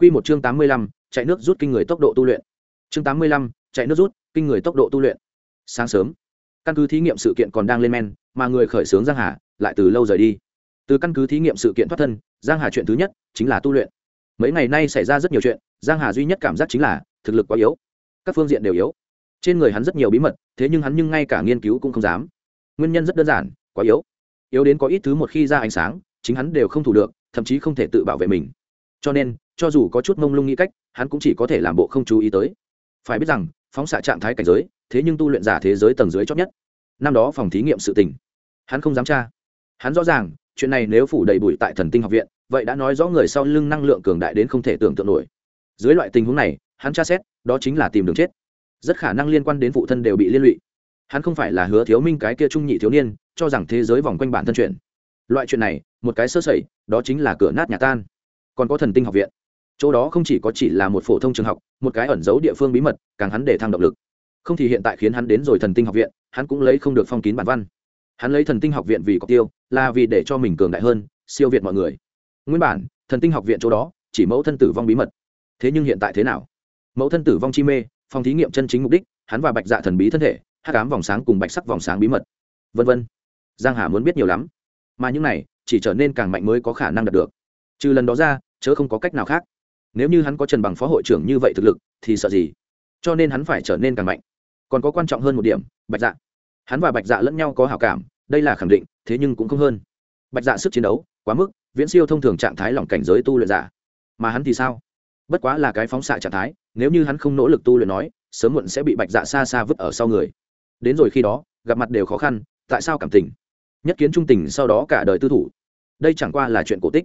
Quy một chương tám mươi lăm, chạy nước rút kinh người tốc độ tu luyện. Chương tám mươi lăm, chạy nước rút, kinh người tốc độ tu luyện. Sáng sớm, căn cứ thí nghiệm sự kiện còn đang lên men, mà người khởi xướng Giang Hà lại từ lâu rời đi. Từ căn cứ thí nghiệm sự kiện thoát thân, Giang Hà chuyện thứ nhất chính là tu luyện. Mấy ngày nay xảy ra rất nhiều chuyện, Giang Hà duy nhất cảm giác chính là thực lực quá yếu. Các phương diện đều yếu. Trên người hắn rất nhiều bí mật, thế nhưng hắn nhưng ngay cả nghiên cứu cũng không dám. Nguyên nhân rất đơn giản, quá yếu. Yếu đến có ít thứ một khi ra ánh sáng, chính hắn đều không thủ được, thậm chí không thể tự bảo vệ mình. Cho nên, cho dù có chút mông lung nghĩ cách hắn cũng chỉ có thể làm bộ không chú ý tới. Phải biết rằng phóng xạ trạng thái cảnh giới thế nhưng tu luyện giả thế giới tầng dưới chót nhất. Năm đó phòng thí nghiệm sự tình. Hắn không dám tra. Hắn rõ ràng chuyện này nếu phủ đầy bụi tại thần tinh học viện vậy đã nói rõ người sau lưng năng lượng cường đại đến không thể tưởng tượng nổi. Dưới loại tình huống này hắn tra xét đó chính là tìm đường chết. Rất khả năng liên quan đến phụ thân đều bị liên lụy. Hắn không phải là hứa thiếu minh cái kia trung nhị thiếu niên cho rằng thế giới vòng quanh bản thân chuyện. Loại chuyện này một cái sơ sẩy đó chính là cửa nát nhà tan còn có thần tinh học viện. Chỗ đó không chỉ có chỉ là một phổ thông trường học, một cái ẩn giấu địa phương bí mật, càng hắn để thăng động lực. Không thì hiện tại khiến hắn đến rồi thần tinh học viện, hắn cũng lấy không được phong kín bản văn. Hắn lấy thần tinh học viện vì có tiêu, là vì để cho mình cường đại hơn, siêu việt mọi người. Nguyên bản, thần tinh học viện chỗ đó, chỉ mẫu thân tử vong bí mật. Thế nhưng hiện tại thế nào? Mẫu thân tử vong chi mê, phòng thí nghiệm chân chính mục đích, hắn và bạch dạ thần bí thân thể hát cám vòng sáng cùng bạch sắc vòng sáng bí mật. Vân vân. Giang hà muốn biết nhiều lắm. Mà những này, chỉ trở nên càng mạnh mới có khả năng đạt được. Trừ lần đó ra chớ không có cách nào khác. Nếu như hắn có trần bằng phó hội trưởng như vậy thực lực, thì sợ gì? Cho nên hắn phải trở nên càng mạnh. Còn có quan trọng hơn một điểm, bạch dạ. Hắn và bạch dạ lẫn nhau có hảo cảm, đây là khẳng định, thế nhưng cũng không hơn. Bạch dạ sức chiến đấu, quá mức, viễn siêu thông thường trạng thái lòng cảnh giới tu luyện giả. Mà hắn thì sao? Bất quá là cái phóng xạ trạng thái, nếu như hắn không nỗ lực tu luyện nói, sớm muộn sẽ bị bạch dạ xa xa vứt ở sau người. Đến rồi khi đó, gặp mặt đều khó khăn, tại sao cảm tình? Nhất kiến trung tình sau đó cả đời tư thủ. Đây chẳng qua là chuyện cổ tích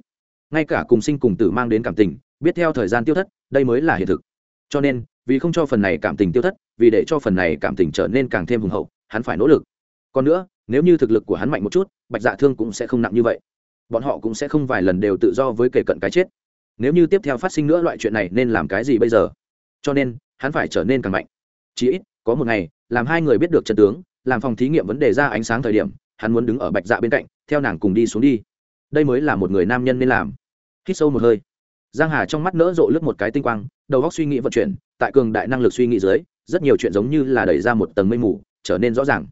ngay cả cùng sinh cùng tử mang đến cảm tình, biết theo thời gian tiêu thất, đây mới là hiện thực. Cho nên, vì không cho phần này cảm tình tiêu thất, vì để cho phần này cảm tình trở nên càng thêm hùng hậu, hắn phải nỗ lực. Còn nữa, nếu như thực lực của hắn mạnh một chút, bạch dạ thương cũng sẽ không nặng như vậy. Bọn họ cũng sẽ không vài lần đều tự do với kể cận cái chết. Nếu như tiếp theo phát sinh nữa loại chuyện này nên làm cái gì bây giờ? Cho nên, hắn phải trở nên càng mạnh. Chí ít, có một ngày, làm hai người biết được trận tướng, làm phòng thí nghiệm vấn đề ra ánh sáng thời điểm, hắn muốn đứng ở bạch dạ bên cạnh, theo nàng cùng đi xuống đi. Đây mới là một người nam nhân nên làm hít sâu một hơi. Giang hà trong mắt nỡ rộ lướt một cái tinh quang, đầu óc suy nghĩ vận chuyển, tại cường đại năng lực suy nghĩ dưới, rất nhiều chuyện giống như là đẩy ra một tầng mây mù, trở nên rõ ràng.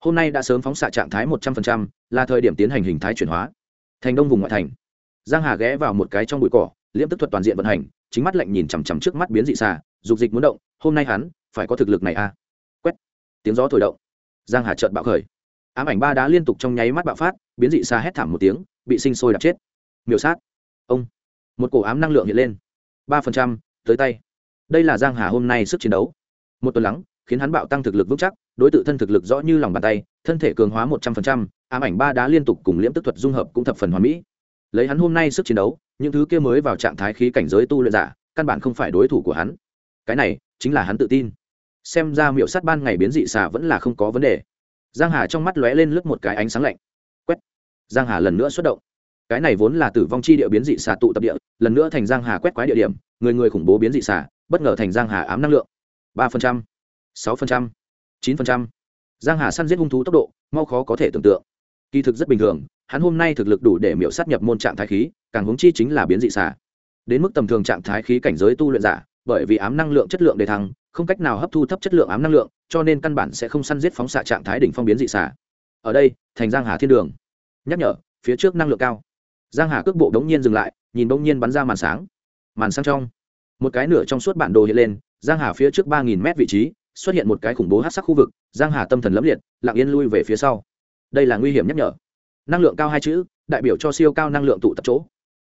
Hôm nay đã sớm phóng xạ trạng thái một trăm phần trăm, là thời điểm tiến hành hình thái chuyển hóa. Thành đông vùng ngoại thành. Giang hà ghé vào một cái trong bụi cỏ, liễm tức thuật toàn diện vận hành, chính mắt lạnh nhìn chằm chằm trước mắt biến dị xà, dục dịch muốn động, hôm nay hắn, phải có thực lực này a. À? quét. Tiếng gió thổi động. Giang hà chợt bạo khởi. Ám ảnh ba đá liên tục trong nháy mắt bạo phát, biến dị xà hét thảm một tiếng, bị sinh sôi đập chết. Miêu sát ông. Một cổ ám năng lượng hiện lên. Ba phần trăm, tới tay. Đây là giang hà hôm nay sức chiến đấu. Một tuần lắng, khiến hắn bạo tăng thực lực vững chắc, đối tượng thân thực lực rõ như lòng bàn tay, thân thể cường hóa một trăm phần trăm, ám ảnh ba đá liên tục cùng liễm tức thuật dung hợp cũng thập phần hoàn mỹ. Lấy hắn hôm nay sức chiến đấu, những thứ kia mới vào trạng thái khí cảnh giới tu luyện giả, căn bản không phải đối thủ của hắn. Cái này, chính là hắn tự tin. Xem ra miệu sát ban ngày biến dị xà vẫn là không có vấn đề. Giang hà trong mắt lóe lên lướt một cái ánh sáng lạnh. Quét. Giang hà lần nữa xuất động cái này vốn là tử vong chi địa biến dị xà tụ tập địa, lần nữa thành giang hà quét quái địa điểm, người người khủng bố biến dị xà, bất ngờ thành giang hà ám năng lượng. ba phần trăm, sáu phần trăm, chín phần trăm. Giang hà săn giết hung thú tốc độ, mau khó có thể tưởng tượng. Kỳ thực rất bình thường, hắn hôm nay thực lực đủ để miễu sát nhập môn trạng thái khí, càng hướng chi chính là biến dị xà. Đến mức tầm thường trạng thái khí cảnh giới tu luyện giả, bởi vì ám năng lượng chất lượng đề thăng, không cách nào hấp thu thấp chất lượng ám năng lượng, cho nên căn bản sẽ không săn giết phóng xạ trạng thái đỉnh phong biến dị xà. Ở đây, thành giang hà thiên đường. Nhắc nhở, phía trước năng lượng cao giang hà cước bộ đống nhiên dừng lại, nhìn đống nhiên bắn ra màn sáng. Màn sáng trong, một cái nửa trong suốt bản đồ hiện lên, giang hà phía trước ba nghìn mét vị trí, xuất hiện một cái khủng bố hát sắc khu vực, giang hà tâm thần lẫm liệt, lặng yên lui về phía sau. Đây là nguy hiểm nhắc nhở. Năng lượng cao hai chữ, đại biểu cho siêu cao năng lượng tụ tập chỗ.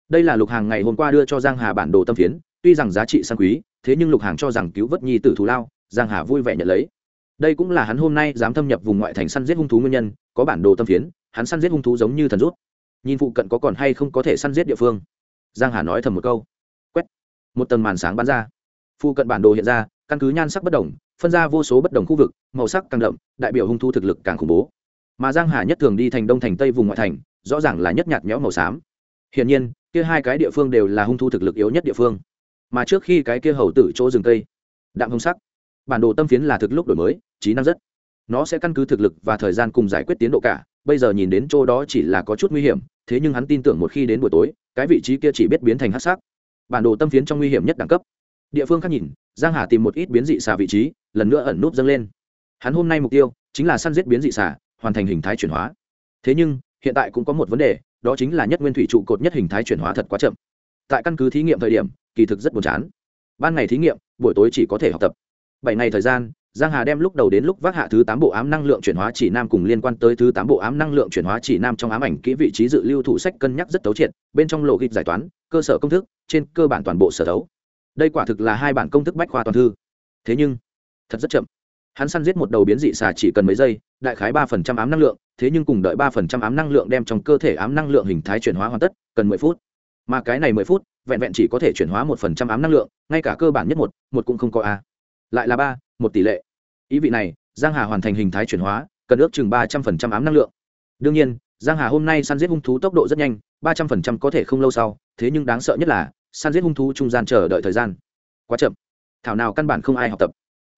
Đây là lục hàng ngày hôm qua đưa cho giang hà bản đồ tâm phiến, tuy rằng giá trị sang quý, thế nhưng lục hàng cho rằng cứu vớt nhi tử thù lao, giang hà vui vẻ nhận lấy. Đây cũng là hắn hôm nay dám thâm nhập vùng ngoại thành săn giết hung thú nguyên nhân, có bản đồ tâm phiến, hắn săn giết hung thú giống như thần rút nhìn phụ cận có còn hay không có thể săn giết địa phương. Giang hà nói thầm một câu. Quét. Một tầng màn sáng bắn ra. Phụ cận bản đồ hiện ra, căn cứ nhan sắc bất đồng, phân ra vô số bất đồng khu vực, màu sắc càng đậm, đại biểu hung thu thực lực càng khủng bố. Mà giang hà nhất thường đi thành đông thành tây vùng ngoại thành, rõ ràng là nhất nhạt nhẽo màu xám. Hiển nhiên, kia hai cái địa phương đều là hung thu thực lực yếu nhất địa phương. Mà trước khi cái kia hầu tử chỗ rừng tây đạm hung sắc. Bản đồ tâm phiến là thực lúc đổi mới, trí năng rất. Nó sẽ căn cứ thực lực và thời gian cùng giải quyết tiến độ cả bây giờ nhìn đến chỗ đó chỉ là có chút nguy hiểm, thế nhưng hắn tin tưởng một khi đến buổi tối, cái vị trí kia chỉ biết biến thành hát sắc. Bản đồ tâm phiến trong nguy hiểm nhất đẳng cấp. Địa phương khác nhìn, giang hà tìm một ít biến dị xà vị trí, lần nữa ẩn núp dâng lên. Hắn hôm nay mục tiêu chính là săn giết biến dị xà, hoàn thành hình thái chuyển hóa. Thế nhưng, hiện tại cũng có một vấn đề, đó chính là nhất nguyên thủy trụ cột nhất hình thái chuyển hóa thật quá chậm. Tại căn cứ thí nghiệm thời điểm, kỳ thực rất buồn chán. Ban ngày thí nghiệm, buổi tối chỉ có thể học tập. Bảy ngày thời gian giang hà đem lúc đầu đến lúc vác hạ thứ tám bộ ám năng lượng chuyển hóa chỉ nam cùng liên quan tới thứ tám bộ ám năng lượng chuyển hóa chỉ nam trong ám ảnh kỹ vị trí dự lưu thủ sách cân nhắc rất tấu triệt, bên trong lộ kịch giải toán, cơ sở công thức, trên cơ bản toàn bộ sở thấu. Đây quả thực là hai bản công thức bách khoa toàn thư. Thế nhưng, thật rất chậm. Hắn săn giết một đầu biến dị xà chỉ cần mấy giây, đại khái ba phần trăm ám năng lượng, thế nhưng cùng đợi ba phần trăm ám năng lượng đem trong cơ thể ám năng lượng hình thái chuyển hóa hoàn tất, cần mười phút. Mà cái này mười phút, vẹn vẹn chỉ có thể chuyển hóa một phần trăm ám năng lượng, ngay cả cơ bản nhất một một cũng không có a. Lại là ba một tỷ lệ. Ý vị này, giang hà hoàn thành hình thái chuyển hóa, cần ước chừng ba trăm phần trăm ám năng lượng. Đương nhiên, giang hà hôm nay săn giết hung thú tốc độ rất nhanh, ba trăm phần trăm có thể không lâu sau, thế nhưng đáng sợ nhất là, săn giết hung thú trung gian chờ đợi thời gian quá chậm. Thảo nào căn bản không ai học tập.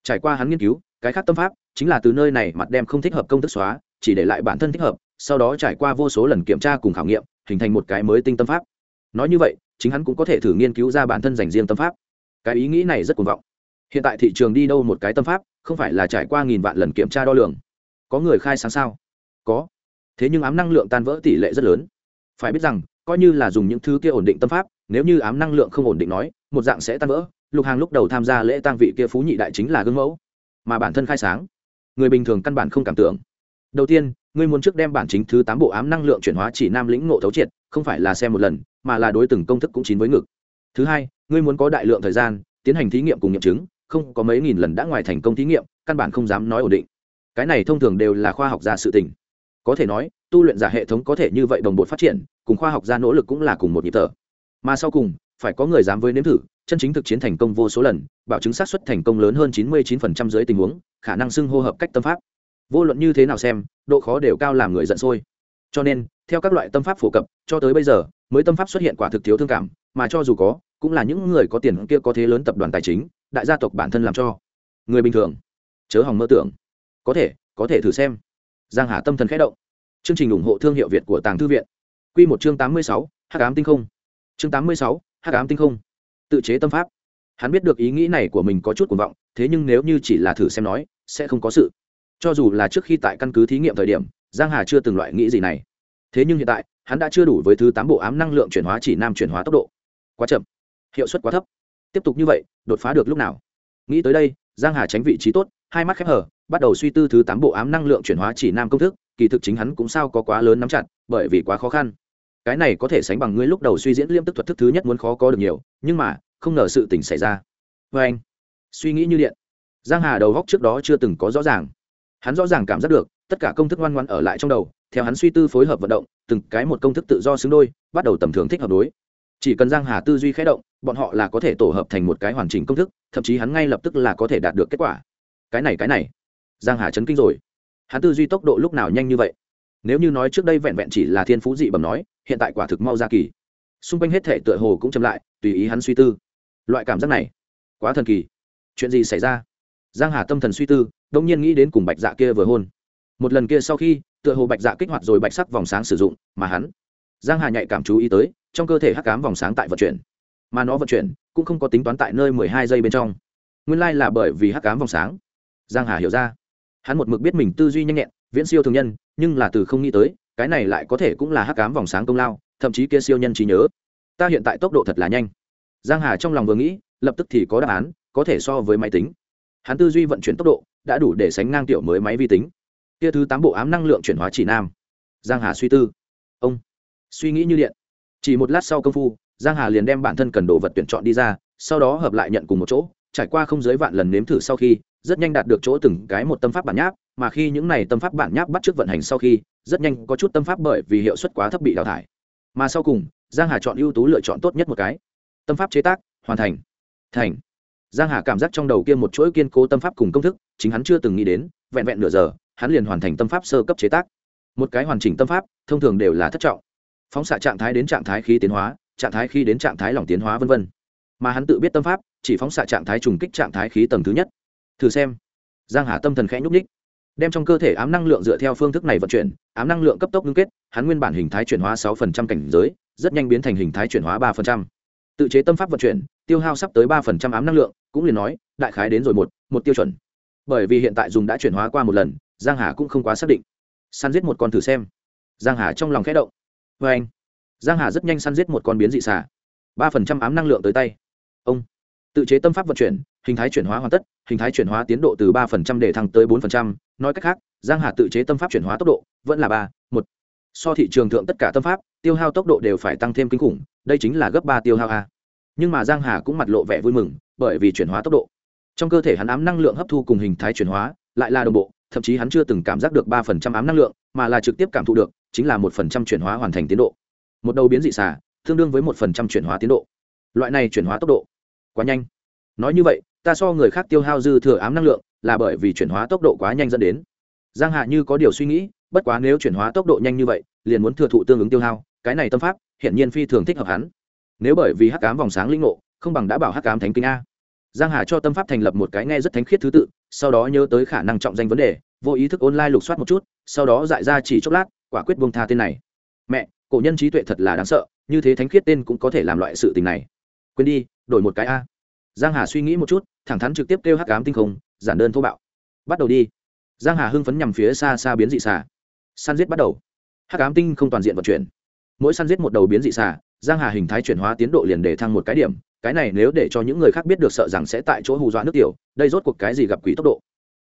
Trải qua hắn nghiên cứu, cái khác tâm pháp chính là từ nơi này mặt đem không thích hợp công thức xóa, chỉ để lại bản thân thích hợp, sau đó trải qua vô số lần kiểm tra cùng khảo nghiệm, hình thành một cái mới tinh tâm pháp. Nói như vậy, chính hắn cũng có thể thử nghiên cứu ra bản thân dành riêng tâm pháp. Cái ý nghĩ này rất cuồng vọng hiện tại thị trường đi đâu một cái tâm pháp, không phải là trải qua nghìn vạn lần kiểm tra đo lường. Có người khai sáng sao? Có. Thế nhưng ám năng lượng tan vỡ tỷ lệ rất lớn. Phải biết rằng, coi như là dùng những thứ kia ổn định tâm pháp, nếu như ám năng lượng không ổn định nói, một dạng sẽ tan vỡ. Lục hàng lúc đầu tham gia lễ tăng vị kia phú nhị đại chính là gương mẫu. Mà bản thân khai sáng, người bình thường căn bản không cảm tưởng. Đầu tiên, ngươi muốn trước đem bản chính thứ tám bộ ám năng lượng chuyển hóa chỉ nam lĩnh ngộ thấu triệt, không phải là xem một lần, mà là đối từng công thức cũng chín với ngực. Thứ hai, ngươi muốn có đại lượng thời gian, tiến hành thí nghiệm cùng nghiệm chứng không có mấy nghìn lần đã ngoài thành công thí nghiệm, căn bản không dám nói ổn định. Cái này thông thường đều là khoa học gia sự tình. Có thể nói, tu luyện giả hệ thống có thể như vậy đồng bộ phát triển, cùng khoa học gia nỗ lực cũng là cùng một nhịp thở. Mà sau cùng, phải có người dám với nếm thử, chân chính thực chiến thành công vô số lần, bảo chứng xác suất thành công lớn hơn chín mươi 99% dưới tình huống, khả năng xưng hô hợp cách tâm pháp. Vô luận như thế nào xem, độ khó đều cao làm người giận sôi. Cho nên, theo các loại tâm pháp phổ cập, cho tới bây giờ, mới tâm pháp xuất hiện quả thực thiếu thương cảm, mà cho dù có, cũng là những người có tiền kia có thế lớn tập đoàn tài chính đại gia tộc bản thân làm cho. Người bình thường. Chớ hòng mơ tưởng. Có thể có thể thử xem. Giang hà tâm thần khẽ động. Chương trình ủng hộ thương hiệu việt của tàng thư viện. Quy một chương tám mươi sáu, hắc ám tinh không. Chương tám mươi sáu, hắc ám tinh không. Tự chế tâm pháp. Hắn biết được ý nghĩ này của mình có chút cuồng vọng thế nhưng nếu như chỉ là thử xem nói sẽ không có sự. Cho dù là trước khi tại căn cứ thí nghiệm thời điểm giang hà chưa từng loại nghĩ gì này. Thế nhưng hiện tại hắn đã chưa đủ với thứ tám bộ ám năng lượng chuyển hóa chỉ nam chuyển hóa tốc độ. Quá chậm. Hiệu suất quá thấp tiếp tục như vậy, đột phá được lúc nào? Nghĩ tới đây, giang hà tránh vị trí tốt, hai mắt khép hở bắt đầu suy tư thứ tám bộ ám năng lượng chuyển hóa chỉ nam công thức, kỳ thực chính hắn cũng sao có quá lớn nắm chặt, bởi vì quá khó khăn. Cái này có thể sánh bằng ngươi lúc đầu suy diễn liêm tức thuật thức thứ nhất muốn khó có được nhiều, nhưng mà, không ngờ sự tình xảy ra. Vê anh, suy nghĩ như điện. Giang hà đầu góc trước đó chưa từng có rõ ràng. Hắn rõ ràng cảm giác được, tất cả công thức ngoan ngoan ở lại trong đầu, theo hắn suy tư phối hợp vận động, từng cái một công thức tự do xứng đôi, bắt đầu tầm thường thích hợp đối chỉ cần giang hà tư duy khẽ động, bọn họ là có thể tổ hợp thành một cái hoàn chỉnh công thức, thậm chí hắn ngay lập tức là có thể đạt được kết quả. Cái này cái này. Giang hà chấn kinh rồi. Hắn tư duy tốc độ lúc nào nhanh như vậy? Nếu như nói trước đây vẹn vẹn chỉ là thiên phú dị bẩm nói, hiện tại quả thực mau ra kỳ. Xung quanh hết thể tựa hồ cũng chậm lại, tùy ý hắn suy tư. Loại cảm giác này, quá thần kỳ. Chuyện gì xảy ra? Giang hà tâm thần suy tư, đông nhiên nghĩ đến cùng bạch dạ kia vừa hôn. Một lần kia sau khi, tựa hồ bạch dạ kích hoạt rồi bạch sắc vòng sáng sử dụng, mà hắn, giang hà nhạy cảm chú ý tới trong cơ thể hắc cám vòng sáng tại vận chuyển. Mà nó vận chuyển cũng không có tính toán tại nơi mười hai giây bên trong. Nguyên lai là bởi vì hắc cám vòng sáng. Giang hà hiểu ra. Hắn một mực biết mình tư duy nhanh nhẹn, viễn siêu thường nhân, nhưng là từ không nghĩ tới, cái này lại có thể cũng là hắc cám vòng sáng công lao, thậm chí kia siêu nhân trí nhớ. Ta hiện tại tốc độ thật là nhanh. Giang hà trong lòng vừa nghĩ, lập tức thì có đáp án, có thể so với máy tính. Hắn tư duy vận chuyển tốc độ đã đủ để sánh ngang tiểu mới máy vi tính. Kia thứ tám bộ ám năng lượng chuyển hóa chỉ nam. Giang hà suy tư. Ông, suy nghĩ như điện chỉ một lát sau công phu, giang hà liền đem bản thân cần đồ vật tuyển chọn đi ra, sau đó hợp lại nhận cùng một chỗ, trải qua không dưới vạn lần nếm thử sau khi, rất nhanh đạt được chỗ từng cái một tâm pháp bản nháp, mà khi những này tâm pháp bản nháp bắt trước vận hành sau khi, rất nhanh có chút tâm pháp bởi vì hiệu suất quá thấp bị đào thải. Mà sau cùng, giang hà chọn ưu tú lựa chọn tốt nhất một cái. Tâm pháp chế tác, hoàn thành. Thành. Giang hà cảm giác trong đầu kia một chuỗi kiên cố tâm pháp cùng công thức, chính hắn chưa từng nghĩ đến, vẹn vẹn nửa giờ, hắn liền hoàn thành tâm pháp sơ cấp chế tác. Một cái hoàn chỉnh tâm pháp, thông thường đều là thất trọng phóng xạ trạng thái đến trạng thái khí tiến hóa, trạng thái khí đến trạng thái lỏng tiến hóa vân vân. Mà hắn tự biết tâm pháp, chỉ phóng xạ trạng thái trùng kích trạng thái khí tầng thứ nhất. Thử xem. Giang hà tâm thần khẽ nhúc ních đem trong cơ thể ám năng lượng dựa theo phương thức này vận chuyển, ám năng lượng cấp tốc ngưng kết, hắn nguyên bản hình thái chuyển hóa sáu phần trăm cảnh giới, rất nhanh biến thành hình thái chuyển hóa ba phần trăm. Tự chế tâm pháp vận chuyển, tiêu hao sắp tới ba phần trăm ám năng lượng, cũng liền nói, đại khái đến rồi một một tiêu chuẩn. Bởi vì hiện tại dùng đã chuyển hóa qua một lần, giang hà cũng không quá xác định. Săn giết một con thử xem. Giang hà trong lòng khẽ động vê anh. Giang hà rất nhanh săn giết một con biến dị xà. Ba phần trăm ám năng lượng tới tay. Ông. Tự chế tâm pháp vận chuyển, hình thái chuyển hóa hoàn tất, hình thái chuyển hóa tiến độ từ ba phần trăm để thăng tới bốn phần trăm. Nói cách khác, giang hà tự chế tâm pháp chuyển hóa tốc độ vẫn là ba, một. So thị trường thượng tất cả tâm pháp, tiêu hao tốc độ đều phải tăng thêm kinh khủng, đây chính là gấp ba tiêu hao a. Nhưng mà giang hà cũng mặt lộ vẻ vui mừng, bởi vì chuyển hóa tốc độ. Trong cơ thể hắn ám năng lượng hấp thu cùng hình thái chuyển hóa lại là đồng bộ thậm chí hắn chưa từng cảm giác được ba phần trăm ám năng lượng, mà là trực tiếp cảm thụ được, chính là một phần trăm chuyển hóa hoàn thành tiến độ. Một đầu biến dị xả tương đương với một phần trăm chuyển hóa tiến độ. Loại này chuyển hóa tốc độ, quá nhanh. Nói như vậy, ta so người khác tiêu hao dư thừa ám năng lượng là bởi vì chuyển hóa tốc độ quá nhanh dẫn đến. Giang hạ như có điều suy nghĩ, bất quá nếu chuyển hóa tốc độ nhanh như vậy, liền muốn thừa thụ tương ứng tiêu hao, cái này tâm pháp hiện nhiên phi thường thích hợp hắn. Nếu bởi vì hắc cám vòng sáng linh ngộ, không bằng đã bảo hắc cám thánh kinh a giang hà cho tâm pháp thành lập một cái nghe rất thánh khiết thứ tự, sau đó nhớ tới khả năng trọng danh vấn đề, vô ý thức online lục soát một chút, sau đó dại ra chỉ chốc lát, quả quyết buông tha tên này. Mẹ, cổ nhân trí tuệ thật là đáng sợ, như thế thánh khiết tên cũng có thể làm loại sự tình này. Quên đi, đổi một cái a. Giang hà suy nghĩ một chút, thẳng thắn trực tiếp kêu hắc ám tinh không, giản đơn thô bạo. Bắt đầu đi. Giang hà hưng phấn nhằm phía xa xa biến dị xà. Săn giết bắt đầu. Hắc ám tinh không toàn diện vận chuyển. Mỗi săn giết một đầu biến dị xà, giang hà hình thái chuyển hóa tiến độ liền để thăng một cái điểm cái này nếu để cho những người khác biết được sợ rằng sẽ tại chỗ hù dọa nước tiểu, đây rốt cuộc cái gì gặp quỷ tốc độ.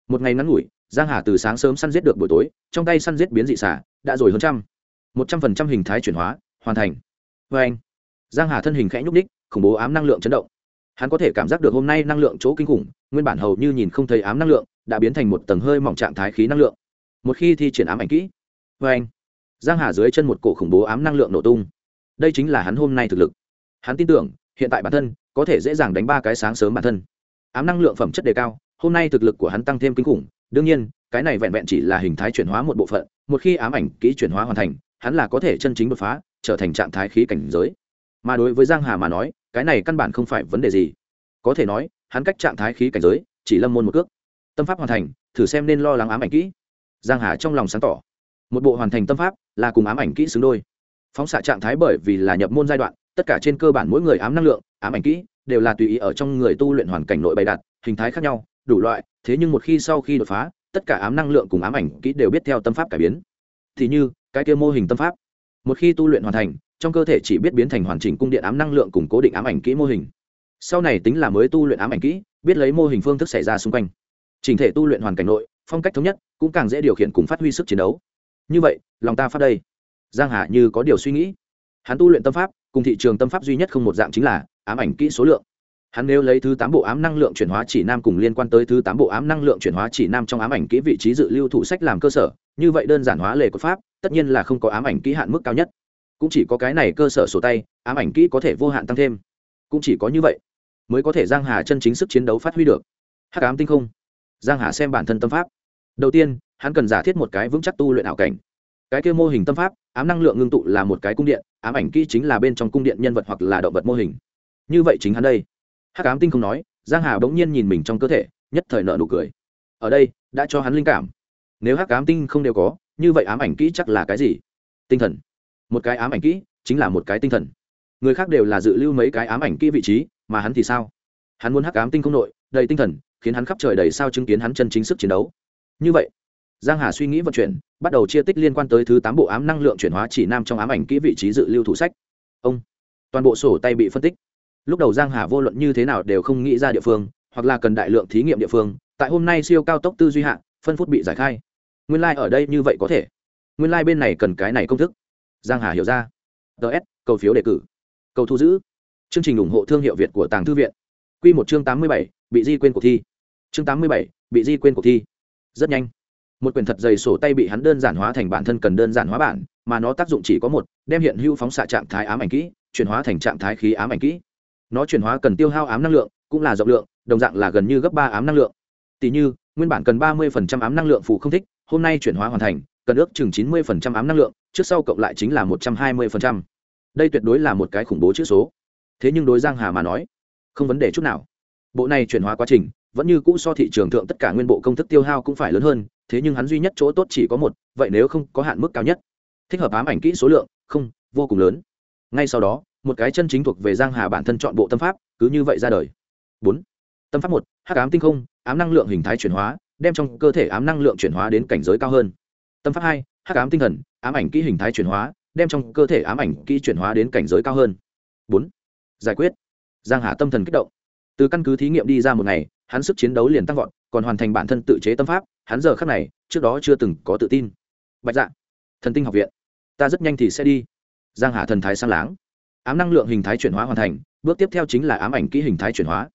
Một ngày ngắn ngủi, giang hà từ sáng sớm săn giết được buổi tối, trong tay săn giết biến dị xả đã rồi hơn trăm. Một trăm phần trăm hình thái chuyển hóa, hoàn thành. Vê anh, giang hà thân hình khẽ nhúc ních khủng bố ám năng lượng chấn động. Hắn có thể cảm giác được hôm nay năng lượng chỗ kinh khủng, nguyên bản hầu như nhìn không thấy ám năng lượng, đã biến thành một tầng hơi mỏng trạng thái khí năng lượng. Một khi thi triển ám ảnh kỹ vê anh, giang hà dưới chân một cổ khủng bố ám năng lượng nổ tung. Đây chính là hắn hôm nay thực lực. Hắn tin tưởng hiện tại bản thân có thể dễ dàng đánh ba cái sáng sớm bản thân. Ám năng lượng phẩm chất đề cao, hôm nay thực lực của hắn tăng thêm kinh khủng, đương nhiên, cái này vẹn vẹn chỉ là hình thái chuyển hóa một bộ phận, một khi ám ảnh kỹ chuyển hóa hoàn thành, hắn là có thể chân chính đột phá, trở thành trạng thái khí cảnh giới. Mà đối với giang hà mà nói, cái này căn bản không phải vấn đề gì. Có thể nói, hắn cách trạng thái khí cảnh giới chỉ lâm môn một cước. Tâm pháp hoàn thành, thử xem nên lo lắng ám ảnh kỹ. Giang hà trong lòng sáng tỏ. Một bộ hoàn thành tâm pháp là cùng ám ảnh kỹ xứng đôi. Phóng xạ trạng thái bởi vì là nhập môn giai đoạn tất cả trên cơ bản mỗi người ám năng lượng, ám ảnh kỹ, đều là tùy ý ở trong người tu luyện hoàn cảnh nội bày đặt, hình thái khác nhau, đủ loại. Thế nhưng một khi sau khi đột phá, tất cả ám năng lượng cùng ám ảnh kỹ đều biết theo tâm pháp cải biến. Thì như, cái kia mô hình tâm pháp. Một khi tu luyện hoàn thành, trong cơ thể chỉ biết biến thành hoàn chỉnh cung điện ám năng lượng cùng cố định ám ảnh kỹ mô hình. Sau này tính là mới tu luyện ám ảnh kỹ, biết lấy mô hình phương thức xảy ra xung quanh. Chỉnh thể tu luyện hoàn cảnh nội, phong cách thống nhất, cũng càng dễ điều khiển cùng phát huy sức chiến đấu. Như vậy, lòng ta phát đây. Giang hà như có điều suy nghĩ. Hắn tu luyện tâm pháp cùng thị trường tâm pháp duy nhất không một dạng chính là ám ảnh kỹ số lượng. Hắn nếu lấy thứ tám bộ ám năng lượng chuyển hóa chỉ nam cùng liên quan tới thứ tám bộ ám năng lượng chuyển hóa chỉ nam trong ám ảnh kỹ vị trí dự lưu thủ sách làm cơ sở, như vậy đơn giản hóa lề của pháp, tất nhiên là không có ám ảnh kỹ hạn mức cao nhất. Cũng chỉ có cái này cơ sở sổ tay, ám ảnh kỹ có thể vô hạn tăng thêm. Cũng chỉ có như vậy, mới có thể giang hà chân chính sức chiến đấu phát huy được. Hắc ám tinh không. Giang hà xem bản thân tâm pháp. Đầu tiên, hắn cần giả thiết một cái vững chắc tu luyện ảo cảnh cái kia mô hình tâm pháp, ám năng lượng ngưng tụ là một cái cung điện, ám ảnh kỹ chính là bên trong cung điện nhân vật hoặc là động vật mô hình. Như vậy chính hắn đây. Hắc ám tinh không nói, giang hà bỗng nhiên nhìn mình trong cơ thể, nhất thời nợ nụ cười. Ở đây, đã cho hắn linh cảm. Nếu hắc ám tinh không đều có, như vậy ám ảnh kỹ chắc là cái gì? Tinh thần. Một cái ám ảnh kỹ chính là một cái tinh thần. Người khác đều là dự lưu mấy cái ám ảnh kỹ vị trí, mà hắn thì sao? Hắn muốn hắc ám tinh không nội, đầy tinh thần, khiến hắn khắp trời đầy sao chứng kiến hắn chân chính sức chiến đấu. Như vậy, giang hà suy nghĩ vận chuyển bắt đầu chia tích liên quan tới thứ tám bộ ám năng lượng chuyển hóa chỉ nam trong ám ảnh kỹ vị trí dự lưu thủ sách. Ông, toàn bộ sổ tay bị phân tích. Lúc đầu giang hà vô luận như thế nào đều không nghĩ ra địa phương, hoặc là cần đại lượng thí nghiệm địa phương, tại hôm nay siêu cao tốc tư duy hạ, phân phút bị giải khai. Nguyên lai ở đây như vậy có thể. Nguyên lai bên này cần cái này công thức. Giang hà hiểu ra. Ts cầu phiếu đề cử. Cầu thu giữ. Chương trình ủng hộ thương hiệu việt của tàng thư viện. Quy một chương tám mươi bảy, bị di quên cuộc thi. Chương tám mươi bảy, bị di quên cuộc thi. Rất nhanh một quyển thật dày sổ tay bị hắn đơn giản hóa thành bản thân cần đơn giản hóa bản, mà nó tác dụng chỉ có một, đem hiện hữu phóng xạ trạng thái ám ảnh kỹ, chuyển hóa thành trạng thái khí ám ảnh kỹ. Nó chuyển hóa cần tiêu hao ám năng lượng, cũng là rộng lượng, đồng dạng là gần như gấp ba ám năng lượng. Tỷ như, nguyên bản cần ba mươi ám năng lượng phù không thích, hôm nay chuyển hóa hoàn thành, cần ước chừng chín mươi ám năng lượng, trước sau cộng lại chính là một trăm hai mươi đây tuyệt đối là một cái khủng bố chữ số. Thế nhưng đối giang hà mà nói, không vấn đề chút nào. Bộ này chuyển hóa quá trình, vẫn như cũ so thị trường thượng tất cả nguyên bộ công thức tiêu hao cũng phải lớn hơn thế nhưng hắn duy nhất chỗ tốt chỉ có một, vậy nếu không có hạn mức cao nhất? Thích hợp ám ảnh kỹ số lượng, không, vô cùng lớn. Ngay sau đó, một cái chân chính thuộc về giang hà bản thân chọn bộ tâm pháp, cứ như vậy ra đời. Bốn, tâm pháp một, hắc ám tinh không, ám năng lượng hình thái chuyển hóa, đem trong cơ thể ám năng lượng chuyển hóa đến cảnh giới cao hơn. Tâm pháp hai, hắc ám tinh thần, ám ảnh kỹ hình thái chuyển hóa, đem trong cơ thể ám ảnh kỹ chuyển hóa đến cảnh giới cao hơn. Bốn, giải quyết. Giang hà tâm thần kích động. Từ căn cứ thí nghiệm đi ra một ngày, hắn sức chiến đấu liền tăng vọt còn hoàn thành bản thân tự chế tâm pháp, hắn giờ khắc này, trước đó chưa từng có tự tin. Bạch dạ thần tinh học viện, ta rất nhanh thì sẽ đi. Giang hà thần thái sang láng. Ám năng lượng hình thái chuyển hóa hoàn thành, bước tiếp theo chính là ám ảnh kỹ hình thái chuyển hóa.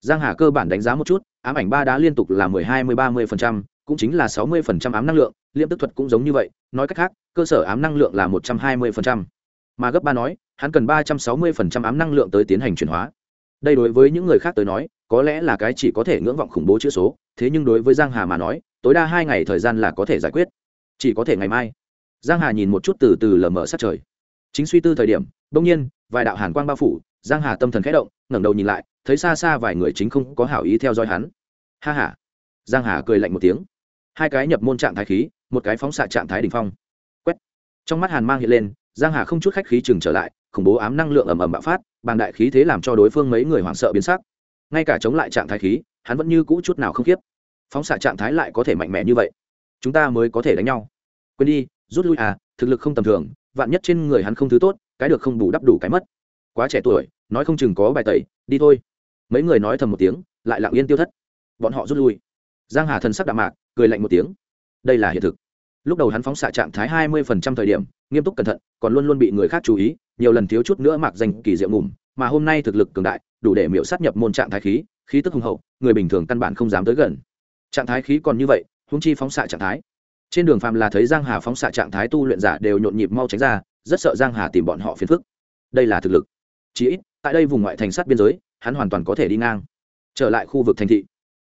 Giang hà cơ bản đánh giá một chút, ám ảnh ba đá liên tục là mười hai mươi ba mươi phần trăm, cũng chính là sáu mươi phần trăm ám năng lượng liêm tức thuật cũng giống như vậy, nói cách khác, cơ sở ám năng lượng là một trăm hai mươi phần trăm. Mà gấp ba nói, hắn cần ba trăm sáu mươi phần trăm ám năng lượng tới tiến hành chuyển hóa. Đây đối với những người khác tới nói, có lẽ là cái chỉ có thể ngưỡng vọng khủng bố chữ số thế nhưng đối với giang hà mà nói, tối đa hai ngày thời gian là có thể giải quyết. Chỉ có thể ngày mai. Giang hà nhìn một chút từ từ lờ mờ sát trời. Chính suy tư thời điểm, bỗng nhiên, vài đạo hàn quang bao phủ, giang hà tâm thần khẽ động, ngẩng đầu nhìn lại, thấy xa xa vài người chính không có hảo ý theo dõi hắn. Ha ha. Giang hà cười lạnh một tiếng. Hai cái nhập môn trạng thái khí, một cái phóng xạ trạng thái đỉnh phong. Quét. Trong mắt hàn mang hiện lên, giang hà không chút khách khí chừng trở lại, khủng bố ám năng lượng ầm ầm bạo phát bằng đại khí thế làm cho đối phương mấy người hoảng sợ biến sắc ngay cả chống lại trạng thái khí, hắn vẫn như cũ chút nào không khiếp. Phóng xạ trạng thái lại có thể mạnh mẽ như vậy. Chúng ta mới có thể đánh nhau. Quên đi, rút lui à thực lực không tầm thường, vạn nhất trên người hắn không thứ tốt, cái được không đủ đắp đủ cái mất. Quá trẻ tuổi, nói không chừng có bài tẩy, đi thôi. Mấy người nói thầm một tiếng, lại lặng yên tiêu thất. Bọn họ rút lui. Giang hà thần sắc đạm mạc, cười lạnh một tiếng. Đây là hiện thực. Lúc đầu hắn phóng xạ trạng thái hai mươi phần trăm thời điểm, nghiêm túc cẩn thận, còn luôn luôn bị người khác chú ý, nhiều lần thiếu chút nữa mạc danh kỳ diệu ngủm, mà hôm nay thực lực cường đại đủ để miễu sát nhập môn trạng thái khí khí tức hùng hậu, người bình thường căn bản không dám tới gần. Trạng thái khí còn như vậy húng chi phóng xạ trạng thái. Trên đường phàm là thấy giang hà phóng xạ trạng thái tu luyện giả đều nhộn nhịp mau tránh ra, rất sợ giang hà tìm bọn họ phiền phức. Đây là thực lực. Chỉ ít, tại đây vùng ngoại thành sát biên giới, hắn hoàn toàn có thể đi ngang. Trở lại khu vực thành thị.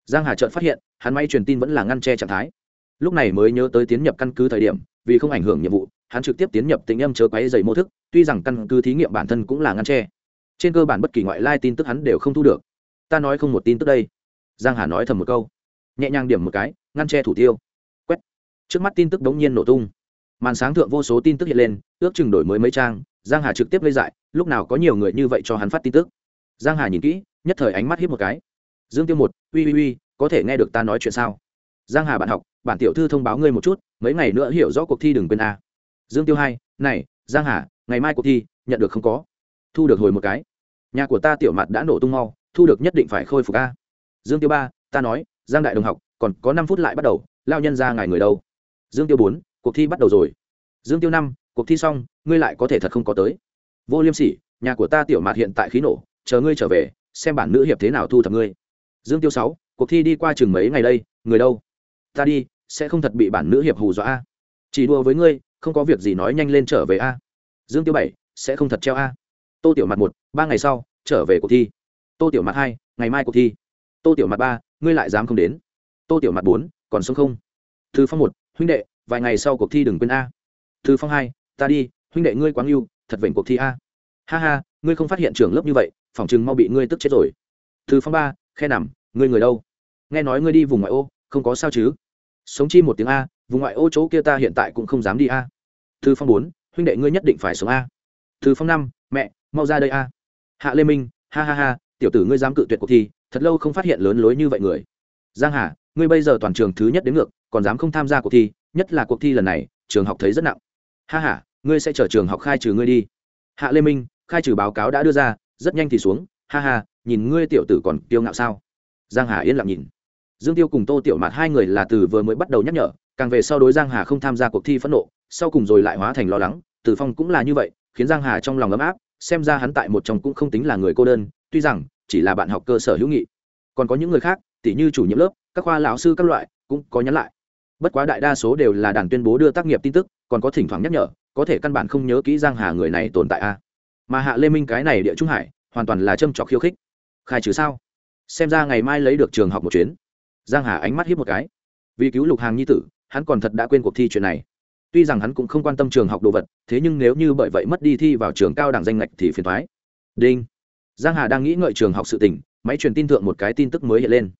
Giang hà chợt phát hiện, hắn may truyền tin vẫn là ngăn che trạng thái. Lúc này mới nhớ tới tiến nhập căn cứ thời điểm, vì không ảnh hưởng nhiệm vụ, hắn trực tiếp tiến nhập tính âm chớ quấy dày mô thức, tuy rằng căn cứ thí nghiệm bản thân cũng là ngăn che trên cơ bản bất kỳ ngoại lai tin tức hắn đều không thu được. Ta nói không một tin tức đây. Giang hà nói thầm một câu. Nhẹ nhàng điểm một cái, ngăn che thủ tiêu. Quét. Trước mắt tin tức đống nhiên nổ tung. Màn sáng thượng vô số tin tức hiện lên, ước chừng đổi mới mấy trang, giang hà trực tiếp lấy dại, lúc nào có nhiều người như vậy cho hắn phát tin tức. Giang hà nhìn kỹ, nhất thời ánh mắt hiếp một cái. Dương tiêu một, uy uy uy, có thể nghe được ta nói chuyện sao? Giang hà bạn học, bản tiểu thư thông báo ngươi một chút, mấy ngày nữa hiểu rõ cuộc thi đừng quên a. Dương tiêu hai, này, giang hà, ngày mai cuộc thi, nhận được không có? Thu được hồi một cái nhà của ta tiểu mặt đã nổ tung mau, thu được nhất định phải khôi phục a. Dương tiêu ba, ta nói, giang đại đồng học, còn có năm phút lại bắt đầu, lao nhân ra ngài người đâu? Dương tiêu bốn, cuộc thi bắt đầu rồi. Dương tiêu năm, cuộc thi xong, ngươi lại có thể thật không có tới. Vô liêm sỉ, nhà của ta tiểu mạt hiện tại khí nổ, chờ ngươi trở về, xem bản nữ hiệp thế nào thu thập ngươi. Dương tiêu sáu, cuộc thi đi qua chừng mấy ngày đây, người đâu? Ta đi, sẽ không thật bị bản nữ hiệp hù dọa a. Chỉ đùa với ngươi, không có việc gì nói nhanh lên trở về a. Dương tiêu bảy, sẽ không thật treo a tô tiểu mặt một, ba ngày sau, trở về cuộc thi. Tô tiểu mặt hai, ngày mai cuộc thi. Tô tiểu mặt ba, ngươi lại dám không đến. Tô tiểu mặt bốn, còn sống không? Thư phong một, huynh đệ, vài ngày sau cuộc thi đừng quên a. Thư phong hai, ta đi, huynh đệ ngươi quáng yêu thật vệnh cuộc thi a. Ha ha, ngươi không phát hiện trưởng lớp như vậy, phòng chừng mau bị ngươi tức chết rồi. Thư phong ba, khe nằm, ngươi người đâu? Nghe nói ngươi đi vùng ngoại ô, không có sao chứ? Sống chi một tiếng a, vùng ngoại ô chỗ kia ta hiện tại cũng không dám đi a. Thư phong bốn, huynh đệ ngươi nhất định phải sống a. Thư phong năm, mẹ mau ra đây a. Hạ lê minh, ha ha ha, tiểu tử ngươi dám cự tuyệt cuộc thi, thật lâu không phát hiện lớn lối như vậy người. Giang hà, ngươi bây giờ toàn trường thứ nhất đến ngược, còn dám không tham gia cuộc thi, nhất là cuộc thi lần này, trường học thấy rất nặng. Ha ha, ngươi sẽ chờ trường học khai trừ ngươi đi. Hạ lê minh, khai trừ báo cáo đã đưa ra, rất nhanh thì xuống. Ha ha, nhìn ngươi tiểu tử còn kiêu ngạo sao. Giang hà yên lặng nhìn. Dương tiêu cùng tô tiểu mạt hai người là từ vừa mới bắt đầu nhắc nhở, càng về sau đối giang hà không tham gia cuộc thi phẫn nộ, sau cùng rồi lại hóa thành lo lắng tử phong cũng là như vậy, khiến giang hà trong lòng ấm áp xem ra hắn tại một trong cũng không tính là người cô đơn, tuy rằng chỉ là bạn học cơ sở hữu nghị. Còn có những người khác tỷ như chủ nhiệm lớp, các khoa lão sư các loại, cũng có nhắn lại. Bất quá đại đa số đều là đàn tuyên bố đưa tác nghiệp tin tức, còn có thỉnh thoảng nhắc nhở, có thể căn bản không nhớ kỹ giang hà người này tồn tại a. Mà hạ lê minh cái này địa trung hải, hoàn toàn là châm trọc khiêu khích. Khai trừ sao? Xem ra ngày mai lấy được trường học một chuyến. Giang hà ánh mắt hiếp một cái. Vì cứu lục hàng nhi tử, hắn còn thật đã quên cuộc thi chuyện này tuy rằng hắn cũng không quan tâm trường học đồ vật, thế nhưng nếu như bởi vậy mất đi thi vào trường cao đẳng danh ngạch thì phiền thoái đinh. Giang hà đang nghĩ ngợi trường học sự tỉnh máy truyền tin thượng một cái tin tức mới hiện lên.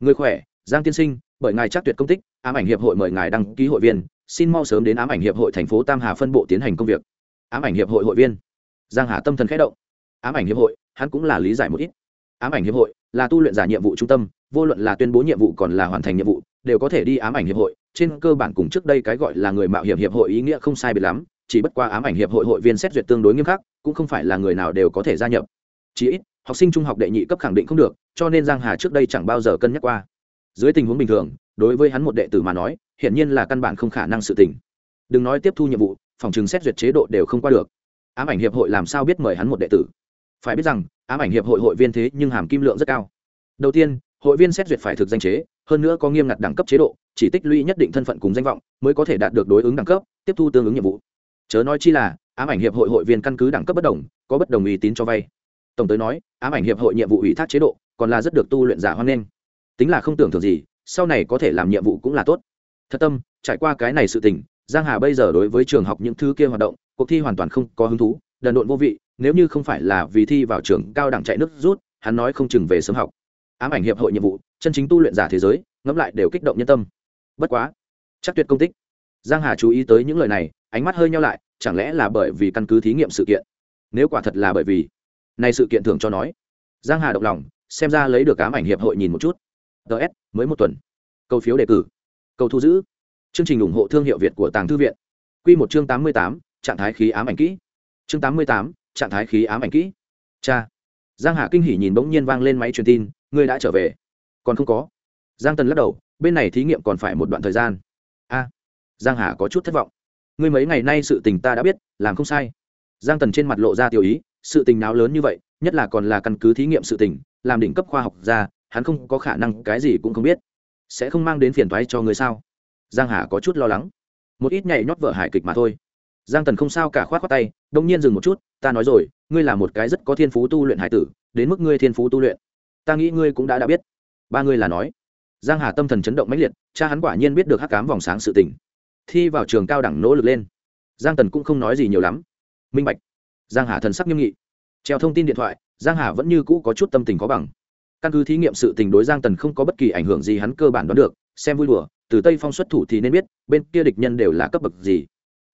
Người khỏe, giang tiên sinh, bởi ngài chắc tuyệt công tích, ám ảnh hiệp hội mời ngài đăng ký hội viên, xin mau sớm đến ám ảnh hiệp hội thành phố tam hà phân bộ tiến hành công việc. Ám ảnh hiệp hội hội viên. Giang hà tâm thần khẽ động. Ám ảnh hiệp hội, hắn cũng là lý giải một ít. Ám ảnh hiệp hội là tu luyện giả nhiệm vụ trung tâm, vô luận là tuyên bố nhiệm vụ còn là hoàn thành nhiệm vụ, đều có thể đi ám ảnh hiệp hội trên cơ bản cùng trước đây cái gọi là người mạo hiểm hiệp hội ý nghĩa không sai biệt lắm, chỉ bất qua ám ảnh hiệp hội hội viên xét duyệt tương đối nghiêm khắc, cũng không phải là người nào đều có thể gia nhập. Chỉ ít, học sinh trung học đệ nhị cấp khẳng định không được, cho nên giang hà trước đây chẳng bao giờ cân nhắc qua. Dưới tình huống bình thường, đối với hắn một đệ tử mà nói, hiển nhiên là căn bản không khả năng sự tình. Đừng nói tiếp thu nhiệm vụ, phòng chứng xét duyệt chế độ đều không qua được. Ám ảnh hiệp hội làm sao biết mời hắn một đệ tử? Phải biết rằng, ám ảnh hiệp hội hội viên thế nhưng hàm kim lượng rất cao. Đầu tiên, hội viên xét duyệt phải thực danh chế hơn nữa có nghiêm ngặt đẳng cấp chế độ, chỉ tích lũy nhất định thân phận cùng danh vọng mới có thể đạt được đối ứng đẳng cấp, tiếp thu tương ứng nhiệm vụ. Chớ nói chi là, ám ảnh hiệp hội hội viên căn cứ đẳng cấp bất đồng, có bất đồng uy tín cho vay. Tổng tới nói, ám ảnh hiệp hội nhiệm vụ ủy thác chế độ còn là rất được tu luyện giả hoan nghênh. Tính là không tưởng thường gì, sau này có thể làm nhiệm vụ cũng là tốt. Thật tâm, trải qua cái này sự tình, giang hà bây giờ đối với trường học những thứ kia hoạt động, cuộc thi hoàn toàn không có hứng thú, đần độn vô vị, nếu như không phải là vì thi vào trường cao đẳng chạy nước rút, hắn nói không chừng về sớm học ám ảnh hiệp hội nhiệm vụ, chân chính tu luyện giả thế giới, ngẫm lại đều kích động nhân tâm. Bất quá, chắc tuyệt công tích. Giang hà chú ý tới những lời này, ánh mắt hơi nhau lại, chẳng lẽ là bởi vì căn cứ thí nghiệm sự kiện? Nếu quả thật là bởi vì nay sự kiện thường cho nói. Giang hà động lòng, xem ra lấy được ám ảnh hiệp hội nhìn một chút. Ts mới một tuần. Câu phiếu đề cử. Câu thu giữ. Chương trình ủng hộ thương hiệu việt của tàng thư viện. Quy một chương tám mươi tám, trạng thái khí ám ảnh kỹ. Chương tám mươi tám, trạng thái khí ám ảnh kỹ. Cha. Giang hà kinh hỉ nhìn bỗng nhiên vang lên máy truyền tin ngươi đã trở về. Còn không có. Giang tần lắc đầu, bên này thí nghiệm còn phải một đoạn thời gian. A, giang hà có chút thất vọng. Ngươi mấy ngày nay sự tình ta đã biết, làm không sai. Giang tần trên mặt lộ ra tiểu ý, sự tình nào lớn như vậy, nhất là còn là căn cứ thí nghiệm sự tình, làm đỉnh cấp khoa học ra, hắn không có khả năng, cái gì cũng không biết. Sẽ không mang đến phiền toái cho người sao? Giang hà có chút lo lắng. Một ít nhảy nhót vợ hải kịch mà thôi. Giang tần không sao cả khoát khoát tay đông nhiên dừng một chút, ta nói rồi, ngươi là một cái rất có thiên phú tu luyện hải tử, đến mức ngươi thiên phú tu luyện ta nghĩ ngươi cũng đã đã biết. Ba ngươi là nói. Giang hà tâm thần chấn động mãnh liệt, cha hắn quả nhiên biết được hắc cám vòng sáng sự tình. Thi vào trường cao đẳng nỗ lực lên. Giang tần cũng không nói gì nhiều lắm. Minh bạch. Giang hà thần sắc nghiêm nghị. Treo thông tin điện thoại, giang hà vẫn như cũ có chút tâm tình có bằng. Căn cứ thí nghiệm sự tình đối giang tần không có bất kỳ ảnh hưởng gì hắn cơ bản đoán được, xem vui đùa, từ tây phong xuất thủ thì nên biết, bên kia địch nhân đều là cấp bậc gì.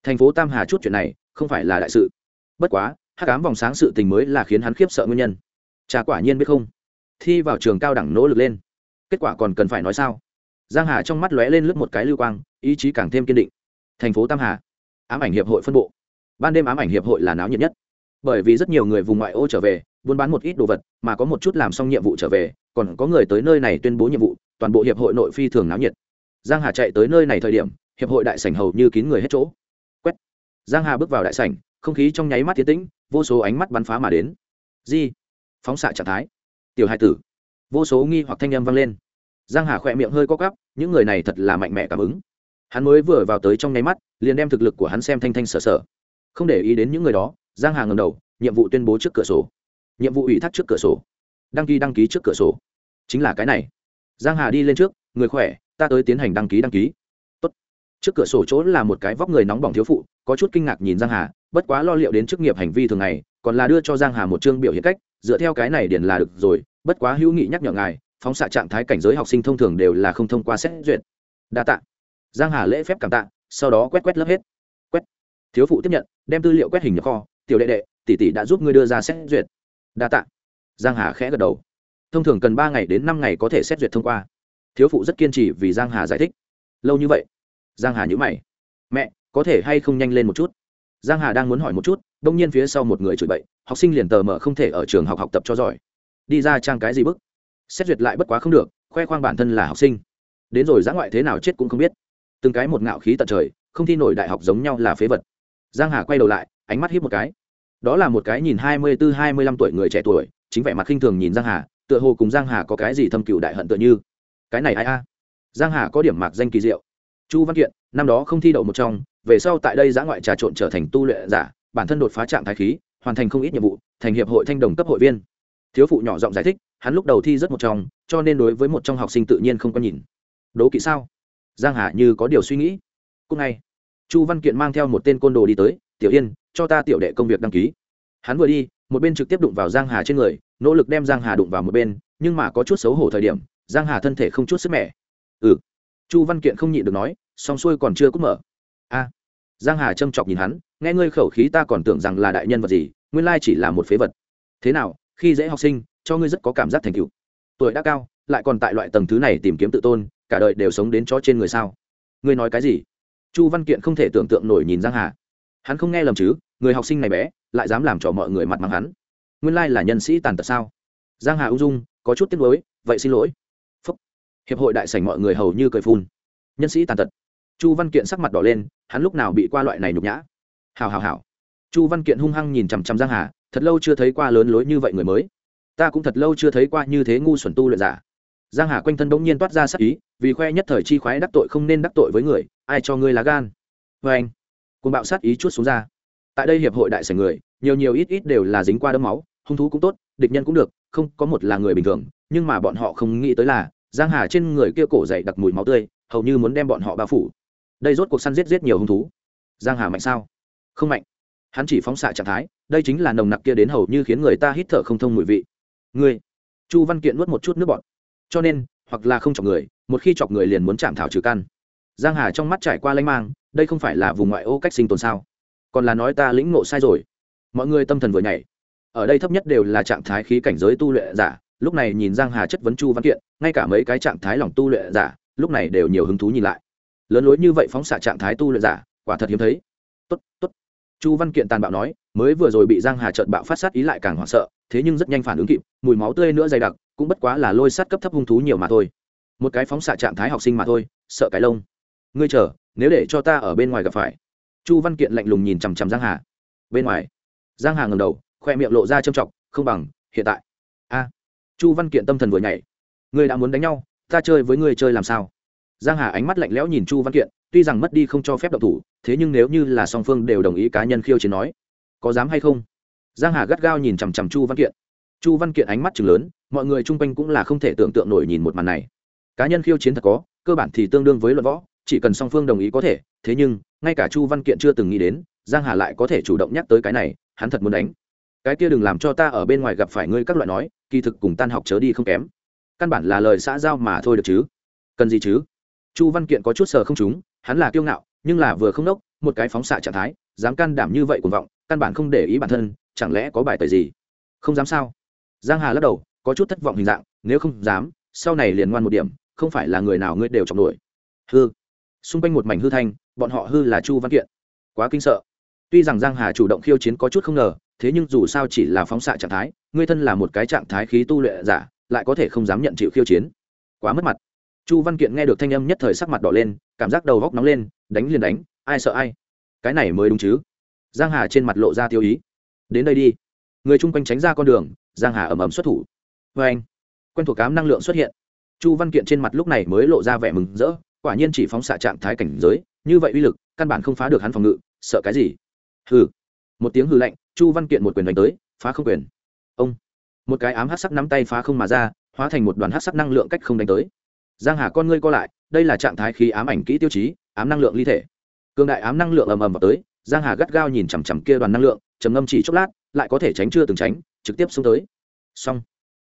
Thành phố tam hà chút chuyện này, không phải là đại sự. Bất quá, hắc ám vòng sáng sự tình mới là khiến hắn khiếp sợ nguyên nhân. Cha quả nhiên biết không? Thi vào trường cao đẳng nỗ lực lên. Kết quả còn cần phải nói sao? Giang hà trong mắt lóe lên lướt một cái lưu quang, ý chí càng thêm kiên định. Thành phố tam hà, ám ảnh hiệp hội phân bộ. Ban đêm ám ảnh hiệp hội là náo nhiệt nhất. Bởi vì rất nhiều người vùng ngoại ô trở về, buôn bán một ít đồ vật, mà có một chút làm xong nhiệm vụ trở về, còn có người tới nơi này tuyên bố nhiệm vụ, toàn bộ hiệp hội nội phi thường náo nhiệt. Giang hà chạy tới nơi này thời điểm, hiệp hội đại sảnh hầu như kín người hết chỗ. Quét. Giang hà bước vào đại sảnh, không khí trong nháy mắt tiến tĩnh, vô số ánh mắt bắn phá mà đến. Di, phóng xạ trạng thái tiểu hai tử. Vô số nghi hoặc thanh âm vang lên. Giang hà khỏe miệng hơi co cắp những người này thật là mạnh mẽ cảm ứng. Hắn mới vừa vào tới trong nháy mắt, liền đem thực lực của hắn xem thanh thanh sở sở. Không để ý đến những người đó, giang hà ngầm đầu, nhiệm vụ tuyên bố trước cửa sổ. Nhiệm vụ ủy thác trước cửa sổ. Đăng ký đăng ký trước cửa sổ. Chính là cái này. Giang hà đi lên trước, người khỏe, ta tới tiến hành đăng ký đăng ký. Tốt. trước cửa sổ chỗ là một cái vóc người nóng bỏng thiếu phụ, có chút kinh ngạc nhìn giang hà, bất quá lo liệu đến chức nghiệp hành vi thường ngày, còn là đưa cho giang hà một chương biểu hiện cách dựa theo cái này điền là được rồi, bất quá hữu nghị nhắc nhở ngài, phóng xạ trạng thái cảnh giới học sinh thông thường đều là không thông qua xét duyệt. Đa tạ. Giang hà lễ phép cảm tạ, sau đó quét quét lớp hết. Quét. Thiếu phụ tiếp nhận, đem tư liệu quét hình nhập kho. Tiểu đệ đệ, tỷ tỷ đã giúp ngươi đưa ra xét duyệt. Đa tạ. Giang hà khẽ gật đầu. Thông thường cần ba ngày đến năm ngày có thể xét duyệt thông qua. Thiếu phụ rất kiên trì vì giang hà giải thích. Lâu như vậy. Giang hà nhữ mày. Mẹ, có thể hay không nhanh lên một chút? Giang hà đang muốn hỏi một chút đông nhiên phía sau một người chửi bậy, học sinh liền tờ mở không thể ở trường học học tập cho giỏi. Đi ra trang cái gì bức? Xét duyệt lại bất quá không được, khoe khoang bản thân là học sinh. Đến rồi giã ngoại thế nào chết cũng không biết. Từng cái một ngạo khí tận trời, không thi nổi đại học giống nhau là phế vật. Giang hà quay đầu lại, ánh mắt hiếp một cái. Đó là một cái nhìn hai mươi bốn hai mươi lăm tuổi người trẻ tuổi, chính vẻ mặt khinh thường nhìn giang hà, tựa hồ cùng giang hà có cái gì thâm cựu đại hận tựa như. Cái này ai a? Giang hà có điểm mạc danh kỳ diệu. Chu văn kiện, năm đó không thi đậu một trong, về sau tại đây giã ngoại trà trộn trở thành tu luyện giả bản thân đột phá trạng thái khí, hoàn thành không ít nhiệm vụ, thành hiệp hội thanh đồng cấp hội viên. Thiếu phụ nhỏ giọng giải thích, hắn lúc đầu thi rất một trong, cho nên đối với một trong học sinh tự nhiên không có nhìn. Đố kỵ sao? Giang hà như có điều suy nghĩ. Cùng ngày, chu văn kiện mang theo một tên côn đồ đi tới, tiểu yên, cho ta tiểu đệ công việc đăng ký. Hắn vừa đi, một bên trực tiếp đụng vào giang hà trên người, nỗ lực đem giang hà đụng vào một bên, nhưng mà có chút xấu hổ thời điểm, giang hà thân thể không chút sức mẻ. Ừ. Chu văn kiện không nhịn được nói song xuôi còn chưa cút mở. A giang hà châm chọc nhìn hắn, nghe ngươi khẩu khí ta còn tưởng rằng là đại nhân vật gì, nguyên lai chỉ là một phế vật. Thế nào, khi dễ học sinh, cho ngươi rất có cảm giác thành tựu. Tuổi đã cao, lại còn tại loại tầng thứ này tìm kiếm tự tôn, cả đời đều sống đến chó trên người sao? Ngươi nói cái gì? Chu văn kiện không thể tưởng tượng nổi nhìn giang hà. Hắn không nghe lầm chứ, người học sinh này bé, lại dám làm cho mọi người mặt mắng hắn. Nguyên lai là nhân sĩ tàn tật sao? Giang hà ung dung, có chút tiếc nuối, vậy xin lỗi. Phúc. hiệp hội đại sảnh mọi người hầu như cười phun. Nhân sĩ tàn tật chu văn kiện sắc mặt đỏ lên, hắn lúc nào bị qua loại này nhục nhã? Hào hào hào chu văn kiện hung hăng nhìn chằm chằm giang hà, thật lâu chưa thấy qua lớn lối như vậy người mới. Ta cũng thật lâu chưa thấy qua như thế ngu xuẩn tu luyện giả. Giang hà quanh thân bỗng nhiên toát ra sắc ý, vì khoe nhất thời chi khoái đắc tội không nên đắc tội với người, ai cho ngươi lá gan? Vê anh côn bạo sát ý chút xuống ra. Tại đây hiệp hội đại sảnh người, nhiều nhiều ít ít đều là dính qua đấm máu, hung thú cũng tốt, địch nhân cũng được, không có một là người bình thường, nhưng mà bọn họ không nghĩ tới là, giang hà trên người kia cổ dày đặc mùi máu tươi, hầu như muốn đem bọn họ bao phủ đây rốt cuộc săn giết giết nhiều hung thú. Giang hà mạnh sao? Không mạnh. Hắn chỉ phóng xạ trạng thái, đây chính là nồng nặc kia đến hầu như khiến người ta hít thở không thông mùi vị. Ngươi, chu văn kiện nuốt một chút nước bọt. Cho nên, hoặc là không chọc người, một khi chọc người liền muốn chạm thảo trừ căn. Giang hà trong mắt trải qua lanh mang, đây không phải là vùng ngoại ô cách sinh tồn sao? Còn là nói ta lĩnh ngộ sai rồi. Mọi người tâm thần vừa nhảy. Ở đây thấp nhất đều là trạng thái khí cảnh giới tu luyện giả, lúc này nhìn giang hà chất vấn chu văn kiện, ngay cả mấy cái trạng thái lòng tu luyện giả, lúc này đều nhiều hứng thú nhìn lại lớn lối như vậy phóng xạ trạng thái tu luyện giả, quả thật hiếm thấy. Tốt tốt. Chu văn kiện tàn bạo nói, mới vừa rồi bị giang hà trợn bạo phát sát ý lại càng hoảng sợ, thế nhưng rất nhanh phản ứng kịp, mùi máu tươi nữa dày đặc, cũng bất quá là lôi sát cấp thấp hung thú nhiều mà thôi. Một cái phóng xạ trạng thái học sinh mà thôi, sợ cái lông. Ngươi chờ, nếu để cho ta ở bên ngoài gặp phải. Chu văn kiện lạnh lùng nhìn chằm chằm giang hà. Bên ngoài. Giang hà ngầm đầu, khoe miệng lộ ra trâm trọng, không bằng, hiện tại. A. Chu văn kiện tâm thần vừa nhảy. Ngươi đã muốn đánh nhau, ta chơi với ngươi chơi làm sao? Giang hà ánh mắt lạnh lẽo nhìn chu văn kiện, tuy rằng mất đi không cho phép động thủ, thế nhưng nếu như là song phương đều đồng ý cá nhân khiêu chiến nói, có dám hay không? Giang hà gắt gao nhìn chằm chằm chu văn kiện. Chu văn kiện ánh mắt chừng lớn, mọi người chung quanh cũng là không thể tưởng tượng nổi nhìn một màn này. Cá nhân khiêu chiến thật có, cơ bản thì tương đương với luận võ, chỉ cần song phương đồng ý có thể, thế nhưng, ngay cả chu văn kiện chưa từng nghĩ đến, giang hà lại có thể chủ động nhắc tới cái này, hắn thật muốn đánh. Cái kia đừng làm cho ta ở bên ngoài gặp phải ngươi các loại nói, kỳ thực cùng tan học chớ đi không kém. Căn bản là lời xã giao mà thôi được chứ. Cần gì chứ? Chu văn kiện có chút sờ không chúng hắn là kiêu ngạo, nhưng là vừa không đốc một cái phóng xạ trạng thái, dám can đảm như vậy cuồng vọng, căn bản không để ý bản thân, chẳng lẽ có bài tời gì? Không dám sao? Giang hà lắc đầu, có chút thất vọng hình dạng, nếu không dám, sau này liền ngoan một điểm, không phải là người nào ngươi đều chọc nổi. Hư. Xung quanh một mảnh hư thanh, bọn họ hư là chu văn kiện. Quá kinh sợ. Tuy rằng giang hà chủ động khiêu chiến có chút không ngờ, thế nhưng dù sao chỉ là phóng xạ trạng thái, ngươi thân là một cái trạng thái khí tu luyện giả, lại có thể không dám nhận chịu khiêu chiến. Quá mất mặt chu văn kiện nghe được thanh âm nhất thời sắc mặt đỏ lên, cảm giác đầu góc nóng lên, đánh liền đánh, ai sợ ai? Cái này mới đúng chứ? Giang hà trên mặt lộ ra tiêu ý. Đến đây đi. Người chung quanh tránh ra con đường, giang hà ầm ầm xuất thủ. Vê anh, quen thuộc cám năng lượng xuất hiện. Chu văn kiện trên mặt lúc này mới lộ ra vẻ mừng rỡ, quả nhiên chỉ phóng xạ trạng thái cảnh giới, như vậy uy lực, căn bản không phá được hắn phòng ngự, sợ cái gì? Hừ. Một tiếng hừ lạnh, chu văn kiện một quyền đánh tới, phá không quyền. Ông. Một cái ám hát sắc nắm tay phá không mà ra, hóa thành một đoàn hát sắc năng lượng cách không đánh tới giang hà con ngươi co lại đây là trạng thái khí ám ảnh kỹ tiêu chí ám năng lượng ly thể. Cường đại ám năng lượng ầm ầm vào tới giang hà gắt gao nhìn chằm chằm kia đoàn năng lượng trầm ngâm chỉ chốc lát lại có thể tránh chưa từng tránh trực tiếp xuống tới. Xong.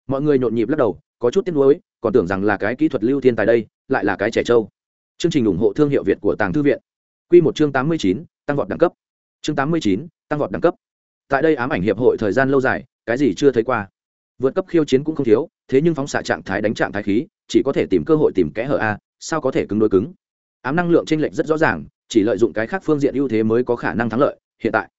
Mọi người nhộn nhịp lắc đầu có chút tiếc nuối còn tưởng rằng là cái kỹ thuật lưu thiên tài đây lại là cái trẻ trâu. Chương trình ủng hộ thương hiệu việt của tàng thư viện. Quy một chương tám mươi chín, tăng vọt đẳng cấp. Chương tám mươi chín, tăng vọt đẳng cấp. Tại đây ám ảnh hiệp hội thời gian lâu dài cái gì chưa thấy qua? Vượt cấp khiêu chiến cũng không thiếu, thế nhưng phóng xạ trạng thái đánh trạng thái khí, chỉ có thể tìm cơ hội tìm kẽ hở a, sao có thể cứng đối cứng? Ám năng lượng tranh lệch rất rõ ràng, chỉ lợi dụng cái khác phương diện ưu thế mới có khả năng thắng lợi, hiện tại.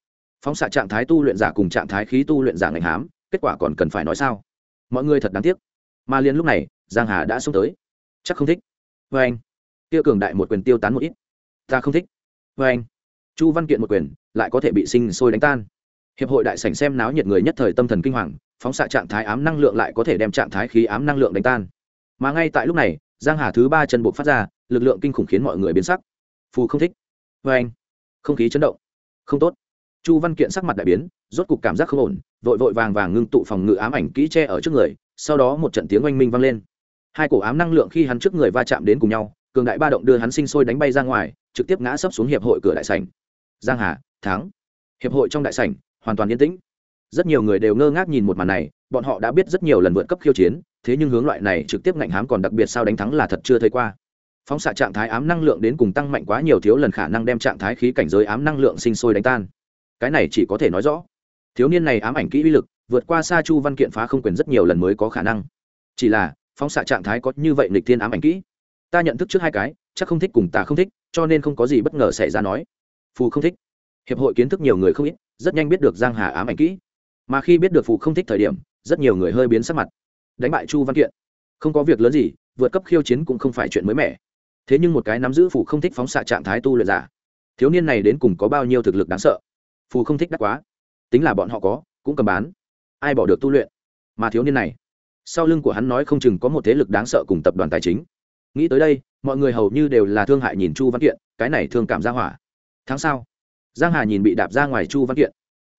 Phóng xạ trạng thái tu luyện giả cùng trạng thái khí tu luyện giả ngành hám, kết quả còn cần phải nói sao? Mọi người thật đáng tiếc. Mà liền lúc này, giang hà đã xông tới. Chắc không thích. Vê anh. Tiêu cường đại một quyền tiêu tán một ít. Ta không thích. Vê anh. Chu văn kiện một quyền, lại có thể bị sinh sôi đánh tan. Hiệp hội đại sảnh xem náo nhiệt người nhất thời tâm thần kinh hoàng phóng xạ trạng thái ám năng lượng lại có thể đem trạng thái khí ám năng lượng đánh tan. Mà ngay tại lúc này, giang hà thứ ba chân bộ phát ra, lực lượng kinh khủng khiến mọi người biến sắc. Phù không thích. Vê anh, không khí chấn động. Không tốt. Chu văn kiện sắc mặt đại biến, rốt cục cảm giác không ổn, vội vội vàng vàng ngưng tụ phòng ngự ám ảnh kỹ tre ở trước người, sau đó một trận tiếng oanh minh vang lên. Hai cổ ám năng lượng khi hắn trước người va chạm đến cùng nhau, cường đại ba động đưa hắn sinh sôi đánh bay ra ngoài, trực tiếp ngã sấp xuống hiệp hội cửa đại sảnh. Giang hà, thắng. Hiệp hội trong đại sảnh, hoàn toàn yên tĩnh rất nhiều người đều ngơ ngác nhìn một màn này, bọn họ đã biết rất nhiều lần vượt cấp khiêu chiến, thế nhưng hướng loại này trực tiếp ngạnh hám còn đặc biệt sao đánh thắng là thật chưa thấy qua. Phóng xạ trạng thái ám năng lượng đến cùng tăng mạnh quá nhiều thiếu lần khả năng đem trạng thái khí cảnh giới ám năng lượng sinh sôi đánh tan. Cái này chỉ có thể nói rõ. Thiếu niên này ám ảnh kỹ uy lực, vượt qua xa chu văn kiện phá không quyền rất nhiều lần mới có khả năng. Chỉ là, phóng xạ trạng thái có như vậy nịch thiên ám ảnh kỹ. Ta nhận thức trước hai cái, chắc không thích cùng ta không thích, cho nên không có gì bất ngờ xảy ra nói. Phù không thích. Hiệp hội kiến thức nhiều người không ít, rất nhanh biết được giang hà ám ảnh kỹ mà khi biết được phù không thích thời điểm, rất nhiều người hơi biến sắc mặt. Đánh bại chu văn kiện. Không có việc lớn gì, vượt cấp khiêu chiến cũng không phải chuyện mới mẻ. Thế nhưng một cái nắm giữ phù không thích phóng xạ trạng thái tu luyện giả, thiếu niên này đến cùng có bao nhiêu thực lực đáng sợ? Phù không thích đắt quá. Tính là bọn họ có, cũng cầm bán. Ai bỏ được tu luyện? Mà thiếu niên này, sau lưng của hắn nói không chừng có một thế lực đáng sợ cùng tập đoàn tài chính. Nghĩ tới đây, mọi người hầu như đều là thương hại nhìn chu văn kiện, cái này thương cảm ra hỏa. Tháng sau, giang hà nhìn bị đạp ra ngoài chu văn kiện.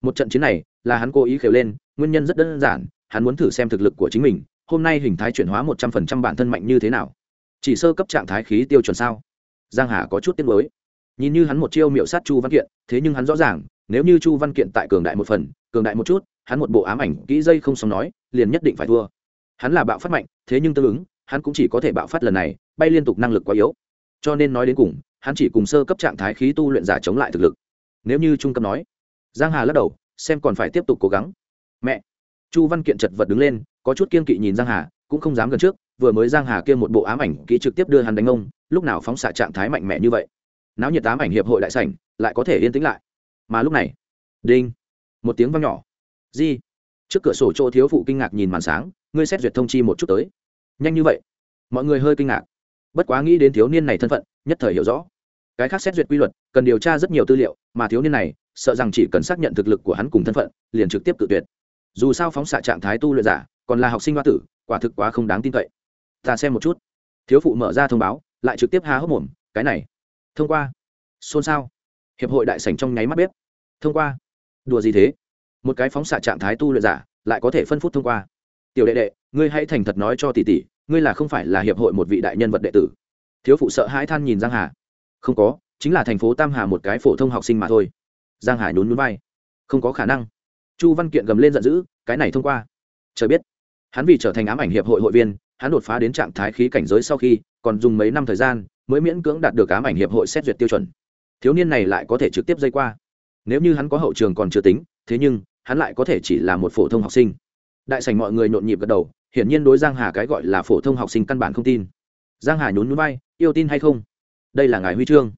Một trận chiến này là hắn cố ý khều lên, nguyên nhân rất đơn giản, hắn muốn thử xem thực lực của chính mình, hôm nay hình thái chuyển hóa một trăm phần trăm bản thân mạnh như thế nào. Chỉ sơ cấp trạng thái khí tiêu chuẩn sao? Giang hà có chút tiếc mới nhìn như hắn một chiêu miệu sát chu văn kiện, thế nhưng hắn rõ ràng, nếu như chu văn kiện tại cường đại một phần, cường đại một chút, hắn một bộ ám ảnh kỹ dây không xong nói, liền nhất định phải thua. Hắn là bạo phát mạnh, thế nhưng tương ứng, hắn cũng chỉ có thể bạo phát lần này, bay liên tục năng lực quá yếu. Cho nên nói đến cùng, hắn chỉ cùng sơ cấp trạng thái khí tu luyện giả chống lại thực lực. Nếu như trung cấp nói, giang hà lắc đầu xem còn phải tiếp tục cố gắng. Mẹ, chu văn kiện chật vật đứng lên, có chút kiên kỵ nhìn giang hà, cũng không dám gần trước, vừa mới giang hà kia một bộ ám ảnh kỹ trực tiếp đưa hắn đánh ông, lúc nào phóng xạ trạng thái mạnh mẽ như vậy. Náo nhiệt ám ảnh hiệp hội đại sảnh, lại có thể yên tĩnh lại. Mà lúc này, đinh, một tiếng vang nhỏ. Di, trước cửa sổ chỗ thiếu phụ kinh ngạc nhìn màn sáng, ngươi xét duyệt thông chi một chút tới. Nhanh như vậy. Mọi người hơi kinh ngạc. Bất quá nghĩ đến thiếu niên này thân phận, nhất thời hiểu rõ. Cái khác xét duyệt quy luật, cần điều tra rất nhiều tư liệu, mà thiếu niên này sợ rằng chỉ cần xác nhận thực lực của hắn cùng thân phận, liền trực tiếp tự tuyệt. Dù sao phóng xạ trạng thái tu luyện giả, còn là học sinh hoa tử, quả thực quá không đáng tin cậy. Ta xem một chút. Thiếu phụ mở ra thông báo, lại trực tiếp há hốc mồm, cái này, thông qua. Xôn xao. Hiệp hội đại sảnh trong nháy mắt bếp. Thông qua. Đùa gì thế? Một cái phóng xạ trạng thái tu luyện giả, lại có thể phân phút thông qua. Tiểu đệ đệ, ngươi hãy thành thật nói cho tỷ tỷ, ngươi là không phải là hiệp hội một vị đại nhân vật đệ tử. Thiếu phụ sợ hãi than nhìn giang hà. Không có, chính là thành phố tam hà một cái phổ thông học sinh mà thôi giang Hải nhún nhún vai. Không có khả năng. Chu văn kiện gầm lên giận dữ, cái này thông qua. Trời biết. Hắn vì trở thành ám ảnh hiệp hội hội viên, hắn đột phá đến trạng thái khí cảnh giới sau khi, còn dùng mấy năm thời gian, mới miễn cưỡng đạt được ám ảnh hiệp hội xét duyệt tiêu chuẩn. Thiếu niên này lại có thể trực tiếp dây qua. Nếu như hắn có hậu trường còn chưa tính, thế nhưng, hắn lại có thể chỉ là một phổ thông học sinh. Đại sảnh mọi người nhộn nhịp gật đầu, hiển nhiên đối giang hà cái gọi là phổ thông học sinh căn bản không tin. Giang hà nhún nhún vai, yêu tin hay không? Đây là ngài huy chương.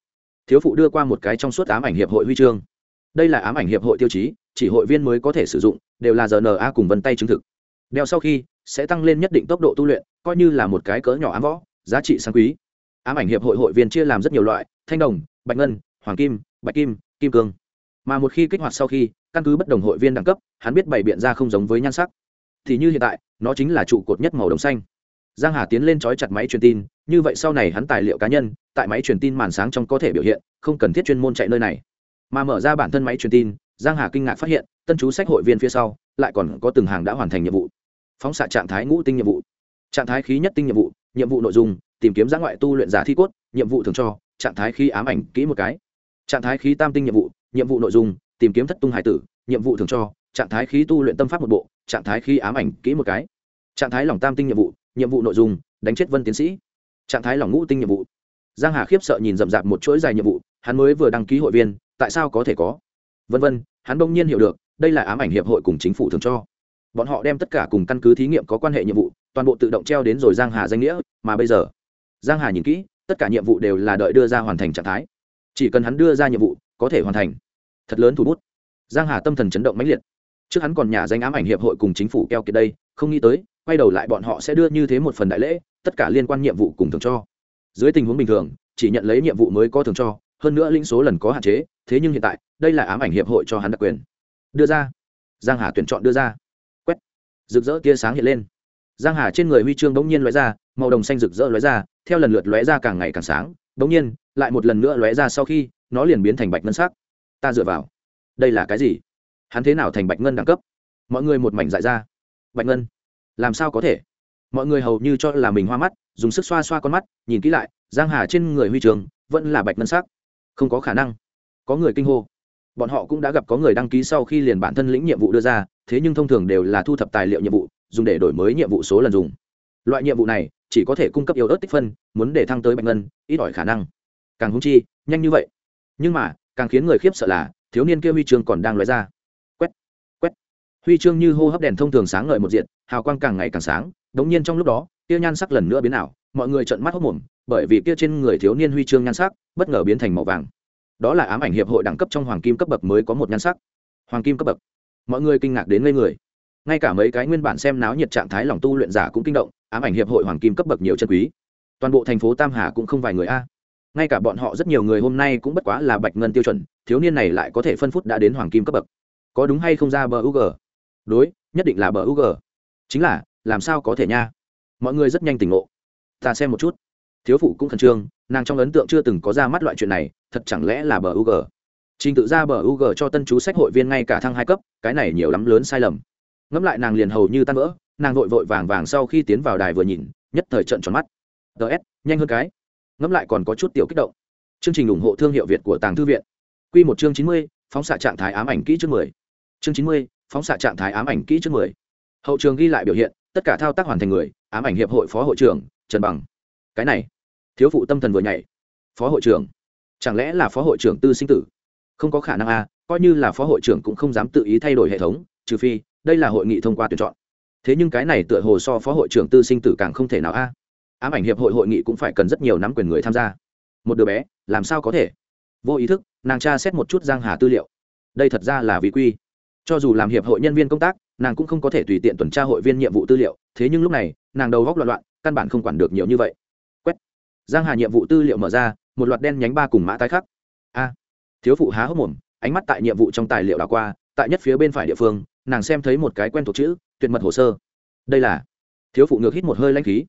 Thiếu phụ đưa qua một cái trong suốt ám ảnh hiệp hội huy chương đây là ám ảnh hiệp hội tiêu chí, chỉ hội viên mới có thể sử dụng, đều là rna cùng vân tay chứng thực. Đeo sau khi, sẽ tăng lên nhất định tốc độ tu luyện, coi như là một cái cỡ nhỏ ám võ, giá trị sang quý. Ám ảnh hiệp hội hội viên chia làm rất nhiều loại, thanh đồng, bạch ngân, hoàng kim, bạch kim kim cương. Mà một khi kích hoạt sau khi, căn cứ bất đồng hội viên đẳng cấp, hắn biết bày biện ra không giống với nhan sắc. Thì như hiện tại, nó chính là trụ cột nhất màu đồng xanh. Giang hà tiến lên trói chặt máy truyền tin, như vậy sau này hắn tài liệu cá nhân, tại máy truyền tin màn sáng trong có thể biểu hiện, không cần thiết chuyên môn chạy nơi này mà mở ra bản thân máy truyền tin, giang hà kinh ngạc phát hiện, tân chú sách hội viên phía sau, lại còn có từng hàng đã hoàn thành nhiệm vụ. Phóng xạ trạng thái ngũ tinh nhiệm vụ. Trạng thái khí nhất tinh nhiệm vụ nhiệm vụ nội dung, tìm kiếm giã ngoại tu luyện giả thi cốt, nhiệm vụ thường cho, trạng thái khí ám ảnh kỹ một cái. Trạng thái khí tam tinh nhiệm vụ nhiệm vụ nội dung, tìm kiếm thất tung hải tử, nhiệm vụ thường cho, trạng thái khí tu luyện tâm pháp một bộ, trạng thái khí ám ảnh kỹ một cái. Trạng thái lòng tam tinh nhiệm vụ nhiệm vụ nội dung, đánh chết vân tiến sĩ. Trạng thái lòng ngũ tinh nhiệm vụ. Giang hà khiếp sợ nhìn rậm rạp một chuỗi dài nhiệm vụ hắn mới vừa đăng ký hội viên, tại sao có thể có? Vân vân, hắn bỗng nhiên hiểu được, đây là ám ảnh hiệp hội cùng chính phủ thường cho. Bọn họ đem tất cả cùng căn cứ thí nghiệm có quan hệ nhiệm vụ, toàn bộ tự động treo đến rồi giang hà danh nghĩa, mà bây giờ, giang hà nhìn kỹ, tất cả nhiệm vụ đều là đợi đưa ra hoàn thành trạng thái. Chỉ cần hắn đưa ra nhiệm vụ, có thể hoàn thành. Thật lớn thủ bút. Giang hà tâm thần chấn động mãnh liệt. Trước hắn còn nhà danh ám ảnh hiệp hội cùng chính phủ keo kiệt đây, không nghĩ tới, quay đầu lại bọn họ sẽ đưa như thế một phần đại lễ, tất cả liên quan nhiệm vụ cùng thường cho. Dưới tình huống bình thường, chỉ nhận lấy nhiệm vụ mới có thường cho hơn nữa lĩnh số lần có hạn chế, thế nhưng hiện tại, đây là ám ảnh hiệp hội cho hắn đặc quyền. Đưa ra. Giang hà tuyển chọn đưa ra. Quét. Rực rỡ tia sáng hiện lên. Giang hà trên người huy chương bỗng nhiên lóe ra, màu đồng xanh rực rỡ lóe ra, theo lần lượt lóe ra càng ngày càng sáng, bỗng nhiên, lại một lần nữa lóe ra sau khi, nó liền biến thành bạch ngân sắc. Ta dựa vào. Đây là cái gì? Hắn thế nào thành bạch ngân đẳng cấp? Mọi người một mảnh dại ra. Bạch ngân. Làm sao có thể? Mọi người hầu như cho là mình hoa mắt, dùng sức xoa xoa con mắt, nhìn kỹ lại, giang hà trên người huy trường vẫn là bạch ngân sắc không có khả năng. Có người kinh hô. Bọn họ cũng đã gặp có người đăng ký sau khi liền bản thân lĩnh nhiệm vụ đưa ra, thế nhưng thông thường đều là thu thập tài liệu nhiệm vụ, dùng để đổi mới nhiệm vụ số lần dùng. Loại nhiệm vụ này, chỉ có thể cung cấp yếu ớt tích phân, muốn để thăng tới bạch ngân, ít ỏi khả năng. Càng hung chi, nhanh như vậy. Nhưng mà, càng khiến người khiếp sợ là, thiếu niên kia huy chương còn đang lóe ra. Quét quét. Huy chương như hô hấp đèn thông thường sáng ngời một diện, hào quang càng ngày càng sáng, đống nhiên trong lúc đó tiêu nhan sắc lần nữa biến ảo, mọi người trợn mắt hốc mồm bởi vì kia trên người thiếu niên huy chương nhan sắc, bất ngờ biến thành màu vàng. Đó là ám ảnh hiệp hội đẳng cấp trong hoàng kim cấp bậc mới có một nhan sắc. Hoàng kim cấp bậc. Mọi người kinh ngạc đến ngây người. Ngay cả mấy cái nguyên bản xem náo nhiệt trạng thái lòng tu luyện giả cũng kinh động, ám ảnh hiệp hội hoàng kim cấp bậc nhiều chân quý. Toàn bộ thành phố tam hà cũng không vài người a. Ngay cả bọn họ rất nhiều người hôm nay cũng bất quá là bạch ngân tiêu chuẩn, thiếu niên này lại có thể phân phút đã đến hoàng kim cấp bậc. Có đúng hay không ra bờ ug đối, nhất định là bờ ug chính là, làm sao có thể nha? Mọi người rất nhanh tỉnh ngộ. Ta xem một chút thiếu phụ cũng khẩn trương, nàng trong ấn tượng chưa từng có ra mắt loại chuyện này, thật chẳng lẽ là bờ ug trình tự ra bờ ug cho tân chú sách hội viên ngay cả thăng hai cấp, cái này nhiều lắm lớn sai lầm. Ngẫm lại nàng liền hầu như tan vỡ, nàng vội vội vàng vàng sau khi tiến vào đài vừa nhìn, nhất thời trận tròn mắt. Ts nhanh hơn cái. Ngẫm lại còn có chút tiểu kích động. Chương trình ủng hộ thương hiệu việt của tàng thư viện. Q một chương chín mươi, phóng xạ trạng thái ám ảnh kỹ trước mười. Chương chín mươi, phóng xạ trạng thái ám ảnh kỹ trước mười. Hậu trường ghi lại biểu hiện, tất cả thao tác hoàn thành người, ám ảnh hiệp hội phó hội trưởng, trần bằng. Cái này thiếu phụ tâm thần vừa nhảy. Phó hội trưởng. Chẳng lẽ là phó hội trưởng tư sinh tử? Không có khả năng a coi như là phó hội trưởng cũng không dám tự ý thay đổi hệ thống, trừ phi, đây là hội nghị thông qua tuyển chọn. Thế nhưng cái này tựa hồ so phó hội trưởng tư sinh tử càng không thể nào a ám ảnh hiệp hội hội nghị cũng phải cần rất nhiều nắm quyền người tham gia. Một đứa bé, làm sao có thể? Vô ý thức, nàng tra xét một chút giang hà tư liệu. Đây thật ra là vì quy. Cho dù làm hiệp hội nhân viên công tác, nàng cũng không có thể tùy tiện tuần tra hội viên nhiệm vụ tư liệu, thế nhưng lúc này, nàng đầu góc loạn loạn, căn bản không quản được nhiều như vậy giang hà nhiệm vụ tư liệu mở ra, một loạt đen nhánh ba cùng mã tái khắc. A, thiếu phụ há hốc mồm, ánh mắt tại nhiệm vụ trong tài liệu đảo qua, tại nhất phía bên phải địa phương, nàng xem thấy một cái quen thuộc chữ, tuyệt mật hồ sơ. Đây là, thiếu phụ ngược hít một hơi lanh khí.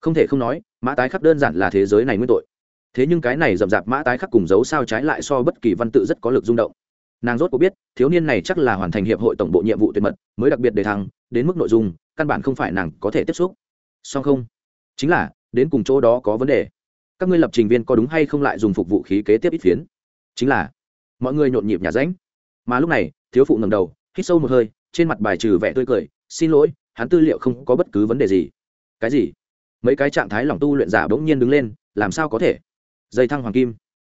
Không thể không nói, mã tái khắc đơn giản là thế giới này nguyên tội. Thế nhưng cái này rậm rạp mã tái khắc cùng dấu sao trái lại so bất kỳ văn tự rất có lực rung động. Nàng rốt có biết, thiếu niên này chắc là hoàn thành hiệp hội tổng bộ nhiệm vụ tuyệt mật, mới đặc biệt đề thăng, đến mức nội dung, căn bản không phải nàng có thể tiếp xúc. Song không, chính là, đến cùng chỗ đó có vấn đề các ngươi lập trình viên có đúng hay không lại dùng phục vụ khí kế tiếp ít phiến? Chính là, mọi người nhộn nhịp nhà ránh mà lúc này, thiếu phụ ngầm đầu, hít sâu một hơi, trên mặt bài trừ vẻ tươi cười, xin lỗi, hắn tư liệu không có bất cứ vấn đề gì. Cái gì? Mấy cái trạng thái lòng tu luyện giả bỗng nhiên đứng lên, làm sao có thể? Dây thăng hoàng kim.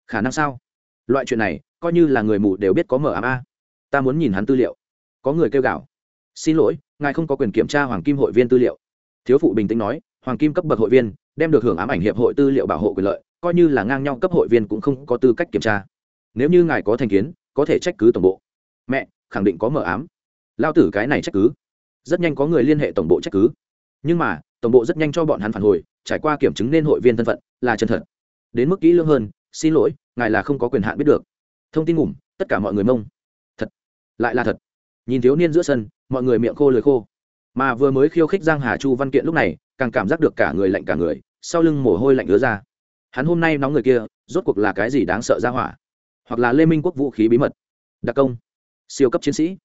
Khả năng sao? Loại chuyện này, coi như là người mù đều biết có mở ám a. Ta muốn nhìn hắn tư liệu. Có người kêu gào, xin lỗi, ngài không có quyền kiểm tra hoàng kim hội viên tư liệu. Thiếu phụ bình tĩnh nói hoàng kim cấp bậc hội viên, đem được hưởng ám ảnh hiệp hội tư liệu bảo hộ quyền lợi, coi như là ngang nhau cấp hội viên cũng không có tư cách kiểm tra. Nếu như ngài có thành kiến, có thể trách cứ tổng bộ. Mẹ, khẳng định có mở ám. Lao tử cái này trách cứ. Rất nhanh có người liên hệ tổng bộ trách cứ. Nhưng mà, tổng bộ rất nhanh cho bọn hắn phản hồi, trải qua kiểm chứng nên hội viên thân phận là chân thật. Đến mức kỹ lưỡng hơn, xin lỗi, ngài là không có quyền hạn biết được. Thông tin ngủm, tất cả mọi người mông. Thật. Lại là thật. Nhìn thiếu niên giữa sân, mọi người miệng khô lời khô mà vừa mới khiêu khích giang hà chu văn kiện lúc này, càng cảm giác được cả người lạnh cả người, sau lưng mồ hôi lạnh ứa ra. Hắn hôm nay nóng người kia, rốt cuộc là cái gì đáng sợ ra hỏa? Hoặc là lê minh quốc vũ khí bí mật? Đặc công, siêu cấp chiến sĩ.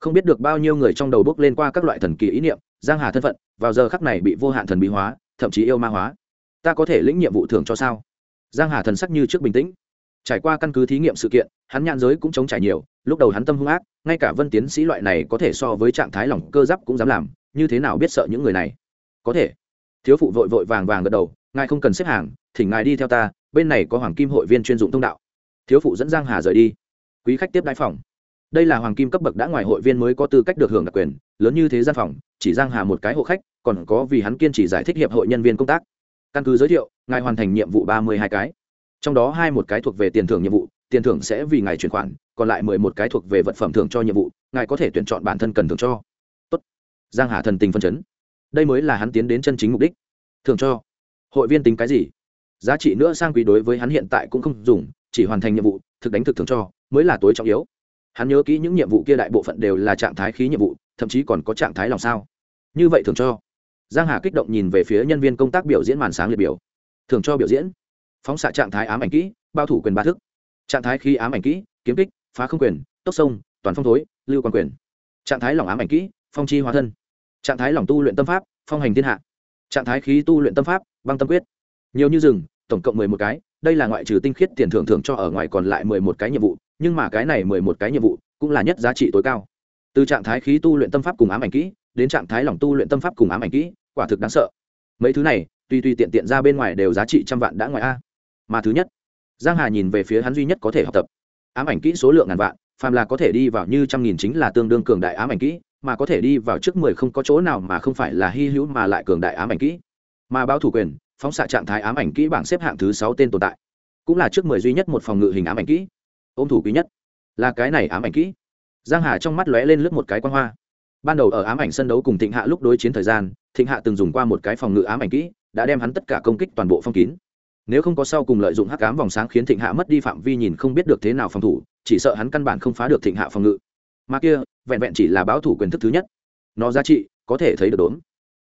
Không biết được bao nhiêu người trong đầu bước lên qua các loại thần kỳ ý niệm, giang hà thân phận, vào giờ khắc này bị vô hạn thần bí hóa, thậm chí yêu ma hóa. Ta có thể lĩnh nhiệm vụ thưởng cho sao? Giang hà thần sắc như trước bình tĩnh. Trải qua căn cứ thí nghiệm sự kiện, hắn nhãn giới cũng chống trải nhiều, lúc đầu hắn tâm hung ác ngay cả vân tiến sĩ loại này có thể so với trạng thái lòng cơ giáp cũng dám làm, như thế nào biết sợ những người này? Có thể. Thiếu phụ vội vội vàng vàng gật đầu, ngài không cần xếp hàng, thỉnh ngài đi theo ta, bên này có hoàng kim hội viên chuyên dụng thông đạo. Thiếu phụ dẫn giang hà rời đi. Quý khách tiếp đái phòng. Đây là hoàng kim cấp bậc đã ngoài hội viên mới có tư cách được hưởng đặc quyền, lớn như thế gian phòng, chỉ giang hà một cái hộ khách, còn có vì hắn kiên trì giải thích hiệp hội nhân viên công tác. Căn cứ giới thiệu, ngài hoàn thành nhiệm vụ ba mươi hai cái. Trong đó hai một cái thuộc về tiền thưởng nhiệm vụ tiền thưởng sẽ vì ngài chuyển khoản, còn lại mười một cái thuộc về vật phẩm thưởng cho nhiệm vụ, ngài có thể tuyển chọn bản thân cần thưởng cho. Tốt. giang hà thần tình phân chấn. Đây mới là hắn tiến đến chân chính mục đích. Thưởng cho. Hội viên tính cái gì? Giá trị nữa sang quý đối với hắn hiện tại cũng không dùng, chỉ hoàn thành nhiệm vụ, thực đánh thực thưởng cho, mới là tối trọng yếu. Hắn nhớ kỹ những nhiệm vụ kia đại bộ phận đều là trạng thái khí nhiệm vụ, thậm chí còn có trạng thái lòng sao. Như vậy thường cho. Giang hà kích động nhìn về phía nhân viên công tác biểu diễn màn sáng liệt biểu. Thường cho biểu diễn. Phóng xạ trạng thái ám ảnh kỹ, bao thủ quyền ba thức trạng thái khí ám ảnh kỹ, kiếm kích, phá không quyền, tốc sông, toàn phong thối, lưu quan quyền. Trạng thái lỏng ám ảnh kỹ, phong chi hóa thân. Trạng thái lỏng tu luyện tâm pháp, phong hành thiên hạ. Trạng thái khí tu luyện tâm pháp, băng tâm quyết. Nhiều như rừng, tổng cộng mười một cái, đây là ngoại trừ tinh khiết tiền thưởng thưởng cho ở ngoài còn lại mười một cái nhiệm vụ, nhưng mà cái này mười một cái nhiệm vụ cũng là nhất giá trị tối cao. Từ trạng thái khí tu luyện tâm pháp cùng ám ảnh kỹ, đến trạng thái lỏng tu luyện tâm pháp cùng ám ảnh kỹ, quả thực đáng sợ. Mấy thứ này tuy tuy tiện tiện ra bên ngoài đều giá trị trăm vạn đã ngoài a. Mà thứ nhất giang hà nhìn về phía hắn duy nhất có thể học tập. Ám ảnh kỹ số lượng ngàn vạn, phàm là có thể đi vào như trăm nghìn chính là tương đương cường đại ám ảnh kỹ, mà có thể đi vào trước mười không có chỗ nào mà không phải là hy hữu mà lại cường đại ám ảnh kỹ. Mà báo thủ quyền, phóng xạ trạng thái ám ảnh kỹ bảng xếp hạng thứ sáu tên tồn tại. Cũng là trước mười duy nhất một phòng ngự hình ám ảnh kỹ. Ôm thủ quý nhất. Là cái này ám ảnh kỹ. Giang hà trong mắt lóe lên lướt một cái quan hoa. Ban đầu ở ám ảnh sân đấu cùng thịnh hạ lúc đối chiến thời gian, thịnh hạ từng dùng qua một cái phòng ngự ám ảnh kỹ, đã đem hắn tất cả công kích toàn bộ phong kín nếu không có sau cùng lợi dụng hắc ám vòng sáng khiến thịnh hạ mất đi phạm vi nhìn không biết được thế nào phòng thủ, chỉ sợ hắn căn bản không phá được thịnh hạ phòng ngự. Mà kia, vẹn vẹn chỉ là báo thủ quyền thức thứ nhất. Nó giá trị, có thể thấy được đốn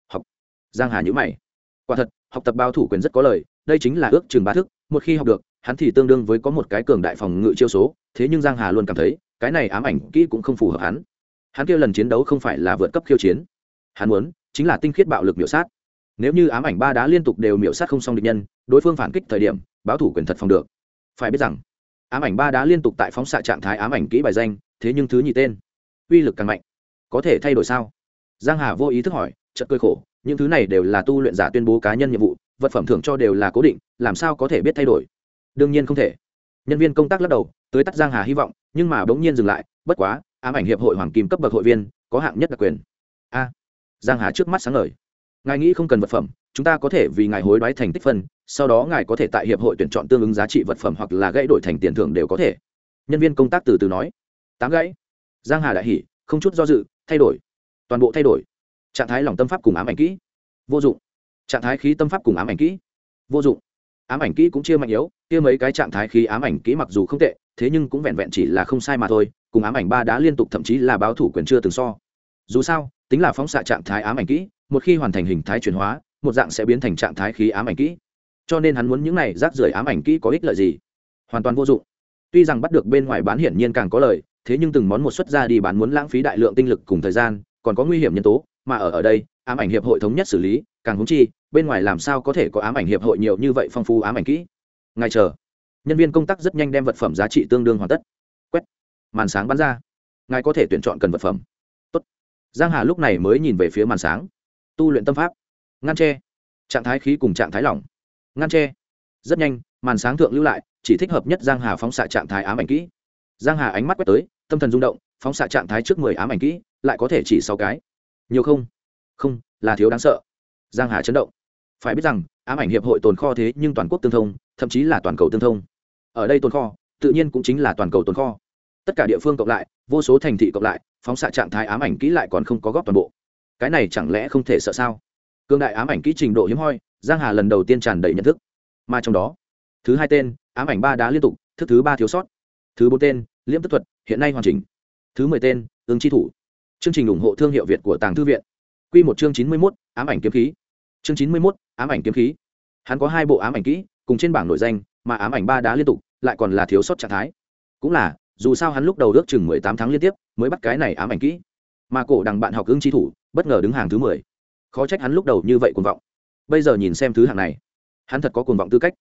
học. Giang hà nhữ mày. Quả thật, học tập báo thủ quyền rất có lời, đây chính là ước trường ba thức, một khi học được, hắn thì tương đương với có một cái cường đại phòng ngự chiêu số, thế nhưng giang hà luôn cảm thấy, cái này ám ảnh kỹ cũng không phù hợp hắn. Hắn kia lần chiến đấu không phải là vượt cấp khiêu chiến. Hắn muốn, chính là tinh khiết bạo lực miểu sát nếu như ám ảnh ba đá liên tục đều miểu sát không xong địch nhân, đối phương phản kích thời điểm, báo thủ quyền thật phòng được. Phải biết rằng, ám ảnh ba đá liên tục tại phóng xạ trạng thái ám ảnh kỹ bài danh, thế nhưng thứ nhị tên, uy lực càng mạnh. Có thể thay đổi sao? Giang hà vô ý thức hỏi, chợt cơi khổ, những thứ này đều là tu luyện giả tuyên bố cá nhân nhiệm vụ, vật phẩm thưởng cho đều là cố định, làm sao có thể biết thay đổi? Đương nhiên không thể. Nhân viên công tác lắc đầu, tới tắt giang hà hy vọng, nhưng mà bỗng nhiên dừng lại, bất quá, ám ảnh hiệp hội hoàng kim cấp bậc hội viên, có hạng nhất đặc quyền. A. Giang hà trước mắt sáng ngời ngài nghĩ không cần vật phẩm, chúng ta có thể vì ngài hối đoái thành tích phân, sau đó ngài có thể tại hiệp hội tuyển chọn tương ứng giá trị vật phẩm hoặc là gãy đổi thành tiền thưởng đều có thể. Nhân viên công tác từ từ nói. Tám gãy. Giang hà đại hỉ, không chút do dự, thay đổi. Toàn bộ thay đổi. Trạng thái lòng tâm pháp cùng ám ảnh kỹ. Vô dụng. Trạng thái khí tâm pháp cùng ám ảnh kỹ. Vô dụng. Ám ảnh kỹ cũng chia mạnh yếu, kia mấy cái trạng thái khí ám ảnh kỹ mặc dù không tệ, thế nhưng cũng vẹn vẹn chỉ là không sai mà thôi, cùng ám ảnh ba đã liên tục thậm chí là báo thủ quyền chưa từng so. Dù sao, tính là phóng xạ trạng thái ám ảnh kỹ một khi hoàn thành hình thái chuyển hóa, một dạng sẽ biến thành trạng thái khí ám ảnh kỹ. Cho nên hắn muốn những này rác rưởi ám ảnh kỹ có ích lợi gì? Hoàn toàn vô dụng. Tuy rằng bắt được bên ngoài bán hiển nhiên càng có lợi, thế nhưng từng món một xuất ra đi bán muốn lãng phí đại lượng tinh lực cùng thời gian, còn có nguy hiểm nhân tố, mà ở ở đây, ám ảnh hiệp hội thống nhất xử lý, càng húng chi, bên ngoài làm sao có thể có ám ảnh hiệp hội nhiều như vậy phong phú ám ảnh kỹ? Ngay chờ. Nhân viên công tác rất nhanh đem vật phẩm giá trị tương đương hoàn tất. Quét. Màn sáng bắn ra. Ngài có thể tuyển chọn cần vật phẩm. Tốt. giang hà lúc này mới nhìn về phía màn sáng tu luyện tâm pháp, ngăn tre trạng thái khí cùng trạng thái lỏng, ngăn tre rất nhanh, màn sáng thượng lưu lại, chỉ thích hợp nhất giang hà phóng xạ trạng thái ám ảnh kỹ. Giang hà ánh mắt quét tới, tâm thần rung động, phóng xạ trạng thái trước mười ám ảnh kỹ, lại có thể chỉ sáu cái. Nhiều không? Không, là thiếu đáng sợ. Giang hà chấn động. Phải biết rằng, ám ảnh hiệp hội tồn kho thế nhưng toàn quốc tương thông, thậm chí là toàn cầu tương thông. Ở đây tồn kho, tự nhiên cũng chính là toàn cầu tồn kho. Tất cả địa phương cộng lại, vô số thành thị cộng lại, phóng xạ trạng thái ám ảnh kỹ lại còn không có góp toàn bộ cái này chẳng lẽ không thể sợ sao? Cương đại ám ảnh kỹ trình độ hiếm hoi, giang hà lần đầu tiên tràn đầy nhận thức. Mà trong đó, thứ hai tên, ám ảnh ba đá liên tục, thức thứ ba thiếu sót. Thứ bốn tên, liễm tức thuật, hiện nay hoàn chỉnh. Thứ mười tên ứng chi thủ. Chương trình ủng hộ thương hiệu việt của tàng thư viện. Q một chương chín mươi mốt, ám ảnh kiếm khí. Chương chín mươi mốt, ám ảnh kiếm khí. Hắn có hai bộ ám ảnh kỹ, cùng trên bảng nội danh, mà ám ảnh ba đá liên tục, lại còn là thiếu sót trạng thái. Cũng là, dù sao hắn lúc đầu ước chừng mười tám tháng liên tiếp, mới bắt cái này ám ảnh kỹ. Mà cổ đằng bạn học ứng chi thủ bất ngờ đứng hàng thứ mười. Khó trách hắn lúc đầu như vậy cuồng vọng. Bây giờ nhìn xem thứ hạng này, hắn thật có cuồng vọng tư cách.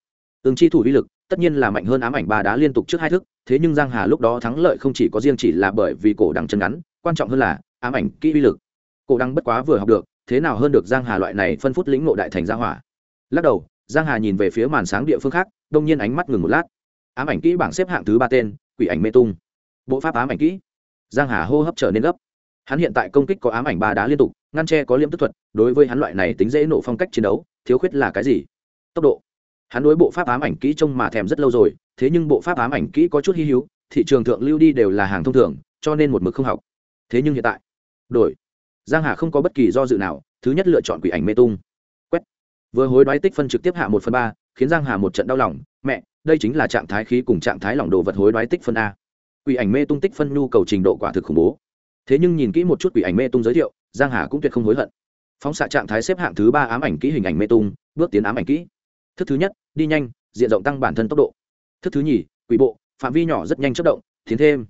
Ứng chi thủ uy lực, tất nhiên là mạnh hơn ám ảnh ba đá liên tục trước hai thức, thế nhưng giang hà lúc đó thắng lợi không chỉ có riêng chỉ là bởi vì cổ đằng chân ngắn, quan trọng hơn là ám ảnh kỹ uy lực. Cổ đằng bất quá vừa học được, thế nào hơn được giang hà loại này phân phút lĩnh ngộ đại thành gia hỏa. Lắc đầu, giang hà nhìn về phía màn sáng địa phương khác, đông nhiên ánh mắt ngừng một lát. Ám ảnh kỹ bảng xếp hạng thứ ba tên, quỷ ảnh mê tung. Bộ pháp ám ảnh kỹ. Giang hà hô hấp trở nên gấp hắn hiện tại công kích có ám ảnh ba đá liên tục, ngăn tre có liêm tức thuật, đối với hắn loại này tính dễ nổ phong cách chiến đấu, thiếu khuyết là cái gì? Tốc độ. Hắn đối bộ pháp ám ảnh kỹ trông mà thèm rất lâu rồi, thế nhưng bộ pháp ám ảnh kỹ có chút hy hữu, thị trường thượng lưu đi đều là hàng thông thường, cho nên một mực không học. Thế nhưng hiện tại, đổi. Giang hà không có bất kỳ do dự nào, thứ nhất lựa chọn quỷ ảnh mê tung. Quét. Vừa hối đoái tích phân trực tiếp hạ một phần ba, khiến giang hà một trận đau lòng, mẹ, đây chính là trạng thái khí cùng trạng thái lỏng đồ vật hối đoái tích phân a. Quỷ ảnh mê tung tích phân nhu cầu trình độ quả thực khủng bố thế nhưng nhìn kỹ một chút quỷ ảnh mê tung giới thiệu, giang hà cũng tuyệt không hối hận. Phóng xạ trạng thái xếp hạng thứ ba ám ảnh kỹ hình ảnh mê tung, bước tiến ám ảnh kỹ. Thức thứ nhất, đi nhanh, diện rộng tăng bản thân tốc độ. Thức thứ nhì, quỷ bộ, phạm vi nhỏ rất nhanh chất động, tiến thêm.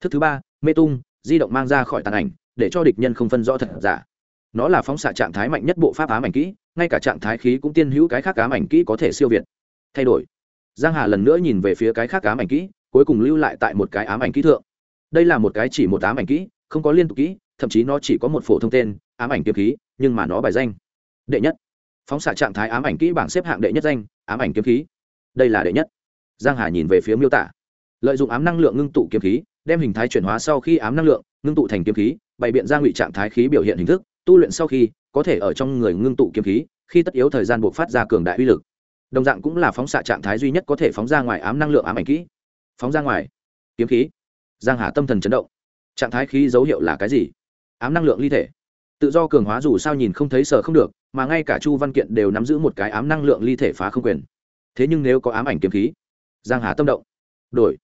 Thức thứ ba, mê tung, di động mang ra khỏi tàn ảnh, để cho địch nhân không phân rõ thật giả. Nó là phóng xạ trạng thái mạnh nhất bộ pháp ám ảnh kỹ, ngay cả trạng thái khí cũng tiên hữu cái khác ám ảnh kỹ có thể siêu việt. Thay đổi. Giang hà lần nữa nhìn về phía cái khác ám ảnh kỹ, cuối cùng lưu lại tại một cái ám ảnh kỹ thượng. Đây là một cái chỉ một ám ảnh kỹ không có liên tục kỹ, thậm chí nó chỉ có một phổ thông tên, ám ảnh kiếm khí, nhưng mà nó bài danh. Đệ nhất. Phóng xạ trạng thái ám ảnh kỹ bảng xếp hạng đệ nhất danh, ám ảnh kiếm khí. Đây là đệ nhất. Giang hà nhìn về phía miêu tả. Lợi dụng ám năng lượng ngưng tụ kiếm khí, đem hình thái chuyển hóa sau khi ám năng lượng ngưng tụ thành kiếm khí, bày biện ra ngụy trạng thái khí biểu hiện hình thức, tu luyện sau khi, có thể ở trong người ngưng tụ kiếm khí, khi tất yếu thời gian buộc phát ra cường đại uy lực. Đồng dạng cũng là phóng xạ trạng thái duy nhất có thể phóng ra ngoài ám năng lượng ám ảnh kỹ. Phóng ra ngoài. Kiếm khí. Giang hà tâm thần chấn động trạng thái khí dấu hiệu là cái gì? Ám năng lượng ly thể. Tự do cường hóa dù sao nhìn không thấy sờ không được, mà ngay cả chu văn kiện đều nắm giữ một cái ám năng lượng ly thể phá không quyền. Thế nhưng nếu có ám ảnh kiếm khí, giang hà tâm động. Đổi.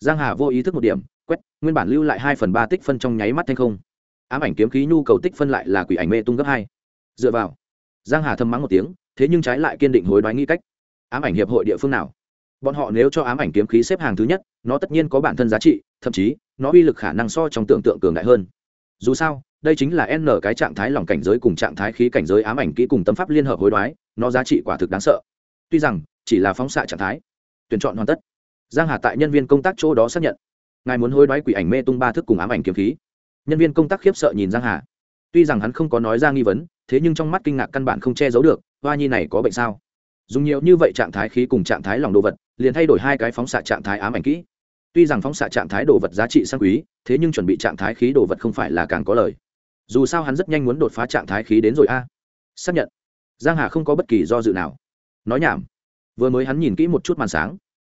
Giang hà vô ý thức một điểm, quét, nguyên bản lưu lại hai phần ba tích phân trong nháy mắt thanh không. Ám ảnh kiếm khí nhu cầu tích phân lại là quỷ ảnh mê tung gấp hai. Dựa vào. Giang hà thầm mắng một tiếng, thế nhưng trái lại kiên định hối đoái nghĩ cách. Ám ảnh hiệp hội địa phương nào? Bọn họ nếu cho ám ảnh kiếm khí xếp hàng thứ nhất, nó tất nhiên có bản thân giá trị, thậm chí nó uy lực khả năng so trong tưởng tượng cường đại hơn. Dù sao, đây chính là n cái trạng thái lòng cảnh giới cùng trạng thái khí cảnh giới ám ảnh kỹ cùng tâm pháp liên hợp hối đoái, nó giá trị quả thực đáng sợ. Tuy rằng, chỉ là phóng xạ trạng thái. Tuyển chọn hoàn tất. Giang hà tại nhân viên công tác chỗ đó xác nhận. Ngài muốn hối đoái quỷ ảnh mê tung ba thức cùng ám ảnh kiếm khí. Nhân viên công tác khiếp sợ nhìn giang hà. Tuy rằng hắn không có nói ra nghi vấn, thế nhưng trong mắt kinh ngạc căn bản không che giấu được, hoa nhi này có bệnh sao? Dùng nhiều như vậy trạng thái khí cùng trạng thái lòng đồ vật, liền thay đổi hai cái phóng xạ trạng thái ám ảnh kỹ tuy rằng phóng xạ trạng thái đồ vật giá trị sang quý, thế nhưng chuẩn bị trạng thái khí đồ vật không phải là càng có lời. Dù sao hắn rất nhanh muốn đột phá trạng thái khí đến rồi a. À. Xác nhận. Giang hà không có bất kỳ do dự nào. Nói nhảm. Vừa mới hắn nhìn kỹ một chút màn sáng.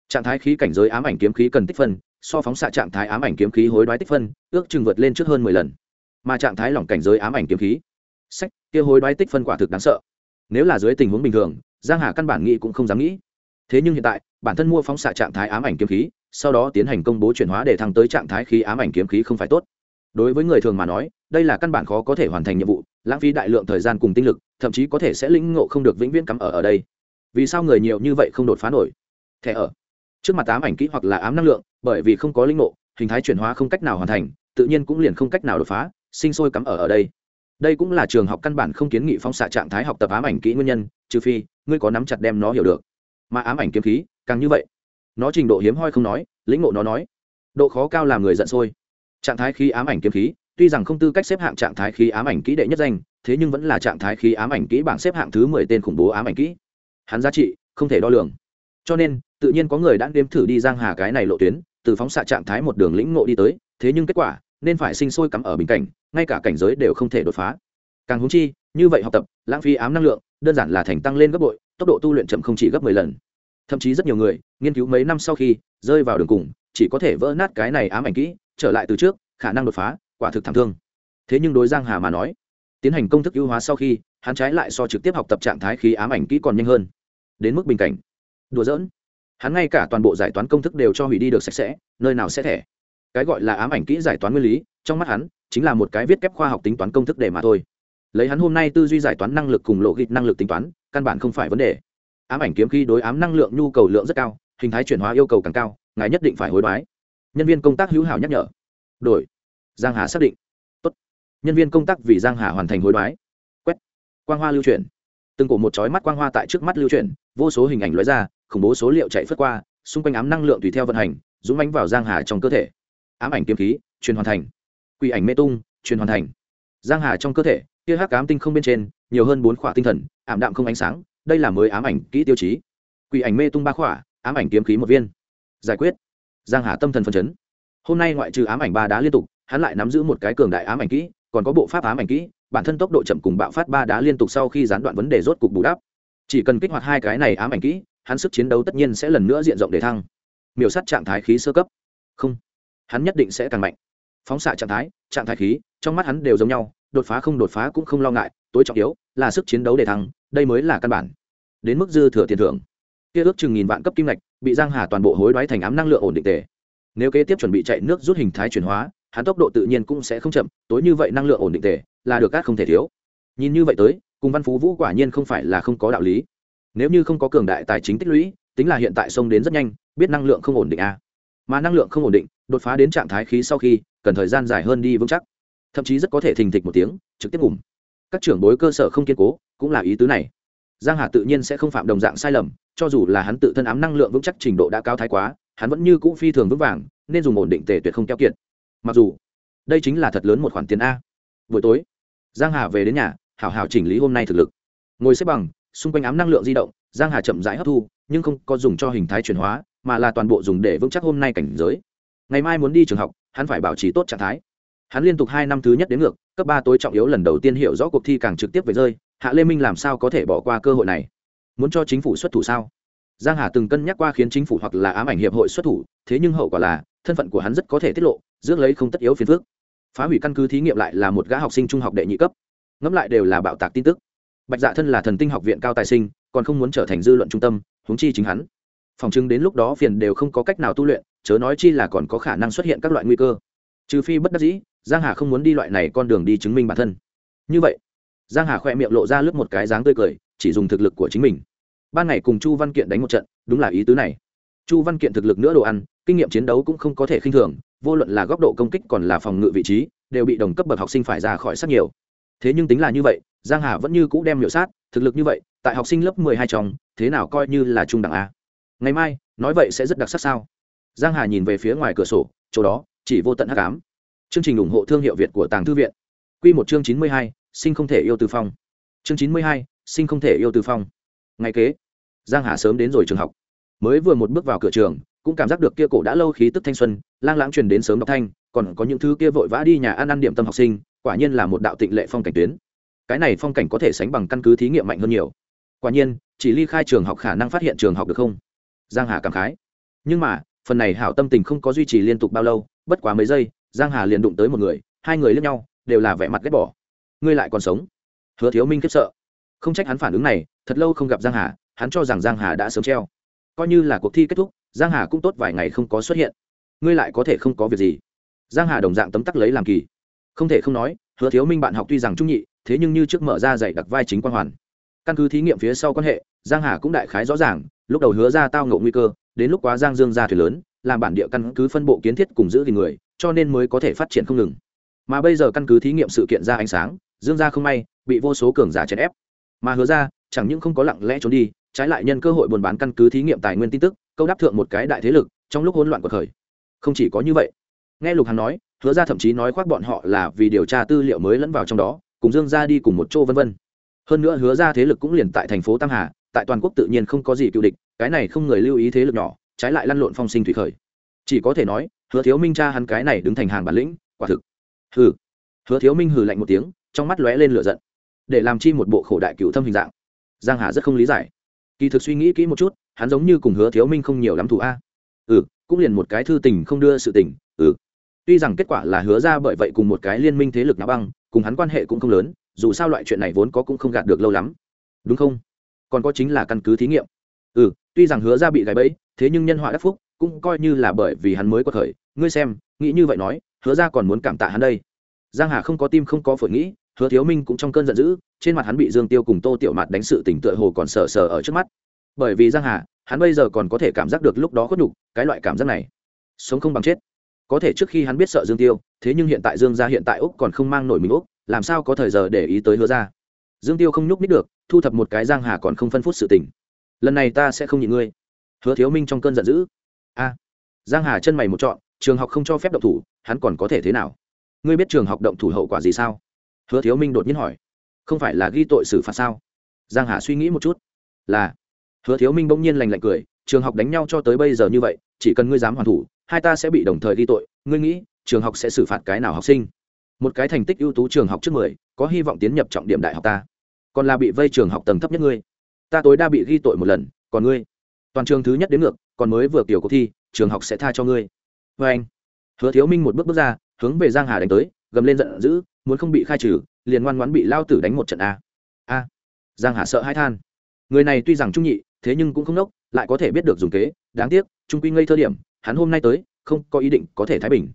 Trạng thái khí cảnh giới ám ảnh kiếm khí cần tích phân, so phóng xạ trạng thái ám ảnh kiếm khí hối đoái tích phân, ước chừng vượt lên trước hơn mười lần. Mà trạng thái lỏng cảnh giới ám ảnh kiếm khí, sách, kia hối đoái tích phân quả thực đáng sợ. Nếu là dưới tình huống bình thường, giang hà căn bản nghĩ cũng không dám nghĩ. Thế nhưng hiện tại, bản thân mua phóng xạ trạng thái ám ảnh kiếm khí sau đó tiến hành công bố chuyển hóa để thăng tới trạng thái khí ám ảnh kiếm khí không phải tốt. Đối với người thường mà nói, đây là căn bản khó có thể hoàn thành nhiệm vụ, lãng phí đại lượng thời gian cùng tinh lực, thậm chí có thể sẽ lĩnh ngộ không được vĩnh viễn cắm ở ở đây. Vì sao người nhiều như vậy không đột phá nổi? Thẻ ở. Trước mặt ám ảnh kỹ hoặc là ám năng lượng, bởi vì không có linh ngộ, hình thái chuyển hóa không cách nào hoàn thành, tự nhiên cũng liền không cách nào đột phá, sinh sôi cắm ở ở đây. Đây cũng là trường học căn bản không kiến nghị phóng xạ trạng thái học tập ám ảnh kỹ nguyên nhân, trừ phi, ngươi có nắm chặt đem nó hiểu được. Mà ám ảnh kiếm khí, càng như vậy nó trình độ hiếm hoi không nói, lĩnh ngộ nó nói. Độ khó cao làm người giận sôi. Trạng thái khí ám ảnh kiếm khí, tuy rằng không tư cách xếp hạng trạng thái khí ám ảnh kỹ đệ nhất danh, thế nhưng vẫn là trạng thái khí ám ảnh kỹ bảng xếp hạng thứ mười tên khủng bố ám ảnh kỹ. Hắn giá trị, không thể đo lường. Cho nên, tự nhiên có người đã đếm thử đi giang hà cái này lộ tuyến, từ phóng xạ trạng thái một đường lĩnh ngộ đi tới, thế nhưng kết quả, nên phải sinh sôi cắm ở bình cảnh, ngay cả cảnh giới đều không thể đột phá. Càng húng chi, như vậy học tập, lãng phí ám năng lượng, đơn giản là thành tăng lên gấp bội, tốc độ tu luyện chậm không chỉ gấp mười lần thậm chí rất nhiều người, nghiên cứu mấy năm sau khi rơi vào đường cùng, chỉ có thể vỡ nát cái này ám ảnh kỹ, trở lại từ trước, khả năng đột phá, quả thực thảm thương. Thế nhưng đối giang hà mà nói, tiến hành công thức ưu hóa sau khi, hắn trái lại so trực tiếp học tập trạng thái khí ám ảnh kỹ còn nhanh hơn. Đến mức bình cảnh. Đùa giỡn. Hắn ngay cả toàn bộ giải toán công thức đều cho hủy đi được sạch sẽ, nơi nào sẽ thẻ. Cái gọi là ám ảnh kỹ giải toán nguyên lý, trong mắt hắn, chính là một cái viết kép khoa học tính toán công thức để mà thôi. Lấy hắn hôm nay tư duy giải toán năng lực cùng lộ ghịt năng lực tính toán, căn bản không phải vấn đề ám ảnh kiếm khi đối ám năng lượng nhu cầu lượng rất cao, hình thái chuyển hóa yêu cầu càng cao, ngài nhất định phải hối đoái. Nhân viên công tác hữu hảo nhắc nhở. Đổi. Giang hà xác định. Tốt. nhân viên công tác vì giang hà hoàn thành hối đoái. Quét. Quang hoa lưu chuyển. Từng cổ một chói mắt quang hoa tại trước mắt lưu chuyển, vô số hình ảnh lóe ra, khủng bố số liệu chạy phất qua, xung quanh ám năng lượng tùy theo vận hành, dũng mánh vào giang hà trong cơ thể. Ám ảnh kiếm khí, truyền hoàn thành. Quỷ ảnh mê tung, truyền hoàn thành. Giang hà trong cơ thể kia hắc ám tinh không bên trên, nhiều hơn bốn khỏa tinh thần, ảm đạm không ánh sáng đây là mới ám ảnh kỹ tiêu chí. Quỷ ảnh mê tung ba khỏa, ám ảnh kiếm khí một viên. Giải quyết. Giang hà tâm thần phân chấn. Hôm nay ngoại trừ ám ảnh ba đá liên tục, hắn lại nắm giữ một cái cường đại ám ảnh kỹ, còn có bộ pháp ám ảnh kỹ, bản thân tốc độ chậm cùng bạo phát ba đá liên tục sau khi gián đoạn vấn đề rốt cục bù đắp. Chỉ cần kích hoạt hai cái này ám ảnh kỹ, hắn sức chiến đấu tất nhiên sẽ lần nữa diện rộng để thăng. Miểu sát trạng thái khí sơ cấp. Không. Hắn nhất định sẽ càng mạnh. Phóng xạ trạng thái trạng thái khí, trong mắt hắn đều giống nhau, đột phá không đột phá cũng không lo ngại, tối trọng yếu là sức chiến đấu để thăng đây mới là căn bản. Đến mức dư thừa tiền thưởng. Kia ước chừng nghìn vạn cấp kim ngạch, bị giang hà toàn bộ hối đoái thành ám năng lượng ổn định tề. Nếu kế tiếp chuẩn bị chạy nước rút hình thái chuyển hóa, hắn tốc độ tự nhiên cũng sẽ không chậm, tối như vậy năng lượng ổn định tề là được cát không thể thiếu. Nhìn như vậy tới, cùng văn phú vũ quả nhiên không phải là không có đạo lý. Nếu như không có cường đại tài chính tích lũy, tính là hiện tại sông đến rất nhanh, biết năng lượng không ổn định a à. mà năng lượng không ổn định, đột phá đến trạng thái khí sau khi, cần thời gian dài hơn đi vững chắc. Thậm chí rất có thể thình thịch một tiếng, trực tiếp ngủm. Các trưởng bối cơ sở không kiên cố cũng là ý tứ này. Giang hà tự nhiên sẽ không phạm đồng dạng sai lầm, cho dù là hắn tự thân ám năng lượng vững chắc trình độ đã cao thái quá, hắn vẫn như cũ phi thường vững vàng, nên dùng ổn định tề tuyệt không keo kiệt. Mặc dù, đây chính là thật lớn một khoản tiền a. Buổi tối, giang hà về đến nhà, hảo hảo chỉnh lý hôm nay thực lực. Ngồi xếp bằng, xung quanh ám năng lượng di động, giang hà chậm rãi hấp thu, nhưng không có dùng cho hình thái chuyển hóa, mà là toàn bộ dùng để vững chắc hôm nay cảnh giới. Ngày mai muốn đi trường học, hắn phải bảo trì tốt trạng thái hắn liên tục hai năm thứ nhất đến ngược, cấp ba tối trọng yếu lần đầu tiên hiểu rõ cuộc thi càng trực tiếp về rơi, hạ lê minh làm sao có thể bỏ qua cơ hội này? Muốn cho chính phủ xuất thủ sao? Giang hà từng cân nhắc qua khiến chính phủ hoặc là ám ảnh hiệp hội xuất thủ, thế nhưng hậu quả là, thân phận của hắn rất có thể tiết lộ dưỡng lấy không tất yếu phiền phước phá hủy căn cứ thí nghiệm lại là một gã học sinh trung học đệ nhị cấp. Ngẫm lại đều là bạo tạc tin tức. Bạch dạ thân là thần tinh học viện cao tài sinh, còn không muốn trở thành dư luận trung tâm, huống chi chính hắn. Phòng chứng đến lúc đó phiền đều không có cách nào tu luyện, chớ nói chi là còn có khả năng xuất hiện các loại nguy cơ trừ phi bất đắc dĩ, giang hà không muốn đi loại này con đường đi chứng minh bản thân. Như vậy, giang hà khoe miệng lộ ra lướt một cái dáng tươi cười, chỉ dùng thực lực của chính mình. Ban ngày cùng chu văn kiện đánh một trận, đúng là ý tứ này. Chu văn kiện thực lực nữa đồ ăn, kinh nghiệm chiến đấu cũng không có thể khinh thường, vô luận là góc độ công kích còn là phòng ngự vị trí, đều bị đồng cấp bậc học sinh phải ra khỏi sát nhiều. Thế nhưng tính là như vậy, giang hà vẫn như cũ đem miểu sát, thực lực như vậy, tại học sinh lớp 12 trong, thế nào coi như là trung đẳng a. Ngày mai, nói vậy sẽ rất đặc sắc sao? Giang hà nhìn về phía ngoài cửa sổ, chỗ đó chỉ vô tận hắc ám. Chương trình ủng hộ thương hiệu việt của tàng thư viện. Quy một chương 92, sinh không thể yêu từ phong. Chương 92, sinh không thể yêu từ phong. Ngày kế giang hà sớm đến rồi trường học. Mới vừa một bước vào cửa trường cũng cảm giác được kia cổ đã lâu khí tức thanh xuân lang lãng truyền đến sớm đọc thanh còn có những thứ kia vội vã đi nhà ăn ăn điểm tâm học sinh quả nhiên là một đạo tịnh lệ phong cảnh tuyến. Cái này phong cảnh có thể sánh bằng căn cứ thí nghiệm mạnh hơn nhiều. Quả nhiên chỉ ly khai trường học khả năng phát hiện trường học được không? Giang hà cảm khái. Nhưng mà phần này hảo tâm tình không có duy trì liên tục bao lâu, bất quá mấy giây, giang hà liền đụng tới một người, hai người lướt nhau, đều là vẻ mặt ghét bỏ. Ngươi lại còn sống? Hứa thiếu minh khiếp sợ. Không trách hắn phản ứng này, thật lâu không gặp giang hà, hắn cho rằng giang hà đã sớm treo. Coi như là cuộc thi kết thúc, giang hà cũng tốt vài ngày không có xuất hiện. Ngươi lại có thể không có việc gì. Giang hà đồng dạng tấm tắc lấy làm kỳ. Không thể không nói, hứa thiếu minh bạn học tuy rằng trung nhị, thế nhưng như trước mở ra dạy đặc vai chính quan hoàn. Căn cứ thí nghiệm phía sau quan hệ, giang hà cũng đại khái rõ ràng, lúc đầu hứa ra tao ngộ nguy cơ đến lúc quá giang dương ra thuyền lớn, làm bản địa căn cứ phân bộ kiến thiết cùng giữ gìn người, cho nên mới có thể phát triển không ngừng. Mà bây giờ căn cứ thí nghiệm sự kiện ra ánh sáng, dương gia không may, bị vô số cường giả chèn ép. Mà hứa ra, chẳng những không có lặng lẽ trốn đi, trái lại nhân cơ hội buôn bán căn cứ thí nghiệm tài nguyên tin tức, câu đáp thượng một cái đại thế lực, trong lúc hỗn loạn của khởi. Không chỉ có như vậy, nghe lục hằng nói, hứa ra thậm chí nói khoác bọn họ là vì điều tra tư liệu mới lẫn vào trong đó, cùng dương ra đi cùng một chỗ vân vân. Hơn nữa hứa ra thế lực cũng liền tại thành phố tam hà tại toàn quốc tự nhiên không có gì cựu địch, cái này không người lưu ý thế lực nhỏ, trái lại lăn lộn phong sinh thủy khởi. Chỉ có thể nói, hứa thiếu minh cha hắn cái này đứng thành hàng bản lĩnh, quả thực. Hừ. Hứa thiếu minh hừ lạnh một tiếng, trong mắt lóe lên lửa giận. Để làm chi một bộ khổ đại cựu thâm hình dạng. Giang hà rất không lý giải. Kỳ thực suy nghĩ kỹ một chút, hắn giống như cùng hứa thiếu minh không nhiều lắm thủ a. Ừ cũng liền một cái thư tình không đưa sự tình ừ. Tuy rằng kết quả là hứa ra bởi vậy cùng một cái liên minh thế lực nào băng, cùng hắn quan hệ cũng không lớn, dù sao loại chuyện này vốn có cũng không gạt được lâu lắm. Đúng không? Còn có chính là căn cứ thí nghiệm. Ừ tuy rằng hứa ra bị gãy bẫy, thế nhưng nhân họa đắc phúc cũng coi như là bởi vì hắn mới có thời. Ngươi xem, nghĩ như vậy nói, hứa ra còn muốn cảm tạ hắn đây. Giang hà không có tim không có phổi nghĩ, hứa thiếu minh cũng trong cơn giận dữ, trên mặt hắn bị dương tiêu cùng tô tiểu mạt đánh sự tỉnh tựa hồ còn sờ sờ ở trước mắt. Bởi vì giang hà, hắn bây giờ còn có thể cảm giác được lúc đó khuất nhục, cái loại cảm giác này. Sống không bằng chết. Có thể trước khi hắn biết sợ dương tiêu, thế nhưng hiện tại dương gia hiện tại úc còn không mang nổi mình úc, làm sao có thời giờ để ý tới hứa ra? Dương tiêu không nhúc nít được, thu thập một cái giang hà còn không phân phút sự tình. Lần này ta sẽ không nhịn ngươi. Hứa thiếu minh trong cơn giận dữ. A. Giang hà chân mày một trọn, trường học không cho phép động thủ, hắn còn có thể thế nào? Ngươi biết trường học động thủ hậu quả gì sao? Hứa thiếu minh đột nhiên hỏi. Không phải là ghi tội xử phạt sao? Giang hà suy nghĩ một chút. Là. Hứa thiếu minh bỗng nhiên lành lạnh cười, trường học đánh nhau cho tới bây giờ như vậy, chỉ cần ngươi dám hoàn thủ, hai ta sẽ bị đồng thời ghi tội. Ngươi nghĩ, trường học sẽ xử phạt cái nào học sinh? Một cái thành tích ưu tú trường học trước mười, có hy vọng tiến nhập trọng điểm đại học ta. Còn là bị vây trường học tầng thấp nhất ngươi. Ta tối đa bị ghi tội một lần, còn ngươi. Toàn trường thứ nhất đến ngược, còn mới vừa kiểu cuộc thi, trường học sẽ tha cho ngươi. Vê anh, hứa thiếu minh một bước bước ra, hướng về giang hà đánh tới, gầm lên giận dữ, muốn không bị khai trừ, liền ngoan ngoãn bị lao tử đánh một trận a. A. Giang hà sợ hãi than. Người này tuy rằng trung nhị, thế nhưng cũng không nốc, lại có thể biết được dùng kế, đáng tiếc, trung quy ngây thơ điểm, hắn hôm nay tới, không có ý định có thể thái bình.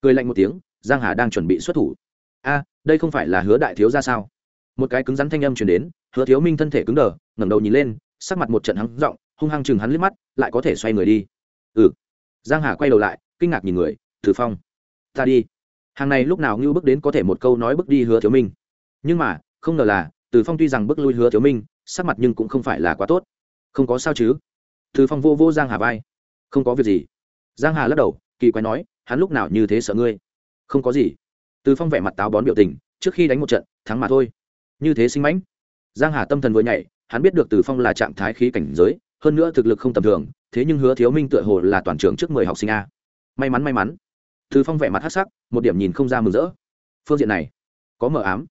Cười lạnh một tiếng giang hà đang chuẩn bị xuất thủ. A, đây không phải là hứa đại thiếu ra sao? Một cái cứng rắn thanh âm truyền đến, hứa thiếu minh thân thể cứng đờ, ngẩng đầu nhìn lên, sắc mặt một trận hắn giọng, hung hăng chừng hắn liếc mắt, lại có thể xoay người đi. Ừ. Giang hà quay đầu lại, kinh ngạc nhìn người, thử phong, ta đi. Hàng này lúc nào ngưu bước đến có thể một câu nói bước đi hứa thiếu minh. Nhưng mà, không ngờ là, từ phong tuy rằng bước lui hứa thiếu minh, sắc mặt nhưng cũng không phải là quá tốt. Không có sao chứ? Từ phong vô vô giang hà vai. Không có việc gì. Giang hà lắc đầu, kỳ quái nói, hắn lúc nào như thế sợ ngươi? Không có gì. Từ phong vẻ mặt táo bón biểu tình, trước khi đánh một trận, thắng mà thôi. Như thế sinh mãnh. Giang hà tâm thần vừa nhảy, hắn biết được từ phong là trạng thái khí cảnh giới, hơn nữa thực lực không tầm thường, thế nhưng hứa thiếu minh tựa hồ là toàn trường trước mười học sinh a. May mắn may mắn. Từ phong vẻ mặt hắc sắc, một điểm nhìn không ra mừng rỡ. Phương diện này, có mờ ám.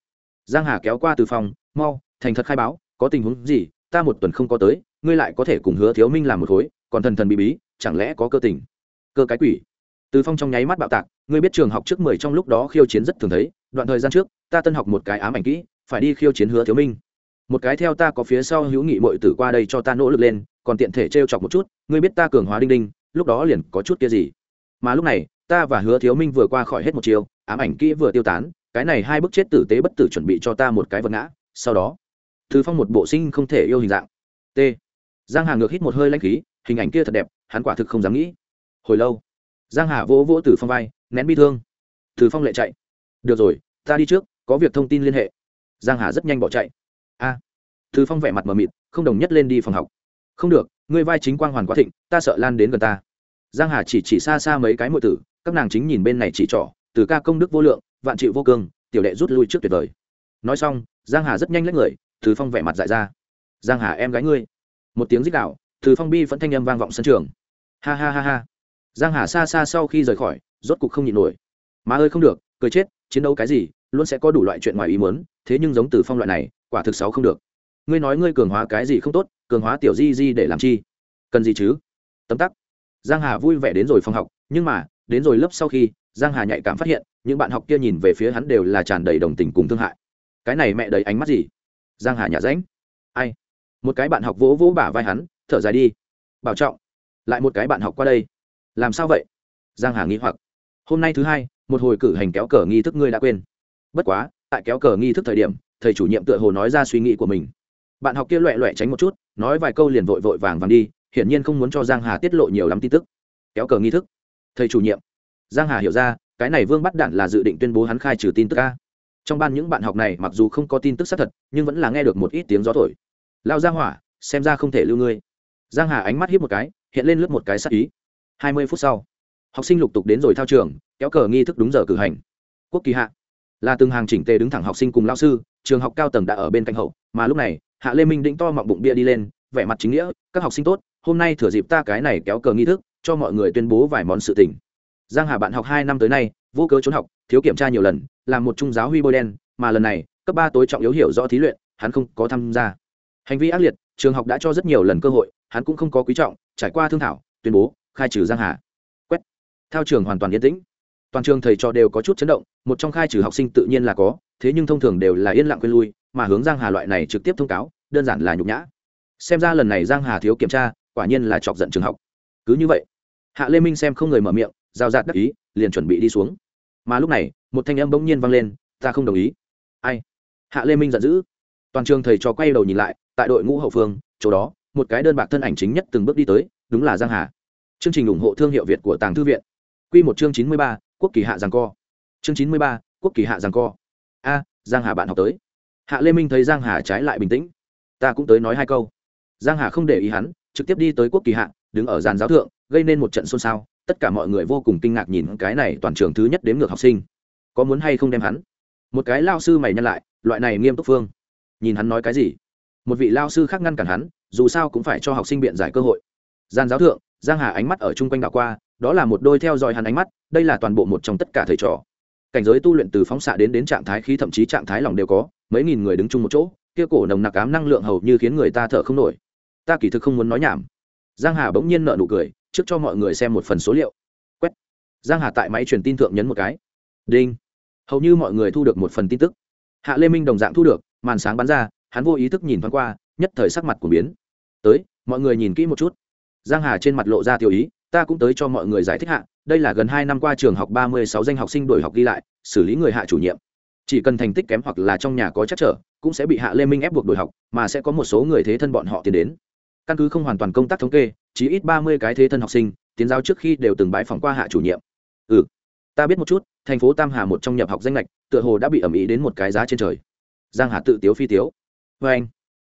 Giang hà kéo qua từ phong, mau, thành thật khai báo, có tình huống gì, ta một tuần không có tới, ngươi lại có thể cùng hứa thiếu minh làm một khối, còn thần thần bí bí, chẳng lẽ có cơ tình? Cơ cái quỷ. Từ phong trong nháy mắt bạo tạc ngươi biết trường học trước mười trong lúc đó khiêu chiến rất thường thấy, đoạn thời gian trước, ta tân học một cái ám ảnh kỹ, phải đi khiêu chiến hứa thiếu minh. Một cái theo ta có phía sau hữu nghị mội tử qua đây cho ta nỗ lực lên, còn tiện thể t chọc một chút, ngươi biết ta cường hóa đinh đinh, lúc đó liền có chút kia gì. Mà lúc này, ta và hứa thiếu minh vừa qua khỏi hết một chiều, ám ảnh kỹ vừa tiêu tán, cái này hai bức chết tử tế bất tử chuẩn bị cho ta một cái vật ngã, sau đó thứ phong một bộ sinh không thể yêu hình dạng. T. Giang hà ngược hít một hơi lanh khí, hình ảnh kia thật đẹp, hắn quả thực không dám nghĩ. Hồi lâu, giang hà vỗ vỗ từ phong vai nén bi thương. Từ phong lệ chạy. Được rồi ta đi trước có việc thông tin liên hệ. Giang hà rất nhanh bỏ chạy. A. À, từ phong vẻ mặt mờ mịt không đồng nhất lên đi phòng học. Không được ngươi vai chính quang hoàn quá thịnh ta sợ lan đến gần ta. Giang hà chỉ chỉ xa xa mấy cái mọi tử các nàng chính nhìn bên này chỉ trỏ từ ca công đức vô lượng vạn triệu vô cương tiểu đệ rút lui trước tuyệt vời. Nói xong giang hà rất nhanh lấy người từ phong vẻ mặt dại ra. Giang hà em gái ngươi. Một tiếng rít đạo từ phong bi vẫn thanh âm vang vọng sân trường. Ha ha ha ha giang hà xa xa sau khi rời khỏi, rốt cục không nhịn nổi. Mà ơi không được, cười chết, chiến đấu cái gì, luôn sẽ có đủ loại chuyện ngoài ý muốn, thế nhưng giống từ phong loại này, quả thực sáu không được. Ngươi nói ngươi cường hóa cái gì không tốt, cường hóa tiểu di di để làm chi? Cần gì chứ? Tấm tắc. Giang hà vui vẻ đến rồi phòng học, nhưng mà, đến rồi lớp sau khi, giang hà nhạy cảm phát hiện, những bạn học kia nhìn về phía hắn đều là tràn đầy đồng tình cùng thương hại. Cái này mẹ đầy ánh mắt gì? Giang hà nhả ránh. Ai? Một cái bạn học vỗ vỗ bả vai hắn, thở dài đi. Bảo trọng. Lại một cái bạn học qua đây làm sao vậy? Giang hà nghĩ hoặc. Hôm nay thứ hai, một hồi cử hành kéo cờ nghi thức ngươi đã quên. Bất quá, tại kéo cờ nghi thức thời điểm, thầy chủ nhiệm tựa hồ nói ra suy nghĩ của mình. Bạn học kia loẹ loẹ tránh một chút, nói vài câu liền vội vội vàng vàng đi, hiển nhiên không muốn cho giang hà tiết lộ nhiều lắm tin tức. Kéo cờ nghi thức. Thầy chủ nhiệm. Giang hà hiểu ra, cái này vương bắt đạn là dự định tuyên bố hắn khai trừ tin tức ca trong ban những bạn học này mặc dù không có tin tức xác thật, nhưng vẫn là nghe được một ít tiếng gió thổi. Lao ra hỏa, xem ra không thể lưu ngươi. Giang hà ánh mắt hiếp một cái, hiện lên lướt một cái sắc ý hai mươi phút sau, học sinh lục tục đến rồi thao trường, kéo cờ nghi thức đúng giờ cử hành. Quốc kỳ hạ, là từng hàng chỉnh tề đứng thẳng học sinh cùng lao sư, trường học cao tầng đã ở bên cạnh hậu, mà lúc này, hạ lê minh đĩnh to mọng bụng bia đi lên, vẻ mặt chính nghĩa, các học sinh tốt, hôm nay thừa dịp ta cái này kéo cờ nghi thức, cho mọi người tuyên bố vài món sự tình. Giang hà bạn học hai năm tới nay, vô cớ trốn học, thiếu kiểm tra nhiều lần, làm một trung giáo huy bôi đen, mà lần này, cấp ba tối trọng yếu hiểu rõ thí luyện, hắn không có tham gia. Hành vi ác liệt, trường học đã cho rất nhiều lần cơ hội, hắn cũng không có quý trọng, trải qua thương thảo, tuyên bố khai trừ giang hà. Quét. Thao trường hoàn toàn yên tĩnh. Toàn trường thầy trò đều có chút chấn động, một trong khai trừ học sinh tự nhiên là có, thế nhưng thông thường đều là yên lặng quên lui, mà hướng giang hà loại này trực tiếp thông cáo, đơn giản là nhục nhã. Xem ra lần này giang hà thiếu kiểm tra, quả nhiên là chọc giận trường học. Cứ như vậy, hạ lê minh xem không người mở miệng, giao giạt đắc ý, liền chuẩn bị đi xuống. Mà lúc này, một thanh âm bỗng nhiên vang lên, ta không đồng ý. Ai? Hạ lê minh giận dữ. Toàn trường thầy trò quay đầu nhìn lại, tại đội ngũ hậu phương, chỗ đó, một cái đơn bạc thân ảnh chính nhất từng bước đi tới, đúng là giang hà chương trình ủng hộ thương hiệu việt của tàng thư viện. Quy một chương chín mươi ba, quốc kỳ hạ giang co. Chương chín mươi ba, quốc kỳ hạ giang co. A giang hà bạn học tới. Hạ lê minh thấy giang hà trái lại bình tĩnh. Ta cũng tới nói hai câu. Giang hà không để ý hắn trực tiếp đi tới quốc kỳ hạ đứng ở giàn giáo thượng gây nên một trận xôn xao. Tất cả mọi người vô cùng kinh ngạc nhìn cái này toàn trường thứ nhất đếm ngược học sinh. Có muốn hay không đem hắn? Một cái lao sư mày nhăn lại loại này nghiêm túc phương. Nhìn hắn nói cái gì? Một vị lao sư khác ngăn cản hắn dù sao cũng phải cho học sinh biện giải cơ hội. Gian giáo thượng giang hà ánh mắt ở chung quanh đảo qua, đó là một đôi theo dõi hắn ánh mắt, đây là toàn bộ một trong tất cả thầy trò. Cảnh giới tu luyện từ phóng xạ đến đến trạng thái khí thậm chí trạng thái lòng đều có, mấy nghìn người đứng chung một chỗ, kia cổ nồng nặc ám năng lượng hầu như khiến người ta thở không nổi. Ta kỳ thực không muốn nói nhảm. Giang hà bỗng nhiên nợ nụ cười, trước cho mọi người xem một phần số liệu. Quét. Giang hà tại máy truyền tin thượng nhấn một cái. Đinh. Hầu như mọi người thu được một phần tin tức. Hạ lê minh đồng dạng thu được, màn sáng bắn ra, hắn vô ý thức nhìn thoáng qua, nhất thời sắc mặt của biến. Tới, mọi người nhìn kỹ một chút giang hà trên mặt lộ ra tiêu ý, ta cũng tới cho mọi người giải thích hạ, đây là gần hai năm qua trường học ba mươi sáu danh học sinh đổi học ghi lại, xử lý người hạ chủ nhiệm. Chỉ cần thành tích kém hoặc là trong nhà có chắc trở, cũng sẽ bị hạ lê minh ép buộc đổi học, mà sẽ có một số người thế thân bọn họ tiến đến. Căn cứ không hoàn toàn công tác thống kê, chỉ ít ba mươi cái thế thân học sinh, tiến giao trước khi đều từng bái phỏng qua hạ chủ nhiệm. Ừ ta biết một chút, thành phố tam hà một trong nhập học danh lệch tựa hồ đã bị ẩm ý đến một cái giá trên trời. Giang hà tự tiếu phi tiếu. Vê anh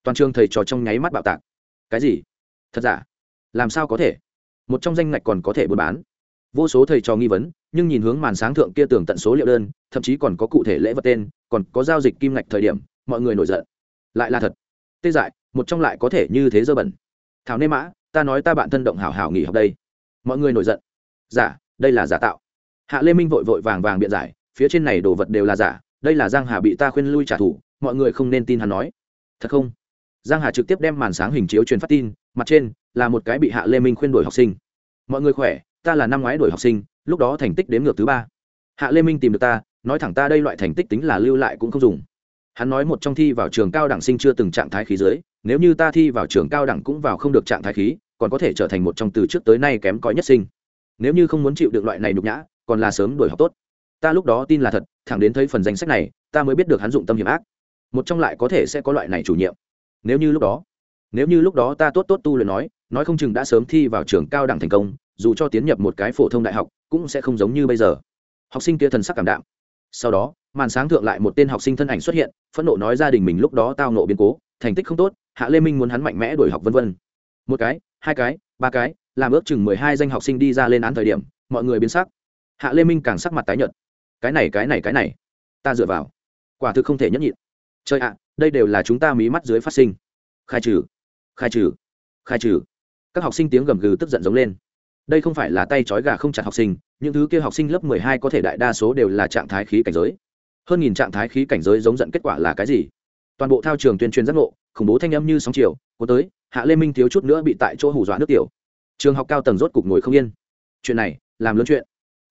toàn trường thầy trò trong nháy mắt bạo tạc. Cái gì? Thật giả? Làm sao có thể? Một trong danh ngạch còn có thể buôn bán. Vô số thầy trò nghi vấn, nhưng nhìn hướng màn sáng thượng kia tưởng tận số liệu đơn, thậm chí còn có cụ thể lễ vật tên, còn có giao dịch kim ngạch thời điểm, mọi người nổi giận. Lại là thật. Tê dại, một trong lại có thể như thế dơ bẩn. Thảo nê mã, ta nói ta bạn thân động hảo hảo nghỉ học đây. Mọi người nổi giận. Giả, đây là giả tạo. Hạ lê minh vội vội vàng vàng biện giải, phía trên này đồ vật đều là giả, đây là giang hà bị ta khuyên lui trả thù, mọi người không nên tin hắn nói. Thật không? Giang hà trực tiếp đem màn sáng hình chiếu truyền phát tin, mặt trên là một cái bị hạ lê minh khuyên đổi học sinh. Mọi người khỏe, ta là năm ngoái đổi học sinh, lúc đó thành tích đếm ngược thứ ba. Hạ lê minh tìm được ta, nói thẳng ta đây loại thành tích tính là lưu lại cũng không dùng. Hắn nói một trong thi vào trường cao đẳng sinh chưa từng trạng thái khí dưới, nếu như ta thi vào trường cao đẳng cũng vào không được trạng thái khí, còn có thể trở thành một trong từ trước tới nay kém cỏi nhất sinh. Nếu như không muốn chịu được loại này nhục nhã, còn là sớm đổi học tốt. Ta lúc đó tin là thật, thẳng đến thấy phần danh sách này, ta mới biết được hắn dụng tâm hiểm ác. Một trong lại có thể sẽ có loại này chủ nhiệm. Nếu như lúc đó, nếu như lúc đó ta tốt tốt tu luyện nói nói không chừng đã sớm thi vào trường cao đẳng thành công, dù cho tiến nhập một cái phổ thông đại học, cũng sẽ không giống như bây giờ. Học sinh kia thần sắc cảm đạm. Sau đó, màn sáng thượng lại một tên học sinh thân ảnh xuất hiện, phẫn nộ nói gia đình mình lúc đó tao nộ biến cố, thành tích không tốt, hạ lê minh muốn hắn mạnh mẽ đổi học vân vân. Một cái, hai cái, ba cái, làm ước chừng mười hai danh học sinh đi ra lên án thời điểm, mọi người biến sắc. Hạ lê minh càng sắc mặt tái nhợt. Cái này cái này cái này. Ta dựa vào. Quả thực không thể nhẫn nhịn. Chơi ạ, đây đều là chúng ta mí mắt dưới phát sinh. Khai trừ. Khai trừ. Khai trừ các học sinh tiếng gầm gừ tức giận giống lên. Đây không phải là tay trói gà không chặt học sinh, những thứ kia học sinh lớp mười hai có thể đại đa số đều là trạng thái khí cảnh giới. Hơn nghìn trạng thái khí cảnh giới giống dẫn kết quả là cái gì? Toàn bộ thao trường tuyên truyền giác ngộ, khủng bố thanh âm như sóng chiều có tới, hạ lê minh thiếu chút nữa bị tại chỗ hù dọa nước tiểu. Trường học cao tầng rốt cục ngồi không yên. Chuyện này, làm lớn chuyện.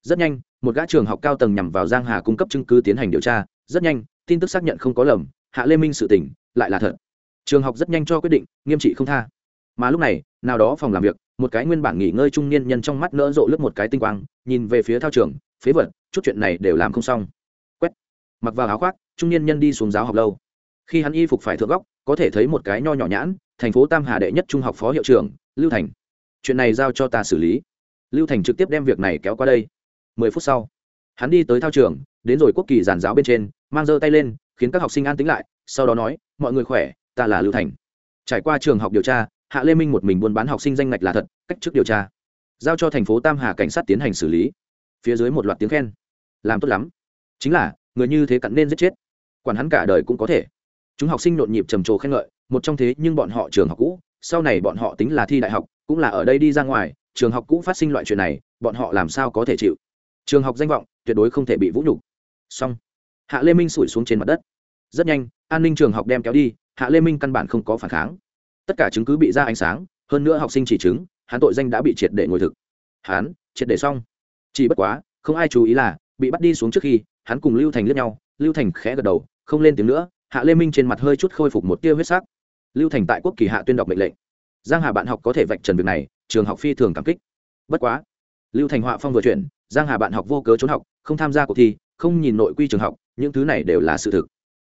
Rất nhanh, một gã trường học cao tầng nhằm vào giang hà cung cấp chứng cứ tiến hành điều tra. Rất nhanh, tin tức xác nhận không có lầm, hạ lê minh sự tỉnh lại là thật. Trường học rất nhanh cho quyết định, nghiêm trị không tha. Mà lúc này nào đó phòng làm việc, một cái nguyên bản nghỉ ngơi trung niên nhân trong mắt nỡ rộ lướt một cái tinh quang, nhìn về phía thao trường, phế vật, chút chuyện này đều làm không xong. Quét. Mặc vào áo khoác, trung niên nhân đi xuống giáo học lâu. Khi hắn y phục phải thượng góc, có thể thấy một cái nho nhỏ nhãn, thành phố tam hà đệ nhất trung học phó hiệu trưởng, lưu thành. Chuyện này giao cho ta xử lý. Lưu thành trực tiếp đem việc này kéo qua đây. Mười phút sau, hắn đi tới thao trường, đến rồi quốc kỳ giàn giáo bên trên, mang giơ tay lên, khiến các học sinh an tính lại, sau đó nói, mọi người khỏe, ta là lưu thành. Trải qua trường học điều tra hạ lê minh một mình buôn bán học sinh danh ngạch là thật, cách chức điều tra. Giao cho thành phố tam hà cảnh sát tiến hành xử lý. Phía dưới một loạt tiếng khen. Làm tốt lắm. Chính là, người như thế cặn nên giết chết. Quản hắn cả đời cũng có thể. Chúng học sinh nhộn nhịp trầm trồ khen ngợi, một trong thế nhưng bọn họ trường học cũ, sau này bọn họ tính là thi đại học, cũng là ở đây đi ra ngoài, trường học cũ phát sinh loại chuyện này, bọn họ làm sao có thể chịu? Trường học danh vọng tuyệt đối không thể bị vũ nhục. Xong. Hạ lê minh sủi xuống trên mặt đất. Rất nhanh, an ninh trường học đem kéo đi, hạ lê minh căn bản không có phản kháng tất cả chứng cứ bị ra ánh sáng, hơn nữa học sinh chỉ chứng hắn tội danh đã bị triệt để ngồi thực. Hắn triệt để xong. Chỉ bất quá, không ai chú ý là, bị bắt đi xuống trước khi, hắn cùng lưu thành lướt nhau, lưu thành khẽ gật đầu, không lên tiếng nữa, hạ lê minh trên mặt hơi chút khôi phục một tia huyết sắc. Lưu thành tại quốc kỳ hạ tuyên đọc mệnh lệnh. Giang hà bạn học có thể vạch trần việc này, trường học phi thường cảm kích. Bất quá, lưu thành họa phong vừa chuyển, giang hà bạn học vô cớ trốn học, không tham gia cuộc thi, không nhìn nội quy trường học, những thứ này đều là sự thực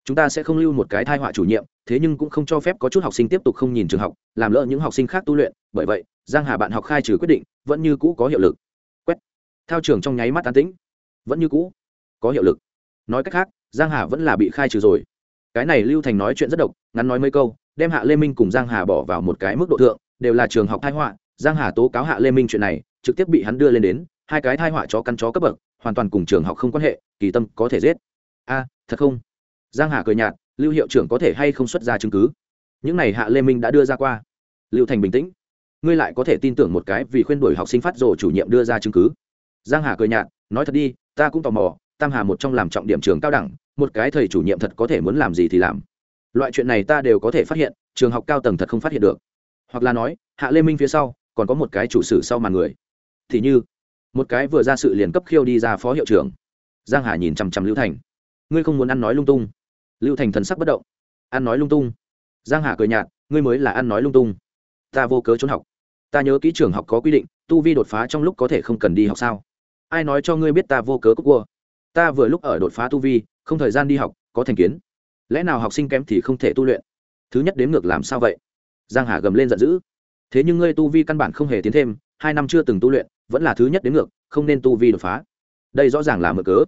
chúng ta sẽ không lưu một cái thai họa chủ nhiệm, thế nhưng cũng không cho phép có chút học sinh tiếp tục không nhìn trường học, làm lỡ những học sinh khác tu luyện. Bởi vậy, giang hà bạn học khai trừ quyết định, vẫn như cũ có hiệu lực. Quét. Thao trường trong nháy mắt tán tĩnh. Vẫn như cũ có hiệu lực. Nói cách khác, giang hà vẫn là bị khai trừ rồi. Cái này lưu thành nói chuyện rất độc, ngắn nói mấy câu, đem hạ lê minh cùng giang hà bỏ vào một cái mức độ thượng, đều là trường học thai họa. Giang hà tố cáo hạ lê minh chuyện này, trực tiếp bị hắn đưa lên đến, hai cái thai họa chó căn chó cấp bậc, hoàn toàn cùng trường học không quan hệ, kỳ tâm có thể giết. A, thật không? Giang hà cười nhạt, lưu hiệu trưởng có thể hay không xuất ra chứng cứ? Những này hạ lê minh đã đưa ra qua. Lưu thành bình tĩnh. Ngươi lại có thể tin tưởng một cái vì khuyên đuổi học sinh phát rồ chủ nhiệm đưa ra chứng cứ. Giang hà cười nhạt, nói thật đi, ta cũng tò mò, tam hà một trong làm trọng điểm trường cao đẳng, một cái thầy chủ nhiệm thật có thể muốn làm gì thì làm. Loại chuyện này ta đều có thể phát hiện, trường học cao tầng thật không phát hiện được. Hoặc là nói, hạ lê minh phía sau, còn có một cái chủ sử sau màn người. Thì như, một cái vừa ra sự liền cấp khiêu đi ra phó hiệu trưởng. Giang hà nhìn chằm chằm lưu thành. Ngươi không muốn ăn nói lung tung lưu thành thần sắc bất động. Ăn nói lung tung. Giang hà cười nhạt, ngươi mới là ăn nói lung tung. Ta vô cớ trốn học. Ta nhớ kỹ trường học có quy định, tu vi đột phá trong lúc có thể không cần đi học sao? Ai nói cho ngươi biết ta vô cớ cúc cua? Ta vừa lúc ở đột phá tu vi, không thời gian đi học, có thành kiến. Lẽ nào học sinh kém thì không thể tu luyện? Thứ nhất đến ngược làm sao vậy? Giang hà gầm lên giận dữ. Thế nhưng ngươi tu vi căn bản không hề tiến thêm, hai năm chưa từng tu luyện, vẫn là thứ nhất đến ngược, không nên tu vi đột phá. Đây rõ ràng là mở cớ.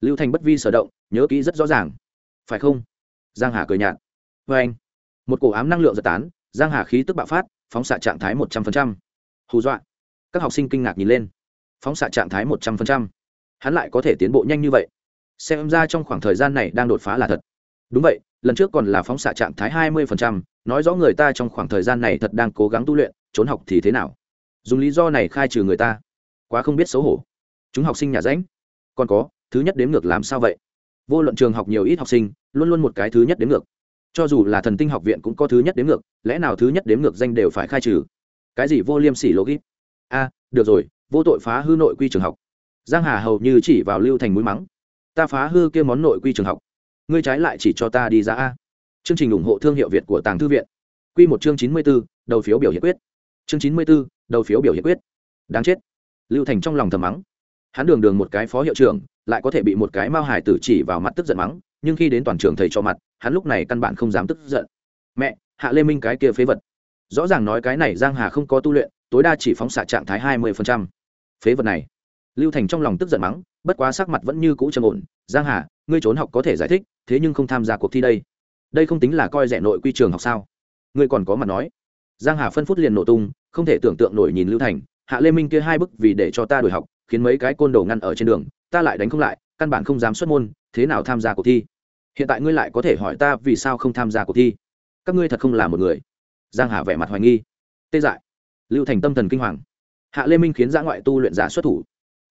Lưu thành bất vi sở động, nhớ kỹ rất rõ ràng phải không? Giang hà cười nhạt. Vê anh. Một cổ ám năng lượng giật tán, giang hà khí tức bạo phát, phóng xạ trạng thái một trăm linh hù dọa. Các học sinh kinh ngạc nhìn lên. Phóng xạ trạng thái một trăm linh hắn lại có thể tiến bộ nhanh như vậy? Xem ra trong khoảng thời gian này đang đột phá là thật. Đúng vậy, lần trước còn là phóng xạ trạng thái hai mươi nói rõ người ta trong khoảng thời gian này thật đang cố gắng tu luyện, trốn học thì thế nào? Dùng lý do này khai trừ người ta. Quá không biết xấu hổ. Chúng học sinh nhà ránh còn có, thứ nhất đếm ngược làm sao vậy? Vô luận trường học nhiều ít học sinh luôn luôn một cái thứ nhất đến ngược. Cho dù là thần tinh học viện cũng có thứ nhất đến ngược lẽ nào thứ nhất đến ngược danh đều phải khai trừ? Cái gì vô liêm sỉ logic a được rồi vô tội phá hư nội quy trường học. Giang hà hầu như chỉ vào lưu thành mũi mắng. Ta phá hư kia món nội quy trường học. Ngươi trái lại chỉ cho ta đi ra a. Chương trình ủng hộ thương hiệu việt của tàng thư viện. Quy một chương chín mươi 94, đầu phiếu biểu hiện quyết. Chương chín mươi 94, đầu phiếu biểu hiện quyết. Đáng chết. Lưu thành trong lòng thầm mắng. Hắn đường đường một cái phó hiệu trưởng lại có thể bị một cái mao hải tử chỉ vào mặt tức giận mắng, nhưng khi đến toàn trường thầy cho mặt, hắn lúc này căn bản không dám tức giận. Mẹ, hạ lê minh cái kia phế vật. Rõ ràng nói cái này giang hà không có tu luyện, tối đa chỉ phóng xạ trạng thái hai mươi phế vật này. Lưu thành trong lòng tức giận mắng, bất quá sắc mặt vẫn như cũ trầm ổn. Giang hà, ngươi trốn học có thể giải thích, thế nhưng không tham gia cuộc thi đây. Đây không tính là coi rẻ nội quy trường học sao? Ngươi còn có mặt nói. Giang hà phân phút liền nổ tung, không thể tưởng tượng nổi nhìn lưu thành. Hạ lê minh kia hai bức vì để cho ta đổi học, khiến mấy cái côn đồ ngăn ở trên đường ta lại đánh không lại, căn bản không dám xuất môn, thế nào tham gia cuộc thi? Hiện tại ngươi lại có thể hỏi ta vì sao không tham gia cuộc thi? Các ngươi thật không là một người. Giang hà vẻ mặt hoài nghi. Tê dại. Lưu thành tâm thần kinh hoàng. Hạ lê minh khiến giã ngoại tu luyện giả xuất thủ.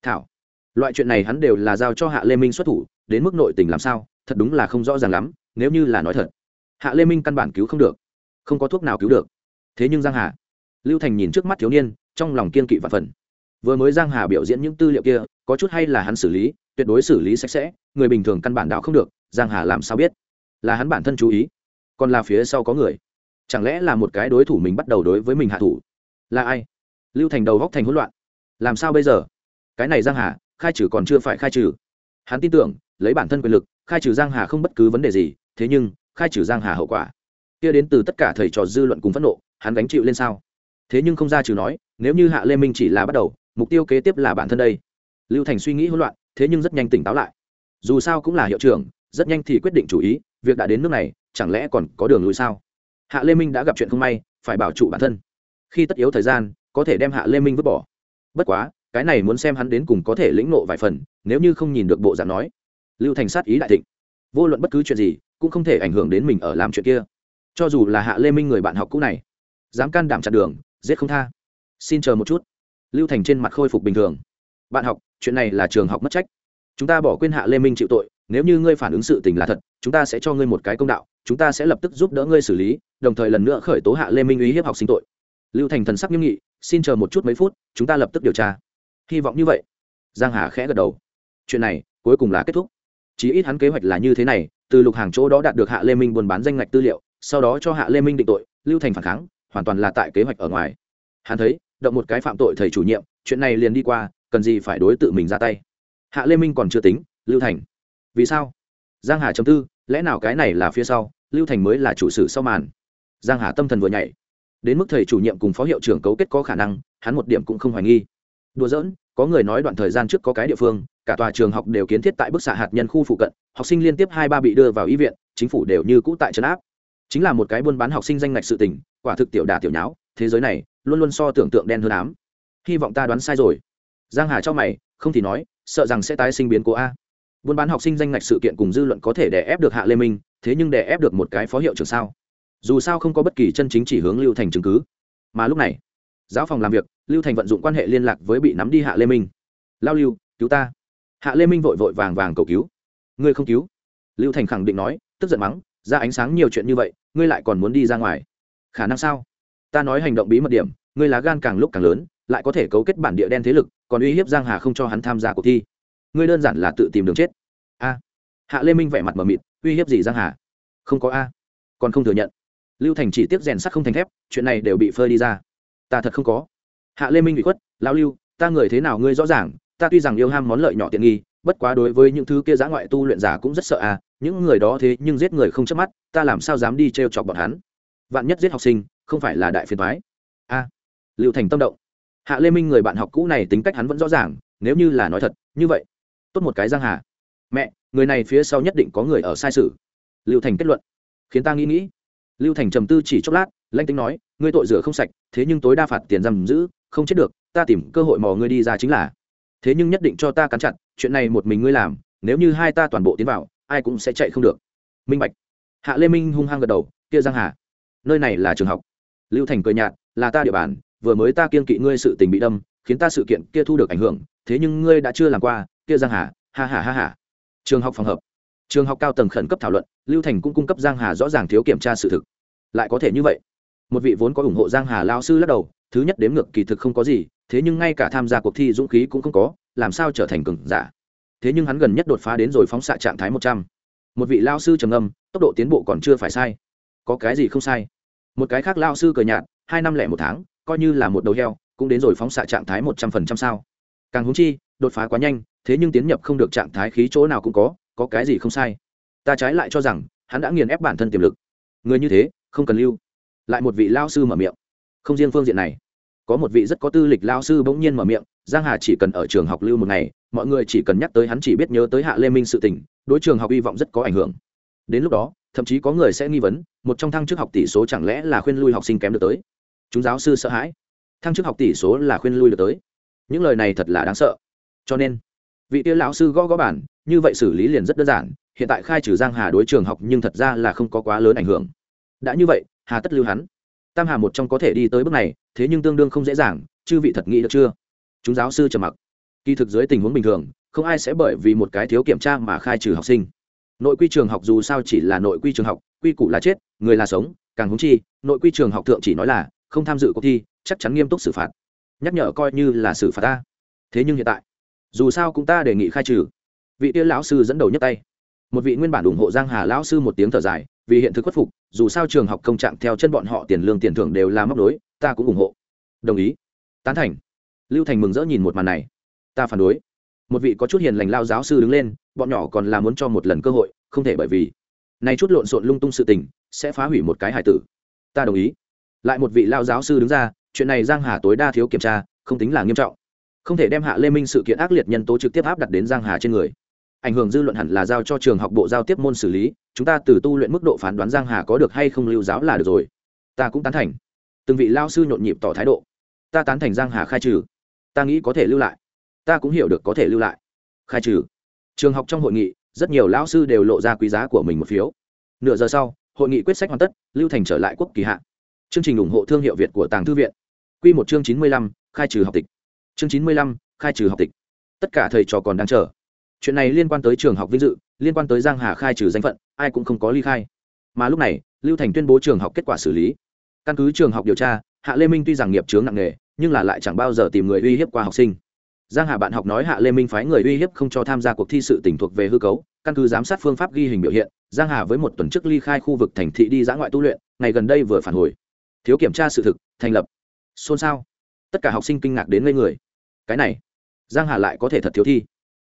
Thảo. Loại chuyện này hắn đều là giao cho hạ lê minh xuất thủ, đến mức nội tình làm sao, thật đúng là không rõ ràng lắm, nếu như là nói thật. Hạ lê minh căn bản cứu không được. Không có thuốc nào cứu được. Thế nhưng giang hà. Lưu thành nhìn trước mắt thiếu niên, trong lòng kiên kỵ và phần. Vừa mới giang hà biểu diễn những tư liệu kia có chút hay là hắn xử lý, tuyệt đối xử lý sạch sẽ, người bình thường căn bản đạo không được, giang hà làm sao biết? Là hắn bản thân chú ý, còn là phía sau có người? Chẳng lẽ là một cái đối thủ mình bắt đầu đối với mình hạ thủ? Là ai? Lưu thành đầu góc thành hỗn loạn. Làm sao bây giờ? Cái này giang hà, khai trừ còn chưa phải khai trừ. Hắn tin tưởng, lấy bản thân quyền lực, khai trừ giang hà không bất cứ vấn đề gì, thế nhưng, khai trừ giang hà hậu quả. Kia đến từ tất cả thầy trò dư luận cùng phẫn nộ, hắn gánh chịu lên sao? Thế nhưng không ra trừ nói, nếu như hạ lê minh chỉ là bắt đầu, mục tiêu kế tiếp là bản thân đây lưu thành suy nghĩ hỗn loạn, thế nhưng rất nhanh tỉnh táo lại. Dù sao cũng là hiệu trưởng, rất nhanh thì quyết định chủ ý, việc đã đến nước này, chẳng lẽ còn có đường lùi sao? Hạ lê minh đã gặp chuyện không may, phải bảo trụ bản thân. Khi tất yếu thời gian, có thể đem hạ lê minh vứt bỏ. Bất quá, cái này muốn xem hắn đến cùng có thể lĩnh nộ vài phần, nếu như không nhìn được bộ dạng nói. Lưu thành sát ý đại thịnh. Vô luận bất cứ chuyện gì, cũng không thể ảnh hưởng đến mình ở làm chuyện kia. Cho dù là hạ lê minh người bạn học cũ này, dám can đảm chặn đường, giết không tha. Xin chờ một chút. Lưu thành trên mặt khôi phục bình thường bạn học, chuyện này là trường học mất trách. Chúng ta bỏ quên hạ lê minh chịu tội, nếu như ngươi phản ứng sự tình là thật, chúng ta sẽ cho ngươi một cái công đạo, chúng ta sẽ lập tức giúp đỡ ngươi xử lý, đồng thời lần nữa khởi tố hạ lê minh uy hiếp học sinh tội. Lưu thành thần sắc nghiêm nghị, xin chờ một chút mấy phút, chúng ta lập tức điều tra. Hy vọng như vậy. Giang hà khẽ gật đầu. Chuyện này, cuối cùng là kết thúc. Chí ít hắn kế hoạch là như thế này, từ lục hàng chỗ đó đạt được hạ lê minh buôn bán danh ngạch tư liệu, sau đó cho hạ lê minh định tội, lưu thành phản kháng, hoàn toàn là tại kế hoạch ở ngoài. Hắn thấy, động một cái phạm tội thầy chủ nhiệm, chuyện này liền đi qua cần gì phải đối tự mình ra tay. Hạ lê minh còn chưa tính, lưu thành. Vì sao? Giang hà chấm tư, lẽ nào cái này là phía sau, lưu thành mới là chủ sử sau màn? Giang hà tâm thần vừa nhảy. Đến mức thầy chủ nhiệm cùng phó hiệu trưởng cấu kết có khả năng, hắn một điểm cũng không hoài nghi. Đùa giỡn, có người nói đoạn thời gian trước có cái địa phương, cả tòa trường học đều kiến thiết tại bức xạ hạt nhân khu phụ cận, học sinh liên tiếp hai ba bị đưa vào y viện, chính phủ đều như cũ tại trấn áp. Chính là một cái buôn bán học sinh danh ngạch sự tình, quả thực tiểu đà tiểu nháo, thế giới này, luôn luôn so tưởng tượng đen hơn ám. Hy vọng ta đoán sai rồi giang hà cho mày, không thì nói, sợ rằng sẽ tái sinh biến cố a. Buôn bán học sinh danh ngạch sự kiện cùng dư luận có thể đè ép được hạ lê minh, thế nhưng đè ép được một cái phó hiệu trưởng sao? Dù sao không có bất kỳ chân chính chỉ hướng lưu thành chứng cứ. Mà lúc này, giáo phòng làm việc, lưu thành vận dụng quan hệ liên lạc với bị nắm đi hạ lê minh. Lao lưu, cứu ta. Hạ lê minh vội vội vàng vàng cầu cứu. Ngươi không cứu? Lưu thành khẳng định nói, tức giận mắng, ra ánh sáng nhiều chuyện như vậy, ngươi lại còn muốn đi ra ngoài. Khả năng sao? Ta nói hành động bí mật điểm, ngươi lá gan càng lúc càng lớn, lại có thể cấu kết bản địa đen thế lực còn uy hiếp giang hà không cho hắn tham gia cuộc thi. Ngươi đơn giản là tự tìm đường chết. A. Hạ lê minh vẻ mặt mờ mịt, uy hiếp gì giang hà? Không có a. Còn không thừa nhận. Lưu thành chỉ tiếp rèn sắt không thành thép, chuyện này đều bị phơi đi ra. Ta thật không có. Hạ lê minh bị khuất lao lưu, ta người thế nào ngươi rõ ràng, ta tuy rằng yêu ham món lợi nhỏ tiện nghi, bất quá đối với những thứ kia giã ngoại tu luyện giả cũng rất sợ à những người đó thế nhưng giết người không chớp mắt, ta làm sao dám đi t chọc bọn hắn? Vạn nhất giết học sinh, không phải là đại phiền thoái a. Lưu thành tâm động hạ lê minh người bạn học cũ này tính cách hắn vẫn rõ ràng, nếu như là nói thật, như vậy, tốt một cái giang hà. Mẹ, người này phía sau nhất định có người ở sai sự. Lưu thành kết luận. Khiến ta nghĩ nghĩ. Lưu thành trầm tư chỉ chốc lát, lanh tính nói, ngươi tội rửa không sạch, thế nhưng tối đa phạt tiền giam giữ, không chết được, ta tìm cơ hội mò ngươi đi ra chính là. Thế nhưng nhất định cho ta cắn chặt, chuyện này một mình ngươi làm, nếu như hai ta toàn bộ tiến vào, ai cũng sẽ chạy không được. Minh bạch. Hạ lê minh hung hăng gật đầu, kia giang hà. Nơi này là trường học. Lưu thành cười nhạt, là ta địa bàn vừa mới ta kiên kỵ ngươi sự tình bị đâm, khiến ta sự kiện kia thu được ảnh hưởng, thế nhưng ngươi đã chưa làm qua, kia giang hà, ha ha ha ha. Trường học phòng hợp. Trường học cao tầng khẩn cấp thảo luận, lưu thành cũng cung cấp giang hà rõ ràng thiếu kiểm tra sự thực. Lại có thể như vậy. Một vị vốn có ủng hộ giang hà lao sư lắc đầu, thứ nhất đếm ngược kỳ thực không có gì, thế nhưng ngay cả tham gia cuộc thi dũng khí cũng không có, làm sao trở thành cường giả. Thế nhưng hắn gần nhất đột phá đến rồi phóng xạ trạng thái một trăm. Một vị lao sư trầm âm tốc độ tiến bộ còn chưa phải sai. Có cái gì không sai? Một cái khác lao sư cờ nhạt, hai năm lẻ một tháng coi như là một đầu heo, cũng đến rồi phóng xạ trạng thái một trăm phần trăm sao. Càng húng chi, đột phá quá nhanh, thế nhưng tiến nhập không được trạng thái khí chỗ nào cũng có có cái gì không sai. Ta trái lại cho rằng, hắn đã nghiền ép bản thân tiềm lực. Người như thế, không cần lưu. Lại một vị lao sư mở miệng. Không riêng phương diện này, có một vị rất có tư lịch lao sư bỗng nhiên mở miệng, giang hà chỉ cần ở trường học lưu một ngày, mọi người chỉ cần nhắc tới hắn chỉ biết nhớ tới hạ lê minh sự tình, đối trường học hy vọng rất có ảnh hưởng. Đến lúc đó, thậm chí có người sẽ nghi vấn, một trong thăng chức học tỷ số chẳng lẽ là khuyên lui học sinh kém được tới chúng giáo sư sợ hãi. Thăng chức học tỷ số là khuyên lui được tới. Những lời này thật là đáng sợ. Cho nên, vị tia lão sư gõ gõ bản, như vậy xử lý liền rất đơn giản, hiện tại khai trừ giang hà đối trường học nhưng thật ra là không có quá lớn ảnh hưởng. Đã như vậy, hà tất lưu hắn. Tam hà một trong có thể đi tới bước này, thế nhưng tương đương không dễ dàng, chư vị thật nghĩ được chưa? Chúng giáo sư trầm mặc. Kỳ thực dưới tình huống bình thường, không ai sẽ bởi vì một cái thiếu kiểm tra mà khai trừ học sinh. Nội quy trường học dù sao chỉ là nội quy trường học, quy củ là chết, người là sống, càng húng chi, nội quy trường học thượng chỉ nói là không tham dự cuộc thi, chắc chắn nghiêm túc xử phạt. Nhắc nhở coi như là xử phạt ta. Thế nhưng hiện tại, dù sao cũng ta đề nghị khai trừ. Vị tiên lão sư dẫn đầu nhấc tay. Một vị nguyên bản ủng hộ giang hà lão sư một tiếng thở dài, vì hiện thực khuất phục, dù sao trường học công trạng theo chân bọn họ tiền lương tiền thưởng đều là móc đối ta cũng ủng hộ. Đồng ý. Tán thành. Lưu thành mừng rỡ nhìn một màn này. Ta phản đối. Một vị có chút hiền lành lao giáo sư đứng lên, bọn nhỏ còn là muốn cho một lần cơ hội, không thể bởi vì này chút lộn xộn lung tung sự tình, sẽ phá hủy một cái hải tử. Ta đồng ý lại một vị lao giáo sư đứng ra, chuyện này giang hà tối đa thiếu kiểm tra, không tính là nghiêm trọng. Không thể đem hạ lê minh sự kiện ác liệt nhân tố trực tiếp áp đặt đến giang hà trên người. Ảnh hưởng dư luận hẳn là giao cho trường học bộ giao tiếp môn xử lý, chúng ta từ tu luyện mức độ phán đoán giang hà có được hay không lưu giáo là được rồi. Ta cũng tán thành. Từng vị lao sư nhộn nhịp tỏ thái độ. Ta tán thành giang hà khai trừ. Ta nghĩ có thể lưu lại. Ta cũng hiểu được có thể lưu lại. Khai trừ. Trường học trong hội nghị, rất nhiều lão sư đều lộ ra quý giá của mình một phiếu. Nửa giờ sau, hội nghị quyết sách hoàn tất, lưu thành trở lại quốc kỳ hạ chương trình ủng hộ thương hiệu việt của tàng thư viện. Quy một chương chín mươi lăm, khai trừ học tịch. Chương chín mươi lăm, khai trừ học tịch. Tất cả thầy trò còn đang chờ. Chuyện này liên quan tới trường học vinh dự, liên quan tới giang hà khai trừ danh phận, ai cũng không có ly khai. Mà lúc này, lưu thành tuyên bố trường học kết quả xử lý. Căn cứ trường học điều tra, hạ lê minh tuy rằng nghiệp chướng nặng nề, nhưng là lại chẳng bao giờ tìm người uy hiếp qua học sinh. Giang hà bạn học nói hạ lê minh phái người uy hiếp không cho tham gia cuộc thi sự tỉnh thuộc về hư cấu, căn cứ giám sát phương pháp ghi hình biểu hiện, giang hà với một tuần trước ly khai khu vực thành thị đi dã ngoại tu luyện, ngày gần đây vừa phản hồi thiếu kiểm tra sự thực, thành lập. Xôn xao. Tất cả học sinh kinh ngạc đến ngây người. Cái này, giang hà lại có thể thật thiếu thi.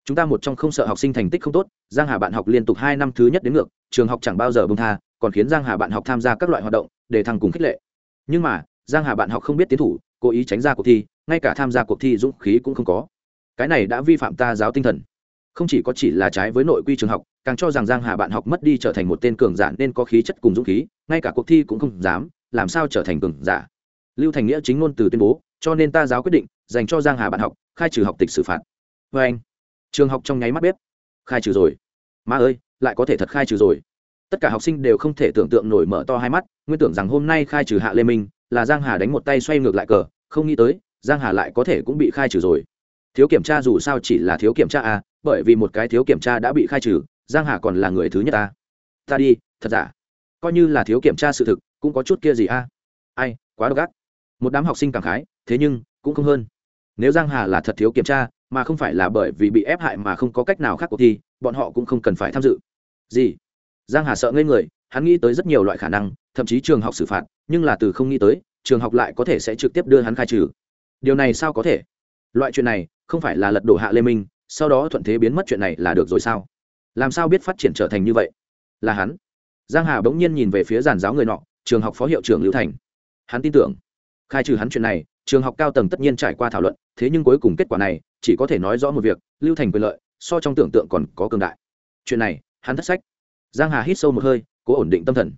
Chúng ta một trong không sợ học sinh thành tích không tốt, giang hà bạn học liên tục hai năm thứ nhất đến ngược, trường học chẳng bao giờ bông tha, còn khiến giang hà bạn học tham gia các loại hoạt động, để thăng cùng khích lệ. Nhưng mà, giang hà bạn học không biết tiến thủ, cố ý tránh ra cuộc thi, ngay cả tham gia cuộc thi dũng khí cũng không có. Cái này đã vi phạm ta giáo tinh thần. Không chỉ có chỉ là trái với nội quy trường học, càng cho rằng giang hà bạn học mất đi trở thành một tên cường giả nên có khí chất cùng dũng khí, ngay cả cuộc thi cũng không dám làm sao trở thành cường giả? Lưu thành nghĩa chính ngôn từ tuyên bố, cho nên ta giáo quyết định, dành cho giang hà bạn học, khai trừ học tịch xử phạt. Vê anh, trường học trong nháy mắt bếp. Khai trừ rồi. Ma ơi, lại có thể thật khai trừ rồi. Tất cả học sinh đều không thể tưởng tượng nổi mở to hai mắt, nguyên tưởng rằng hôm nay khai trừ hạ lê minh, là giang hà đánh một tay xoay ngược lại cờ, không nghĩ tới, giang hà lại có thể cũng bị khai trừ rồi. Thiếu kiểm tra dù sao chỉ là thiếu kiểm tra à bởi vì một cái thiếu kiểm tra đã bị khai trừ, giang hà còn là người thứ nhất ta. Ta đi, thật giả? Coi như là thiếu kiểm tra sự thực cũng có chút kia gì a? Ai, quá độc ác. Một đám học sinh cảm khái, thế nhưng, cũng không hơn. Nếu giang hà là thật thiếu kiểm tra, mà không phải là bởi vì bị ép hại mà không có cách nào khác cuộc thi bọn họ cũng không cần phải tham dự. Gì? Giang hà sợ ngây người, hắn nghĩ tới rất nhiều loại khả năng, thậm chí trường học xử phạt, nhưng là từ không nghĩ tới, trường học lại có thể sẽ trực tiếp đưa hắn khai trừ. Điều này sao có thể? Loại chuyện này, không phải là lật đổ hạ lê minh, sau đó thuận thế biến mất chuyện này là được rồi sao? Làm sao biết phát triển trở thành như vậy? Là hắn. Giang hà bỗng nhiên nhìn về phía giàn giáo người nọ trường học phó hiệu trưởng lưu thành. Hắn tin tưởng. Khai trừ hắn chuyện này, trường học cao tầng tất nhiên trải qua thảo luận, thế nhưng cuối cùng kết quả này, chỉ có thể nói rõ một việc, lưu thành quyền lợi, so trong tưởng tượng còn có cường đại. Chuyện này, hắn thất sách. Giang hà hít sâu một hơi, cố ổn định tâm thần.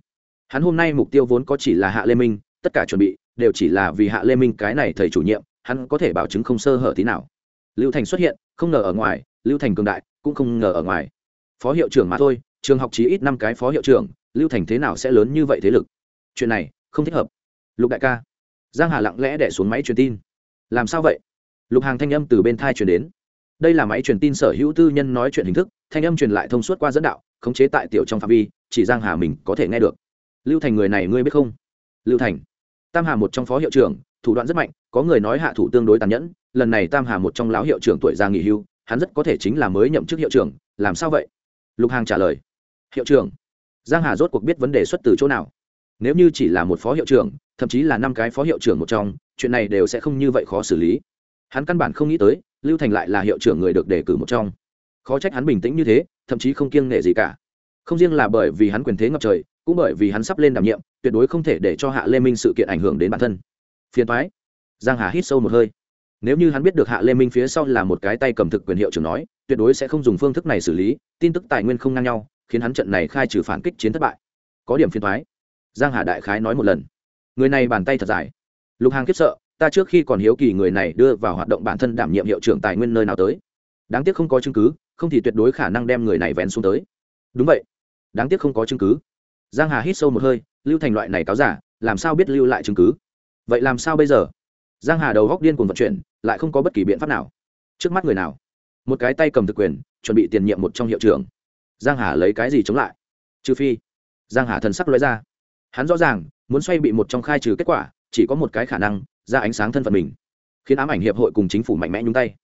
Hắn hôm nay mục tiêu vốn có chỉ là hạ lê minh, tất cả chuẩn bị, đều chỉ là vì hạ lê minh cái này thầy chủ nhiệm, hắn có thể bảo chứng không sơ hở tí nào. Lưu thành xuất hiện, không ngờ ở ngoài, lưu thành cường đại, cũng không ngờ ở ngoài. Phó hiệu trưởng mà thôi, trường học chí ít năm cái phó hiệu trưởng, lưu thành thế nào sẽ lớn như vậy thế lực? Chuyện này không thích hợp. Lục đại ca, giang hà lặng lẽ đẻ xuống máy truyền tin. Làm sao vậy? Lục hàng thanh âm từ bên thai truyền đến. Đây là máy truyền tin sở hữu tư nhân nói chuyện hình thức, thanh âm truyền lại thông suốt qua dẫn đạo, khống chế tại tiểu trong phạm vi, chỉ giang hà mình có thể nghe được. Lưu thành người này ngươi biết không? Lưu thành, tam hà một trong phó hiệu trưởng, thủ đoạn rất mạnh, có người nói hạ thủ tương đối tàn nhẫn, lần này tam hà một trong lão hiệu trưởng tuổi già nghỉ hưu, hắn rất có thể chính là mới nhậm chức hiệu trưởng, làm sao vậy? Lục hàng trả lời, hiệu trưởng, giang hà rốt cuộc biết vấn đề xuất từ chỗ nào? Nếu như chỉ là một phó hiệu trưởng, thậm chí là năm cái phó hiệu trưởng một trong, chuyện này đều sẽ không như vậy khó xử lý. Hắn căn bản không nghĩ tới, lưu thành lại là hiệu trưởng người được đề cử một trong. Khó trách hắn bình tĩnh như thế, thậm chí không kiêng nghệ gì cả. Không riêng là bởi vì hắn quyền thế ngập trời, cũng bởi vì hắn sắp lên đảm nhiệm, tuyệt đối không thể để cho hạ lê minh sự kiện ảnh hưởng đến bản thân. Phiền thoái giang hà hít sâu một hơi. Nếu như hắn biết được hạ lê minh phía sau là một cái tay cầm thực quyền hiệu trưởng nói, tuyệt đối sẽ không dùng phương thức này xử lý, tin tức tài nguyên không ngang nhau, khiến hắn trận này khai trừ phản kích chiến thất bại. Có điểm phiền thoái giang hà đại khái nói một lần. Người này bàn tay thật dài. Lục hàng khiếp sợ, ta trước khi còn hiếu kỳ người này đưa vào hoạt động bản thân đảm nhiệm hiệu trưởng tài nguyên nơi nào tới. Đáng tiếc không có chứng cứ, không thì tuyệt đối khả năng đem người này vén xuống tới. Đúng vậy. Đáng tiếc không có chứng cứ. Giang hà hít sâu một hơi, lưu thành loại này cáo giả, làm sao biết lưu lại chứng cứ? Vậy làm sao bây giờ? Giang hà đầu góc điên cuồng vận chuyển, lại không có bất kỳ biện pháp nào. Trước mắt người nào? Một cái tay cầm thực quyền, chuẩn bị tiền nhiệm một trong hiệu trưởng. Giang hà lấy cái gì chống lại? Trừ phi. Giang hà thần sắc lóe ra hắn rõ ràng muốn xoay bị một trong khai trừ kết quả, chỉ có một cái khả năng, ra ánh sáng thân phận mình. Khiến ám ảnh hiệp hội cùng chính phủ mạnh mẽ nhúng tay.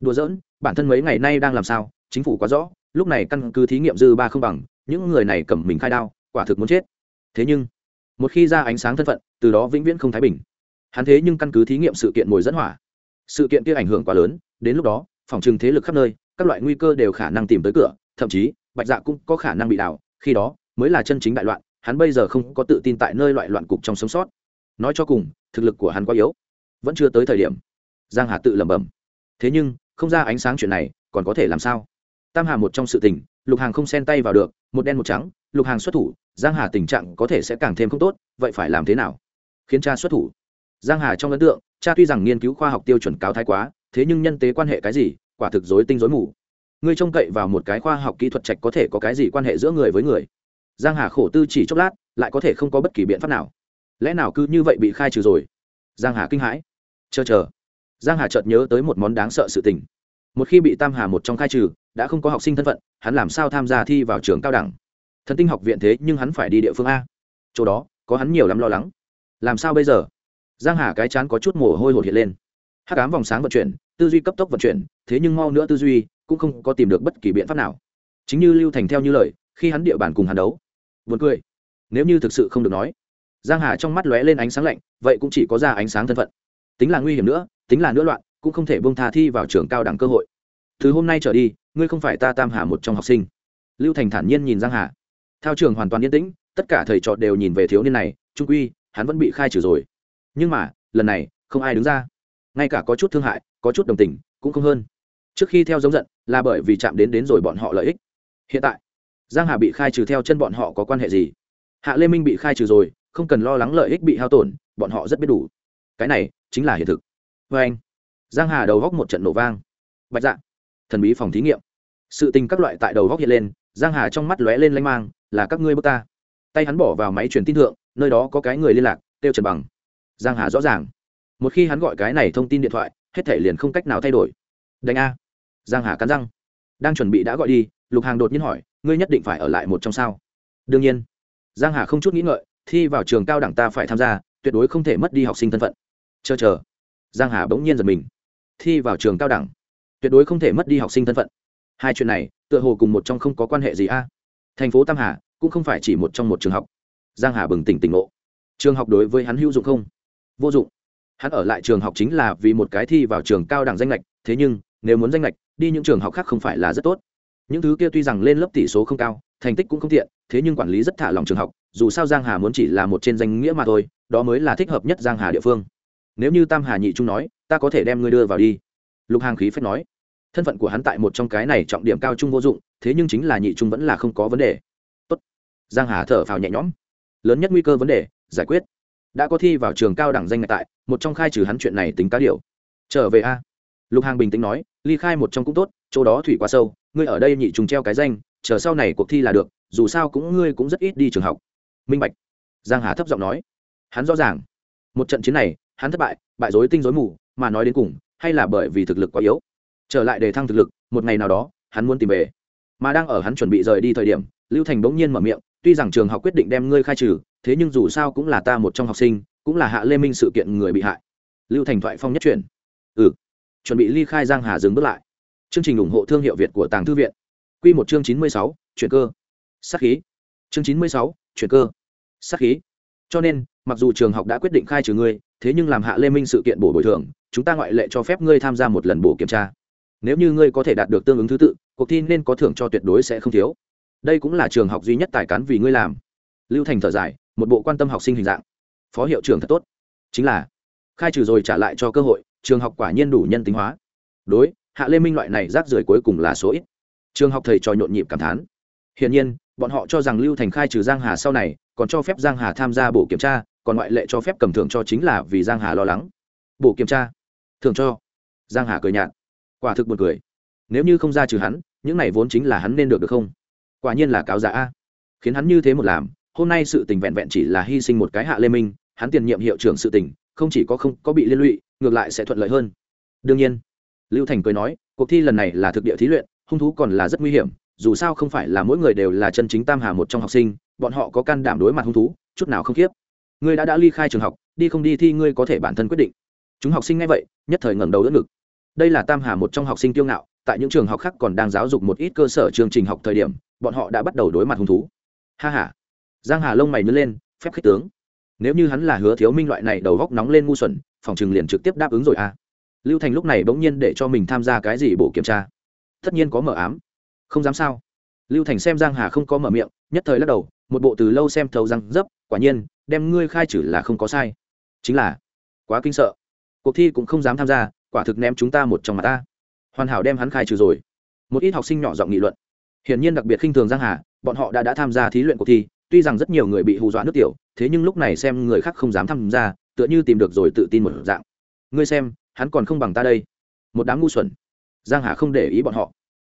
Đùa giỡn, bản thân mấy ngày nay đang làm sao, chính phủ quá rõ, lúc này căn cứ thí nghiệm dư ba không bằng, những người này cầm mình khai đao, quả thực muốn chết. Thế nhưng, một khi ra ánh sáng thân phận, từ đó vĩnh viễn không thái bình. Hắn thế nhưng căn cứ thí nghiệm sự kiện mồi dẫn hỏa. Sự kiện kia ảnh hưởng quá lớn, đến lúc đó, phòng trừng thế lực khắp nơi, các loại nguy cơ đều khả năng tìm tới cửa, thậm chí, bạch dạ cũng có khả năng bị đảo khi đó, mới là chân chính đại loạn hắn bây giờ không có tự tin tại nơi loại loạn cục trong sống sót. Nói cho cùng, thực lực của hắn quá yếu. Vẫn chưa tới thời điểm. Giang hà tự lẩm bẩm. Thế nhưng, không ra ánh sáng chuyện này, còn có thể làm sao? Tam hà một trong sự tình, lục hàng không xen tay vào được, một đen một trắng, lục hàng xuất thủ, giang hà tình trạng có thể sẽ càng thêm không tốt, vậy phải làm thế nào? Khiến cha xuất thủ. Giang hà trong ấn tượng, cha tuy rằng nghiên cứu khoa học tiêu chuẩn cáo thái quá, thế nhưng nhân tế quan hệ cái gì, quả thực dối tinh dối mù. Ngươi trông cậy vào một cái khoa học kỹ thuật trạch có thể có cái gì quan hệ giữa người với người? Giang hà khổ tư chỉ chốc lát, lại có thể không có bất kỳ biện pháp nào. Lẽ nào cứ như vậy bị khai trừ rồi? Giang hà kinh hãi. Chờ chờ. Giang hà chợt nhớ tới một món đáng sợ sự tình. Một khi bị tam hà một trong khai trừ, đã không có học sinh thân phận, hắn làm sao tham gia thi vào trường cao đẳng? Thần tinh học viện thế nhưng hắn phải đi địa phương a. Chỗ đó, có hắn nhiều lắm lo lắng. Làm sao bây giờ? Giang hà cái chán có chút mồ hôi hột hiện lên. Hát cám vòng sáng vận chuyển, tư duy cấp tốc vận chuyển, thế nhưng mau nữa tư duy, cũng không có tìm được bất kỳ biện pháp nào. Chính như lưu thành theo như lời, khi hắn địa bàn cùng hắn đấu buồn cười. Nếu như thực sự không được nói, giang hà trong mắt lóe lên ánh sáng lạnh, vậy cũng chỉ có ra ánh sáng thân phận. Tính là nguy hiểm nữa, tính là nữa loạn, cũng không thể buông tha thi vào trường cao đẳng cơ hội. Từ hôm nay trở đi, ngươi không phải ta tam hà một trong học sinh. Lưu thành thản nhiên nhìn giang hà. Theo trường hoàn toàn yên tĩnh, tất cả thầy trò đều nhìn về thiếu niên này, trung quy, hắn vẫn bị khai trừ rồi. Nhưng mà, lần này, không ai đứng ra. Ngay cả có chút thương hại, có chút đồng tình, cũng không hơn. Trước khi theo giống giận, là bởi vì chạm đến đến rồi bọn họ lợi ích. Hiện tại giang hà bị khai trừ theo chân bọn họ có quan hệ gì? Hạ lê minh bị khai trừ rồi, không cần lo lắng lợi ích bị hao tổn, bọn họ rất biết đủ. Cái này chính là hiện thực. Vê anh, giang hà đầu góc một trận nổ vang. Bạch dạ thần bí phòng thí nghiệm. Sự tình các loại tại đầu góc hiện lên, giang hà trong mắt lóe lên lanh mang, là các ngươi bước ta. Tay hắn bỏ vào máy truyền tin thượng, nơi đó có cái người liên lạc tiêu trần bằng. Giang hà rõ ràng. Một khi hắn gọi cái này thông tin điện thoại, hết thể liền không cách nào thay đổi. Đánh a. Giang hà cắn răng đang chuẩn bị đã gọi đi, lục hàng đột nhiên hỏi, ngươi nhất định phải ở lại một trong sao? Đương nhiên. Giang hà không chút nghĩ ngợi, thi vào trường cao đẳng ta phải tham gia, tuyệt đối không thể mất đi học sinh thân phận. Chờ chờ. Giang hà bỗng nhiên giật mình. Thi vào trường cao đẳng, tuyệt đối không thể mất đi học sinh thân phận. Hai chuyện này, tựa hồ cùng một trong không có quan hệ gì a. Thành phố tam hà, cũng không phải chỉ một trong một trường học. Giang hà bừng tỉnh tỉnh ngộ. Trường học đối với hắn hữu dụng không? Vô dụng. Hắn ở lại trường học chính là vì một cái thi vào trường cao đẳng danh lệch, thế nhưng nếu muốn danh lệch, đi những trường học khác không phải là rất tốt. Những thứ kia tuy rằng lên lớp tỷ số không cao, thành tích cũng không tiện thế nhưng quản lý rất thả lòng trường học, dù sao giang hà muốn chỉ là một trên danh nghĩa mà thôi, đó mới là thích hợp nhất giang hà địa phương. Nếu như tam hà nhị trung nói, ta có thể đem ngươi đưa vào đi. Lục hàng khí phép nói. Thân phận của hắn tại một trong cái này trọng điểm cao trung vô dụng, thế nhưng chính là nhị trung vẫn là không có vấn đề. Tốt. giang hà thở phào nhẹ nhõm. Lớn nhất nguy cơ vấn đề, giải quyết. Đã có thi vào trường cao đẳng danh ngạch tại, một trong khai trừ hắn chuyện này tính cá điều trở về a. Lục hàng bình tĩnh nói ly khai một trong cũng tốt, chỗ đó thủy quá sâu, ngươi ở đây nhị trùng treo cái danh, chờ sau này cuộc thi là được, dù sao cũng ngươi cũng rất ít đi trường học. Minh bạch. Giang hà thấp giọng nói. Hắn rõ ràng. Một trận chiến này, hắn thất bại bại dối tinh dối mù, mà nói đến cùng, hay là bởi vì thực lực quá yếu. Trở lại để thăng thực lực, một ngày nào đó, hắn muốn tìm về. Mà đang ở hắn chuẩn bị rời đi thời điểm, lưu thành bỗng nhiên mở miệng, tuy rằng trường học quyết định đem ngươi khai trừ, thế nhưng dù sao cũng là ta một trong học sinh, cũng là hạ lê minh sự kiện người bị hại. Lưu thành thoại phong nhất chuyển chuẩn bị ly khai giang hà dừng bước lại. Chương trình ủng hộ thương hiệu việt của tàng thư viện. Q một chương chín mươi sáu chuyển cơ. Sắc khí. Chương chín mươi sáu chuyển cơ. Sắc khí. Cho nên, mặc dù trường học đã quyết định khai trừ ngươi, thế nhưng làm hạ lê minh sự kiện bổ bồi thường, chúng ta ngoại lệ cho phép ngươi tham gia một lần bổ kiểm tra. Nếu như ngươi có thể đạt được tương ứng thứ tự, cuộc thi nên có thưởng cho tuyệt đối sẽ không thiếu. Đây cũng là trường học duy nhất tài cán vì ngươi làm. Lưu thành thở dài, một bộ quan tâm học sinh hình dạng. Phó hiệu trưởng thật tốt. Chính là, khai trừ rồi trả lại cho cơ hội trường học quả nhiên đủ nhân tính hóa. Đối, hạ lê minh loại này rác rưởi cuối cùng là số ít. Trường học thầy trò nhộn nhịp cảm thán. Hiển nhiên, bọn họ cho rằng lưu thành khai trừ giang hà sau này, còn cho phép giang hà tham gia bộ kiểm tra, còn ngoại lệ cho phép cầm thưởng cho chính là vì giang hà lo lắng. Bộ kiểm tra. Thưởng cho. Giang hà cười nhạt. Quả thực buồn cười. Nếu như không ra trừ hắn, những này vốn chính là hắn nên được được không? Quả nhiên là cáo giả a. Khiến hắn như thế một làm, hôm nay sự tình vẹn vẹn chỉ là hy sinh một cái hạ lê minh, hắn tiền nhiệm hiệu trưởng sự tình, không chỉ có không có bị liên lụy ngược lại sẽ thuận lợi hơn. Đương nhiên, lưu thành cười nói, cuộc thi lần này là thực địa thí luyện, hung thú còn là rất nguy hiểm, dù sao không phải là mỗi người đều là chân chính tam hà một trong học sinh, bọn họ có can đảm đối mặt hung thú, chút nào không khiếp. Ngươi đã đã ly khai trường học, đi không đi thi ngươi có thể bản thân quyết định. Chúng học sinh ngay vậy, nhất thời ngẩng đầu đỡ ngực. Đây là tam hà một trong học sinh kiêu ngạo, tại những trường học khác còn đang giáo dục một ít cơ sở chương trình học thời điểm, bọn họ đã bắt đầu đối mặt hung thú. Ha ha. Giang hà lông mày nhớ lên, phép khích tướng. Nếu như hắn là hứa thiếu minh loại này đầu góc nóng lên ngu xuẩn phòng trường liền trực tiếp đáp ứng rồi à. Lưu thành lúc này bỗng nhiên để cho mình tham gia cái gì bộ kiểm tra. Tất nhiên có mở ám. Không dám sao. Lưu thành xem giang hà không có mở miệng, nhất thời lắc đầu, một bộ từ lâu xem thấu răng dấp, quả nhiên, đem ngươi khai trừ là không có sai. Chính là, quá kinh sợ. Cuộc thi cũng không dám tham gia, quả thực ném chúng ta một trong mặt ta. Hoàn hảo đem hắn khai trừ rồi. Một ít học sinh nhỏ giọng nghị luận. Hiển nhiên đặc biệt khinh thường giang hà, bọn họ đã đã tham gia thí luyện cuộc thi, tuy rằng rất nhiều người bị hù dọa nước tiểu, thế nhưng lúc này xem người khác không dám tham gia tựa như tìm được rồi tự tin một dạng. Ngươi xem, hắn còn không bằng ta đây. Một đám ngu xuẩn. Giang hà không để ý bọn họ.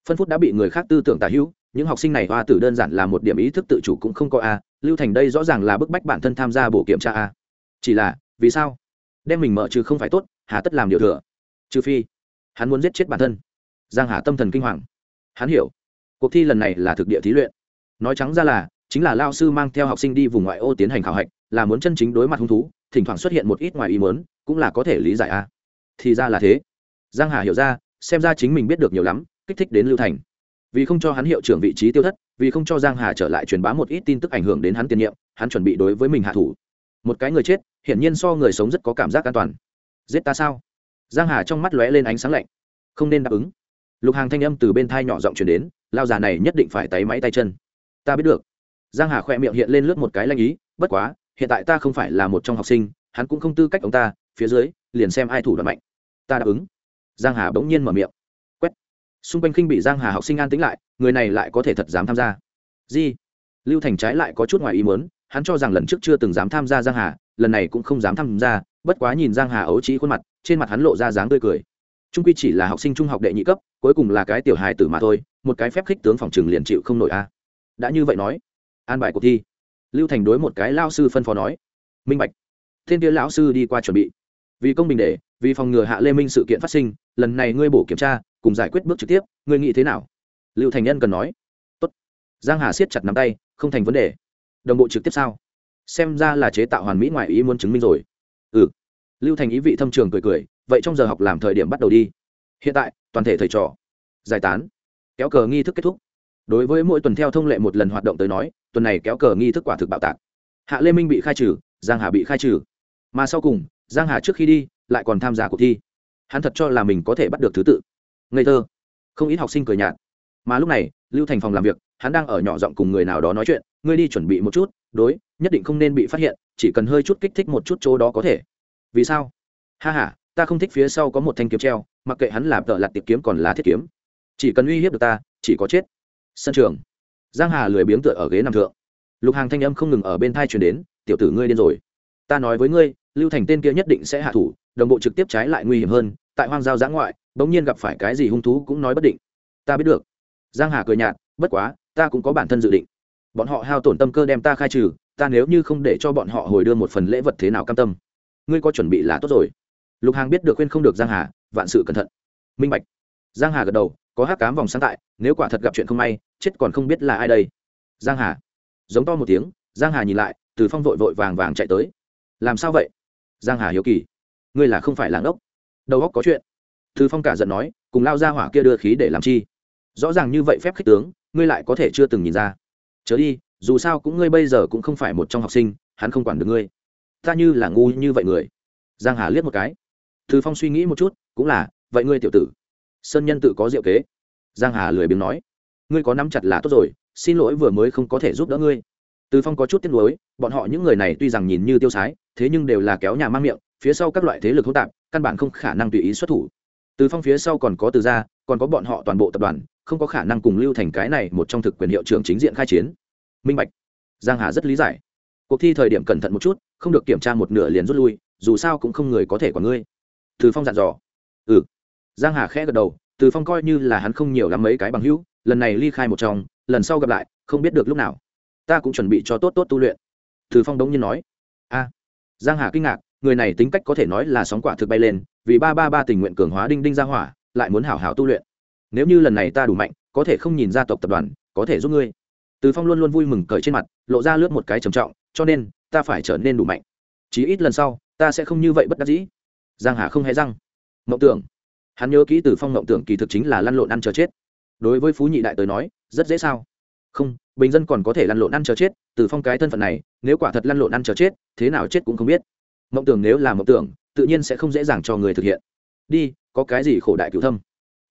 Phân phút đã bị người khác tư tưởng tà hữu, những học sinh này hoa tử đơn giản là một điểm ý thức tự chủ cũng không có a, lưu thành đây rõ ràng là bức bách bản thân tham gia bộ kiểm tra a. Chỉ là, vì sao? Đem mình mở trừ không phải tốt, hà tất làm điều thừa. Trừ phi, hắn muốn giết chết bản thân. Giang hà tâm thần kinh hoàng. Hắn hiểu, cuộc thi lần này là thực địa thí luyện. Nói trắng ra là, chính là lao sư mang theo học sinh đi vùng ngoại ô tiến hành khảo hạch, là muốn chân chính đối mặt hung thú thỉnh thoảng xuất hiện một ít ngoài ý mớn cũng là có thể lý giải a thì ra là thế. Giang hà hiểu ra, xem ra chính mình biết được nhiều lắm, kích thích đến lưu thành. Vì không cho hắn hiệu trưởng vị trí tiêu thất, vì không cho giang hà trở lại truyền bá một ít tin tức ảnh hưởng đến hắn tiền nhiệm, hắn chuẩn bị đối với mình hạ thủ. Một cái người chết, hiển nhiên so người sống rất có cảm giác an toàn. Giết ta sao? Giang hà trong mắt lóe lên ánh sáng lạnh. Không nên đáp ứng. Lục hàng thanh âm từ bên thai nhỏ giọng chuyển đến, lao già này nhất định phải tay máy tay chân. Ta biết được. Giang hà khỏe miệng hiện lên lướt một cái lanh ý, bất quá hiện tại ta không phải là một trong học sinh, hắn cũng không tư cách ông ta, phía dưới, liền xem ai thủ đoạn mạnh. Ta đáp ứng. Giang hà bỗng nhiên mở miệng. Quét. Xung quanh khinh bị giang hà học sinh an tĩnh lại, người này lại có thể thật dám tham gia. Gì? Lưu thành trái lại có chút ngoài ý muốn, hắn cho rằng lần trước chưa từng dám tham gia giang hà, lần này cũng không dám tham gia, bất quá nhìn giang hà ấu trí khuôn mặt, trên mặt hắn lộ ra dáng tươi cười. Trung quy chỉ là học sinh trung học đệ nhị cấp, cuối cùng là cái tiểu hài tử mà thôi, một cái phép khích tướng phòng trường liền chịu không nổi a. Đã như vậy nói, an bài cuộc thi lưu thành đối một cái lao sư phân phó nói. Minh bạch. Thiên kia lão sư đi qua chuẩn bị. Vì công bình để, vì phòng ngừa hạ lê minh sự kiện phát sinh, lần này ngươi bổ kiểm tra, cùng giải quyết bước trực tiếp, ngươi nghĩ thế nào? Lưu thành nhân cần nói. Tốt. giang hà siết chặt nắm tay, không thành vấn đề. Đồng bộ trực tiếp sao? Xem ra là chế tạo hoàn mỹ ngoại ý muốn chứng minh rồi. Ừ. Lưu thành ý vị thâm trường cười cười, vậy trong giờ học làm thời điểm bắt đầu đi. Hiện tại, toàn thể thầy trò. Giải tán. Kéo cờ nghi thức kết thúc. Đối với mỗi tuần theo thông lệ một lần hoạt động tới nói tuần này kéo cờ nghi thức quả thực bạo tạc. Hạ lê minh bị khai trừ, giang hà bị khai trừ. Mà sau cùng, giang hà trước khi đi, lại còn tham gia cuộc thi. Hắn thật cho là mình có thể bắt được thứ tự. Ngây thơ. Không ít học sinh cười nhạt. Mà lúc này, lưu thành phòng làm việc, hắn đang ở nhỏ giọng cùng người nào đó nói chuyện, ngươi đi chuẩn bị một chút, đối, nhất định không nên bị phát hiện, chỉ cần hơi chút kích thích một chút chỗ đó có thể. Vì sao? Ha ha, ta không thích phía sau có một thanh kiếm treo, mặc kệ hắn làm tợ lặt tiệp kiếm còn là thiết kiếm. Chỉ cần uy hiếp được ta, chỉ có chết. Sân trường giang hà lười biếng tựa ở ghế nằm thượng. Lục hàng thanh âm không ngừng ở bên thai truyền đến, tiểu tử ngươi điên rồi. Ta nói với ngươi, lưu thành tên kia nhất định sẽ hạ thủ, đồng bộ trực tiếp trái lại nguy hiểm hơn, tại hoang giao giã ngoại, bỗng nhiên gặp phải cái gì hung thú cũng nói bất định. Ta biết được. Giang hà cười nhạt, bất quá, ta cũng có bản thân dự định. Bọn họ hao tổn tâm cơ đem ta khai trừ, ta nếu như không để cho bọn họ hồi đưa một phần lễ vật thế nào cam tâm, ngươi có chuẩn bị là tốt rồi. Lục hàng biết được khuyên không được giang hà, vạn sự cẩn thận. Minh bạch. Giang hà gật đầu có hát cám vòng sáng tại, nếu quả thật gặp chuyện không may, chết còn không biết là ai đây. Giang hà. Giống to một tiếng, giang hà nhìn lại, từ phong vội vội vàng vàng chạy tới. Làm sao vậy? Giang hà hiếu kỳ. Ngươi là không phải làng ốc. Đầu óc có chuyện. Từ phong cả giận nói, cùng lao ra hỏa kia đưa khí để làm chi? Rõ ràng như vậy phép khích tướng, ngươi lại có thể chưa từng nhìn ra. Chớ đi, dù sao cũng ngươi bây giờ cũng không phải một trong học sinh, hắn không quản được ngươi. Ta như là ngu như vậy người. Giang hà liếc một cái. Từ phong suy nghĩ một chút, cũng là, vậy ngươi tiểu tử sơn nhân tự có diệu kế. Giang hà lười biếng nói, ngươi có nắm chặt là tốt rồi, xin lỗi vừa mới không có thể giúp đỡ ngươi. Từ phong có chút tiếc nuối, bọn họ những người này tuy rằng nhìn như tiêu sái, thế nhưng đều là kéo nhà mang miệng, phía sau các loại thế lực hỗn tạp, căn bản không khả năng tùy ý xuất thủ. Từ phong phía sau còn có từ gia, còn có bọn họ toàn bộ tập đoàn, không có khả năng cùng lưu thành cái này một trong thực quyền hiệu trưởng chính diện khai chiến. Minh bạch. Giang hà rất lý giải. Cuộc thi thời điểm cẩn thận một chút, không được kiểm tra một nửa liền rút lui, dù sao cũng không người có thể của ngươi. Từ phong dặn dò. Ừ giang hà khẽ gật đầu, từ phong coi như là hắn không nhiều lắm mấy cái bằng hữu, lần này ly khai một trong, lần sau gặp lại, không biết được lúc nào. Ta cũng chuẩn bị cho tốt tốt tu luyện. Từ phong đống nhiên nói. A. Giang hà kinh ngạc, người này tính cách có thể nói là sóng quả thực bay lên, vì ba ba ba tình nguyện cường hóa đinh đinh ra hỏa, lại muốn hảo hảo tu luyện. Nếu như lần này ta đủ mạnh, có thể không nhìn ra tộc tập đoàn, có thể giúp ngươi. Từ phong luôn luôn vui mừng cởi trên mặt, lộ ra lướt một cái trầm trọng, cho nên, ta phải trở nên đủ mạnh. Chí ít lần sau, ta sẽ không như vậy bất đắc dĩ. Giang hà không hề răng. Mộng tưởng hắn nhớ kỹ từ phong ngộng tưởng kỳ thực chính là lăn lộn ăn chờ chết. Đối với phú nhị đại tới nói, rất dễ sao? Không, bình dân còn có thể lăn lộn ăn chờ chết, từ phong cái thân phận này, nếu quả thật lăn lộn ăn chờ chết, thế nào chết cũng không biết. Mộng tưởng nếu là mộng tưởng, tự nhiên sẽ không dễ dàng cho người thực hiện. Đi, có cái gì khổ đại cứu thâm?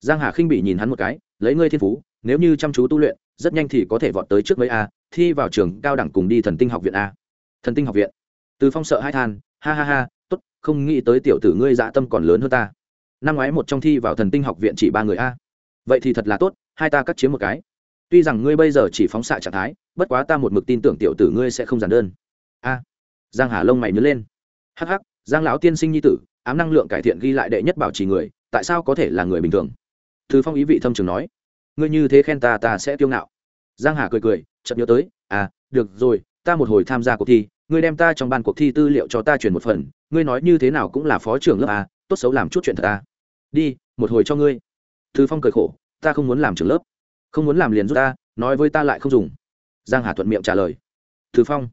Giang hà khinh bị nhìn hắn một cái, lấy ngươi thiên phú, nếu như chăm chú tu luyện, rất nhanh thì có thể vọt tới trước mấy a, thi vào trường cao đẳng cùng đi thần tinh học viện a. Thần tinh học viện. Từ phong sợ hai than, ha ha ha, tốt, không nghĩ tới tiểu tử ngươi dạ tâm còn lớn hơn ta năm ngoái một trong thi vào thần tinh học viện chỉ ba người a. Vậy thì thật là tốt, hai ta cắt chiếm một cái. Tuy rằng ngươi bây giờ chỉ phóng xạ trạng thái, bất quá ta một mực tin tưởng tiểu tử ngươi sẽ không giản đơn. A. Giang hà lông mày nhớ lên. Hắc hắc, giang lão tiên sinh nhi tử, ám năng lượng cải thiện ghi lại đệ nhất bảo trì người, tại sao có thể là người bình thường? Thư phong ý vị thâm trường nói. Ngươi như thế khen ta ta sẽ tiêu ngạo. Giang hà cười cười chậm nhớ tới à được rồi, ta một hồi tham gia cuộc thi, ngươi đem ta trong ban cuộc thi tư liệu cho ta chuyển một phần, ngươi nói như thế nào cũng là phó trưởng lớp à tốt xấu làm chút chuyện thật à đi, một hồi cho ngươi. Thư phong cười khổ, ta không muốn làm trưởng lớp. Không muốn làm liền rút ta, nói với ta lại không dùng. Giang hà thuận miệng trả lời. Thư phong,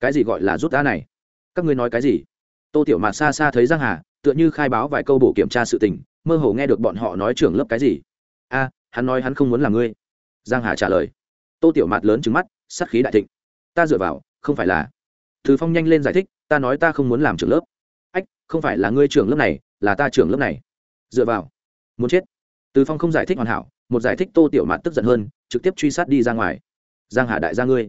cái gì gọi là rút ta này? Các ngươi nói cái gì? Tô tiểu mạt xa xa thấy giang hà, tựa như khai báo vài câu bổ kiểm tra sự tình, mơ hồ nghe được bọn họ nói trưởng lớp cái gì. A, hắn nói hắn không muốn làm ngươi. Giang hà trả lời. Tô tiểu mạt lớn trứng mắt sắt khí đại thịnh. Ta dựa vào, không phải là. Thư phong nhanh lên giải thích, ta nói ta không muốn làm trưởng lớp. Ách, không phải là ngươi trưởng lớp này, là ta trưởng lớp này dựa vào. Muốn chết. Từ phong không giải thích hoàn hảo, một giải thích tô tiểu mạt tức giận hơn, trực tiếp truy sát đi ra ngoài. Giang hà đại gia ngươi.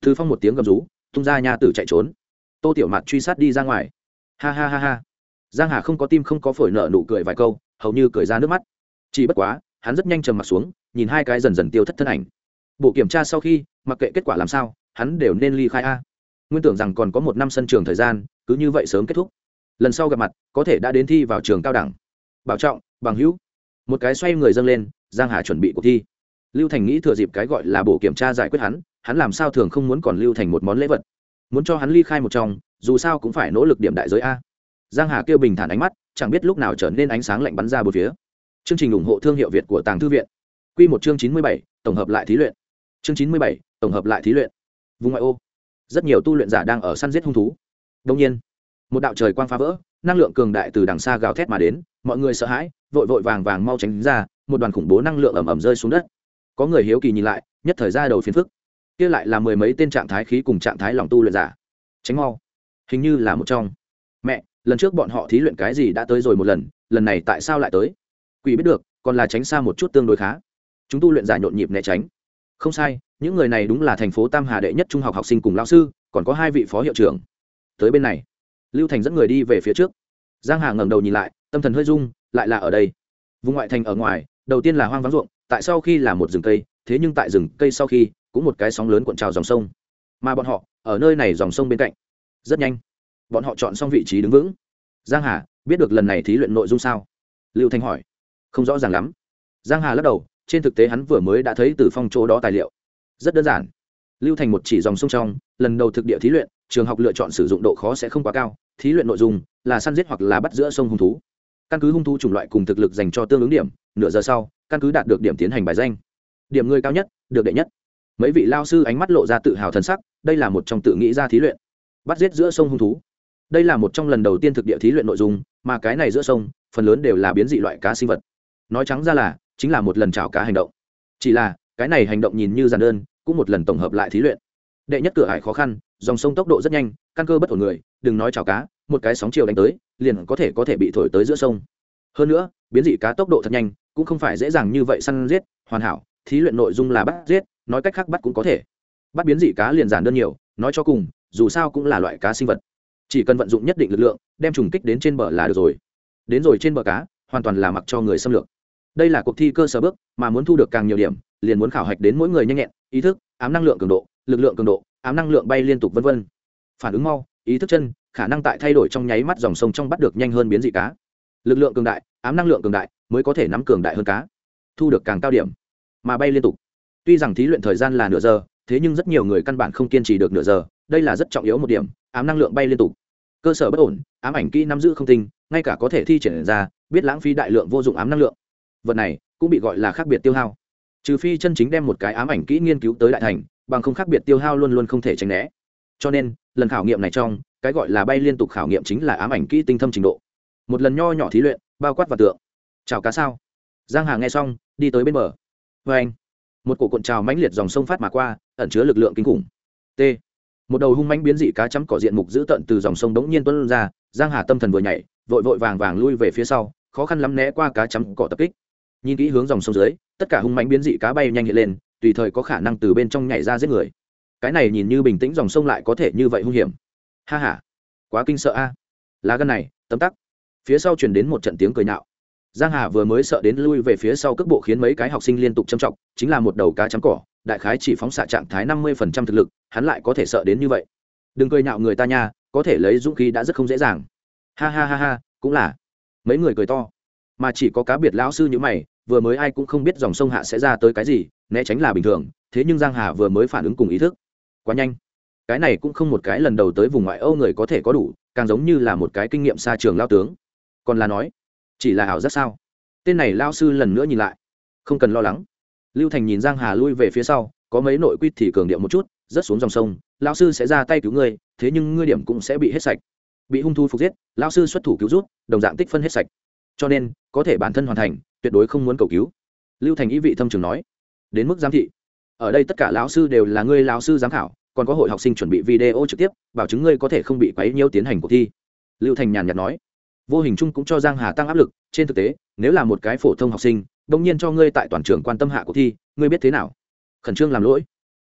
Từ phong một tiếng gầm rú, tung ra nhà tử chạy trốn. Tô tiểu mạt truy sát đi ra ngoài. Ha ha ha ha. Giang hà không có tim không có phổi nợ nụ cười vài câu, hầu như cười ra nước mắt. Chỉ bất quá, hắn rất nhanh trầm mặt xuống, nhìn hai cái dần dần tiêu thất thân ảnh. Bộ kiểm tra sau khi, mặc kệ kết quả làm sao, hắn đều nên ly khai a. Nguyên tưởng rằng còn có một năm sân trường thời gian, cứ như vậy sớm kết thúc. Lần sau gặp mặt, có thể đã đến thi vào trường cao đẳng bảo trọng bằng hữu. Một cái xoay người dâng lên giang hà chuẩn bị cuộc thi. Lưu thành nghĩ thừa dịp cái gọi là bộ kiểm tra giải quyết hắn hắn làm sao thường không muốn còn lưu thành một món lễ vật. Muốn cho hắn ly khai một trong dù sao cũng phải nỗ lực điểm đại giới a. Giang hà kêu bình thản ánh mắt chẳng biết lúc nào trở nên ánh sáng lạnh bắn ra bốn phía. Chương trình ủng hộ thương hiệu việt của tàng thư viện. Quy một chương chín mươi bảy, tổng hợp lại thí luyện. Chương chín mươi bảy, tổng hợp lại thí luyện. Vùng ngoại ô. Rất nhiều tu luyện giả đang ở săn giết hung thú. Đông nhiên một đạo trời quang phá vỡ năng lượng cường đại từ đằng xa gào thét mà đến, mọi người sợ hãi, vội vội vàng vàng mau tránh ra, một đoàn khủng bố năng lượng ầm ầm rơi xuống đất. Có người hiếu kỳ nhìn lại, nhất thời ra đầu phiền phức. Kia lại là mười mấy tên trạng thái khí cùng trạng thái lòng tu luyện giả. Tránh mau. Hình như là một trong. Mẹ, lần trước bọn họ thí luyện cái gì đã tới rồi một lần lần này tại sao lại tới? Quỷ biết được, còn là tránh xa một chút tương đối khá. Chúng tu luyện giả nhộn nhịp né tránh. Không sai, những người này đúng là thành phố tam hà đệ nhất trung học học sinh cùng lao sư, còn có hai vị phó hiệu trưởng. Tới bên này lưu thành dẫn người đi về phía trước. Giang hà ngẩng đầu nhìn lại, tâm thần hơi rung, lại là ở đây. Vùng ngoại thành ở ngoài, đầu tiên là hoang vắng ruộng, tại sau khi là một rừng cây, thế nhưng tại rừng cây sau khi, cũng một cái sóng lớn cuộn trào dòng sông. Mà bọn họ, ở nơi này dòng sông bên cạnh. Rất nhanh, bọn họ chọn xong vị trí đứng vững. Giang hà, biết được lần này thí luyện nội dung sao? Lưu thanh hỏi. Không rõ ràng lắm. Giang hà lắc đầu, trên thực tế hắn vừa mới đã thấy từ phong chỗ đó tài liệu. Rất đơn giản. Lưu thành một chỉ dòng sông trong, lần đầu thực địa thí luyện trường học lựa chọn sử dụng độ khó sẽ không quá cao, thí luyện nội dung là săn giết hoặc là bắt giữa sông hung thú. Căn cứ hung thú chủng loại cùng thực lực dành cho tương ứng điểm, nửa giờ sau, căn cứ đạt được điểm tiến hành bài danh. Điểm người cao nhất, được đệ nhất. Mấy vị lao sư ánh mắt lộ ra tự hào thân sắc, đây là một trong tự nghĩ ra thí luyện. Bắt giết giữa sông hung thú. Đây là một trong lần đầu tiên thực địa thí luyện nội dung, mà cái này giữa sông, phần lớn đều là biến dị loại cá sinh vật. Nói trắng ra là, chính là một lần chảo cá hành động. Chỉ là, cái này hành động nhìn như giản đơn, cũng một lần tổng hợp lại thí luyện đệ nhất cửa hải khó khăn, dòng sông tốc độ rất nhanh, căn cơ bất ổn người, đừng nói chào cá, một cái sóng chiều đánh tới, liền có thể có thể bị thổi tới giữa sông. Hơn nữa, biến dị cá tốc độ thật nhanh, cũng không phải dễ dàng như vậy săn giết, hoàn hảo, thí luyện nội dung là bắt giết, nói cách khác bắt cũng có thể. Bắt biến dị cá liền giản đơn nhiều, nói cho cùng, dù sao cũng là loại cá sinh vật. Chỉ cần vận dụng nhất định lực lượng, đem trùng kích đến trên bờ là được rồi. Đến rồi trên bờ cá, hoàn toàn là mặc cho người xâm lược. Đây là cuộc thi cơ sở bước, mà muốn thu được càng nhiều điểm, liền muốn khảo hạch đến mỗi người nhanh nhẹn, ý thức, ám năng lượng cường độ lực lượng cường độ ám năng lượng bay liên tục vân vân, phản ứng mau ý thức chân khả năng tại thay đổi trong nháy mắt dòng sông trong bắt được nhanh hơn biến dị cá. Lực lượng cường đại ám năng lượng cường đại mới có thể nắm cường đại hơn cá. Thu được càng cao điểm mà bay liên tục. Tuy rằng thí luyện thời gian là nửa giờ thế nhưng rất nhiều người căn bản không kiên trì được nửa giờ đây là rất trọng yếu một điểm ám năng lượng bay liên tục. Cơ sở bất ổn ám ảnh kỹ nắm giữ không tinh ngay cả có thể thi triển ra biết lãng phí đại lượng vô dụng ám năng lượng. Vật này cũng bị gọi là khác biệt tiêu hao. Trừ phi chân chính đem một cái ám ảnh kỹ nghiên cứu tới đại thành bằng không khác biệt tiêu hao luôn luôn không thể tránh né. Cho nên, lần khảo nghiệm này trong, cái gọi là bay liên tục khảo nghiệm chính là ám ảnh kỹ tinh thâm trình độ. Một lần nho nhỏ thí luyện, bao quát và tượng. Chào cá sao? Giang hà nghe xong, đi tới bên bờ. Vê anh, một cổ cuộn trào mãnh liệt dòng sông phát mà qua, ẩn chứa lực lượng kinh khủng. T. Một đầu hung mãnh biến dị cá chấm cỏ diện mục dữ tận từ dòng sông đống nhiên tuân ra, giang hà tâm thần vừa nhảy, vội vội vàng vàng lui về phía sau, khó khăn lắm né qua cá chấm cỏ tập kích. Nhìn kỹ hướng dòng sông dưới, tất cả hung mãnh biến dị cá bay nhanh hiện lên tùy thời có khả năng từ bên trong nhảy ra giết người. Cái này nhìn như bình tĩnh dòng sông lại có thể như vậy hung hiểm. Ha ha, quá kinh sợ a. Lá gân này, tấm tắc. Phía sau truyền đến một trận tiếng cười nạo giang hà vừa mới sợ đến lui về phía sau cước bộ khiến mấy cái học sinh liên tục châm trọng, chính là một đầu cá trắng cỏ, đại khái chỉ phóng xạ trạng thái năm mươi phần trăm thực lực, hắn lại có thể sợ đến như vậy. Đừng cười nhạo người ta nha, có thể lấy dũng khí đã rất không dễ dàng. Ha ha ha ha, cũng là. Mấy người cười to. Mà chỉ có cá biệt lão sư như mày, vừa mới ai cũng không biết dòng sông hạ sẽ ra tới cái gì né tránh là bình thường, thế nhưng giang hà vừa mới phản ứng cùng ý thức. Quá nhanh. Cái này cũng không một cái lần đầu tới vùng ngoại âu người có thể có đủ, càng giống như là một cái kinh nghiệm xa trường lao tướng. Còn là nói, chỉ là ảo giác sao? Tên này lao sư lần nữa nhìn lại. Không cần lo lắng. Lưu thành nhìn giang hà lui về phía sau, có mấy nội quy thì cường điệu một chút, rớt xuống dòng sông lao sư sẽ ra tay cứu ngươi, thế nhưng ngươi điểm cũng sẽ bị hết sạch. Bị hung thu phục giết lao sư xuất thủ cứu rút, đồng dạng tích phân hết sạch. Cho nên, có thể bản thân hoàn thành, tuyệt đối không muốn cầu cứu. Lưu thành ý vị thâm trường nói đến mức giám thị. Ở đây tất cả lão sư đều là ngươi lão sư giám khảo, còn có hội học sinh chuẩn bị video trực tiếp, bảo chứng ngươi có thể không bị quấy nhiễu tiến hành cuộc thi. Lưu thành nhàn nhạt nói. Vô hình chung cũng cho giang hà tăng áp lực, trên thực tế, nếu là một cái phổ thông học sinh đông nhiên cho ngươi tại toàn trường quan tâm hạ cuộc thi, ngươi biết thế nào? Khẩn trương làm lỗi.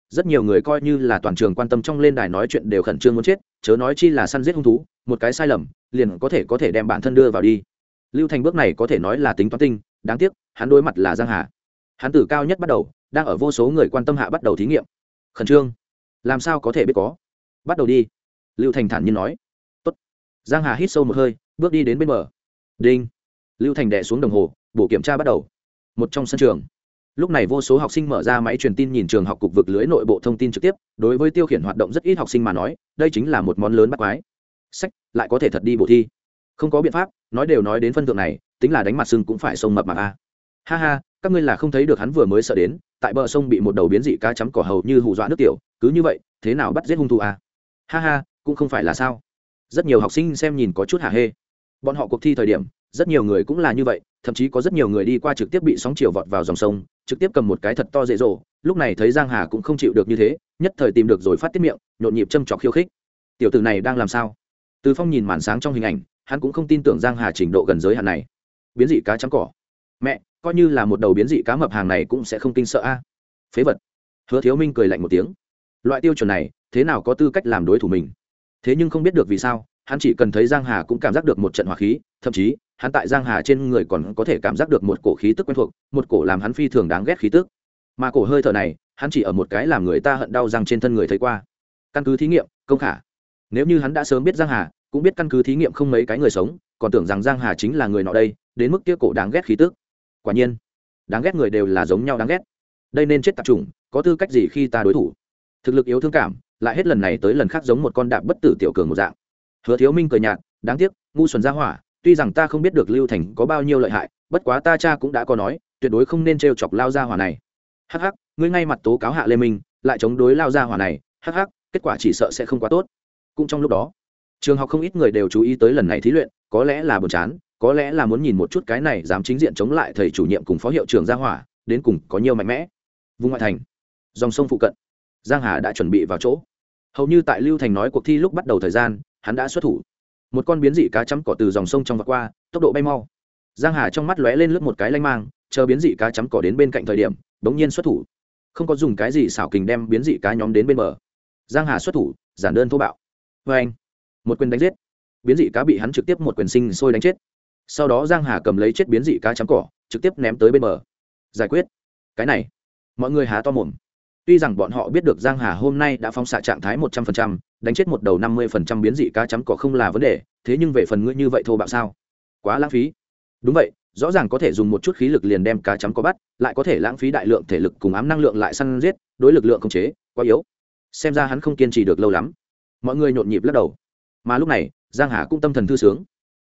Rất nhiều người coi như là toàn trường quan tâm trong lên đài nói chuyện đều khẩn trương muốn chết, chớ nói chi là săn giết hung thú, một cái sai lầm, liền có thể có thể đem bản thân đưa vào đi. Lưu thành bước này có thể nói là tính toán tinh, đáng tiếc, hắn đối mặt là giang hà hắn từ cao nhất bắt đầu, đang ở vô số người quan tâm hạ bắt đầu thí nghiệm. Khẩn trương. Làm sao có thể biết có? Bắt đầu đi. Lưu thành thản nhiên nói. Tốt. giang hà hít sâu một hơi, bước đi đến bên bờ. Đinh. Lưu thành đè xuống đồng hồ bộ kiểm tra bắt đầu. Một trong sân trường. Lúc này vô số học sinh mở ra máy truyền tin nhìn trường học cục vực lưới nội bộ thông tin trực tiếp, đối với tiêu khiển hoạt động rất ít học sinh mà nói, đây chính là một món lớn bắt quái. Sách, lại có thể thật đi bộ thi. Không có biện pháp, nói đều nói đến phân thượng này, tính là đánh mặt sưng cũng phải sông mập mà a ha ha, các ngươi là không thấy được hắn vừa mới sợ đến, tại bờ sông bị một đầu biến dị cá chấm cỏ hầu như hù dọa nước tiểu, cứ như vậy, thế nào bắt giết hung thủ à? ha ha, cũng không phải là sao. Rất nhiều học sinh xem nhìn có chút hả hê. Bọn họ cuộc thi thời điểm, rất nhiều người cũng là như vậy, thậm chí có rất nhiều người đi qua trực tiếp bị sóng chiều vọt vào dòng sông, trực tiếp cầm một cái thật to dễ dỗ, lúc này thấy giang hà cũng không chịu được như thế, nhất thời tìm được rồi phát tiết miệng, nhộn nhịp châm trọc khiêu khích. Tiểu tử này đang làm sao? Từ phong nhìn màn sáng trong hình ảnh, hắn cũng không tin tưởng giang hà trình độ gần giới hạn này. Biến dị cá trắng cỏ. Mẹ coi như là một đầu biến dị cá mập hàng này cũng sẽ không kinh sợ a. Phế vật. Hứa thiếu minh cười lạnh một tiếng. Loại tiêu chuẩn này, thế nào có tư cách làm đối thủ mình? Thế nhưng không biết được vì sao, hắn chỉ cần thấy giang hà cũng cảm giác được một trận hỏa khí, thậm chí, hắn tại giang hà trên người còn có thể cảm giác được một cổ khí tức quen thuộc, một cổ làm hắn phi thường đáng ghét khí tức. Mà cổ hơi thở này, hắn chỉ ở một cái làm người ta hận đau răng trên thân người thấy qua. Căn cứ thí nghiệm, công khả. Nếu như hắn đã sớm biết giang hà, cũng biết căn cứ thí nghiệm không mấy cái người sống, còn tưởng rằng giang hà chính là người nọ đây, đến mức kia cổ đáng ghét khí tức quả nhiên, đáng ghét người đều là giống nhau đáng ghét. Đây nên chết tập trung có tư cách gì khi ta đối thủ? Thực lực yếu thương cảm, lại hết lần này tới lần khác giống một con đạp bất tử tiểu cường một dạng. Hứa thiếu minh cười nhạt, đáng tiếc, ngu xuẩn ra hỏa, tuy rằng ta không biết được lưu thành có bao nhiêu lợi hại, bất quá ta cha cũng đã có nói, tuyệt đối không nên t chọc lao ra hỏa này. Hắc hắc, ngươi ngay mặt tố cáo hạ lê minh, lại chống đối lao ra hỏa này, hắc hắc, kết quả chỉ sợ sẽ không quá tốt. Cũng trong lúc đó, trường học không ít người đều chú ý tới lần này thí luyện, có lẽ là buồn chán có lẽ là muốn nhìn một chút cái này dám chính diện chống lại thầy chủ nhiệm cùng phó hiệu trưởng gia hỏa, đến cùng có nhiều mạnh mẽ. Vùng ngoại thành, dòng sông phụ cận, giang hà đã chuẩn bị vào chỗ. Hầu như tại lưu thành nói cuộc thi lúc bắt đầu thời gian, hắn đã xuất thủ. Một con biến dị cá chấm cỏ từ dòng sông trong vượt qua, tốc độ bay mau. Giang hà trong mắt lóe lên lướt một cái lanh mang, chờ biến dị cá chấm cỏ đến bên cạnh thời điểm đống nhiên xuất thủ. Không có dùng cái gì xảo kình đem biến dị cá nhóm đến bên bờ. Giang hà xuất thủ, giản đơn thô bạo. Vê anh một quyền đánh giết. Biến dị cá bị hắn trực tiếp một quyền sinh sôi đánh chết sau đó giang hà cầm lấy chết biến dị cá chấm cỏ trực tiếp ném tới bên bờ. Giải quyết. Cái này mọi người há to mồm. Tuy rằng bọn họ biết được giang hà hôm nay đã phóng xạ trạng thái một trăm phần trăm, đánh chết một đầu năm mươi phần trăm biến dị cá chấm cỏ không là vấn đề thế nhưng về phần ngươi như vậy thô bạo sao? Quá lãng phí. Đúng vậy rõ ràng có thể dùng một chút khí lực liền đem cá chấm có bắt lại có thể lãng phí đại lượng thể lực cùng ám năng lượng lại săn giết đối lực lượng không chế quá yếu. Xem ra hắn không kiên trì được lâu lắm. Mọi người nhộn nhịp lắc đầu. Mà lúc này giang hà cũng tâm thần thư sướng.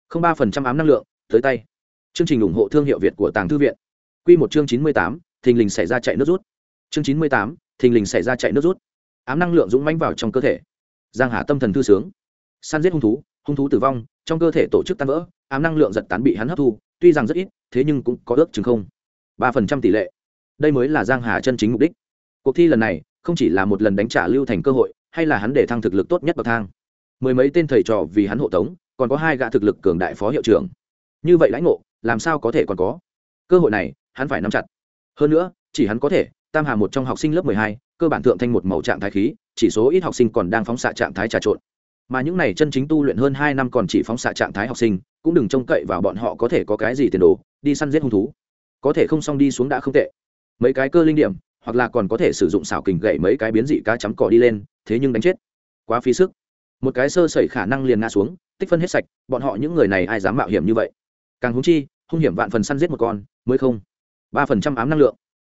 Không ba phần trăm ám năng lượng tới tay. Chương trình ủng hộ thương hiệu việt của tàng thư viện. Quy một chương chín mươi tám, thình lình xảy ra chạy nước rút. Chương chín mươi tám, thình lình xảy ra chạy nước rút. Ám năng lượng dũng mãnh vào trong cơ thể. Giang hà tâm thần thư sướng. Săn giết hung thú hung thú tử vong, trong cơ thể tổ chức tan vỡ, ám năng lượng giật tán bị hắn hấp thu, tuy rằng rất ít, thế nhưng cũng có ước chừng không. ba phần trăm tỷ lệ. Đây mới là giang hà chân chính mục đích. Cuộc thi lần này, không chỉ là một lần đánh trả lưu thành cơ hội, hay là hắn để thăng thực lực tốt nhất bậc thang. Mười mấy tên thầy trò vì hắn hộ tống, còn có hai gã thực lực cường đại phó hiệu trưởng như vậy lãnh ngộ, làm sao có thể còn có? Cơ hội này, hắn phải nắm chặt. Hơn nữa, chỉ hắn có thể, tam hà một trong học sinh lớp mười hai, cơ bản thượng thanh một màu trạng thái khí, chỉ số ít học sinh còn đang phóng xạ trạng thái trà trộn. Mà những này chân chính tu luyện hơn hai năm còn chỉ phóng xạ trạng thái học sinh, cũng đừng trông cậy vào bọn họ có thể có cái gì tiền đồ, đi săn giết hung thú. Có thể không xong đi xuống đã không tệ. Mấy cái cơ linh điểm, hoặc là còn có thể sử dụng xảo kình gậy mấy cái biến dị cá chấm cỏ đi lên, thế nhưng đánh chết. Quá phí sức. Một cái sơ sẩy khả năng liền ngã xuống, tích phân hết sạch, bọn họ những người này ai dám mạo hiểm như vậy? Càng húng chi, hung hiểm vạn phần săn giết một con, mới không. Ba phần trăm ám năng lượng.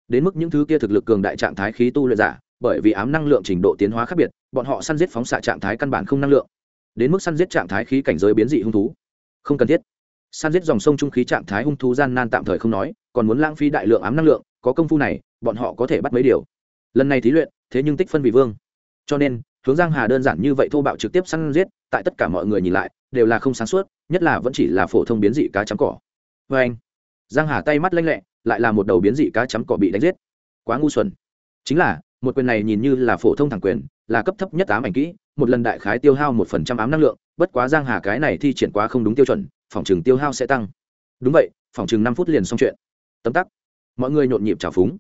Đến mức những thứ kia thực lực cường đại trạng thái khí tu luyện giả, bởi vì ám năng lượng trình độ tiến hóa khác biệt, bọn họ săn giết phóng xạ trạng thái căn bản không năng lượng. Đến mức săn giết trạng thái khí cảnh giới biến dị hung thú. Không cần thiết. Săn giết dòng sông trung khí trạng thái hung thú gian nan tạm thời không nói, còn muốn lãng phí đại lượng ám năng lượng, có công phu này, bọn họ có thể bắt mấy điều. Lần này thí luyện, thế nhưng tích phân vị vương. Cho nên, hướng giang hà đơn giản như vậy thô bạo trực tiếp săn giết, tại tất cả mọi người nhìn lại đều là không sáng suốt, nhất là vẫn chỉ là phổ thông biến dị cá chấm cỏ. Với anh, giang hà tay mắt lanh lẹ, lại là một đầu biến dị cá chấm cỏ bị đánh giết. Quá ngu xuẩn. Chính là, một quyền này nhìn như là phổ thông thẳng quyền, là cấp thấp nhất ám ảnh kỹ, một lần đại khái tiêu hao một phần trăm ám năng lượng, bất quá giang hà cái này thi triển quá không đúng tiêu chuẩn, phòng trường tiêu hao sẽ tăng. Đúng vậy, phòng trường năm phút liền xong chuyện. Tấm tắc. Mọi người nhộn nhịp trào phúng.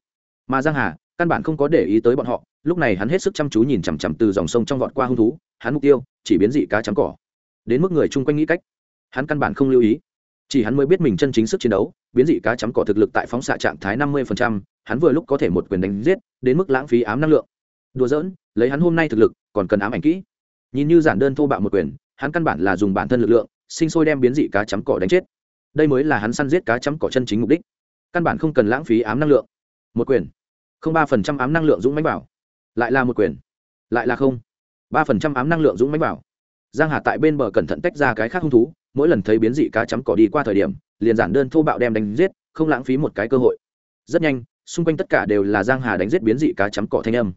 Mà giang hà, căn bản không có để ý tới bọn họ, lúc này hắn hết sức chăm chú nhìn chằm chằm từ dòng sông trong vọt qua hung thú, hắn mục tiêu, chỉ biến dị cá chấm cỏ đến mức người chung quanh nghĩ cách. Hắn căn bản không lưu ý. Chỉ hắn mới biết mình chân chính sức chiến đấu, biến dị cá chấm cỏ thực lực tại phóng xạ trạng thái năm mươi hắn vừa lúc có thể một quyền đánh giết, đến mức lãng phí ám năng lượng. Đùa giỡn, lấy hắn hôm nay thực lực, còn cần ám ảnh kỹ. Nhìn như giản đơn thô bạo một quyền, hắn căn bản là dùng bản thân lực lượng, sinh sôi đem biến dị cá chấm cỏ đánh chết. Đây mới là hắn săn giết cá chấm cỏ chân chính mục đích. Căn bản không cần lãng phí ám năng lượng. Một quyền. Không, ba phần trăm ám năng lượng dũng mánh bảo lại là một quyền. Lại là không. Ba phần trăm ám năng lượng dũng mánh bảo giang hà tại bên bờ cẩn thận tách ra cái khác hung thú, mỗi lần thấy biến dị cá chấm cỏ đi qua thời điểm, liền giản đơn thô bạo đem đánh giết, không lãng phí một cái cơ hội. Rất nhanh, xung quanh tất cả đều là giang hà đánh giết biến dị cá chấm cỏ thanh âm.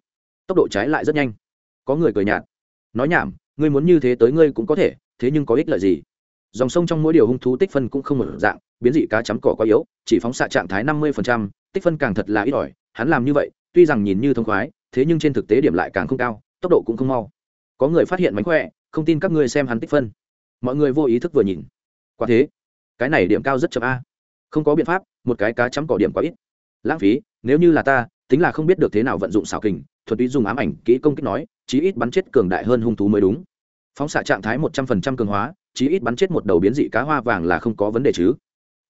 Tốc độ trái lại rất nhanh. Có người cười nhạt. Nói nhảm, ngươi muốn như thế tới ngươi cũng có thể, thế nhưng có ích lợi gì? Dòng sông trong mỗi điều hung thú tích phân cũng không một dạng, biến dị cá chấm cỏ quá yếu, chỉ phóng xạ trạng thái năm mươi tích phân càng thật là ít ỏi, hắn làm như vậy, tuy rằng nhìn như thông khoái, thế nhưng trên thực tế điểm lại càng không cao, tốc độ cũng không mau có người phát hiện mánh khỏe, không tin các ngươi xem hắn tích phân. Mọi người vô ý thức vừa nhìn. Quả thế, cái này điểm cao rất chậm a. Không có biện pháp, một cái cá chấm cỏ điểm quá ít. Lãng phí, nếu như là ta, tính là không biết được thế nào vận dụng xảo kình, thuật ý dùng ám ảnh kỹ công kích nói, chí ít bắn chết cường đại hơn hung thú mới đúng. Phóng xạ trạng thái một trăm phần trăm cường hóa, chí ít bắn chết một đầu biến dị cá hoa vàng là không có vấn đề chứ.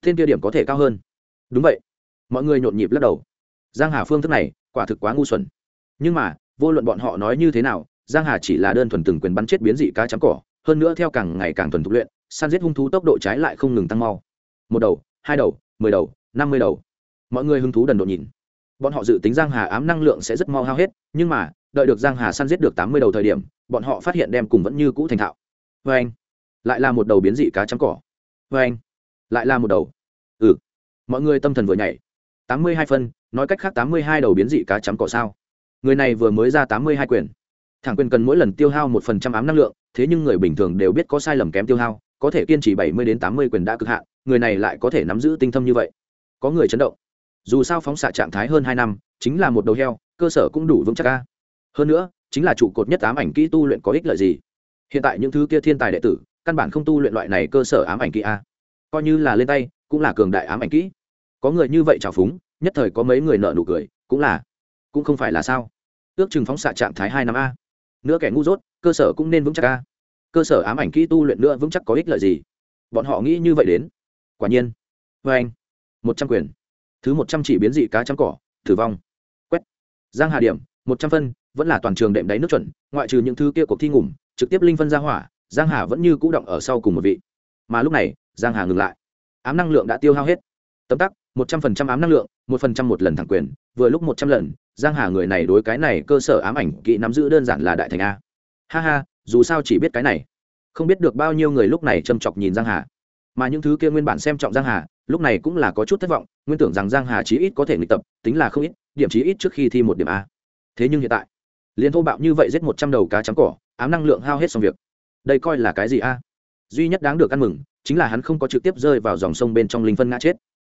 Thiên kia điểm có thể cao hơn. Đúng vậy. Mọi người nhộn nhịp lắc đầu. Giang hà phương thức này, quả thực quá ngu xuẩn. Nhưng mà, vô luận bọn họ nói như thế nào giang hà chỉ là đơn thuần từng quyền bắn chết biến dị cá chấm cỏ, hơn nữa theo càng ngày càng thuần thục luyện, săn giết hung thú tốc độ trái lại không ngừng tăng mau. Một đầu, hai đầu, mười đầu, năm mươi đầu. Mọi người hứng thú đần độn nhìn. Bọn họ dự tính giang hà ám năng lượng sẽ rất mau hao hết, nhưng mà, đợi được giang hà săn giết được tám mươi đầu thời điểm, bọn họ phát hiện đem cùng vẫn như cũ thành thạo. Vê anh, lại là một đầu biến dị cá chấm cỏ. Vê anh, lại là một đầu. Ừ. Mọi người tâm thần vừa nhảy. Tám mươi hai phân, nói cách khác tám mươi hai đầu biến dị cá chấm cỏ sao? Người này vừa mới ra tám mươi hai quyền thẳng quyền cần mỗi lần tiêu hao một phần trăm ám năng lượng, thế nhưng người bình thường đều biết có sai lầm kém tiêu hao, có thể kiên trì bảy mươi đến tám mươi quyền đã cực hạn, người này lại có thể nắm giữ tinh thâm như vậy. Có người chấn động. Dù sao phóng xạ trạng thái hơn hai năm, chính là một đầu heo, cơ sở cũng đủ vững chắc ca hơn nữa, chính là trụ cột nhất ám ảnh kỹ tu luyện có ích lợi gì? Hiện tại những thứ kia thiên tài đệ tử, căn bản không tu luyện loại này cơ sở ám ảnh kỹ a. Coi như là lên tay, cũng là cường đại ám ảnh kỹ. Có người như vậy trào phúng, nhất thời có mấy người nợ nụ cười, cũng là, cũng không phải là sao. Ước chừng phóng xạ trạng thái hai năm a nữa kẻ ngu dốt, cơ sở cũng nên vững chắc a. Cơ sở ám ảnh kỹ tu luyện nữa vững chắc có ích lợi gì? Bọn họ nghĩ như vậy đến. Quả nhiên. Vê anh, một trăm quyền. Thứ một trăm chỉ biến dị cá trắng cỏ, tử vong. Quét. Giang hà điểm, một trăm phân, vẫn là toàn trường đệm đáy nước chuẩn, ngoại trừ những thứ kia cuộc thi ngủm, trực tiếp linh phân ra hỏa, giang hà vẫn như cũ động ở sau cùng một vị. Mà lúc này, giang hà ngừng lại. Ám năng lượng đã tiêu hao hết. Tấm tắc, một trăm phần trăm ám năng lượng, một phần trăm một lần thẳng quyền, vừa lúc một trăm lần giang hà người này đối cái này cơ sở ám ảnh kỹ nắm giữ đơn giản là đại thành a. Ha ha, dù sao chỉ biết cái này. Không biết được bao nhiêu người lúc này châm chọc nhìn giang hà. Mà những thứ kia nguyên bản xem trọng giang hà, lúc này cũng là có chút thất vọng, nguyên tưởng rằng giang hà chí ít có thể nghịch tập, tính là không ít, điểm chí ít trước khi thi một điểm a. Thế nhưng hiện tại, liền thô bạo như vậy giết một trăm đầu cá trắng cỏ, ám năng lượng hao hết xong việc. Đây coi là cái gì a? Duy nhất đáng được ăn mừng chính là hắn không có trực tiếp rơi vào dòng sông bên trong linh phân ngã chết.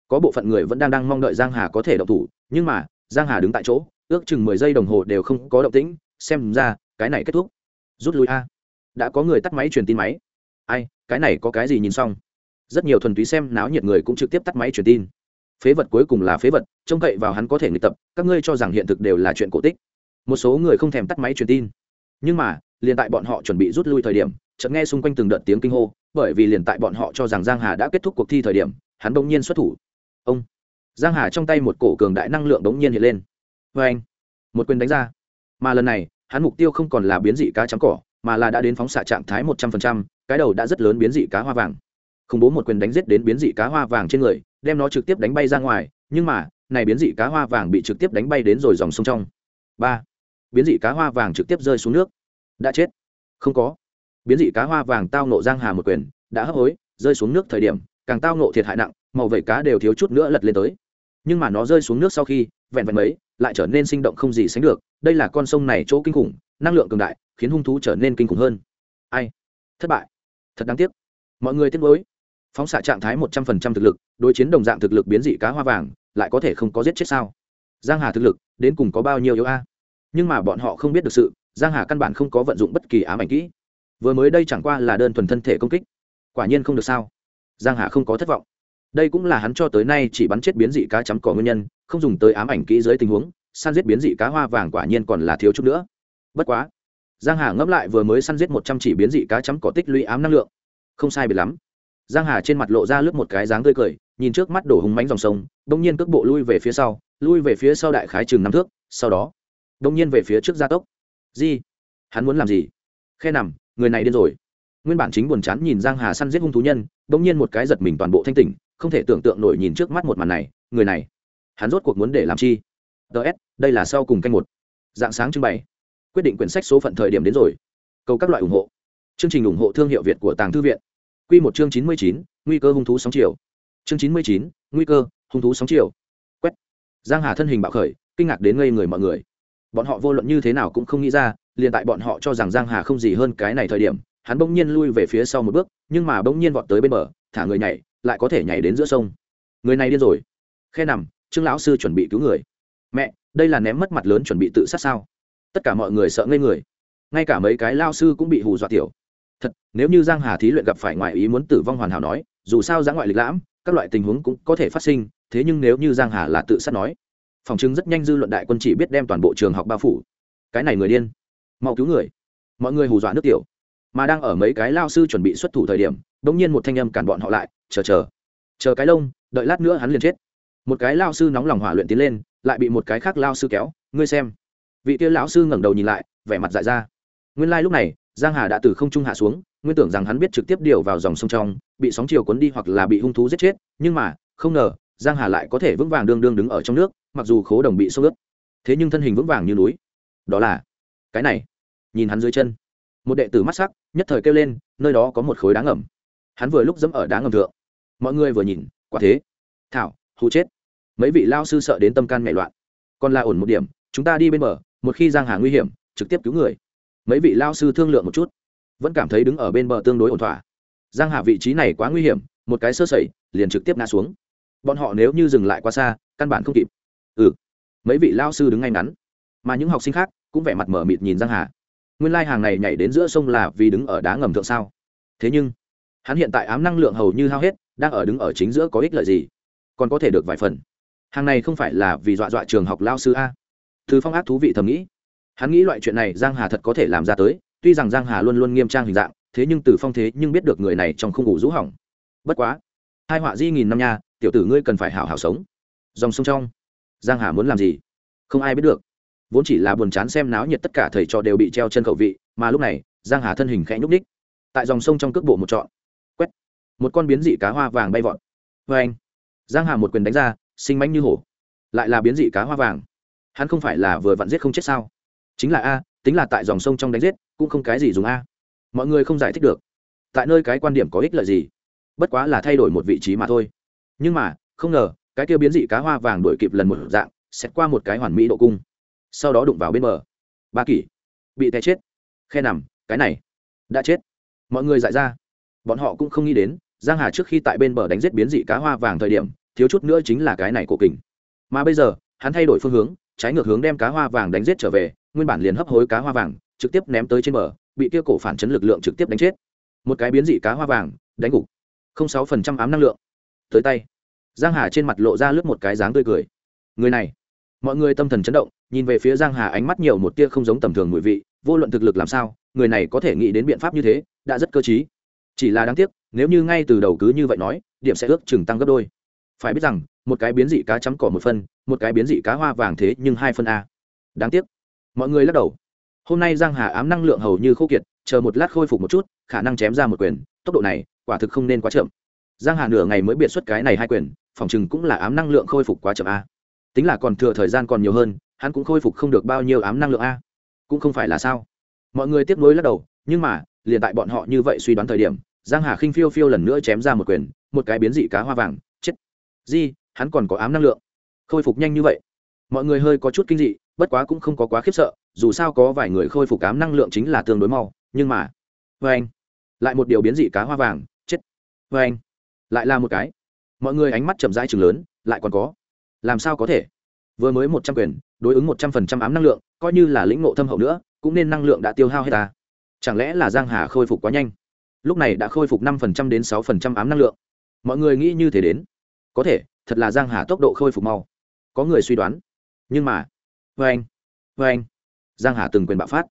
Có bộ phận người vẫn đang đang mong đợi giang hà có thể động thủ, nhưng mà giang hà đứng tại chỗ, ước chừng mười giây đồng hồ đều không có động tĩnh, xem ra, cái này kết thúc. Rút lui a. Đã có người tắt máy truyền tin máy. Ai, cái này có cái gì nhìn xong? Rất nhiều thuần túy xem náo nhiệt người cũng trực tiếp tắt máy truyền tin. Phế vật cuối cùng là phế vật, trông cậy vào hắn có thể nghịch tập, các ngươi cho rằng hiện thực đều là chuyện cổ tích. Một số người không thèm tắt máy truyền tin. Nhưng mà, liền tại bọn họ chuẩn bị rút lui thời điểm, chợt nghe xung quanh từng đợt tiếng kinh hô, bởi vì liền tại bọn họ cho rằng giang hà đã kết thúc cuộc thi thời điểm, hắn bỗng nhiên xuất thủ. Ông! Giang hà trong tay một cổ cường đại năng lượng bỗng nhiên hiện lên. Vê anh, một quyền đánh ra. Mà lần này, hắn mục tiêu không còn là biến dị cá trắng cỏ, mà là đã đến phóng xạ trạng thái một trăm phần trăm, cái đầu đã rất lớn biến dị cá hoa vàng. Khủng bố một quyền đánh giết đến biến dị cá hoa vàng trên người, đem nó trực tiếp đánh bay ra ngoài, nhưng mà, này biến dị cá hoa vàng bị trực tiếp đánh bay đến rồi dòng sông trong. Ba, biến dị cá hoa vàng trực tiếp rơi xuống nước. Đã chết. Không có. Biến dị cá hoa vàng tao nộ giang hà một quyền, đã hấp hối, rơi xuống nước thời điểm, càng tao nộ thiệt hại nặng, màu vẩy cá đều thiếu chút nữa lật lên tới nhưng mà nó rơi xuống nước sau khi vẹn vẹn mấy lại trở nên sinh động không gì sánh được. Đây là con sông này chỗ kinh khủng, năng lượng cường đại, khiến hung thú trở nên kinh khủng hơn. Ai? Thất bại. Thật đáng tiếc. Mọi người tiếc nuối. Phóng xạ trạng thái một trăm phần trăm thực lực, đối chiến đồng dạng thực lực biến dị cá hoa vàng, lại có thể không có giết chết sao? Giang hà thực lực, đến cùng có bao nhiêu yếu a? Nhưng mà bọn họ không biết được sự, giang hà căn bản không có vận dụng bất kỳ ám ảnh kỹ. Vừa mới đây chẳng qua là đơn thuần thân thể công kích. Quả nhiên không được sao? Giang hà không có thất vọng đây cũng là hắn cho tới nay chỉ bắn chết biến dị cá chấm cỏ nguyên nhân, không dùng tới ám ảnh kỹ dưới tình huống, săn giết biến dị cá hoa vàng quả nhiên còn là thiếu chút nữa. Bất quá, giang hà ngẫm lại vừa mới săn giết một trăm chỉ biến dị cá chấm cỏ tích lũy ám năng lượng. Không sai biệt lắm. Giang hà trên mặt lộ ra lướt một cái dáng tươi cười, nhìn trước mắt đổ hùng mánh dòng sông đông nhiên cước bộ lui về phía sau, lui về phía sau đại khái chừng năm thước, sau đó đông nhiên về phía trước gia tốc. Gì? Hắn muốn làm gì? Khe nằm, người này điên rồi. Nguyên bản chính buồn chán nhìn giang hà săn giết hung thú nhân đông nhiên một cái giật mình toàn bộ thanh tỉnh không thể tưởng tượng nổi nhìn trước mắt một màn này, người này, hắn rốt cuộc muốn để làm chi? Ts đây là sau cùng canh một. Dạng sáng trưng bày. Quyết định quyển sách số phận thời điểm đến rồi. Cầu các loại ủng hộ. Chương trình ủng hộ thương hiệu việt của tàng thư viện. Q một chương chín mươi chín, nguy cơ hung thú sóng chiều. Chương chín mươi chín, nguy cơ hung thú sóng chiều. Quét. Giang hà thân hình bạo khởi, kinh ngạc đến ngây người mọi người. Bọn họ vô luận như thế nào cũng không nghĩ ra, liền tại bọn họ cho rằng giang hà không gì hơn cái này thời điểm, hắn bỗng nhiên lui về phía sau một bước, nhưng mà bỗng nhiên vọt tới bên bờ, thả người nhảy lại có thể nhảy đến giữa sông. Người này điên rồi. Khe nằm, trương lão sư chuẩn bị cứu người. Mẹ, đây là ném mất mặt lớn chuẩn bị tự sát sao? Tất cả mọi người sợ ngây người. Ngay cả mấy cái lao sư cũng bị hù dọa tiểu. Thật, nếu như giang hà thí luyện gặp phải ngoại ý muốn tử vong hoàn hảo nói, dù sao giã ngoại lịch lãm, các loại tình huống cũng có thể phát sinh, thế nhưng nếu như giang hà là tự sát nói, phòng chứng rất nhanh dư luận đại quân chỉ biết đem toàn bộ trường học bao phủ. Cái này người điên. Mau cứu người. Mọi người hù dọa nước tiểu mà đang ở mấy cái lao sư chuẩn bị xuất thủ thời điểm, bỗng nhiên một thanh âm cản bọn họ lại, chờ chờ chờ cái lông, đợi lát nữa hắn liền chết. Một cái lao sư nóng lòng hỏa luyện tiến lên, lại bị một cái khác lao sư kéo, ngươi xem. Vị kia lão sư ngẩng đầu nhìn lại, vẻ mặt dại ra. Nguyên lai、like、lúc này, giang hà đã từ không trung hạ xuống, nguyên tưởng rằng hắn biết trực tiếp điều vào dòng sông trong, bị sóng chiều cuốn đi hoặc là bị hung thú giết chết, nhưng mà, không ngờ, giang hà lại có thể vững vàng đương đương đứng ở trong nước, mặc dù khố đồng bị sâu ướt. Thế nhưng thân hình vững vàng như núi. Đó là cái này. Nhìn hắn dưới chân. Một đệ tử mắt sắc nhất thời kêu lên, nơi đó có một khối đá ngầm. Hắn vừa lúc dẫm ở đá ngầm thượng. Mọi người vừa nhìn, quả thế. Thảo hụ chết. Mấy vị lao sư sợ đến tâm can nhảy loạn. Còn là ổn một điểm, chúng ta đi bên bờ, một khi giang hà nguy hiểm, trực tiếp cứu người. Mấy vị lao sư thương lượng một chút. Vẫn cảm thấy đứng ở bên bờ tương đối ổn thỏa. Giang hà vị trí này quá nguy hiểm, một cái sơ sẩy, liền trực tiếp ngã xuống. Bọn họ nếu như dừng lại quá xa, căn bản không kịp. Ừ. Mấy vị lao sư đứng ngay ngắn. Mà những học sinh khác cũng vẻ mặt mở mịt nhìn giang hà nguyên lai hàng này nhảy đến giữa sông là vì đứng ở đá ngầm thượng sao? Thế nhưng, hắn hiện tại ám năng lượng hầu như hao hết, đang ở đứng ở chính giữa có ích lợi gì? Còn có thể được vài phần. Hàng này không phải là vì dọa dọa trường học lao sư a? Thứ phong ác thú vị thầm nghĩ. Hắn nghĩ loại chuyện này giang hà thật có thể làm ra tới, tuy rằng giang hà luôn luôn nghiêm trang hình dạng, thế nhưng từ phong thế nhưng biết được người này trong không ngủ rũ hỏng. Bất quá, hai họa di nghìn năm nha, tiểu tử ngươi cần phải hảo hảo sống. Dòng sông trong, giang hà muốn làm gì? Không ai biết được vốn chỉ là buồn chán xem náo nhiệt tất cả thầy trò đều bị treo chân khẩu vị, mà lúc này, giang hà thân hình khẽ nhúc ních tại dòng sông trong cước bộ một trọn. Quét. Một con biến dị cá hoa vàng bay vọt. Vê anh. Giang hà một quyền đánh ra, sinh mánh như hổ. Lại là biến dị cá hoa vàng. Hắn không phải là vừa vặn giết không chết sao? Chính là a, tính là tại dòng sông trong đánh giết, cũng không cái gì dùng a. Mọi người không giải thích được. Tại nơi cái quan điểm có ích lợi gì? Bất quá là thay đổi một vị trí mà thôi. Nhưng mà, không ngờ, cái kia biến dị cá hoa vàng đổi kịp lần một dạng xét qua một cái hoàn mỹ độ cung sau đó đụng vào bên bờ. Ba kỷ, bị té chết. Khe nằm, cái này, đã chết. Mọi người dại ra. Bọn họ cũng không nghĩ đến, giang hà trước khi tại bên bờ đánh giết biến dị cá hoa vàng thời điểm, thiếu chút nữa chính là cái này cổ kình. Mà bây giờ, hắn thay đổi phương hướng, trái ngược hướng đem cá hoa vàng đánh giết trở về, nguyên bản liền hấp hối cá hoa vàng, trực tiếp ném tới trên bờ, bị kia cổ phản chấn lực lượng trực tiếp đánh chết. Một cái biến dị cá hoa vàng, đánh gục. Không sáu phần trăm ám năng lượng. Tới tay. Giang hà trên mặt lộ ra lướt một cái dáng tươi cười. Người này mọi người tâm thần chấn động, nhìn về phía giang hà ánh mắt nhiều một tia không giống tầm thường mùi vị, vô luận thực lực làm sao, người này có thể nghĩ đến biện pháp như thế, đã rất cơ trí. Chỉ là đáng tiếc, nếu như ngay từ đầu cứ như vậy nói, điểm sẽ ước chừng tăng gấp đôi. Phải biết rằng, một cái biến dị cá chấm cỏ một phân, một cái biến dị cá hoa vàng thế nhưng hai phân a. Đáng tiếc. Mọi người lắc đầu. Hôm nay giang hà ám năng lượng hầu như khô kiệt, chờ một lát khôi phục một chút, khả năng chém ra một quyền, tốc độ này, quả thực không nên quá chậm. Giang hà nửa ngày mới biệt xuất cái này hai quyền, phòng chừng cũng là ám năng lượng khôi phục quá chậm a tính là còn thừa thời gian còn nhiều hơn, hắn cũng khôi phục không được bao nhiêu ám năng lượng a. Cũng không phải là sao. Mọi người tiếp nối lắc đầu, nhưng mà, liền tại bọn họ như vậy suy đoán thời điểm, giang hà khinh phiêu phiêu lần nữa chém ra một quyền, một cái biến dị cá hoa vàng, chết. Di, hắn còn có ám năng lượng. Khôi phục nhanh như vậy. Mọi người hơi có chút kinh dị, bất quá cũng không có quá khiếp sợ, dù sao có vài người khôi phục ám năng lượng chính là tương đối mau, nhưng mà vê anh. Lại một điều biến dị cá hoa vàng, chết. Vê anh. Lại là một cái. Mọi người ánh mắt chậm rãi chừng lớn, lại còn có làm sao có thể? Vừa mới một trăm quyền, đối ứng một trăm phần trăm ám năng lượng, coi như là lĩnh ngộ thâm hậu nữa, cũng nên năng lượng đã tiêu hao hết ta. Chẳng lẽ là giang hà khôi phục quá nhanh? Lúc này đã khôi phục năm phần trăm đến sáu phần trăm ám năng lượng. Mọi người nghĩ như thế đến. Có thể, thật là giang hà tốc độ khôi phục mau. Có người suy đoán. Nhưng mà vê anh vê anh. Giang hà từng quyền bạo phát.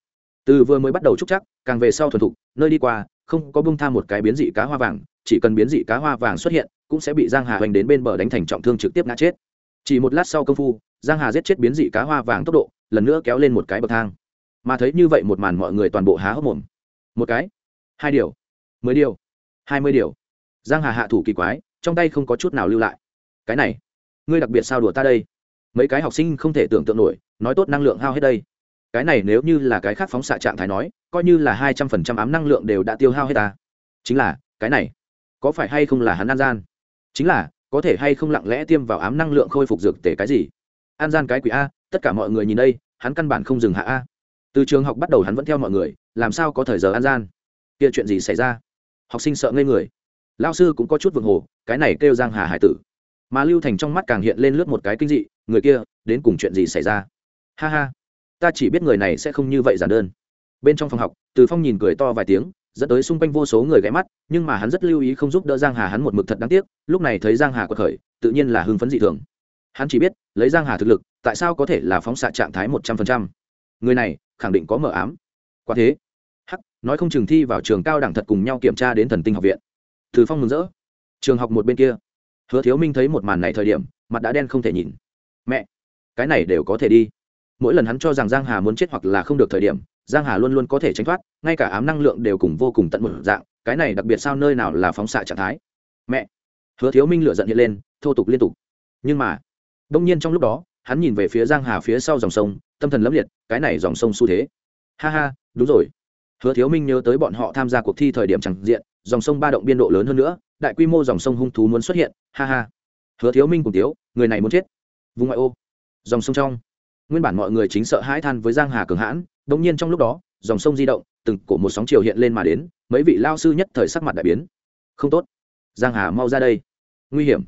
Từ vừa mới bắt đầu trúc chắc, càng về sau thuần thục, nơi đi qua, không có bung tham một cái biến dị cá hoa vàng, chỉ cần biến dị cá hoa vàng xuất hiện, cũng sẽ bị giang hà hoành đến bên bờ đánh thành trọng thương trực tiếp ngã chết chỉ một lát sau công phu, giang hà giết chết biến dị cá hoa vàng tốc độ, lần nữa kéo lên một cái bậc thang. Mà thấy như vậy một màn mọi người toàn bộ há hốc mồm. Một cái, hai điều, mười điều, hai mươi điều. Giang hà hạ thủ kỳ quái, trong tay không có chút nào lưu lại. Cái này, ngươi đặc biệt sao đùa ta đây? Mấy cái học sinh không thể tưởng tượng nổi, nói tốt năng lượng hao hết đây. Cái này nếu như là cái khác phóng xạ trạng thái nói, coi như là hai trăm phần trăm ám năng lượng đều đã tiêu hao hết ta. Chính là, cái này, có phải hay không là hắn an gian? Chính là có thể hay không lặng lẽ tiêm vào ám năng lượng khôi phục dược tể cái gì? An gian cái quỷ a, tất cả mọi người nhìn đây, hắn căn bản không dừng hạ a. Từ trường học bắt đầu hắn vẫn theo mọi người, làm sao có thời giờ an gian? Kia chuyện gì xảy ra? Học sinh sợ ngây người. Lao sư cũng có chút vượng hồ, cái này kêu giang hà hải tử. Mà lưu thành trong mắt càng hiện lên lướt một cái kinh dị, người kia, đến cùng chuyện gì xảy ra? Ha ha, ta chỉ biết người này sẽ không như vậy giản đơn. Bên trong phòng học, từ phong nhìn cười to vài tiếng dẫn tới xung quanh vô số người ghé mắt, nhưng mà hắn rất lưu ý không giúp đỡ giang hà hắn một mực thật đáng tiếc, lúc này thấy giang hà quật khởi, tự nhiên là hưng phấn dị thường. Hắn chỉ biết, lấy giang hà thực lực, tại sao có thể là phóng xạ trạng thái một trăm phần trăm? Người này, khẳng định có mở ám. Quả thế. Hắc, nói không chừng thi vào trường cao đẳng thật cùng nhau kiểm tra đến thần tinh học viện. Thứ phong mừng rỡ. Trường học một bên kia. Hứa thiếu minh thấy một màn này thời điểm, mặt đã đen không thể nhìn. Mẹ, cái này đều có thể đi. Mỗi lần hắn cho rằng giang hà muốn chết hoặc là không được thời điểm giang hà luôn luôn có thể tránh thoát, ngay cả ám năng lượng đều cùng vô cùng tận một dạng, cái này đặc biệt sao nơi nào là phóng xạ trạng thái? Mẹ! Hứa thiếu minh lựa giận hiện lên, thô tục liên tục. Nhưng mà, đông nhiên trong lúc đó, hắn nhìn về phía giang hà phía sau dòng sông, tâm thần lấp liệt, cái này dòng sông xu thế. Ha ha, đúng rồi. Hứa thiếu minh nhớ tới bọn họ tham gia cuộc thi thời điểm chẳng diện, dòng sông ba động biên độ lớn hơn nữa, đại quy mô dòng sông hung thú muốn xuất hiện, ha ha. Hứa thiếu minh cùng tiếu, người này muốn chết. Vùng ngoại ô. Dòng sông trong. Nguyên bản mọi người chính sợ hãi than với giang hà cường hãn đống nhiên trong lúc đó, dòng sông di động, từng cổ một sóng chiều hiện lên mà đến, mấy vị lao sư nhất thời sắc mặt đại biến. Không tốt. Giang hà mau ra đây. Nguy hiểm.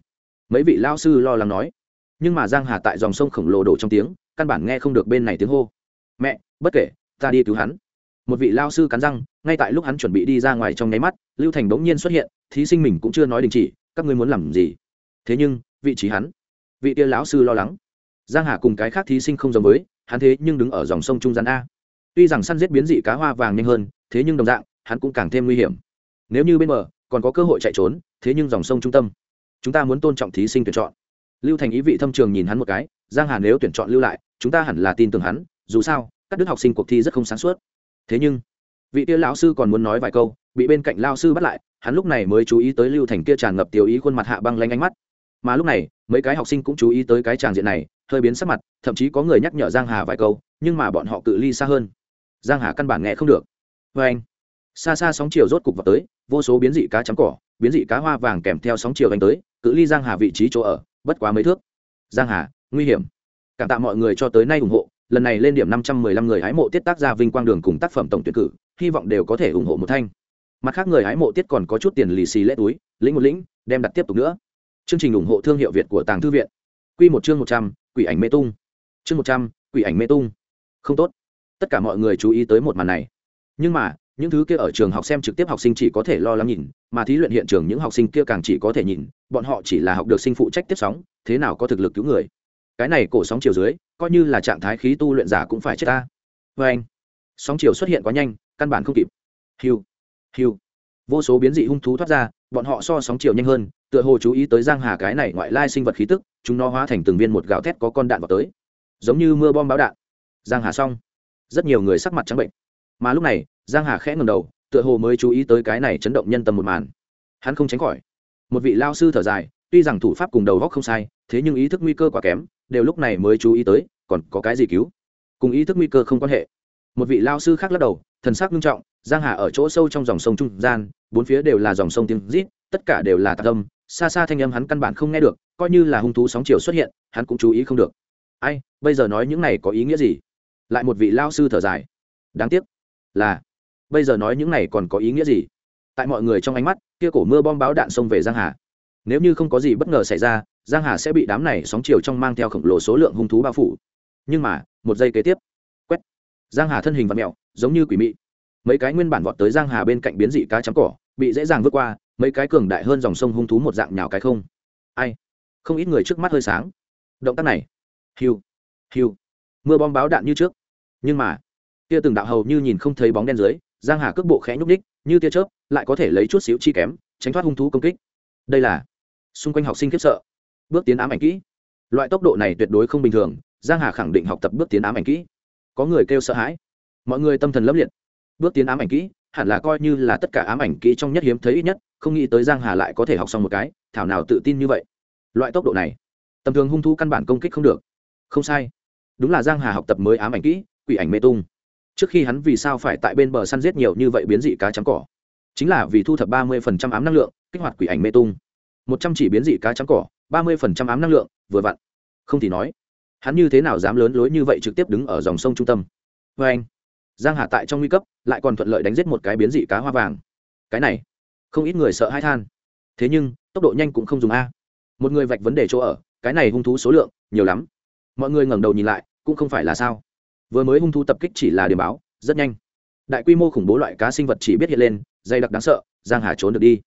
Mấy vị lao sư lo lắng nói. Nhưng mà giang hà tại dòng sông khổng lồ đổ trong tiếng, căn bản nghe không được bên này tiếng hô. Mẹ, bất kể, ta đi cứu hắn. Một vị lao sư cắn răng, ngay tại lúc hắn chuẩn bị đi ra ngoài trong nháy mắt, lưu thành bỗng nhiên xuất hiện, thí sinh mình cũng chưa nói đình chỉ, các ngươi muốn làm gì? Thế nhưng, vị trí hắn, vị tia lão sư lo lắng. Giang hà cùng cái khác thí sinh không giống với, hắn thế nhưng đứng ở dòng sông trung gian a tuy rằng săn giết biến dị cá hoa vàng nhanh hơn, thế nhưng đồng dạng, hắn cũng càng thêm nguy hiểm. Nếu như bên bờ, còn có cơ hội chạy trốn, thế nhưng dòng sông trung tâm, chúng ta muốn tôn trọng thí sinh tuyển chọn. Lưu thành ý vị thâm trường nhìn hắn một cái, giang hà nếu tuyển chọn lưu lại, chúng ta hẳn là tin tưởng hắn, dù sao, các đứa học sinh cuộc thi rất không sáng suốt. Thế nhưng, vị tia lão sư còn muốn nói vài câu, bị bên cạnh lao sư bắt lại, hắn lúc này mới chú ý tới lưu thành kia tràn ngập tiểu ý khuôn mặt hạ băng lanh ánh mắt. Mà lúc này, mấy cái học sinh cũng chú ý tới cái tràng diện này, hơi biến sắc mặt, thậm chí có người nhắc nhở giang hà vài câu, nhưng mà bọn họ cự ly xa hơn giang hà căn bản nghe không được. Vê anh, xa xa sóng chiều rốt cục vào tới, vô số biến dị cá chấm cỏ, biến dị cá hoa vàng kèm theo sóng chiều đánh tới, cự ly giang hà vị trí chỗ ở, bất quá mấy thước. Giang hà, nguy hiểm. Cảm tạ mọi người cho tới nay ủng hộ, lần này lên điểm năm trăm mười lăm người hái mộ tiết tác ra vinh quang đường cùng tác phẩm tổng tuyển cử, hy vọng đều có thể ủng hộ một thanh. Mặt khác người hái mộ tiết còn có chút tiền lì xì lễ túi, lĩnh một lĩnh, đem đặt tiếp tục nữa. Chương trình ủng hộ thương hiệu việt của tàng thư viện. Quy một chương một trăm, quỷ ảnh mê tung. Chương một trăm, quỷ ảnh mê tung. Không tốt tất cả mọi người chú ý tới một màn này. Nhưng mà, những thứ kia ở trường học xem trực tiếp học sinh chỉ có thể lo lắng nhìn, mà thí luyện hiện trường những học sinh kia càng chỉ có thể nhìn, bọn họ chỉ là học được sinh phụ trách tiếp sóng, thế nào có thực lực cứu người. Cái này cổ sóng chiều dưới, coi như là trạng thái khí tu luyện giả cũng phải chết ta. Vê anh, sóng chiều xuất hiện quá nhanh, căn bản không kịp. Hiu hiu. Vô số biến dị hung thú thoát ra, bọn họ so sóng chiều nhanh hơn, tựa hồ chú ý tới giang hà cái này ngoại lai sinh vật khí tức, chúng nó hóa thành từng viên một gạo thét có con đạn vào tới. Giống như mưa bom báo đạn. Giang hà xong rất nhiều người sắc mặt trắng bệnh. Mà lúc này, giang hà khẽ ngầm đầu, tựa hồ mới chú ý tới cái này chấn động nhân tâm một màn. Hắn không tránh khỏi. Một vị lao sư thở dài, tuy rằng thủ pháp cùng đầu góc không sai, thế nhưng ý thức nguy cơ quá kém, đều lúc này mới chú ý tới, còn có cái gì cứu? Cùng ý thức nguy cơ không quan hệ. Một vị lao sư khác lắc đầu, thần sắc nghiêm trọng, giang hà ở chỗ sâu trong dòng sông trung gian, bốn phía đều là dòng sông tiếng rít, tất cả đều là tạc âm, xa xa thanh âm hắn căn bản không nghe được, coi như là hung thú sóng chiều xuất hiện, hắn cũng chú ý không được. Ai, bây giờ nói những này có ý nghĩa gì? Lại một vị lao sư thở dài. Đáng tiếc là, bây giờ nói những này còn có ý nghĩa gì? Tại mọi người trong ánh mắt, kia cổ mưa bom báo đạn xông về giang hà. Nếu như không có gì bất ngờ xảy ra, giang hà sẽ bị đám này sóng chiều trong mang theo khổng lồ số lượng hung thú bao phủ. Nhưng mà, một giây kế tiếp, quét. Giang hà thân hình và mẹo giống như quỷ mị. Mấy cái nguyên bản vọt tới giang hà bên cạnh biến dị cá chấm cỏ, bị dễ dàng vượt qua, mấy cái cường đại hơn dòng sông hung thú một dạng nhào cái không. Ai? Không ít người trước mắt hơi sáng. Động tác này. Hiu. Hiu. Mưa bom báo đạn như trước nhưng mà kia từng đạo hầu như nhìn không thấy bóng đen dưới, giang hà cước bộ khẽ nhúc ních như tia chớp, lại có thể lấy chút xíu chi kém, tránh thoát hung thú công kích. Đây là, xung quanh học sinh khiếp sợ. Bước tiến ám ảnh kỹ. Loại tốc độ này tuyệt đối không bình thường, giang hà khẳng định học tập bước tiến ám ảnh kỹ. Có người kêu sợ hãi. Mọi người tâm thần lấp liệt. Bước tiến ám ảnh kỹ, hẳn là coi như là tất cả ám ảnh kỹ trong nhất hiếm thấy ít nhất, không nghĩ tới giang hà lại có thể học xong một cái, thảo nào tự tin như vậy. Loại tốc độ này, tầm thường hung thú căn bản công kích không được. Không sai. Đúng là giang hà học tập mới ám ảnh kỹ quỷ ảnh mê tung. Trước khi hắn vì sao phải tại bên bờ săn giết nhiều như vậy biến dị cá trắng cỏ? Chính là vì thu thập ba mươi ám năng lượng, kích hoạt quỷ ảnh mê tung. Một trăm chỉ biến dị cá trắng cỏ, ba mươi ám năng lượng, vừa vặn. Không thì nói, hắn như thế nào dám lớn lối như vậy trực tiếp đứng ở dòng sông trung tâm? Vê anh, giang hà tại trong nguy cấp, lại còn thuận lợi đánh giết một cái biến dị cá hoa vàng. Cái này, không ít người sợ hãi than. Thế nhưng, tốc độ nhanh cũng không dùng a. Một người vạch vấn đề chỗ ở, cái này hung thú số lượng, nhiều lắm. Mọi người ngẩng đầu nhìn lại, cũng không phải là sao vừa mới hung thú tập kích chỉ là điểm báo, rất nhanh. Đại quy mô khủng bố loại cá sinh vật chỉ biết hiện lên, dày đặc đáng sợ, giang hà trốn được đi.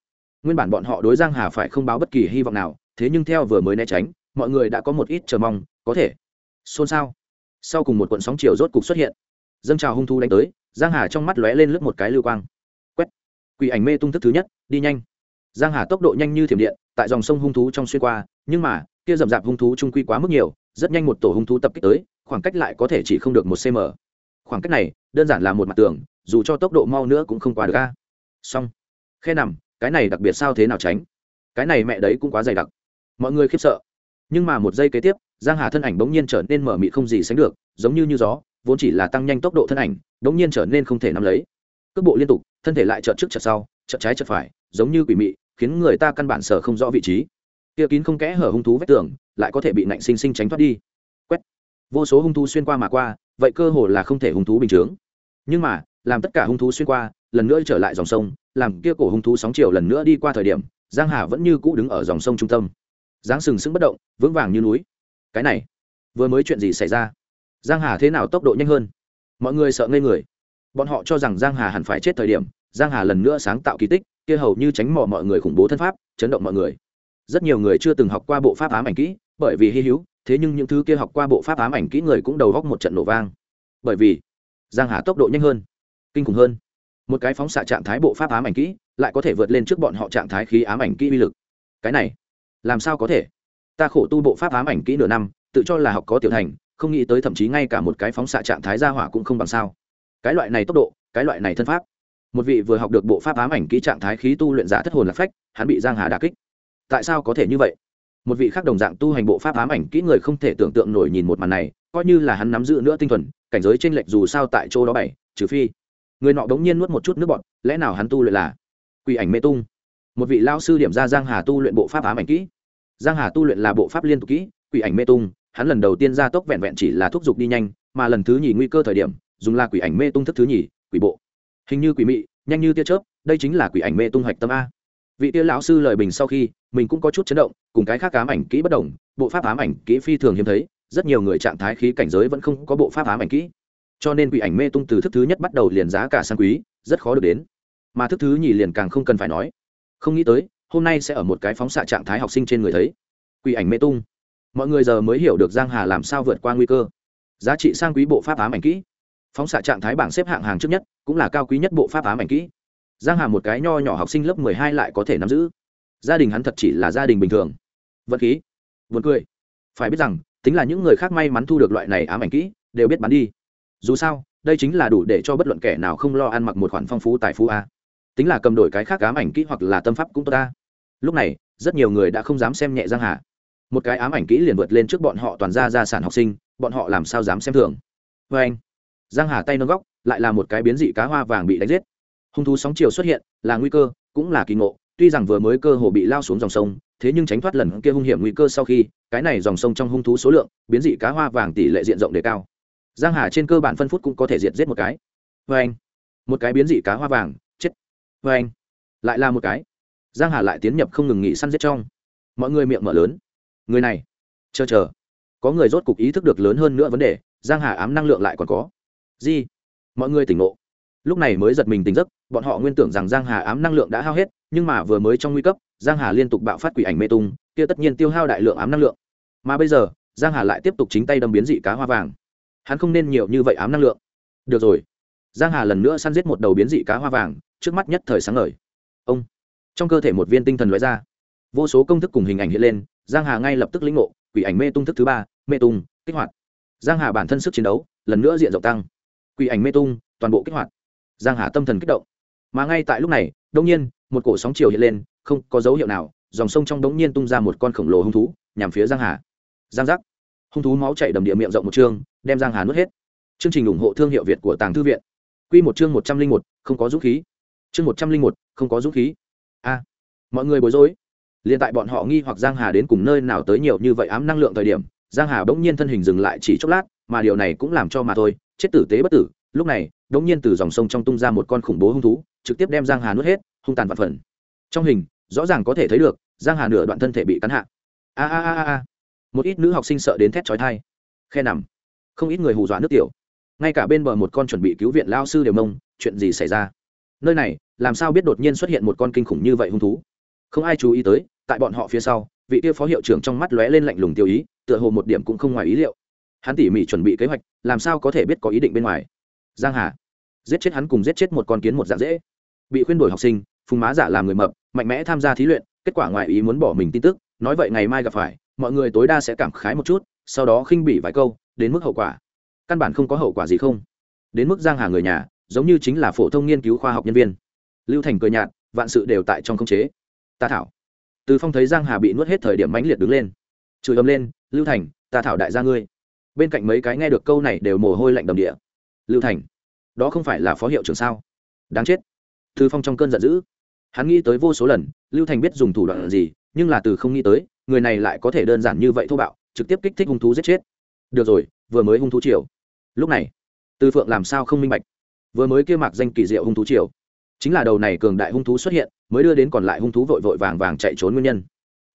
Nguyên bản bọn họ đối giang hà phải không báo bất kỳ hy vọng nào, thế nhưng theo vừa mới né tránh, mọi người đã có một ít chờ mong, có thể. Xôn xao. Sau cùng một cuộn sóng chiều rốt cục xuất hiện. Dâng trào hung thú đánh tới, giang hà trong mắt lóe lên lướt một cái lưu quang. Quét. Quỷ ảnh mê tung thức thứ nhất, đi nhanh. Giang hà tốc độ nhanh như thiểm điện, tại dòng sông hung thú trong xuyên qua, nhưng mà, kia rậm rạp hung thú trung quy quá mức nhiều rất nhanh một tổ hung thú tập kích tới, khoảng cách lại có thể chỉ không được một cm khoảng cách này, đơn giản là một mặt tường, dù cho tốc độ mau nữa cũng không qua được a. Xong. Khe nằm, cái này đặc biệt sao thế nào tránh? Cái này mẹ đấy cũng quá dày đặc. Mọi người khiếp sợ. Nhưng mà một giây kế tiếp, giang hà thân ảnh bỗng nhiên trở nên mở mị không gì sánh được, giống như như gió, vốn chỉ là tăng nhanh tốc độ thân ảnh, bỗng nhiên trở nên không thể nắm lấy. Cước bộ liên tục, thân thể lại chợt trước chợt sau, chợt trái chợt phải, giống như quỷ mị, khiến người ta căn bản sở không rõ vị trí kia kín không kẽ hở hung thú vách tường, lại có thể bị nạnh sinh sinh tránh thoát đi. Quét. Vô số hung thú xuyên qua mà qua, vậy cơ hồ là không thể hung thú bình chướng. Nhưng mà, làm tất cả hung thú xuyên qua, lần nữa trở lại dòng sông, làm kia cổ hung thú sóng chiều lần nữa đi qua thời điểm, giang hà vẫn như cũ đứng ở dòng sông trung tâm. Dáng sừng sững bất động, vững vàng như núi. Cái này, vừa mới chuyện gì xảy ra? Giang hà thế nào tốc độ nhanh hơn? Mọi người sợ ngây người. Bọn họ cho rằng giang hà hẳn phải chết thời điểm, giang hà lần nữa sáng tạo kỳ tích, kia hầu như tránh mò mọi người khủng bố thân pháp, chấn động mọi người rất nhiều người chưa từng học qua bộ pháp ám ảnh kỹ, bởi vì hy hữu, thế nhưng những thứ kia học qua bộ pháp ám ảnh kỹ người cũng đầu góc một trận nổ vang. Bởi vì, giang hà tốc độ nhanh hơn, kinh khủng hơn. Một cái phóng xạ trạng thái bộ pháp ám ảnh kỹ lại có thể vượt lên trước bọn họ trạng thái khí ám ảnh kỹ uy lực. Cái này, làm sao có thể? Ta khổ tu bộ pháp ám ảnh kỹ nửa năm, tự cho là học có tiểu thành, không nghĩ tới thậm chí ngay cả một cái phóng xạ trạng thái ra hỏa cũng không bằng sao. Cái loại này tốc độ, cái loại này thân pháp. Một vị vừa học được bộ pháp ám ảnh kỹ trạng thái khí tu luyện giả thất hồn lạc phách, hắn bị giang hà đà kích tại sao có thể như vậy? Một vị khác đồng dạng tu hành bộ pháp ám ảnh kỹ người không thể tưởng tượng nổi nhìn một màn này, coi như là hắn nắm giữ nữa tinh thuần cảnh giới trên lệch dù sao tại chỗ đó bảy, trừ phi. Người nọ đống nhiên nuốt một chút nước bọt, lẽ nào hắn tu luyện là quỷ ảnh mê tung? Một vị lao sư điểm ra giang hà tu luyện bộ pháp ám ảnh kỹ. Giang hà tu luyện là bộ pháp liên tục kỹ, quỷ ảnh mê tung, hắn lần đầu tiên ra tốc vẹn vẹn chỉ là thúc giục đi nhanh, mà lần thứ nhì nguy cơ thời điểm, dùng là quỷ ảnh mê tung thức thứ nhì, quỷ bộ. Hình như quỷ mị, nhanh như tia chớp, đây chính là quỷ ảnh mê tung hoạch tâm a vị tia lão sư lời bình sau khi, mình cũng có chút chấn động, cùng cái khác ám ảnh kỹ bất đồng, bộ pháp ám ảnh kỹ phi thường hiếm thấy, rất nhiều người trạng thái khí cảnh giới vẫn không có bộ pháp ám ảnh kỹ. Cho nên quỷ ảnh mê tung từ thức thứ nhất bắt đầu liền giá cả sang quý, rất khó được đến. Mà thức thứ nhì liền càng không cần phải nói. Không nghĩ tới, hôm nay sẽ ở một cái phóng xạ trạng thái học sinh trên người thấy. Quỷ ảnh mê tung. Mọi người giờ mới hiểu được giang hà làm sao vượt qua nguy cơ. Giá trị sang quý bộ pháp ám ảnh kỹ. Phóng xạ trạng thái bảng xếp hạng hàng trước nhất, cũng là cao quý nhất bộ pháp ám ảnh kỹ giang hà một cái nho nhỏ học sinh lớp mười hai lại có thể nắm giữ. Gia đình hắn thật chỉ là gia đình bình thường. Vật khí. Buồn cười. Phải biết rằng, tính là những người khác may mắn thu được loại này ám ảnh kỹ, đều biết bán đi. Dù sao, đây chính là đủ để cho bất luận kẻ nào không lo ăn mặc một khoản phong phú tài phú a. Tính là cầm đổi cái khác ám ảnh kỹ hoặc là tâm pháp cũng tốt ta lúc này, rất nhiều người đã không dám xem nhẹ giang hà. Một cái ám ảnh kỹ liền vượt lên trước bọn họ toàn ra gia sản học sinh, bọn họ làm sao dám xem thường. Vê anh. Giang hà tay nâng góc, lại là một cái biến dị cá hoa vàng bị đánh giết hung thú sóng chiều xuất hiện, là nguy cơ, cũng là kỳ ngộ. Tuy rằng vừa mới cơ hồ bị lao xuống dòng sông, thế nhưng tránh thoát lần kia hung hiểm nguy cơ sau khi, cái này dòng sông trong hung thú số lượng, biến dị cá hoa vàng tỷ lệ diện rộng đề cao. Giang hà trên cơ bản phân phút cũng có thể diệt giết một cái. Vê anh, một cái biến dị cá hoa vàng, chết. Vê anh, lại là một cái. Giang hà lại tiến nhập không ngừng nghỉ săn giết trong. Mọi người miệng mở lớn. Người này, chờ chờ. Có người rốt cục ý thức được lớn hơn nữa vấn đề, giang hà ám năng lượng lại còn có. Gì? Mọi người tỉnh ngộ lúc này mới giật mình tỉnh giấc, bọn họ nguyên tưởng rằng giang hà ám năng lượng đã hao hết, nhưng mà vừa mới trong nguy cấp, giang hà liên tục bạo phát quỷ ảnh mê tung, kia tất nhiên tiêu hao đại lượng ám năng lượng. Mà bây giờ, giang hà lại tiếp tục chính tay đâm biến dị cá hoa vàng. Hắn không nên nhiều như vậy ám năng lượng. Được rồi. Giang hà lần nữa săn giết một đầu biến dị cá hoa vàng, trước mắt nhất thời sáng ngời. Ông. Trong cơ thể một viên tinh thần lóe ra. Vô số công thức cùng hình ảnh hiện lên, giang hà ngay lập tức lĩnh ngộ, quỷ ảnh mê tung thức thứ ba, mê tung, kích hoạt. Giang hà bản thân sức chiến đấu, lần nữa diện rộng tăng. Quỷ ảnh mê tung, toàn bộ kích hoạt giang hà tâm thần kích động. Mà ngay tại lúc này đông nhiên, một cổ sóng chiều hiện lên, không có dấu hiệu nào, dòng sông trong đống nhiên tung ra một con khổng lồ hung thú, nhằm phía giang hà. Giang giác. Hung thú máu chảy đầm địa miệng rộng một chương đem giang hà nuốt hết. Chương trình ủng hộ thương hiệu việt của tàng thư viện. Quy một chương một trăm linh một, không có dũng khí. Chương một trăm linh một, không có dũng khí. A. Mọi người bối rối. Liền tại bọn họ nghi hoặc giang hà đến cùng nơi nào tới nhiều như vậy ám năng lượng thời điểm, giang hà bỗng nhiên thân hình dừng lại chỉ chốc lát, mà điều này cũng làm cho mà thôi, chết tử tế bất tử lúc này bỗng nhiên từ dòng sông trong tung ra một con khủng bố hung thú, trực tiếp đem giang hà nuốt hết, hung tàn vạn phần. Trong hình, rõ ràng có thể thấy được, giang hà nửa đoạn thân thể bị cắn hạ. A a a a một ít nữ học sinh sợ đến thét chói tai. Khe nằm. Không ít người hù dọa nước tiểu. Ngay cả bên bờ một con chuẩn bị cứu viện lao sư đều mông, chuyện gì xảy ra? Nơi này, làm sao biết đột nhiên xuất hiện một con kinh khủng như vậy hung thú? Không ai chú ý tới, tại bọn họ phía sau, vị tiêu phó hiệu trưởng trong mắt lóe lên lạnh lùng tiêu ý, tựa hồ một điểm cũng không ngoài ý liệu. Hắn tỉ mỉ chuẩn bị kế hoạch, làm sao có thể biết có ý định bên ngoài? Giang hà. Giết chết hắn cùng giết chết một con kiến một dạng dễ. Bị khuyên đổi học sinh, phùng má giả làm người mập, mạnh mẽ tham gia thí luyện, kết quả ngoài ý muốn bỏ mình tin tức, nói vậy ngày mai gặp phải, mọi người tối đa sẽ cảm khái một chút, sau đó khinh bỉ vài câu, đến mức hậu quả. Căn bản không có hậu quả gì không. Đến mức giang hà người nhà, giống như chính là phổ thông nghiên cứu khoa học nhân viên. Lưu thành cười nhạt, vạn sự đều tại trong khống chế. Ta thảo. Từ phong thấy giang hà bị nuốt hết thời điểm mãnh liệt đứng lên. Chửi ấm lên, lưu thành, ta thảo đại gia ngươi. Bên cạnh mấy cái nghe được câu này đều mồ hôi lạnh đầm địa lưu thành, đó không phải là phó hiệu trưởng sao? Đáng chết. Thư phong trong cơn giận dữ, hắn nghĩ tới vô số lần, lưu thành biết dùng thủ đoạn gì, nhưng là từ không nghĩ tới, người này lại có thể đơn giản như vậy thô bạo, trực tiếp kích thích hung thú giết chết. Được rồi, vừa mới hung thú triều. Lúc này tư phượng làm sao không minh bạch? Vừa mới kia mạc danh kỳ diệu hung thú triều, chính là đầu này cường đại hung thú xuất hiện, mới đưa đến còn lại hung thú vội vội vàng vàng chạy trốn nguyên nhân.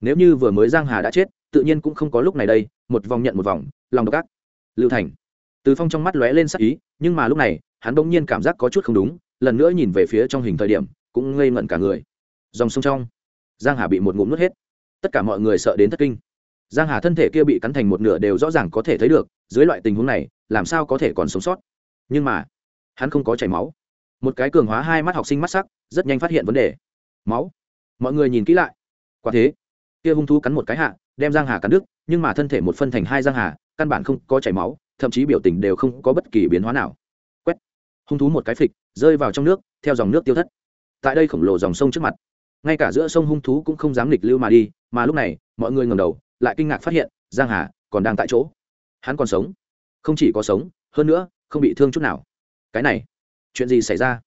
Nếu như vừa mới giang hà đã chết, tự nhiên cũng không có lúc này đây, một vòng nhận một vòng, lòng độc ác. Lưu thành từ phong trong mắt lóe lên sắc ý, nhưng mà lúc này, hắn bỗng nhiên cảm giác có chút không đúng, lần nữa nhìn về phía trong hình thời điểm, cũng ngây ngẩn cả người. Dòng sông trong, giang hà bị một ngụm nuốt hết. Tất cả mọi người sợ đến thất kinh. Giang hà thân thể kia bị cắn thành một nửa đều rõ ràng có thể thấy được, dưới loại tình huống này, làm sao có thể còn sống sót? Nhưng mà, hắn không có chảy máu. Một cái cường hóa hai mắt học sinh mắt sắc, rất nhanh phát hiện vấn đề. Máu. Mọi người nhìn kỹ lại. Quả thế, kia hung thú cắn một cái hạ, đem giang hà cắn đứt, nhưng mà thân thể một phân thành hai giang hà, căn bản không có chảy máu thậm chí biểu tình đều không có bất kỳ biến hóa nào. Quét. Hung thú một cái phịch, rơi vào trong nước, theo dòng nước tiêu thất. Tại đây khổng lồ dòng sông trước mặt. Ngay cả giữa sông hung thú cũng không dám nghịch lưu mà đi, mà lúc này, mọi người ngầm đầu, lại kinh ngạc phát hiện, giang hà còn đang tại chỗ. Hắn còn sống. Không chỉ có sống, hơn nữa, không bị thương chút nào. Cái này, chuyện gì xảy ra?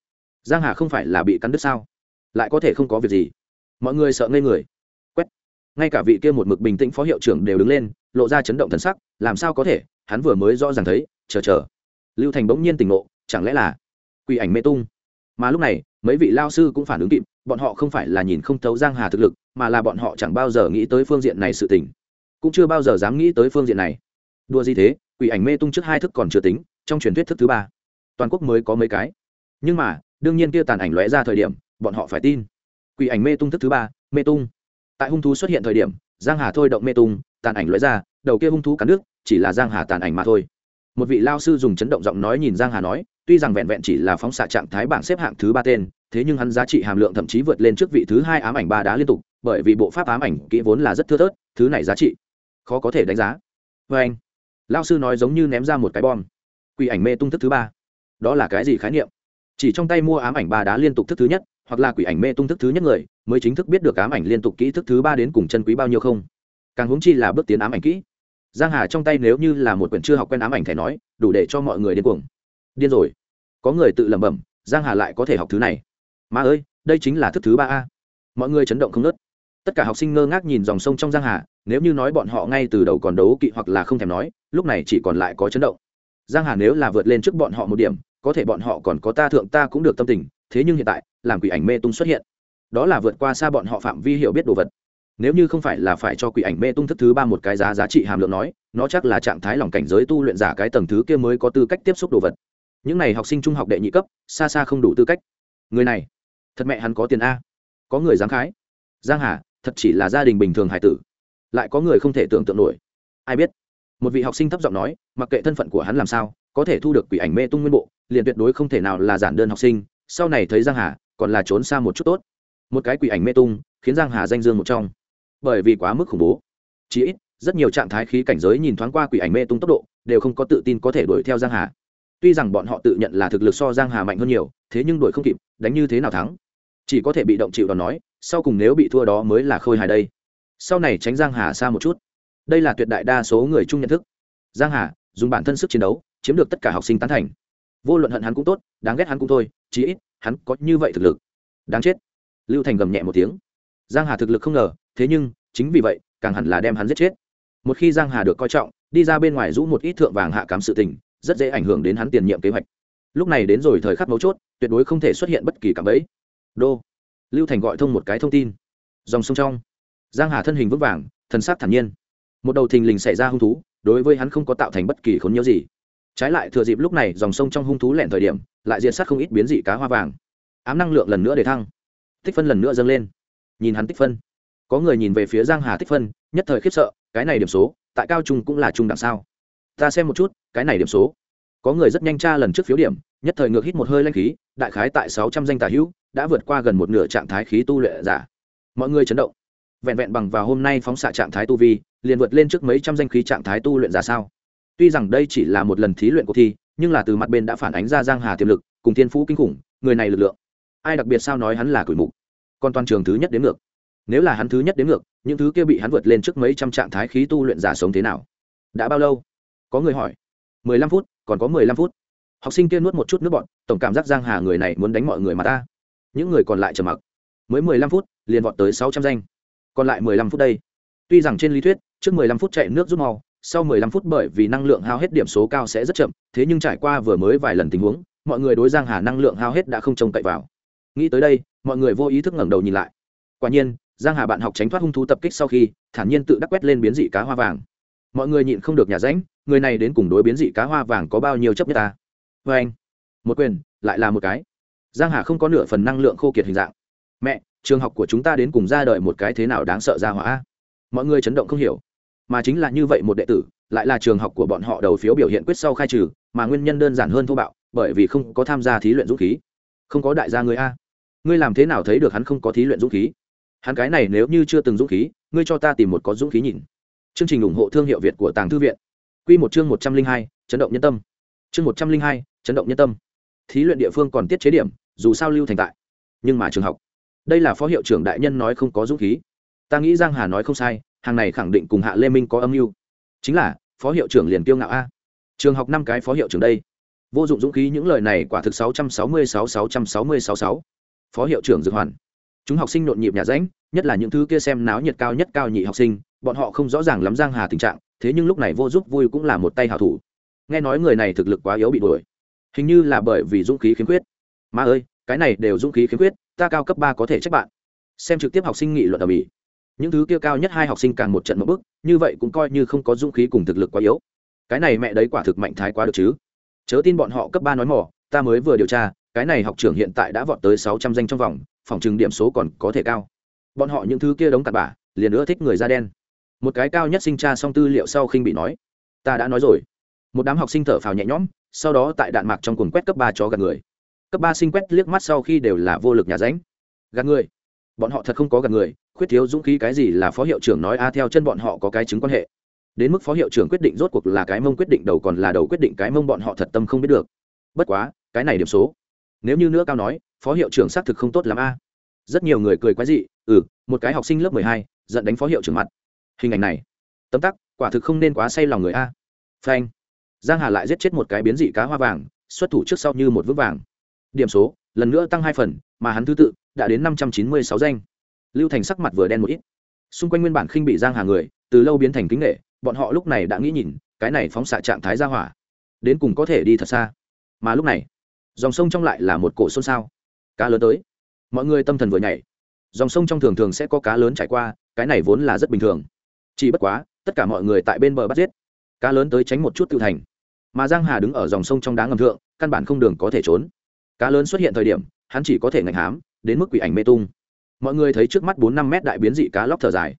Giang hà không phải là bị cắn đứt sao? Lại có thể không có việc gì. Mọi người sợ ngây người. Quét. Ngay cả vị kia một mực bình tĩnh phó hiệu trưởng đều đứng lên, lộ ra chấn động thần sắc, làm sao có thể? Hắn vừa mới rõ ràng thấy, chờ chờ. Lưu thành bỗng nhiên tỉnh ngộ, chẳng lẽ là quỷ ảnh mê tung? Mà lúc này, mấy vị lao sư cũng phản ứng kịp, bọn họ không phải là nhìn không thấu giang hà thực lực, mà là bọn họ chẳng bao giờ nghĩ tới phương diện này sự tình. Cũng chưa bao giờ dám nghĩ tới phương diện này. Đua gì thế, quỷ ảnh mê tung trước hai thức còn chưa tính, trong truyền thuyết thức thứ ba, toàn quốc mới có mấy cái. Nhưng mà, đương nhiên kia tàn ảnh lóe ra thời điểm, bọn họ phải tin. Quỷ ảnh mê tung thức thứ ba, mê tung. Tại hung thú xuất hiện thời điểm, giang hà thôi động mê tung, tàn ảnh lóe ra, đầu kia hung thú cắn nước chỉ là giang hà tàn ảnh mà thôi. Một vị lao sư dùng chấn động giọng nói nhìn giang hà nói, tuy rằng vẹn vẹn chỉ là phóng xạ trạng thái bảng xếp hạng thứ ba tên, thế nhưng hắn giá trị hàm lượng thậm chí vượt lên trước vị thứ hai ám ảnh ba đá liên tục, bởi vì bộ pháp ám ảnh kỹ vốn là rất thưa thớt, thứ này giá trị khó có thể đánh giá. Vê anh, lao sư nói giống như ném ra một cái bom. Quỷ ảnh mê tung thức thứ ba. Đó là cái gì khái niệm? Chỉ trong tay mua ám ảnh ba đá liên tục thức thứ nhất, hoặc là quỷ ảnh mê tung thức thứ nhất người, mới chính thức biết được ám ảnh liên tục kỹ thức thứ ba đến cùng chân quý bao nhiêu không? Càng huống chi là bước tiến ám ảnh kỹ giang hà trong tay nếu như là một quyển chưa học quen ám ảnh thẻ nói, đủ để cho mọi người điên cuồng. Điên rồi. Có người tự lẩm bẩm, giang hà lại có thể học thứ này. Mà ơi, đây chính là thức thứ ba a. Mọi người chấn động không nớt tất cả học sinh ngơ ngác nhìn dòng sông trong giang hà, nếu như nói bọn họ ngay từ đầu còn đấu kỵ hoặc là không thèm nói, lúc này chỉ còn lại có chấn động. Giang hà nếu là vượt lên trước bọn họ một điểm, có thể bọn họ còn có ta thượng ta cũng được tâm tình, thế nhưng hiện tại, làm quỷ ảnh mê tung xuất hiện. Đó là vượt qua xa bọn họ phạm vi hiểu biết đồ vật nếu như không phải là phải cho quỷ ảnh mê tung thức thứ ba một cái giá giá trị hàm lượng nói, nó chắc là trạng thái lòng cảnh giới tu luyện giả cái tầng thứ kia mới có tư cách tiếp xúc đồ vật. Những n à y học sinh trung học đệ nhị cấp, xa xa không đủ tư cách. Người này, thật mẹ hắn có tiền a. Có người dám khái. Giang hà, thật chỉ là gia đình bình thường hải tử. Lại có người không thể tưởng tượng nổi. Ai biết? Một vị học sinh thấp giọng nói, mặc kệ thân phận của hắn làm sao, có thể thu được quỷ ảnh mê tung nguyên bộ, liền tuyệt đối không thể nào là giản đơn học sinh. Sau này thấy giang hà, còn là trốn xa một chút tốt. Một cái quỷ ảnh mê tung, khiến giang hà danh dương một trong bởi vì quá mức khủng bố. Chí ít, rất nhiều trạng thái khí cảnh giới nhìn thoáng qua quỷ ảnh mê tung tốc độ, đều không có tự tin có thể đuổi theo giang hà. Tuy rằng bọn họ tự nhận là thực lực so giang hà mạnh hơn nhiều, thế nhưng đuổi không kịp, đánh như thế nào thắng? Chỉ có thể bị động chịu đòn nói, sau cùng nếu bị thua đó mới là khôi hài đây. Sau này tránh giang hà xa một chút. Đây là tuyệt đại đa số người chung nhận thức. Giang hà, dùng bản thân sức chiến đấu, chiếm được tất cả học sinh tán thành. Vô luận hận hắn cũng tốt, đáng ghét hắn cũng thôi, chí ít, hắn có như vậy thực lực. Đáng chết. Lưu thành gầm nhẹ một tiếng. Giang hà thực lực không ngờ thế nhưng, chính vì vậy, càng hẳn là đem hắn giết chết. Một khi giang hà được coi trọng, đi ra bên ngoài rũ một ít thượng vàng hạ cám sự tình, rất dễ ảnh hưởng đến hắn tiền nhiệm kế hoạch. Lúc này đến rồi thời khắc mấu chốt, tuyệt đối không thể xuất hiện bất kỳ cảm ấy đô. Lưu thành gọi thông một cái thông tin. Dòng sông trong. Giang hà thân hình vững vàng, thần sắc thản nhiên. Một đầu thình lình xảy ra hung thú, đối với hắn không có tạo thành bất kỳ khốn nhớ gì. Trái lại thừa dịp lúc này dòng sông trong hung thú lẹn thời điểm, lại diệt sát không ít biến dị cá hoa vàng. Ám năng lượng lần nữa để thăng. Tích phân lần nữa dâng lên. Nhìn hắn tích phân có người nhìn về phía giang hà tích phân, nhất thời khiếp sợ, cái này điểm số, tại cao trung cũng là trung đẳng sao? Ta xem một chút, cái này điểm số. Có người rất nhanh tra lần trước phiếu điểm, nhất thời ngược hít một hơi lanh khí, đại khái tại sáu trăm danh tà hữu, đã vượt qua gần một nửa trạng thái khí tu luyện giả. Mọi người chấn động. Vẹn vẹn bằng vào hôm nay phóng xạ trạng thái tu vi, liền vượt lên trước mấy trăm danh khí trạng thái tu luyện giả sao? Tuy rằng đây chỉ là một lần thí luyện cuộc thi, nhưng là từ mặt bên đã phản ánh ra giang hà tiềm lực, cùng thiên phú kinh khủng, người này lực lượng. Ai đặc biệt sao nói hắn là cửi mục? Còn toàn trường thứ nhất đến ngược nếu là hắn thứ nhất đến ngược, những thứ kia bị hắn vượt lên trước mấy trăm trạng thái khí tu luyện giả sống thế nào? Đã bao lâu? Có người hỏi. Mười lăm phút, còn có mười lăm phút. Học sinh kia nuốt một chút nước bọn tổng cảm giác giang hà người này muốn đánh mọi người mà ta. Những người còn lại trầm mặc. Mới mười lăm phút, liền vọt tới sáu trăm danh. Còn lại mười lăm phút đây. Tuy rằng trên lý thuyết, trước mười lăm phút chạy nước rút mau, sau mười lăm phút bởi vì năng lượng hao hết điểm số cao sẽ rất chậm, thế nhưng trải qua vừa mới vài lần tình huống, mọi người đối giang hà năng lượng hao hết đã không trông cậy vào. Nghĩ tới đây, mọi người vô ý thức ngẩng đầu nhìn lại. Quả nhiên giang hà bạn học tránh thoát hung thú tập kích sau khi, thản nhiên tự đắc quét lên biến dị cá hoa vàng. Mọi người nhịn không được nhà ránh, người này đến cùng đối biến dị cá hoa vàng có bao nhiêu chấp nhất ta? Vê anh, một quyền, lại là một cái. Giang hà không có nửa phần năng lượng khô kiệt hình dạng. Mẹ, trường học của chúng ta đến cùng ra đời một cái thế nào đáng sợ ra hỏa mọi người chấn động không hiểu. Mà chính là như vậy một đệ tử, lại là trường học của bọn họ đầu phiếu biểu hiện quyết sau khai trừ, mà nguyên nhân đơn giản hơn thô bạo, bởi vì không có tham gia thí luyện dũng khí. Không có đại gia người a. Ngươi làm thế nào thấy được hắn không có thí luyện dũng khí? Hắn cái này nếu như chưa từng dũng khí, ngươi cho ta tìm một có dũng khí nhìn. Chương trình ủng hộ thương hiệu việt của tàng thư viện. Q một chương một trăm linh hai, chấn động nhân tâm. Chương một trăm linh hai, chấn động nhân tâm. Thí luyện địa phương còn tiết chế điểm, dù sao lưu thành tại. Nhưng mà trường học, đây là phó hiệu trưởng đại nhân nói không có dũng khí. Ta nghĩ giang hà nói không sai, hàng này khẳng định cùng hạ lê minh có âm mưu. Chính là, phó hiệu trưởng liền kiêu ngạo a. Trường học năm cái phó hiệu trưởng đây. Vô dụng dũng khí những lời này quả thực sáu trăm sáu mươi sáu sáu trăm sáu mươi sáu sáu. Phó hiệu trưởng dược hoàn chúng học sinh nhộn nhịp nhà ránh nhất là những thứ kia xem náo nhiệt cao nhất cao nhị học sinh, bọn họ không rõ ràng lắm giang hà tình trạng, thế nhưng lúc này vô giúp vui cũng là một tay hảo thủ. Nghe nói người này thực lực quá yếu bị đuổi. Hình như là bởi vì dũng khí khiếm khuyết. Mà ơi, cái này đều dũng khí khiếm khuyết, ta cao cấp ba có thể trách bạn. Xem trực tiếp học sinh nghị luận ở mỹ. Những thứ kia cao nhất hai học sinh càng một trận một bước, như vậy cũng coi như không có dũng khí cùng thực lực quá yếu. Cái này mẹ đấy quả thực mạnh thái quá được chứ. Chớ tin bọn họ cấp ba nói mỏ ta mới vừa điều tra, cái này học trưởng hiện tại đã vọt tới sáu trăm danh trong vòng phòng trừng điểm số còn có thể cao. Bọn họ những thứ kia đống cặn bả, liền nữa thích người da đen. Một cái cao nhất sinh tra xong tư liệu sau khinh bị nói, ta đã nói rồi. Một đám học sinh thở phào nhẹ nhõm, sau đó tại đạn mạc trong cuồng quét cấp ba chó gạt người. Cấp ba sinh quét liếc mắt sau khi đều là vô lực nhà ránh. Gạt người? Bọn họ thật không có gạt người, khuyết thiếu dũng khí cái gì là phó hiệu trưởng nói a, theo chân bọn họ có cái chứng quan hệ. Đến mức phó hiệu trưởng quyết định rốt cuộc là cái mông quyết định đầu còn là đầu quyết định cái mông, bọn họ thật tâm không biết được. Bất quá, cái này điểm số, nếu như nữa cao nói phó hiệu trưởng xác thực không tốt l a. Rất nhiều người cười quái dị ừ một cái học sinh lớp mười hai dẫn đánh phó hiệu trưởng mặt. Hình ảnh này, tấm tắc, quả thực không nên quá say lòng người a. Phanh. Giang hà lại giết chết một cái biến dị cá hoa vàng, xuất thủ trước sau như một vững vàng. Điểm số, lần nữa tăng hai phần, mà hắn thứ tự, đã đến năm trăm chín mươi sáu danh. Lưu thành sắc mặt vừa đen một ít. Xung quanh nguyên bản khinh bị giang hà người, từ lâu biến thành kính nghệ bọn họ lúc này đã nghĩ nhìn, cái này phóng xạ trạng thái ra hỏa. Đến cùng có thể đi thật xa. Mà lúc này, dòng sông trong lại là một cổ xôn xao cá lớn tới. Mọi người tâm thần vừa nhảy. Dòng sông trong thường thường sẽ có cá lớn trải qua, cái này vốn là rất bình thường. Chỉ bất quá, tất cả mọi người tại bên bờ bắt giết. Cá lớn tới tránh một chút tự thành. Mà giang hà đứng ở dòng sông trong đá ngầm thượng, căn bản không đường có thể trốn. Cá lớn xuất hiện thời điểm, hắn chỉ có thể ngạch hám, đến mức quỷ ảnh mê tung. Mọi người thấy trước mắt bốn năm mét đại biến dị cá lóc thở dài.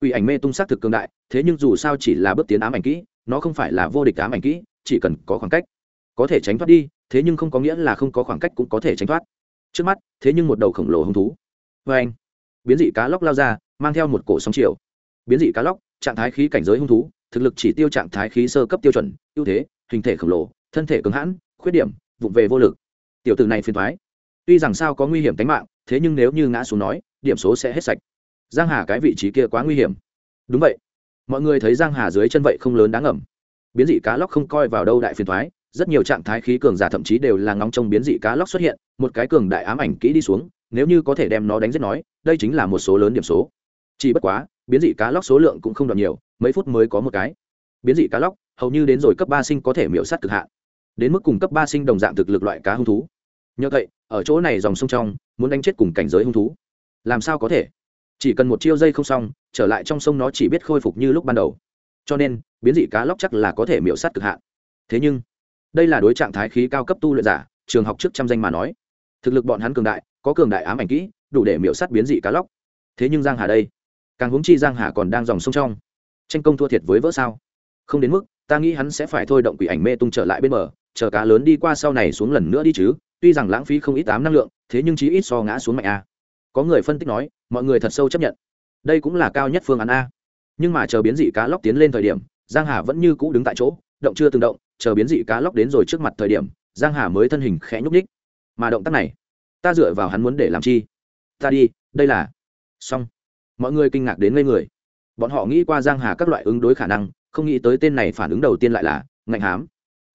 Quỷ ảnh mê tung xác thực cường đại, thế nhưng dù sao chỉ là bước tiến ám ảnh kỹ, nó không phải là vô địch ám ảnh kỹ, chỉ cần có khoảng cách, có thể tránh thoát đi, thế nhưng không có nghĩa là không có khoảng cách cũng có thể tránh thoát trước mắt, thế nhưng một đầu khổng lồ hứng thú. Vê anh. Biến dị cá lóc lao ra, mang theo một cổ sóng chiều. Biến dị cá lóc, trạng thái khí cảnh giới hung thú, thực lực chỉ tiêu trạng thái khí sơ cấp tiêu chuẩn, ưu thế, hình thể khổng lồ, thân thể cứng hãn, khuyết điểm, vụng về vô lực. Tiểu tử này phiền thoái. Tuy rằng sao có nguy hiểm tính mạng, thế nhưng nếu như ngã xuống nói, điểm số sẽ hết sạch. Giang hà cái vị trí kia quá nguy hiểm. Đúng vậy. Mọi người thấy giang hà dưới chân vậy không lớn đáng ngầm. Biến dị cá lóc không coi vào đâu đại phiền thoái rất nhiều trạng thái khí cường giả thậm chí đều là ngóng trong biến dị cá lóc xuất hiện, một cái cường đại ám ảnh kỹ đi xuống, nếu như có thể đem nó đánh giết nói, đây chính là một số lớn điểm số. Chỉ bất quá, biến dị cá lóc số lượng cũng không đoạn nhiều, mấy phút mới có một cái. Biến dị cá lóc, hầu như đến rồi cấp ba sinh có thể miễu sát cực hạn. Đến mức cùng cấp ba sinh đồng dạng thực lực loại cá hung thú. Nhờ vậy, ở chỗ này dòng sông trong, muốn đánh chết cùng cảnh giới hung thú. Làm sao có thể? Chỉ cần một chiêu dây không xong, trở lại trong sông nó chỉ biết khôi phục như lúc ban đầu. Cho nên, biến dị cá lóc chắc là có thể miễu sát cực hạn. Thế nhưng đây là đối trạng thái khí cao cấp tu luyện giả, trường học trước trăm danh mà nói. Thực lực bọn hắn cường đại, có cường đại ám ảnh kỹ, đủ để miễu sát biến dị cá lóc. Thế nhưng giang hà đây, càng huống chi giang hà còn đang dòng sông trong. Tranh công thua thiệt với vỡ sao? Không đến mức, ta nghĩ hắn sẽ phải thôi động quỷ ảnh mê tung trở lại bên bờ, chờ cá lớn đi qua sau này xuống lần nữa đi chứ, tuy rằng lãng phí không ít tám năng lượng, thế nhưng chí ít so ngã xuống mạnh a. Có người phân tích nói, mọi người thật sâu chấp nhận. Đây cũng là cao nhất phương án a. Nhưng mà chờ biến dị cá lóc tiến lên thời điểm, giang hà vẫn như cũ đứng tại chỗ, động chưa từng động chờ biến dị cá lóc đến rồi trước mặt thời điểm, giang hà mới thân hình khẽ nhúc ních mà động tác này, ta dựa vào hắn muốn để làm chi? Ta đi, đây là. Xong. Mọi người kinh ngạc đến ngây người. Bọn họ nghĩ qua giang hà các loại ứng đối khả năng, không nghĩ tới tên này phản ứng đầu tiên lại là, ngạnh hám.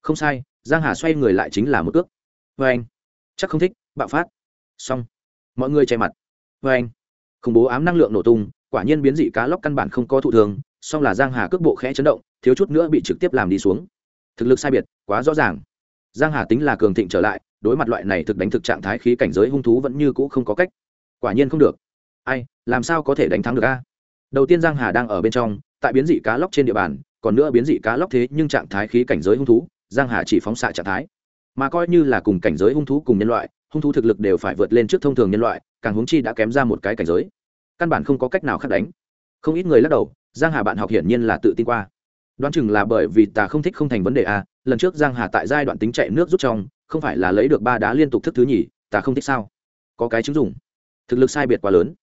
Không sai, giang hà xoay người lại chính là một cước. Vê anh. Chắc không thích, bạo phát. Xong. Mọi người che mặt. Vê anh. Khủng bố ám năng lượng nổ tung, quả nhiên biến dị cá lóc căn bản không có thụ thường, song là giang hà cước bộ khẽ chấn động, thiếu chút nữa bị trực tiếp làm đi xuống thực lực sai biệt, quá rõ ràng. Giang hà tính là cường thịnh trở lại, đối mặt loại này thực đánh thực trạng thái khí cảnh giới hung thú vẫn như cũ không có cách. Quả nhiên không được. Ai, làm sao có thể đánh thắng được a? À? Đầu tiên giang hà đang ở bên trong, tại biến dị cá lóc trên địa bàn, còn nữa biến dị cá lóc thế nhưng trạng thái khí cảnh giới hung thú, giang hà chỉ phóng xạ trạng thái. Mà coi như là cùng cảnh giới hung thú cùng nhân loại, hung thú thực lực đều phải vượt lên trước thông thường nhân loại, càng huống chi đã kém ra một cái cảnh giới. Căn bản không có cách nào khác đánh. Không ít người lắc đầu, giang hà bạn học hiển nhiên là tự tin qua đoán chừng là bởi vì ta không thích không thành vấn đề a lần trước giang hà tại giai đoạn tính chạy nước rút trong, không phải là lấy được ba đá liên tục thức thứ nhì, ta không thích sao? Có cái chứng dùng thực lực sai biệt quá lớn.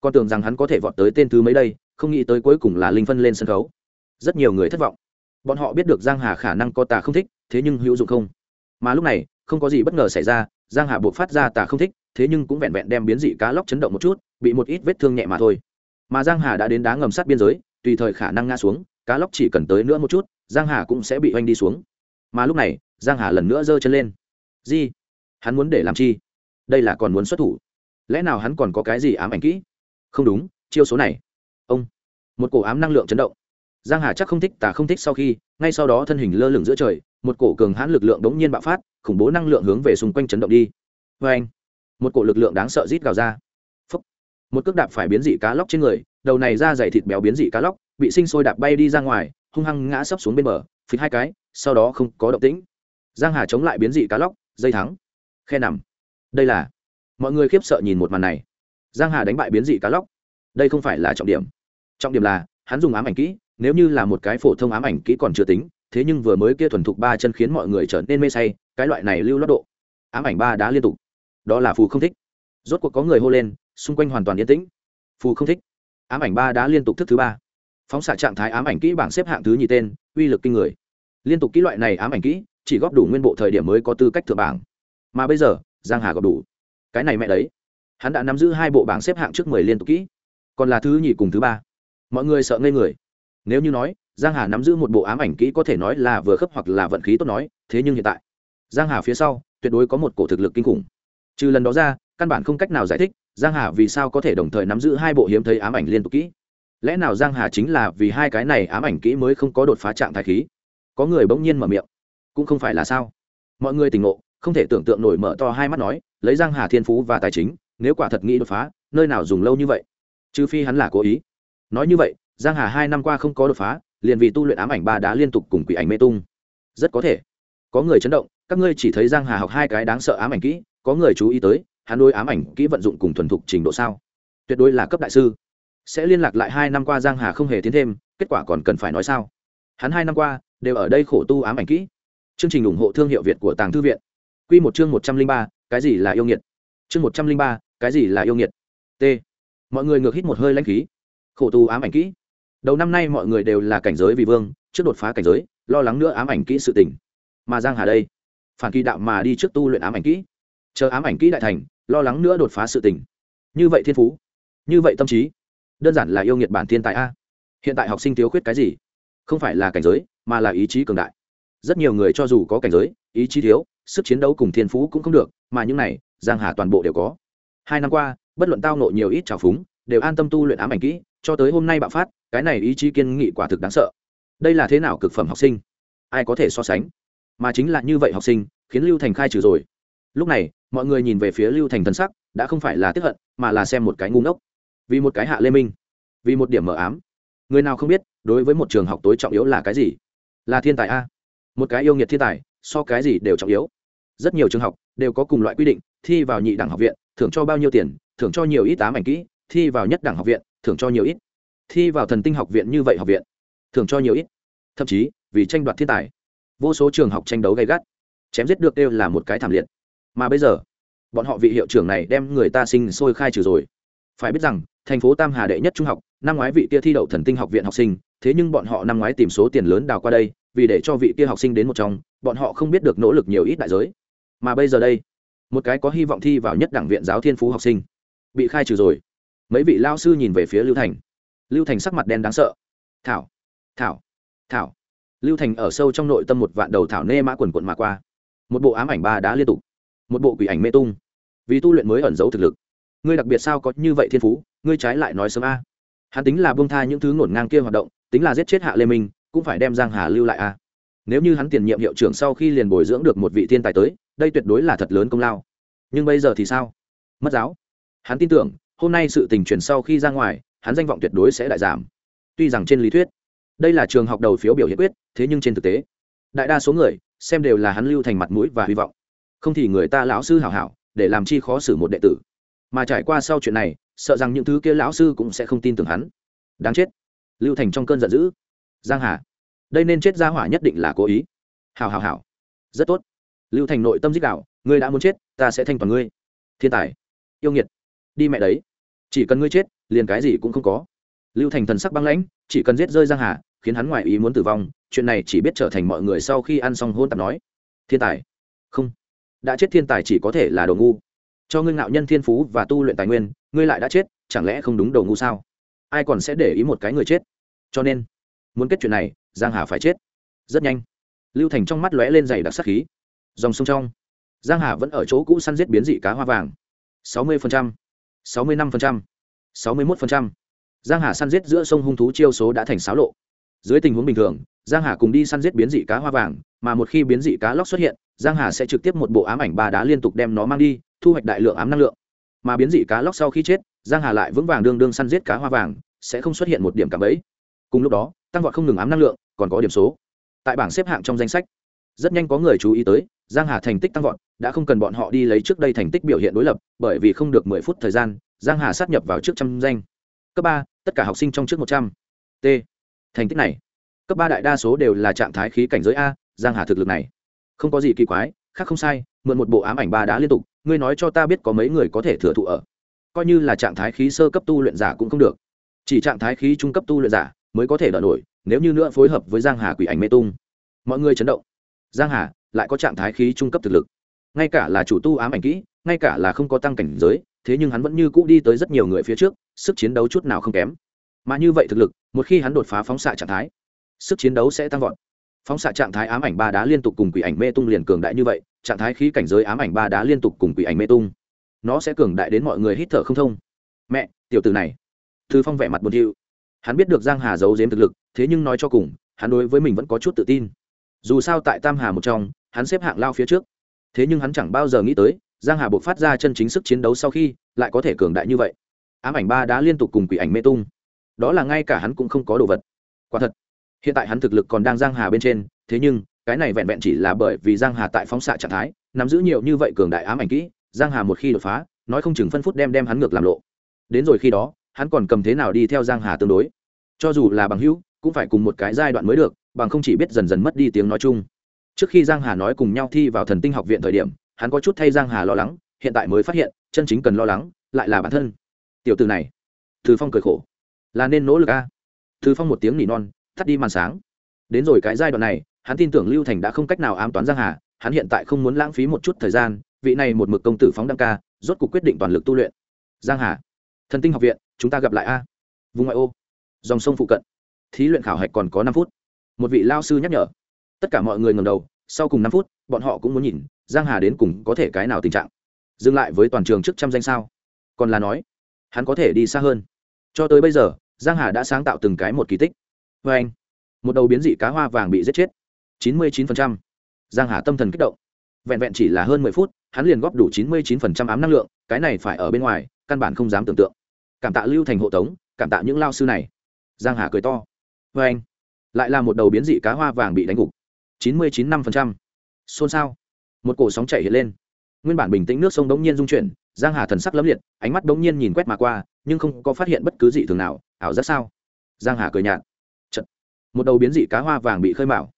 Con tưởng rằng hắn có thể vọt tới tên thứ mấy đây, không nghĩ tới cuối cùng là linh phân lên sân khấu. Rất nhiều người thất vọng. Bọn họ biết được giang hà khả năng có tà không thích, thế nhưng hữu dụng không? Mà lúc này, không có gì bất ngờ xảy ra, giang hà buộc phát ra tà không thích, thế nhưng cũng vẹn vẹn đem biến dị cá lóc chấn động một chút, bị một ít vết thương nhẹ mà thôi. Mà giang hà đã đến đá ngầm sát biên giới, tùy thời khả năng ngã xuống cá lóc chỉ cần tới nữa một chút, giang hà cũng sẽ bị oanh đi xuống. Mà lúc này, giang hà lần nữa giơ chân lên. Gì? Hắn muốn để làm chi? Đây là còn muốn xuất thủ. Lẽ nào hắn còn có cái gì ám ảnh kỹ? Không đúng, chiêu số này. Ông. Một cổ ám năng lượng chấn động. Giang hà chắc không thích, tà không thích sau khi, ngay sau đó thân hình lơ lửng giữa trời, một cổ cường hãn lực lượng đống nhiên bạo phát, khủng bố năng lượng hướng về xung quanh chấn động đi. Vê anh, một cổ lực lượng đáng sợ rít gào ra. Phúc. một cước đạp phải biến dị cá lóc trên người, đầu này ra dày thịt béo biến dị cá lóc bị sinh sôi đạp bay đi ra ngoài, hung hăng ngã sấp xuống bên bờ, phịch hai cái, sau đó không có động tĩnh. Giang hà chống lại biến dị cá lóc, dây thắng. Khe nằm. Đây là mọi người khiếp sợ nhìn một màn này. Giang hà đánh bại biến dị cá lóc. Đây không phải là trọng điểm. Trọng điểm là, hắn dùng ám ảnh kỹ, nếu như là một cái phổ thông ám ảnh kỹ còn chưa tính, thế nhưng vừa mới kia thuần thục ba chân khiến mọi người trở nên mê say, cái loại này lưu lót độ. Ám ảnh ba đã liên tục. Đó là phù không thích. Rốt cuộc có người hô lên, xung quanh hoàn toàn yên tĩnh. Phù không thích. Ám ảnh ba đã liên tục thức thứ ba phóng xạ trạng thái ám ảnh kỹ bảng xếp hạng thứ nhì tên, uy lực kinh người. Liên tục kỹ loại này ám ảnh kỹ, chỉ góp đủ nguyên bộ thời điểm mới có tư cách thượng bảng. Mà bây giờ, giang hà góp đủ. Cái này mẹ đấy. Hắn đã nắm giữ hai bộ bảng xếp hạng trước mười liên tục kỹ. Còn là thứ nhì cùng thứ ba. Mọi người sợ ngây người. Nếu như nói, giang hà nắm giữ một bộ ám ảnh kỹ có thể nói là vừa khớp hoặc là vận khí tốt nói, thế nhưng hiện tại, giang hà phía sau, tuyệt đối có một cổ thực lực kinh khủng. Trừ lần đó ra, căn bản không cách nào giải thích giang hà vì sao có thể đồng thời nắm giữ hai bộ hiếm thấy ám ảnh liên tục kỹ lẽ nào giang hà chính là vì hai cái này ám ảnh kỹ mới không có đột phá trạng thái khí? Có người bỗng nhiên mở miệng. Cũng không phải là sao. Mọi người tỉnh ngộ, không thể tưởng tượng nổi mở to hai mắt nói, lấy giang hà thiên phú và tài chính, nếu quả thật nghĩ đột phá, nơi nào dùng lâu như vậy? Trừ phi hắn là cố ý. Nói như vậy, giang hà hai năm qua không có đột phá, liền vì tu luyện ám ảnh ba đá liên tục cùng quỷ ảnh mê tung. Rất có thể. Có người chấn động, các ngươi chỉ thấy giang hà học hai cái đáng sợ ám ảnh kỹ, có người chú ý tới, hắn đôi ám ảnh kỹ vận dụng cùng thuần thục trình độ sao? Tuyệt đối là cấp đại sư sẽ liên lạc lại hai năm qua giang hà không hề tiến thêm, kết quả còn cần phải nói sao? Hắn hai năm qua đều ở đây khổ tu ám ảnh kỹ. Chương trình ủng hộ thương hiệu việt của tàng thư viện. Quy một chương một trăm linh ba, cái gì là yêu nghiệt? Chương một trăm linh ba, cái gì là yêu nghiệt? T. Mọi người ngược hít một hơi lãnh khí. Khổ tu ám ảnh kỹ. Đầu năm nay mọi người đều là cảnh giới vì vương, trước đột phá cảnh giới, lo lắng nữa ám ảnh kỹ sự tình. Mà giang hà đây, phản kỳ đạo mà đi trước tu luyện ám ảnh kỹ. Chờ ám ảnh kỹ đại thành, lo lắng nữa đột phá sự tình. Như vậy thiên phú, như vậy tâm trí đơn giản là yêu nghiệt bản thiên tài a. Hiện tại học sinh thiếu khuyết cái gì? Không phải là cảnh giới, mà là ý chí cường đại. Rất nhiều người cho dù có cảnh giới, ý chí thiếu, sức chiến đấu cùng thiên phú cũng không được, mà những này, giang hà toàn bộ đều có. Hai năm qua, bất luận tao nộ nhiều ít trào phúng, đều an tâm tu luyện ám ảnh kỹ, cho tới hôm nay bạo phát, cái này ý chí kiên nghị quả thực đáng sợ. Đây là thế nào cực phẩm học sinh? Ai có thể so sánh? Mà chính là như vậy học sinh, khiến lưu thành khai trừ rồi. Lúc này, mọi người nhìn về phía lưu thành thân sắc, đã không phải là tiếp hận, mà là xem một cái ngu ngốc vì một cái hạ lê minh, vì một điểm mờ ám. Người nào không biết, đối với một trường học tối trọng yếu là cái gì? Là thiên tài a. Một cái yêu nghiệt thiên tài, so cái gì đều trọng yếu. Rất nhiều trường học đều có cùng loại quy định, thi vào nhị đẳng học viện, thưởng cho bao nhiêu tiền, thưởng cho nhiều ít ám ảnh kỹ, thi vào nhất đẳng học viện, thưởng cho nhiều ít. Thi vào thần tinh học viện như vậy học viện, thưởng cho nhiều ít. Thậm chí, vì tranh đoạt thiên tài, vô số trường học tranh đấu gay gắt, chém giết được đều là một cái thảm liệt. Mà bây giờ, bọn họ vị hiệu trưởng này đem người ta sinh sôi khai trừ rồi phải biết rằng, thành phố tam hà đệ nhất trung học, năm ngoái vị kia thi đậu thần tinh học viện học sinh, thế nhưng bọn họ năm ngoái tìm số tiền lớn đào qua đây, vì để cho vị kia học sinh đến một trong, bọn họ không biết được nỗ lực nhiều ít đại giới. Mà bây giờ đây, một cái có hy vọng thi vào nhất đảng viện giáo thiên phú học sinh, bị khai trừ rồi. Mấy vị lao sư nhìn về phía lưu thành. Lưu thành sắc mặt đen đáng sợ. Thảo thảo thảo. Lưu thành ở sâu trong nội tâm một vạn đầu thảo nê mã quần quận mà qua. Một bộ ám ảnh ba đã liên tục, một bộ quỷ ảnh mê tung. Vì tu luyện mới ẩn giấu thực lực ngươi đặc biệt sao có như vậy thiên phú, ngươi trái lại nói sớm a. Hắn tính là bông tha những thứ ngổn ngang kia hoạt động, tính là giết chết hạ lê minh, cũng phải đem giang hà lưu lại a. Nếu như hắn tiền nhiệm hiệu trưởng sau khi liền bồi dưỡng được một vị thiên tài tới, đây tuyệt đối là thật lớn công lao. Nhưng bây giờ thì sao? Mất giáo. Hắn tin tưởng, hôm nay sự tình truyền sau khi ra ngoài, hắn danh vọng tuyệt đối sẽ đại giảm. Tuy rằng trên lý thuyết, đây là trường học đầu phiếu biểu hiện quyết, thế nhưng trên thực tế, đại đa số người xem đều là hắn lưu thành mặt mũi và hy vọng. Không thì người ta lão sư hảo hảo, để làm chi khó xử một đệ tử mà trải qua sau chuyện này, sợ rằng những thứ kia lão sư cũng sẽ không tin tưởng hắn. Đáng chết. Lưu thành trong cơn giận dữ. Giang hà, đây nên chết ra hỏa nhất định là cố ý. Hảo hảo hảo. Rất tốt. Lưu thành nội tâm dích đạo, ngươi đã muốn chết, ta sẽ thanh toàn ngươi. Thiên tài. Yêu nghiệt. Đi mẹ đấy. Chỉ cần ngươi chết, liền cái gì cũng không có. Lưu thành thần sắc băng lãnh, chỉ cần giết rơi giang hà, khiến hắn ngoại ý muốn tử vong, chuyện này chỉ biết trở thành mọi người sau khi ăn xong hôn tạp nói. Thiên tài. Không. Đã chết thiên tài chỉ có thể là đồ ngu cho ngươi ngạo nhân thiên phú và tu luyện tài nguyên, ngươi lại đã chết, chẳng lẽ không đúng đầu ngu sao? Ai còn sẽ để ý một cái người chết? Cho nên, muốn kết chuyện này, giang hà phải chết. Rất nhanh. Lưu thành trong mắt lóe lên dày đặc sắc khí. Dòng sông trong, giang hà vẫn ở chỗ cũ săn giết biến dị cá hoa vàng. Sáu mươi sáu mươi năm sáu mươi một giang hà săn giết giữa sông hung thú chiêu số đã thành xáo lộ. Dưới tình huống bình thường, giang hà cùng đi săn giết biến dị cá hoa vàng, mà một khi biến dị cá lóc xuất hiện, giang hà sẽ trực tiếp một bộ ám ảnh ba đá liên tục đem nó mang đi thu hoạch đại lượng ám năng lượng. Mà biến dị cá lóc sau khi chết, giang hà lại vững vàng đương đương săn giết cá hoa vàng, sẽ không xuất hiện một điểm cảm ấy cùng lúc đó, tăng vọt không ngừng ám năng lượng, còn có điểm số. Tại bảng xếp hạng trong danh sách, rất nhanh có người chú ý tới, giang hà thành tích tăng vọt, đã không cần bọn họ đi lấy trước đây thành tích biểu hiện đối lập, bởi vì không được mười phút thời gian, giang hà sát nhập vào trước trăm danh. Cấp ba, tất cả học sinh trong trước một trăm. T. Thành tích này. Cấp ba đại đa số đều là trạng thái khí cảnh giới a, giang hà thực lực này. Không có gì kỳ quái, khác không sai, mượn một bộ ám ảnh ba đã liên tục ngươi nói cho ta biết có mấy người có thể thừa thụ ở. Coi như là trạng thái khí sơ cấp tu luyện giả cũng không được. Chỉ trạng thái khí trung cấp tu luyện giả mới có thể đỡ nổi, nếu như nữa phối hợp với giang hà quỷ ảnh mê tung. Mọi người chấn động. Giang hà lại có trạng thái khí trung cấp thực lực. Ngay cả là chủ tu ám ảnh kỹ, ngay cả là không có tăng cảnh giới, thế nhưng hắn vẫn như cũ đi tới rất nhiều người phía trước, sức chiến đấu chút nào không kém. Mà như vậy thực lực, một khi hắn đột phá phóng xạ trạng thái, sức chiến đấu sẽ tăng vọt. Phóng xạ trạng thái ám ảnh ba đá liên tục cùng quỷ ảnh mê tung liền cường đại như vậy trạng thái khí cảnh giới ám ảnh ba đá liên tục cùng quỷ ảnh mê tung. Nó sẽ cường đại đến mọi người hít thở không thông. Mẹ, tiểu tử này. Thư phong vẻ mặt buồn thiu. Hắn biết được giang hà giấu giếm thực lực, thế nhưng nói cho cùng, hắn đối với mình vẫn có chút tự tin. Dù sao tại tam hà một trong, hắn xếp hạng lao phía trước. Thế nhưng hắn chẳng bao giờ nghĩ tới, giang hà buộc phát ra chân chính sức chiến đấu sau khi, lại có thể cường đại như vậy. Ám ảnh ba đã liên tục cùng quỷ ảnh mê tung. Đó là ngay cả hắn cũng không có đồ vật. Quả thật, hiện tại hắn thực lực còn đang giang hà bên trên, thế nhưng cái này vẹn vẹn chỉ là bởi vì giang hà tại phóng xạ trạng thái, nắm giữ nhiều như vậy cường đại ám ảnh kỹ, giang hà một khi đột phá, nói không chừng phân phút đem đem hắn ngược làm lộ. Đến rồi khi đó, hắn còn cầm thế nào đi theo giang hà tương đối. Cho dù là bằng hữu, cũng phải cùng một cái giai đoạn mới được, bằng không chỉ biết dần dần mất đi tiếng nói chung. Trước khi giang hà nói cùng nhau thi vào thần tinh học viện thời điểm, hắn có chút thay giang hà lo lắng, hiện tại mới phát hiện, chân chính cần lo lắng, lại là bản thân. Tiểu từ này thư phong cười khổ. Là nên nỗ lực a. Thư phong một tiếng nỉ non, thắt đi màn sáng. Đến rồi cái giai đoạn này hắn tin tưởng lưu thành đã không cách nào ám toán giang hà, hắn hiện tại không muốn lãng phí một chút thời gian, vị này một mực công tử phóng đăng ca, rốt cuộc quyết định toàn lực tu luyện. Giang hà, thần tinh học viện, chúng ta gặp lại a. Vùng ngoại ô, dòng sông phụ cận. Thí luyện khảo hạch còn có năm phút. Một vị lao sư nhắc nhở. Tất cả mọi người ngầm đầu, sau cùng năm phút, bọn họ cũng muốn nhìn, giang hà đến cùng có thể cái nào tình trạng. Dừng lại với toàn trường trước trăm danh sao? Còn là nói, hắn có thể đi xa hơn. Cho tới bây giờ, giang hà đã sáng tạo từng cái một kỳ tích. Với anh một đầu biến dị cá hoa vàng bị giết chết. 99%. giang hà tâm thần kích động. Vẹn vẹn chỉ là hơn 10 phút hắn liền góp đủ 99% ám năng lượng cái này phải ở bên ngoài căn bản không dám tưởng tượng. Cảm tạ lưu thành hộ tống cảm tạ những lao sư này. Giang hà cười to. Với anh lại là một đầu biến dị cá hoa vàng bị đánh gục. 99.5%. xôn xao. Một cổ sóng chảy hiện lên. Nguyên bản bình tĩnh nước sông đống nhiên dung chuyển giang hà thần sắc lấm liệt ánh mắt đống nhiên nhìn quét mà qua nhưng không có phát hiện bất cứ dị thường nào ảo giác sao? Giang hà cười nhạt. Chợt, một đầu biến dị cá hoa vàng bị khơi mào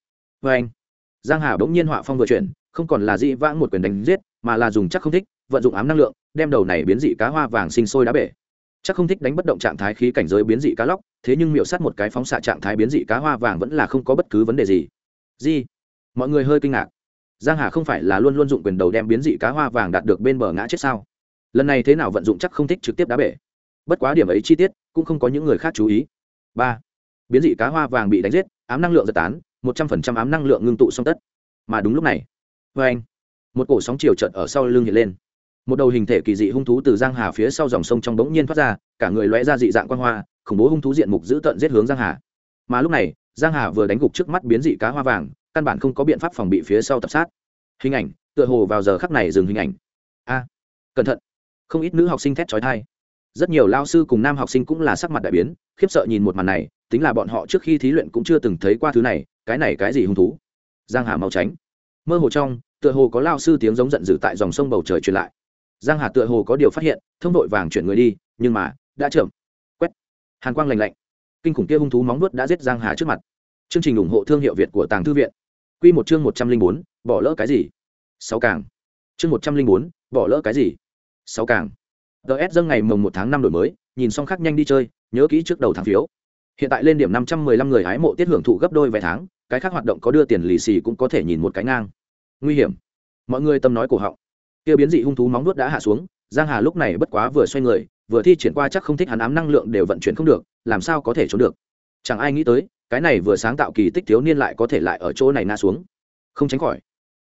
với anh. Giang hà đống nhiên họa phong vừa chuyển, không còn là dị vãng một quyền đánh giết, mà là dùng chắc không thích, vận dụng ám năng lượng, đem đầu này biến dị cá hoa vàng sinh sôi đá bể. Chắc không thích đánh bất động trạng thái khí cảnh giới biến dị cá lóc, thế nhưng miệu sát một cái phóng xạ trạng thái biến dị cá hoa vàng vẫn là không có bất cứ vấn đề gì. Gì? Mọi người hơi kinh ngạc. Giang hà không phải là luôn luôn dụng quyền đầu đem biến dị cá hoa vàng đạt được bên bờ ngã chết sao? Lần này thế nào vận dụng chắc không thích trực tiếp đá bể? Bất quá điểm ấy chi tiết, cũng không có những người khác chú ý. Ba. Biến dị cá hoa vàng bị đánh giết, ám năng lượng giật tán một trăm phần trăm ám năng lượng ngưng tụ song tất. Mà đúng lúc này vê anh, một cổ sóng chiều chợt ở sau lưng hiện lên. Một đầu hình thể kỳ dị hung thú từ giang hà phía sau dòng sông trong bỗng nhiên thoát ra, cả người lóe ra dị dạng quan hoa, khủng bố hung thú diện mục giữ tận giết hướng giang hà. Mà lúc này, giang hà vừa đánh gục trước mắt biến dị cá hoa vàng, căn bản không có biện pháp phòng bị phía sau tập sát. Hình ảnh, tựa hồ vào giờ khắc này dừng hình ảnh. A, cẩn thận. Không ít nữ học sinh thét chói tai. Rất nhiều lao sư cùng nam học sinh cũng là sắc mặt đại biến, khiếp sợ nhìn một màn này, tính là bọn họ trước khi thí luyện cũng chưa từng thấy qua thứ này cái này cái gì hung thú? Giang hà mau tránh. Mơ hồ trong, tựa hồ có lao sư tiếng giống giận dữ tại dòng sông bầu trời truyền lại. Giang hà tựa hồ có điều phát hiện, thông đội vàng chuyển người đi, nhưng mà, đã chậm. Quét. Hàn quang lạnh lạnh. Kinh khủng kia hung thú móng vuốt đã giết giang hà trước mặt. Chương trình ủng hộ thương hiệu việt của tàng thư viện. Quy một chương một trăm linh bốn, bỏ lỡ cái gì? Sáu càng. Chương một trăm linh bốn, bỏ lỡ cái gì? Sáu càng. Ts dâng ngày mồng một tháng năm đổi mới, nhìn xong khác nhanh đi chơi, nhớ kỹ trước đầu tháng phiếu hiện tại lên điểm năm trăm mười lăm người hái mộ tiết hưởng thụ gấp đôi vài tháng, cái khác hoạt động có đưa tiền lì xì cũng có thể nhìn một cái ngang. Nguy hiểm. Mọi người tâm nói cổ họng. Kia biến dị hung thú móng nuốt đã hạ xuống, giang hà lúc này bất quá vừa xoay người, vừa thi triển qua chắc không thích hắn ám năng lượng đều vận chuyển không được, làm sao có thể trốn được? Chẳng ai nghĩ tới, cái này vừa sáng tạo kỳ tích thiếu niên lại có thể lại ở chỗ này na xuống. Không tránh khỏi.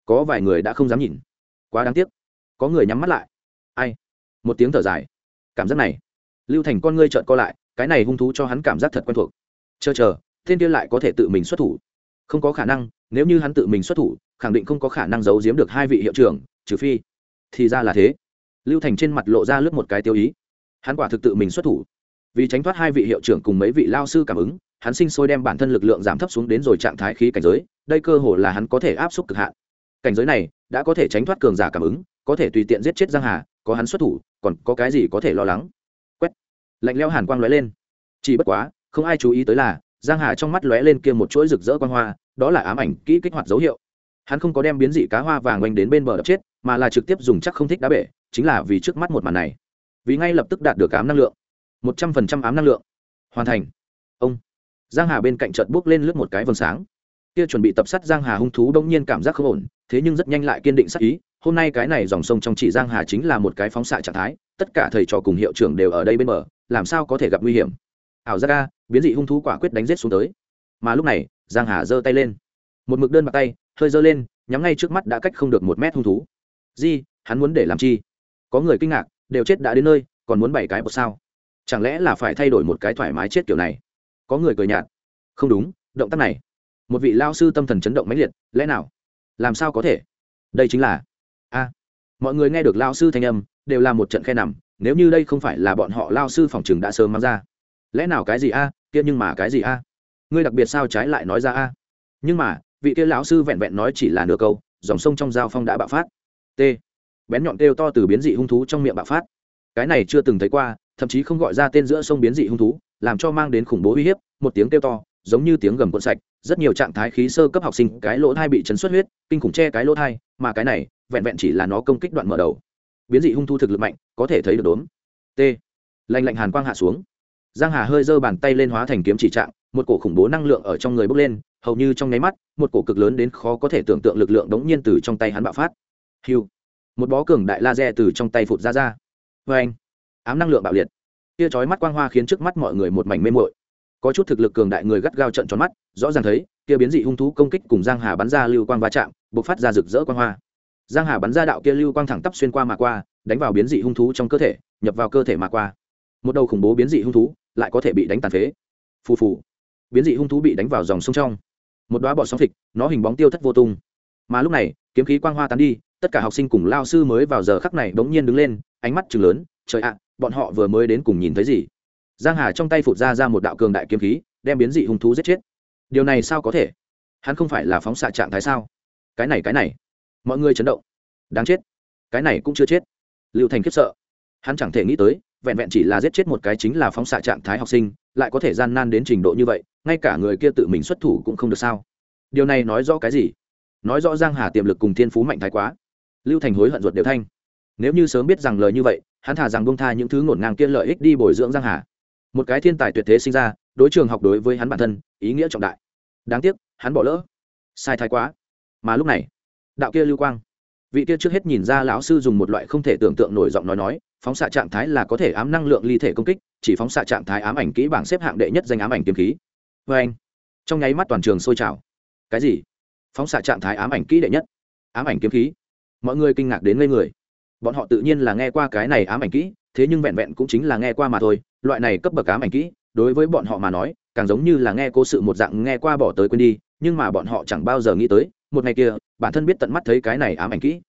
Có vài người đã không dám nhìn. Quá đáng tiếc. Có người nhắm mắt lại. Ai? Một tiếng thở dài. Cảm giác này. Lưu thành con ngươi trợn co lại cái này hung thú cho hắn cảm giác thật quen thuộc. Chờ chờ thiên kia lại có thể tự mình xuất thủ. Không có khả năng, nếu như hắn tự mình xuất thủ, khẳng định không có khả năng giấu giếm được hai vị hiệu trưởng, trừ phi thì ra là thế. Lưu thành trên mặt lộ ra lướt một cái tiêu ý. Hắn quả thực tự mình xuất thủ. Vì tránh thoát hai vị hiệu trưởng cùng mấy vị lao sư cảm ứng, hắn sinh sôi đem bản thân lực lượng giảm thấp xuống đến rồi trạng thái khí cảnh giới, đây cơ hồ là hắn có thể áp suất cực hạn. Cảnh giới này đã có thể tránh thoát cường giả cảm ứng, có thể tùy tiện giết chết giang hà, có hắn xuất thủ, còn có cái gì có thể lo lắng? Lạnh leo hàn quang lóe lên. Chỉ bất quá, không ai chú ý tới là, giang hà trong mắt lóe lên kia một chuỗi rực rỡ quang hoa, đó là ám ảnh, kỹ kích hoạt dấu hiệu. Hắn không có đem biến dị cá hoa vàng oanh đến bên bờ đập chết, mà là trực tiếp dùng chắc không thích đá bể, chính là vì trước mắt một màn này. Vì ngay lập tức đạt được ám năng lượng. Một trăm phần trăm ám năng lượng. Hoàn thành. Ông. Giang hà bên cạnh chợt bước lên lướt một cái vầng sáng. Kia chuẩn bị tập sát giang hà hung thú đông nhiên cảm giác không ổn, thế nhưng rất nhanh lại kiên định sát ý. Hôm nay cái này dòng sông trong chỉ giang hà chính là một cái phóng xạ trạng thái, tất cả thầy trò cùng hiệu trưởng đều ở đây bên bờ làm sao có thể gặp nguy hiểm? Ảo ra ca biến dị hung thú quả quyết đánh giết xuống tới. Mà lúc này, giang hà giơ tay lên. Một mực đơn mặt tay, hơi giơ lên, nhắm ngay trước mắt đã cách không được một mét hung thú. Di, hắn muốn để làm chi? Có người kinh ngạc, đều chết đã đến nơi, còn muốn bảy cái một sao? Chẳng lẽ là phải thay đổi một cái thoải mái chết kiểu này? Có người cười nhạt. Không đúng, động tác này. Một vị lao sư tâm thần chấn động mãnh liệt, lẽ nào? Làm sao có thể? Đây chính là a. Mọi người nghe được lao sư thanh âm, đều là một trận khe nằm nếu như đây không phải là bọn họ lao sư phòng trường đã sớm mang ra, lẽ nào cái gì a, kia nhưng mà cái gì a? Ngươi đặc biệt sao trái lại nói ra a? Nhưng mà, vị kia lão sư vẹn vẹn nói chỉ là nửa câu, dòng sông trong giao phong đã bạo phát. T. Bén nhọn kêu to từ biến dị hung thú trong miệng bạo phát. Cái này chưa từng thấy qua, thậm chí không gọi ra tên giữa sông biến dị hung thú, làm cho mang đến khủng bố uy hiếp, một tiếng kêu to, giống như tiếng gầm cuộn sạch, rất nhiều trạng thái khí sơ cấp học sinh, cái lỗ thai bị chấn xuất huyết, kinh khủng che cái lỗ thai, mà cái này, vẹn vẹn chỉ là nó công kích đoạn mở đầu biến dị hung thu thực lực mạnh, có thể thấy được đốm. T. Lạnh lạnh hàn quang hạ xuống. Giang hà hơi giơ bàn tay lên hóa thành kiếm chỉ trạng, một cổ khủng bố năng lượng ở trong người bốc lên, hầu như trong nháy mắt, một cổ cực lớn đến khó có thể tưởng tượng lực lượng đống nhiên từ trong tay hắn bạo phát. Hiu một bó cường đại laser từ trong tay phụt ra ra. Vê anh ám năng lượng bạo liệt. Kia chói mắt quang hoa khiến trước mắt mọi người một mảnh mê muội. Có chút thực lực cường đại người gắt gao trận tròn mắt, rõ ràng thấy kia biến dị hung thú công kích cùng giang hà bắn ra lưu quang va chạm, bộc phát ra rực rỡ quang hoa giang hà bắn ra đạo kia lưu quang thẳng tắp xuyên qua mà qua, đánh vào biến dị hung thú trong cơ thể, nhập vào cơ thể mà qua. Một đầu khủng bố biến dị hung thú lại có thể bị đánh tàn phế. Phù phù. Biến dị hung thú bị đánh vào dòng sông trong. Một đóa bọt sóng thịt, nó hình bóng tiêu thất vô tung. Mà lúc này, kiếm khí quang hoa tán đi, tất cả học sinh cùng lao sư mới vào giờ khắc này bỗng nhiên đứng lên, ánh mắt chừng lớn, trời ạ, bọn họ vừa mới đến cùng nhìn thấy gì? Giang hà trong tay phụt ra ra một đạo cường đại kiếm khí, đem biến dị hung thú giết chết. Điều này sao có thể? Hắn không phải là phóng xạ trạng thái sao? Cái này cái này mọi người chấn động. Đáng chết. Cái này cũng chưa chết. Lưu thành khiếp sợ. Hắn chẳng thể nghĩ tới, vẹn vẹn chỉ là giết chết một cái chính là phóng xạ trạng thái học sinh, lại có thể gian nan đến trình độ như vậy, ngay cả người kia tự mình xuất thủ cũng không được sao. Điều này nói rõ cái gì? Nói rõ giang hà tiềm lực cùng thiên phú mạnh thái quá. Lưu thành hối hận ruột đều thanh. Nếu như sớm biết rằng lời như vậy, hắn thả rằng bông tha những thứ ngổn ngang kia lợi ích đi bồi dưỡng giang hà. Một cái thiên tài tuyệt thế sinh ra, đối trường học đối với hắn bản thân, ý nghĩa trọng đại. Đáng tiếc, hắn bỏ lỡ. Sai thái quá. Mà lúc này đạo kia lưu quang. Vị kia trước hết nhìn ra lão sư dùng một loại không thể tưởng tượng nổi giọng nói nói, phóng xạ trạng thái là có thể ám năng lượng ly thể công kích, chỉ phóng xạ trạng thái ám ảnh kỹ bảng xếp hạng đệ nhất danh ám ảnh kiếm khí. Vê anh, trong nháy mắt toàn trường sôi trào. Cái gì? Phóng xạ trạng thái ám ảnh kỹ đệ nhất. Ám ảnh kiếm khí. Mọi người kinh ngạc đến ngây người. Bọn họ tự nhiên là nghe qua cái này ám ảnh kỹ, thế nhưng vẹn vẹn cũng chính là nghe qua mà thôi. Loại này cấp bậc ám ảnh kỹ, đối với bọn họ mà nói, càng giống như là nghe cố sự một dạng nghe qua bỏ tới quên đi, nhưng mà bọn họ chẳng bao giờ nghĩ tới một ngày kia, bản thân biết tận mắt thấy cái này ám ảnh kỹ.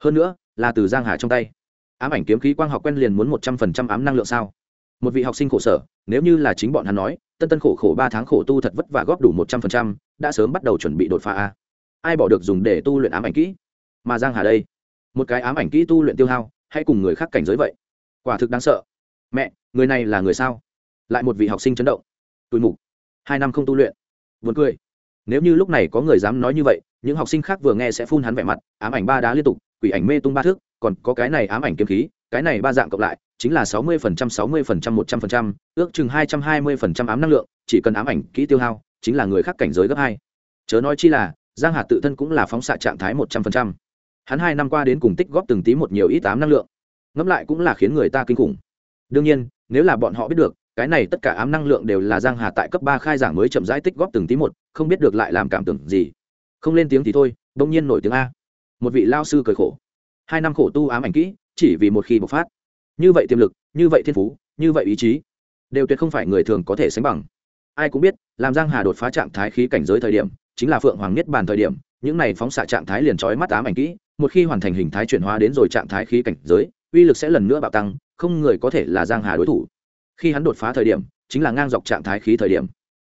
Hơn nữa, là từ giang hà trong tay. Ám ảnh kiếm khí quang học quen liền muốn một trăm phần trăm ám năng lượng sao? Một vị học sinh khổ sở, nếu như là chính bọn hắn nói, tân tân khổ khổ ba tháng khổ tu thật vất vả góp đủ một trăm phần trăm, đã sớm bắt đầu chuẩn bị đột phá a. Ai bỏ được dùng để tu luyện ám ảnh kỹ? Mà giang hà đây, một cái ám ảnh kỹ tu luyện tiêu hao, hay cùng người khác cảnh giới vậy? Quả thực đáng sợ. Mẹ, người này là người sao? Lại một vị học sinh chấn động. Tùi mục, hai năm không tu luyện. Vượt cười. Nếu như lúc này có người dám nói như vậy những học sinh khác vừa nghe sẽ phun hắn vẻ mặt, ám ảnh ba đá liên tục, quỷ ảnh mê tung ba thước, còn có cái này ám ảnh kiếm khí, cái này ba dạng cộng lại, chính là sáu mươi phần trăm, sáu mươi phần trăm, một trăm phần trăm, ước chừng hai trăm hai mươi phần trăm ám năng lượng, chỉ cần ám ảnh kỹ tiêu hao, chính là người khác cảnh giới gấp hai. Chớ nói chi là, giang hà tự thân cũng là phóng xạ trạng thái một trăm phần trăm. Hắn hai năm qua đến cùng tích góp từng tí một nhiều ít ám năng lượng. Ngẫm lại cũng là khiến người ta kinh khủng. Đương nhiên, nếu là bọn họ biết được, cái này tất cả ám năng lượng đều là giang hà tại cấp ba khai giảng mới chậm rãi tích góp từng tí một, không biết được lại làm cảm tưởng gì không lên tiếng thì thôi, bỗng nhiên nổi tiếng a. Một vị lao sư cười khổ. Hai năm khổ tu ám ảnh kỹ, chỉ vì một khi bộc phát. Như vậy tiềm lực, như vậy thiên phú, như vậy ý chí, đều tuyệt không phải người thường có thể sánh bằng. Ai cũng biết, làm giang hà đột phá trạng thái khí cảnh giới thời điểm, chính là phượng hoàng nhất bàn thời điểm, những này phóng xạ trạng thái liền trói mắt ám ảnh kỹ, một khi hoàn thành hình thái chuyển hóa đến rồi trạng thái khí cảnh giới, uy lực sẽ lần nữa bạo tăng, không người có thể là giang hà đối thủ. Khi hắn đột phá thời điểm, chính là ngang dọc trạng thái khí thời điểm.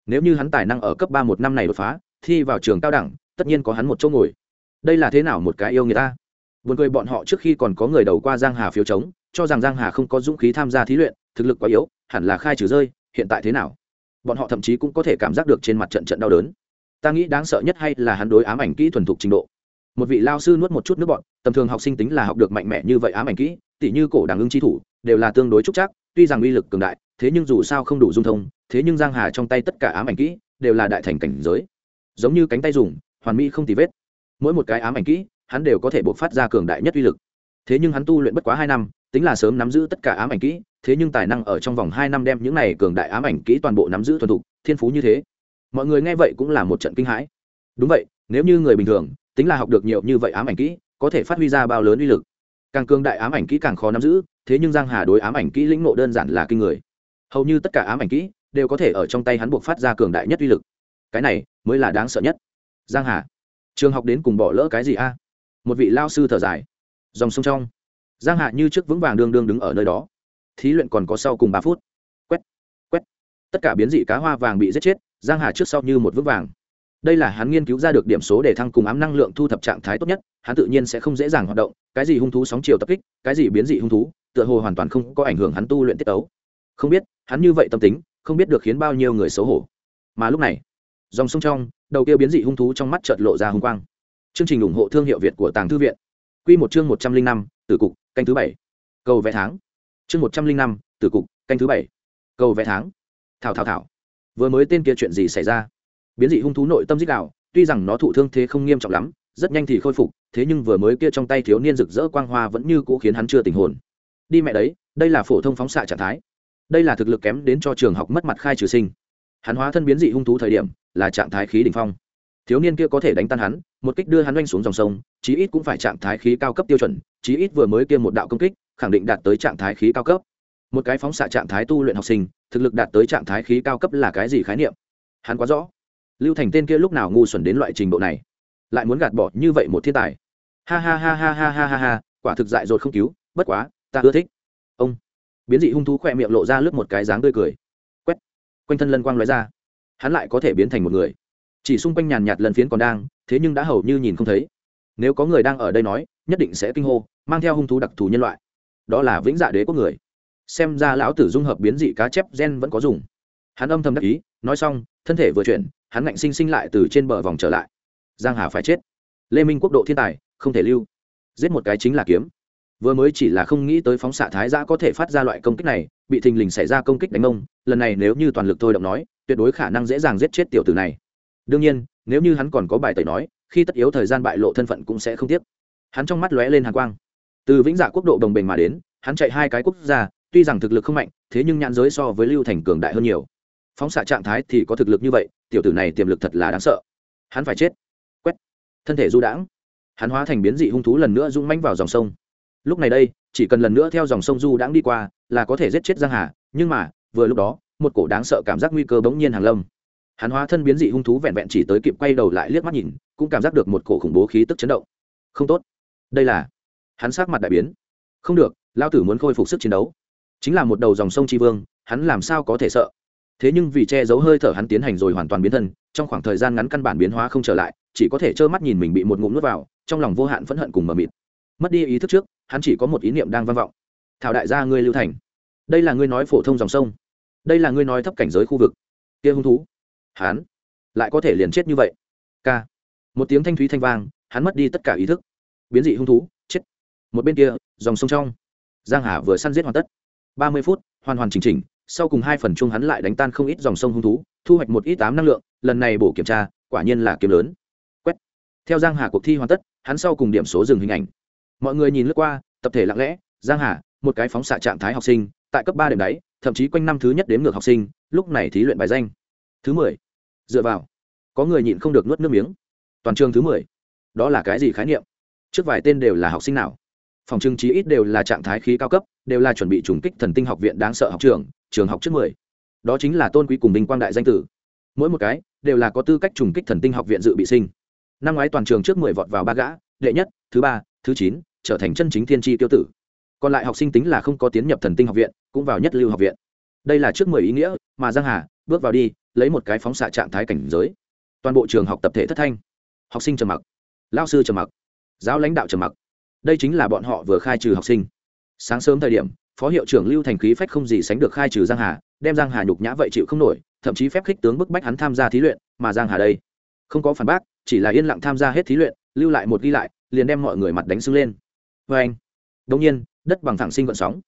Nếu như hắn tài năng ở cấp ba một năm này đột phá, thi vào trường cao đẳng tất nhiên có hắn một chỗ ngồi. Đây là thế nào một cái yêu người ta? Buồn cười bọn họ trước khi còn có người đầu qua giang hà phiếu chống, cho rằng giang hà không có dũng khí tham gia thí luyện, thực lực quá yếu, hẳn là khai trừ rơi, hiện tại thế nào? Bọn họ thậm chí cũng có thể cảm giác được trên mặt trận trận đau đớn. Ta nghĩ đáng sợ nhất hay là hắn đối ám ảnh kỹ thuần thục trình độ. Một vị lao sư nuốt một chút nước bọn tầm thường học sinh tính là học được mạnh mẽ như vậy ám ảnh kỹ, tỉ như cổ đảng ưng chi thủ, đều là tương đối trúc chắc, tuy rằng uy lực cường đại, thế nhưng dù sao không đủ dung thông, thế nhưng giang hà trong tay tất cả ám ảnh kỹ, đều là đại thành cảnh giới. Giống như cánh tay dùng hoàn mỹ không tì vết. Mỗi một cái ám ảnh kỹ, hắn đều có thể buộc phát ra cường đại nhất uy lực. Thế nhưng hắn tu luyện bất quá hai năm, tính là sớm nắm giữ tất cả ám ảnh kỹ, thế nhưng tài năng ở trong vòng hai năm đem những này cường đại ám ảnh kỹ toàn bộ nắm giữ thuần thục, thiên phú như thế. Mọi người nghe vậy cũng là một trận kinh hãi. Đúng vậy, nếu như người bình thường, tính là học được nhiều như vậy ám ảnh kỹ, có thể phát huy ra bao lớn uy lực. Càng cường đại ám ảnh kỹ càng khó nắm giữ, thế nhưng giang hà đối ám ảnh kỹ lĩnh ngộ đơn giản là kinh người. Hầu như tất cả ám ảnh kỹ đều có thể ở trong tay hắn buộc phát ra cường đại nhất uy lực. Cái này mới là đáng sợ nhất giang hà, trường học đến cùng bỏ lỡ cái gì a? Một vị lao sư thở dài. Dòng sông trong, giang hạ như trước vững vàng đương đương đứng ở nơi đó. Thí luyện còn có sau cùng ba phút. Quét quét. Tất cả biến dị cá hoa vàng bị giết chết, giang hà trước sau như một vững vàng. Đây là hắn nghiên cứu ra được điểm số để thăng cùng ám năng lượng thu thập trạng thái tốt nhất, hắn tự nhiên sẽ không dễ dàng hoạt động. Cái gì hung thú sóng chiều tập kích, cái gì biến dị hung thú, tựa hồ hoàn toàn không có ảnh hưởng hắn tu luyện tiết tấu. Không biết, hắn như vậy tâm tính, không biết được khiến bao nhiêu người xấu hổ. Mà lúc này, dòng sông trong đầu kia biến dị hung thú trong mắt chợt lộ ra hung quang. Chương trình ủng hộ thương hiệu việt của tàng thư viện. Quy một chương một trăm linh năm tử cục canh thứ bảy. Cầu vẽ tháng. Chương một trăm linh năm tử cục canh thứ bảy. Cầu vẽ tháng. Thảo thảo thảo. Vừa mới tên kia chuyện gì xảy ra? Biến dị hung thú nội tâm dích gào, tuy rằng nó thụ thương thế không nghiêm trọng lắm rất nhanh thì khôi phục thế nhưng vừa mới kia trong tay thiếu niên rực rỡ quang hoa vẫn như cũ khiến hắn chưa tỉnh hồn. Đi mẹ đấy đây là phổ thông phóng xạ trạng thái. Đây là thực lực kém đến cho trường học mất mặt khai trừ sinh hắn hóa thân biến dị hung thú thời điểm, là trạng thái khí đ ỉ n h phong. Thiếu niên kia có thể đánh tan hắn, một kích đưa hắn oanh xuống dòng sông, chí ít cũng phải trạng thái khí cao cấp tiêu chuẩn, chí ít vừa mới kia một đạo công kích, khẳng định đạt tới trạng thái khí cao cấp. Một cái phóng xạ trạng thái tu luyện học sinh, thực lực đạt tới trạng thái khí cao cấp là cái gì khái niệm? Hắn quá rõ. Lưu thành tên kia lúc nào ngu xuẩn đến loại trình độ này? Lại muốn gạt bỏ như vậy một thiên tài. Ha ha ha ha ha ha ha ha, quả thực dại dột không cứu, bất quá, ta ưa thích. Ông. Biến dị hung thú khỏe miệng lộ ra lướt một cái dáng tươi cười quanh thân lân quang lóe ra. Hắn lại có thể biến thành một người. Chỉ xung quanh nhàn nhạt lần phiến còn đang, thế nhưng đã hầu như nhìn không thấy. Nếu có người đang ở đây nói, nhất định sẽ kinh hô, mang theo hung thú đặc thù nhân loại. Đó là vĩnh dạ đế quốc người. Xem ra lão tử dung hợp biến dị cá chép gen vẫn có dùng. Hắn âm thầm đắc ý, nói xong, thân thể vừa chuyển, hắn ngạnh sinh sinh lại từ trên bờ vòng trở lại. Giang hà phải chết. Lê minh quốc độ thiên tài, không thể lưu. Giết một cái chính là kiếm vừa mới chỉ là không nghĩ tới phóng xạ thái giã có thể phát ra loại công kích này, bị thình lình xảy ra công kích đánh ông, lần này nếu như toàn lực thôi động nói, tuyệt đối khả năng dễ dàng giết chết tiểu tử này. Đương nhiên, nếu như hắn còn có bài tẩy nói, khi tất yếu thời gian bại lộ thân phận cũng sẽ không tiếc. Hắn trong mắt lóe lên hàng quang. Từ vĩnh dạ quốc độ đồng bình mà đến, hắn chạy hai cái quốc gia, tuy rằng thực lực không mạnh, thế nhưng nhãn giới so với lưu thành cường đại hơn nhiều. Phóng xạ trạng thái thì có thực lực như vậy, tiểu tử này tiềm lực thật là đáng sợ. Hắn phải chết. Quét. Thân thể du đãng. Hắn hóa thành biến dị hung thú lần nữa rung manh vào dòng sông lúc này đây, chỉ cần lần nữa theo dòng sông du đãng đi qua, là có thể giết chết giang hà. Nhưng mà, vừa lúc đó, một cổ đáng sợ cảm giác nguy cơ bỗng nhiên hàng lâm. Hắn hóa thân biến dị hung thú vẹn vẹn chỉ tới kịp quay đầu lại liếc mắt nhìn, cũng cảm giác được một cổ khủng bố khí tức chấn động. Không tốt. Đây là, hắn sát mặt đại biến. Không được lao tử muốn khôi phục sức chiến đấu. Chính là một đầu dòng sông tri vương, hắn làm sao có thể sợ? Thế nhưng vì che giấu hơi thở hắn tiến hành rồi hoàn toàn biến thân, trong khoảng thời gian ngắn căn bản biến hóa không trở lại, chỉ có thể trơ mắt nhìn mình bị một ngụm nuốt vào, trong lòng vô hạn phẫn hận cùng mờ mịt mất đi ý thức trước, hắn chỉ có một ý niệm đang vang vọng. Thảo đại gia ngươi lưu thành. Đây là ngươi nói phổ thông dòng sông. Đây là ngươi nói thấp cảnh giới khu vực. Kia hung thú. Hắn lại có thể liền chết như vậy. K một tiếng thanh thúy thanh vang, hắn mất đi tất cả ý thức. Biến dị hung thú, chết. Một bên kia, dòng sông trong. Giang hà vừa săn giết hoàn tất. Ba mươi phút, hoàn hoàn chỉnh chỉnh, sau cùng hai phần chung hắn lại đánh tan không ít dòng sông hung thú, thu hoạch một ít tám năng lượng, lần này bổ kiểm tra, quả nhiên là kiếm lớn. Quét. Theo giang hà cuộc thi hoàn tất, hắn sau cùng điểm số dừng hình ảnh mọi người nhìn lướt qua, tập thể lặng lẽ, giang hà, một cái phóng xạ trạng thái học sinh, tại cấp ba điểm đáy thậm chí quanh năm thứ nhất đến ngược học sinh, lúc này thí luyện bài danh. Thứ mười, dựa vào. Có người nhịn không được nuốt nước miếng. Toàn trường thứ mười. Đó là cái gì khái niệm? Trước vài tên đều là học sinh nào? Phòng trưng trí ít đều là trạng thái khí cao cấp, đều là chuẩn bị trùng kích thần tinh học viện đáng sợ học trường trường học trước mười. Đó chính là tôn quý cùng vinh quang đại danh tử. Mỗi một cái, đều là có tư cách trùng kích thần tinh học viện dự bị sinh. Năm ngoái toàn trường trước mười vọt vào ba gã, đệ nhất, thứ ba, thứ chín trở thành chân chính thiên tri tiêu tử. Còn lại học sinh tính là không có tiến nhập thần tinh học viện, cũng vào nhất lưu học viện. Đây là trước mười ý nghĩa, mà giang hà bước vào đi, lấy một cái phóng xạ trạng thái cảnh giới. Toàn bộ trường học tập thể thất thanh. Học sinh trầm mặc. Lao sư trầm mặc. Giáo lãnh đạo trầm mặc. Đây chính là bọn họ vừa khai trừ học sinh. Sáng sớm thời điểm, phó hiệu trưởng lưu thành khí phách không gì sánh được khai trừ giang hà, đem giang hà nhục nhã vậy chịu không nổi, thậm chí phép khích tướng bức bách hắn tham gia thí luyện, mà giang hà đây không có phản bác, chỉ là yên lặng tham gia hết thí luyện, lưu lại một ghi lại, liền đem mọi người mặt đánh sưng lên vê anh. Đông nhiên, đất bằng thẳng sinh vận sóng.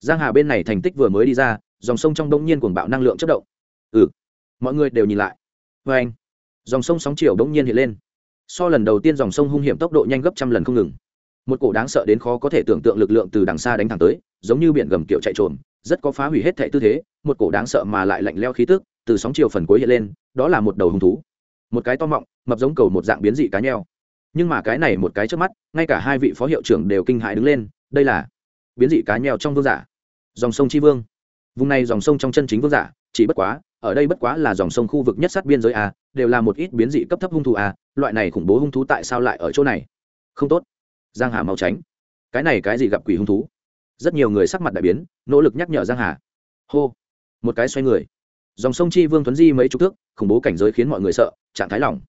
Giang hà bên này thành tích vừa mới đi ra, dòng sông trong đông nhiên cuồng bạo năng lượng chất động. Ừ. Mọi người đều nhìn lại. Vê anh. Dòng sông sóng chiều đông nhiên hiện lên. So lần đầu tiên dòng sông hung hiểm tốc độ nhanh gấp trăm lần không ngừng. Một cổ đáng sợ đến khó có thể tưởng tượng lực lượng từ đằng xa đánh thẳng tới, giống như biển gầm kiểu chạy trộm rất có phá hủy hết thệ tư thế, một cổ đáng sợ mà lại lạnh leo khí tức từ sóng chiều phần cuối hiện lên, đó là một đầu hung thú. Một cái to mọng, mập giống cầu một dạng biến dị cá nheo nhưng mà cái này một cái trước mắt, ngay cả hai vị phó hiệu trưởng đều kinh hại đứng lên, đây là biến dị cá nheo trong vương giả. Dòng sông tri vương. Vùng này dòng sông trong chân chính vương giả, chỉ bất quá, ở đây bất quá là dòng sông khu vực nhất sát biên giới a, đều là một ít biến dị cấp thấp hung thú a, loại này khủng bố hung thú tại sao lại ở chỗ này? Không tốt. Giang hà mau tránh. Cái này cái gì gặp quỷ hung thú? Rất nhiều người sắc mặt đại biến, nỗ lực nhắc nhở giang hà. Hô. Một cái xoay người. Dòng sông chi vương thuấn di mấy chục thước, khủng bố cảnh giới khiến mọi người sợ, trạng thái lỏng.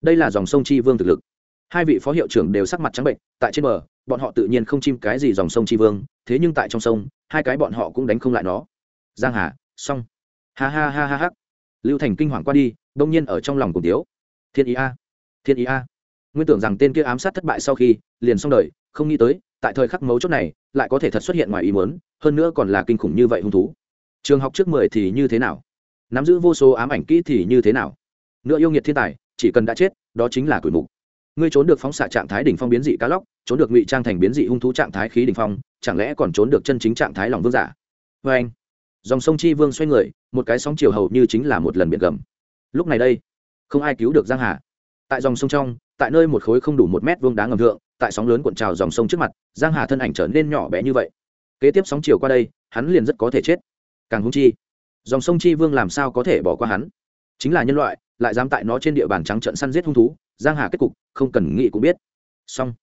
Đây là dòng sông chi vương thực lực hai vị phó hiệu trưởng đều sắc mặt trắng bệnh, tại trên bờ, bọn họ tự nhiên không chim cái gì dòng sông chi vương, thế nhưng tại trong sông, hai cái bọn họ cũng đánh không lại nó. Giang hà, xong. Ha ha ha ha ha. Lưu thành kinh hoàng qua đi đông nhiên ở trong lòng cùng tiếu. Thiên ý a, thiên ý a. Nguyên tưởng rằng tên kia ám sát thất bại sau khi, liền xong đời, không nghĩ tới, tại thời khắc mấu chốt này, lại có thể thật xuất hiện ngoài ý muốn, hơn nữa còn là kinh khủng như vậy hung thú. Trường học trước mười thì như thế nào? Nắm giữ vô số ám ảnh kỹ thì như thế nào? Nữa yêu nghiệt thiên tài, chỉ cần đã chết, đó chính là tuổi mục ngươi trốn được phóng xạ trạng thái đỉnh phong biến dị cá lóc, trốn được ngụy trang thành biến dị hung thú trạng thái khí đỉnh phong, chẳng lẽ còn trốn được chân chính trạng thái lòng vương giả? Vê anh, dòng sông chi vương xoay người, một cái sóng chiều hầu như chính là một lần biển gầm. Lúc này đây, không ai cứu được giang hà. Tại dòng sông trong, tại nơi một khối không đủ một mét vuông đá ngầm thượng, tại sóng lớn cuộn trào dòng sông trước mặt, giang hà thân ảnh trở nên nhỏ bé như vậy. Kế tiếp sóng chiều qua đây, hắn liền rất có thể chết. Càng hung chi, dòng sông chi vương làm sao có thể bỏ qua hắn? Chính là nhân loại, lại dám tại nó trên địa bàn trắng trận săn giết hung thú giang hà kết cục, không cần nghĩ cũng biết. Song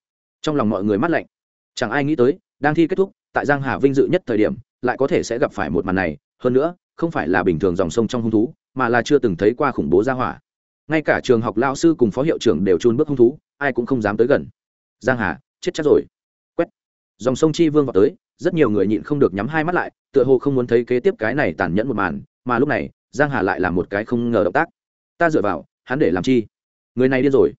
trong lòng mọi người mắt lạnh. Chẳng ai nghĩ tới, đang thi kết thúc, tại giang hà vinh dự nhất thời điểm, lại có thể sẽ gặp phải một màn này. Hơn nữa, không phải là bình thường dòng sông trong hung thú, mà là chưa từng thấy qua khủng bố gia hỏa. Ngay cả trường học lao sư cùng phó hiệu trưởng đều chôn bước hung thú, ai cũng không dám tới gần. Giang hà, chết chắc rồi. Quét. Dòng sông chi vương vào tới, rất nhiều người nhịn không được nhắm hai mắt lại, tựa hồ không muốn thấy kế tiếp cái này tàn nhẫn một màn, mà lúc này, giang hà lại làm một cái không ngờ động tác. Ta dựa vào, hắn để làm chi? Người này điên rồi.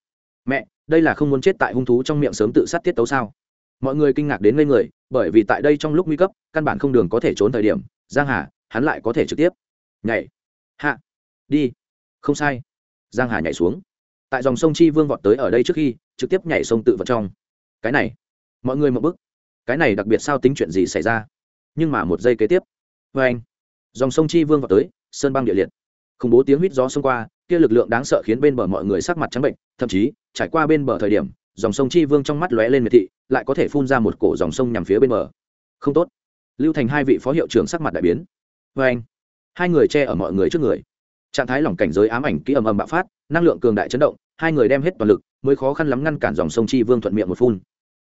Mẹ, đây là không muốn chết tại hung thú trong miệng sớm tự sát tiết tấu sao? Mọi người kinh ngạc đến ngây người, bởi vì tại đây trong lúc nguy cấp, căn bản không đường có thể trốn thời điểm, giang hà, hắn lại có thể trực tiếp. Nhảy. Hạ. Đi. Không sai. Giang hà nhảy xuống. Tại dòng sông chi vương vọt tới ở đây trước khi, trực tiếp nhảy sông tự vật trong. Cái này. Mọi người một bức cái này đặc biệt sao tính chuyện gì xảy ra? Nhưng mà một giây kế tiếp. Vê anh dòng sông chi vương vọt tới, sơn băng địa liệt khủng bố tiếng huýt gió xông qua, kia lực lượng đáng sợ khiến bên bờ mọi người sắc mặt trắng bệnh, thậm chí, trải qua bên bờ thời điểm, dòng sông chi vương trong mắt lóe lên miệt thị, lại có thể phun ra một cổ dòng sông nhằm phía bên bờ. Không tốt. Lưu thành hai vị phó hiệu trưởng sắc mặt đại biến. Vê anh, hai người che ở mọi người trước người. Trạng thái lỏng cảnh giới ám ảnh kỹ ầm ầm bạo phát, năng lượng cường đại chấn động, hai người đem hết toàn lực, mới khó khăn lắm ngăn cản dòng sông chi vương thuận miệng một phun.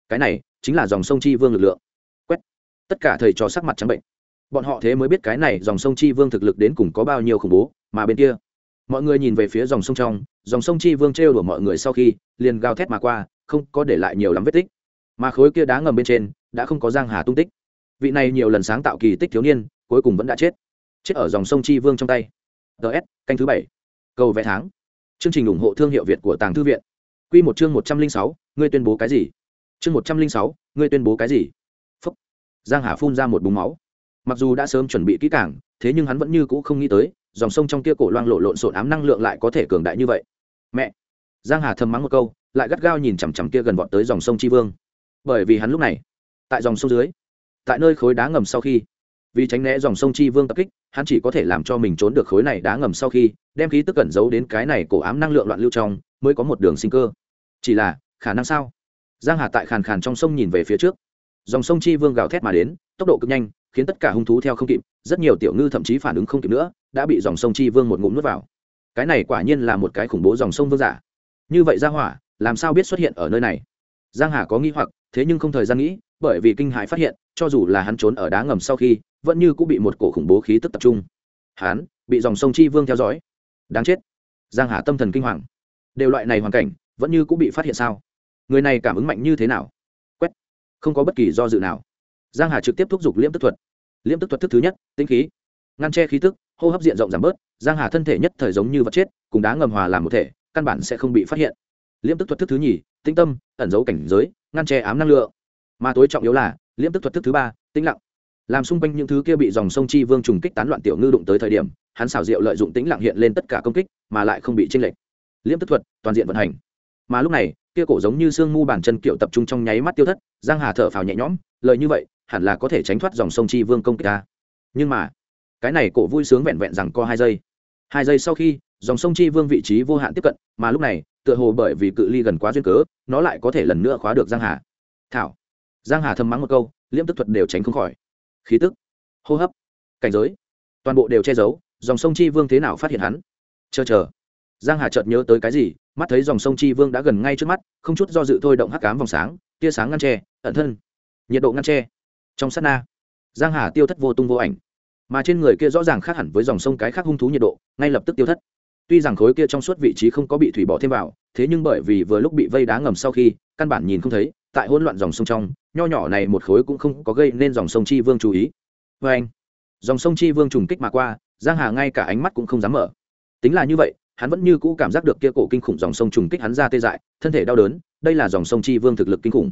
Cái này, chính là dòng sông chi vương lực lượng. Quét. Tất cả thầy trò sắc mặt trắng bệnh. Bọn họ thế mới biết cái này dòng sông chi vương thực lực đến cùng có bao nhiêu khủng bố mà bên kia. Mọi người nhìn về phía dòng sông trong, dòng sông chi vương trêu đùa mọi người sau khi, liền gào thét mà qua, không có để lại nhiều lắm vết tích. Mà khối kia đá ngầm bên trên, đã không có giang hà tung tích. Vị này nhiều lần sáng tạo kỳ tích thiếu niên, cuối cùng vẫn đã chết. Chết ở dòng sông chi vương trong tay. Ts canh thứ bảy. Cầu vẽ tháng. Chương trình ủng hộ thương hiệu việt của tàng thư viện. Q một chương một trăm linh sáu, ngươi tuyên bố cái gì? Chương một trăm linh sáu, ngươi tuyên bố cái gì? Phúc. Giang hà phun ra một búng máu mặc dù đã sớm chuẩn bị kỹ càng, thế nhưng hắn vẫn như cũ không nghĩ tới, dòng sông trong kia cổ loang lộ lộn xộn ám năng lượng lại có thể cường đại như vậy. Mẹ! Giang hà thầm mắng một câu, lại gắt gao nhìn chằm chằm kia gần vọt tới dòng sông tri vương. Bởi vì hắn lúc này, tại dòng sông dưới, tại nơi khối đá ngầm sau khi, vì tránh né dòng sông chi vương tập kích, hắn chỉ có thể làm cho mình trốn được khối này đá ngầm sau khi, đem khí tức cẩn giấu đến cái này cổ ám năng lượng loạn lưu trong, mới có một đường sinh cơ. Chỉ là, khả năng sao? Giang hà tại khàn khàn trong sông nhìn về phía trước. Dòng sông chi vương gào thét mà đến, tốc độ cực nhanh khiến tất cả hung thú theo không kịp, rất nhiều tiểu ngư thậm chí phản ứng không kịp nữa, đã bị dòng sông chi vương một ngụm nuốt vào. Cái này quả nhiên là một cái khủng bố dòng sông vương giả. Như vậy ra hỏa, làm sao biết xuất hiện ở nơi này? Giang hà có nghi hoặc, thế nhưng không thời gian nghĩ, bởi vì kinh hãi phát hiện, cho dù là hắn trốn ở đá ngầm sau khi, vẫn như cũng bị một cổ khủng bố khí tức tập trung. Hắn, bị dòng sông chi vương theo dõi. Đáng chết. Giang hà tâm thần kinh hoàng. Đều loại này hoàn cảnh, vẫn như cũng bị phát hiện sao? Người này cảm ứng mạnh như thế nào? Quét. Không có bất kỳ do dự nào giang hà trực tiếp thúc giục liễm tức thuật. Liễm tức thuật thức thứ nhất tinh khí. Ngăn che khí tức, hô hấp diện rộng giảm bớt, giang hà thân thể nhất thời giống như vật chết, cùng đá ngầm hòa làm một thể, căn bản sẽ không bị phát hiện. Liễm tức thuật thức thứ nhì tinh tâm, ẩn giấu cảnh giới, ngăn che ám năng lượng. Mà tối trọng yếu là, liễm tức thuật thức thứ ba, tĩnh lặng. Làm xung quanh những thứ kia bị dòng sông chi vương trùng kích tán loạn tiểu ngư đụng tới thời điểm, hắn xảo diệu lợi dụng tĩnh lặng hiện lên tất cả công kích, mà lại không bị chênh lệch. Liễm tức thuật, toàn diện vận hành. Mà lúc này, kia cổ giống như xương mu bàn chân kiệu tập trung trong nháy mắt tiêu thất, giang hà thở phào nhẹ nhõm lời như vậy hẳn là có thể tránh thoát dòng sông chi vương công kích ta. Nhưng mà, cái này cổ vui sướng vẹn vẹn rằng co hai giây. Hai giây sau khi, dòng sông chi vương vị trí vô hạn tiếp cận, mà lúc này, tựa hồ bởi vì cự ly gần quá duyên cớ, nó lại có thể lần nữa khóa được giang hà. Thảo. Giang hà thầm mắng một câu, liễm tức thuật đều tránh không khỏi. Khí tức. Hô hấp. Cảnh giới. Toàn bộ đều che giấu, dòng sông chi vương thế nào phát hiện hắn? Chờ chờ. Giang hà chợt nhớ tới cái gì, mắt thấy dòng sông chi vương đã gần ngay trước mắt, không chút do dự thôi động hắc cám vòng sáng, tia sáng ngăn tre ẩn thân. Nhiệt độ ngăn tre trong sát na, giang hà tiêu thất vô tung vô ảnh, mà trên người kia rõ ràng khác hẳn với dòng sông cái khác hung thú nhiệt độ, ngay lập tức tiêu thất. Tuy rằng khối kia trong suốt vị trí không có bị thủy bỏ thêm vào, thế nhưng bởi vì vừa lúc bị vây đá ngầm sau khi, căn bản nhìn không thấy, tại hỗn loạn dòng sông trong, nho nhỏ này một khối cũng không có gây nên dòng sông chi vương chú ý. Vê anh, dòng sông chi vương trùng kích mà qua, giang hà ngay cả ánh mắt cũng không dám mở. Tính là như vậy, hắn vẫn như cũ cảm giác được kia cổ kinh khủng dòng sông trùng kích hắn ra tê dại, thân thể đau đớn, đây là dòng sông chi vương thực lực kinh khủng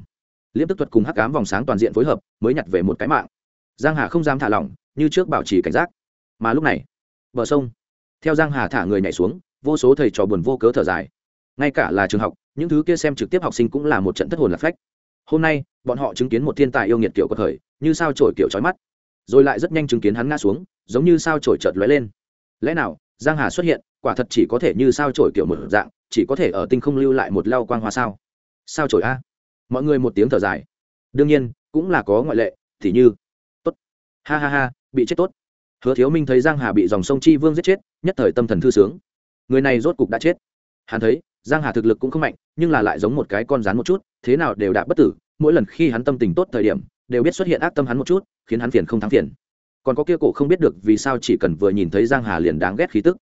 liêm tức thuật cùng hắc cám vòng sáng toàn diện phối hợp mới nhặt về một cái mạng. Giang hà không dám thả lỏng, như trước bảo trì cảnh giác. Mà lúc này, bờ sông, theo giang hà thả người nhảy xuống, vô số thầy trò buồn vô cớ thở dài. Ngay cả là trường học, những thứ kia xem trực tiếp học sinh cũng là một trận thất hồn lạc phách. Hôm nay, bọn họ chứng kiến một thiên tài yêu nghiệt kiểu có thời như sao trổi kiểu trói mắt. Rồi lại rất nhanh chứng kiến hắn ngã xuống, giống như sao trổi chợt lóe lên. Lẽ nào, giang hà xuất hiện, quả thật chỉ có thể như sao trổi kiểu một dạng, chỉ có thể ở tinh không lưu lại một lao quang hoa sao? Sao trổi a? Mọi người một tiếng thở dài. Đương nhiên, cũng là có ngoại lệ, thì như, tốt. Ha ha ha, bị chết tốt. Hứa thiếu minh thấy giang hà bị dòng sông chi vương giết chết, nhất thời tâm thần thư sướng. Người này rốt cục đã chết. Hắn thấy, giang hà thực lực cũng không mạnh, nhưng là lại giống một cái con rắn một chút, thế nào đều đã bất tử. Mỗi lần khi hắn tâm tình tốt thời điểm, đều biết xuất hiện ác tâm hắn một chút, khiến hắn phiền không thắng phiền. Còn có kia cổ không biết được vì sao chỉ cần vừa nhìn thấy giang hà liền đáng ghét khí tức.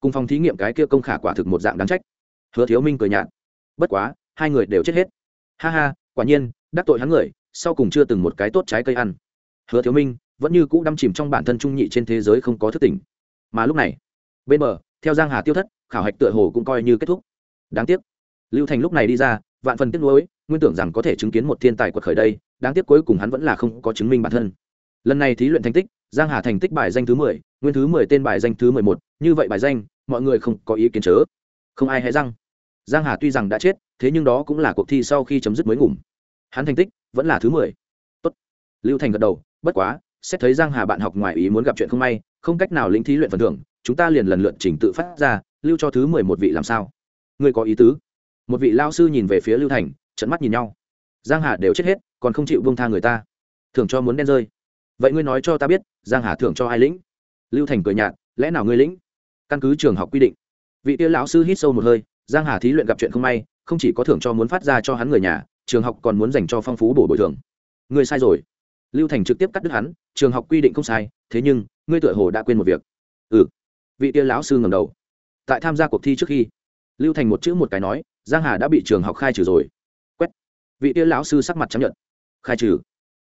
Cùng phòng thí nghiệm cái kia công khả quả thực một dạng đáng trách. Hứa thiếu minh cười nhạt. Bất quá, hai người đều chết hết ha ha, quả nhiên, đắc tội hắn người, sau cùng chưa từng một cái tốt trái cây ăn. Hứa thiếu minh vẫn như cũ đâm chìm trong bản thân trung nhị trên thế giới không có thức tỉnh. Mà lúc này, bên bờ, theo giang hà tiêu thất, khảo hạch tựa hồ cũng coi như kết thúc. Đáng tiếc, lưu thành lúc này đi ra, vạn phần tiếc nuối, nguyên tưởng rằng có thể chứng kiến một thiên tài quật khởi đây, đáng tiếc cuối cùng hắn vẫn là không có chứng minh bản thân. Lần này thí luyện thành tích, giang hà thành tích bài danh thứ mười, nguyên thứ mười tên bài danh thứ mười một, như vậy bài danh, mọi người không có ý kiến chớ. Không ai hề răng giang hà tuy rằng đã chết, thế nhưng đó cũng là cuộc thi sau khi chấm dứt mới ngủm. Hắn thành tích vẫn là thứ mười. Tốt. lưu thành gật đầu, bất quá, xét thấy giang hà bạn học ngoài ý muốn gặp chuyện không may, không cách nào lĩnh thí luyện phần thưởng, chúng ta liền lần lượt trình tự phát ra, lưu cho thứ mười một vị làm sao? Ngươi có ý tứ. Một vị lao sư nhìn về phía lưu thành trận mắt nhìn nhau. Giang hà đều chết hết, còn không chịu buông tha người ta. Thưởng cho muốn đen rơi. Vậy ngươi nói cho ta biết, giang hà thưởng cho ai lĩnh? Lưu thành cười nhạt, lẽ nào ngươi lĩnh? Căn cứ trường học quy định. Vị tia lão sư hít sâu một hơi giang hà thí luyện gặp chuyện không may, không chỉ có thưởng cho muốn phát ra cho hắn người nhà, trường học còn muốn dành cho phong phú bổ bồi thường. Ngươi sai rồi. Lưu thành trực tiếp cắt đứt hắn, trường học quy định không sai, thế nhưng, ngươi tựa hồ đã quên một việc. Ừ. Vị tia lão sư ngầm đầu. Tại tham gia cuộc thi trước khi, lưu thành một chữ một cái nói, giang hà đã bị trường học khai trừ rồi. Quét. Vị tia lão sư sắc mặt chấp nhận khai trừ.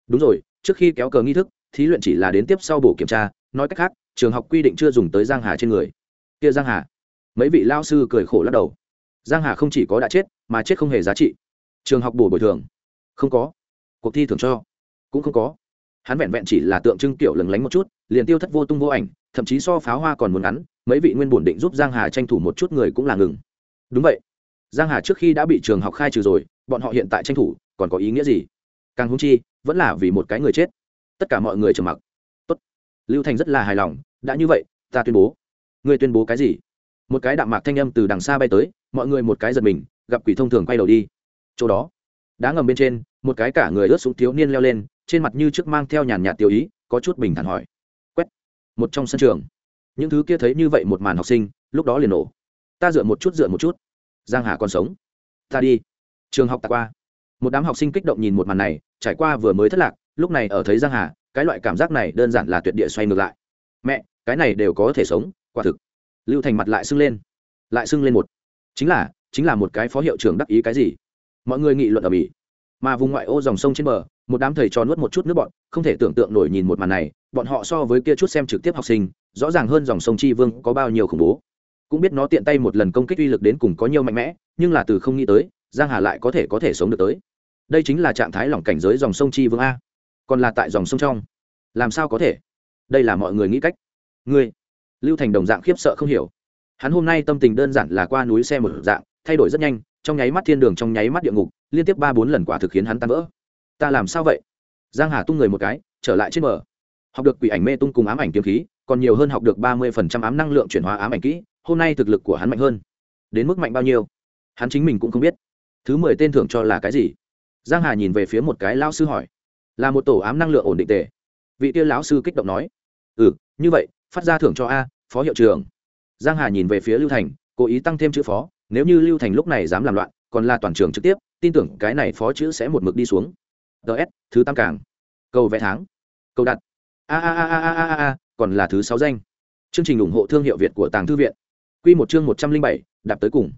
Đúng rồi, trước khi kéo cờ nghi thức, thí luyện chỉ là đến tiếp sau bổ kiểm tra, nói cách khác, trường học quy định chưa dùng tới giang hà trên người. Kia giang hà. Mấy vị lao sư cười khổ lắc đầu giang hà không chỉ có đã chết, mà chết không hề giá trị. Trường học bổ bồi thường. Không có. Cuộc thi thường cho. Cũng không có. Hắn vẹn vẹn chỉ là tượng trưng kiểu lừng lánh một chút, liền tiêu thất vô tung vô ảnh, thậm chí so pháo hoa còn muốn ngắn, mấy vị nguyên bổn định giúp giang hà tranh thủ một chút người cũng là ngừng. Đúng vậy. Giang hà trước khi đã bị trường học khai trừ rồi, bọn họ hiện tại tranh thủ, còn có ý nghĩa gì? Càng hung chi, vẫn là vì một cái người chết. Tất cả mọi người trầm mặc. Tốt. lưu thành rất là hài lòng, đã như vậy, ta tuyên bố. Ngươi tuyên bố cái gì? Một cái đạm mạc thanh âm từ đằng xa bay tới, mọi người một cái giật mình, gặp quỷ thông thường quay đầu đi. Chỗ đó, đá ngầm bên trên, một cái cả người ướt súng thiếu niên leo lên, trên mặt như trước mang theo nhàn nhạt tiêu ý, có chút bình thản hỏi. Quét, một trong sân trường. Những thứ kia thấy như vậy một màn học sinh, lúc đó liền nổ. Ta dựa một chút, dựa một chút. Giang hà còn sống. Ta đi. Trường học tạc qua. Một đám học sinh kích động nhìn một màn này, trải qua vừa mới thất lạc, lúc này ở thấy giang hà, cái loại cảm giác này đơn giản là tuyệt địa xoay ngược lại. Mẹ, cái này đều có thể sống, quả thực lưu thành mặt lại sưng lên. Lại sưng lên một. Chính là chính là một cái phó hiệu trưởng đắc ý cái gì? Mọi người nghị luận ở mỹ mà vùng ngoại ô dòng sông trên bờ, một đám thầy cho nuốt một chút nước bọn, không thể tưởng tượng nổi nhìn một màn này, bọn họ so với kia chút xem trực tiếp học sinh, rõ ràng hơn dòng sông chi vương có bao nhiêu khủng bố. Cũng biết nó tiện tay một lần công kích uy lực đến cùng có nhiều mạnh mẽ, nhưng là từ không nghĩ tới, giang hà lại có thể có thể sống được tới. Đây chính là trạng thái lỏng cảnh giới dòng sông chi vương a. Còn là tại dòng sông trong. Làm sao có thể? Đây là mọi người nghĩ cách. Ngươi lưu thành đồng dạng khiếp sợ không hiểu. Hắn hôm nay tâm tình đơn giản là qua núi xe một dạng, thay đổi rất nhanh, trong nháy mắt thiên đường, trong nháy mắt địa ngục, liên tiếp ba bốn lần quả thực khiến hắn tan vỡ. Ta làm sao vậy? Giang hà tung người một cái, trở lại trên bờ. Học được quỷ ảnh mê tung cùng ám ảnh kiếm khí, còn nhiều hơn học được ba mươi phần trăm ám năng lượng chuyển hóa ám ảnh kỹ, hôm nay thực lực của hắn mạnh hơn. Đến mức mạnh bao nhiêu? Hắn chính mình cũng không biết. Thứ mười tên thưởng cho là cái gì? Giang hà nhìn về phía một cái lão sư hỏi. Là một tổ ám năng lượng ổn định tề. Vị kia lão sư kích động nói. Ừ như vậy phát ra thưởng cho a, phó hiệu trưởng. Giang hà nhìn về phía lưu thành, cố ý tăng thêm chữ phó, nếu như lưu thành lúc này dám làm loạn, còn là toàn trường trực tiếp, tin tưởng cái này phó chữ sẽ một mực đi xuống. Ts thứ tam cảng cầu vẽ tháng. Cầu đặt. A a a a a a a, còn là thứ sáu danh. Chương trình ủng hộ thương hiệu việt của tàng thư viện. Quy một chương một trăm linh bảy, đạp tới cùng.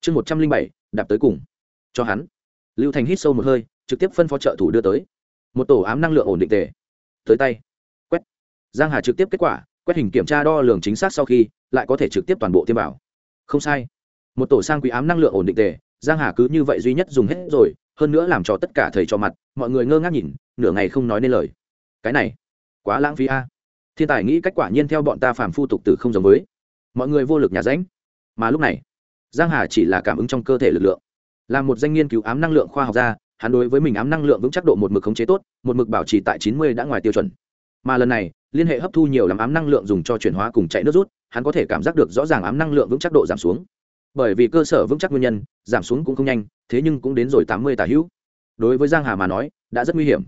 Chương một trăm linh bảy, đạp tới cùng. Cho hắn. Lưu thành hít sâu một hơi, trực tiếp phân phó trợ thủ đưa tới. Một tổ ám năng lượng ổn định tề. Tới tay. Quét. Giang hà trực tiếp kết quả quét hình kiểm tra đo lường chính xác sau khi, lại có thể trực tiếp toàn bộ tiêm vào. không sai. Một tổ sang quý ám năng lượng ổn định tề, giang hà cứ như vậy duy nhất dùng hết rồi, hơn nữa làm cho tất cả thầy cho mặt, mọi người ngơ ngác nhìn, nửa ngày không nói nên lời. Cái này, quá lãng phí a. Thiên tài nghĩ cách quả nhiên theo bọn ta phàm phu tục tử không giống với. Mọi người vô lực nhà ránh. Mà lúc này, giang hà chỉ là cảm ứng trong cơ thể lực lượng. Là một danh nghiên cứu ám năng lượng khoa học gia, hắn đối với mình ám năng lượng vững chắc độ một mực khống chế tốt, một mực bảo trì tại chín mươi đã ngoài tiêu chuẩn mà lần này, liên hệ hấp thu nhiều làm ám năng lượng dùng cho chuyển hóa cùng chạy nước rút, hắn có thể cảm giác được rõ ràng ám năng lượng vững chắc độ giảm xuống. Bởi vì cơ sở vững chắc nguyên nhân, giảm xuống cũng không nhanh, thế nhưng cũng đến rồi tám mươi tà hữu. Đối với giang hà mà nói, đã rất nguy hiểm.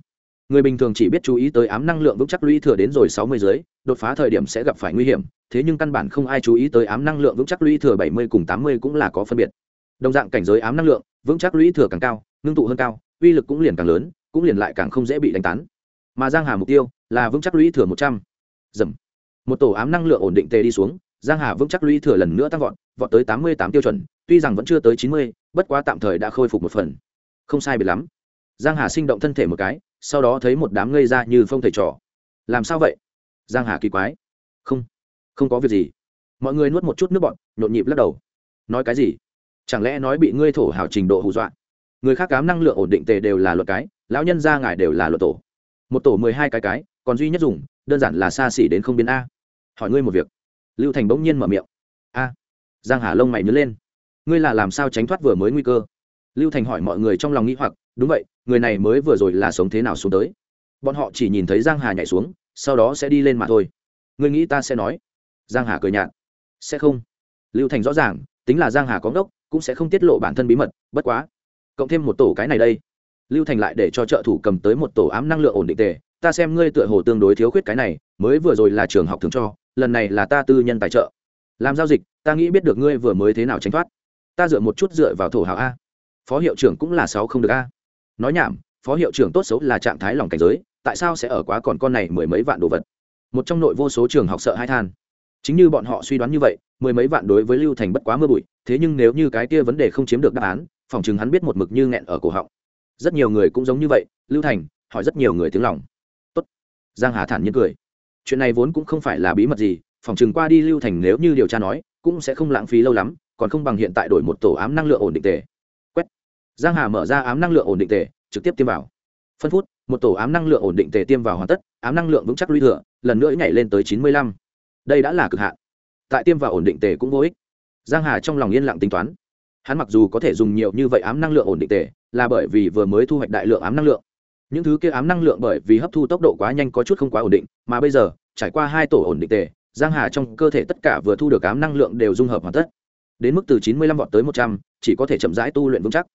Người bình thường chỉ biết chú ý tới ám năng lượng vững chắc lũy thừa đến rồi sáu mươi dưới, đột phá thời điểm sẽ gặp phải nguy hiểm, thế nhưng căn bản không ai chú ý tới ám năng lượng vững chắc lũy thừa bảy mươi cùng tám mươi cũng là có phân biệt. Đồng dạng cảnh giới ám năng lượng, vững chắc lũy thừa càng cao, ngưng tụ hơn cao, uy lực cũng liền càng lớn, cũng liền lại càng không dễ bị đánh tán mà giang hà mục tiêu là vững chắc lũy thừa một trăm. Dầm. Một tổ ám năng lượng ổn định tề đi xuống, giang hà vững chắc lũy thừa lần nữa tăng vọt vọt tới tám mươi tám tiêu chuẩn, tuy rằng vẫn chưa tới chín mươi, bất quá tạm thời đã khôi phục một phần. Không sai biệt lắm. Giang hà sinh động thân thể một cái, sau đó thấy một đám ngây ra như phong thầy trò. Làm sao vậy? Giang hà kỳ quái. Không. Không có việc gì. Mọi người nuốt một chút nước bọn nhộn nhịp lắc đầu. Nói cái gì? Chẳng lẽ nói bị ngươi thổ hào trình độ hù dọa? Người khác cám năng lượng ổn định tề đều là luật cái, lão nhân ra ngài đều là luật tổ một tổ mười hai cái cái, còn duy nhất dùng, đơn giản là xa xỉ đến không biến a. Hỏi ngươi một việc. Lưu thành bỗng nhiên mở miệng. A. Giang hà lông mày nhớ lên. Ngươi là làm sao tránh thoát vừa mới nguy cơ? Lưu thành hỏi mọi người trong lòng nghĩ hoặc. Đúng vậy, người này mới vừa rồi là sống thế nào xuống tới? Bọn họ chỉ nhìn thấy giang hà nhảy xuống, sau đó sẽ đi lên mà thôi. Ngươi nghĩ ta sẽ nói? Giang hà cười nhạt. Sẽ không. Lưu thành rõ ràng, tính là giang hà có ngốc, cũng sẽ không tiết lộ bản thân bí mật, bất quá. Cộng thêm một tổ cái này đây lưu thành lại để cho trợ thủ cầm tới một tổ ám năng lượng ổn định tề. Ta xem ngươi tựa hồ tương đối thiếu khuyết cái này, mới vừa rồi là trường học thường cho, lần này là ta tư nhân tài trợ. Làm giao dịch, ta nghĩ biết được ngươi vừa mới thế nào tránh thoát. Ta dựa một chút dựa vào thổ hào a. Phó hiệu trưởng cũng là sáu không được a. Nói nhảm, phó hiệu trưởng tốt xấu là trạng thái lòng cảnh giới, tại sao sẽ ở quá còn con này mười mấy vạn đồ vật? Một trong nội vô số trường học sợ hai than. Chính như bọn họ suy đoán như vậy, mười mấy vạn đối với lưu thành bất quá mưa bụi, thế nhưng nếu như cái kia vấn đề không chiếm được đáp án, phòng chừng hắn biết một mực như nghẹn ở cổ họng rất nhiều người cũng giống như vậy, lưu thành hỏi rất nhiều người tiếng lòng. Tốt. Giang hà thản nhiên cười. Chuyện này vốn cũng không phải là bí mật gì, phòng chừng qua đi lưu thành nếu như điều tra nói, cũng sẽ không lãng phí lâu lắm, còn không bằng hiện tại đổi một tổ ám năng lượng ổn định tề. Quét. Giang hà mở ra ám năng lượng ổn định tề, trực tiếp tiêm vào. Phân phút, một tổ ám năng lượng ổn định tề tiêm vào hoàn tất, ám năng lượng vững chắc lũy thừa, lần nữa nhảy lên tới chín mươi lăm. Đây đã là cực hạn. Tại tiêm vào ổn định tề cũng vô ích. Giang hà trong lòng yên lặng tính toán hắn mặc dù có thể dùng nhiều như vậy ám năng lượng ổn định tề, là bởi vì vừa mới thu hoạch đại lượng ám năng lượng. Những thứ kia ám năng lượng bởi vì hấp thu tốc độ quá nhanh có chút không quá ổn định, mà bây giờ, trải qua hai tổ ổn định tề, giang hà trong cơ thể tất cả vừa thu được ám năng lượng đều dung hợp hoàn tất. Đến mức từ chín mươi lăm vọt tới một trăm, chỉ có thể chậm rãi tu luyện vững chắc.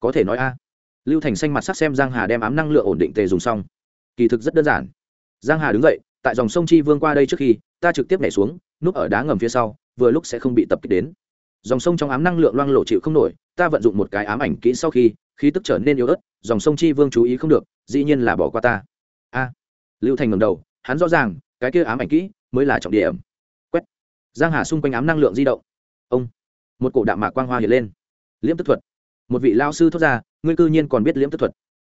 Có thể nói a. Lưu thành xanh mặt sắc xem giang hà đem ám năng lượng ổn định tề dùng xong. Kỳ thực rất đơn giản. Giang hà đứng dậy, tại dòng sông chi vương qua đây trước khi, ta trực tiếp nhảy xuống, núp ở đá ngầm phía sau, vừa lúc sẽ không bị tập kích đến dòng sông trong ám năng lượng loang lộ chịu không nổi, ta vận dụng một cái ám ảnh kỹ sau khi, khí tức trở nên yếu ớt, dòng sông chi vương chú ý không được, dĩ nhiên là bỏ qua ta. A. Lưu thành ngầm đầu, hắn rõ ràng, cái kia ám ảnh kỹ mới là trọng điểm. Quét. Giang hà xung quanh ám năng lượng di động. Ông. Một cổ đạm mạc quang hoa hiện lên. Liễm tức thuật. Một vị lao sư thốt ra, ngươi cư nhiên còn biết liễm tức thuật.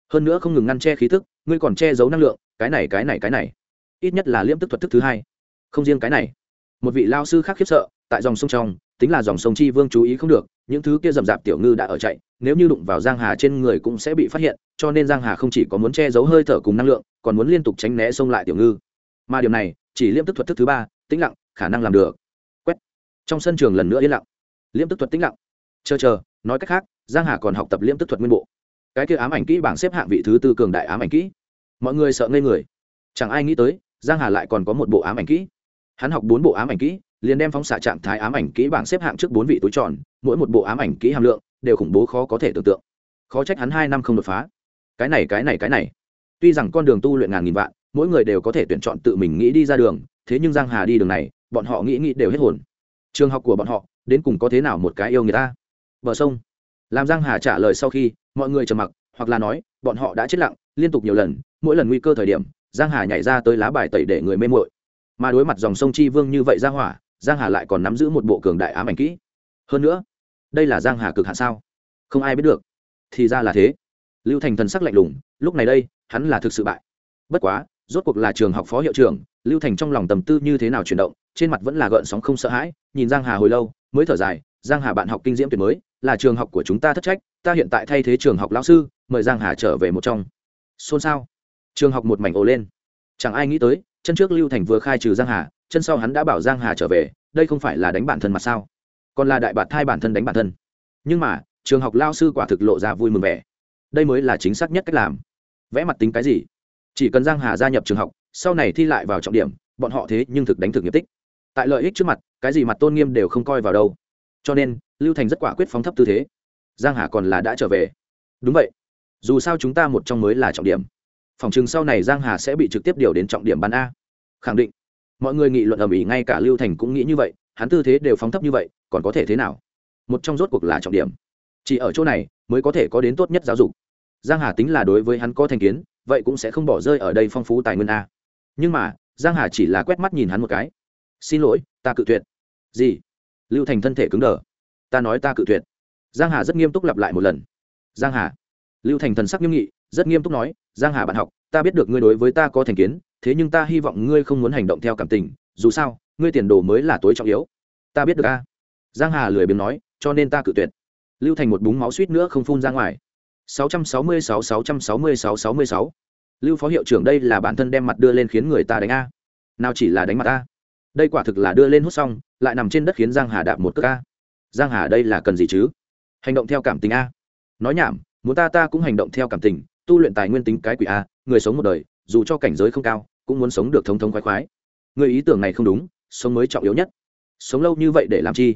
Hơn nữa không ngừng ngăn che khí thức, ngươi còn che giấu năng lượng, cái này cái này cái này. Ít nhất là liễm tức thuật thức thứ hai. Không riêng cái này một vị lao sư khác khiếp sợ, tại dòng sông trong, tính là dòng sông chi vương chú ý không được, những thứ kia rậm rạp tiểu ngư đã ở chạy, nếu như đụng vào giang hà trên người cũng sẽ bị phát hiện, cho nên giang hà không chỉ có muốn che giấu hơi thở cùng năng lượng, còn muốn liên tục tránh né xông lại tiểu ngư. Mà điều này, chỉ liêm tức thuật thức thứ ba, tĩnh lặng, khả năng làm được. Quét. Trong sân trường lần nữa yên lặng. Liêm tức thuật tĩnh lặng. Chờ chờ, nói cách khác, giang hà còn học tập liêm tức thuật nguyên bộ. Cái kia ám ảnh kỹ bảng xếp hạng vị thứ tư cường đại ám ảnh kỹ. Mọi người sợ ngây người. Chẳng ai nghĩ tới, giang hà lại còn có một bộ ám ảnh kỹ hắn học bốn bộ ám ảnh kỹ, liền đem phóng xạ trạng thái ám ảnh kỹ bảng xếp hạng trước bốn vị túi tròn mỗi một bộ ám ảnh kỹ hàm lượng đều khủng bố khó có thể tưởng tượng. Khó trách hắn hai năm không đột phá. Cái này cái này cái này. Tuy rằng con đường tu luyện ngàn nghìn vạn, mỗi người đều có thể tuyển chọn tự mình nghĩ đi ra đường, thế nhưng giang hà đi đường này, bọn họ nghĩ nghĩ đều hết hồn. Trường học của bọn họ, đến cùng có thế nào một cái yêu người ta? Bờ sông. Làm giang hà trả lời sau khi, mọi người trầm mặc, hoặc là nói, bọn họ đã chết lặng, liên tục nhiều lần, mỗi lần nguy cơ thời điểm, giang hà nhảy ra tới lá bài tẩy để người mê muội mà đối mặt dòng sông chi vương như vậy ra hỏa, giang hà lại còn nắm giữ một bộ cường đại ám ảnh kỹ. Hơn nữa, đây là giang hà cực hạ sao? Không ai biết được. Thì ra là thế. Lưu thành thần sắc lạnh lùng, lúc này đây, hắn là thực sự bại. Bất quá, rốt cuộc là trường học phó hiệu trưởng, lưu thành trong lòng tầm tư như thế nào chuyển động, trên mặt vẫn là gợn sóng không sợ hãi, nhìn giang hà hồi lâu, mới thở dài, giang hà bạn học kinh diễm tuyệt mới, là trường học của chúng ta thất trách, ta hiện tại thay thế trường học lão sư, mời giang hà trở về một trong. Xôn xao. Trường học một mảnh ồ lên. Chẳng ai nghĩ tới chân trước lưu thành vừa khai trừ giang hà, chân sau hắn đã bảo giang hà trở về, đây không phải là đánh bản thân mà sao? Còn là đại bạt thai bản thân đánh bản thân. Nhưng mà, trường học lao sư quả thực lộ ra vui mừng vẻ. Đây mới là chính xác nhất cách làm. Vẽ mặt tính cái gì? Chỉ cần giang hà gia nhập trường học, sau này thi lại vào trọng điểm, bọn họ thế nhưng thực đánh thực nghiệp tích. Tại lợi ích trước mặt, cái gì mặt tôn nghiêm đều không coi vào đâu. Cho nên, lưu thành rất quả quyết phóng thấp tư thế. Giang hà còn là đã trở về. Đúng vậy. Dù sao chúng ta một trong mới là trọng điểm phòng chừng sau này giang hà sẽ bị trực tiếp điều đến trọng điểm bán a. Khẳng định. Mọi người nghị luận ầm ĩ ngay cả lưu thành cũng nghĩ như vậy, hắn tư thế đều phóng thấp như vậy, còn có thể thế nào? Một trong rốt cuộc là trọng điểm. Chỉ ở chỗ này, mới có thể có đến tốt nhất giáo dục. Giang hà tính là đối với hắn có thành kiến, vậy cũng sẽ không bỏ rơi ở đây phong phú tài nguyên a. Nhưng mà, giang hà chỉ là quét mắt nhìn hắn một cái. Xin lỗi, ta cự tuyệt. Gì? Lưu thành thân thể cứng đờ. Ta nói ta cự tuyệt. Giang hà rất nghiêm túc lặp lại một lần. Giang hà? Lưu thành thần sắc nghiêm nghị, rất nghiêm túc nói giang hà bạn học, ta biết được ngươi đối với ta có thành kiến, thế nhưng ta hy vọng ngươi không muốn hành động theo cảm tình, dù sao, ngươi tiền đồ mới là tối trọng yếu. Ta biết được a. Giang hà lười biếng nói, cho nên ta cự tuyệt. Lưu thành một búng máu suýt nữa không phun ra ngoài. 666 666 66 lưu phó hiệu trưởng đây là bản thân đem mặt đưa lên khiến người ta đánh a. Nào chỉ là đánh mặt a. Đây quả thực là đưa lên hút xong, lại nằm trên đất khiến giang hà đạp một cước a. Giang hà đây là cần gì chứ? Hành động theo cảm tình a. Nói nhảm, muốn ta ta cũng hành động theo cảm tình tu luyện tài nguyên tính cái quỷ a người sống một đời dù cho cảnh giới không cao cũng muốn sống được thống thống khoái khoái. Người ý tưởng này không đúng sống mới trọng yếu nhất. Sống lâu như vậy để làm chi?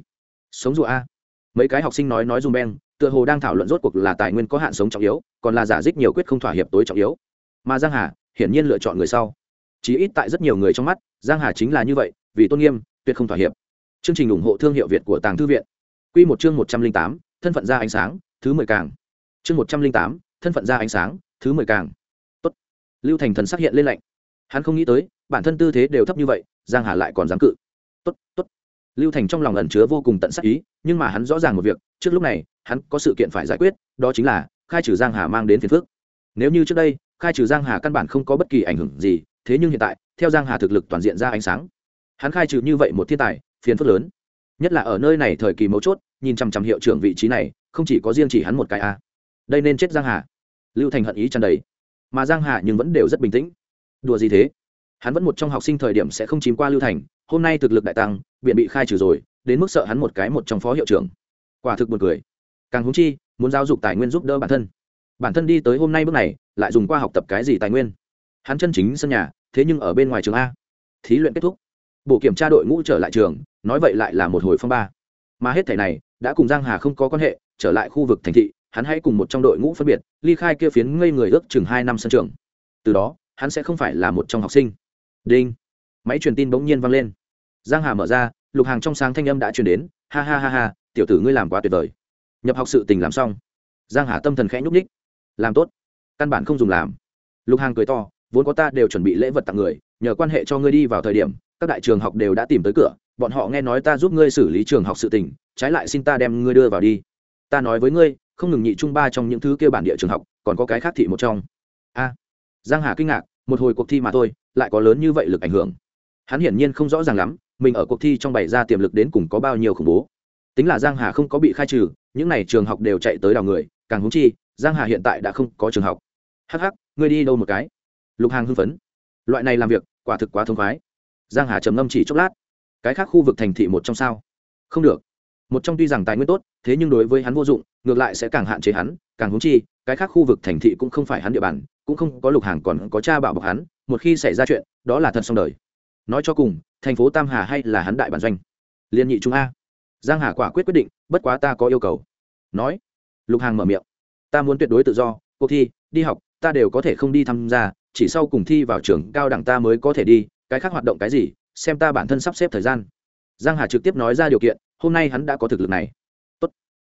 Sống rùa a. Mấy cái học sinh nói nói dùm beng tựa hồ đang thảo luận rốt cuộc là tài nguyên có hạn sống trọng yếu còn là giả dích nhiều quyết không thỏa hiệp tối trọng yếu. Mà giang hà hiển nhiên lựa chọn người sau. Chí ít tại rất nhiều người trong mắt giang hà chính là như vậy vì tôn nghiêm tuyệt không thỏa hiệp. Chương trình ủng hộ thương hiệu việt của tàng thư viện. Quy một chương một trăm linh tám, thân phận ra ánh sáng thứ mười càng. Chương một trăm linh tám, thân phận ra ánh sáng, thứ mười càng. Tốt. lưu thành thần xác hiện lên lạnh. Hắn không nghĩ tới, bản thân tư thế đều thấp như vậy, giang hà lại còn dám cự. Tốt tốt. Lưu thành trong lòng ẩn chứa vô cùng tận sắc ý, nhưng mà hắn rõ ràng một việc, trước lúc này, hắn có sự kiện phải giải quyết, đó chính là khai trừ giang hà mang đến phiền phước nếu như trước đây, khai trừ giang hà căn bản không có bất kỳ ảnh hưởng gì, thế nhưng hiện tại, theo giang hà thực lực toàn diện ra ánh sáng, hắn khai trừ như vậy một thiên tài, phiền phức lớn. Nhất là ở nơi này thời kỳ mấu chốt, nhìn chằm chằm hiệu trưởng vị trí này, không chỉ có riêng chỉ hắn một cái a. Đây nên chết giang hà lưu thành hận ý tràn đầy. Mà giang hà nhưng vẫn đều rất bình tĩnh. Đùa gì thế? Hắn vẫn một trong học sinh thời điểm sẽ không chìm qua lưu thành, hôm nay thực lực đại tăng biện bị khai trừ rồi, đến mức sợ hắn một cái một trong phó hiệu trưởng. Quả thực buồn cười. Càng húng chi, muốn giáo dục tài nguyên giúp đỡ bản thân. Bản thân đi tới hôm nay bước này, lại dùng qua học tập cái gì tài nguyên? Hắn chân chính sân nhà, thế nhưng ở bên ngoài trường a. Thí luyện kết thúc. Bộ kiểm tra đội ngũ trở lại trường, nói vậy lại là một hồi phong ba. Mà hết thẻ này, đã cùng giang hà không có quan hệ, trở lại khu vực thành thị hắn hãy cùng một trong đội ngũ phân biệt, ly khai kia phiến ngây người ước chừng hai năm sân trường. Từ đó, hắn sẽ không phải là một trong học sinh. Đinh. Máy truyền tin bỗng nhiên vang lên. Giang hà mở ra, lục hàng trong sáng thanh âm đã truyền đến, ha ha ha ha, tiểu tử ngươi làm quá tuyệt vời. Nhập học sự tình làm xong. Giang hà tâm thần khẽ nhúc ních làm tốt. Căn bản không dùng làm. Lục hàng cười to, vốn có ta đều chuẩn bị lễ vật tặng người, nhờ quan hệ cho ngươi đi vào thời điểm, các đại trường học đều đã tìm tới cửa, bọn họ nghe nói ta giúp ngươi xử lý trường học sự tình, trái lại xin ta đem ngươi đưa vào đi. Ta nói với ngươi không ngừng nhị trung ba trong những thứ kia bản địa trường học, còn có cái khác thị một trong. A, giang hà kinh ngạc, một hồi cuộc thi mà thôi, lại có lớn như vậy lực ảnh hưởng. Hắn hiển nhiên không rõ ràng lắm, mình ở cuộc thi trong bày ra tiềm lực đến cùng có bao nhiêu khủng bố. Tính là giang hà không có bị khai trừ, những n à y trường học đều chạy tới đào người, càng húng chi, giang hà hiện tại đã không có trường học. Hh ngươi đi đâu một cái? Lục hàng hưng phấn. Loại này làm việc, quả thực quá thông khoái. Giang hà trầm ngâm chỉ chốc lát. Cái khác khu vực thành thị một trong sao? Không được một trong tuy rằng tài nguyên tốt, thế nhưng đối với hắn vô dụng, ngược lại sẽ càng hạn chế hắn, càng húng chi, cái khác khu vực thành thị cũng không phải hắn địa bàn, cũng không có lục hàng còn có cha bảo bọc hắn, một khi xảy ra chuyện, đó là thật xong đời. Nói cho cùng, thành phố tam hà hay là hắn đại bản doanh? Liên nhị trung a. Giang hà quả quyết quyết định, bất quá ta có yêu cầu. Nói. Lục hàng mở miệng. Ta muốn tuyệt đối tự do, cuộc thi, đi học, ta đều có thể không đi tham gia, chỉ sau cùng thi vào trường cao đẳng ta mới có thể đi, cái khác hoạt động cái gì, xem ta bản thân sắp xếp thời gian. Giang hà trực tiếp nói ra điều kiện hôm nay hắn đã có thực lực này. Tốt.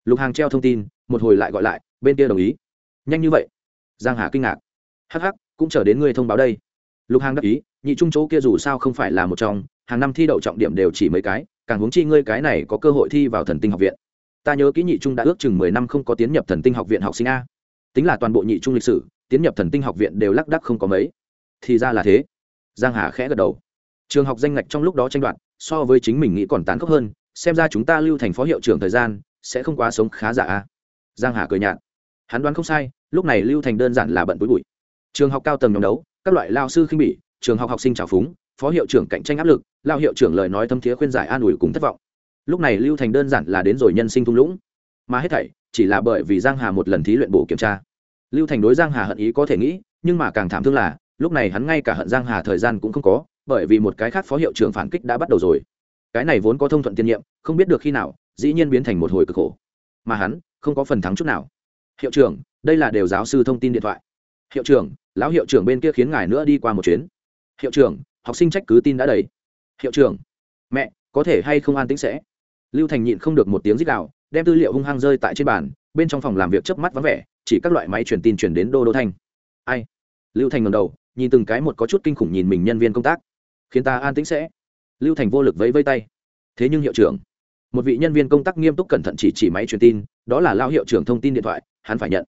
lục hàng treo thông tin, một hồi lại gọi lại, bên kia đồng ý. Nhanh như vậy. Giang hà kinh ngạc. Hắc hắc, cũng chờ đến ngươi thông báo đây. Lục hàng đáp ý, nhị trung chỗ kia dù sao không phải là một trong, hàng năm thi đậu trọng điểm đều chỉ mấy cái, càng huống chi ngươi cái này có cơ hội thi vào thần tinh học viện. Ta nhớ kỹ nhị trung đã ước chừng mười năm không có tiến nhập thần tinh học viện học sinh a. Tính là toàn bộ nhị trung lịch sử, tiến nhập thần tinh học viện đều lác đắc không có mấy. Thì ra là thế. Giang hà khẽ gật đầu. Trường học danh ngạch trong lúc đó tranh đoạt, so với chính mình nghĩ còn tán khốc hơn xem ra chúng ta lưu thành phó hiệu trưởng thời gian sẽ không quá sống khá giả a. Giang hà cười nhạt. Hắn đoán không sai, lúc này lưu thành đơn giản là bận túi bụi. Trường học cao tầng nhóm đấu, các loại lao sư khinh bỉ, trường học học sinh trào phúng, phó hiệu trưởng cạnh tranh áp lực, lao hiệu trưởng lời nói thâm thiế khuyên giải an ủi cùng thất vọng. Lúc này lưu thành đơn giản là đến rồi nhân sinh thung lũng. Mà hết thảy, chỉ là bởi vì giang hà một lần thí luyện bổ kiểm tra. Lưu thành đối giang hà hận ý có thể nghĩ, nhưng mà càng thảm thương là, lúc này hắn ngay cả hận giang hà thời gian cũng không có, bởi vì một cái khác phó hiệu trưởng phản kích đã bắt đầu rồi cái này vốn có thông thuận tiên nhiệm, không biết được khi nào, dĩ nhiên biến thành một hồi cực khổ. Mà hắn, không có phần thắng chút nào. Hiệu trưởng, đây là đều giáo sư thông tin điện thoại. Hiệu trưởng, lão hiệu trưởng bên kia khiến ngài nữa đi qua một chuyến. Hiệu trưởng, học sinh trách cứ tin đã đầy. Hiệu trưởng, mẹ, có thể hay không an tính sẽ? Lưu thành nhịn không được một tiếng rít đạo đem tư liệu hung hăng rơi tại trên bàn, bên trong phòng làm việc chớp mắt vắng vẻ, chỉ các loại máy truyền tin chuyển đến đô đô thanh. Ai? Lưu thành ngầm đầu, nhìn từng cái một có chút kinh khủng nhìn mình nhân viên công tác. Khiến ta an tính sẽ? Lưu thành vô lực vẫy vây tay. Thế nhưng hiệu trưởng, một vị nhân viên công tác nghiêm túc cẩn thận chỉ chỉ máy truyền tin, đó là lao hiệu trưởng thông tin điện thoại, hắn phải nhận.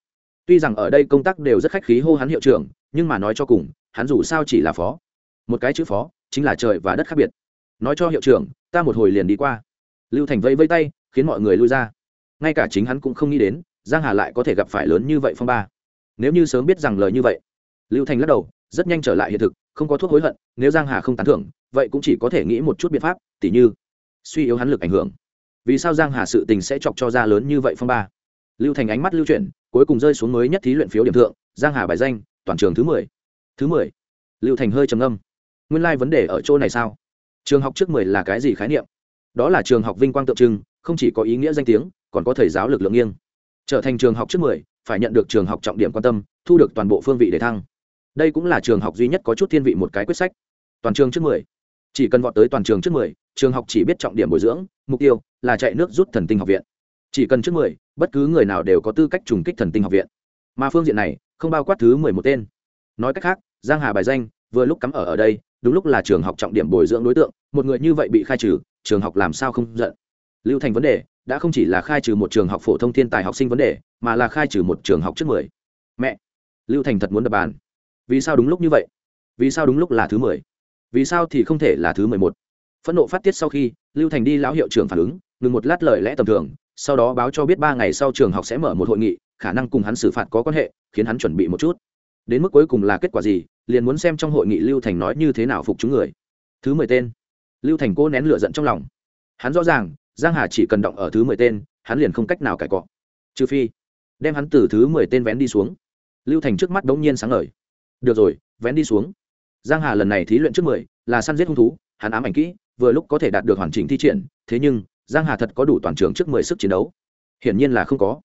Tuy rằng ở đây công tác đều rất khách khí hô hắn hiệu trưởng, nhưng mà nói cho cùng, hắn dù sao chỉ là phó. Một cái chữ phó, chính là trời và đất khác biệt. Nói cho hiệu trưởng, ta một hồi liền đi qua. Lưu thành vẫy vây tay, khiến mọi người lui ra. Ngay cả chính hắn cũng không nghĩ đến, giang hà lại có thể gặp phải lớn như vậy phong ba. Nếu như sớm biết rằng lời như vậy, lưu thành lắc đầu, rất nhanh trở lại hiện thực, không có thuốc hối hận, nếu giang hà không tán thưởng vậy cũng chỉ có thể nghĩ một chút biện pháp, tỉ như, suy yếu hắn lực ảnh hưởng. Vì sao giang hà sự tình sẽ chọc cho ra lớn như vậy phong ba? Lưu thành ánh mắt lưu chuyển, cuối cùng rơi xuống mới nhất thí luyện phiếu điểm thượng, giang hà bài danh, toàn trường thứ mười. Thứ mười. Lưu thành hơi trầm âm nguyên lai vấn đề ở chỗ này sao? Trường học trước mười là cái gì khái niệm? Đó là trường học vinh quang tượng trưng, không chỉ có ý nghĩa danh tiếng, còn có thầy giáo lực lượng nghiêng. Trở thành trường học trước mười, phải nhận được trường học trọng điểm quan tâm, thu được toàn bộ phương vị để thăng. Đây cũng là trường học duy nhất có chút thiên vị một cái quyết sách. Toàn trường trước mười chỉ cần vọt tới toàn trường trước mười, trường học chỉ biết trọng điểm bồi dưỡng, mục tiêu là chạy nước rút thần tinh học viện. Chỉ cần trước mười, bất cứ người nào đều có tư cách trùng kích thần tinh học viện. Mà phương diện này, không bao quát thứ mười một tên. Nói cách khác, giang hà bài danh, vừa lúc cắm ở ở đây, đúng lúc là trường học trọng điểm bồi dưỡng đối tượng, một người như vậy bị khai trừ, trường học làm sao không giận? Lưu thành vấn đề, đã không chỉ là khai trừ một trường học phổ thông thiên tài học sinh vấn đề, mà là khai trừ một trường học trước mười. Mẹ! Lưu thành thật muốn đập bàn. Vì sao đúng lúc như vậy? Vì sao đúng lúc là thứ mười? Vì sao thì không thể là thứ mười một? Phẫn nộ phát tiết sau khi, lưu thành đi lão hiệu trưởng phản ứng, ngừng một lát lời lẽ tầm thường, sau đó báo cho biết ba ngày sau trường học sẽ mở một hội nghị, khả năng cùng hắn xử phạt có quan hệ, khiến hắn chuẩn bị một chút. Đến mức cuối cùng là kết quả gì, liền muốn xem trong hội nghị lưu thành nói như thế nào phục chúng người. Thứ mười tên. Lưu thành cô nén lửa giận trong lòng. Hắn rõ ràng, giang hà chỉ cần động ở thứ mười tên, hắn liền không cách nào cải cọ. Trừ phi, đem hắn từ thứ mười tên vén đi xuống. Lưu thành trước mắt đống nhiên sáng ngời. Được rồi, vén đi xuống giang hà lần này thí luyện trước mười là săn giết hung thú, hắn ám ảnh kỹ, vừa lúc có thể đạt được hoàn chỉnh thi triển, thế nhưng, giang hà thật có đủ toàn trường trước mười sức chiến đấu. Hiển nhiên là không có.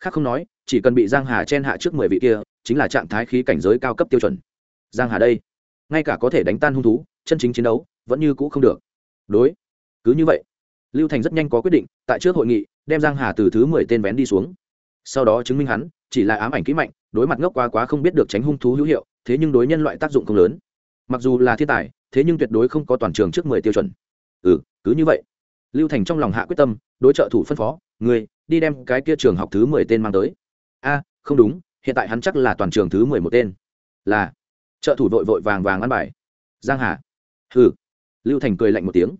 Khác không nói, chỉ cần bị giang hà chen hạ trước mười vị kia, chính là trạng thái khí cảnh giới cao cấp tiêu chuẩn. Giang hà đây, ngay cả có thể đánh tan hung thú, chân chính chiến đấu, vẫn như cũ không được. Đối, cứ như vậy, lưu thành rất nhanh có quyết định, tại trước hội nghị, đem giang hà từ thứ mười tên vén đi xuống. Sau đó chứng minh hắn, chỉ là ám ảnh kỹ mạnh, đối mặt ngốc quá quá không biết được tránh hung thú hữu hiệu, thế nhưng đối nhân loại tác dụng không lớn mặc dù là thiên tài, thế nhưng tuyệt đối không có toàn trường trước mười tiêu chuẩn. Ừ cứ như vậy. Lưu thành trong lòng hạ quyết tâm, đối trợ thủ phân phó người đi đem cái kia trường học thứ mười tên mang tới. A, không đúng, hiện tại hắn chắc là toàn trường thứ mười một tên. Là. Trợ thủ vội vội vàng vàng ăn bài. Giang hà. Hừ. Lưu thành cười lạnh một tiếng.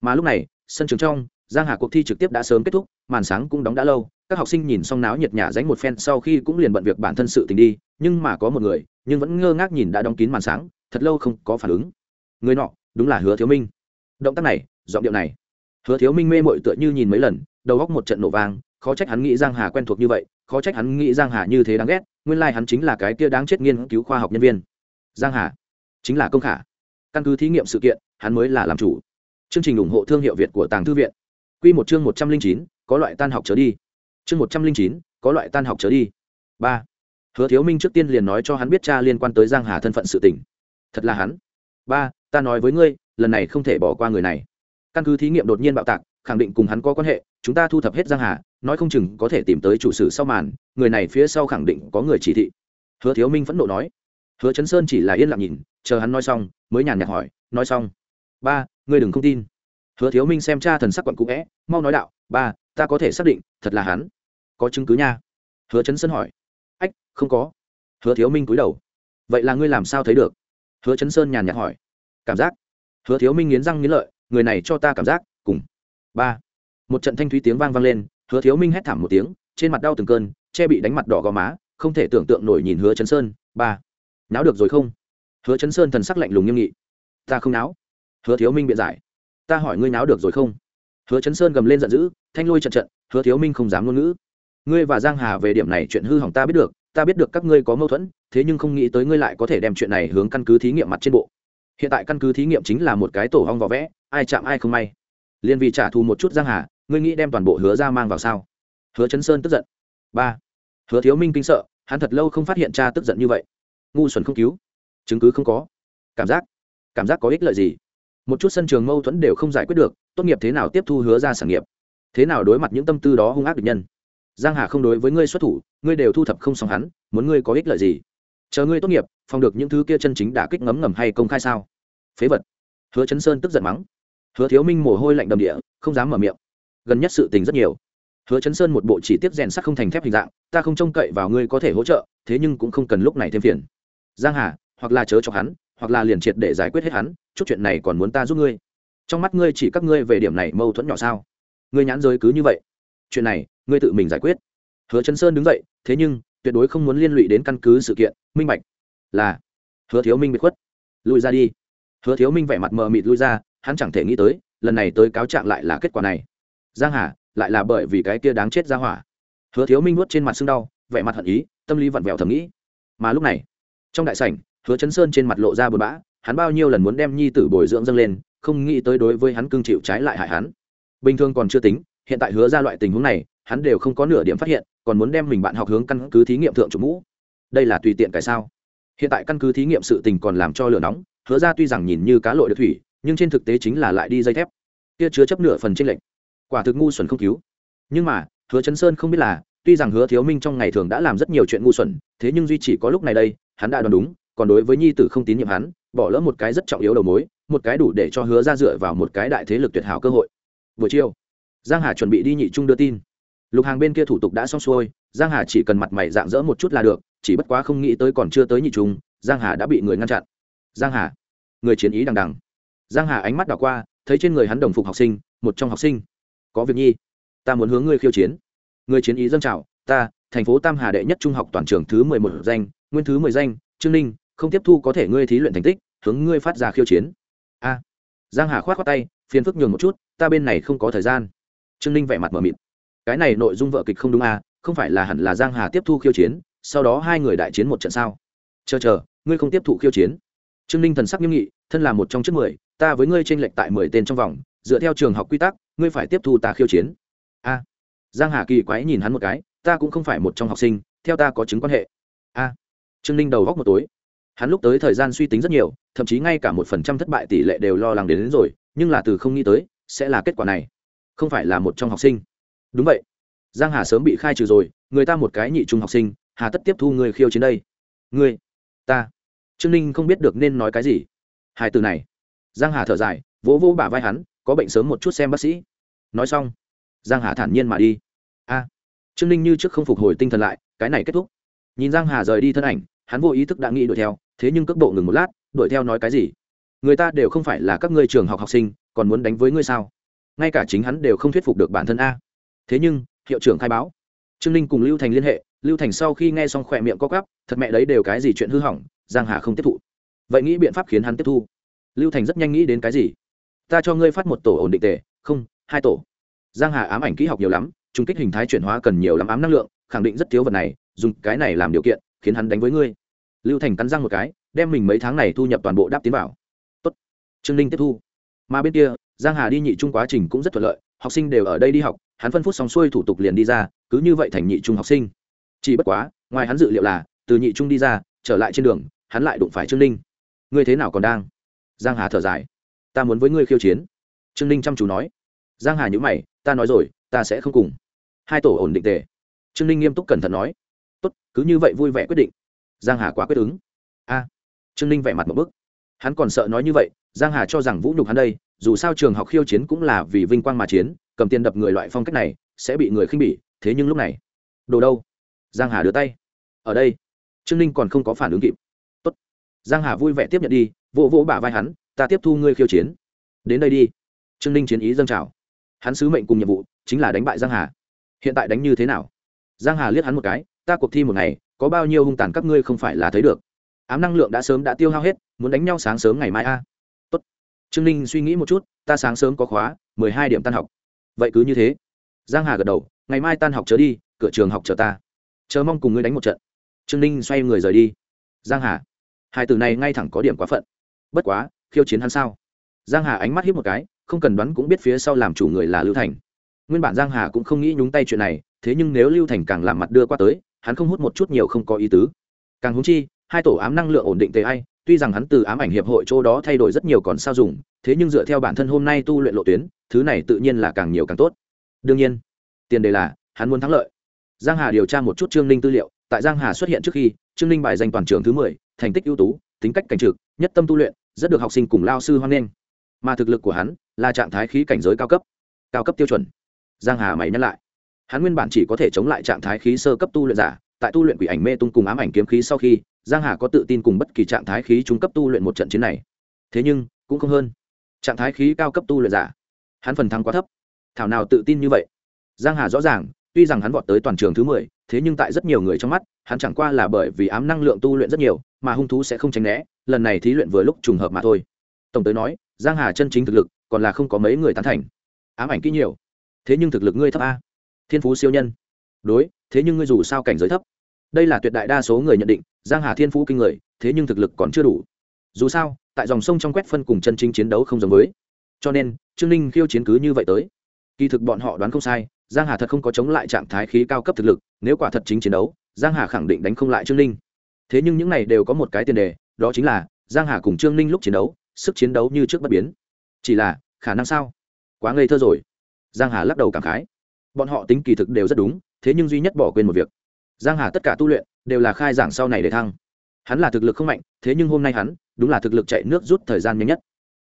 Mà lúc này, sân trường trong, giang hà cuộc thi trực tiếp đã sớm kết thúc, màn sáng cũng đóng đã lâu, các học sinh nhìn xong náo nhiệt nhả dánh một phen sau khi cũng liền bận việc bản thân sự tình đi, nhưng mà có một người, nhưng vẫn ngơ ngác nhìn đã đóng kín màn sáng thật lâu không có phản ứng. Người nọ, đúng là hứa thiếu minh. Động tác này, giọng điệu này. Hứa thiếu minh mê mội tựa như nhìn mấy lần, đầu góc một trận nổ vang, khó trách hắn nghĩ giang hà quen thuộc như vậy, khó trách hắn nghĩ giang hà như thế đáng ghét, nguyên lai hắn chính là cái kia đáng chết nghiên cứu khoa học nhân viên. Giang hà, chính là công khả. Căn cứ thí nghiệm sự kiện, hắn mới là làm chủ. Chương trình ủng hộ thương hiệu việt của tàng thư viện. Quy một chương một trăm linh chín, có loại tan học trở đi. Chương một trăm linh chín, có loại tan học trở đi. Ba, hứa thiếu minh trước tiên liền nói cho hắn biết cha liên quan tới giang hà thân phận sự tình thật là hắn. Ba, ta nói với ngươi, lần này không thể bỏ qua người này. Căn cứ thí nghiệm đột nhiên bạo tạc, khẳng định cùng hắn có quan hệ, chúng ta thu thập hết giang hà, nói không chừng có thể tìm tới chủ sử sau màn, người này phía sau khẳng định có người chỉ thị. Hứa thiếu minh phẫn nộ nói. Hứa chấn sơn chỉ là yên lặng nhìn, chờ hắn nói xong, mới nhàn nhạt hỏi, nói xong. Ba, ngươi đừng không tin. Hứa thiếu minh xem cha thần sắc quặn cũ vẽ mau nói đạo, ba, ta có thể xác định, thật là hắn. Có chứng cứ nha. Hứa chấn sơn hỏi. Ách, không có. Hứa thiếu minh cúi đầu. Vậy là ngươi làm sao thấy được? Hứa chấn sơn nhàn nhạt hỏi. Cảm giác. Hứa thiếu minh nghiến răng nghiến lợi, người này cho ta cảm giác, cùng. Ba. Một trận thanh thúy tiếng vang vang lên, hứa thiếu minh hét thảm một tiếng, trên mặt đau từng cơn, che bị đánh mặt đỏ gò má, không thể tưởng tượng nổi nhìn hứa chấn sơn. Ba. Náo được rồi không? Hứa chấn sơn thần sắc lạnh lùng nghiêm nghị. Ta không náo. Hứa thiếu minh biện giải. Ta hỏi ngươi náo được rồi không? Hứa chấn sơn gầm lên giận dữ, thanh lôi trận trận, hứa thiếu minh không dám ngôn ngữ. Ngươi và giang hà về điểm này chuyện hư hỏng ta biết được ta biết được các ngươi có mâu thuẫn, thế nhưng không nghĩ tới ngươi lại có thể đem chuyện này hướng căn cứ thí nghiệm mặt trên bộ. Hiện tại căn cứ thí nghiệm chính là một cái tổ hong vỏ vẽ, ai chạm ai không may. Liền vì trả thù một chút giang hà, ngươi nghĩ đem toàn bộ hứa ra mang vào sao? Hứa chấn sơn tức giận. Ba. Hứa thiếu minh kinh sợ, hắn thật lâu không phát hiện cha tức giận như vậy. Ngu xuẩn không cứu. Chứng cứ không có. Cảm giác. Cảm giác có ích lợi gì? Một chút sân trường mâu thuẫn đều không giải quyết được, tốt nghiệp thế nào tiếp thu hứa ra sản nghiệp? Thế nào đối mặt những tâm tư đó hung ác được nhân? Giang hà không đối với ngươi xuất thủ, ngươi đều thu thập không xong hắn, muốn ngươi có ích lợi gì? Chờ ngươi tốt nghiệp, phòng được những thứ kia chân chính đã kích ngấm ngầm hay công khai sao? Phế vật. Hứa chấn sơn tức giận mắng. Hứa thiếu minh mồ hôi lạnh đầm địa, không dám mở miệng. Gần nhất sự tình rất nhiều. Hứa chấn sơn một bộ chỉ tiết rèn sắt không thành thép hình dạng, ta không trông cậy vào ngươi có thể hỗ trợ, thế nhưng cũng không cần lúc này thêm phiền. Giang hà, hoặc là chớ cho hắn, hoặc là liền triệt để giải quyết hết hắn, chút chuyện này còn muốn ta giúp ngươi. Trong mắt ngươi chỉ các ngươi về điểm này mâu thuẫn nhỏ sao? Ngươi nhãn giới cứ như vậy. Chuyện này ngươi tự mình giải quyết. Hứa chấn sơn đứng dậy, thế nhưng, tuyệt đối không muốn liên lụy đến căn cứ sự kiện, minh bạch. Là, hứa thiếu minh bị khuất. Lùi ra đi. Hứa thiếu minh vẻ mặt mờ mịt lui ra, hắn chẳng thể nghĩ tới, lần này tới cáo trạng lại là kết quả này. Giang hà, lại là bởi vì cái kia đáng chết ra hỏa. Hứa thiếu minh nuốt trên mặt sưng đau, vẻ mặt hận ý, tâm lý vặn vẹo thầm nghĩ. Mà lúc này, trong đại sảnh, hứa chấn sơn trên mặt lộ ra buồn bã, hắn bao nhiêu lần muốn đem nhi tử bồi dưỡng dâng lên, không nghĩ tới đối với hắn cương chịu trái lại hại hắn. Bình thường còn chưa tính, hiện tại hứa ra loại tình huống này hắn đều không có nửa điểm phát hiện, còn muốn đem mình bạn học hướng căn cứ thí nghiệm thượng chủ mũ. Đây là tùy tiện cái sao? Hiện tại căn cứ thí nghiệm sự tình còn làm cho lửa nóng, hứa ra tuy rằng nhìn như cá lội được thủy, nhưng trên thực tế chính là lại đi dây thép. Kia chứa chấp nửa phần trên lệnh quả thực ngu xuẩn không cứu. Nhưng mà, hứa chấn sơn không biết là, tuy rằng hứa thiếu minh trong ngày thường đã làm rất nhiều chuyện ngu xuẩn, thế nhưng duy chỉ có lúc này đây, hắn đã đoán đúng, còn đối với nhi tử không tín nhiệm hắn, bỏ lỡ một cái rất trọng yếu đầu mối, một cái đủ để cho hứa ra dựa vào một cái đại thế lực tuyệt hảo cơ hội. Buổi chiều, giang hà chuẩn bị đi nhị trung đưa tin lục hàng bên kia thủ tục đã xong xuôi, giang hà chỉ cần mặt mày dạng dỡ một chút là được, chỉ bất quá không nghĩ tới còn chưa tới nhị trung, giang hà đã bị người ngăn chặn. Giang hà, người chiến ý đằng đằng. Giang hà ánh mắt đảo qua, thấy trên người hắn đồng phục học sinh, một trong học sinh. Có việc nhi, ta muốn hướng ngươi khiêu chiến. Người chiến ý dâng trào, ta, thành phố tam hà đệ nhất trung học toàn trường thứ mười một danh, nguyên thứ mười danh, trương ninh, không tiếp thu có thể ngươi thí luyện thành tích, hướng ngươi phát ra khiêu chiến. A. Giang hà khoát khoát tay, phiền phức nhường một chút, ta bên này không có thời gian. Trương ninh vẻ mặt mờ mịt cái này nội dung vợ kịch không đúng à không phải là hẳn là giang hà tiếp thu khiêu chiến sau đó hai người đại chiến một trận sao? Chờ chờ ngươi không tiếp thụ khiêu chiến. Trương ninh thần sắc nghiêm nghị thân là một trong trước mười ta với ngươi tranh lệch tại mười tên trong vòng dựa theo trường học quy tắc ngươi phải tiếp thu ta khiêu chiến. A. Giang hà kỳ quái nhìn hắn một cái ta cũng không phải một trong học sinh theo ta có chứng quan hệ. A. Trương ninh đầu góc một tối. Hắn lúc tới thời gian suy tính rất nhiều thậm chí ngay cả một phần trăm thất bại tỷ lệ đều lo lắng đến, đến rồi nhưng là từ không nghĩ tới sẽ là kết quả này. Không phải là một trong học sinh đúng vậy. Giang hà sớm bị khai trừ rồi người ta một cái nhị trung học sinh hà tất tiếp thu người khiêu chiến đây. Người, ta. Trương ninh không biết được nên nói cái gì. Hai từ này. Giang hà thở dài vỗ vỗ bả vai hắn có bệnh sớm một chút xem bác sĩ. Nói xong giang hà thản nhiên mà đi. A. Trương ninh như trước không phục hồi tinh thần lại cái này kết thúc. Nhìn giang hà rời đi thân ảnh hắn vô ý thức đã nghĩ đuổi theo thế nhưng cước bộ ngừng một lát đuổi theo nói cái gì? Người ta đều không phải là các ngươi trường học học sinh còn muốn đánh với ngươi sao? Ngay cả chính hắn đều không thuyết phục được bản thân a thế nhưng, hiệu trưởng khai báo, trương ninh cùng lưu thành liên hệ, lưu thành sau khi nghe xong khỏe miệng co cắp thật mẹ đấy đều cái gì chuyện hư hỏng, giang hà không tiếp thụ. Vậy nghĩ biện pháp khiến hắn tiếp thu. Lưu thành rất nhanh nghĩ đến cái gì? Ta cho ngươi phát một tổ ổn định tề, không, hai tổ. Giang hà ám ảnh kỹ học nhiều lắm trung kích hình thái chuyển hóa cần nhiều lắm ám năng lượng, khẳng định rất thiếu vật này, dùng cái này làm điều kiện, khiến hắn đánh với ngươi. Lưu thành cắn răng một cái, đem mình mấy tháng này thu nhập toàn bộ đáp tiến vào. Tốt. trương ninh tiếp thu. Mà bên kia, giang hà đi nhị trung quá trình cũng rất thuận lợi, học sinh đều ở đây đi học hắn phân phút xong xuôi thủ tục liền đi ra, cứ như vậy thành nhị trung học sinh. Chỉ bất quá, ngoài hắn dự liệu là, từ nhị trung đi ra, trở lại trên đường, hắn lại đụng phải trương ninh. Ngươi thế nào còn đang? Giang hà thở dài. Ta muốn với ngươi khiêu chiến. Trương ninh chăm chú nói. Giang hà nhữ mày, ta nói rồi, ta sẽ không cùng. Hai tổ ổn định tề. Trương ninh nghiêm túc cẩn thận nói. Tốt, cứ như vậy vui vẻ quyết định. Giang hà quá quyết ứng. A. Trương ninh vẻ mặt một bức. Hắn còn sợ nói như vậy, giang hà cho rằng vũ nhục hắn đây dù sao trường học khiêu chiến cũng là vì vinh quang mà chiến, cầm tiền đập người loại phong cách này, sẽ bị người khinh bỉ, thế nhưng lúc này, đồ đâu? Giang hà đưa tay. Ở đây. Trương ninh còn không có phản ứng kịp. Tốt. giang hà vui vẻ tiếp nhận đi, vỗ vỗ bả vai hắn, ta tiếp thu ngươi khiêu chiến. Đến đây đi. Trương ninh chiến ý dâng trào. Hắn sứ mệnh cùng nhiệm vụ chính là đánh bại giang hà. Hiện tại đánh như thế nào? Giang hà liếc hắn một cái, ta cuộc thi một ngày, có bao nhiêu hung tàn các ngươi không phải là thấy được. Ám năng lượng đã sớm đã tiêu hao hết, muốn đánh nhau sáng sớm ngày mai a trương ninh suy nghĩ một chút, ta sáng sớm có khóa, mười hai điểm tan học. Vậy cứ như thế. Giang hà gật đầu, ngày mai tan học trở đi, cửa trường học chờ ta. Chờ mong cùng ngươi đánh một trận. Trương ninh xoay người rời đi. Giang hà, hai từ này ngay thẳng có điểm quá phận. Bất quá, khiêu chiến hắn sao? Giang hà ánh mắt hiếp một cái, không cần đoán cũng biết phía sau làm chủ người là lưu thành. Nguyên bản giang hà cũng không nghĩ nhúng tay chuyện này, thế nhưng nếu lưu thành càng làm mặt đưa qua tới, hắn không hút một chút nhiều không có ý tứ. Càng húng chi, hai tổ ám năng lượng ổn định tề ai tuy rằng hắn từ ám ảnh hiệp hội chỗ đó thay đổi rất nhiều còn sao dùng, thế nhưng dựa theo bản thân hôm nay tu luyện lộ tuyến, thứ này tự nhiên là càng nhiều càng tốt. Đương nhiên, tiền đề là, hắn muốn thắng lợi. Giang hà điều tra một chút trương ninh tư liệu, tại giang hà xuất hiện trước khi, trương ninh bài danh toàn trường thứ mười, thành tích ưu tú, tính cách cảnh trực, nhất tâm tu luyện, rất được học sinh cùng lao sư hoan nghênh. Mà thực lực của hắn là trạng thái khí cảnh giới cao cấp cao cấp tiêu chuẩn. Giang hà mày nhắc lại, hắn nguyên bản chỉ có thể chống lại trạng thái khí sơ cấp tu luyện giả tại tu luyện quỷ ảnh mê tung cùng ám ảnh kiếm khí sau khi, giang hà có tự tin cùng bất kỳ trạng thái khí trung cấp tu luyện một trận chiến này. Thế nhưng, cũng không hơn. Trạng thái khí cao cấp tu luyện giả, hắn phần thắng quá thấp. Thảo nào tự tin như vậy? Giang hà rõ ràng, tuy rằng hắn vọt tới toàn trường thứ mười, thế nhưng tại rất nhiều người trong mắt, hắn chẳng qua là bởi vì ám năng lượng tu luyện rất nhiều, mà hung thú sẽ không tránh né, lần này thí luyện vừa lúc trùng hợp mà thôi. Tổng tới nói, giang hà chân chính thực lực, còn là không có mấy người tán thành. Ám ảnh kỹ nhiều, thế nhưng thực lực ngươi thấp a. Thiên phú siêu nhân. Đối thế nhưng ngươi dù sao cảnh giới thấp. Đây là tuyệt đại đa số người nhận định, giang hà thiên phú kinh người, thế nhưng thực lực còn chưa đủ. Dù sao, tại dòng sông trong quét phân cùng chân chính chiến đấu không giống với. Cho nên, trương ninh khiêu chiến cứ như vậy tới. Kỳ thực bọn họ đoán không sai, giang hà thật không có chống lại trạng thái khí cao cấp thực lực, nếu quả thật chính chiến đấu, giang hà khẳng định đánh không lại trương ninh. Thế nhưng những này đều có một cái tiền đề, đó chính là, giang hà cùng trương ninh lúc chiến đấu, sức chiến đấu như trước bất biến. Chỉ là, khả năng sao? Quá ngây thơ rồi. Giang hà lắc đầu cảm khái. Bọn họ tính kỳ thực đều rất đúng thế nhưng duy nhất bỏ quên một việc. Giang hà tất cả tu luyện đều là khai giảng sau này để thăng. Hắn là thực lực không mạnh, thế nhưng hôm nay hắn đúng là thực lực chạy nước rút thời gian nhanh nhất.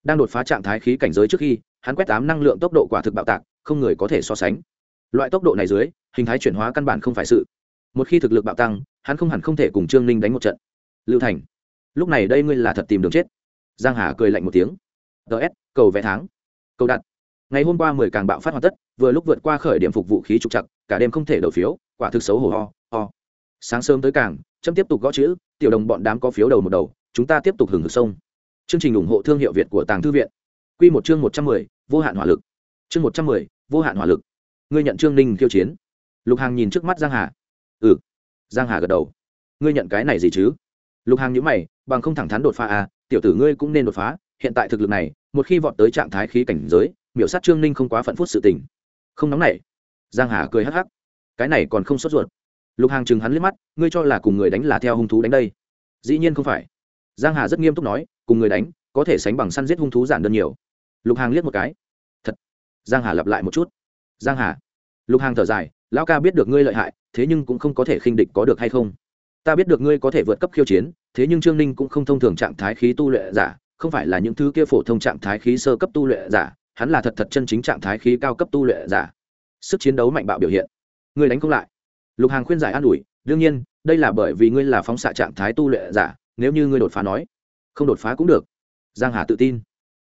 Đang đột phá trạng thái khí cảnh giới trước khi, hắn quét tám năng lượng tốc độ quả thực bạo tạc, không người có thể so sánh. Loại tốc độ này dưới, hình thái chuyển hóa căn bản không phải sự. Một khi thực lực bạo tăng, hắn không hẳn không thể cùng trương ninh đánh một trận. Lưu thành, lúc này đây ngươi là thật tìm đường chết. Giang hà cười lạnh một tiếng. Ts cầu vé tháng. Cầu đặt. Ngày hôm qua mười càng bạo phát hoàn tất, vừa lúc vượt qua khởi điểm phục vụ khí trục chặt cả đêm không thể đầu phiếu quả thực xấu hổ ho ho. Sáng sớm tới cảng, chấm tiếp tục gõ chữ tiểu đồng bọn đám có phiếu đầu một đầu chúng ta tiếp tục hưởng hực sông. Chương trình ủng hộ thương hiệu việt của tàng thư viện. Q một chương một trăm mười vô hạn hỏa lực. Chương một trăm mười vô hạn hỏa lực. Ngươi nhận trương ninh khiêu chiến. Lục hàng nhìn trước mắt giang hà. Ừ. Giang hà gật đầu. Ngươi nhận cái này gì chứ? Lục hàng nhữ mày bằng không thẳng thắn đột phá à tiểu tử ngươi cũng nên đột phá. Hiện tại thực lực này một khi vọt tới trạng thái khí cảnh giới miểu sát trương ninh không quá phận phút sự tình. Không nóng nảy giang hà cười hắc hắc. Cái này còn không sốt ruột. Lục hàng chừng hắn liếc mắt, ngươi cho là cùng người đánh là theo hung thú đánh đây? Dĩ nhiên không phải. Giang hà rất nghiêm túc nói, cùng người đánh, có thể sánh bằng săn giết hung thú giản đơn nhiều. Lục hàng liếc một cái. Thật. Giang hà lặp lại một chút. Giang hà. Lục hàng thở dài, lão ca biết được ngươi lợi hại, thế nhưng cũng không có thể khinh địch có được hay không? Ta biết được ngươi có thể vượt cấp khiêu chiến, thế nhưng trương ninh cũng không thông thường trạng thái khí tu luyện giả, không phải là những thứ kia phổ thông trạng thái khí sơ cấp tu luyện giả, hắn là thật thật chân chính trạng thái khí cao cấp tu luyện giả sức chiến đấu mạnh bạo biểu hiện. Ngươi đánh không lại. Lục hàng khuyên giải an ủi, đương nhiên, đây là bởi vì ngươi là phóng xạ trạng thái tu luyện giả, nếu như ngươi đột phá nói, không đột phá cũng được. Giang hà tự tin.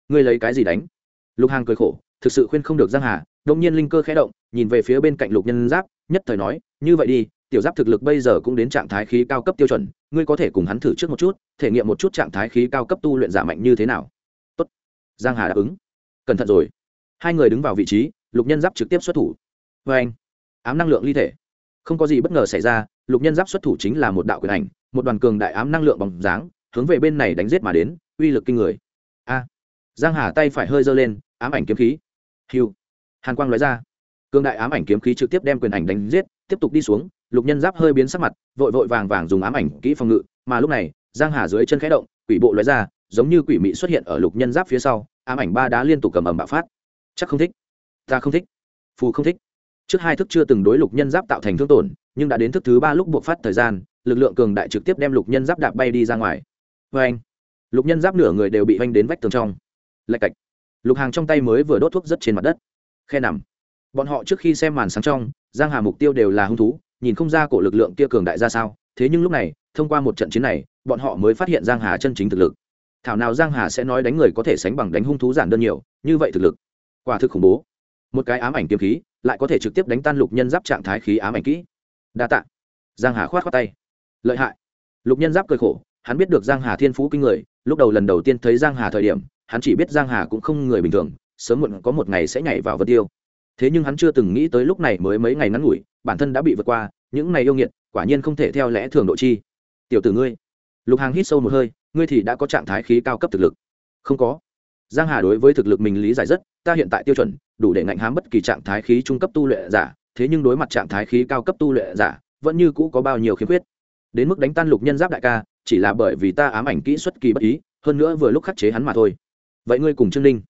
Ngươi lấy cái gì đánh? Lục hàng cười khổ, thực sự khuyên không được giang hà. Đông nhiên linh cơ khẽ động, nhìn về phía bên cạnh lục nhân giáp, nhất thời nói, như vậy đi, tiểu giáp thực lực bây giờ cũng đến trạng thái khí cao cấp tiêu chuẩn, ngươi có thể cùng hắn thử trước một chút, thể nghiệm một chút trạng thái khí cao cấp tu luyện giả mạnh như thế nào. Tốt. giang hà đáp ứng. Cẩn thận rồi. Hai người đứng vào vị trí, lục nhân giáp trực tiếp xuất thủ vê anh, ám năng lượng ly thể. Không có gì bất ngờ xảy ra, lục nhân giáp xuất thủ chính là một đạo quyền ảnh, một đoàn cường đại ám năng lượng bóng dáng, hướng về bên này đánh giết mà đến, uy lực kinh người. A, giang hà tay phải hơi giơ lên, ám ảnh kiếm khí. Hiu hàn quang nói ra. Cường đại ám ảnh kiếm khí trực tiếp đem quyền ảnh đánh giết, tiếp tục đi xuống, lục nhân giáp hơi biến sắc mặt, vội vội vàng vàng dùng ám ảnh kỹ phòng ngự, mà lúc này, giang hà dưới chân khẽ động, quỷ bộ lóe ra, giống như quỷ mị xuất hiện ở lục nhân giáp phía sau, ám ảnh ba đá liên tục cầm ầm bạo phát. Chắc không thích. Ta không thích. Phù không thích trước hai thức chưa từng đối lục nhân giáp tạo thành thương tổn, nhưng đã đến thức thứ ba lúc buộc phát thời gian, lực lượng cường đại trực tiếp đem lục nhân giáp đạp bay đi ra ngoài. Vê anh, lục nhân giáp nửa người đều bị oanh đến vách tường trong. Lạch cạch. Lục hàng trong tay mới vừa đốt thuốc rất trên mặt đất. Khe nằm. Bọn họ trước khi xem màn sáng trong, giang hà mục tiêu đều là hung thú, nhìn không ra cổ lực lượng kia cường đại ra sao. Thế nhưng lúc này, thông qua một trận chiến này, bọn họ mới phát hiện giang hà chân chính thực lực. Thảo nào giang hà sẽ nói đánh người có thể sánh bằng đánh hung thú giản đơn nhiều, như vậy thực lực. Quả thực khủng bố. Một cái ám ảnh kiếm khí lại có thể trực tiếp đánh tan lục nhân giáp trạng thái khí ám ảnh kỹ. Đa tạ. Giang hà khoát khoát tay. Lợi hại. Lục nhân giáp cười khổ, hắn biết được giang hà thiên phú kinh người, lúc đầu lần đầu tiên thấy giang hà thời điểm, hắn chỉ biết giang hà cũng không người bình thường, sớm muộn có một ngày sẽ nhảy vào vật tiêu. Thế nhưng hắn chưa từng nghĩ tới lúc này mới mấy ngày ngắn ngủi, bản thân đã bị vượt qua, những ngày yêu nghiệt, quả nhiên không thể theo lẽ thường độ chi. Tiểu tử ngươi. Lục hàng hít sâu một hơi, ngươi thì đã có trạng thái khí cao cấp thực lực. Không có. Giang hà đối với thực lực mình lý giải rất ta hiện tại tiêu chuẩn, đủ để ngạnh hám bất kỳ trạng thái khí trung cấp tu luyện giả, thế nhưng đối mặt trạng thái khí cao cấp tu luyện giả, vẫn như cũ có bao nhiêu khiếm khuyết. Đến mức đánh tan lục nhân giáp đại ca, chỉ là bởi vì ta ám ảnh kỹ xuất kỳ bất ý, hơn nữa vừa lúc khắc chế hắn mà thôi. Vậy ngươi cùng trương ninh.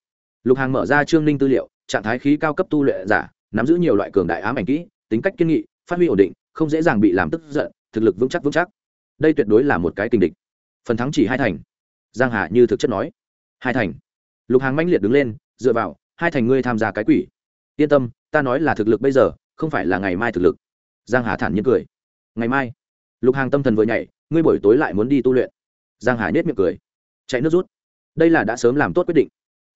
Lục hàng mở ra trương ninh tư liệu, trạng thái khí cao cấp tu luyện giả, nắm giữ nhiều loại cường đại ám ảnh kỹ, tính cách kiên nghị, phát huy ổn định, không dễ dàng bị làm tức giận, thực lực vững chắc vững chắc. Đây tuyệt đối là một cái tình địch. Phần thắng chỉ hai thành. Giang hà như thực chất nói. Hai thành. Lục hàng mãnh liệt đứng lên, dựa vào hai thành ngươi tham gia cái quỷ. Yên tâm, ta nói là thực lực bây giờ, không phải là ngày mai thực lực. Giang hà thản nhiên cười. Ngày mai? Lục hàng tâm thần vừa nhảy, ngươi buổi tối lại muốn đi tu luyện. Giang hà nhếch miệng cười. Chạy nước rút. Đây là đã sớm làm tốt quyết định.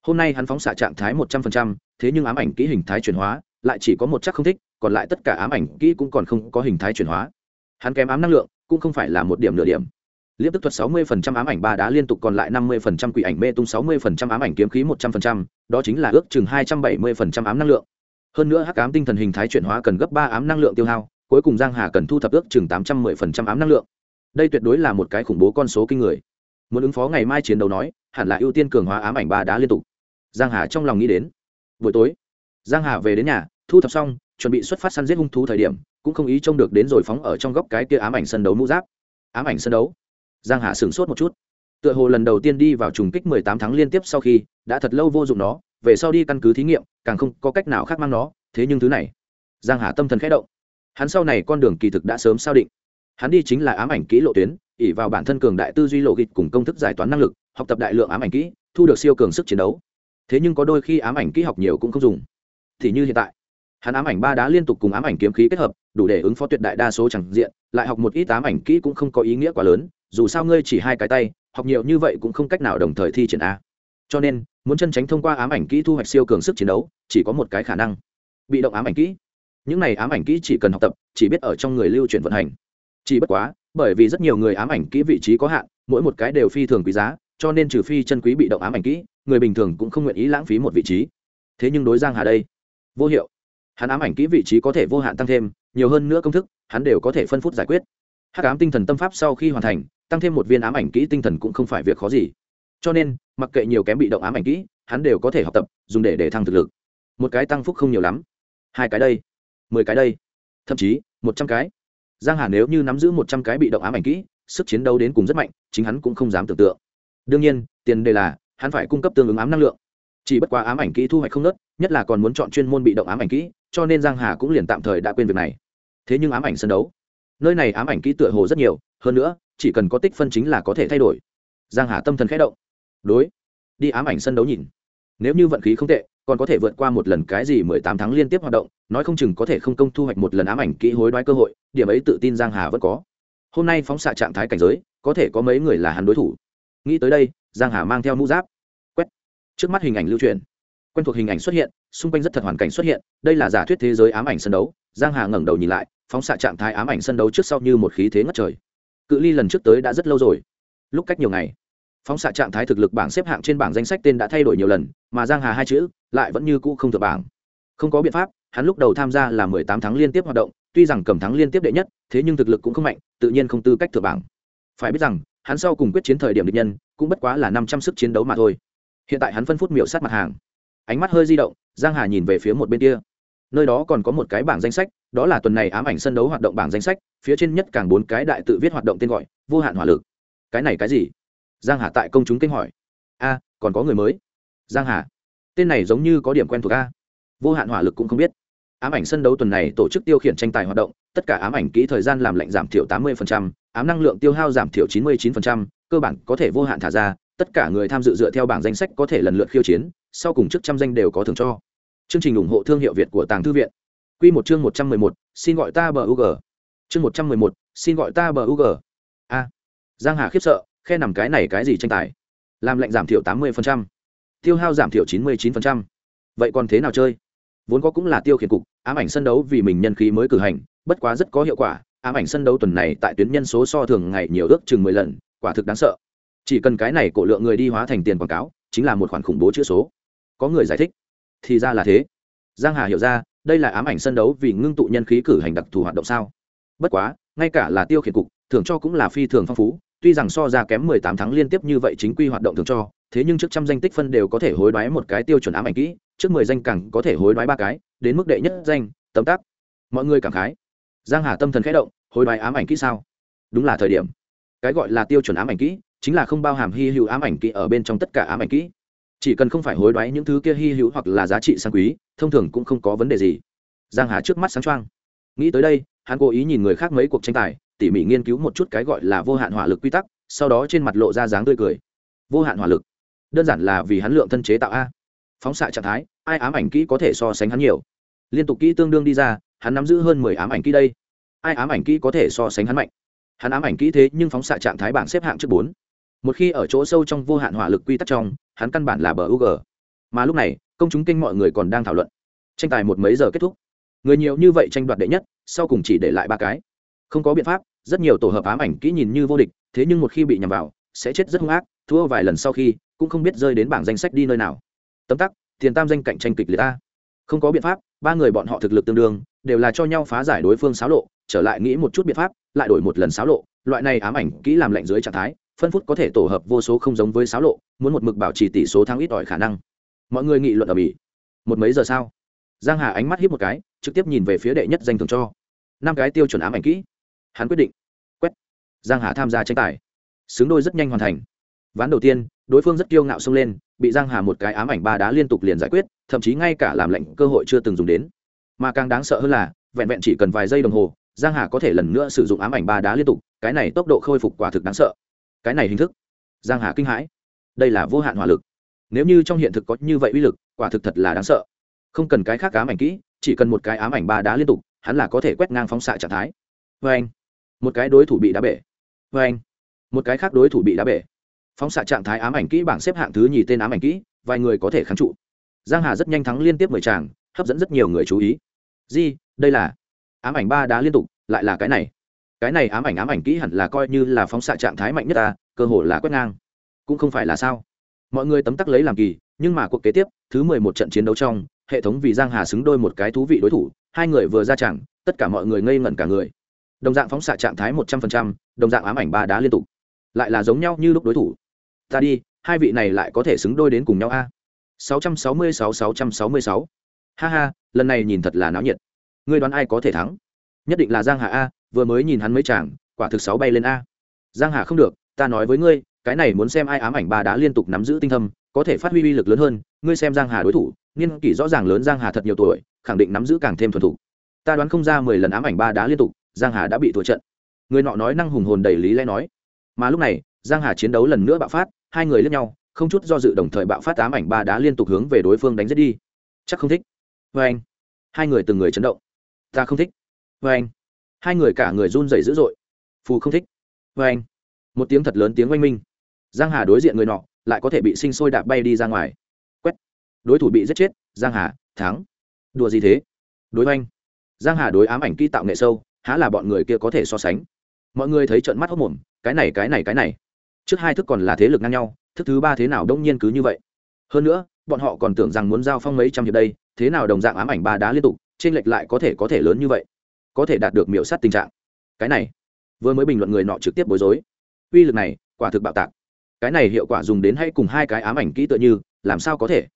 Hôm nay hắn phóng xạ trạng thái một trăm phần trăm, thế nhưng ám ảnh kỹ hình thái chuyển hóa, lại chỉ có một chắc không thích, còn lại tất cả ám ảnh kỹ cũng còn không có hình thái chuyển hóa. Hắn kém ám năng lượng, cũng không phải là một điểm nửa điểm liếp tức thuật sáu mươi phần trăm ám ảnh ba đá liên tục còn lại năm mươi phần trăm quỷ ảnh mê tung sáu mươi phần trăm ám ảnh kiếm khí một trăm phần trăm, đó chính là ước chừng hai trăm bảy mươi phần trăm ám năng lượng. Hơn nữa hắc ám tinh thần hình thái chuyển hóa cần gấp ba ám năng lượng tiêu hao, cuối cùng giang hà cần thu thập ước chừng tám trăm mười phần trăm ám năng lượng. Đây tuyệt đối là một cái khủng bố con số kinh người. Muốn ứng phó ngày mai chiến đấu nói, hẳn là ưu tiên cường hóa ám ảnh ba đá liên tục. Giang hà trong lòng nghĩ đến. Buổi tối, giang hà về đến nhà, thu thập xong, chuẩn bị xuất phát săn giết hung thú thời điểm, cũng không ý trông được đến rồi phóng ở trong góc cái kia ám ảnh sân đấu mũ giáp. Ám ảnh sân đấu giang hà sửng sốt một chút. Tựa hồ lần đầu tiên đi vào trùng kích 18 tháng liên tiếp sau khi, đã thật lâu vô dụng nó, về sau đi căn cứ thí nghiệm, càng không có cách nào khác mang nó, thế nhưng thứ này. Giang hà tâm thần khẽ động. Hắn sau này con đường kỳ thực đã sớm sao định. Hắn đi chính là ám ảnh kỹ lộ tuyến ỉ vào bản thân cường đại tư duy lộ kịch cùng công thức giải toán năng lực, học tập đại lượng ám ảnh kỹ, thu được siêu cường sức chiến đấu. Thế nhưng có đôi khi ám ảnh kỹ học nhiều cũng không dùng. Thì như hiện tại, hắn ám ảnh ba đá liên tục cùng ám ảnh kiếm khí kết hợp, đủ để ứng phó tuyệt đại đa số chẳng diện, lại học một ít ám ảnh kỹ cũng không có ý nghĩa quá lớn dù sao ngươi chỉ hai cái tay, học nhiều như vậy cũng không cách nào đồng thời thi triển a. Cho nên, muốn chân tránh thông qua ám ảnh kỹ thu hoạch siêu cường sức chiến đấu, chỉ có một cái khả năng. Bị động ám ảnh kỹ. Những này ám ảnh kỹ chỉ cần học tập, chỉ biết ở trong người lưu chuyển vận hành. Chỉ bất quá, bởi vì rất nhiều người ám ảnh kỹ vị trí có hạn, mỗi một cái đều phi thường quý giá, cho nên trừ phi chân quý bị động ám ảnh kỹ, người bình thường cũng không nguyện ý lãng phí một vị trí. Thế nhưng đối giang hà đây, vô hiệu. Hắn ám ảnh kỹ vị trí có thể vô hạn tăng thêm, nhiều hơn nữa công thức, hắn đều có thể phân phút giải quyết. Hắc ám tinh thần tâm pháp sau khi hoàn thành tăng thêm một viên ám ảnh kỹ tinh thần cũng không phải việc khó gì. Cho nên, mặc kệ nhiều kém bị động ám ảnh kỹ, hắn đều có thể học tập, dùng để để thăng thực lực. Một cái tăng phúc không nhiều lắm. Hai cái đây, mười cái đây, thậm chí một trăm cái. Giang hà nếu như nắm giữ một trăm cái bị động ám ảnh kỹ, sức chiến đấu đến cùng rất mạnh, chính hắn cũng không dám tưởng tượng. Đương nhiên, tiền đề là hắn phải cung cấp tương ứng ám năng lượng. Chỉ bất quá ám ảnh kỹ thu hoạch không nớt, nhất là còn muốn chọn chuyên môn bị động ám ảnh kỹ, cho nên giang hà cũng liền tạm thời đã quên việc này. Thế nhưng ám ảnh sân đấu, nơi này ám ảnh kỹ tựa hồ rất nhiều, hơn nữa chỉ cần có tích phân chính là có thể thay đổi. Giang hà tâm thần khẽ động. Đối. Đi ám ảnh sân đấu nhìn. Nếu như vận khí không tệ, còn có thể vượt qua một lần cái gì mười tám tháng liên tiếp hoạt động, nói không chừng có thể không công thu hoạch một lần ám ảnh kỹ hối đoái cơ hội, điểm ấy tự tin giang hà vẫn có. Hôm nay phóng xạ trạng thái cảnh giới, có thể có mấy người là hắn đối thủ. Nghĩ tới đây, giang hà mang theo mũ giáp. Quét. Trước mắt hình ảnh lưu truyền. Quen thuộc hình ảnh xuất hiện, xung quanh rất thật hoàn cảnh xuất hiện, đây là giả thuyết thế giới ám ảnh sân đấu. Giang hà ngẩng đầu nhìn lại, phóng xạ trạng thái ám ảnh sân đấu trước sau như một khí thế ngất trời cự ly lần trước tới đã rất lâu rồi. Lúc cách nhiều ngày, phóng xạ trạng thái thực lực bảng xếp hạng trên bảng danh sách tên đã thay đổi nhiều lần, mà giang hà hai chữ lại vẫn như cũ không thượng bảng. Không có biện pháp, hắn lúc đầu tham gia là mười tám tháng liên tiếp hoạt động, tuy rằng cầm thắng liên tiếp đệ nhất, thế nhưng thực lực cũng không mạnh, tự nhiên không tư cách thừa bảng. Phải biết rằng, hắn sau cùng quyết chiến thời điểm địch nhân cũng bất quá là năm trăm sức chiến đấu mà thôi. Hiện tại hắn phân phút miểu sát mặt hàng. Ánh mắt hơi di động, giang hà nhìn về phía một bên kia nơi đó còn có một cái bảng danh sách đó là tuần này ám ảnh sân đấu hoạt động bảng danh sách phía trên nhất càng bốn cái đại tự viết hoạt động tên gọi vô hạn hỏa lực. Cái này cái gì? Giang hà tại công chúng kinh hỏi. A còn có người mới. Giang hà tên này giống như có điểm quen thuộc a. Vô hạn hỏa lực cũng không biết. Ám ảnh sân đấu tuần này tổ chức tiêu khiển tranh tài hoạt động tất cả ám ảnh kỹ thời gian làm lệnh giảm thiểu 80%, ám năng lượng tiêu hao giảm thiểu 99%, cơ bản có thể vô hạn thả ra tất cả người tham dự dựa theo bảng danh sách có thể lần lượt khiêu chiến sau cùng trước trăm danh đều có thưởng cho chương trình ủng hộ thương hiệu việt của tàng thư viện. Quy một chương một trăm mười một, xin gọi ta bờ ug chương một trăm mười một, xin gọi ta bờ ug a. Giang hà khiếp sợ, khe nằm cái này cái gì tranh tài? Làm lệnh giảm thiểu tám mươi tiêu hao giảm thiểu chín mươi chín vậy còn thế nào chơi? Vốn có cũng là tiêu khiển cục, ám ảnh sân đấu vì mình nhân khí mới cử hành, bất quá rất có hiệu quả, ám ảnh sân đấu tuần này tại tuyến nhân số so thường ngày nhiều ước chừng mười lần, quả thực đáng sợ. Chỉ cần cái này cổ lượng người đi hóa thành tiền quảng cáo, chính là một khoản khủng bố chữ số. Có người giải thích thì ra là thế. Giang hà hiểu ra, đây là ám ảnh sân đấu vì ngưng tụ nhân khí cử hành đặc thù hoạt động sao? Bất quá, ngay cả là tiêu khiển cục, thưởng cho cũng là phi thường phong phú, tuy rằng so ra kém 18 tháng liên tiếp như vậy chính quy hoạt động thưởng cho, thế nhưng trước trăm danh tích phân đều có thể hối đoái một cái tiêu chuẩn ám ảnh kỹ, trước 10 danh càng có thể hối đoái ba cái, đến mức đệ nhất danh, tấm tắc. Mọi người cảm khái. Giang hà tâm thần khẽ động, hối đoái ám ảnh kỹ sao? Đúng là thời điểm. Cái gọi là tiêu chuẩn ám ảnh kỹ, chính là không bao hàm hy hữu ám ảnh kỹ ở bên trong tất cả ám ảnh kỹ chỉ cần không phải hối đoái những thứ kia hy hữu hoặc là giá trị sang quý, thông thường cũng không có vấn đề gì. Giang hà trước mắt sáng choang. Nghĩ tới đây, hắn cố ý nhìn người khác mấy cuộc tranh tài, tỉ mỉ nghiên cứu một chút cái gọi là vô hạn hỏa lực quy tắc, sau đó trên mặt lộ ra dáng tươi cười. Vô hạn hỏa lực? Đơn giản là vì hắn lượng thân chế tạo a. Phóng xạ trạng thái, ai ám ảnh kỹ có thể so sánh hắn nhiều. Liên tục kỹ tương đương đi ra, hắn nắm giữ hơn mười ám ảnh kỹ đây. Ai ám ảnh kỹ có thể so sánh hắn mạnh? Hắn ám ảnh kỹ thế nhưng phóng xạ trạng thái bảng xếp hạng trước bốn. Một khi ở chỗ sâu trong vô hạn hỏa lực quy tắc trong hắn căn bản là bờ UG. Mà lúc này, công chúng kinh mọi người còn đang thảo luận. Tranh tài một mấy giờ kết thúc. Người nhiều như vậy tranh đoạt đệ nhất, sau cùng chỉ để lại ba cái. Không có biện pháp, rất nhiều tổ hợp ám ảnh kỹ nhìn như vô địch, thế nhưng một khi bị nhằm vào, sẽ chết rất hung ác, thua vài lần sau khi, cũng không biết rơi đến bảng danh sách đi nơi nào. Tấm tắc, tiền tam danh cạnh tranh kịch liệt ta. Không có biện pháp, ba người bọn họ thực lực tương đương, đều là cho nhau phá giải đối phương xáo lộ, trở lại nghĩ một chút biện pháp, lại đổi một lần xáo lộ, loại này ám ảnh kỹ làm lệnh dưới trạng thái, phân phút có thể tổ hợp vô số không giống với sáo lộ, muốn một mực bảo trì tỷ số thắng ít ỏi khả năng. Mọi người nghị luận ở bỉ. Một mấy giờ sau, giang hà ánh mắt hiếp một cái, trực tiếp nhìn về phía đệ nhất danh thường cho. Năm cái tiêu chuẩn ám ảnh kỹ. Hắn quyết định, quét. Giang hà tham gia tranh tài. Xứng đôi rất nhanh hoàn thành. Ván đầu tiên, đối phương rất kiêu ngạo xông lên, bị giang hà một cái ám ảnh ba đá liên tục liền giải quyết, thậm chí ngay cả làm lệnh cơ hội chưa từng dùng đến. Mà càng đáng sợ hơn là, vẹn vẹn chỉ cần vài giây đồng hồ, giang hà có thể lần nữa sử dụng ám ảnh ba đá liên tục, cái này tốc độ khôi phục quả thực đáng sợ cái này hình thức. Giang hà kinh hãi. Đây là vô hạn hỏa lực. Nếu như trong hiện thực có như vậy uy lực, quả thực thật là đáng sợ. Không cần cái khác ám ảnh kỹ, chỉ cần một cái ám ảnh ba đá liên tục, hắn là có thể quét ngang phóng xạ trạng thái. Vê anh, một cái đối thủ bị đá bể. Vê anh, một cái khác đối thủ bị đá bể. Phóng xạ trạng thái ám ảnh kỹ bảng xếp hạng thứ nhì tên ám ảnh kỹ, vài người có thể kháng trụ. Giang hà rất nhanh thắng liên tiếp mười tràng, hấp dẫn rất nhiều người chú ý. Di, đây là ám ảnh ba đá liên tục, lại là cái này cái này ám ảnh ám ảnh kỹ hẳn là coi như là phóng xạ trạng thái mạnh nhất ta, cơ hội là quét ngang. Cũng không phải là sao. Mọi người tấm tắc lấy làm kỳ, nhưng mà cuộc kế tiếp, thứ mười một trận chiến đấu trong, hệ thống vì giang hà xứng đôi một cái thú vị đối thủ, hai người vừa ra chẳng, tất cả mọi người ngây ngẩn cả người. Đồng dạng phóng xạ trạng thái một trăm phần trăm, đồng dạng ám ảnh ba đá liên tục. Lại là giống nhau như lúc đối thủ. Ta đi, hai vị này lại có thể xứng đôi đến cùng nhau a. Sáu trăm sáu mươi sáu sáu trăm sáu mươi sáu. Ha ha, lần này nhìn thật là náo nhiệt. Ngươi đoán ai có thể thắng? Nhất định là giang hà a vừa mới nhìn hắn mấy chàng, quả thực sáu bay lên a. Giang hà không được, ta nói với ngươi, cái này muốn xem ai ám ảnh ba đã liên tục nắm giữ tinh thâm, có thể phát huy uy lực lớn hơn, ngươi xem giang hà đối thủ niên kỷ rõ ràng lớn giang hà thật nhiều tuổi, khẳng định nắm giữ càng thêm thuần thủ ta đoán không ra mười lần ám ảnh ba đá liên tục, giang hà đã bị thua trận. Người nọ nói năng hùng hồn đầy lý lẽ nói. Mà lúc này, giang hà chiến đấu lần nữa bạo phát, hai người lẫn nhau, không chút do dự đồng thời bạo phát ám ảnh ba đá liên tục hướng về đối phương đánh giết đi. Chắc không thích. Với anh. Hai người từng người chấn động. Ta không thích. Với anh hai người cả người run rẩy dữ dội. Phù không thích. Vê anh, một tiếng thật lớn tiếng oanh minh. Giang hà đối diện người nọ, lại có thể bị sinh sôi đạp bay đi ra ngoài. Quét. Đối thủ bị giết chết, giang hà, thắng. Đùa gì thế? Đối oanh. Giang hà đối ám ảnh kỹ tạo nghệ sâu, há là bọn người kia có thể so sánh. Mọi người thấy trận mắt hốc mồm, cái này cái này cái này. Trước hai thức còn là thế lực ngang nhau, thức thứ ba thế nào đông nhiên cứ như vậy. Hơn nữa, bọn họ còn tưởng rằng muốn giao phong mấy trăm hiệp đây, thế nào đồng dạng ám ảnh ba đá liên tục, trên lệch lại có thể có thể lớn như vậy có thể đạt được miểu sát tình trạng. Cái này, vừa mới bình luận người nọ trực tiếp bối rối. Uy lực này, quả thực bạo tạc. Cái này hiệu quả dùng đến hay cùng hai cái ám ảnh kỹ tựa như, làm sao có thể?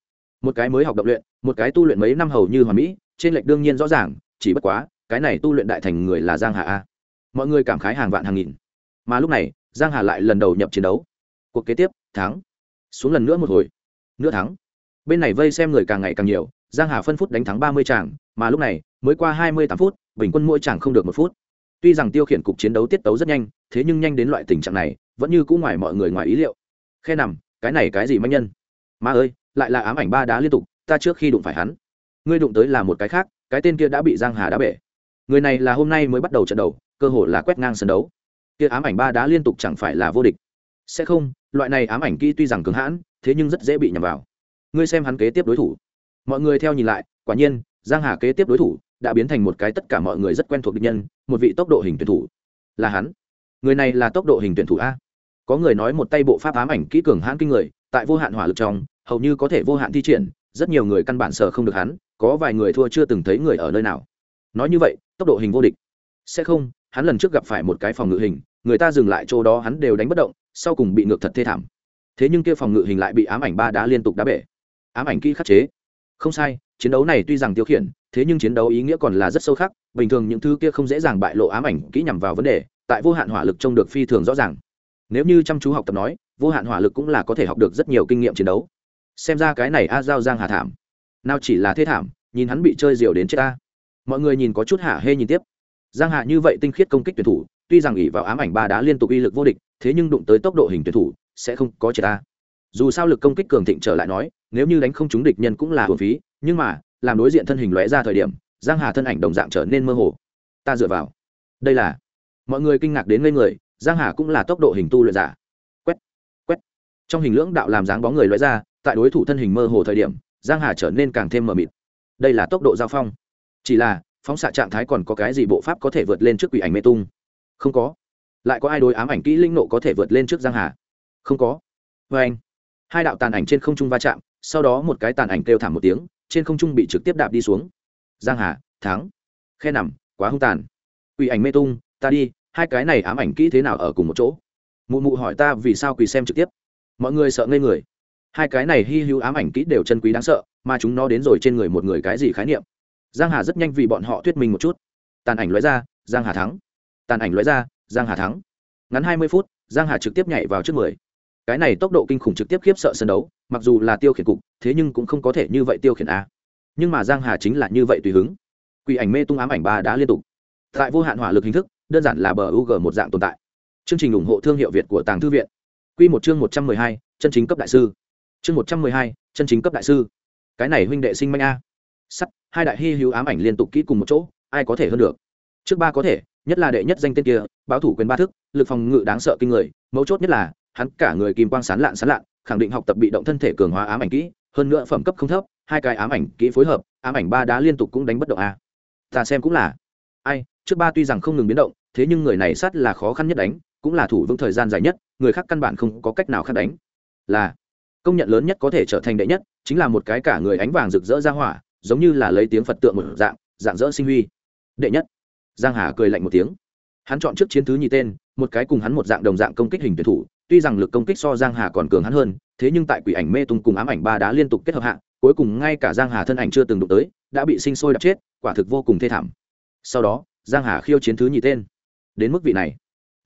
Một cái mới học động luyện, một cái tu luyện mấy năm hầu như hoàn mỹ, trên lệch đương nhiên rõ ràng, chỉ bất quá, cái này tu luyện đại thành người là giang hà a. Mọi người cảm khái hàng vạn hàng nghìn. Mà lúc này, giang hà lại lần đầu nhập chiến đấu. Cuộc kế tiếp, thắng. Xuống lần nữa một hồi. Nữa thắng. Bên này vây xem người càng ngày càng nhiều, giang hà phân phút đánh thắng ba mươi tràng, mà lúc này, mới qua hai mươi tám phút bình quân mỗi chàng không được một phút. Tuy rằng tiêu khiển cục chiến đấu tiết tấu rất nhanh, thế nhưng nhanh đến loại tình trạng này, vẫn như cũng ngoài mọi người ngoài ý liệu. Khe nằm, cái này cái gì manh nhân? Ma ơi, lại là ám ảnh ba đá liên tục, ta trước khi đụng phải hắn. Ngươi đụng tới là một cái khác, cái tên kia đã bị giang hà đá bể. Người này là hôm nay mới bắt đầu trận đầu cơ hội là quét ngang sân đấu. Kia ám ảnh ba đá liên tục chẳng phải là vô địch. Sẽ không, loại này ám ảnh kỹ tuy rằng cứng hãn, thế nhưng rất dễ bị nhầm vào. Ngươi xem hắn kế tiếp đối thủ. Mọi người theo nhìn lại, quả nhiên, giang hà kế tiếp đối thủ đã biến thành một cái tất cả mọi người rất quen thuộc địch nhân, một vị tốc độ hình tuyển thủ. Là hắn. Người này là tốc độ hình tuyển thủ a. Có người nói một tay bộ pháp ám ảnh kỹ cường hãn kinh người, tại vô hạn hỏa lực trong, hầu như có thể vô hạn thi triển, rất nhiều người căn bản sợ không được hắn, có vài người thua chưa từng thấy người ở nơi nào. Nói như vậy, tốc độ hình vô địch. Sẽ không, hắn lần trước gặp phải một cái phòng ngự hình, người ta dừng lại chỗ đó hắn đều đánh bất động, sau cùng bị ngược thật thê thảm. Thế nhưng kia phòng ngự hình lại bị ám ảnh ba đá liên tục đá bể. Ám ảnh kỹ khắc chế. Không sai chiến đấu này tuy rằng tiêu khiển, thế nhưng chiến đấu ý nghĩa còn là rất sâu khắc, bình thường những thứ kia không dễ dàng bại lộ ám ảnh kỹ nhằm vào vấn đề, tại vô hạn hỏa lực trông được phi thường rõ ràng. Nếu như chăm chú học tập nói, vô hạn hỏa lực cũng là có thể học được rất nhiều kinh nghiệm chiến đấu. Xem ra cái này a giao giang hà thảm. Nào chỉ là thế thảm, nhìn hắn bị chơi diều đến chết ta. Mọi người nhìn có chút hạ hê nhìn tiếp. Giang hạ như vậy tinh khiết công kích tuyển thủ, tuy rằng ỉ vào ám ảnh ba đá liên tục uy lực vô địch, thế nhưng đụng tới tốc độ hình tuyển thủ, sẽ không có chết ta dù sao lực công kích cường thịnh trở lại nói, nếu như đánh không trúng địch nhân cũng là hồn phí, nhưng mà, làm đối diện thân hình lóe ra thời điểm, giang hà thân ảnh đồng dạng trở nên mơ hồ. Ta dựa vào. Đây là, mọi người kinh ngạc đến ngây người, giang hà cũng là tốc độ hình tu luyện giả. Quét quét. Trong hình lưỡng đạo làm dáng bóng người lóe ra, tại đối thủ thân hình mơ hồ thời điểm, giang hà trở nên càng thêm mờ mịt. Đây là tốc độ giao phong. Chỉ là, phóng xạ trạng thái còn có cái gì bộ pháp có thể vượt lên trước quỷ ảnh mê tung? Không có. Lại có ai đối ám ảnh kỹ linh nộ có thể vượt lên trước giang hà? Không có. Vê anh hai đạo tàn ảnh trên không trung va chạm, sau đó một cái tàn ảnh kêu thảm một tiếng, trên không trung bị trực tiếp đạp đi xuống. Giang hà, thắng. Khe nằm, quá hung tàn. Quỷ ảnh mê tung, ta đi, hai cái này ám ảnh kỹ thế nào ở cùng một chỗ? Mụ mụ hỏi ta vì sao quỳ xem trực tiếp. Mọi người sợ ngây người. Hai cái này hy hữu ám ảnh kỹ đều chân quý đáng sợ, mà chúng nó đến rồi trên người một người cái gì khái niệm? Giang hà rất nhanh vì bọn họ thuyết minh một chút. Tàn ảnh lóe ra, giang hà thắng. Tàn ảnh lóe ra, giang hà thắng. Ngắn hai mươi phút, giang hà trực tiếp nhảy vào trước mười cái này tốc độ kinh khủng trực tiếp khiếp sợ sân đấu mặc dù là tiêu khiển cục thế nhưng cũng không có thể như vậy tiêu khiển a. Nhưng mà giang hà chính là như vậy tùy hứng. Quỷ ảnh mê tung ám ảnh ba đã liên tục. Tại vô hạn hỏa lực hình thức đơn giản là bờ UG một dạng tồn tại. Chương trình ủng hộ thương hiệu việt của tàng thư viện. Quy một chương một trăm mười hai, chân chính cấp đại sư. Chương một trăm mười hai, chân chính cấp đại sư. Cái này huynh đệ sinh manh a. Sắt hai đại hy hữu ám ảnh liên tục kỹ cùng một chỗ ai có thể hơn được? Trước ba có thể nhất là đệ nhất danh tên kia báo thủ quyền ba thức lực phòng ngự đáng sợ kinh người mấu chốt nhất là hắn cả người kim quang sán lạn sán lạn, khẳng định học tập bị động thân thể cường hóa ám ảnh kỹ, hơn nữa phẩm cấp không thấp, hai cái ám ảnh kỹ phối hợp, ám ảnh ba đá liên tục cũng đánh bất động a. Ta xem cũng là. Ai, trước ba tuy rằng không ngừng biến động, thế nhưng người này sát là khó khăn nhất đánh, cũng là thủ vững thời gian dài nhất, người khác căn bản không có cách nào khác đánh. Là, công nhận lớn nhất có thể trở thành đệ nhất, chính là một cái cả người ánh vàng rực rỡ ra hỏa, giống như là lấy tiếng phật tượng một dạng dạng dỡ sinh huy. Đệ nhất. Giang hà cười lạnh một tiếng. Hắn chọn trước chiến thứ nhì tên, một cái cùng hắn một dạng đồng dạng công kích hình tuyển thủ tuy rằng lực công kích so giang hà còn cường hắn hơn, thế nhưng tại quỷ ảnh mê tung cùng ám ảnh ba đá liên tục kết hợp hạng cuối cùng ngay cả giang hà thân ảnh chưa từng đụng tới, đã bị sinh sôi đập chết, quả thực vô cùng thê thảm. Sau đó, giang hà khiêu chiến thứ nhì tên. Đến mức vị này,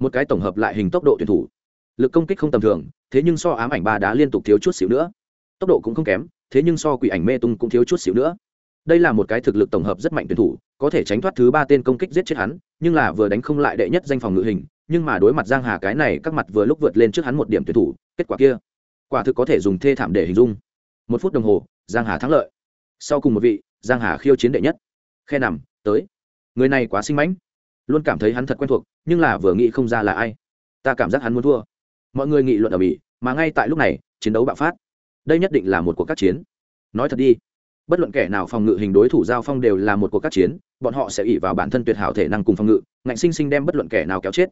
một cái tổng hợp lại hình tốc độ tuyển thủ. Lực công kích không tầm thường, thế nhưng so ám ảnh ba đá liên tục thiếu chút xíu nữa. Tốc độ cũng không kém, thế nhưng so quỷ ảnh mê tung cũng thiếu chút xíu nữa. Đây là một cái thực lực tổng hợp rất mạnh tuyển thủ, có thể tránh thoát thứ ba tên công kích giết chết hắn, nhưng là vừa đánh không lại đệ nhất danh phòng ngự hình nhưng mà đối mặt giang hà cái này, các mặt vừa lúc vượt lên trước hắn một điểm tuyển thủ, kết quả kia, quả thực có thể dùng thê thảm để hình dung. Một phút đồng hồ, giang hà thắng lợi. Sau cùng một vị, giang hà khiêu chiến đệ nhất. Khe nằm, tới. Người này quá sinh mãnh. Luôn cảm thấy hắn thật quen thuộc, nhưng là vừa nghĩ không ra là ai. Ta cảm giác hắn muốn thua. Mọi người nghị luận ở mỹ mà ngay tại lúc này, chiến đấu bạo phát. Đây nhất định là một cuộc các chiến. Nói thật đi, bất luận kẻ nào phòng ngự hình đối thủ giao phong đều là một cuộc các chiến, bọn họ sẽ ỉ vào bản thân tuyệt hảo thể năng cùng phòng ngự, ngạnh sinh sinh đem bất luận kẻ nào kéo chết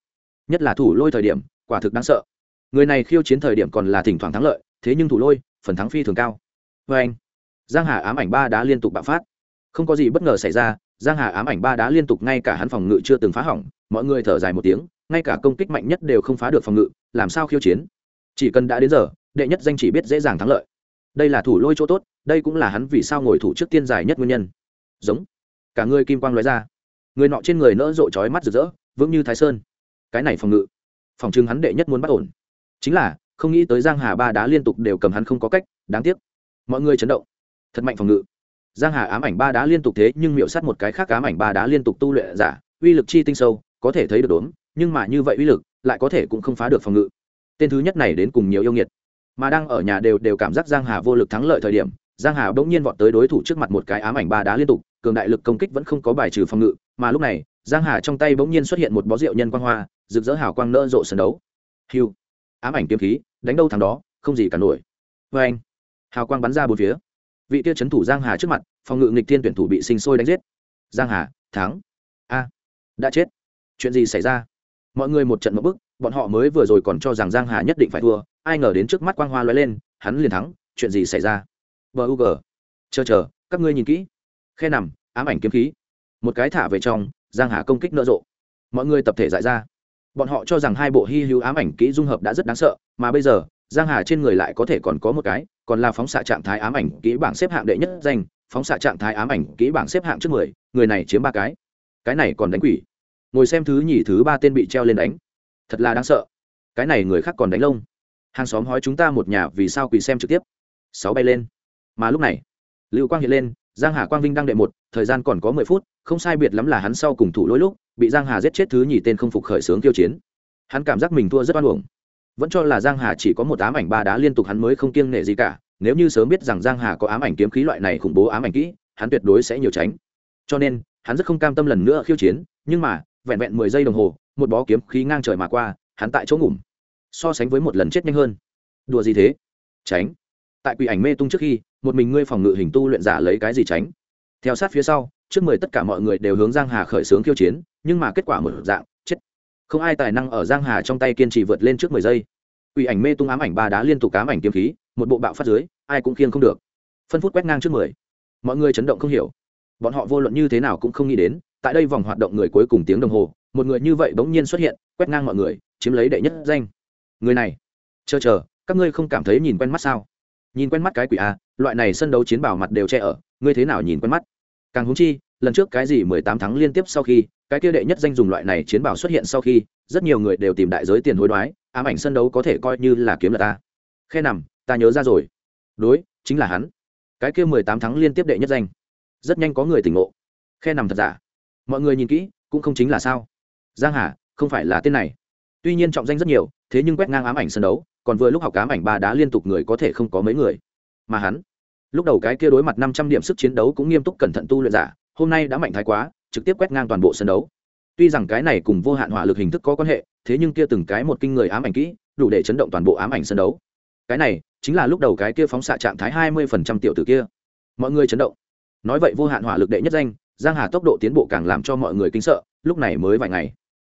nhất là thủ lôi thời điểm, quả thực đáng sợ. Người này khiêu chiến thời điểm còn là thỉnh thoảng thắng lợi, thế nhưng thủ lôi, phần thắng phi thường cao. Vê anh, giang hà ám ảnh ba đá liên tục bạo phát. Không có gì bất ngờ xảy ra, giang hà ám ảnh ba đá liên tục ngay cả hắn phòng ngự chưa từng phá hỏng, mọi người thở dài một tiếng, ngay cả công kích mạnh nhất đều không phá được phòng ngự, làm sao khiêu chiến? Chỉ cần đã đến giờ, đệ nhất danh chỉ biết dễ dàng thắng lợi. Đây là thủ lôi chỗ tốt, đây cũng là hắn vì sao ngồi thủ trước tiên dài nhất nguyên nhân. Giống. Cả người kim quang nói ra. Người nọ trên người nỡ rộ trói mắt rực rỡ, vững như thái sơn cái này phòng ngự. Phòng trưng hắn đệ nhất muốn bắt ổn. Chính là, không nghĩ tới giang hà ba đá liên tục đều cầm hắn không có cách, đáng tiếc. Mọi người chấn động. Thật mạnh phòng ngự. Giang hà ám ảnh ba đá liên tục thế, nhưng miệu sát một cái khác ám ảnh ba đá liên tục tu luyện giả, uy lực chi tinh sâu, có thể thấy được đốn nhưng mà như vậy uy lực, lại có thể cũng không phá được phòng ngự. Tên thứ nhất này đến cùng nhiều yêu nghiệt. Mà đang ở nhà đều đều cảm giác giang hà vô lực thắng lợi thời điểm, giang hà bỗng nhiên vọt tới đối thủ trước mặt một cái ám ảnh ba đá liên tục, cường đại lực công kích vẫn không có bài trừ phòng ngự, mà lúc này giang hà trong tay bỗng nhiên xuất hiện một bó rượu nhân quang hoa, rực rỡ hào quang nỡ rộ sân đấu. Hiu, ám ảnh kiếm khí, đánh đâu thằng đó, không gì cả nổi. Vê anh, hào quang bắn ra bốn phía. Vị tiêu chấn thủ giang hà trước mặt, phòng ngự nghịch thiên tuyển thủ bị sinh sôi đánh giết. Giang hà, thắng. A, đã chết. Chuyện gì xảy ra? Mọi người một trận một bức, bọn họ mới vừa rồi còn cho rằng giang hà nhất định phải thua. Ai ngờ đến trước mắt quang hoa lóe lên, hắn liền thắng. Chuyện gì xảy ra? Bug chờ chờ, các ngươi nhìn kỹ. Khe nằm, ám ảnh kiếm khí. Một cái thả về trong giang hà công kích nở rộ. Mọi người tập thể giải ra. Bọn họ cho rằng hai bộ hy hữu ám ảnh kỹ dung hợp đã rất đáng sợ, mà bây giờ, giang hà trên người lại có thể còn có một cái, còn là phóng xạ trạng thái ám ảnh kỹ bảng xếp hạng đệ nhất danh, phóng xạ trạng thái ám ảnh kỹ bảng xếp hạng trước mười, người này chiếm ba cái. Cái này còn đánh quỷ. Ngồi xem thứ nhì, thứ ba tên bị treo lên đánh. Thật là đáng sợ. Cái này người khác còn đánh lông. Hàng xóm hói chúng ta một nhà vì sao quỳ xem trực tiếp. Sáu bay lên. Mà lúc này, lưu quang hiện lên, giang hà quang vinh đang đệ một thời gian còn có mười phút, không sai biệt lắm là hắn sau cùng thủ lỗi lúc, bị giang hà giết chết thứ nhì tên không phục khởi sướng tiêu chiến. Hắn cảm giác mình thua rất oan uổng. Vẫn cho là giang hà chỉ có một ám ảnh ba đá liên tục hắn mới không kiêng nể gì cả, nếu như sớm biết rằng giang hà có ám ảnh kiếm khí loại này khủng bố ám ảnh kỹ, hắn tuyệt đối sẽ nhiều tránh. Cho nên, hắn rất không cam tâm lần nữa khiêu chiến, nhưng mà, vẹn vẹn mười giây đồng hồ, một bó kiếm khí ngang trời mà qua, hắn tại chỗ ngủm. So sánh với một lần chết nhanh hơn. Đùa gì thế? Tránh. Tại quỷ ảnh mê tung trước khi, một mình ngươi phòng ngự hình tu luyện giả lấy cái gì tránh? Theo sát phía sau, trước mười tất cả mọi người đều hướng giang hà khởi xướng khiêu chiến, nhưng mà kết quả một dạng, chết. Không ai tài năng ở giang hà trong tay kiên trì vượt lên trước mười giây. Quỷ ảnh mê tung ám ảnh ba đá liên tục ám ảnh kiếm khí, một bộ bạo phát dưới, ai cũng khiêng không được. Phân phút quét ngang trước mười. Mọi người chấn động không hiểu. Bọn họ vô luận như thế nào cũng không nghĩ đến, tại đây vòng hoạt động người cuối cùng tiếng đồng hồ, một người như vậy bỗng nhiên xuất hiện, quét ngang mọi người, chiếm lấy đệ nhất danh. Người này. Chờ chờ, các ngươi không cảm thấy nhìn quen mắt sao? Nhìn quen mắt cái quỷ a loại này sân đấu chiến bảo mặt đều che ở, ngươi thế nào nhìn quen mắt? Càng húng chi, lần trước cái gì mười tám tháng liên tiếp sau khi, cái kia đệ nhất danh dùng loại này chiến bảo xuất hiện sau khi, rất nhiều người đều tìm đại giới tiền hối đoái, ám ảnh sân đấu có thể coi như là kiếm là ta. Khe nằm, ta nhớ ra rồi. Đối, chính là hắn. Cái kia mười tám tháng liên tiếp đệ nhất danh. Rất nhanh có người tỉnh ngộ. Khe nằm thật giả. Mọi người nhìn kỹ, cũng không chính là sao. Giang hà, không phải là tên này. Tuy nhiên trọng danh rất nhiều, thế nhưng quét ngang ám ảnh sân đấu, còn vừa lúc học ám ảnh ba đá liên tục người có thể không có mấy người. Mà hắn lúc đầu cái kia đối mặt năm trăm điểm sức chiến đấu cũng nghiêm túc cẩn thận tu luyện giả, hôm nay đã mạnh thái quá, trực tiếp quét ngang toàn bộ sân đấu. Tuy rằng cái này cùng vô hạn hỏa lực hình thức có quan hệ, thế nhưng kia từng cái một kinh người ám ảnh kỹ, đủ để chấn động toàn bộ ám ảnh sân đấu. Cái này, chính là lúc đầu cái kia phóng xạ trạng thái hai mươi phần trăm tiểu tử kia. Mọi người chấn động. Nói vậy vô hạn hỏa lực đệ nhất danh, giang hà tốc độ tiến bộ càng làm cho mọi người kinh sợ, lúc này mới vài ngày.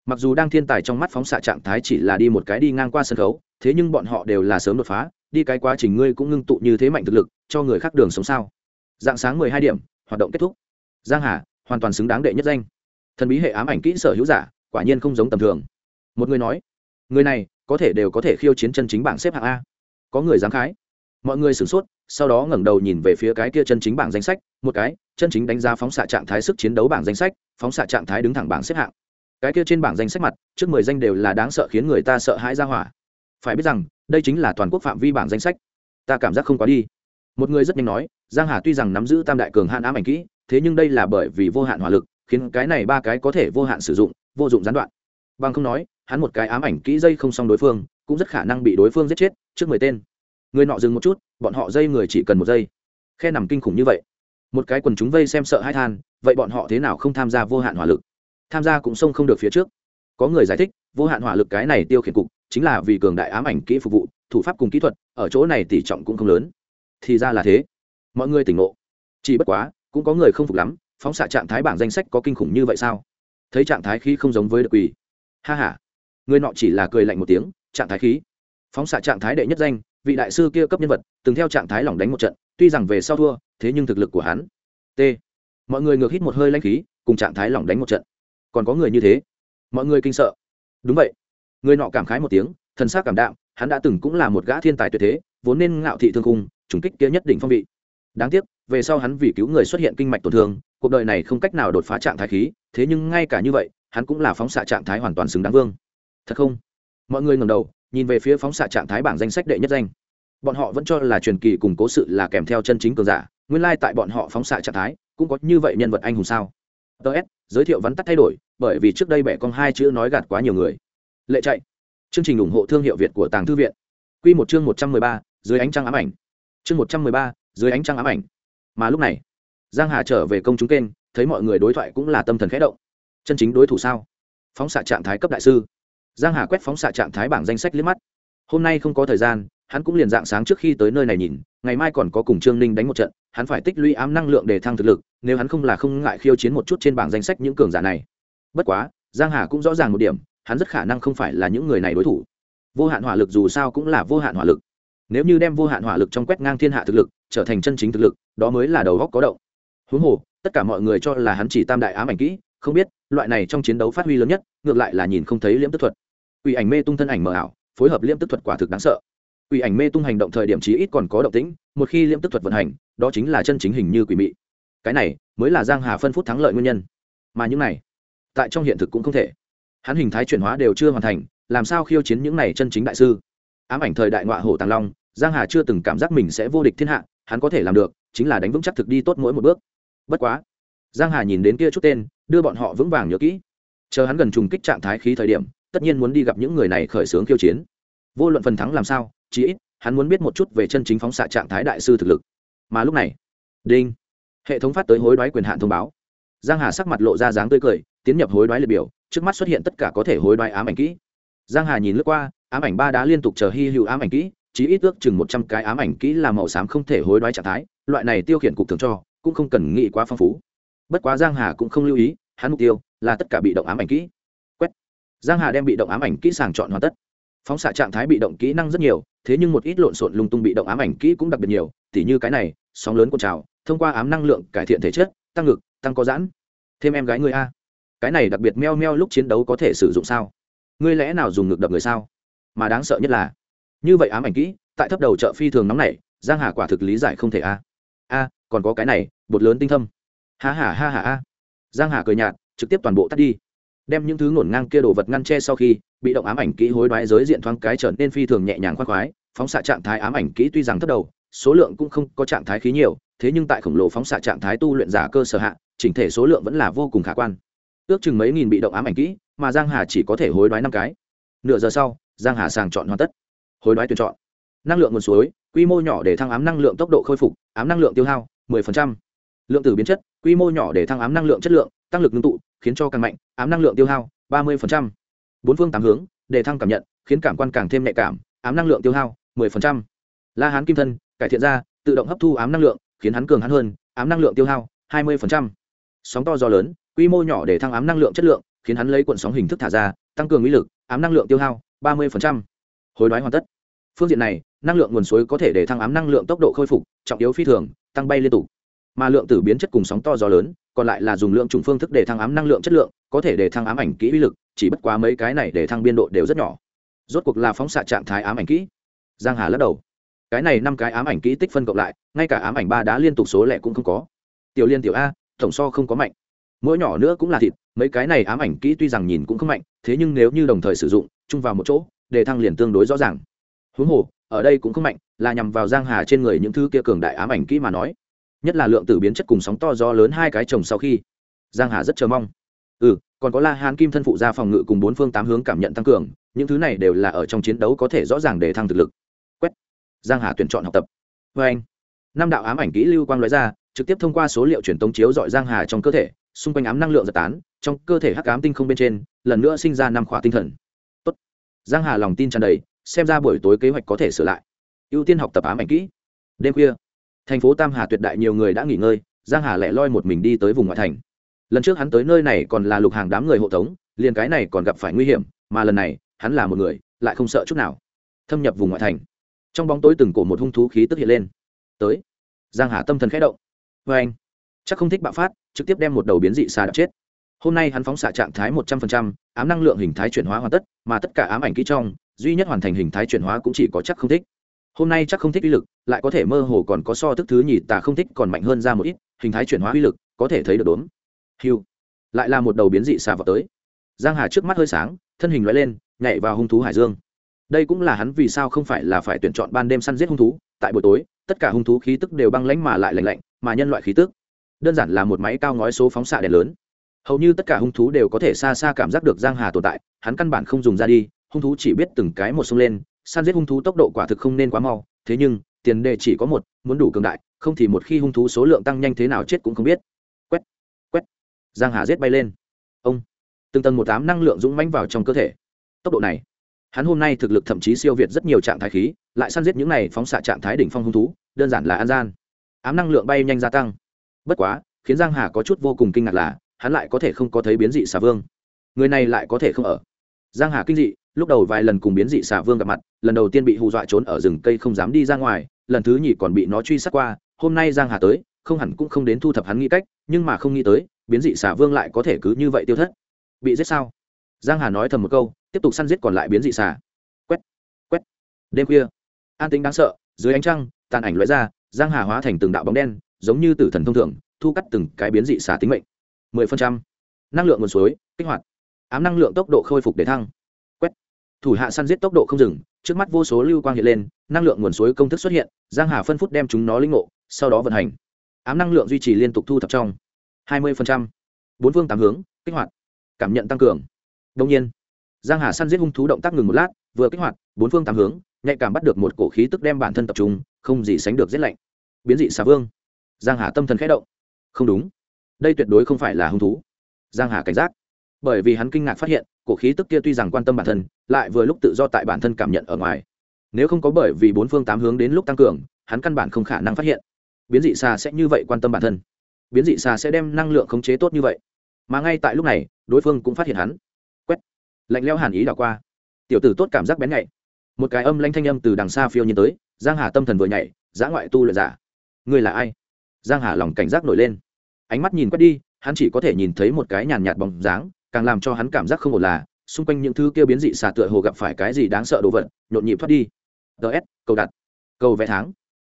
Mặc dù đang thiên tài trong mắt phóng xạ trạng thái chỉ là đi một cái đi ngang qua sân khấu, thế nhưng bọn họ đều là sớm đột phá đi cái quá trình ngươi cũng ngưng tụ như thế mạnh thực lực, cho người khác đường sống sao? Dạng sáng mười hai điểm, hoạt động kết thúc. Giang hà, hoàn toàn xứng đáng đệ nhất danh. Thần bí hệ ám ảnh kỹ sở hữu giả, quả nhiên không giống tầm thường. Một người nói, người này có thể đều có thể khiêu chiến chân chính bảng xếp hạng a. Có người dám khái. Mọi người sửng sốt, sau đó ngẩng đầu nhìn về phía cái kia chân chính bảng danh sách, một cái, chân chính đánh giá phóng xạ trạng thái sức chiến đấu bảng danh sách, phóng xạ trạng thái đứng thẳng bảng xếp hạng. Cái kia trên bảng danh sách mặt, trước mười danh đều là đáng sợ khiến người ta sợ hãi ra hỏa. Phải biết rằng đây chính là toàn quốc phạm vi bảng danh sách. Ta cảm giác không quá đi. Một người rất nhanh nói, giang hà tuy rằng nắm giữ tam đại cường hạn ám ảnh kỹ, thế nhưng đây là bởi vì vô hạn hỏa lực, khiến cái này ba cái có thể vô hạn sử dụng, vô dụng gián đoạn. Bằng không nói, hắn một cái ám ảnh kỹ dây không xong đối phương, cũng rất khả năng bị đối phương giết chết, trước mười tên. Người nọ dừng một chút, bọn họ dây người chỉ cần một giây. Khe nằm kinh khủng như vậy. Một cái quần chúng vây xem sợ hai than, vậy bọn họ thế nào không tham gia vô hạn hỏa lực? Tham gia cũng xông không được phía trước. Có người giải thích, vô hạn hỏa lực cái này tiêu khiển cục chính là vì cường đại ám ảnh kỹ phục vụ, thủ pháp cùng kỹ thuật, ở chỗ này tỷ trọng cũng không lớn. Thì ra là thế. Mọi người tỉnh ngộ. Chỉ bất quá, cũng có người không phục lắm, phóng xạ trạng thái bảng danh sách có kinh khủng như vậy sao? Thấy trạng thái khí không giống với được quỳ ha ha. Người nọ chỉ là cười lạnh một tiếng, trạng thái khí. Phóng xạ trạng thái đệ nhất danh, vị đại sư kia cấp nhân vật, từng theo trạng thái lỏng đánh một trận, tuy rằng về sau thua, thế nhưng thực lực của hắn. T. Mọi người ngược hít một hơi lanh khí, cùng trạng thái lỏng đánh một trận. Còn có người như thế. Mọi người kinh sợ. Đúng vậy người nọ cảm khái một tiếng thân xác cảm đạm, hắn đã từng cũng là một gã thiên tài tuyệt thế, vốn nên ngạo thị thương cung trùng kích kia nhất định phong vị. Đáng tiếc, về sau hắn vì cứu người xuất hiện kinh mạch tổn thương, cuộc đời này không cách nào đột phá trạng thái khí, thế nhưng ngay cả như vậy, hắn cũng là phóng xạ trạng thái hoàn toàn xứng đáng vương. Thật không? Mọi người ngầm đầu, nhìn về phía phóng xạ trạng thái bảng danh sách đệ nhất danh. Bọn họ vẫn cho là truyền kỳ cùng cố sự là kèm theo chân chính cường giả, nguyên lai tại bọn họ phóng xạ trạng thái, cũng có như vậy nhân vật anh hùng sao? Ts giới thiệu vắn tắt thay đổi, bởi vì trước đây bẻ con hai chữ nói gạt quá nhiều người lệ chạy. Chương trình ủng hộ thương hiệu việt của tàng thư viện. Q một chương một trăm mười ba, dưới ánh trăng ám ảnh. Chương một trăm mười ba, dưới ánh trăng ám ảnh. Mà lúc này, giang hà trở về công chúng kênh, thấy mọi người đối thoại cũng là tâm thần khẽ động. Chân chính đối thủ sao? Phóng xạ trạng thái cấp đại sư. Giang hà quét phóng xạ trạng thái bảng danh sách liếc mắt. Hôm nay không có thời gian, hắn cũng liền dạng sáng trước khi tới nơi này nhìn, ngày mai còn có cùng trương ninh đánh một trận, hắn phải tích lũy ám năng lượng để thăng thực lực, nếu hắn không là không ngại khiêu chiến một chút trên bảng danh sách những cường giả này. Bất quá, giang hà cũng rõ ràng một điểm hắn rất khả năng không phải là những người này đối thủ. Vô hạn hỏa lực dù sao cũng là vô hạn hỏa lực. Nếu như đem vô hạn hỏa lực trong quét ngang thiên hạ thực lực, trở thành chân chính thực lực, đó mới là đầu góc có động. Huống hồ, tất cả mọi người cho là hắn chỉ tam đại ám ảnh kỹ, không biết, loại này trong chiến đấu phát huy lớn nhất, ngược lại là nhìn không thấy liễm tức thuật. Ủy ảnh mê tung thân ảnh mờ ảo, phối hợp liễm tức thuật quả thực đáng sợ. Ủy ảnh mê tung hành động thời điểm chí ít còn có động tĩnh, một khi liễm tức thuật vận hành, đó chính là chân chính hình như quỷ mị. Cái này mới là giang hà phân phút thắng lợi nguyên nhân. Mà những này, tại trong hiện thực cũng không thể hắn hình thái chuyển hóa đều chưa hoàn thành, làm sao khiêu chiến những này chân chính đại sư? Ám ảnh thời đại ngọa hổ tàng long, giang hà chưa từng cảm giác mình sẽ vô địch thiên hạ, hắn có thể làm được, chính là đánh vững chắc thực đi tốt mỗi một bước. Bất quá, giang hà nhìn đến kia chút tên, đưa bọn họ vững vàng nhớ kỹ. Chờ hắn gần trùng kích trạng thái khí thời điểm, tất nhiên muốn đi gặp những người này khởi xướng khiêu chiến. Vô luận phần thắng làm sao, chí ít, hắn muốn biết một chút về chân chính phóng xạ trạng thái đại sư thực lực. Mà lúc này, đinh, hệ thống phát tới hối đoái quyền hạn thông báo. Giang hà sắc mặt lộ ra dáng tươi cười, tiến nhập hối đoái liệt biểu trước mắt xuất hiện tất cả có thể hối đoái ám ảnh kỹ. Giang hà nhìn lướt qua, ám ảnh ba đá liên tục chờ hy hữu ám ảnh kỹ chỉ ít ước chừng một trăm cái ám ảnh kỹ là màu xám không thể hối đoái trạng thái, loại này tiêu khiển cục thường cho, cũng không cần nghĩ quá phong phú. Bất quá giang hà cũng không lưu ý, hắn mục tiêu là tất cả bị động ám ảnh kỹ. Quét. Giang hà đem bị động ám ảnh kỹ sàng chọn hoàn tất. Phóng xạ trạng thái bị động kỹ năng rất nhiều, thế nhưng một ít lộn xộn lung tung bị động ám ảnh kỹ cũng đặc biệt nhiều, tỉ như cái này, sóng lớn con trào, thông qua ám năng lượng cải thiện thể chất, tăng ngực, tăng có giãn. Thêm em gái người a cái này đặc biệt meo meo lúc chiến đấu có thể sử dụng sao? Ngươi lẽ nào dùng ngực đập người sao? Mà đáng sợ nhất là, như vậy ám ảnh kỹ, tại thấp đầu chợ phi thường nóng này giang hà quả thực lý giải không thể a. A, còn có cái này, bột lớn tinh thâm. Ha ha ha ha a giang hà cười nhạt, trực tiếp toàn bộ tắt đi. Đem những thứ ngổn ngang kia đồ vật ngăn che sau khi, bị động ám ảnh kỹ hối đoái giới diện thoáng cái trở nên phi thường nhẹ nhàng khoan khoái, phóng xạ trạng thái ám ảnh kỹ tuy rằng thấp đầu, số lượng cũng không có trạng thái khí nhiều, thế nhưng tại khổng lồ phóng xạ trạng thái tu luyện giả cơ sở hạ, chỉnh thể số lượng vẫn là vô cùng khả quan ước chừng mấy nghìn bị động ám ảnh kỹ, mà giang hà chỉ có thể hối đoái năm cái nửa giờ sau, giang hà sàng chọn hoàn tất hối đoái tuyển chọn năng lượng nguồn suối, quy mô nhỏ để thăng ám năng lượng tốc độ khôi phục, ám năng lượng tiêu hao 10%. lượng tử biến chất, quy mô nhỏ để thăng ám năng lượng chất lượng, tăng lực ngưng tụ, khiến cho càng mạnh, ám năng lượng tiêu hao 30%. bốn phương tám hướng, để thăng cảm nhận, khiến cảm quan càng thêm nhạy cảm, ám năng lượng tiêu hao 10%. la hán kim thân, cải thiện ra, tự động hấp thu ám năng lượng, khiến hắn cường hắn hơn, ám năng lượng tiêu hao 20%. sóng to gió lớn quy mô nhỏ để thăng ám năng lượng chất lượng, khiến hắn lấy cuộn sóng hình thức thả ra, tăng cường uy lực, ám năng lượng tiêu hao 30%. hối đoái hoàn tất. Phương diện này, năng lượng nguồn suối có thể để thăng ám năng lượng tốc độ khôi phục, trọng yếu phi thường, tăng bay liên tục. Mà lượng tử biến chất cùng sóng to gió lớn, còn lại là dùng lượng trùng phương thức để thăng ám năng lượng chất lượng, có thể để thăng ám ảnh kỹ uy lực, chỉ bất quá mấy cái này để thăng biên độ đều rất nhỏ. Rốt cuộc là phóng xạ trạng thái ám ảnh kỹ. Giang hà lắc đầu. Cái này năm cái ám ảnh kỹ tích phân cộng lại, ngay cả ám ảnh ba đá liên tục số lẻ cũng không có. Tiểu liên, tiểu a, tổng so không có mạnh mỗi nhỏ nữa cũng là thịt, mấy cái này ám ảnh kỹ tuy rằng nhìn cũng không mạnh, thế nhưng nếu như đồng thời sử dụng, chung vào một chỗ, để thăng liền tương đối rõ ràng. Huống hồ, ở đây cũng không mạnh, là nhằm vào giang hà trên người những thứ kia cường đại ám ảnh kỹ mà nói. Nhất là lượng tử biến chất cùng sóng to do lớn hai cái chồng sau khi, giang hà rất chờ mong. Ừ còn có la hán kim thân phụ ra phòng ngự cùng bốn phương tám hướng cảm nhận tăng cường, những thứ này đều là ở trong chiến đấu có thể rõ ràng để thăng thực lực. Quét. Giang hà tuyển chọn học tập. Với anh năm đạo ám ảnh kỹ lưu quang lóe ra trực tiếp thông qua số liệu truyền tống chiếu dọi giang hà trong cơ thể, xung quanh ám năng lượng giật tán, trong cơ thể hắc ám tinh không bên trên, lần nữa sinh ra năm khỏa tinh thần. Tốt. Giang hà lòng tin tràn đầy, xem ra buổi tối kế hoạch có thể sửa lại. Ưu tiên học tập ám ảnh kỹ. Đêm khuya, thành phố tam hà tuyệt đại nhiều người đã nghỉ ngơi, giang hà lại loi một mình đi tới vùng ngoại thành. Lần trước hắn tới nơi này còn là lục hàng đám người hộ tống, liền cái này còn gặp phải nguy hiểm, mà lần này, hắn là một người, lại không sợ chút nào. Thâm nhập vùng ngoại thành. Trong bóng tối từng cổ một hung thú khí tức hiện lên. Tới. Giang hà tâm thần khẽ động vê anh chắc không thích bạo phát trực tiếp đem một đầu biến dị xà đập chết. Hôm nay hắn phóng xạ trạng thái một trăm phần trăm, ám năng lượng hình thái chuyển hóa hoàn tất mà tất cả ám ảnh kỹ trong duy nhất hoàn thành hình thái chuyển hóa cũng chỉ có chắc không thích. Hôm nay chắc không thích uy lực lại có thể mơ hồ còn có so tức thứ nhì tà không thích còn mạnh hơn ra một ít hình thái chuyển hóa uy lực có thể thấy được đốn hiu lại là một đầu biến dị xà vào tới. Giang hà trước mắt hơi sáng thân hình loại lên nhảy vào hung thú hải dương. Đây cũng là hắn vì sao không phải là phải tuyển chọn ban đêm săn giết hung thú tại buổi tối tất cả hung thú khí tức đều băng lãnh mà lại lạnh lạnh mà nhân loại khí tức. Đơn giản là một máy cao ngói số phóng xạ đèn lớn. Hầu như tất cả hung thú đều có thể xa xa cảm giác được giang hà tồn tại, hắn căn bản không dùng ra đi, hung thú chỉ biết từng cái một xông lên, săn giết hung thú tốc độ quả thực không nên quá mau, thế nhưng, tiền đề chỉ có một, muốn đủ cường đại, không thì một khi hung thú số lượng tăng nhanh thế nào chết cũng không biết. Quét quét. Giang hà giết bay lên. Ông. Từng tầng một tám năng lượng dũng mãnh vào trong cơ thể. Tốc độ này. Hắn hôm nay thực lực thậm chí siêu việt rất nhiều trạng thái khí, lại săn giết những này phóng xạ trạng thái đỉnh phong hung thú, đơn giản là an gian ám năng lượng bay nhanh gia tăng. Bất quá, khiến giang hà có chút vô cùng kinh ngạc là, hắn lại có thể không có thấy biến dị xà vương. Người này lại có thể không ở. Giang hà kinh dị, lúc đầu vài lần cùng biến dị xà vương gặp mặt, lần đầu tiên bị hù dọa trốn ở rừng cây không dám đi ra ngoài, lần thứ nhì còn bị nó truy sát qua, hôm nay giang hà tới, không hẳn cũng không đến thu thập hắn nghĩ cách, nhưng mà không nghĩ tới, biến dị xà vương lại có thể cứ như vậy tiêu thất. Bị giết sao? Giang hà nói thầm một câu, tiếp tục săn giết còn lại biến dị xà. Quét quét. Đêm khuya, an tính đáng sợ, dưới ánh trăng, tàn ảnh lóe ra giang hà hóa thành từng đạo bóng đen, giống như tử thần thông thường, thu cắt từng cái biến dị xả tính mệnh. 10%. năng lượng nguồn suối, kích hoạt. Ám năng lượng tốc độ khôi phục để thăng. Quét. Thủ hạ săn giết tốc độ không dừng, trước mắt vô số lưu quang hiện lên, năng lượng nguồn suối công thức xuất hiện, giang hà phân phút đem chúng nó linh ngộ, sau đó vận hành. Ám năng lượng duy trì liên tục thu thập trong. 20%. bốn phương tám hướng, kích hoạt. Cảm nhận tăng cường. Đồng nhiên, giang hà săn giết hung thú động tác ngừng một lát, vừa kích hoạt, bốn phương tám hướng nhạy cảm bắt được một cổ khí tức đem bản thân tập trung, không gì sánh được giết lạnh. Biến dị xà vương. Giang hà tâm thần khẽ động. Không đúng. Đây tuyệt đối không phải là hung thú. Giang hà cảnh giác. Bởi vì hắn kinh ngạc phát hiện, cổ khí tức kia tuy rằng quan tâm bản thân, lại vừa lúc tự do tại bản thân cảm nhận ở ngoài. Nếu không có bởi vì bốn phương tám hướng đến lúc tăng cường, hắn căn bản không khả năng phát hiện. Biến dị xà sẽ như vậy quan tâm bản thân. Biến dị xà sẽ đem năng lượng khống chế tốt như vậy. Mà ngay tại lúc này, đối phương cũng phát hiện hắn. Quét. Lạnh leo hàn ý đảo qua. Tiểu tử tốt cảm giác bén nhạy một cái âm lanh thanh âm từ đằng xa phiêu nhiên tới, giang hà tâm thần vừa nhảy, giã ngoại tu luyện giả. Ngươi là ai? Giang hà lòng cảnh giác nổi lên. Ánh mắt nhìn quét đi, hắn chỉ có thể nhìn thấy một cái nhàn nhạt bóng dáng, càng làm cho hắn cảm giác không ổn là, xung quanh những thứ kia biến dị xà tựa hồ gặp phải cái gì đáng sợ đồ vật, nhộn nhịp thoát đi. Ts cầu đặt. Cầu vẽ tháng.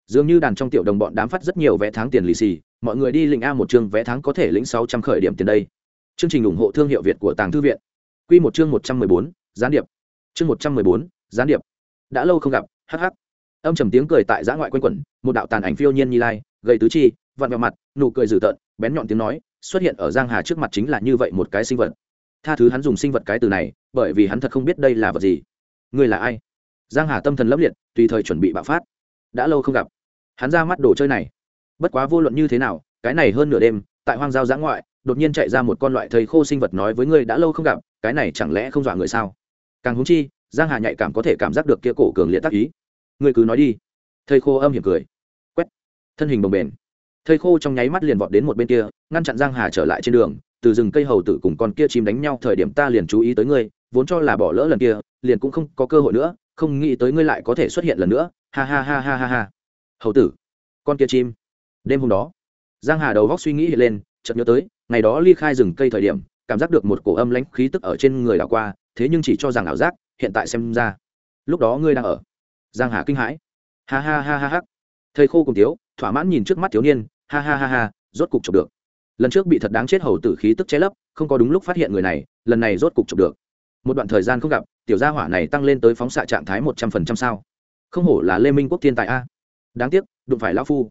Dường như đàn trong tiểu đồng bọn đám phát rất nhiều vé tháng tiền lì xì, mọi người đi lĩnh a một chương vé tháng có thể lĩnh sáu trăm khởi điểm tiền đây. Chương trình ủng hộ thương hiệu việt của tàng thư viện. Q một chương một trăm mười bốn, gián điệp. Chương một trăm mười bốn gián điệp. Đã lâu không gặp hh âm trầm tiếng cười tại giã ngoại quanh quẩn, một đạo tàn ảnh phiêu nhiên nhi lai, gầy tứ chi, vặn vẹo mặt, nụ cười dữ tợn, bén nhọn tiếng nói, xuất hiện ở giang hà trước mặt chính là như vậy một cái sinh vật. Tha thứ hắn dùng sinh vật cái từ này, bởi vì hắn thật không biết đây là vật gì. Ngươi là ai? Giang hà tâm thần lấp liệt, tùy thời chuẩn bị bạo phát. Đã lâu không gặp. Hắn ra mắt đồ chơi này. Bất quá vô luận như thế nào, cái này hơn nửa đêm, tại hoang giao giã ngoại, đột nhiên chạy ra một con loại thầy khô sinh vật nói với ngươi đã lâu không gặp, cái này chẳng lẽ không dọa người sao? Càng húng chi giang hà nhạy cảm có thể cảm giác được kia cổ cường liệt tác ý. Ngươi cứ nói đi. Thầy khô âm hiểm cười. Quét. Thân hình bồng bềnh. Thầy khô trong nháy mắt liền vọt đến một bên kia, ngăn chặn giang hà trở lại trên đường. Từ rừng cây hầu tử cùng con kia chim đánh nhau, thời điểm ta liền chú ý tới ngươi, vốn cho là bỏ lỡ lần kia, liền cũng không có cơ hội nữa, không nghĩ tới ngươi lại có thể xuất hiện lần nữa. Ha ha ha ha ha ha. Hầu tử. Con kia chim. Đêm hôm đó, giang hà đầu góc suy nghĩ hiện lên, chợt nhớ tới, ngày đó ly khai rừng cây thời điểm, cảm giác được một cổ âm lãnh khí tức ở trên người đảo qua, thế nhưng chỉ cho rằng ảo giác hiện tại xem ra. Lúc đó ngươi đang ở. Giang hà kinh hãi. Ha ha ha ha ha. Thầy khô cùng tiếu, thỏa mãn nhìn trước mắt thiếu niên, ha ha ha ha, rốt cục chụp được. Lần trước bị thật đáng chết hầu tử khí tức che lấp, không có đúng lúc phát hiện người này, lần này rốt cục chụp được. Một đoạn thời gian không gặp, tiểu gia hỏa này tăng lên tới phóng xạ trạng thái một trăm phần trăm sao. Không hổ là lê minh quốc thiên tài a. Đáng tiếc, đụng phải lão phu.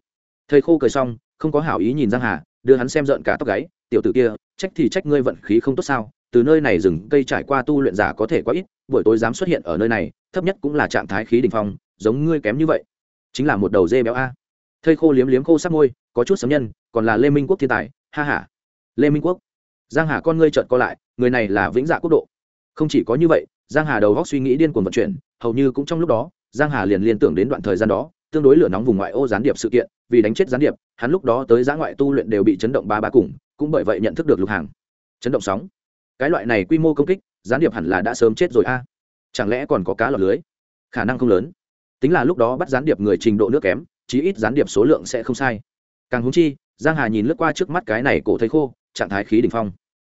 Thầy khô cười xong, không có hảo ý nhìn giang hà, đưa hắn xem rợn cả tóc gáy, tiểu tử kia, trách thì trách ngươi vận khí không tốt sao từ nơi này rừng cây trải qua tu luyện giả có thể quá ít, buổi tối dám xuất hiện ở nơi này, thấp nhất cũng là trạng thái khí đỉnh phong, giống ngươi kém như vậy. Chính là một đầu dê béo a. Thây khô liếm liếm khô sắc môi, có chút sấm nhân, còn là lê minh quốc thiên tài, ha ha. Lê minh quốc. Giang hà con ngươi trợn co lại, người này là vĩnh dạ quốc độ. Không chỉ có như vậy, giang hà đầu góc suy nghĩ điên cuồng vận chuyển, hầu như cũng trong lúc đó, giang hà liền liên tưởng đến đoạn thời gian đó, tương đối lửa nóng vùng ngoại ô gián điệp sự kiện, vì đánh chết gián điệp, hắn lúc đó tới giã ngoại tu luyện đều bị chấn động ba ba cùng, cũng bởi vậy nhận thức được lục hàng. Chấn động sóng cái loại này quy mô công kích, gián điệp hẳn là đã sớm chết rồi a. Chẳng lẽ còn có cá lọt lưới? Khả năng không lớn. Tính là lúc đó bắt gián điệp người trình độ nước kém, chí ít gián điệp số lượng sẽ không sai. Càng húng chi, giang hà nhìn lướt qua trước mắt cái này cổ thấy khô, trạng thái khí đỉnh phong.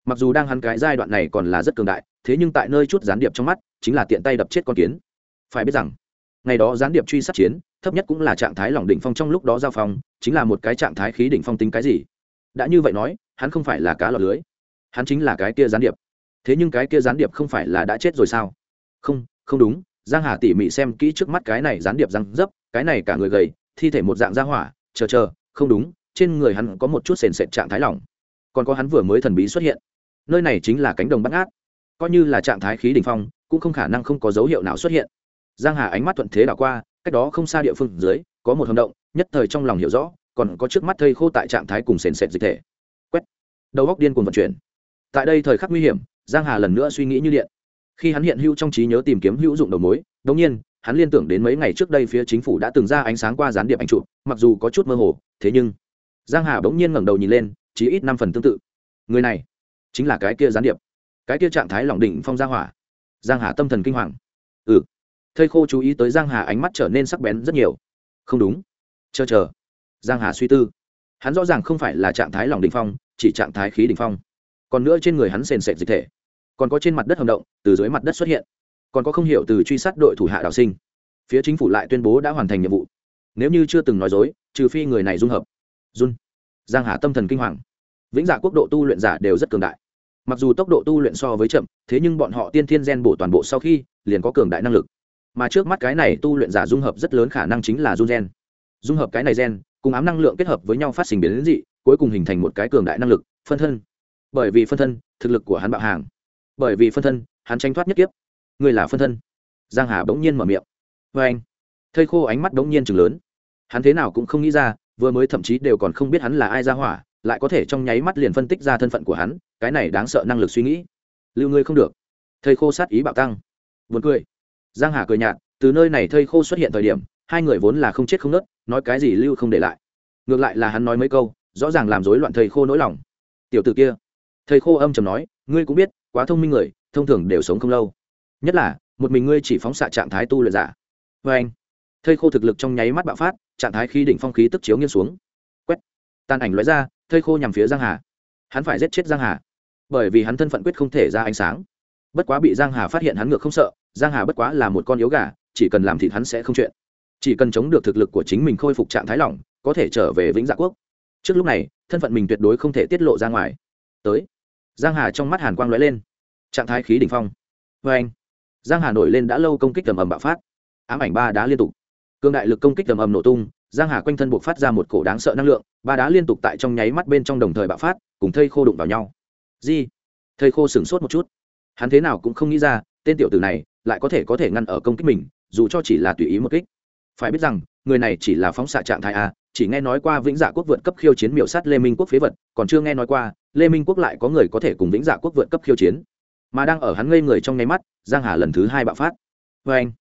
Mặc dù đang hắn cái giai đoạn này còn là rất cường đại, thế nhưng tại nơi chút gián điệp trong mắt, chính là tiện tay đập chết con kiến. Phải biết rằng, ngày đó gián điệp truy sát chiến, thấp nhất cũng là trạng thái lỏng đỉnh phong trong lúc đó giao phong, chính là một cái trạng thái khí đỉnh phong tính cái gì? Đã như vậy nói, hắn không phải là cá lọt lưới hắn chính là cái kia gián điệp. Thế nhưng cái kia gián điệp không phải là đã chết rồi sao? Không không đúng, giang hà tỉ mỉ xem kỹ trước mắt cái này gián điệp răng dấp, cái này cả người gầy, thi thể một dạng ra hỏa, chờ chờ, không đúng, trên người hắn có một chút sền sệt trạng thái lỏng. Còn có hắn vừa mới thần bí xuất hiện. Nơi này chính là cánh đồng bắt ngát. Coi như là trạng thái khí đ ỉ n h phong, cũng không khả năng không có dấu hiệu nào xuất hiện. Giang hà ánh mắt thuận thế đảo qua, cách đó không xa địa phương dưới, có một hầm động, nhất thời trong lòng hiểu rõ, còn có trước mắt thây khô tại trạng thái cùng sền sệt dịch thể. Quét. Đầu góc điên cùng vận chuyển tại đây thời khắc nguy hiểm, giang hà lần nữa suy nghĩ như điện. Khi hắn hiện hữu trong trí nhớ tìm kiếm hữu dụng đầu mối đống nhiên, hắn liên tưởng đến mấy ngày trước đây phía chính phủ đã từng ra ánh sáng qua gián điệp ảnh chụp, mặc dù có chút mơ hồ, thế nhưng, giang hà bỗng nhiên ngẩng đầu nhìn lên chỉ ít năm phần tương tự. Người này, chính là cái kia gián điệp. Cái kia trạng thái lỏng đỉnh phong gia hỏa. Giang hà tâm thần kinh hoàng. Ừ. Thầy khô chú ý tới giang hà ánh mắt trở nên sắc bén rất nhiều. Không đúng. Chờ chờ. Giang hà suy tư. Hắn rõ ràng không phải là trạng thái lỏng đỉnh phong, chỉ trạng thái khí đỉnh phong còn nữa trên người hắn sền sệt dịch thể. Còn có trên mặt đất hầm động, từ dưới mặt đất xuất hiện. Còn có không hiểu từ truy sát đội thủ hạ đạo sinh. Phía chính phủ lại tuyên bố đã hoàn thành nhiệm vụ. Nếu như chưa từng nói dối, trừ phi người này dung hợp. Run. Giang hà tâm thần kinh hoàng. Vĩnh dạ quốc độ tu luyện giả đều rất cường đại. Mặc dù tốc độ tu luyện so với chậm, thế nhưng bọn họ tiên thiên gen bổ toàn bộ sau khi, liền có cường đại năng lực. Mà trước mắt cái này tu luyện giả dung hợp rất lớn khả năng chính là dung gen. Dung hợp cái này gen, cùng ám năng lượng kết hợp với nhau phát sinh biến dị, cuối cùng hình thành một cái cường đại năng lực, phân thân bởi vì phân thân, thực lực của hắn bạo hàng. Bởi vì phân thân, hắn tranh thoát nhất kiếp. Người là phân thân. Giang hà bỗng nhiên mở miệng. Vê anh thây khô ánh mắt bỗng nhiên chừng lớn. Hắn thế nào cũng không nghĩ ra, vừa mới thậm chí đều còn không biết hắn là ai ra hỏa, lại có thể trong nháy mắt liền phân tích ra thân phận của hắn, cái này đáng sợ năng lực suy nghĩ. Lưu ngươi không được. Thầy khô sát ý bạo tăng. Buồn cười. Giang hà cười nhạt, từ nơi này Thầy khô xuất hiện thời điểm, hai người vốn là không chết không nớt nói cái gì lưu không để lại. Ngược lại là hắn nói mấy câu, rõ ràng làm rối loạn thầy khô nỗi lòng. Tiểu tử kia thầy khô âm chầm nói, ngươi cũng biết, quá thông minh người, thông thường đều sống không lâu. Nhất là, một mình ngươi chỉ phóng xạ trạng thái tu luyện giả. Vê anh, thầy khô thực lực trong nháy mắt bạo phát, trạng thái khí đỉnh phong khí tức chiếu nghiêng xuống. Quét. Tàn ảnh lóe ra, thầy khô nhằm phía giang hà. Hắn phải giết chết giang hà, bởi vì hắn thân phận quyết không thể ra ánh sáng. Bất quá bị giang hà phát hiện hắn ngược không sợ, giang hà bất quá là một con yếu gà, chỉ cần làm thịt hắn sẽ không chuyện. Chỉ cần chống được thực lực của chính mình khôi phục trạng thái lỏng, có thể trở về vĩnh dạ quốc. Trước lúc này, thân phận mình tuyệt đối không thể tiết lộ ra ngoài. Tới giang hà trong mắt hàn quang lóe lên. Trạng thái khí đỉnh phong. Vê anh, giang hà nổi lên đã lâu công kích tầm ầm bạo phát. Ám ảnh ba đá liên tục. Cương đại lực công kích tầm ầm nổ tung, giang hà quanh thân buộc phát ra một cổ đáng sợ năng lượng, ba đá liên tục tại trong nháy mắt bên trong đồng thời bạo phát, cùng thây khô đụng vào nhau. Di, thây khô sửng sốt một chút. Hắn thế nào cũng không nghĩ ra, tên tiểu tử này lại có thể có thể ngăn ở công kích mình, dù cho chỉ là tùy ý một kích. Phải biết rằng người này chỉ là phóng xạ trạng thái a, chỉ nghe nói qua vĩnh dạ quốc vượt cấp khiêu chiến miểu sát lê minh quốc phế vật, còn chưa nghe nói qua, lê minh quốc lại có người có thể cùng vĩnh dạ quốc vượt cấp khiêu chiến. Mà đang ở hắn ngây người trong nháy mắt, giang hà lần thứ hai bạo phát. Vê anh,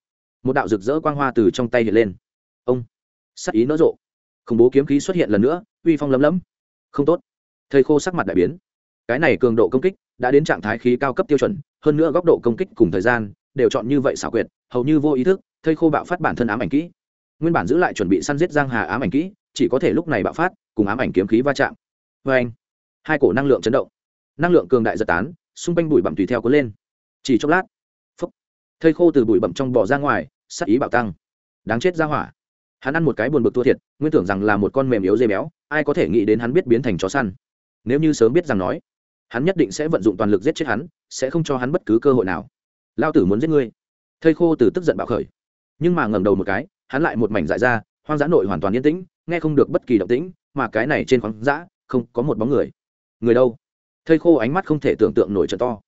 một đạo rực rỡ quang hoa từ trong tay hiện lên. Ông, sắc ý nỡ rộ. Khủng bố kiếm khí xuất hiện lần nữa, uy phong lấm lấm. Không tốt. Thầy khô sắc mặt đại biến. Cái này cường độ công kích đã đến trạng thái khí cao cấp tiêu chuẩn, hơn nữa góc độ công kích cùng thời gian đều chọn như vậy xảo quyệt, hầu như vô ý thức, thầy khô bạo phát bản thân ám ảnh kỹ nguyên bản giữ lại chuẩn bị săn giết giang hà ám ảnh kỹ chỉ có thể lúc này bạo phát cùng ám ảnh kiếm khí va chạm. Vê anh hai cổ năng lượng chấn động. Năng lượng cường đại giật tán xung quanh bụi bặm tùy theo cuốn lên. Chỉ chốc lát phấp, thây khô từ bụi bặm trong bỏ ra ngoài sắc ý bạo tăng. Đáng chết ra hỏa. Hắn ăn một cái buồn bực thua thiệt nguyên tưởng rằng là một con mềm yếu dây béo ai có thể nghĩ đến hắn biết biến thành chó săn. Nếu như sớm biết rằng nói hắn nhất định sẽ vận dụng toàn lực giết chết hắn sẽ không cho hắn bất cứ cơ hội nào. Lao tử muốn giết ngươi. Thây khô từ tức giận bạo khởi. Nhưng mà ngẩng đầu một cái hắn lại một mảnh dại ra, hoang dã nội hoàn toàn yên tĩnh, nghe không được bất kỳ động tĩnh, mà cái này trên khoáng dã, không có một bóng người. Người đâu? Thây khô ánh mắt không thể tưởng tượng nổi trận to.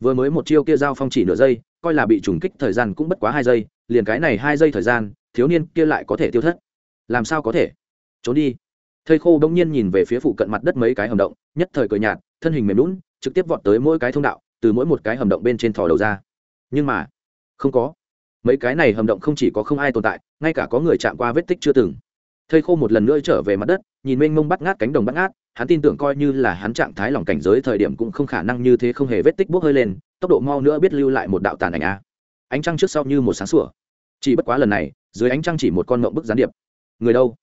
Vừa mới một chiêu kia giao phong chỉ nửa giây, coi là bị trùng kích thời gian cũng bất quá hai giây, liền cái này hai giây thời gian, thiếu niên kia lại có thể tiêu thất. Làm sao có thể? Trốn đi. Thây khô đông nhiên nhìn về phía phụ cận mặt đất mấy cái hầm động, nhất thời cười nhạt, thân hình mềm lún trực tiếp vọt tới mỗi cái thông đạo, từ mỗi một cái hầm động bên trên thò đầu ra. Nhưng mà, không có mấy cái này hầm động không chỉ có không ai tồn tại, ngay cả có người chạm qua vết tích chưa từng. Thây khô một lần nữa trở về mặt đất, nhìn mênh mông bắt ngát cánh đồng bắt ngát, hắn tin tưởng coi như là hắn trạng thái lòng cảnh giới thời điểm cũng không khả năng như thế không hề vết tích bốc hơi lên, tốc độ mau nữa biết lưu lại một đạo tàn ảnh a. Ánh trăng trước sau như một sáng sủa. Chỉ bất quá lần này, dưới ánh trăng chỉ một con mộng bức gián điệp. Người đâu?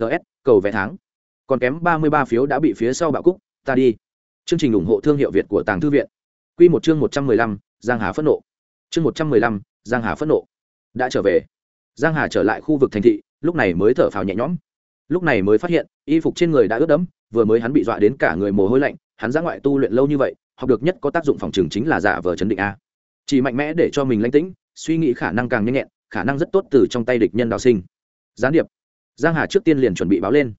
Ts cầu vé tháng. Còn kém ba mươi ba phiếu đã bị phía sau bạo cúc, ta đi. Chương trình ủng hộ thương hiệu việt của tàng thư viện. Q một chương một trăm mười lăm, giang hà phẫn nộ. Chương một trăm mười lăm giang hà phẫn nộ. Đã trở về. Giang hà trở lại khu vực thành thị, lúc này mới thở phào nhẹ nhõm. Lúc này mới phát hiện, y phục trên người đã ướt đẫm, vừa mới hắn bị dọa đến cả người mồ hôi lạnh, hắn ra ngoại tu luyện lâu như vậy, học được nhất có tác dụng phòng trường chính là giả vờ chấn định a. Chỉ mạnh mẽ để cho mình lãnh tĩnh, suy nghĩ khả năng càng nhanh nhẹn, khả năng rất tốt từ trong tay địch nhân đào sinh. Gián điệp. Giang hà trước tiên liền chuẩn bị báo lên.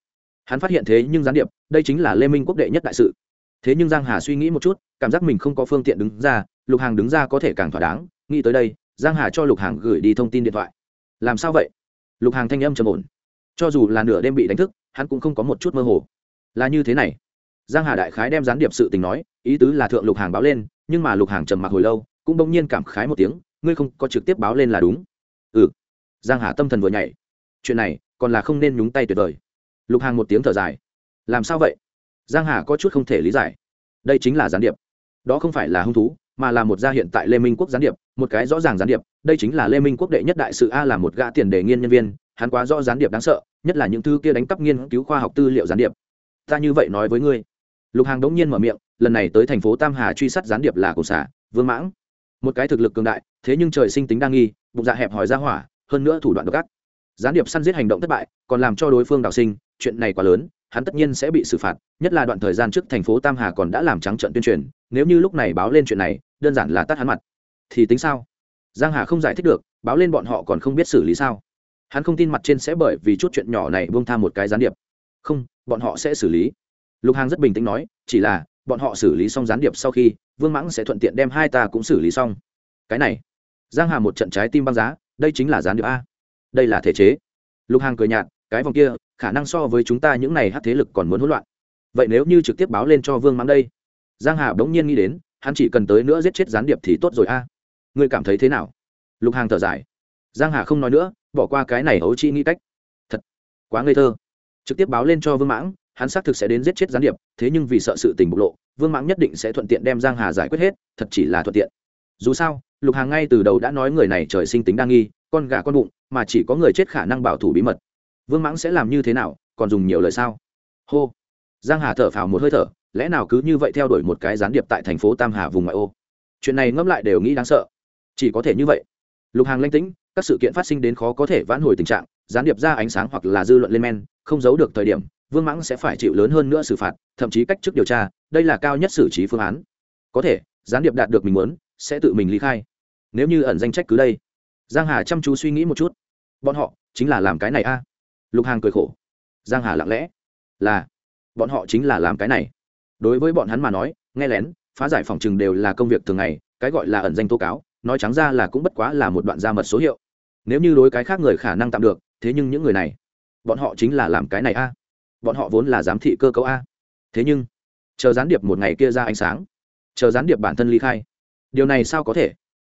Hắn phát hiện thế nhưng gián điệp, đây chính là lê minh quốc đệ nhất đại sự. Thế nhưng giang hà suy nghĩ một chút, cảm giác mình không có phương tiện đứng ra, lục hàng đứng ra có thể càng thỏa đáng, nghĩ tới đây giang hà cho lục hàng gửi đi thông tin điện thoại. Làm sao vậy? Lục hàng thanh âm trầm ổn. Cho dù là nửa đêm bị đánh thức, hắn cũng không có một chút mơ hồ. Là như thế này. Giang hà đại khái đem gián điệp sự tình nói, ý tứ là thượng lục hàng báo lên, nhưng mà lục hàng trầm mặc hồi lâu, cũng bỗng nhiên cảm khái một tiếng, ngươi không có trực tiếp báo lên là đúng. Ừ. Giang hà tâm thần vừa nhảy. Chuyện này, còn là không nên nhúng tay tuyệt vời. Lục hàng một tiếng thở dài. Làm sao vậy? Giang hà có chút không thể lý giải. Đây chính là gián điệp. Đó không phải là hung thú mà là một gia hiện tại lê minh quốc gián điệp, một cái rõ ràng gián điệp. Đây chính là lê minh quốc đệ nhất đại sự a là một gã tiền đề nghiên nhân viên, hắn quá rõ gián điệp đáng sợ, nhất là những thứ kia đánh cắp nghiên cứu khoa học tư liệu gián điệp. Ta như vậy nói với ngươi. Lục hàng đống nhiên mở miệng, lần này tới thành phố tam hà truy sát gián điệp là cổ xả, vương mãng. Một cái thực lực cường đại, thế nhưng trời sinh tính đa nghi, bụng dạ hẹp hòi ra hỏa, hơn nữa thủ đoạn độc ác. Gián điệp săn giết hành động thất bại, còn làm cho đối phương đào sinh, chuyện này quá lớn hắn tất nhiên sẽ bị xử phạt, nhất là đoạn thời gian trước thành phố tam hà còn đã làm trắng trận tuyên truyền, nếu như lúc này báo lên chuyện này, đơn giản là tắt hắn mặt. Thì tính sao? Giang hà không giải thích được, báo lên bọn họ còn không biết xử lý sao? Hắn không tin mặt trên sẽ bởi vì chút chuyện nhỏ này buông tham một cái gián điệp. Không, bọn họ sẽ xử lý. Lục hàng rất bình tĩnh nói, chỉ là, bọn họ xử lý xong gián điệp sau khi, vương mãng sẽ thuận tiện đem hai ta cũng xử lý xong. Cái này, giang hà một trận trái tim băng giá, đây chính là gián điệp a. Đây là thể chế. Lục hàng cười nhạt cái vòng kia, khả năng so với chúng ta những này hát thế lực còn muốn hỗn loạn. Vậy nếu như trực tiếp báo lên cho vương mắng đây? Giang hà bỗng nhiên nghĩ đến, hắn chỉ cần tới nữa giết chết gián điệp thì tốt rồi a. Ngươi cảm thấy thế nào? Lục hàng thở dài. Giang hà không nói nữa, bỏ qua cái này ấu chi nghĩ cách. Thật, quá ngây thơ. Trực tiếp báo lên cho vương mãng, hắn xác thực sẽ đến giết chết gián điệp, thế nhưng vì sợ sự tình bộc lộ, vương mãng nhất định sẽ thuận tiện đem giang hà giải quyết hết, thật chỉ là thuận tiện. Dù sao, lục hàng ngay từ đầu đã nói người này trời sinh tính đa nghi, con gà con bụng, mà chỉ có người chết khả năng bảo thủ bí mật vương mãng sẽ làm như thế nào, còn dùng nhiều lời sao? Hô. Giang hà thở phào một hơi thở, lẽ nào cứ như vậy theo đuổi một cái gián điệp tại thành phố tam hà vùng ngoại ô? Chuyện này ngẫm lại đều nghĩ đáng sợ. Chỉ có thể như vậy. Lục hàng lanh tĩnh, các sự kiện phát sinh đến khó có thể vãn hồi tình trạng, gián điệp ra ánh sáng hoặc là dư luận lên men, không giấu được thời điểm, vương mãng sẽ phải chịu lớn hơn nữa xử phạt, thậm chí cách chức điều tra, đây là cao nhất xử trí phương án. Có thể, gián điệp đạt được mình muốn, sẽ tự mình ly khai. Nếu như ẩn danh trách cứ đây. Giang hà chăm chú suy nghĩ một chút. Bọn họ, chính là làm cái này a lục hàng cười khổ. Giang hà lặng lẽ. Là, bọn họ chính là làm cái này. Đối với bọn hắn mà nói, nghe lén, phá giải phòng trừng đều là công việc thường ngày, cái gọi là ẩn danh tố cáo, nói trắng ra là cũng bất quá là một đoạn gia mật số hiệu. Nếu như đối cái khác người khả năng tạm được, thế nhưng những người này, bọn họ chính là làm cái này a. Bọn họ vốn là giám thị cơ cấu a. Thế nhưng, chờ gián điệp một ngày kia ra ánh sáng, chờ gián điệp bản thân ly khai, điều này sao có thể?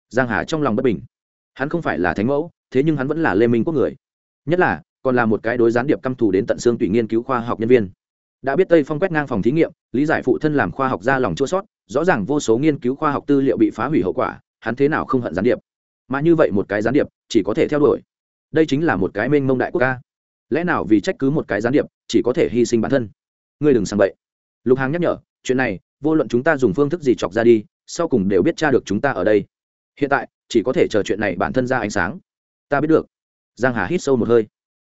Giang hà trong lòng bất bình. Hắn không phải là thánh mẫu, thế nhưng hắn vẫn là lê minh quốc người. Nhất là còn là một cái đối gián điệp căm thù đến tận xương tùy nghiên cứu khoa học nhân viên. Đã biết tây phong quét ngang phòng thí nghiệm, lý giải phụ thân làm khoa học ra lòng chua sót, rõ ràng vô số nghiên cứu khoa học tư liệu bị phá hủy hậu quả, hắn thế nào không hận gián điệp? Mà như vậy một cái gián điệp, chỉ có thể theo đuổi. Đây chính là một cái mênh mông đại quốc ca lẽ nào vì trách cứ một cái gián điệp, chỉ có thể hy sinh bản thân? Ngươi đừng sang bậy. Lục hàng nhắc nhở, chuyện này, vô luận chúng ta dùng phương thức gì chọc ra đi, sau cùng đều biết tra được chúng ta ở đây. Hiện tại, chỉ có thể chờ chuyện này bản thân ra ánh sáng. Ta biết được. Giang hà hít sâu một hơi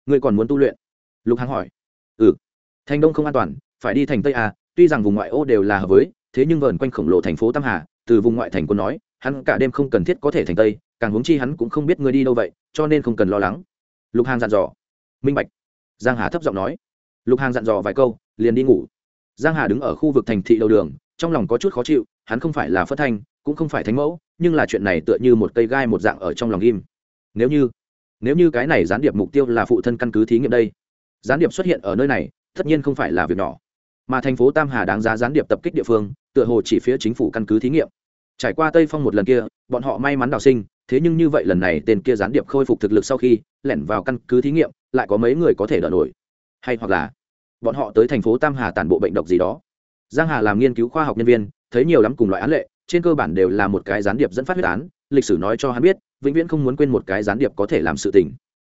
ngươi còn muốn tu luyện? Lục hằng hỏi. Ừ. Thành đông không an toàn, phải đi thành tây à tuy rằng vùng ngoại ô đều là hợp với, thế nhưng vờn quanh khổng lồ thành phố tam hà, từ vùng ngoại thành quân nói, hắn cả đêm không cần thiết có thể thành tây, càng huống chi hắn cũng không biết ngươi đi đâu vậy, cho nên không cần lo lắng. Lục hàng dặn dò. Minh bạch. Giang hà thấp giọng nói. Lục hàng dặn dò vài câu, liền đi ngủ. Giang hà đứng ở khu vực thành thị đầu đường, trong lòng có chút khó chịu, hắn không phải là phất thanh, cũng không phải thánh mẫu, nhưng là chuyện này tựa như một cây gai một dạng ở trong lòng ghim nếu như nếu như cái này gián điệp mục tiêu là phụ thân căn cứ thí nghiệm đây, gián điệp xuất hiện ở nơi này, tất nhiên không phải là việc nhỏ. Mà thành phố tam hà đáng giá gián điệp tập kích địa phương, tựa hồ chỉ phía chính phủ căn cứ thí nghiệm. Trải qua tây phong một lần kia, bọn họ may mắn đào sinh, thế nhưng như vậy lần này tên kia gián điệp khôi phục thực lực sau khi, lẻn vào căn cứ thí nghiệm, lại có mấy người có thể đỡ nổi. Hay hoặc là, bọn họ tới thành phố tam hà tản bộ bệnh độc gì đó. Giang hà làm nghiên cứu khoa học nhân viên, thấy nhiều lắm cùng loại án lệ, trên cơ bản đều là một cái gián điệp dẫn phát huyết án lịch sử nói cho hắn biết, vĩnh viễn không muốn quên một cái gián điệp có thể làm sự tình.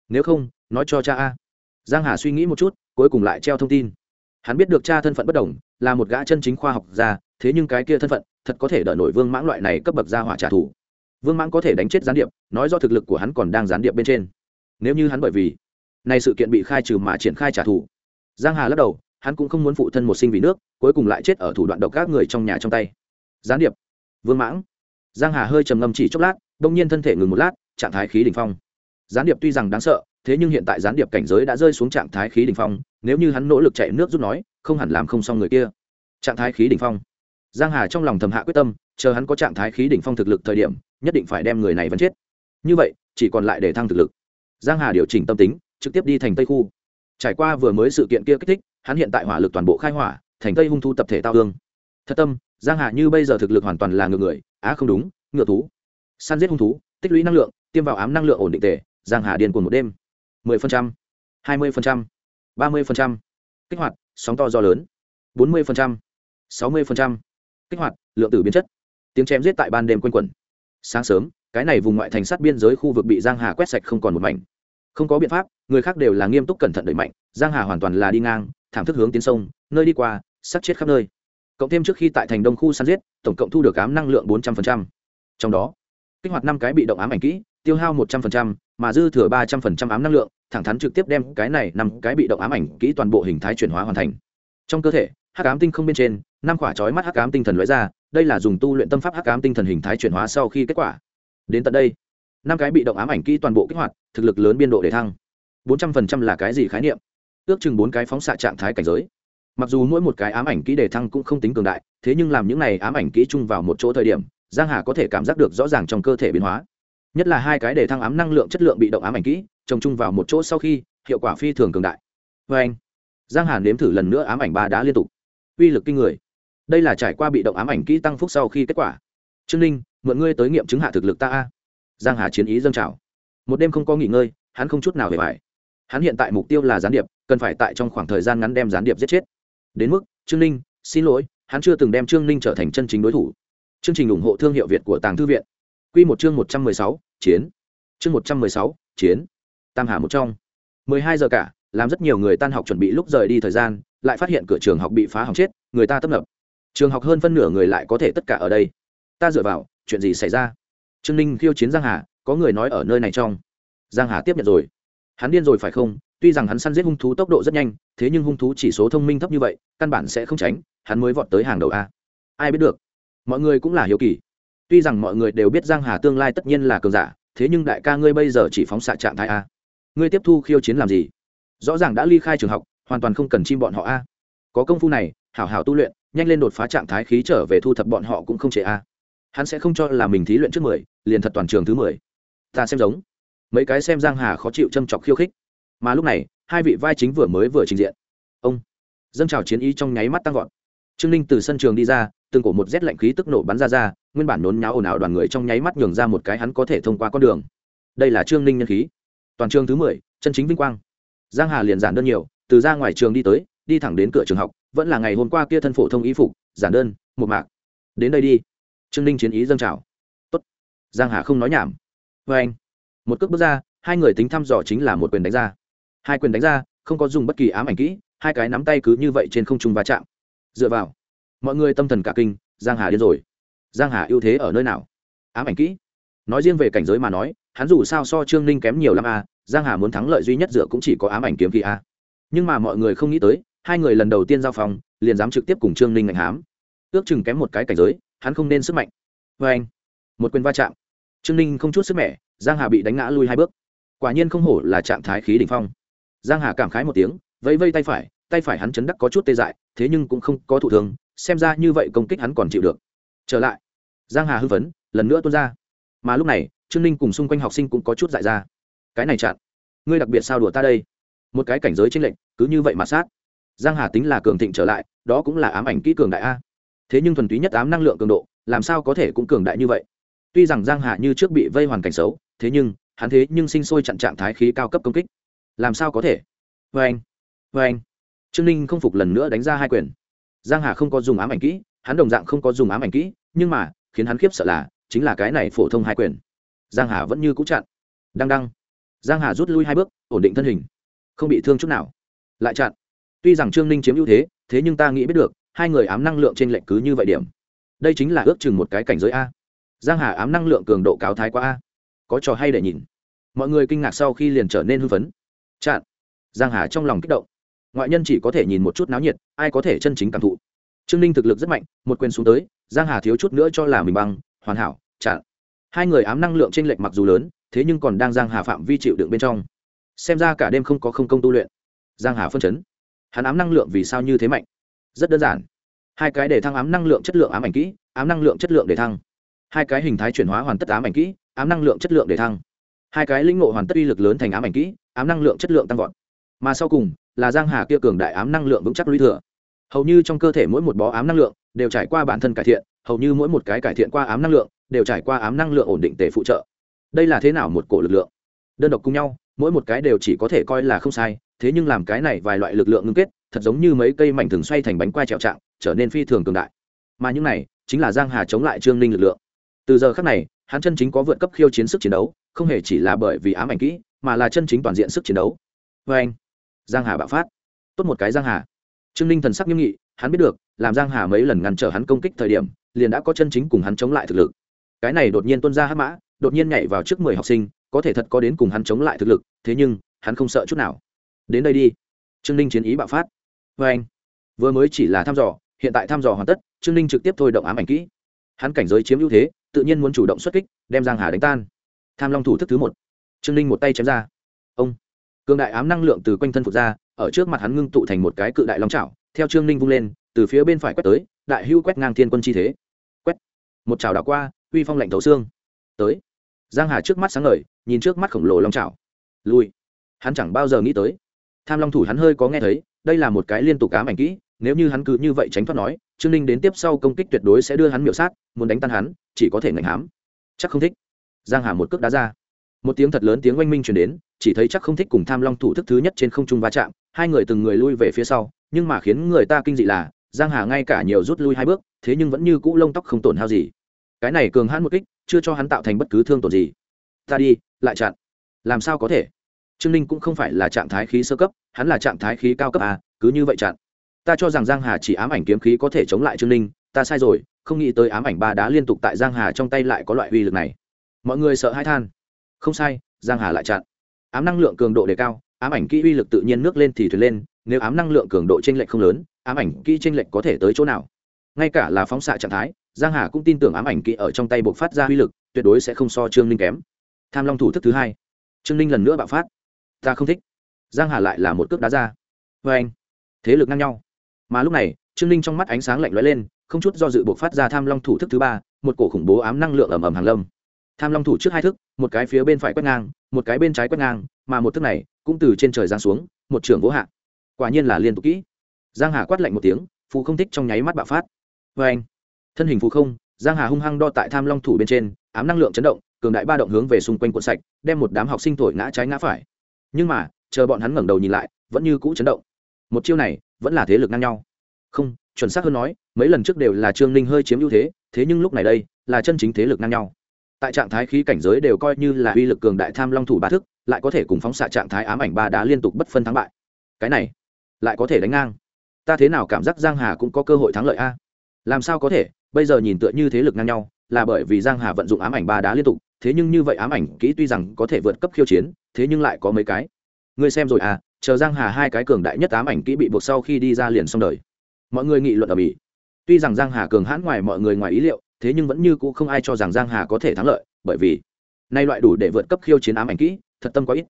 Nếu không, nói cho cha a. Giang hà suy nghĩ một chút, cuối cùng lại treo thông tin. Hắn biết được cha thân phận bất đồng, là một gã chân chính khoa học gia, thế nhưng cái kia thân phận thật có thể đỡ nổi vương mãng loại này cấp bậc gia hỏa trả thù. Vương mãng có thể đánh chết gián điệp, nói do thực lực của hắn còn đang gián điệp bên trên. Nếu như hắn bởi vì nay sự kiện bị khai trừ mà triển khai trả thù. Giang hà lắc đầu, hắn cũng không muốn phụ thân một sinh vì nước, cuối cùng lại chết ở thủ đoạn độc các người trong nhà trong tay. Gián điệp. Vương mãng giang hà hơi trầm ngâm chỉ chốc lát, bỗng nhiên thân thể ngừng một lát, trạng thái khí đỉnh phong. Gián điệp tuy rằng đáng sợ, thế nhưng hiện tại gián điệp cảnh giới đã rơi xuống trạng thái khí đỉnh phong, nếu như hắn nỗ lực chạy nước rút nói, không hẳn làm không xong người kia. Trạng thái khí đỉnh phong. Giang hà trong lòng thầm hạ quyết tâm, chờ hắn có trạng thái khí đỉnh phong thực lực thời điểm, nhất định phải đem người này vẫn chết. Như vậy, chỉ còn lại để thăng thực lực. Giang hà điều chỉnh tâm tính, trực tiếp đi thành tây khu. Trải qua vừa mới sự kiện kia kích thích, hắn hiện tại hỏa lực toàn bộ khai hỏa, thành tây hung thu tập thể tao hương thật tâm giang hà như bây giờ thực lực hoàn toàn là ngựa người á không đúng ngựa thú. Săn giết hung thú tích lũy năng lượng tiêm vào ám năng lượng ổn định tề giang hà điên cuồng một đêm. 10%, 20%, 30%, kích hoạt sóng to do lớn. 40%, 60%, kích hoạt lượng tử biến chất. Tiếng chém giết tại ban đêm quanh quẩn. Sáng sớm cái này vùng ngoại thành sát biên giới khu vực bị giang hà quét sạch không còn một mảnh. Không có biện pháp người khác đều là nghiêm túc cẩn thận đẩy mạnh. Giang hà hoàn toàn là đi ngang thảm thức hướng tiến sông nơi đi qua sát chết khắp nơi cộng thêm trước khi tại thành đông khu săn giết, tổng cộng thu được ám năng lượng bốn trăm linh trong đó, kích hoạt năm cái bị động ám ảnh kỹ, tiêu hao một trăm linh mà dư thừa ba trăm linh ám năng lượng, thẳng thắn trực tiếp đem cái này năm cái bị động ám ảnh kỹ toàn bộ hình thái chuyển hóa hoàn thành. Trong cơ thể, hắc ám tinh không bên trên, năm quả trói mắt hắc ám tinh thần lóe ra, đây là dùng tu luyện tâm pháp hắc ám tinh thần hình thái chuyển hóa sau khi kết quả. Đến tận đây, năm cái bị động ám ảnh kỹ toàn bộ kích hoạt, thực lực lớn biên độ để thăng. Bốn trăm phần trăm là cái gì khái niệm? Ước chừng bốn cái phóng xạ trạng thái cảnh giới mặc dù mỗi một cái ám ảnh kỹ đề thăng cũng không tính cường đại, thế nhưng làm những này ám ảnh kỹ chung vào một chỗ thời điểm, giang hà có thể cảm giác được rõ ràng trong cơ thể biến hóa. Nhất là hai cái đề thăng ám năng lượng chất lượng bị động ám ảnh kỹ, trồng chung vào một chỗ sau khi, hiệu quả phi thường cường đại. Vê anh, giang hà nếm thử lần nữa ám ảnh ba đã liên tục. Uy lực kinh người. Đây là trải qua bị động ám ảnh kỹ tăng phúc sau khi kết quả. Trương ninh, mượn ngươi tới nghiệm chứng hạ thực lực ta a. Giang hà chiến ý dâng trào. Một đêm không có nghỉ ngơi, hắn không chút nào về bài hắn hiện tại mục tiêu là gián điệp, cần phải tại trong khoảng thời gian ngắn đem gián điệp giết chết đến mức, trương ninh, xin lỗi, hắn chưa từng đem trương ninh trở thành chân chính đối thủ. Chương trình ủng hộ thương hiệu việt của tàng thư viện. Q một chương một trăm mười sáu, chiến. Chương một trăm mười sáu, chiến. Tam hà một trong. mười hai giờ cả, làm rất nhiều người tan học chuẩn bị lúc rời đi thời gian, lại phát hiện cửa trường học bị phá hỏng chết, người ta tấp nập. Trường học hơn phân nửa người lại có thể tất cả ở đây. Ta dựa vào, chuyện gì xảy ra? Trương ninh khiêu chiến giang hà, có người nói ở nơi này trong. Giang hà tiếp nhận rồi. Hắn điên rồi phải không? Tuy rằng hắn săn giết hung thú tốc độ rất nhanh, thế nhưng hung thú chỉ số thông minh thấp như vậy, căn bản sẽ không tránh, hắn mới vọt tới hàng đầu a. Ai biết được? Mọi người cũng là hiếu kỳ. Tuy rằng mọi người đều biết giang hà tương lai tất nhiên là cường giả, thế nhưng đại ca ngươi bây giờ chỉ phóng xạ trạng thái a. Ngươi tiếp thu khiêu chiến làm gì? Rõ ràng đã ly khai trường học, hoàn toàn không cần chim bọn họ a. Có công phu này, hảo hảo tu luyện, nhanh lên đột phá trạng thái khí trở về thu thập bọn họ cũng không trễ a. Hắn sẽ không cho là mình thí luyện trước mười, liền thật toàn trường thứ mười. Ta xem giống. Mấy cái xem giang hà khó chịu châm chọc khiêu khích mà lúc này, hai vị vai chính vừa mới vừa trình diện. Ông, dâng trào chiến ý trong nháy mắt tăng vọt. Trương ninh từ sân trường đi ra, từng cổ một rét lạnh khí tức nổ bắn ra ra, nguyên bản nôn nháo ồn ào đoàn người trong nháy mắt nhường ra một cái hắn có thể thông qua con đường. Đây là trương ninh nhân khí. Toàn trường thứ mười, chân chính vinh quang. Giang hà liền giản đơn nhiều, từ ra ngoài trường đi tới, đi thẳng đến cửa trường học, vẫn là ngày hôm qua kia thân phổ thông y phục, giản đơn một mạc. Đến đây đi. Trương ninh chiến ý dâng trào. Tốt. Giang hà không nói nhảm. Vê anh. Một cước bước ra, hai người tính thăm dò chính là một quyền đánh ra hai quyền đánh ra, không có dùng bất kỳ ám ảnh kỹ, hai cái nắm tay cứ như vậy trên không trung va chạm. Dựa vào, mọi người tâm thần cả kinh, giang hà điên rồi. Giang hà ưu thế ở nơi nào? Ám ảnh kỹ. Nói riêng về cảnh giới mà nói, hắn dù sao so trương ninh kém nhiều lắm a, giang hà muốn thắng lợi duy nhất dựa cũng chỉ có ám ảnh kiếm kỳ a. Nhưng mà mọi người không nghĩ tới, hai người lần đầu tiên giao phòng, liền dám trực tiếp cùng trương ninh ngạnh hám. Ước chừng kém một cái cảnh giới, hắn không nên sức mạnh. Vê anh, một quyền va chạm. Trương ninh không chút sức mẻ, giang hà bị đánh ngã lui hai bước. Quả nhiên không hổ là trạng thái khí đỉnh phong giang hà cảm khái một tiếng vẫy vây tay phải tay phải hắn chấn đắc có chút tê dại thế nhưng cũng không có thụ thương, xem ra như vậy công kích hắn còn chịu được. Trở lại giang hà hư vấn lần nữa tuôn ra. Mà lúc này trương ninh cùng xung quanh học sinh cũng có chút dại ra. Cái này chặn ngươi đặc biệt sao đùa ta đây? Một cái cảnh giới tranh lệnh cứ như vậy mà sát. Giang hà tính là cường thịnh trở lại đó cũng là ám ảnh kỹ cường đại a. Thế nhưng thuần túy nhất ám năng lượng cường độ làm sao có thể cũng cường đại như vậy? Tuy rằng giang hà như trước bị vây hoàn cảnh xấu thế nhưng hắn thế nhưng sinh sôi chặn trạng thái khí cao cấp công kích làm sao có thể? Vê anh vê anh. Trương ninh không phục lần nữa đánh ra hai quyền. Giang hà không có dùng ám ảnh kỹ, hắn đồng dạng không có dùng ám ảnh kỹ, nhưng mà, khiến hắn khiếp sợ là, chính là cái này phổ thông hai quyền. Giang hà vẫn như cũ chặn. Đang đăng. Giang hà rút lui hai bước, ổn định thân hình. Không bị thương chút nào. Lại chặn. Tuy rằng trương ninh chiếm ưu thế thế nhưng ta nghĩ biết được, hai người ám năng lượng trên lệnh cứ như vậy điểm. Đây chính là ước chừng một cái cảnh giới a. Giang hà ám năng lượng cường độ cáo thái quá a. Có trò hay để nhìn. Mọi người kinh ngạc sau khi liền trở nên hưng phấn chặn. Giang hà trong lòng kích động. Ngoại nhân chỉ có thể nhìn một chút náo nhiệt, ai có thể chân chính cảm thụ. Trương ninh thực lực rất mạnh, một quyền xuống tới, giang hà thiếu chút nữa cho là mình băng hoàn hảo, chặn. Hai người ám năng lượng trên lệch mặc dù lớn, thế nhưng còn đang giang hà phạm vi chịu đựng bên trong. Xem ra cả đêm không có không công tu luyện. Giang hà phân chấn. Hắn ám năng lượng vì sao như thế mạnh? Rất đơn giản. Hai cái để thăng ám năng lượng chất lượng ám ảnh kỹ, ám năng lượng chất lượng để thăng. Hai cái hình thái chuyển hóa hoàn tất ám ảnh kỹ, ám năng lượng chất lượng để thăng hai cái lĩnh ngộ hoàn tất uy lực lớn thành ám ảnh kỹ, ám năng lượng chất lượng tăng vọt. Mà sau cùng, là giang hà kia cường đại ám năng lượng vững chắc lũy thừa. Hầu như trong cơ thể mỗi một bó ám năng lượng đều trải qua bản thân cải thiện, hầu như mỗi một cái cải thiện qua ám năng lượng đều trải qua ám năng lượng ổn định tề phụ trợ. Đây là thế nào một cổ lực lượng? Đơn độc cùng nhau, mỗi một cái đều chỉ có thể coi là không sai, thế nhưng làm cái này vài loại lực lượng ngưng kết, thật giống như mấy cây mảnh thường xoay thành bánh quai trèo trạng, trở nên phi thường cường đại. Mà những này chính là giang hà chống lại trương ninh lực lượng. Từ giờ khắc này hắn chân chính có vượt cấp khiêu chiến sức chiến đấu, không hề chỉ là bởi vì ám ảnh kỹ, mà là chân chính toàn diện sức chiến đấu. Vê anh, giang hà bạo phát. Tốt một cái giang hà. Trương ninh thần sắc nghiêm nghị, hắn biết được, làm giang hà mấy lần ngăn trở hắn công kích thời điểm, liền đã có chân chính cùng hắn chống lại thực lực. Cái này đột nhiên tuân ra hắc mã, đột nhiên nhảy vào trước mười học sinh, có thể thật có đến cùng hắn chống lại thực lực, thế nhưng, hắn không sợ chút nào. Đến đây đi. Trương ninh chiến ý bạo phát. Vê anh, vừa mới chỉ là thăm dò, hiện tại thăm dò hoàn tất, trương ninh trực tiếp thôi động ám ảnh kỹ. Hắn cảnh giới chiếm ưu thế tự nhiên muốn chủ động xuất kích, đem giang hà đánh tan. Tham long thủ thức thứ một. Trương ninh một tay chém ra. Ông. Cường đại ám năng lượng từ quanh thân phục ra, ở trước mặt hắn ngưng tụ thành một cái cự đại long trào theo trương ninh vung lên, từ phía bên phải quét tới, đại hưu quét ngang thiên quân chi thế. Quét. Một trào đảo qua, uy phong lạnh thấu xương. Tới. Giang hà trước mắt sáng ngời, nhìn trước mắt khổng lồ long trào lui. Hắn chẳng bao giờ nghĩ tới. Tham long thủ hắn hơi có nghe thấy, đây là một cái liên tục ám ảnh kỹ, nếu như hắn cứ như vậy tránh thoát nói trương ninh đến tiếp sau công kích tuyệt đối sẽ đưa hắn miểu sát, muốn đánh tan hắn, chỉ có thể ngạnh hám. Chắc không thích. Giang hà một cước đá ra. Một tiếng thật lớn tiếng oanh minh chuyển đến, chỉ thấy chắc không thích cùng tham long thủ thức thứ nhất trên không trung va chạm, hai người từng người lui về phía sau, nhưng mà khiến người ta kinh dị là, giang hà ngay cả nhiều rút lui hai bước, thế nhưng vẫn như cũ lông tóc không tổn hao gì. Cái này cường hãn một kích, chưa cho hắn tạo thành bất cứ thương tổn gì. Ta đi, lại chặn. Làm sao có thể? Trương ninh cũng không phải là trạng thái khí sơ cấp, hắn là trạng thái khí cao cấp à cứ như vậy chặn ta cho rằng giang hà chỉ ám ảnh kiếm khí có thể chống lại trương ninh, ta sai rồi, không nghĩ tới ám ảnh ba đá liên tục tại giang hà trong tay lại có loại uy lực này. Mọi người sợ hãi than. Không sai, giang hà lại chặn. Ám năng lượng cường độ đề cao, ám ảnh kỹ uy lực tự nhiên nước lên thì thuyền lên, nếu ám năng lượng cường độ chênh lệch không lớn, ám ảnh kỹ chênh lệch có thể tới chỗ nào? Ngay cả là phóng xạ trạng thái, giang hà cũng tin tưởng ám ảnh kỹ ở trong tay buộc phát ra uy lực, tuyệt đối sẽ không so trương ninh kém. Tham long thủ thức thứ hai. Trương ninh lần nữa bạo phát. Ta không thích. Giang hà lại là một cước đá ra. Vê anh. Thế lực ngang nhau mà lúc này, trương ninh trong mắt ánh sáng lạnh lẽo lên, không chút do dự buộc phát ra tham long thủ thức thứ ba, một cổ khủng bố ám năng lượng ầm ầm hàng lâm. Tham long thủ trước hai thức, một cái phía bên phải quét ngang, một cái bên trái quét ngang, mà một thức này cũng từ trên trời giáng xuống, một trường vỗ hạ. Quả nhiên là liên tục kỹ. Giang hà quát lạnh một tiếng, phù không thích trong nháy mắt bạo phát. Vê anh, thân hình phù không, giang hà hung hăng đo tại tham long thủ bên trên, ám năng lượng chấn động, cường đại ba động hướng về xung quanh cuộn sạch, đem một đám học sinh thổi ngã trái ngã phải. Nhưng mà, chờ bọn hắn ngẩng đầu nhìn lại, vẫn như cũ chấn động. Một chiêu này vẫn là thế lực ngang nhau. Không, chuẩn xác hơn nói, mấy lần trước đều là trương ninh hơi chiếm ưu thế thế nhưng lúc này đây, là chân chính thế lực ngang nhau. Tại trạng thái khí cảnh giới đều coi như là uy lực cường đại tham long thủ ba thức, lại có thể cùng phóng xạ trạng thái ám ảnh ba đá liên tục bất phân thắng bại. Cái này, lại có thể đánh ngang. Ta thế nào cảm giác giang hà cũng có cơ hội thắng lợi a? Làm sao có thể? Bây giờ nhìn tựa như thế lực ngang nhau, là bởi vì giang hà vận dụng ám ảnh ba đá liên tục, thế nhưng như vậy ám ảnh kỹ tuy rằng có thể vượt cấp khiêu chiến, thế nhưng lại có mấy cái. Ngươi xem rồi à chờ giang hà hai cái cường đại nhất ám ảnh kỹ bị buộc sau khi đi ra liền xong đời. Mọi người nghị luận ở mỹ. Tuy rằng giang hà cường hãn ngoài mọi người ngoài ý liệu, thế nhưng vẫn như cũ không ai cho rằng giang hà có thể thắng lợi, bởi vì nay loại đủ để vượt cấp khiêu chiến ám ảnh kỹ, thật tâm có ít.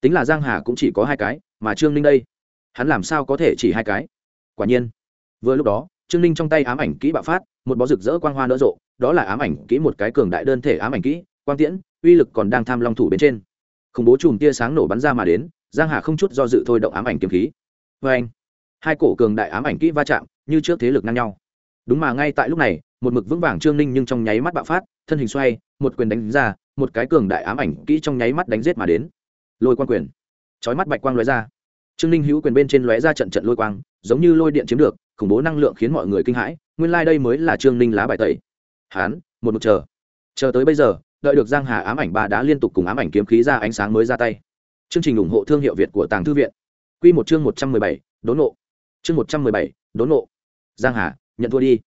Tính là giang hà cũng chỉ có hai cái, mà trương ninh đây, hắn làm sao có thể chỉ hai cái? Quả nhiên, vừa lúc đó, trương ninh trong tay ám ảnh kỹ bạo phát, một bó rực rỡ quang hoa nở rộ, đó là ám ảnh kỹ một cái cường đại đơn thể ám ảnh kỹ, quang tiễn, uy lực còn đang tham long thủ bên trên. Khủng bố chùm tia sáng nổ bắn ra mà đến giang hà không chút do dự thôi động ám ảnh kiếm khí. Vê anh, hai cổ cường đại ám ảnh kỹ va chạm, như trước thế lực ngang nhau. Đúng mà ngay tại lúc này, một mực vững vàng trương ninh nhưng trong nháy mắt bạo phát, thân hình xoay, một quyền đánh ra, một cái cường đại ám ảnh kỹ trong nháy mắt đánh giết mà đến. Lôi quan quyền. Chói mắt bạch quang lóe ra. Trương ninh hữu quyền bên trên lóe ra trận trận lôi quang, giống như lôi điện chiếm được, khủng bố năng lượng khiến mọi người kinh hãi, nguyên lai、like、đây mới là trương ninh lá bài tẩy. Hán, một mực chờ. Chờ tới bây giờ, đợi được giang hà ám ảnh ba đã liên tục cùng ám ảnh kiếm khí ra ánh sáng mới ra tay chương trình ủng hộ thương hiệu việt của tàng thư viện. Quy một chương một trăm mười bảy đốn nộ. Chương một trăm mười bảy đốn nộ. Giang hà, nhận thua đi.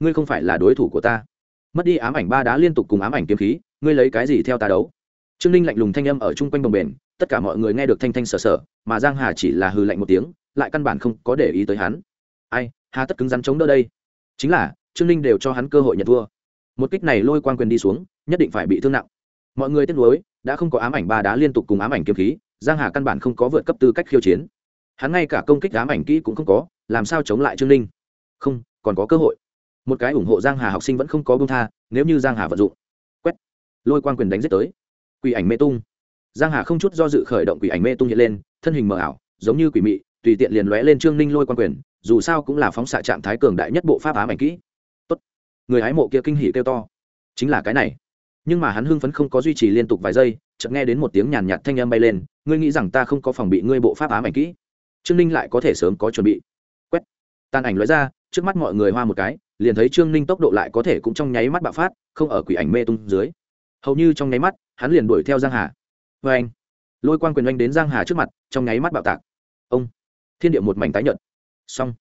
Ngươi không phải là đối thủ của ta. Mất đi ám ảnh ba đá liên tục cùng ám ảnh kiếm khí, ngươi lấy cái gì theo ta đấu? Trương ninh lạnh lùng thanh âm ở chung quanh đồng bền tất cả mọi người nghe được thanh thanh sờ sờ, mà giang hà chỉ là hừ lạnh một tiếng, lại căn bản không có để ý tới hắn. Ai, hà tất cứng rắn chống đỡ đây. Chính là, trương ninh đều cho hắn cơ hội nhận thua. Một kích này lôi quan quyền đi xuống, nhất định phải bị thương nặng. Mọi người tiếc nuối, đã không có ám ảnh ba đá liên tục cùng ám ảnh kiếm khí giang hà căn bản không có vượt cấp tư cách khiêu chiến. Hắn ngay cả công kích ám ảnh kỹ cũng không có, làm sao chống lại trương ninh? Không, còn có cơ hội. Một cái ủng hộ giang hà học sinh vẫn không có bông tha, nếu như giang hà vận dụng. Quét. Lôi quan quyền đánh giết tới. Quỷ ảnh mê tung. Giang hà không chút do dự khởi động quỷ ảnh mê tung hiện lên, thân hình mờ ảo, giống như quỷ mị, tùy tiện liền lóe lên trương ninh lôi quan quyền, dù sao cũng là phóng xạ trạng thái cường đại nhất bộ pháp ám ảnh kỹ. Tốt. Người hái mộ kia kinh hỉ kêu to. Chính là cái này. Nhưng mà hắn hưng phấn không có duy trì liên tục vài giây chợt nghe đến một tiếng nhàn nhạt thanh âm bay lên ngươi nghĩ rằng ta không có phòng bị ngươi bộ pháp ám ảnh kỹ? Trương ninh lại có thể sớm có chuẩn bị. Quét. Tàn ảnh lóe ra trước mắt mọi người hoa một cái liền thấy trương ninh tốc độ lại có thể cũng trong nháy mắt bạo phát không ở quỷ ảnh mê tung dưới. Hầu như trong nháy mắt hắn liền đuổi theo giang hà. Vê anh lôi quan quyền oanh đến giang hà trước mặt trong nháy mắt bạo tạc. Ông thiên địa một mảnh tái nhợt. Xong.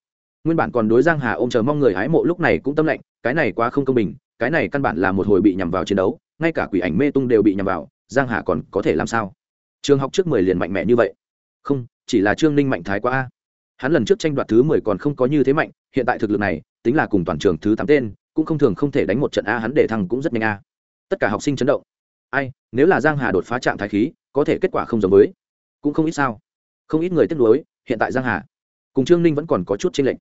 Nguyên bản còn đối giang hà ôm chờ mong người hái mộ lúc này cũng tâm lạnh, cái này quá không công bình cái này căn bản là một hồi bị nhằm vào chiến đấu ngay cả quỷ ảnh mê tung đều bị nhằm vào giang hà còn có thể làm sao? Trường học trước mười liền mạnh mẽ như vậy. Không, chỉ là trương ninh mạnh thái quá a. Hắn lần trước tranh đoạt thứ mười còn không có như thế mạnh, hiện tại thực lực này, tính là cùng toàn trường thứ tám tên, cũng không thường không thể đánh một trận a, hắn để thăng cũng rất nhanh a. Tất cả học sinh chấn động. Ai, nếu là giang hà đột phá trạng thái khí, có thể kết quả không giống với. Cũng không ít sao. Không ít người tiếc nuối, hiện tại giang hà cùng trương ninh vẫn còn có chút chênh lệch.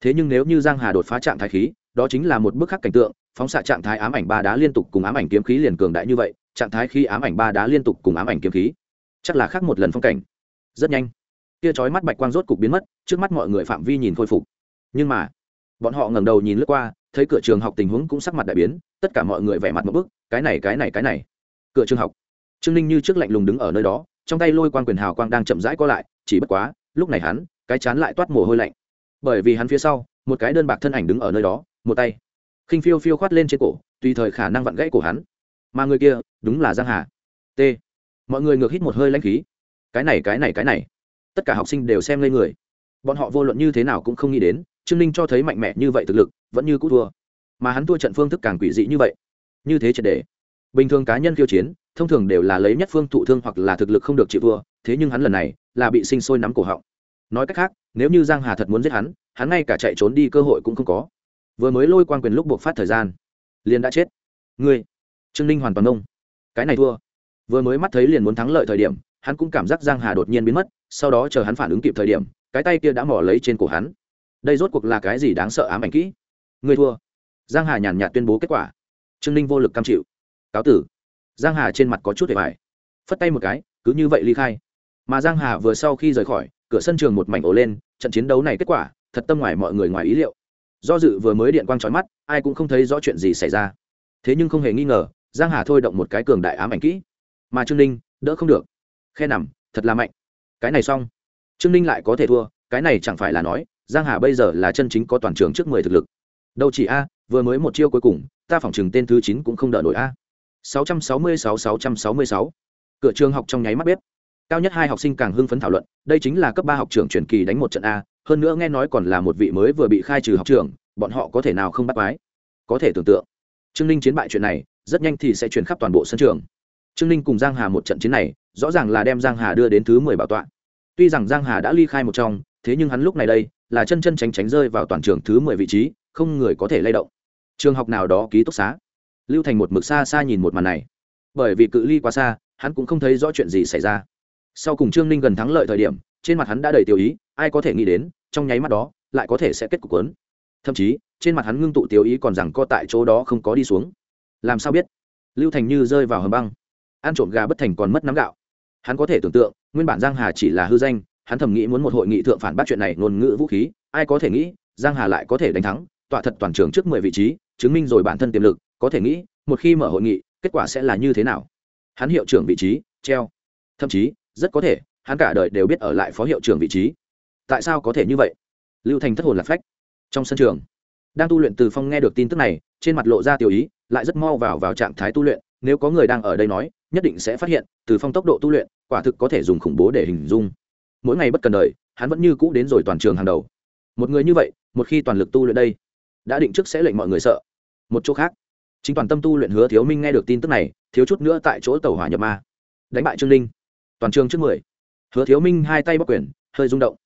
Thế nhưng nếu như giang hà đột phá trạng thái khí đó chính là một bước khắc cảnh tượng, phóng xạ trạng thái ám ảnh ba đá liên tục cùng ám ảnh kiếm khí liền cường đại như vậy, trạng thái khi ám ảnh ba đá liên tục cùng ám ảnh kiếm khí, chắc là khác một lần phong cảnh. Rất nhanh kia chói mắt bạch quang rốt cục biến mất, trước mắt mọi người phạm vi nhìn khôi phục. Nhưng mà, bọn họ ngẩng đầu nhìn lướt qua, thấy cửa trường học tình huống cũng sắc mặt đại biến, tất cả mọi người vẻ mặt một bức, cái này cái này cái này. Cửa trường học, trương ninh như trước lạnh lùng đứng ở nơi đó, trong tay lôi quan quyền hào quang đang chậm rãi co lại, chỉ bất quá, lúc này hắn, cái chán lại toát mồ hôi lạnh. Bởi vì hắn phía sau, một cái đơn bạc thân ảnh đứng ở nơi đó một tay. Khinh phiêu phiêu khoát lên trên cổ, tùy thời khả năng vặn gãy cổ hắn. Mà người kia, đúng là giang hà. T. Mọi người ngược hít một hơi lãnh khí. Cái này cái này cái này. Tất cả học sinh đều xem lên người. Bọn họ vô luận như thế nào cũng không nghĩ đến, trương ninh cho thấy mạnh mẽ như vậy thực lực, vẫn như cũ thua. Mà hắn thua trận phương thức càng quỷ dị như vậy. Như thế triệt đề. Bình thường cá nhân khiêu chiến, thông thường đều là lấy nhất phương thụ thương hoặc là thực lực không được chịu thua, thế nhưng hắn lần này là bị sinh sôi nắm cổ họng. Nói cách khác, nếu như giang hà thật muốn giết hắn hắn ngay cả chạy trốn đi cơ hội cũng không có vừa mới lôi quan quyền lúc buộc phát thời gian, liền đã chết. Ngươi, trương ninh hoàn toàn nông cái này thua. Vừa mới mắt thấy liền muốn thắng lợi thời điểm, hắn cũng cảm giác giang hà đột nhiên biến mất, sau đó chờ hắn phản ứng kịp thời điểm, cái tay kia đã mỏ lấy trên cổ hắn. Đây rốt cuộc là cái gì đáng sợ ám ảnh kỹ? Ngươi thua. Giang hà nhàn nhạt tuyên bố kết quả. Trương ninh vô lực cam chịu. Cáo tử. Giang hà trên mặt có chút để bài phất tay một cái, cứ như vậy ly khai. Mà giang hà vừa sau khi rời khỏi, cửa sân trường một mảnh ổ lên, trận chiến đấu này kết quả, thật tâm ngoài mọi người ngoài ý liệu do dự vừa mới điện quang trói mắt, ai cũng không thấy rõ chuyện gì xảy ra. Thế nhưng không hề nghi ngờ, giang hà thôi động một cái cường đại ám ảnh kỹ. Mà trương ninh, đỡ không được. Khe nằm, thật là mạnh. Cái này xong. Trương ninh lại có thể thua, cái này chẳng phải là nói, giang hà bây giờ là chân chính có toàn trường trước mười thực lực. Đâu chỉ a, vừa mới một chiêu cuối cùng, ta phỏng chừng tên thứ chín cũng không đỡ nổi a. sáu trăm sáu mươi sáu sáu trăm sáu mươi sáu. Cửa trường học trong nháy mắt bếp. Cao nhất hai học sinh càng hưng phấn thảo luận, đây chính là cấp ba học trưởng truyền kỳ đánh một trận a hơn nữa nghe nói còn là một vị mới vừa bị khai trừ học trưởng, bọn họ có thể nào không bắt quái? Có thể tưởng tượng. Trương ninh chiến bại chuyện này, rất nhanh thì sẽ chuyển khắp toàn bộ sân trường. Trương ninh cùng giang hà một trận chiến này, rõ ràng là đem giang hà đưa đến thứ mười bảo tọa. Tuy rằng giang hà đã ly khai một trong, thế nhưng hắn lúc này đây, là chân chân tránh tránh rơi vào toàn trường thứ mười vị trí, không người có thể lay động. Trường học nào đó ký túc xá. Lưu thành một mực xa xa nhìn một màn này. Bởi vì cự ly quá xa, hắn cũng không thấy rõ chuyện gì xảy ra. Sau cùng trương ninh gần thắng lợi thời điểm, trên mặt hắn đã đầy tiêu ý, ai có thể nghĩ đến trong nháy mắt đó, lại có thể sẽ kết cục quấn thậm chí, trên mặt hắn ngưng tụ tiêu ý còn rằng co tại chỗ đó không có đi xuống. Làm sao biết? Lưu thành như rơi vào hầm băng. Ăn trộm gà bất thành còn mất nắm gạo. Hắn có thể tưởng tượng, nguyên bản giang hà chỉ là hư danh, hắn thầm nghĩ muốn một hội nghị thượng phản bác chuyện này ngôn ngữ vũ khí, ai có thể nghĩ, giang hà lại có thể đánh thắng, tọa thật toàn trường trước mười vị trí, chứng minh rồi bản thân tiềm lực, có thể nghĩ, một khi mở hội nghị, kết quả sẽ là như thế nào? Hắn hiệu trưởng vị trí, treo. Thậm chí, rất có thể, hắn cả đời đều biết ở lại phó hiệu trưởng vị trí tại sao có thể như vậy? Lưu thành thất hồn lạc phách. Trong sân trường, đang tu luyện từ phong nghe được tin tức này, trên mặt lộ ra tiểu ý, lại rất mau vào vào trạng thái tu luyện. Nếu có người đang ở đây nói, nhất định sẽ phát hiện, từ phong tốc độ tu luyện, quả thực có thể dùng khủng bố để hình dung. Mỗi ngày bất cần đời, hắn vẫn như cũ đến rồi toàn trường hàng đầu. Một người như vậy, một khi toàn lực tu luyện đây, đã định trước sẽ lệnh mọi người sợ. Một chỗ khác, chính toàn tâm tu luyện hứa thiếu minh nghe được tin tức này, thiếu chút nữa tại chỗ tàu hỏa nhập ma. Đánh bại trương linh. Toàn trường trước mười, hứa thiếu minh hai tay bắc quyền, hơi rung động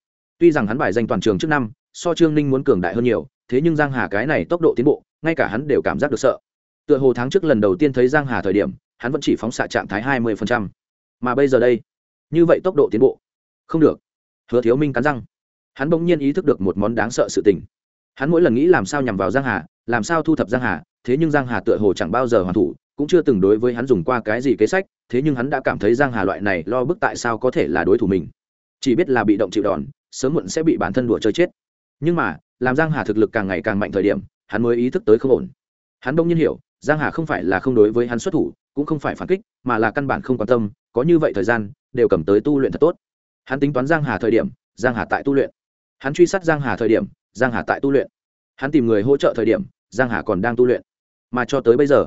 tuy rằng hắn bài danh toàn trường trước năm, so trương ninh muốn cường đại hơn nhiều, thế nhưng giang hà cái này tốc độ tiến bộ, ngay cả hắn đều cảm giác được sợ. Tựa hồ tháng trước lần đầu tiên thấy giang hà thời điểm, hắn vẫn chỉ phóng xạ trạng thái hai mươi mà bây giờ đây, như vậy tốc độ tiến bộ, không được. Hứa thiếu minh cắn răng. Hắn bỗng nhiên ý thức được một món đáng sợ sự tình. Hắn mỗi lần nghĩ làm sao nhằm vào giang hà, làm sao thu thập giang hà, thế nhưng giang hà tựa hồ chẳng bao giờ hoàn thủ, cũng chưa từng đối với hắn dùng qua cái gì kế sách, thế nhưng hắn đã cảm thấy giang hà loại này lo bức tại sao có thể là đối thủ mình. Chỉ biết là bị động chịu đòn sớm muộn sẽ bị bản thân đùa chơi chết. Nhưng mà, làm giang hà thực lực càng ngày càng mạnh thời điểm, hắn mới ý thức tới không ổn. Hắn đông nhiên hiểu, giang hà không phải là không đối với hắn xuất thủ, cũng không phải phản kích, mà là căn bản không quan tâm, có như vậy thời gian, đều cầm tới tu luyện thật tốt. Hắn tính toán giang hà thời điểm, giang hà tại tu luyện. Hắn truy sát giang hà thời điểm, giang hà tại tu luyện. Hắn tìm người hỗ trợ thời điểm, giang hà còn đang tu luyện. Mà cho tới bây giờ,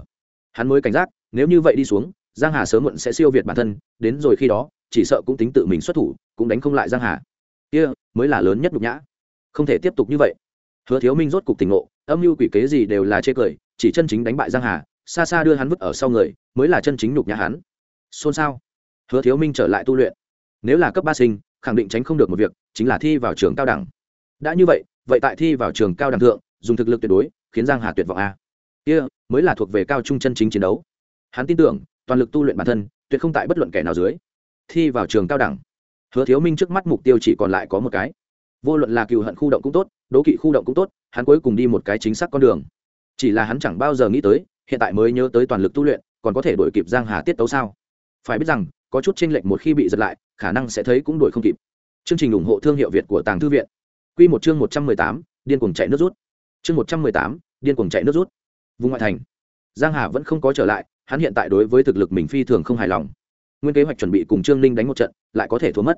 hắn mới cảnh giác, nếu như vậy đi xuống, giang hà sớm muộn sẽ siêu việt bản thân, đến rồi khi đó, chỉ sợ cũng tính tự mình xuất thủ, cũng đánh không lại giang hà kia mới là lớn nhất nhục nhã. Không thể tiếp tục như vậy. Hứa thiếu minh rốt cục tỉnh ngộ, âm mưu quỷ kế gì đều là chê cười, chỉ chân chính đánh bại giang hà, xa xa đưa hắn vứt ở sau người, mới là chân chính nhục nhã hắn. Xôn xao. Hứa thiếu minh trở lại tu luyện. Nếu là cấp ba sinh, khẳng định tránh không được một việc, chính là thi vào trường cao đẳng. Đã như vậy vậy tại thi vào trường cao đẳng thượng, dùng thực lực tuyệt đối, khiến giang hà tuyệt vọng a. Kia mới là thuộc về cao trung chân chính chiến đấu. Hắn tin tưởng, toàn lực tu luyện bản thân, tuyệt không tại bất luận kẻ nào dưới. Thi vào trường cao đẳng hứa thiếu minh trước mắt mục tiêu chỉ còn lại có một cái. Vô luận là cựu hận khu động cũng tốt, đố kỵ khu động cũng tốt, hắn cuối cùng đi một cái chính xác con đường. Chỉ là hắn chẳng bao giờ nghĩ tới, hiện tại mới nhớ tới toàn lực tu luyện, còn có thể đổi kịp giang hà tiết tấu sao? Phải biết rằng, có chút chênh lệch một khi bị giật lại, khả năng sẽ thấy cũng đổi không kịp. Chương trình ủng hộ thương hiệu việt của tàng thư viện. Quy một chương một trăm mười tám, điên cuồng chạy nước rút. Chương một trăm mười tám, điên cuồng chạy nước rút. Vùng ngoại thành. Giang hà vẫn không có trở lại, hắn hiện tại đối với thực lực mình phi thường không hài lòng nguyên kế hoạch chuẩn bị cùng trương ninh đánh một trận, lại có thể thua mất.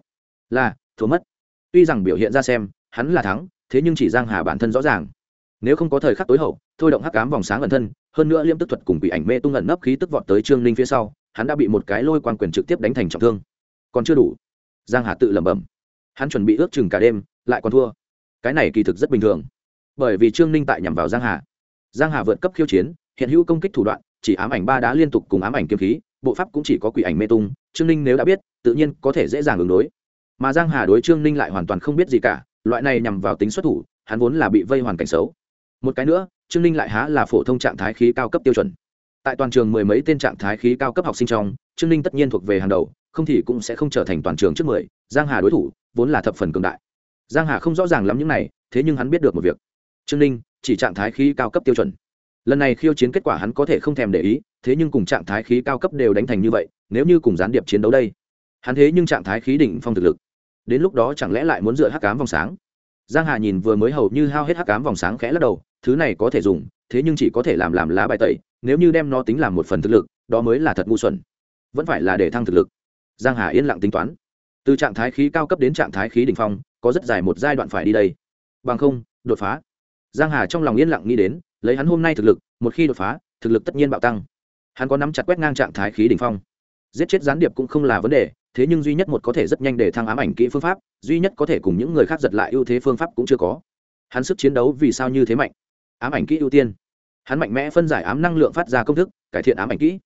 Là, thua mất. Tuy rằng biểu hiện ra xem, hắn là thắng, thế nhưng chỉ giang hà bản thân rõ ràng. Nếu không có thời khắc tối hậu, thôi động hắc cám vòng sáng ẩn thân, hơn nữa liêm tức thuật cùng bị ảnh mê tung ẩn nấp khí tức vọt tới trương ninh phía sau, hắn đã bị một cái lôi quan quyền trực tiếp đánh thành trọng thương. Còn chưa đủ. Giang hà tự lẩm bẩm. Hắn chuẩn bị ước chừng cả đêm, lại còn thua. Cái này kỳ thực rất bình thường. Bởi vì trương ninh tại nhằm vào giang hà. Giang hà vượt cấp khiêu chiến, hiện hữu công kích thủ đoạn, chỉ ám ảnh ba đá liên tục cùng ám ảnh kiếm khí bộ pháp cũng chỉ có quỷ ảnh mê tung, trương ninh nếu đã biết, tự nhiên có thể dễ dàng ứng đối. Mà giang hà đối trương ninh lại hoàn toàn không biết gì cả, loại này nhằm vào tính xuất thủ, hắn vốn là bị vây hoàn cảnh xấu. Một cái nữa, trương ninh lại há là phổ thông trạng thái khí cao cấp tiêu chuẩn. Tại toàn trường mười mấy tên trạng thái khí cao cấp học sinh trong, trương ninh tất nhiên thuộc về hàng đầu, không thì cũng sẽ không trở thành toàn trường trước mười, giang hà đối thủ vốn là thập phần cường đại. Giang hà không rõ ràng lắm những này, thế nhưng hắn biết được một việc. Trương ninh, chỉ trạng thái khí cao cấp tiêu chuẩn lần này khiêu chiến kết quả hắn có thể không thèm để ý, thế nhưng cùng trạng thái khí cao cấp đều đánh thành như vậy, nếu như cùng gián điệp chiến đấu đây, hắn thế nhưng trạng thái khí đỉnh phong thực lực. Đến lúc đó chẳng lẽ lại muốn dựa hắc cám vòng sáng? Giang hà nhìn vừa mới hầu như hao hết hắc cám vòng sáng khẽ lắc đầu, thứ này có thể dùng, thế nhưng chỉ có thể làm làm lá bài tẩy, nếu như đem nó tính làm một phần thực lực, đó mới là thật ngu xuẩn. Vẫn phải là để thăng thực lực. Giang hà yên lặng tính toán. Từ trạng thái khí cao cấp đến trạng thái khí đỉnh phong, có rất dài một giai đoạn phải đi đây. Bằng không, đột phá. Giang hà trong lòng yên lặng nghĩ đến lấy hắn hôm nay thực lực, một khi đột phá, thực lực tất nhiên bạo tăng. Hắn có nắm chặt quét ngang trạng thái khí đỉnh phong. Giết chết gián điệp cũng không là vấn đề, thế nhưng duy nhất một có thể rất nhanh để thăng ám ảnh kỹ phương pháp, duy nhất có thể cùng những người khác giật lại ưu thế phương pháp cũng chưa có. Hắn sức chiến đấu vì sao như thế mạnh? Ám ảnh kỹ ưu tiên. Hắn mạnh mẽ phân giải ám năng lượng phát ra công thức, cải thiện ám ảnh kỹ.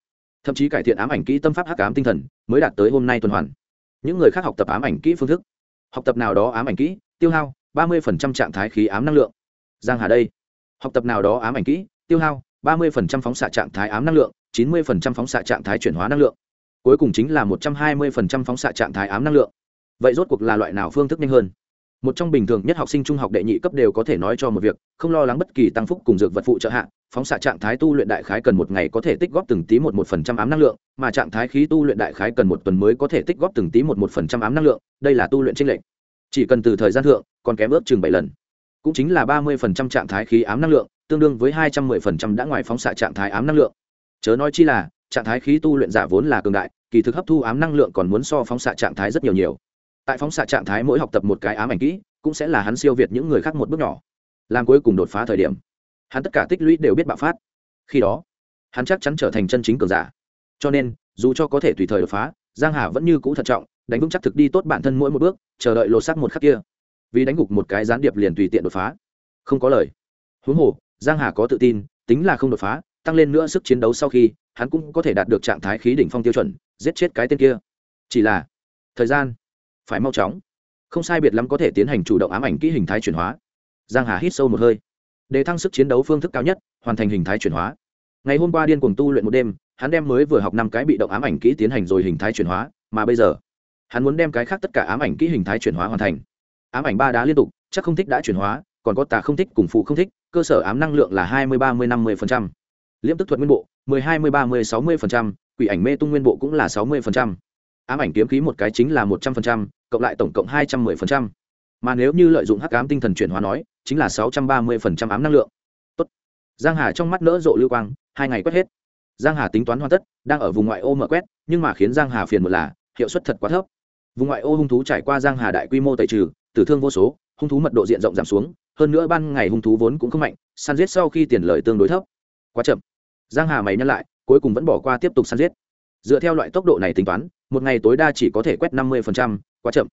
Thậm chí cải thiện ám ảnh kỹ tâm pháp hắc ám tinh thần, mới đạt tới hôm nay tuần hoàn. Những người khác học tập ám ảnh kỹ phương thức. Học tập nào đó ám ảnh kỹ, tiêu hao ba mươi trạng thái khí ám năng lượng. Giang hà đây học tập nào đó ám ảnh kỹ, tiêu hao, ba mươi phóng xạ trạng thái ám năng lượng, chín mươi phóng xạ trạng thái chuyển hóa năng lượng. Cuối cùng chính là một trăm hai mươi phóng xạ trạng thái ám năng lượng. Vậy rốt cuộc là loại nào phương thức nhanh hơn? Một trong bình thường nhất học sinh trung học đệ nhị cấp đều có thể nói cho một việc, không lo lắng bất kỳ tăng phúc cùng dược vật phụ trợ hạ, phóng xạ trạng thái tu luyện đại khái cần một ngày có thể tích góp từng tí một một phần trăm ám năng lượng, mà trạng thái khí tu luyện đại khái cần một tuần mới có thể tích góp từng tí một một phần trăm ám năng lượng, đây là tu luyện tranh lệch. Chỉ cần từ thời gian thượng, còn kém ước chừng bảy lần cũng chính là ba mươi phần trăm trạng thái khí ám năng lượng, tương đương với hai trăm mười phần trăm đã ngoài phóng xạ trạng thái ám năng lượng. Chớ nói chi là, trạng thái khí tu luyện giả vốn là cường đại, kỳ thực hấp thu ám năng lượng còn muốn so phóng xạ trạng thái rất nhiều nhiều. Tại phóng xạ trạng thái mỗi học tập một cái ám ảnh kỹ, cũng sẽ là hắn siêu việt những người khác một bước nhỏ. Làm cuối cùng đột phá thời điểm, hắn tất cả tích lũy đều biết bạo phát. Khi đó, hắn chắc chắn trở thành chân chính cường giả. Cho nên, dù cho có thể tùy thời đột phá, giang hà vẫn như cũ thận trọng, đánh vững chắc thực đi tốt bản thân mỗi một bước, chờ đợi lột xác một khắc kia vì đánh gục một cái gián điệp liền tùy tiện đột phá. Không có lời. Huống hồ, giang hà có tự tin, tính là không đột phá, tăng lên nữa sức chiến đấu sau khi, hắn cũng có thể đạt được trạng thái khí đỉnh phong tiêu chuẩn, giết chết cái tên kia. Chỉ là, thời gian phải mau chóng. Không sai biệt lắm có thể tiến hành chủ động ám ảnh kỹ hình thái chuyển hóa. Giang hà hít sâu một hơi. Để thăng sức chiến đấu phương thức cao nhất, hoàn thành hình thái chuyển hóa. Ngày hôm qua điên cuồng tu luyện một đêm, hắn đem mới vừa học năm cái bị động ám ảnh kỹ tiến hành rồi hình thái chuyển hóa, mà bây giờ, hắn muốn đem cái khác tất cả ám ảnh kỹ hình thái chuyển hóa hoàn thành ám ảnh ba đá liên tục, chắc không thích đã chuyển hóa, còn có tà không thích cùng phụ không thích, cơ sở ám năng lượng là hai mươi, ba mươi, năm mươi liễm tức thuật nguyên bộ, mười hai mươi, ba mươi, sáu mươi quỷ ảnh mê tung nguyên bộ cũng là sáu mươi ám ảnh kiếm khí một cái chính là một trăm linh cộng lại tổng cộng hai trăm mười mà nếu như lợi dụng hắc ám tinh thần chuyển hóa nói, chính là sáu trăm ba mươi ám năng lượng. Tốt. giang hà trong mắt nỡ rộ lưu quang, hai ngày quét hết. Giang hà tính toán hoàn tất, đang ở vùng ngoại ô mở quét, nhưng mà khiến giang hà phiền một là, hiệu suất thật quá thấp. Vùng ngoại ô hung thú trải qua giang hà đại quy mô tẩy trừ tử thương vô số, hung thú mật độ diện rộng giảm xuống, hơn nữa ban ngày hung thú vốn cũng không mạnh, săn giết sau khi tiền lợi tương đối thấp. Quá chậm. Giang hà mày nhắc lại, cuối cùng vẫn bỏ qua tiếp tục săn giết. Dựa theo loại tốc độ này tính toán, một ngày tối đa chỉ có thể quét năm mươi quá chậm.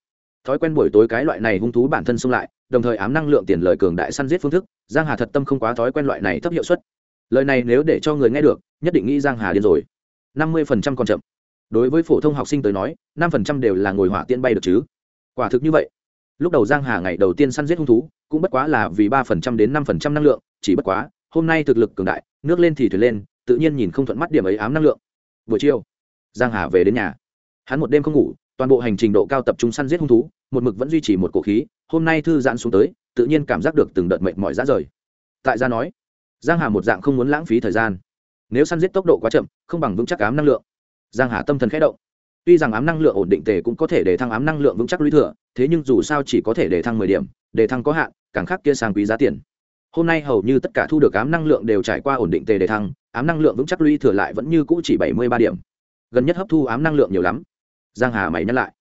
Thói quen buổi tối cái loại này hung thú bản thân xung lại, đồng thời ám năng lượng tiền lời cường đại săn giết phương thức, giang hà thật tâm không quá thói quen loại này thấp hiệu suất. Lời này nếu để cho người nghe được, nhất định nghĩ giang hà điên rồi. năm mươi còn chậm. Đối với phổ thông học sinh tới nói, năm phần đều là ngồi hỏa tiễn bay được chứ. Quả thực như vậy lúc đầu giang hà ngày đầu tiên săn giết hung thú, cũng bất quá là vì ba phần trăm đến năm phần trăm năng lượng, chỉ bất quá, hôm nay thực lực cường đại, nước lên thì thuyền lên, tự nhiên nhìn không thuận mắt điểm ấy ám năng lượng. Buổi chiều, giang hà về đến nhà. Hắn một đêm không ngủ, toàn bộ hành trình độ cao tập trung săn giết hung thú, một mực vẫn duy trì một cổ khí, hôm nay thư giãn xuống tới, tự nhiên cảm giác được từng đợt mệt mỏi ra rời. Tại gia nói, giang hà một dạng không muốn lãng phí thời gian. Nếu săn giết tốc độ quá chậm, không bằng vững chắc ám năng lượng. Giang hà tâm thần khẽ động tuy rằng ám năng lượng ổn định tề cũng có thể để thăng ám năng lượng vững chắc lũy thừa, thế nhưng dù sao chỉ có thể để thăng mười điểm, để thăng có hạn, càng khác kia sang quý giá tiền. Hôm nay hầu như tất cả thu được ám năng lượng đều trải qua ổn định tề để thăng, ám năng lượng vững chắc lũy thừa lại vẫn như cũ chỉ bảy mươi ba điểm. Gần nhất hấp thu ám năng lượng nhiều lắm. Giang hà mày nhắc lại.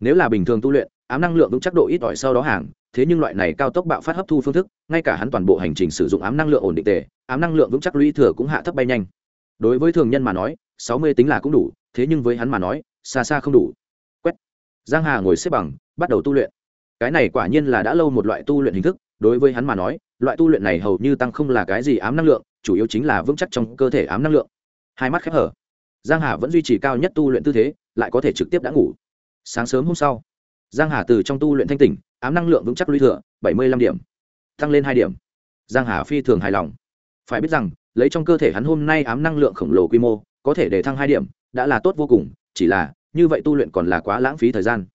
Nếu là bình thường tu luyện, ám năng lượng vững chắc độ ít ỏi sau đó hàng, thế nhưng loại này cao tốc bạo phát hấp thu phương thức, ngay cả hắn toàn bộ hành trình sử dụng ám năng lượng ổn định tề, ám năng lượng vững chắc lũy thừa cũng hạ thấp bay nhanh. Đối với thường nhân mà nói, sáu mươi tính là cũng đủ, thế nhưng với hắn mà nói xa xa không đủ. Quét. Giang hà ngồi xếp bằng, bắt đầu tu luyện. Cái này quả nhiên là đã lâu một loại tu luyện hình thức, đối với hắn mà nói, loại tu luyện này hầu như tăng không là cái gì ám năng lượng, chủ yếu chính là vững chắc trong cơ thể ám năng lượng. Hai mắt khép hở. Giang hà vẫn duy trì cao nhất tu luyện tư thế, lại có thể trực tiếp đã ngủ. Sáng sớm hôm sau, giang hà từ trong tu luyện thanh tỉnh, ám năng lượng vững chắc lũy thừa, bảy mươi lăm điểm. Tăng lên hai điểm. Giang hà phi thường hài lòng. Phải biết rằng, lấy trong cơ thể hắn hôm nay ám năng lượng khổng lồ quy mô, có thể để thăng hai điểm, đã là tốt vô cùng, chỉ là như vậy tu luyện còn là quá lãng phí thời gian.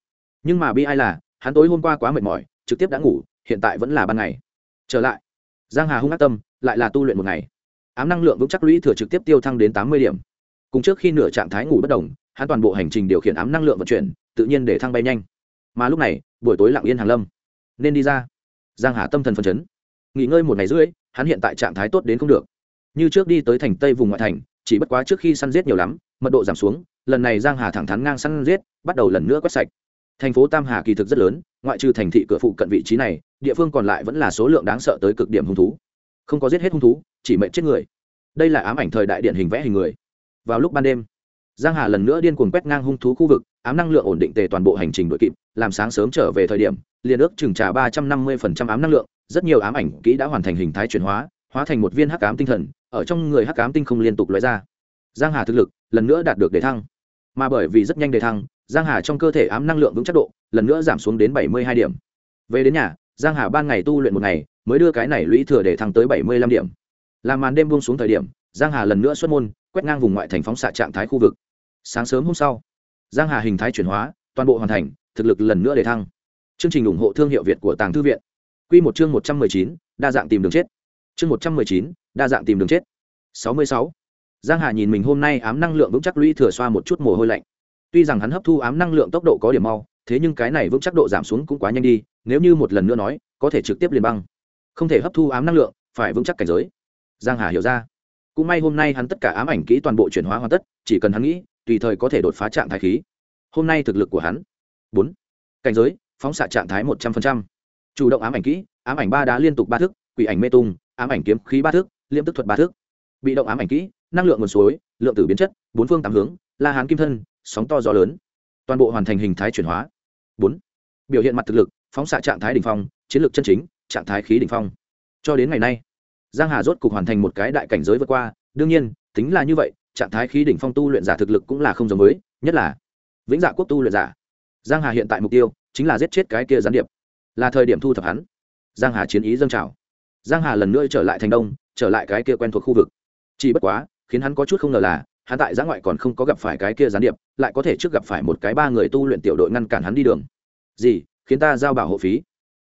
Nhưng mà bi ai là, hắn tối hôm qua quá mệt mỏi, trực tiếp đã ngủ, hiện tại vẫn là ban ngày. Trở lại. Giang hà hung ác tâm, lại là tu luyện một ngày. Ám năng lượng vững chắc lũy thừa trực tiếp tiêu thăng đến tám mươi điểm. Cùng trước khi nửa trạng thái ngủ bất đồng hắn toàn bộ hành trình điều khiển ám năng lượng vận chuyển, tự nhiên để thăng bay nhanh. Mà lúc này, buổi tối lặng yên hàng lâm. Nên đi ra. Giang hà tâm thần phân chấn. Nghỉ ngơi một ngày rưỡi, hắn hiện tại trạng thái tốt đến không được. Như trước đi tới thành tây vùng ngoại thành, chỉ bất quá trước khi săn giết nhiều lắm, mật độ giảm xuống lần này giang hà thẳng thắn ngang săn giết, bắt đầu lần nữa quét sạch. Thành phố tam hà kỳ thực rất lớn, ngoại trừ thành thị cửa phụ cận vị trí này, địa phương còn lại vẫn là số lượng đáng sợ tới cực điểm hung thú. Không có giết hết hung thú, chỉ mệnh chết người. Đây là ám ảnh thời đại điện hình vẽ hình người. Vào lúc ban đêm, giang hà lần nữa điên cuồng quét ngang hung thú khu vực, ám năng lượng ổn định tề toàn bộ hành trình đội kịp, làm sáng sớm trở về thời điểm, liền ước chừng trả ba trăm năm mươi phần trăm ám năng lượng, rất nhiều ám ảnh kỹ đã hoàn thành hình thái chuyển hóa hóa thành một viên hắc ám tinh thần, ở trong người hắc ám tinh không liên tục lóe ra giang hà thực lực lần nữa đạt được đề thăng. Mà bởi vì rất nhanh đề thăng giang hà trong cơ thể ám năng lượng vững chắc độ lần nữa giảm xuống đến bảy mươi hai điểm. Về đến nhà giang hà ban ngày tu luyện một ngày mới đưa cái này lũy thừa để thăng tới bảy mươi lăm điểm. Làm màn đêm buông xuống thời điểm giang hà lần nữa xuất môn quét ngang vùng ngoại thành phóng xạ trạng thái khu vực. Sáng sớm hôm sau giang hà hình thái chuyển hóa toàn bộ hoàn thành thực lực lần nữa để thăng. Chương trình ủng hộ thương hiệu việt của tàng thư viện. Quy một chương một trăm mười chín, đa dạng tìm đường chết. Chương một trăm mười chín, đa dạng tìm đường chết. sáu mươi sáu giang hà nhìn mình hôm nay ám năng lượng vững chắc lũy thừa xoa một chút mồ hôi lạnh. Tuy rằng hắn hấp thu ám năng lượng tốc độ có điểm mau, thế nhưng cái này vững chắc độ giảm xuống cũng quá nhanh đi, nếu như một lần nữa nói, có thể trực tiếp liền băng không thể hấp thu ám năng lượng, phải vững chắc cảnh giới. Giang hà hiểu ra. Cũng may hôm nay hắn tất cả ám ảnh kỹ toàn bộ chuyển hóa hoàn tất, chỉ cần hắn nghĩ, tùy thời có thể đột phá trạng thái khí. Hôm nay thực lực của hắn. Bốn. Cảnh giới, phóng xạ trạng thái một trăm linh chủ động ám ảnh kỹ, ám ảnh ba đá liên tục ba thức, quỷ ảnh mê tung, ám ảnh kiếm khí ba thức liêm tức thuật ba thức bị động ám ảnh kỹ, năng lượng nguồn suối, lượng tử biến chất, bốn phương tám hướng, la hán kim thân, sóng to gió lớn. Toàn bộ hoàn thành hình thái chuyển hóa. Bốn. Biểu hiện mặt thực lực, phóng xạ trạng thái đ ỉ n h phong, chiến lược chân chính, trạng thái khí đ ỉ n h phong. Cho đến ngày nay, giang hà rốt cục hoàn thành một cái đại cảnh giới vượt qua. Đương nhiên, tính là như vậy, trạng thái khí đỉnh phong tu luyện giả thực lực cũng là không giống với, nhất là vĩnh dạ quốc tu luyện giả. Giang hà hiện tại mục tiêu chính là giết chết cái kia gián điệp. Là thời điểm thu thập hắn. Giang hà chiến ý dâng trào. Giang hà lần nữa trở lại thành đông, trở lại cái kia quen thuộc khu vực chỉ bất quá, khiến hắn có chút không ngờ là, hắn tại giã ngoại còn không có gặp phải cái kia gián điệp, lại có thể trước gặp phải một cái ba người tu luyện tiểu đội ngăn cản hắn đi đường. Gì? Khiến ta giao bảo hộ phí.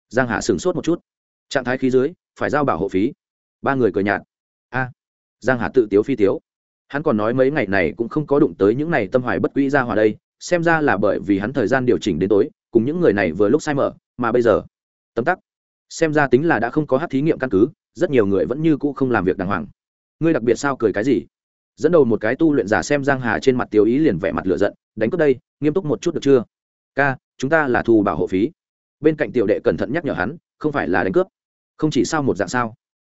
Giang hà sửng sốt một chút. Trạng thái khí dưới, phải giao bảo hộ phí. Ba người cười nhạt. A. Giang hà tự tiếu phi tiếu. Hắn còn nói mấy ngày này cũng không có đụng tới những này tâm hoài bất quỹ ra hòa đây, xem ra là bởi vì hắn thời gian điều chỉnh đến tối, cùng những người này vừa lúc sai mở, mà bây giờ, tấm tắc. Xem ra tính là đã không có hát thí nghiệm căn cứ, rất nhiều người vẫn như cũ không làm việc đàng hoàng ngươi đặc biệt sao cười cái gì? Dẫn đầu một cái tu luyện giả xem giang hà trên mặt tiêu ý liền vẻ mặt lửa giận, đánh cướp đây, nghiêm túc một chút được chưa? Ca, chúng ta là thu bảo hộ phí. Bên cạnh tiểu đệ cẩn thận nhắc nhở hắn, không phải là đánh cướp. Không chỉ sao một dạng sao?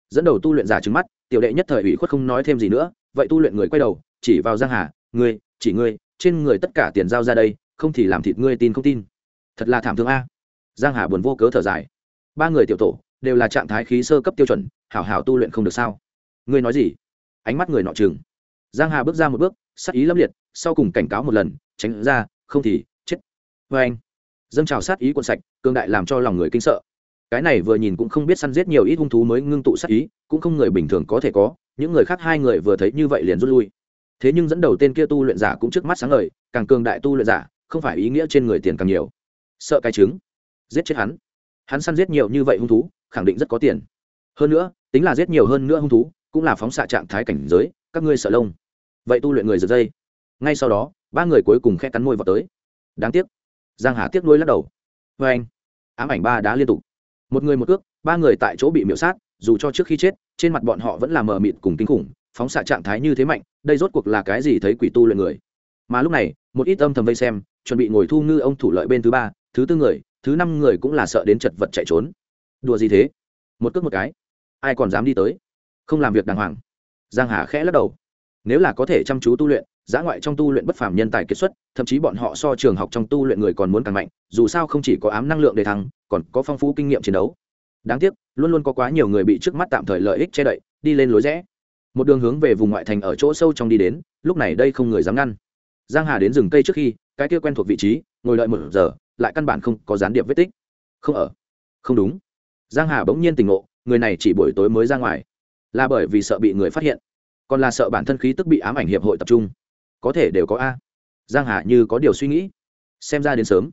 Dẫn đầu tu luyện giả trứng mắt, tiểu đệ nhất thời ủy khuất không nói thêm gì nữa, vậy tu luyện người quay đầu, chỉ vào giang hà, ngươi, chỉ ngươi, trên người tất cả tiền giao ra đây, không thì làm thịt ngươi tin không tin. Thật là thảm thương a. Giang hà buồn vô cớ thở dài. Ba người tiểu tổ đều là trạng thái khí sơ cấp tiêu chuẩn, hảo hảo tu luyện không được sao? Ngươi nói gì? Ánh mắt người nọ chừng giang hà bước ra một bước, sát ý lâm liệt, sau cùng cảnh cáo một lần, tránh ra, không thì chết. Vê anh, dâng trào sát ý cuộn sạch cương đại làm cho lòng người kinh sợ. Cái này vừa nhìn cũng không biết săn giết nhiều ít hung thú mới ngưng tụ sát ý, cũng không người bình thường có thể có, những người khác hai người vừa thấy như vậy liền rút lui. Thế nhưng dẫn đầu tên kia tu luyện giả cũng trước mắt sáng ngời, càng cường đại tu luyện giả, không phải ý nghĩa trên người tiền càng nhiều. Sợ cái trứng, giết chết hắn. Hắn săn giết nhiều như vậy hung thú, khẳng định rất có tiền. Hơn nữa, tính là giết nhiều hơn nữa hung thú cũng là phóng xạ trạng thái cảnh giới, các ngươi sợ lông. Vậy tu luyện người giật dây. Ngay sau đó, ba người cuối cùng khe cắn môi vào tới. Đáng tiếc. Giang hà tiếc nuôi lắc đầu. Vê anh, ám ảnh ba đá liên tục. Một người một cước, ba người tại chỗ bị miễu sát, dù cho trước khi chết, trên mặt bọn họ vẫn là mờ mịt cùng kinh khủng, phóng xạ trạng thái như thế mạnh, đây rốt cuộc là cái gì thấy quỷ tu luyện người? Mà lúc này, một ít âm thầm vây xem, chuẩn bị ngồi thu ngư ông thủ lợi bên thứ ba, thứ tư người, thứ năm người cũng là sợ đến chật vật chạy trốn. Đùa gì thế? Một cước một cái. Ai còn dám đi tới? Không làm việc đàng hoàng. Giang hà khẽ lắc đầu. Nếu là có thể chăm chú tu luyện, giã ngoại trong tu luyện bất phàm nhân tài kiệt xuất, thậm chí bọn họ so trường học trong tu luyện người còn muốn càng mạnh, dù sao không chỉ có ám năng lượng để thắng còn có phong phú kinh nghiệm chiến đấu. Đáng tiếc, luôn luôn có quá nhiều người bị trước mắt tạm thời lợi ích che đậy, đi lên lối rẽ. Một đường hướng về vùng ngoại thành ở chỗ sâu trong đi đến, lúc này đây không người dám ngăn. Giang hà đến rừng cây trước khi, cái kia quen thuộc vị trí, ngồi đợi một giờ, lại căn bản không có gián điệp vết tích. Không ở. Không đúng. Giang hà bỗng nhiên tỉnh ngộ, người này chỉ buổi tối mới ra ngoài là bởi vì sợ bị người phát hiện, còn là sợ bản thân khí tức bị ám ảnh hiệp hội tập trung. Có thể đều có a. Giang hà như có điều suy nghĩ. Xem ra đến sớm.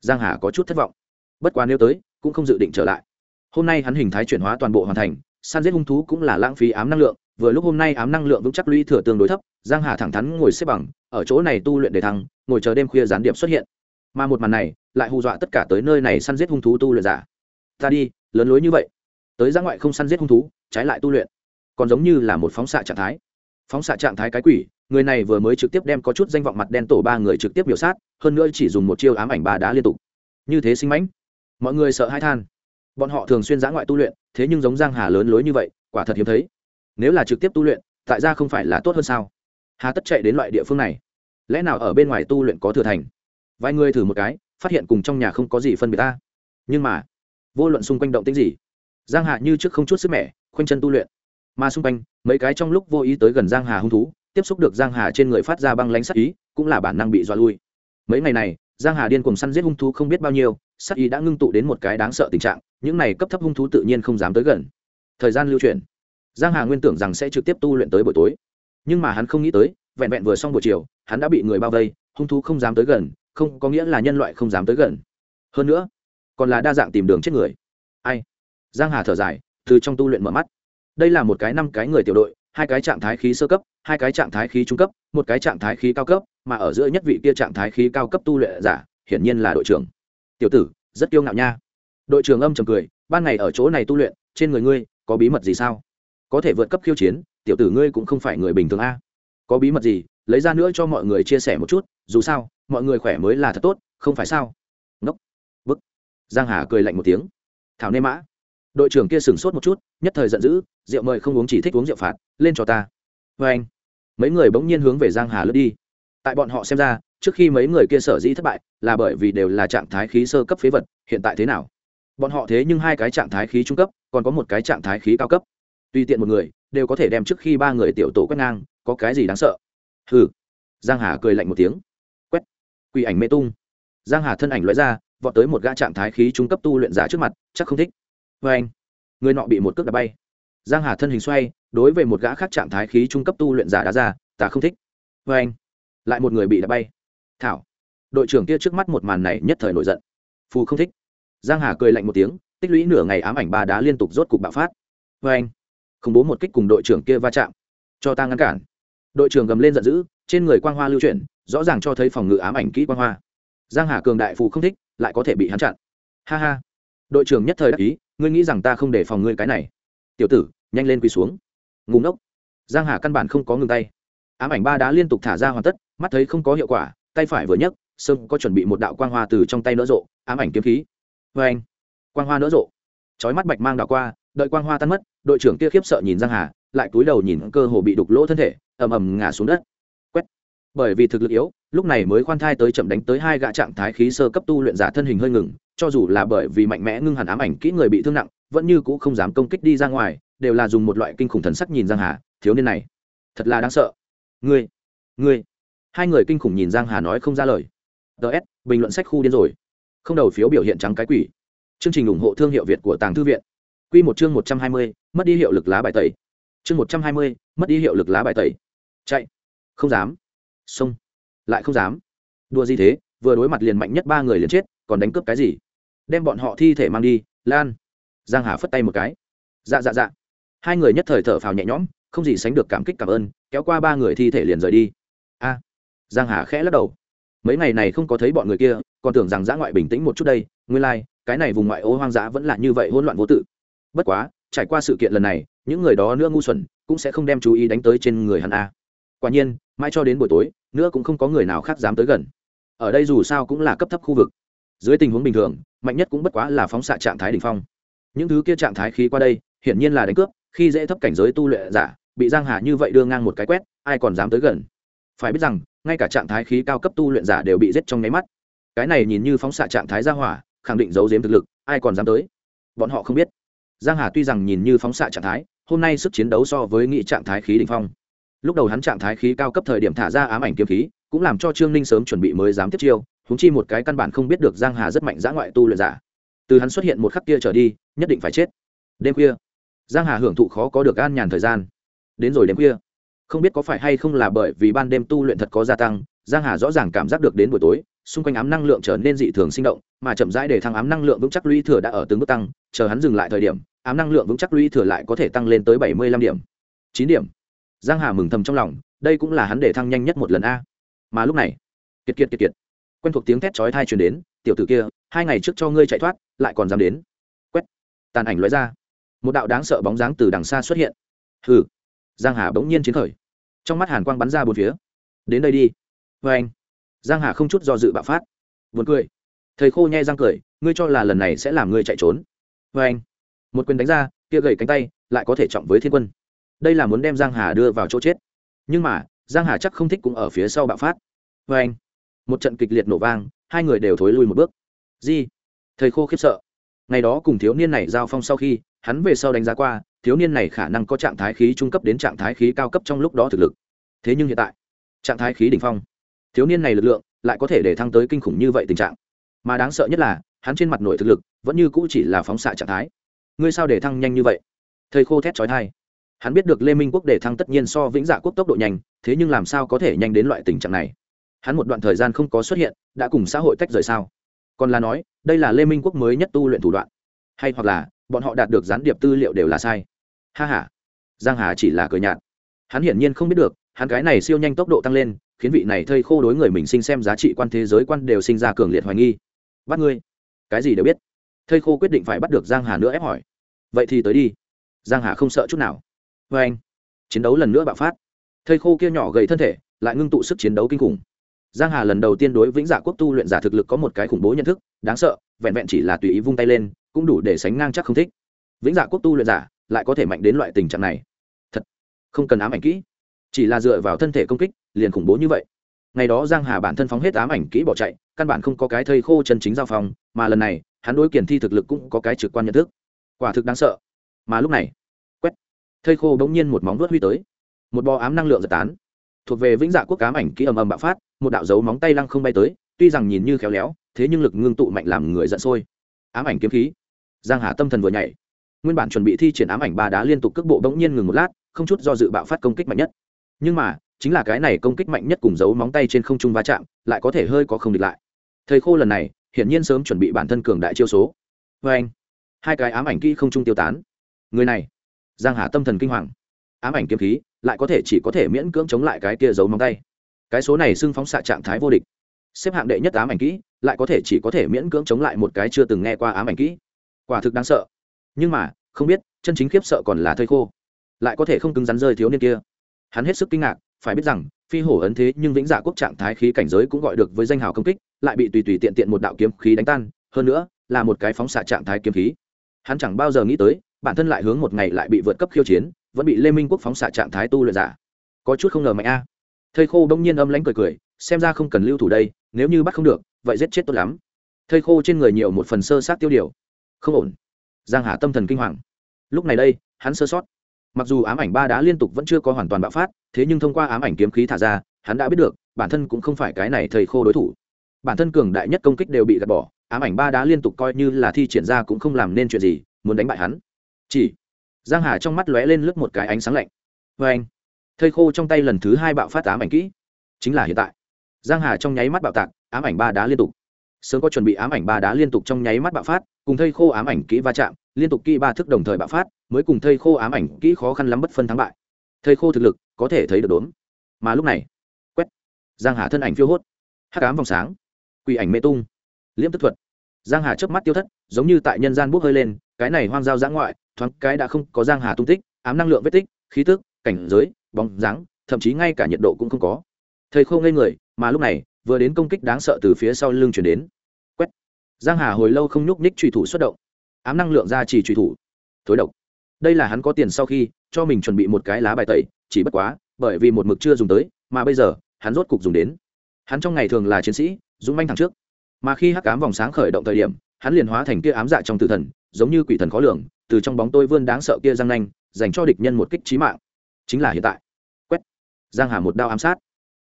Giang hà có chút thất vọng. Bất quá nếu tới, cũng không dự định trở lại. Hôm nay hắn hình thái chuyển hóa toàn bộ hoàn thành săn giết hung thú cũng là lãng phí ám năng lượng, vừa lúc hôm nay ám năng lượng vững chắc lũy thừa tương đối thấp, giang hà thẳng thắn ngồi xếp bằng, ở chỗ này tu luyện để thăng, ngồi chờ đêm khuya gián điệp xuất hiện. Mà một màn này, lại hù dọa tất cả tới nơi này săn giết hung thú tu luyện giả. Ta đi, lớn lối như vậy. Tới ra ngoại không săn giết hung thú, trái lại tu luyện còn giống như là một phóng xạ trạng thái. Phóng xạ trạng thái cái quỷ, người này vừa mới trực tiếp đem có chút danh vọng mặt đen tổ ba người trực tiếp biểu sát, hơn nữa chỉ dùng một chiêu ám ảnh ba đá liên tục. Như thế sinh mãnh, mọi người sợ hai than. Bọn họ thường xuyên giã ngoại tu luyện, thế nhưng giống giang hà lớn lối như vậy, quả thật hiếm thấy. Nếu là trực tiếp tu luyện, tại ra không phải là tốt hơn sao? Hà tất chạy đến loại địa phương này, lẽ nào ở bên ngoài tu luyện có thừa thành? Vài người thử một cái, phát hiện cùng trong nhà không có gì phân biệt ta. Nhưng mà, vô luận xung quanh động tính gì, giang Hạ như trước không chút sức mẻ, khoanh chân tu luyện mà xung quanh, mấy cái trong lúc vô ý tới gần giang hà hung thú, tiếp xúc được giang hà trên người phát ra băng lánh sắc ý, cũng là bản năng bị dọa lui. Mấy ngày này, giang hà điên cùng săn giết hung thú không biết bao nhiêu sắc ý đã ngưng tụ đến một cái đáng sợ tình trạng, những này cấp thấp hung thú tự nhiên không dám tới gần. Thời gian lưu truyền, giang hà nguyên tưởng rằng sẽ trực tiếp tu luyện tới buổi tối. Nhưng mà hắn không nghĩ tới, vẹn vẹn vừa xong buổi chiều, hắn đã bị người bao vây, hung thú không dám tới gần, không có nghĩa là nhân loại không dám tới gần. Hơn nữa, còn là đa dạng tìm đường chết người. Ai? Giang hà thở dài, từ trong tu luyện mở mắt đây là một cái năm cái người tiểu đội, hai cái trạng thái khí sơ cấp, hai cái trạng thái khí trung cấp, một cái trạng thái khí cao cấp, mà ở giữa nhất vị kia trạng thái khí cao cấp tu luyện giả, hiển nhiên là đội trưởng. Tiểu tử, rất kiêu ngạo nha. Đội trưởng âm trầm cười, ban ngày ở chỗ này tu luyện, trên người ngươi, có bí mật gì sao? Có thể vượt cấp khiêu chiến, tiểu tử ngươi cũng không phải người bình thường a. Có bí mật gì? Lấy ra nữa cho mọi người chia sẻ một chút, dù sao, mọi người khỏe mới là thật tốt, không phải sao? Ngốc. Bức. Giang hà cười lạnh một tiếng. Thảo nê mã đội trưởng kia sửng sốt một chút, nhất thời giận dữ, rượu mời không uống chỉ thích uống rượu phạt, lên cho ta. Vê anh, mấy người bỗng nhiên hướng về giang hà lướt đi. Tại bọn họ xem ra, trước khi mấy người kia sở dĩ thất bại, là bởi vì đều là trạng thái khí sơ cấp phế vật, hiện tại thế nào? Bọn họ thế nhưng hai cái trạng thái khí trung cấp, còn có một cái trạng thái khí cao cấp. Tùy tiện một người, đều có thể đem trước khi ba người tiểu tổ quét ngang, có cái gì đáng sợ? Hừ. Giang hà cười lạnh một tiếng. Quét. Quỳ ảnh mê tung. Giang hà thân ảnh lóe ra, vọt tới một gã trạng thái khí trung cấp tu luyện giả trước mặt, chắc không thích vê anh. Người nọ bị một cước đá bay. Giang hà thân hình xoay, đối với một gã khác trạng thái khí trung cấp tu luyện giả đá ra, ta không thích. Vê anh. Lại một người bị đá bay. Thảo. Đội trưởng kia trước mắt một màn này nhất thời nổi giận. Phù không thích. Giang hà cười lạnh một tiếng, tích lũy nửa ngày ám ảnh ba đá liên tục rốt cục bạo phát. Vê anh. Khủng bố một kích cùng đội trưởng kia va chạm, cho ta ngăn cản. Đội trưởng gầm lên giận dữ, trên người quang hoa lưu chuyển, rõ ràng cho thấy phòng ngự ám ảnh kỹ quang hoa. Giang hà cường đại phù không thích, lại có thể bị hắn chặn. Ha ha. Đội trưởng nhất thời đắc ý ngươi nghĩ rằng ta không để phòng ngươi cái này? Tiểu tử, nhanh lên quỳ xuống. Ngủ ngốc. Giang hà căn bản không có ngừng tay. Ám ảnh ba đá liên tục thả ra hoàn tất, mắt thấy không có hiệu quả, tay phải vừa nhấc sơn có chuẩn bị một đạo quang hoa từ trong tay nỡ rộ, ám ảnh kiếm khí. Vê anh, quang hoa nỡ rộ. Chói mắt bạch mang đảo qua, đợi quang hoa tan mất, đội trưởng kia khiếp sợ nhìn giang hà, lại cúi đầu nhìn cơ hồ bị đục lỗ thân thể, ầm ầm ngã xuống đất bởi vì thực lực yếu lúc này mới khoan thai tới chậm đánh tới hai gã trạng thái khí sơ cấp tu luyện giả thân hình hơi ngừng cho dù là bởi vì mạnh mẽ ngưng hẳn ám ảnh kỹ người bị thương nặng vẫn như cũ không dám công kích đi ra ngoài đều là dùng một loại kinh khủng thần sắc nhìn giang hà thiếu niên này thật là đáng sợ. Ngươi ngươi. Hai người kinh khủng nhìn giang hà nói không ra lời. Ts bình luận sách khu điên rồi. Không đầu phiếu biểu hiện trắng cái quỷ. Chương trình ủng hộ thương hiệu việt của tàng thư viện. Quy một chương một trăm hai mươi, mất đi hiệu lực lá bài tẩy. Chương một trăm hai mươi, mất đi hiệu lực lá bài tẩy. Chạy. Không dám xông. Lại không dám. Đua gì thế vừa đối mặt liền mạnh nhất ba người liền chết còn đánh cướp cái gì? Đem bọn họ thi thể mang đi lan. Giang hà phất tay một cái. Dạ dạ dạ. Hai người nhất thời thở phào nhẹ nhõm không gì sánh được cảm kích cảm ơn kéo qua ba người thi thể liền rời đi. A. Giang hà khẽ lắc đầu. Mấy ngày này không có thấy bọn người kia còn tưởng rằng giã ngoại bình tĩnh một chút đây nguyên lai like, cái này vùng ngoại ô hoang dã vẫn là như vậy hỗn loạn vô tự. Bất quá trải qua sự kiện lần này những người đó nữa ngu xuẩn cũng sẽ không đem chú ý đánh tới trên người hắn a. Quả nhiên Mãi cho đến buổi tối, nữa cũng không có người nào khác dám tới gần. Ở đây dù sao cũng là cấp thấp khu vực. Dưới tình huống bình thường, mạnh nhất cũng bất quá là phóng xạ trạng thái đ ỉ n h phong. Những thứ kia trạng thái khí qua đây, hiển nhiên là đánh cướp, khi dễ thấp cảnh giới tu luyện giả, bị giang hà như vậy đưa ngang một cái quét, ai còn dám tới gần? Phải biết rằng, ngay cả trạng thái khí cao cấp tu luyện giả đều bị giết trong nháy mắt. Cái này nhìn như phóng xạ trạng thái ra hỏa, khẳng định giấu giếm thực lực, ai còn dám tới? Bọn họ không biết. Giang hà tuy rằng nhìn như phóng xạ trạng thái, hôm nay sức chiến đấu so với nghị trạng thái khí đ ỉ n h phong lúc đầu hắn trạng thái khí cao cấp thời điểm thả ra ám ảnh kiếm khí, cũng làm cho trương ninh sớm chuẩn bị mới dám tiếp chiêu húng chi một cái căn bản không biết được giang hà rất mạnh dã ngoại tu luyện giả. Từ hắn xuất hiện một khắc kia trở đi, nhất định phải chết. Đêm khuya, giang hà hưởng thụ khó có được an nhàn thời gian. Đến rồi đêm khuya, không biết có phải hay không là bởi vì ban đêm tu luyện thật có gia tăng, giang hà rõ ràng cảm giác được đến buổi tối, xung quanh ám năng lượng trở nên dị thường sinh động, mà chậm rãi để thăng ám năng lượng vững chắc lũy thừa đã ở từng bước tăng, chờ hắn dừng lại thời điểm, ám năng lượng vững chắc lũy thừa lại có thể tăng lên tới bảy mươi lăm điểm. chín điểm giang hà mừng thầm trong lòng, đây cũng là hắn để thăng nhanh nhất một lần a. Mà lúc này, kiệt kiệt kiệt kiệt, quen thuộc tiếng thét chói tai truyền đến, tiểu tử kia, hai ngày trước cho ngươi chạy thoát, lại còn dám đến. Quét, tàn ảnh lóe ra. Một đạo đáng sợ bóng dáng từ đằng xa xuất hiện. Hừ. Giang hà bỗng nhiên chiến khởi. Trong mắt hàn quang bắn ra bốn phía. Đến đây đi. Vê anh, giang hà không chút do dự bạo phát. Buồn cười. Thầy khô nhe răng cười, ngươi cho là lần này sẽ làm ngươi chạy trốn. Vê anh, một quyền đánh ra, kia gầy cánh tay lại có thể trọng với thiên quân đây là muốn đem giang hà đưa vào chỗ chết. Nhưng mà, giang hà chắc không thích cũng ở phía sau bạo phát. Vê anh, một trận kịch liệt nổ vang, hai người đều thối lui một bước. Di, thầy khô khiếp sợ. Ngày đó cùng thiếu niên này giao phong sau khi, hắn về sau đánh giá qua, thiếu niên này khả năng có trạng thái khí trung cấp đến trạng thái khí cao cấp trong lúc đó thực lực. Thế nhưng hiện tại, trạng thái khí đỉnh phong. Thiếu niên này lực lượng lại có thể để thăng tới kinh khủng như vậy tình trạng. Mà đáng sợ nhất là, hắn trên mặt nội thực lực vẫn như cũ chỉ là phóng xạ trạng thái. Ngươi sao để thăng nhanh như vậy? Thầy khô thét trói thai hắn biết được lê minh quốc để thăng tất nhiên so vĩnh dạ quốc tốc độ nhanh, thế nhưng làm sao có thể nhanh đến loại tình trạng này? Hắn một đoạn thời gian không có xuất hiện, đã cùng xã hội tách rời sao? Còn là nói, đây là lê minh quốc mới nhất tu luyện thủ đoạn. Hay hoặc là, bọn họ đạt được gián điệp tư liệu đều là sai. Ha h a giang hà chỉ là cười nhạt. Hắn hiển nhiên không biết được, hắn cái này siêu nhanh tốc độ tăng lên, khiến vị này thây khô đối người mình sinh xem giá trị quan thế giới quan đều sinh ra cường liệt hoài nghi. Bắt ngươi. Cái gì đều biết. Thây khô quyết định phải bắt được giang hà nữa ép hỏi. Vậy thì tới đi. Giang hà không sợ chút nào vê anh, chiến đấu lần nữa bạo phát. Thây khô kia nhỏ gầy thân thể, lại ngưng tụ sức chiến đấu kinh khủng. Giang hà lần đầu tiên đối vĩnh dạ quốc tu luyện giả thực lực có một cái khủng bố nhận thức, đáng sợ, vẹn vẹn chỉ là tùy ý vung tay lên, cũng đủ để sánh ngang chắc không thích. Vĩnh dạ quốc tu luyện giả lại có thể mạnh đến loại tình trạng này. Thật, không cần ám ảnh kỹ. Chỉ là dựa vào thân thể công kích, liền khủng bố như vậy. Ngày đó giang hà bản thân phóng hết ám ảnh kỹ bỏ chạy, căn bản không có cái thây khô chân chính giao phòng, mà lần này, hắn đối kiển thi thực lực cũng có cái trực quan nhận thức. Quả thực đáng sợ. Mà lúc này thây khô bỗng nhiên một móng vuốt huy tới. Một bò ám năng lượng giật tán. Thuộc về vĩnh dạ quốc ám ảnh kỹ ầm ầm bạo phát, một đạo dấu móng tay lăng không bay tới, tuy rằng nhìn như khéo léo, thế nhưng lực ngưng tụ mạnh làm người giận sôi. Ám ảnh kiếm khí. Giang hà tâm thần vừa nhảy. Nguyên bản chuẩn bị thi triển ám ảnh ba đá liên tục cước bộ bỗng nhiên ngừng một lát, không chút do dự bạo phát công kích mạnh nhất. Nhưng mà, chính là cái này công kích mạnh nhất cùng dấu móng tay trên không trung va chạm, lại có thể hơi có không địch lại. Thầy khô lần này, hiển nhiên sớm chuẩn bị bản thân cường đại chiêu số. Vê anh hai cái ám ảnh kỹ không trung tiêu tán. Người này giang hà tâm thần kinh hoàng. Ám ảnh kiếm khí, lại có thể chỉ có thể miễn cưỡng chống lại cái kia giấu móng tay. Cái số này xưng phóng xạ trạng thái vô địch. Xếp hạng đệ nhất ám ảnh kỹ, lại có thể chỉ có thể miễn cưỡng chống lại một cái chưa từng nghe qua ám ảnh kỹ. Quả thực đáng sợ. Nhưng mà, không biết, chân chính khiếp sợ còn là thây khô. Lại có thể không cứng rắn rơi thiếu niên kia. Hắn hết sức kinh ngạc, phải biết rằng, phi hổ ấn thế nhưng vĩnh dạ quốc trạng thái khí cảnh giới cũng gọi được với danh hào công kích, lại bị tùy tùy tiện tiện một đạo kiếm khí đánh tan. Hơn nữa, là một cái phóng xạ trạng thái kiếm khí. Hắn chẳng bao giờ nghĩ tới bản thân lại hướng một ngày lại bị vượt cấp khiêu chiến, vẫn bị lê minh quốc phóng xạ trạng thái tu luyện giả. Có chút không ngờ mạnh a. Thầy khô đông nhiên âm lãnh cười cười, xem ra không cần lưu thủ đây, nếu như bắt không được, vậy giết chết tốt lắm. Thầy khô trên người nhiều một phần sơ sát tiêu điều. Không ổn. Giang hà tâm thần kinh hoàng. Lúc này đây, hắn sơ sót. Mặc dù ám ảnh ba đá liên tục vẫn chưa có hoàn toàn bạo phát, thế nhưng thông qua ám ảnh kiếm khí thả ra, hắn đã biết được, bản thân cũng không phải cái này thầy khô đối thủ. Bản thân cường đại nhất công kích đều bị gạt bỏ, ám ảnh ba đá liên tục coi như là thi triển ra cũng không làm nên chuyện gì, muốn đánh bại hắn chỉ. Giang hà trong mắt lóe lên lướt một cái ánh sáng lạnh. Vê anh thây khô trong tay lần thứ hai bạo phát ám ảnh kỹ. Chính là hiện tại. Giang hà trong nháy mắt bạo tạc, ám ảnh ba đá liên tục. Sớm có chuẩn bị ám ảnh ba đá liên tục trong nháy mắt bạo phát, cùng thây khô ám ảnh kỹ va chạm, liên tục kỹ ba thức đồng thời bạo phát, mới cùng thây khô ám ảnh kỹ khó khăn lắm bất phân thắng bại. Thây khô thực lực có thể thấy được đốn mà lúc này, quét. Giang hà thân ảnh phiêu hốt. Hắc ám vòng sáng. Quỷ ảnh mê tung. Liễm tức thuật. Giang hà chớp mắt tiêu thất, giống như tại nhân gian bốc hơi lên, cái này hoang giao giã ngoại thoáng cái đã không có giang hà tung tích, ám năng lượng vết tích, khí tức, cảnh giới, bóng dáng, thậm chí ngay cả nhiệt độ cũng không có. Thầy khô ngây người, mà lúc này, vừa đến công kích đáng sợ từ phía sau lưng chuyển đến. Quét. Giang hà hồi lâu không nhúc nhích truy thủ xuất động. Ám năng lượng ra chỉ truy thủ. Thối độc. Đây là hắn có tiền sau khi, cho mình chuẩn bị một cái lá bài tẩy, chỉ bất quá, bởi vì một mực chưa dùng tới, mà bây giờ, hắn rốt cục dùng đến. Hắn trong ngày thường là chiến sĩ, dũng manh thẳng trước. Mà khi hắc ám vòng sáng khởi động thời điểm, hắn liền hóa thành kia ám dạ trong tử thần, giống như quỷ thần khó lường từ trong bóng tôi vươn đáng sợ kia răng nanh, dành cho địch nhân một kích trí mạng. Chính là hiện tại. Quét. Giang hà một đao ám sát.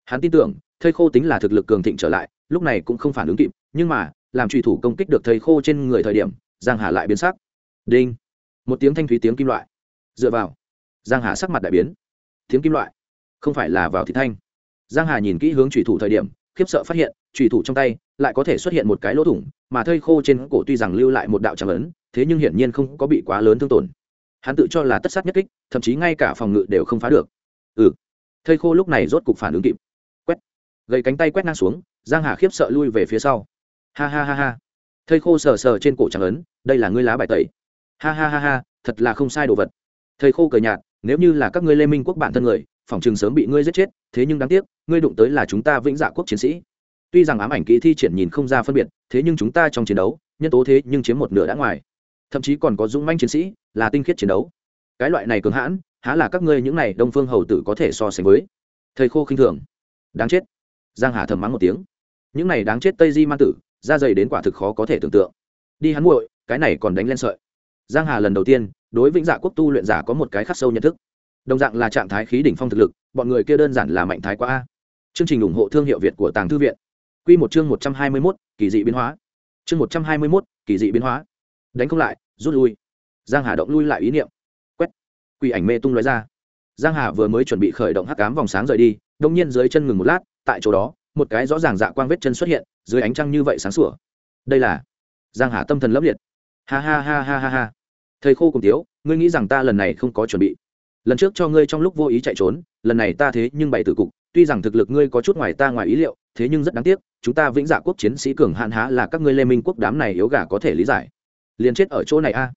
Hắn tin tưởng, thây khô tính là thực lực cường thịnh trở lại, lúc này cũng không phản ứng kịp, nhưng mà, làm truy thủ công kích được thầy khô trên người thời điểm, giang hà lại biến sắc. Đinh. Một tiếng thanh thúy tiếng kim loại. Dựa vào. Giang hà sắc mặt đại biến. Tiếng kim loại. Không phải là vào thị thanh. Giang hà nhìn kỹ hướng trùy thủ thời điểm, khiếp sợ phát hiện, trùy thủ trong tay lại có thể xuất hiện một cái lỗ thủng mà thây khô trên cổ tuy rằng lưu lại một đạo tràng ấn, thế nhưng hiển nhiên không có bị quá lớn thương tổn. Hắn tự cho là tất sát nhất kích, thậm chí ngay cả phòng ngự đều không phá được. Ừ. Thây khô lúc này rốt cục phản ứng kịp. Quét. Gầy cánh tay quét ngang xuống, giang hà khiếp sợ lui về phía sau. Ha ha ha ha. Thây khô sờ sờ trên cổ tràng ấn, đây là ngươi lá bài tẩy. Ha ha ha ha, thật là không sai đồ vật. Thầy khô cười nhạt, nếu như là các ngươi lê minh quốc bản thân người, phòng trường sớm bị ngươi giết chết, thế nhưng đáng tiếc, ngươi đụng tới là chúng ta vĩnh dạ quốc chiến sĩ tuy rằng ám ảnh kỹ thi triển nhìn không ra phân biệt, thế nhưng chúng ta trong chiến đấu, nhân tố thế nhưng chiếm một nửa đã ngoài. Thậm chí còn có dũng manh chiến sĩ, là tinh khiết chiến đấu. Cái loại này cường hãn, há là các ngươi những này đông phương hầu tử có thể so sánh với. Thầy khô khinh thường. Đáng chết. Giang hà thầm mắng một tiếng. Những này đáng chết tây di man tử ra dày đến quả thực khó có thể tưởng tượng. Đi hắn muội, cái này còn đánh lên sợi. Giang hà lần đầu tiên, đối vĩnh dạ quốc tu luyện giả có một cái khắc sâu nhận thức. Đồng dạng là trạng thái khí đỉnh phong thực lực, bọn người kia đơn giản là mạnh thái quá a. Chương trình ủng hộ thương hiệu việt của tàng thư viện quy một chương một trăm hai mươi 121, kỳ dị biến hóa. Chương một trăm hai mươi 121, kỳ dị biến hóa. Đánh không lại rút lui. Giang hà động lui lại ý niệm. Quét. Quỷ ảnh mê tung nói ra. Giang hà vừa mới chuẩn bị khởi động hắc ám vòng sáng rời đi đột nhiên dưới chân ngừng một lát tại chỗ đó một cái rõ ràng dạ quang vết chân xuất hiện dưới ánh trăng như vậy sáng sủa. Đây là giang hà tâm thần lấp liệt. Ha ha ha ha ha ha. Thầy khô cùng thiếu, ngươi nghĩ rằng ta lần này không có chuẩn bị? Lần trước cho ngươi trong lúc vô ý chạy trốn lần này ta thế nhưng bày tử cục tuy rằng thực lực ngươi có chút ngoài ta ngoài ý liệu, thế nhưng rất đáng tiếc, chúng ta vĩnh dạ quốc chiến sĩ cường hạn há là các ngươi lê minh quốc đám này yếu gà có thể lý giải. Liền chết ở chỗ này a.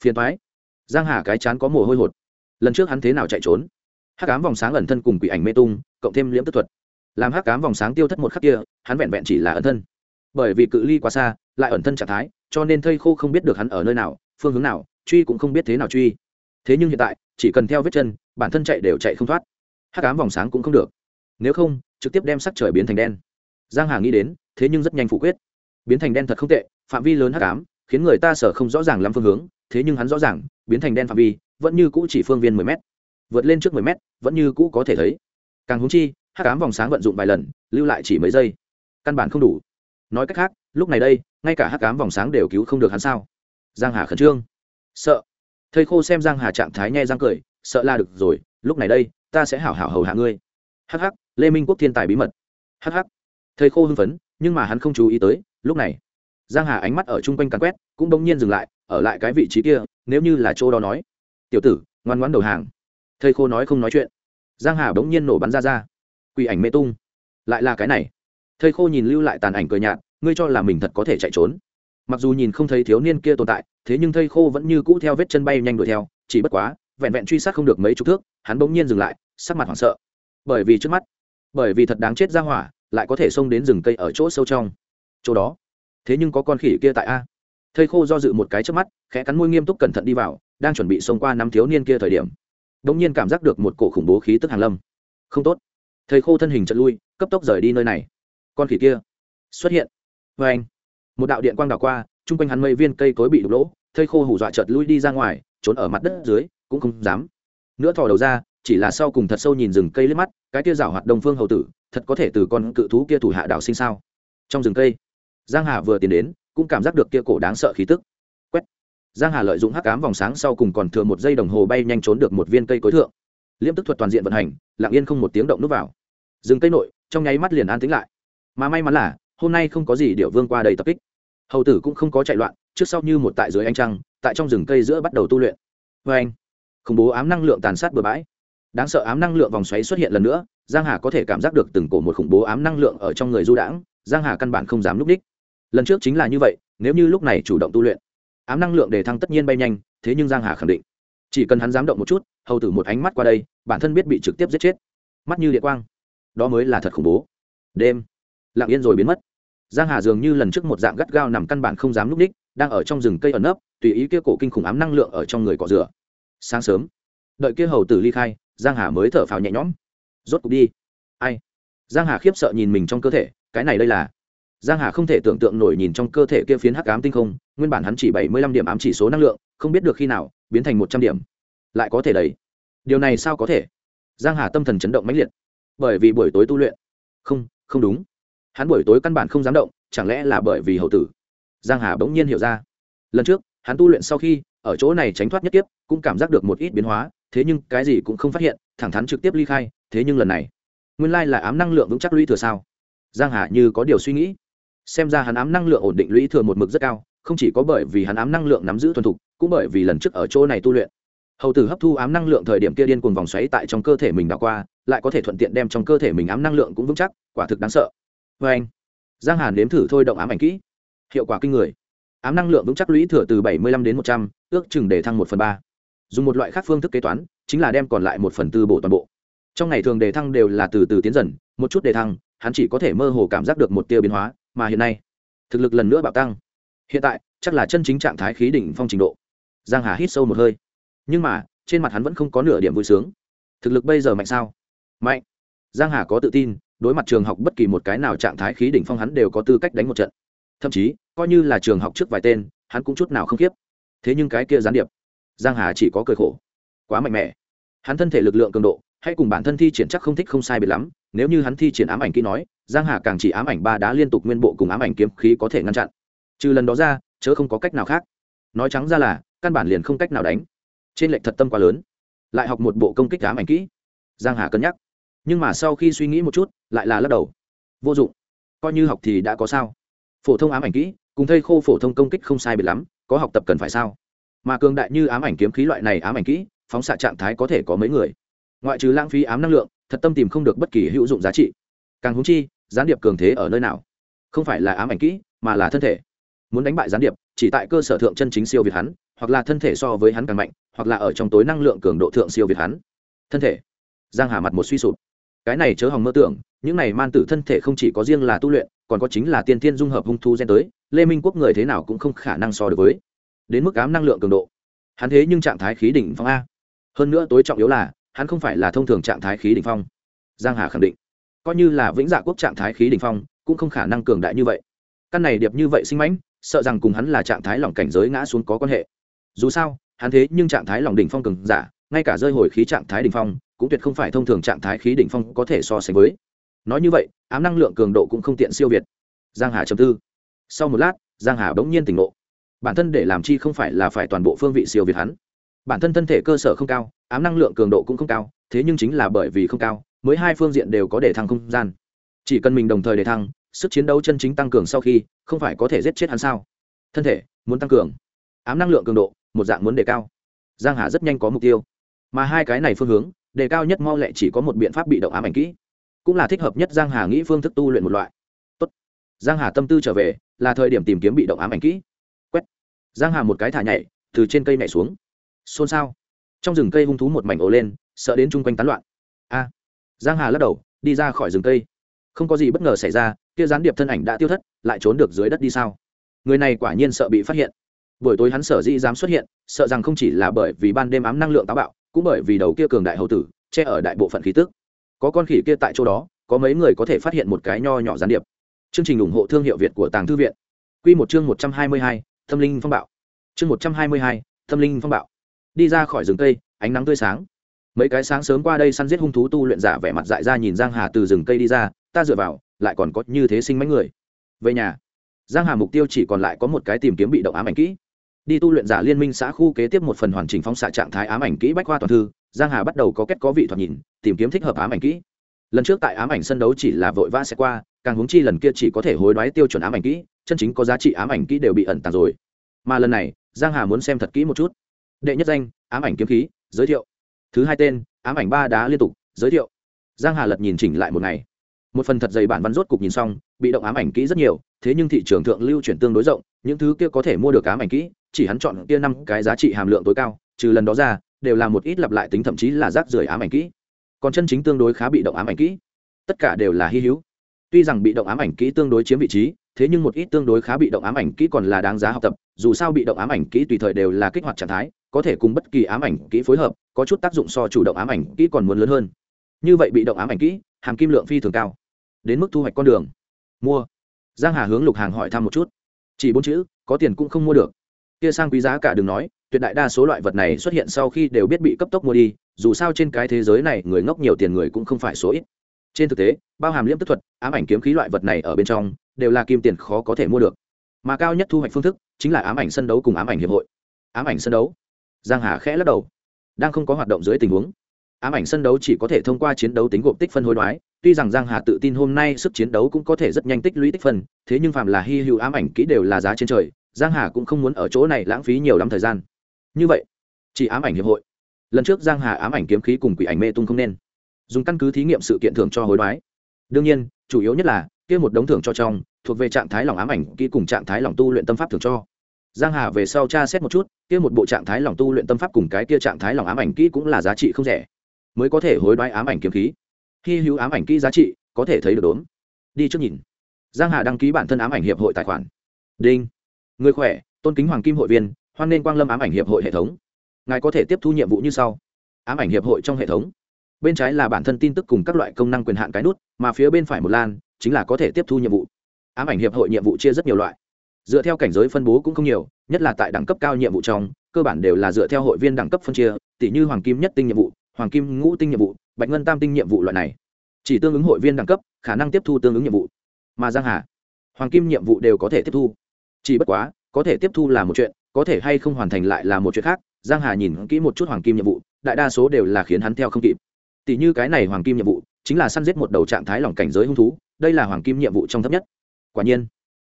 Phiền thoái giang hà cái chán có mồ hôi hột. Lần trước hắn thế nào chạy trốn? Hắc ám vòng sáng ẩn thân cùng quỷ ảnh mê tung, cộng thêm liễm tức thuật. Làm hắc ám vòng sáng tiêu thất một khắc kia, hắn vẹn vẹn chỉ là ẩn thân. Bởi vì cự ly quá xa, lại ẩn thân trạng thái, cho nên thây khô không biết được hắn ở nơi nào, phương hướng nào, truy cũng không biết thế nào truy. Thế nhưng hiện tại, chỉ cần theo vết chân, bản thân chạy đều chạy không thoát. Hắc ám vòng sáng cũng không được nếu không, trực tiếp đem sắc trời biến thành đen. Giang hà nghĩ đến, thế nhưng rất nhanh phủ quyết. Biến thành đen thật không tệ, phạm vi lớn hắc ám, khiến người ta sở không rõ ràng lắm phương hướng, thế nhưng hắn rõ ràng, biến thành đen phạm vi, vẫn như cũ chỉ phương viên 10 mét. Vượt lên trước 10 mét, vẫn như cũ có thể thấy. Càng húng chi, hắc ám vòng sáng vận dụng vài lần, lưu lại chỉ mấy giây. Căn bản không đủ. Nói cách khác, lúc này đây, ngay cả hắc ám vòng sáng đều cứu không được hắn sao? Giang hà khẩn trương. Sợ. Thầy khô xem giang hà trạng thái nhẹ giang cười, sợ là được rồi, lúc này đây, ta sẽ hảo hảo hầu hạ ngươi. Hắc hắc lê minh quốc thiên tài bí mật. Hắc hắc. Thầy khô hưng phấn, nhưng mà hắn không chú ý tới, lúc này, giang hà ánh mắt ở chung quanh càn quét, cũng bỗng nhiên dừng lại, ở lại cái vị trí kia, nếu như là chỗ đó nói. Tiểu tử, ngoan ngoãn đầu hàng. Thầy khô nói không nói chuyện. Giang hà bỗng nhiên nổ bắn ra ra. Quỷ ảnh mê tung. Lại là cái này. Thầy khô nhìn lưu lại tàn ảnh cười nhạt, ngươi cho là mình thật có thể chạy trốn. Mặc dù nhìn không thấy thiếu niên kia tồn tại, thế nhưng thầy khô vẫn như cũ theo vết chân bay nhanh đuổi theo, chỉ bất quá, vẹn vẹn truy sát không được mấy chục thước, hắn bỗng nhiên dừng lại, sắc mặt hoảng sợ. Bởi vì trước mắt bởi vì thật đáng chết ra hỏa, lại có thể xông đến rừng cây ở chỗ sâu trong. Chỗ đó. Thế nhưng có con khỉ kia tại a. Thây khô do dự một cái trước mắt, khẽ cắn môi nghiêm túc cẩn thận đi vào, đang chuẩn bị xông qua năm thiếu niên kia thời điểm. Bỗng nhiên cảm giác được một cổ khủng bố khí tức hàng lâm. Không tốt. Thầy khô thân hình chật lui, cấp tốc rời đi nơi này. Con khỉ kia xuất hiện. Vê anh, một đạo điện quang đảo qua, chung quanh hắn mây viên cây cối bị đục lỗ thây khô hủ dọa chợt lui đi ra ngoài, trốn ở mặt đất dưới, cũng không dám. Nữa thò đầu ra chỉ là sau cùng thật sâu nhìn rừng cây liếc mắt, cái kia rảo hoạt đông phương hầu tử, thật có thể từ con cự thú kia thủ hạ đảo sinh sao? Trong rừng cây, giang hà vừa tiến đến, cũng cảm giác được kia cổ đáng sợ khí tức. Quét! Giang hà lợi dụng hắc ám vòng sáng sau cùng còn thừa một giây đồng hồ bay nhanh trốn được một viên cây cối thượng. Liêm tức thuật toàn diện vận hành, lặng yên không một tiếng động núp vào. Rừng cây nội, trong nháy mắt liền an tĩnh lại. Mà may mắn là, hôm nay không có gì điệu vương qua đầy tập kích. Hầu tử cũng không có chạy loạn, trước sau như một tại dưới ánh trăng, tại trong rừng cây giữa bắt đầu tu luyện. Vê anh khủng bố ám năng lượng tàn sát bừa bãi đáng sợ ám năng lượng vòng xoáy xuất hiện lần nữa, giang hà có thể cảm giác được từng cổ một khủng bố ám năng lượng ở trong người du đãng, giang hà căn bản không dám núp đích. Lần trước chính là như vậy, nếu như lúc này chủ động tu luyện, ám năng lượng đề thăng tất nhiên bay nhanh, thế nhưng giang hà khẳng định, chỉ cần hắn dám động một chút, hầu tử một ánh mắt qua đây, bản thân biết bị trực tiếp giết chết. Mắt như địa quang. Đó mới là thật khủng bố. Đêm, lặng yên rồi biến mất. Giang hà dường như lần trước một dạng gắt gao nằm căn bản không dám núp đích, đang ở trong rừng cây ẩn nấp, tùy ý kia cổ kinh khủng ám năng lượng ở trong người cọ rửa. Sáng sớm, đợi kia hầu tử ly khai giang hà mới thở phào nhẹ nhõm. Rốt cục đi. Ai? Giang hà khiếp sợ nhìn mình trong cơ thể, cái này đây là. Giang hà không thể tưởng tượng nổi nhìn trong cơ thể kia phiến hắc ám tinh không, nguyên bản hắn chỉ bảy mươi lăm điểm ám chỉ số năng lượng, không biết được khi nào, biến thành một trăm điểm. Lại có thể đấy điều này sao có thể? Giang hà tâm thần chấn động mãnh liệt. Bởi vì buổi tối tu luyện. Không không đúng. Hắn buổi tối căn bản không dám động, chẳng lẽ là bởi vì hậu tử? Giang hà bỗng nhiên hiểu ra. Lần trước, hắn tu luyện sau khi, ở chỗ này tránh thoát nhất tiếp cũng cảm giác được một ít biến hóa thế nhưng cái gì cũng không phát hiện, thẳng thắn trực tiếp ly khai, thế nhưng lần này, nguyên lai là ám năng lượng vững chắc lũy thừa sao? Giang hà như có điều suy nghĩ. Xem ra hắn ám năng lượng ổn định lũy thừa một mực rất cao, không chỉ có bởi vì hắn ám năng lượng nắm giữ thuần thục, cũng bởi vì lần trước ở chỗ này tu luyện. Hầu tử hấp thu ám năng lượng thời điểm kia điên cuồng vòng xoáy tại trong cơ thể mình đảo qua, lại có thể thuận tiện đem trong cơ thể mình ám năng lượng cũng vững chắc, quả thực đáng sợ. Vê anh, giang hàn nếm thử thôi động ám ảnh kỹ. Hiệu quả kinh người. Ám năng lượng vững chắc lũy thừa từ bảy mươi lăm đến một trăm, ước chừng để thăng một phần ba dùng một loại khác phương thức kế toán, chính là đem còn lại một phần tư bộ toàn bộ. Trong ngày thường đề thăng đều là từ từ tiến dần, một chút đề thăng, hắn chỉ có thể mơ hồ cảm giác được một tiêu biến hóa, mà hiện nay, thực lực lần nữa bạo tăng. Hiện tại, chắc là chân chính trạng thái khí đỉnh phong trình độ. Giang hà hít sâu một hơi. Nhưng mà, trên mặt hắn vẫn không có nửa điểm vui sướng. Thực lực bây giờ mạnh sao? Mạnh. Giang hà có tự tin, đối mặt trường học bất kỳ một cái nào trạng thái khí đỉnh phong hắn đều có tư cách đánh một trận. Thậm chí, coi như là trường học trước vài tên, hắn cũng chút nào không khiếp. Thế nhưng cái kia gián điệp giang hà chỉ có cười khổ. Quá mạnh mẽ. Hắn thân thể lực lượng cường độ, hay cùng bản thân thi triển chắc không thích không sai biệt lắm, nếu như hắn thi triển ám ảnh kỹ nói, giang hà càng chỉ ám ảnh ba đá liên tục nguyên bộ cùng ám ảnh kiếm khí có thể ngăn chặn. Trừ lần đó ra, chớ không có cách nào khác. Nói trắng ra là, căn bản liền không cách nào đánh. Trên lệnh thật tâm quá lớn. Lại học một bộ công kích ám ảnh kỹ. Giang hà cân nhắc. Nhưng mà sau khi suy nghĩ một chút, lại là lắc đầu. Vô dụng. Coi như học thì đã có sao. Phổ thông ám ảnh kỹ, cùng thây khô phổ thông công kích không sai biệt lắm, có học tập cần phải sao? Mà cường đại như ám ảnh kiếm khí loại này ám ảnh kỹ, phóng xạ trạng thái có thể có mấy người. Ngoại trừ lãng phí ám năng lượng, thật tâm tìm không được bất kỳ hữu dụng giá trị. Càng húng chi, gián điệp cường thế ở nơi nào? Không phải là ám ảnh kỹ, mà là thân thể. Muốn đánh bại gián điệp, chỉ tại cơ sở thượng chân chính siêu việt hắn, hoặc là thân thể so với hắn càng mạnh, hoặc là ở trong tối năng lượng cường độ thượng siêu việt hắn. Thân thể. Giang hà mặt một suy sụp. Cái này chớ hòng mơ tưởng, những này man tử thân thể không chỉ có riêng là tu luyện, còn có chính là tiên thiên dung hợp hung thu gen tới, lê minh quốc người thế nào cũng không khả năng so được với đến mức ám năng lượng cường độ. Hắn thế nhưng trạng thái khí đỉnh phong a. Hơn nữa tối trọng yếu là, hắn không phải là thông thường trạng thái khí đỉnh phong. Giang hà khẳng định, coi như là vĩnh dạ quốc trạng thái khí đỉnh phong, cũng không khả năng cường đại như vậy. Căn này điệp như vậy sinh mãnh, sợ rằng cùng hắn là trạng thái lỏng cảnh giới ngã xuống có quan hệ. Dù sao, hắn thế nhưng trạng thái lỏng đỉnh phong cường giả, ngay cả rơi hồi khí trạng thái đỉnh phong, cũng tuyệt không phải thông thường trạng thái khí đỉnh phong có thể so sánh với. Nói như vậy, ám năng lượng cường độ cũng không tiện siêu việt. Giang hà trầm tư. Sau một lát, giang hà bỗng nhiên tỉnh ngộ bản thân để làm chi không phải là phải toàn bộ phương vị siêu việt hắn. Bản thân thân thể cơ sở không cao, ám năng lượng cường độ cũng không cao, thế nhưng chính là bởi vì không cao, mới hai phương diện đều có để thăng không gian. Chỉ cần mình đồng thời để thăng, sức chiến đấu chân chính tăng cường sau khi, không phải có thể giết chết hắn sao? Thân thể, muốn tăng cường. Ám năng lượng cường độ, một dạng muốn đề cao. Giang hà rất nhanh có mục tiêu. Mà hai cái này phương hướng, đề cao nhất mau lẹ chỉ có một biện pháp bị động ám ảnh kỹ. Cũng là thích hợp nhất giang hà nghĩ phương thức tu luyện một loại. Tốt. giang hà tâm tư trở về, là thời điểm tìm kiếm bị động ám ảnh kỹ giang hà một cái thả nhảy từ trên cây nhảy xuống. Xôn xao. Trong rừng cây hung thú một mảnh ồ lên sợ đến chung quanh tán loạn. A. Giang hà lắc đầu đi ra khỏi rừng cây. Không có gì bất ngờ xảy ra kia gián điệp thân ảnh đã tiêu thất lại trốn được dưới đất đi sao? Người này quả nhiên sợ bị phát hiện. Buổi tối hắn sở dĩ dám xuất hiện sợ rằng không chỉ là bởi vì ban đêm ám năng lượng táo bạo cũng bởi vì đầu kia cường đại hầu tử che ở đại bộ phận khí tức. Có con khỉ kia tại chỗ đó có mấy người có thể phát hiện một cái nho nhỏ gián điệp. Chương trình ủng hộ thương hiệu việt của tàng thư viện. Quy một chương một trăm hai mươi hai, tâm linh phong bạo. Chương một trăm hai mươi hai, tâm linh phong bạo. Đi ra khỏi rừng cây ánh nắng tươi sáng. Mấy cái sáng sớm qua đây săn giết hung thú tu luyện giả vẻ mặt dại ra nhìn giang hà từ rừng cây đi ra ta dựa vào lại còn có như thế sinh mấy người. Về nhà giang hà mục tiêu chỉ còn lại có một cái tìm kiếm bị động ám ảnh kỹ. Đi tu luyện giả liên minh xã khu kế tiếp một phần hoàn chỉnh phóng xạ trạng thái ám ảnh kỹ bách khoa toàn thư giang hà bắt đầu có kết có vị thoạt nhìn tìm kiếm thích hợp ám ảnh kỹ. Lần trước tại ám ảnh sân đấu chỉ là vội vã sẽ qua càng hướng chi lần kia chỉ có thể hối đoái tiêu chuẩn ám ảnh kỹ chân chính có giá trị ám ảnh kỹ đều bị ẩn tàng rồi mà lần này, giang hà muốn xem thật kỹ một chút. Đệ nhất danh, ám ảnh kiếm khí, giới thiệu. Thứ hai tên, ám ảnh ba đá liên tục, giới thiệu. Giang hà lật nhìn chỉnh lại một ngày. Một phần thật dày bản văn rốt cục nhìn xong, bị động ám ảnh kỹ rất nhiều, thế nhưng thị trường thượng lưu chuyển tương đối rộng, những thứ kia có thể mua được ám ảnh kỹ, chỉ hắn chọn kia năm cái giá trị hàm lượng tối cao, trừ lần đó ra, đều là một ít lặp lại tính thậm chí là rác rưởi ám ảnh kỹ. Còn chân chính tương đối khá bị động ám ảnh kỹ. Tất cả đều là hy hữu. Tuy rằng bị động ám ảnh kỹ tương đối chiếm vị trí thế nhưng một ít tương đối khá bị động ám ảnh kỹ còn là đáng giá học tập, dù sao bị động ám ảnh kỹ tùy thời đều là kích hoạt trạng thái, có thể cùng bất kỳ ám ảnh kỹ phối hợp, có chút tác dụng so chủ động ám ảnh kỹ còn muốn lớn hơn. Như vậy bị động ám ảnh kỹ, hàm kim lượng phi thường cao. Đến mức thu hoạch con đường. Mua. Giang hà hướng lục hàng hỏi thăm một chút. Chỉ bốn chữ, có tiền cũng không mua được. Kia sang quý giá cả đừng nói, tuyệt đại đa số loại vật này xuất hiện sau khi đều biết bị cấp tốc mua đi, dù sao trên cái thế giới này người ngốc nhiều tiền người cũng không phải số ít. Trên thực tế, bao hàm liễm tức thuật, ám ảnh kiếm khí loại vật này ở bên trong đều là kim tiền khó có thể mua được. Mà cao nhất thu hoạch phương thức chính là ám ảnh sân đấu cùng ám ảnh hiệp hội. Ám ảnh sân đấu. Giang hà khẽ lắc đầu. Đang không có hoạt động dưới tình huống, ám ảnh sân đấu chỉ có thể thông qua chiến đấu tính gộp tích phân hối đoái. Tuy rằng giang hà tự tin hôm nay sức chiến đấu cũng có thể rất nhanh tích lũy tích phân, thế nhưng phàm là hy hữu ám ảnh kỹ đều là giá trên trời, giang hà cũng không muốn ở chỗ này lãng phí nhiều lắm thời gian. Như vậy, chỉ ám ảnh hiệp hội. Lần trước giang hà ám ảnh kiếm khí cùng quỷ ảnh mê tung không nên. Dùng căn cứ thí nghiệm sự kiện thưởng cho hối đoái. Đương nhiên, chủ yếu nhất là kia một đống thưởng cho trong, thuộc về trạng thái lòng ám ảnh kỹ cùng trạng thái lòng tu luyện tâm pháp thưởng cho. Giang hà về sau tra xét một chút, kia một bộ trạng thái lòng tu luyện tâm pháp cùng cái kia trạng thái lòng ám ảnh kỹ cũng là giá trị không rẻ. Mới có thể hối đoái ám ảnh kiếm khí. Khi hữu ám ảnh kỹ giá trị, có thể thấy được đốn đi trước nhìn. Giang hà đăng ký bản thân ám ảnh hiệp hội tài khoản. Đinh. Người khỏe, tôn kính hoàng kim hội viên, hoan nên quang lâm ám ảnh hiệp hội hệ thống. Ngài có thể tiếp thu nhiệm vụ như sau. Ám ảnh hiệp hội trong hệ thống. Bên trái là bản thân tin tức cùng các loại công năng quyền hạn cái nút, mà phía bên phải một lan chính là có thể tiếp thu nhiệm vụ. Ám ảnh hiệp hội nhiệm vụ chia rất nhiều loại. Dựa theo cảnh giới phân bố cũng không nhiều, nhất là tại đẳng cấp cao nhiệm vụ trong, cơ bản đều là dựa theo hội viên đẳng cấp phân chia, tỷ như hoàng kim nhất tinh nhiệm vụ, hoàng kim ngũ tinh nhiệm vụ, bạch ngân tam tinh nhiệm vụ loại này. Chỉ tương ứng hội viên đẳng cấp, khả năng tiếp thu tương ứng nhiệm vụ. Mà giang hà, hoàng kim nhiệm vụ đều có thể tiếp thu. Chỉ bất quá, có thể tiếp thu là một chuyện, có thể hay không hoàn thành lại là một chuyện khác. Giang hà nhìn kỹ một chút hoàng kim nhiệm vụ, đại đa số đều là khiến hắn theo không kịp. Tỷ như cái này hoàng kim nhiệm vụ, chính là săn giết một đầu trạng thái lỏng cảnh giới hung thú đây là hoàng kim nhiệm vụ trong thấp nhất. Quả nhiên,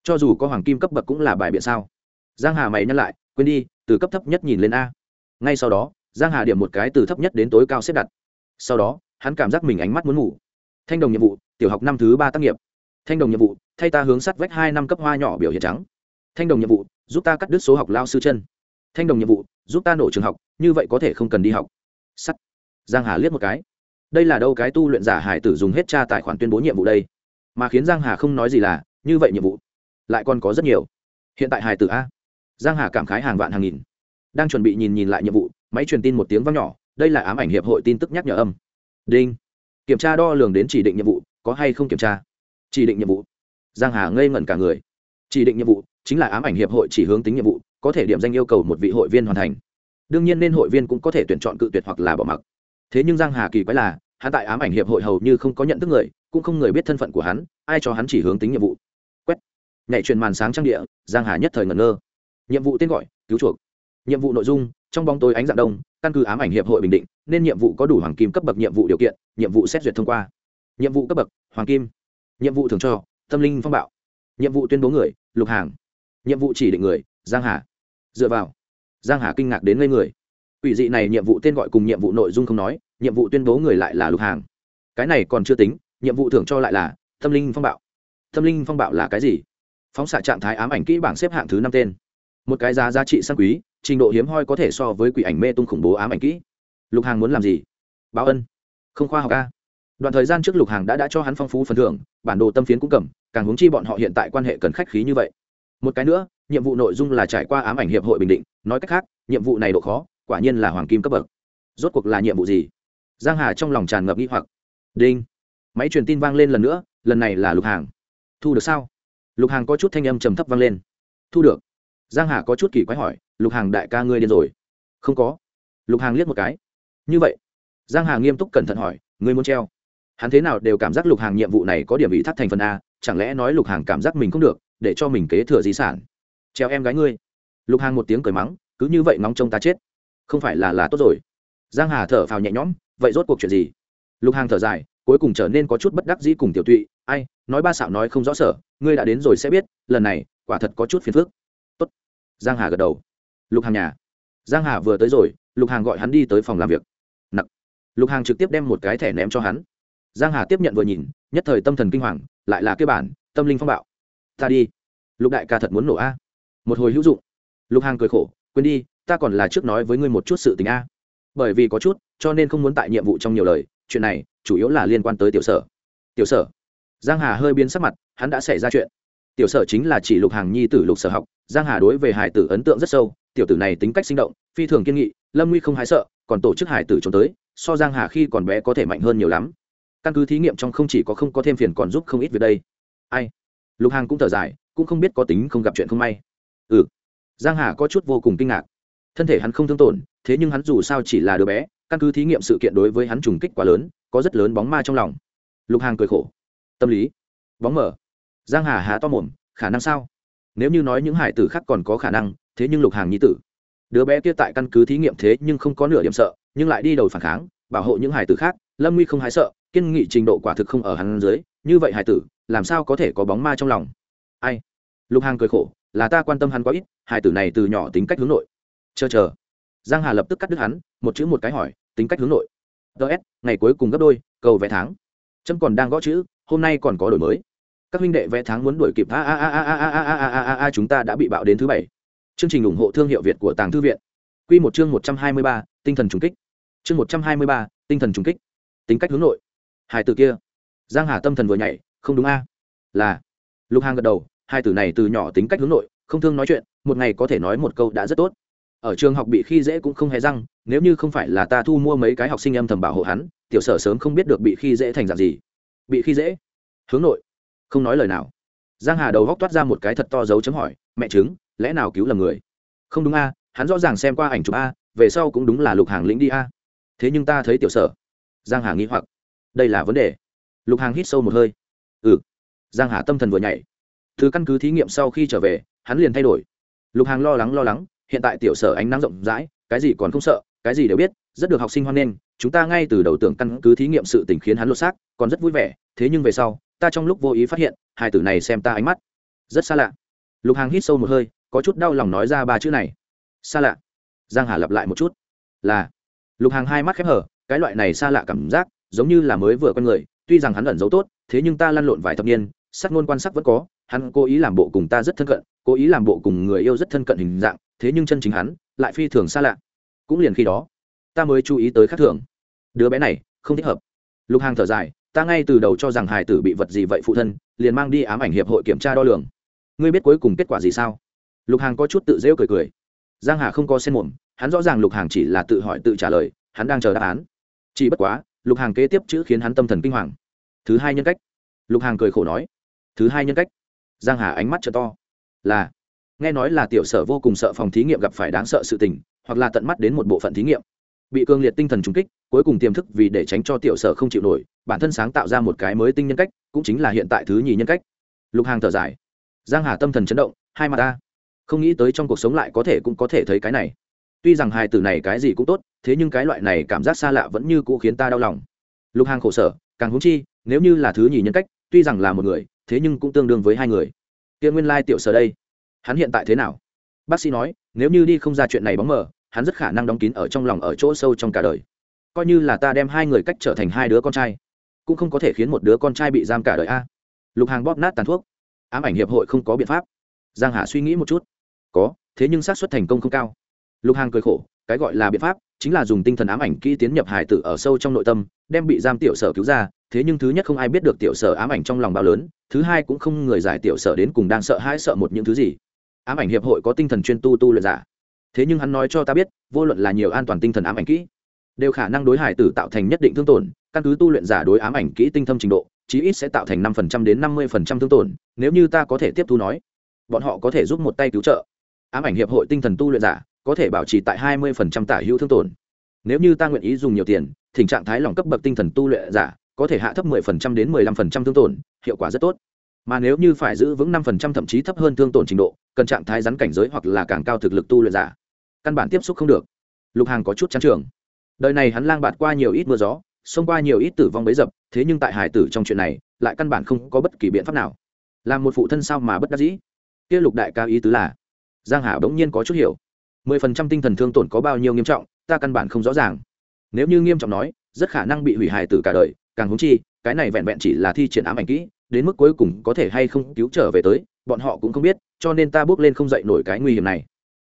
cho dù có hoàng kim cấp bậc cũng là bài biện sao. Giang hà mày nhắc lại, quên đi, từ cấp thấp nhất nhìn lên a. Ngay sau đó, giang hà điểm một cái từ thấp nhất đến tối cao xếp đặt. Sau đó, hắn cảm giác mình ánh mắt muốn ngủ. Thanh đồng nhiệm vụ, tiểu học năm thứ ba tác nghiệp. Thanh đồng nhiệm vụ, thay ta hướng sắt vách hai năm cấp hoa nhỏ biểu hiện trắng. Thanh đồng nhiệm vụ, giúp ta cắt đứt số học lao sư chân. Thanh đồng nhiệm vụ, giúp ta nổ trường học, như vậy có thể không cần đi học. Sắt. Giang hà liếc một cái. Đây là đâu cái tu luyện giả hải tử dùng hết tra tài khoản tuyên bố nhiệm vụ đây? Mà khiến giang hà không nói gì là, như vậy nhiệm vụ lại còn có rất nhiều. Hiện tại hải tử a. Giang hà cảm khái hàng vạn hàng nghìn. Đang chuẩn bị nhìn nhìn lại nhiệm vụ, máy truyền tin một tiếng vang nhỏ, đây là ám ảnh hiệp hội tin tức nhắc nhở âm. Đinh. Kiểm tra đo lường đến chỉ định nhiệm vụ, có hay không kiểm tra? Chỉ định nhiệm vụ. Giang hà ngây ngẩn cả người. Chỉ định nhiệm vụ chính là ám ảnh hiệp hội chỉ hướng tính nhiệm vụ, có thể điểm danh yêu cầu một vị hội viên hoàn thành. Đương nhiên nên hội viên cũng có thể tuyển chọn cự tuyệt hoặc là bỏ mặc. Thế nhưng giang hà kỳ quái là, hắn tại ám ảnh hiệp hội hầu như không có nhận thức người cũng không người biết thân phận của hắn, ai cho hắn chỉ hướng tính nhiệm vụ. Quét. Nhảy truyền màn sáng trang địa, giang hà nhất thời ngẩn ngơ. Nhiệm vụ tên gọi, cứu chuộc. Nhiệm vụ nội dung, trong bóng tối ánh dạng đông, căn cứ ám ảnh hiệp hội bình định, nên nhiệm vụ có đủ hoàng kim cấp bậc nhiệm vụ điều kiện, nhiệm vụ xét duyệt thông qua. Nhiệm vụ cấp bậc, hoàng kim. Nhiệm vụ thường cho, tâm linh phong bạo. Nhiệm vụ tuyên bố người, lục hàng. Nhiệm vụ chỉ định người, giang hà. Dựa vào. Giang hà kinh ngạc đến ngây người. Ủy dị này nhiệm vụ tên gọi cùng nhiệm vụ nội dung không nói, nhiệm vụ tuyên bố người lại là lục hàng. Cái này còn chưa tính nhiệm vụ thưởng cho lại là tâm linh phong bạo. Tâm linh phong bạo là cái gì? Phóng xạ trạng thái ám ảnh kỹ bảng xếp hạng thứ năm tên. Một cái giá giá trị sang quý, trình độ hiếm hoi có thể so với quỷ ảnh mê tung khủng bố ám ảnh kỹ. Lục hàng muốn làm gì? Báo ân. Không khoa học ca đoạn thời gian trước lục hàng đã đã cho hắn phong phú phần thưởng, bản đồ tâm phiến cũng cầm, càng hướng chi bọn họ hiện tại quan hệ cần khách khí như vậy. Một cái nữa, nhiệm vụ nội dung là trải qua ám ảnh hiệp hội bình định, nói cách khác, nhiệm vụ này độ khó, quả nhiên là hoàng kim cấp bậc. Rốt cuộc là nhiệm vụ gì? Giang hà trong lòng tràn ngập nghi hoặc. Đinh máy truyền tin vang lên lần nữa, lần này là lục hàng. Thu được sao? Lục hàng có chút thanh âm trầm thấp vang lên. Thu được. Giang hà có chút kỳ quái hỏi, lục hàng đại ca ngươi điên rồi. Không có. Lục hàng liếc một cái. Như vậy. Giang hà nghiêm túc cẩn thận hỏi, ngươi muốn treo. Hắn thế nào đều cảm giác lục hàng nhiệm vụ này có điểm bị thắt thành phần a, chẳng lẽ nói lục hàng cảm giác mình không được, để cho mình kế thừa di sản? Treo em gái ngươi. Lục hàng một tiếng cười mắng, cứ như vậy ngóng trông ta chết. Không phải là là tốt rồi. Giang hà thở phào nhẹ nhõm, vậy rốt cuộc chuyện gì? Lục hàng thở dài cuối cùng trở nên có chút bất đắc dĩ cùng tiểu tụy, ai, nói ba xạo nói không rõ sở, ngươi đã đến rồi sẽ biết, lần này, quả thật có chút phiền phức. Tốt. Giang hà gật đầu. Lục hàng nhà. Giang hà vừa tới rồi, lục hàng gọi hắn đi tới phòng làm việc. Nặng lục hàng trực tiếp đem một cái thẻ ném cho hắn. Giang hà tiếp nhận vừa nhìn, nhất thời tâm thần kinh hoàng, lại là cái bản, tâm linh phong bạo. Ta đi. Lục đại ca thật muốn nổ a. Một hồi hữu dụng. Lục hàng cười khổ, quên đi, ta còn là trước nói với ngươi một chút sự tình a. Bởi vì có chút, cho nên không muốn tại nhiệm vụ trong nhiều lời chuyện này chủ yếu là liên quan tới tiểu sở. Tiểu sở? Giang hà hơi biến sắc mặt, hắn đã xảy ra chuyện. Tiểu sở chính là chỉ lục hàng nhi tử lục sở học. Giang hà đối về hải tử ấn tượng rất sâu, tiểu tử này tính cách sinh động, phi thường kiên nghị, lâm nguy không hái sợ, còn tổ chức hải tử trốn tới, so giang hà khi còn bé có thể mạnh hơn nhiều lắm. Căn cứ thí nghiệm trong không chỉ có không có thêm phiền còn giúp không ít việc đây. Ai? Lục hàng cũng thở dài, cũng không biết có tính không gặp chuyện không may. Ừ. Giang hà có chút vô cùng kinh ngạc. Thân thể hắn không thương tổn, thế nhưng hắn dù sao chỉ là đứa bé căn cứ thí nghiệm sự kiện đối với hắn trùng kích quá lớn, có rất lớn bóng ma trong lòng. Lục hàng cười khổ. Tâm lý. Bóng mở giang hà há to mồm, khả năng sao? Nếu như nói những hải tử khác còn có khả năng, thế nhưng lục hàng nhi tử. Đứa bé kia tại căn cứ thí nghiệm thế nhưng không có nửa điểm sợ, nhưng lại đi đầu phản kháng, bảo hộ những hải tử khác, lâm nguy không hái sợ, kiên nghị trình độ quả thực không ở hắn dưới, như vậy hải tử, làm sao có thể có bóng ma trong lòng? Ai? Lục hàng cười khổ, là ta quan tâm hắn quá ít, hải tử này từ nhỏ tính cách hướng nội. Chờ chờ. Giang hà lập tức cắt đứt hắn, một chữ một cái hỏi tính cách hướng nội ts ngày cuối cùng gấp đôi cầu vé tháng trâm còn đang gõ chữ hôm nay còn có đổi mới các huynh đệ vé tháng muốn đuổi kịp a a a a a a a a a a a chúng ta đã bị bạo đến thứ bảy chương trình ủng hộ thương hiệu việt của tàng thư viện quy một chương một trăm hai mươi ba tinh thần trùng kích chương một trăm hai mươi ba tinh thần trùng kích tính cách hướng nội hai từ kia giang hà tâm thần vừa nhảy không đúng a là lục hàng gật đầu hai từ này từ nhỏ tính cách hướng nội không thương nói chuyện một ngày có thể nói một câu đã rất tốt ở trường học bị khi dễ cũng không hề răng, nếu như không phải là ta thu mua mấy cái học sinh âm thầm bảo hộ hắn, tiểu sở sớm không biết được bị khi dễ thành dạng gì. Bị khi dễ? Hướng nội. Không nói lời nào. Giang hà đầu góc toát ra một cái thật to dấu chấm hỏi, mẹ chứng lẽ nào cứu lầm người? Không đúng a, hắn rõ ràng xem qua ảnh chụp a, về sau cũng đúng là lục hàng lĩnh đi a. Thế nhưng ta thấy tiểu sở. Giang hà nghĩ hoặc. Đây là vấn đề. Lục hàng hít sâu một hơi. Ừ. Giang hà tâm thần vừa nhảy. Thứ căn cứ thí nghiệm sau khi trở về, hắn liền thay đổi. Lục hàng lo lắng lo lắng hiện tại tiểu sở ánh nắng rộng rãi, cái gì còn không sợ, cái gì đều biết, rất được học sinh hoan nghênh, chúng ta ngay từ đầu tưởng căn cứ thí nghiệm sự tình khiến hắn lột xác, còn rất vui vẻ, thế nhưng về sau, ta trong lúc vô ý phát hiện, hai tử này xem ta ánh mắt. Rất xa lạ. Lục hàng hít sâu một hơi, có chút đau lòng nói ra ba chữ này. Xa lạ. Giang hà lặp lại một chút. Là. Lục hàng hai mắt khép hở, cái loại này xa lạ cảm giác, giống như là mới vừa con người, tuy rằng hắn ẩn giấu tốt, thế nhưng ta lăn lộn vài thập niên, sắc ngôn quan sắc vẫn có hắn cố ý làm bộ cùng ta rất thân cận, cố ý làm bộ cùng người yêu rất thân cận hình dạng, thế nhưng chân chính hắn lại phi thường xa lạ. Cũng liền khi đó, ta mới chú ý tới khác thường. Đứa bé này không thích hợp. Lục hàng thở dài, ta ngay từ đầu cho rằng hài tử bị vật gì vậy phụ thân, liền mang đi ám ảnh hiệp hội kiểm tra đo lường. Ngươi biết cuối cùng kết quả gì sao? Lục hàng có chút tự rêu cười cười. Giang hà không có sen mồm, hắn rõ ràng lục hàng chỉ là tự hỏi tự trả lời, hắn đang chờ đáp án. Chỉ bất quá, lục hàng kế tiếp chữ khiến hắn tâm thần kinh hoàng. Thứ hai nhân cách. Lục hàng cười khổ nói. Thứ hai nhân cách giang hà ánh mắt t to. Là, nghe nói là tiểu sở vô cùng sợ phòng thí nghiệm gặp phải đáng sợ sự tình, hoặc là tận mắt đến một bộ phận thí nghiệm. Bị cương liệt tinh thần trùng kích, cuối cùng tiềm thức vì để tránh cho tiểu sở không chịu nổi, bản thân sáng tạo ra một cái mới tinh nhân cách, cũng chính là hiện tại thứ nhì nhân cách. Lục hàng thở dài. Giang hà tâm thần chấn động, hai mặt ta. Không nghĩ tới trong cuộc sống lại có thể cũng có thể thấy cái này. Tuy rằng hai từ này cái gì cũng tốt, thế nhưng cái loại này cảm giác xa lạ vẫn như cũ khiến ta đau lòng. Lục hàng khổ sở, càng húng chi, nếu như là thứ nhì nhân cách, tuy rằng là một người thế nhưng cũng tương đương với hai người. Kia nguyên lai tiểu sở đây, hắn hiện tại thế nào? Bác sĩ nói, nếu như đi không ra chuyện này bóng mờ, hắn rất khả năng đóng kín ở trong lòng ở chỗ sâu trong cả đời. Coi như là ta đem hai người cách trở thành hai đứa con trai, cũng không có thể khiến một đứa con trai bị giam cả đời a. Lục hàng bóp nát tàn thuốc. Ám ảnh hiệp hội không có biện pháp. Giang hà suy nghĩ một chút. Có, thế nhưng xác suất thành công không cao. Lục hàng cười khổ, cái gọi là biện pháp, chính là dùng tinh thần ám ảnh kỹ tiến nhập hải tử ở sâu trong nội tâm, đem bị giam tiểu sở cứu ra thế nhưng thứ nhất không ai biết được tiểu sở ám ảnh trong lòng bao lớn, thứ hai cũng không người giải tiểu sở đến cùng đang sợ hãi sợ một những thứ gì. Ám ảnh hiệp hội có tinh thần chuyên tu tu luyện giả. Thế nhưng hắn nói cho ta biết, vô luận là nhiều an toàn tinh thần ám ảnh kỹ, đều khả năng đối hải tử tạo thành nhất định thương tổn, căn cứ tu luyện giả đối ám ảnh kỹ tinh thâm trình độ, chí ít sẽ tạo thành năm phần trăm đến năm mươi phần trăm thương tổn, nếu như ta có thể tiếp thu nói, bọn họ có thể giúp một tay cứu trợ. Ám ảnh hiệp hội tinh thần tu luyện giả có thể bảo trì tại hai mươi phần trăm tả hữu thương tổn. Nếu như ta nguyện ý dùng nhiều tiền, thỉnh trạng thái lòng cấp bậc tinh thần tu luyện giả có thể hạ thấp mười phần trăm đến mười lăm phần trăm thương tổn, hiệu quả rất tốt. Mà nếu như phải giữ vững 5% thậm chí thấp hơn thương tổn trình độ, cần trạng thái rắn cảnh giới hoặc là càng cao thực lực tu luyện giả, căn bản tiếp xúc không được. Lục hàng có chút chán trường đời này hắn lang bạt qua nhiều ít mưa gió, xông qua nhiều ít tử vong bấy dập, thế nhưng tại hải tử trong chuyện này, lại căn bản không có bất kỳ biện pháp nào. Làm một phụ thân sao mà bất đắc dĩ? Kia lục đại ca ý tứ là, giang hà bỗng nhiên có chút hiểu. mười phần trăm tinh thần thương tổn có bao nhiêu nghiêm trọng, ta căn bản không rõ ràng. Nếu như nghiêm trọng nói, rất khả năng bị hủy hại tử cả đời càng húng chi, cái này vẹn vẹn chỉ là thi triển ám ảnh kỹ, đến mức cuối cùng có thể hay không cứu trở về tới, bọn họ cũng không biết, cho nên ta bước lên không dậy nổi cái nguy hiểm này.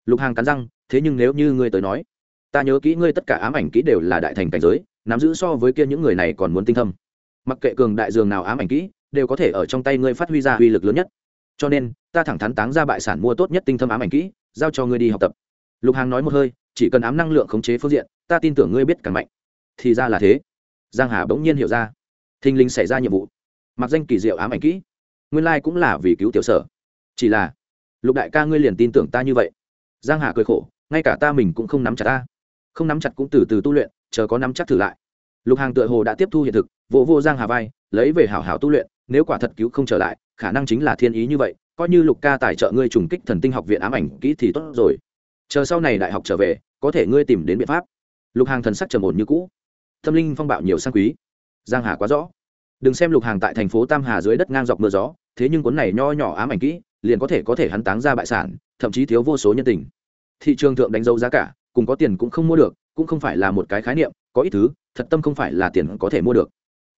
Lục hàng cắn răng, thế nhưng nếu như ngươi tới nói, ta nhớ kỹ ngươi tất cả ám ảnh kỹ đều là đại thành cảnh giới, nắm giữ so với kia những người này còn muốn tinh thâm. Mặc kệ cường đại dường nào ám ảnh kỹ, đều có thể ở trong tay ngươi phát huy ra uy lực lớn nhất. Cho nên, ta thẳng thắn táng ra bại sản mua tốt nhất tinh thâm ám ảnh kỹ, giao cho ngươi đi học tập. Lục hàng nói một hơi, chỉ cần ám năng lượng khống chế phương diện, ta tin tưởng ngươi biết càng mạnh. Thì ra là thế giang hà bỗng nhiên hiểu ra. Thình linh xảy ra nhiệm vụ. Mặc danh kỳ diệu ám ảnh kỹ. Nguyên lai cũng là vì cứu tiểu sở. Chỉ là, lục đại ca ngươi liền tin tưởng ta như vậy. Giang hà cười khổ, ngay cả ta mình cũng không nắm chặt ta. Không nắm chặt cũng từ từ tu luyện, chờ có nắm chắc thử lại. Lục hàng tựa hồ đã tiếp thu hiện thực vô vô giang hà vai, lấy về hảo hảo tu luyện, nếu quả thật cứu không trở lại, khả năng chính là thiên ý như vậy, coi như lục ca tài trợ ngươi trùng kích thần tinh học viện ám ảnh kỹ thì tốt rồi. Chờ sau này đại học trở về, có thể ngươi tìm đến biện pháp. Lục hàng thần sắc trầm ổn như cũ tâm linh phong bạo nhiều sang quý. Giang hà quá rõ. Đừng xem lục hàng tại thành phố tam hà dưới đất ngang dọc mưa gió, thế nhưng cuốn này nho nhỏ ám ảnh kỹ, liền có thể có thể hắn táng ra bại sản, thậm chí thiếu vô số nhân tình. Thị trường thượng đánh dấu giá cả, cùng có tiền cũng không mua được, cũng không phải là một cái khái niệm, có ít thứ, thật tâm không phải là tiền có thể mua được.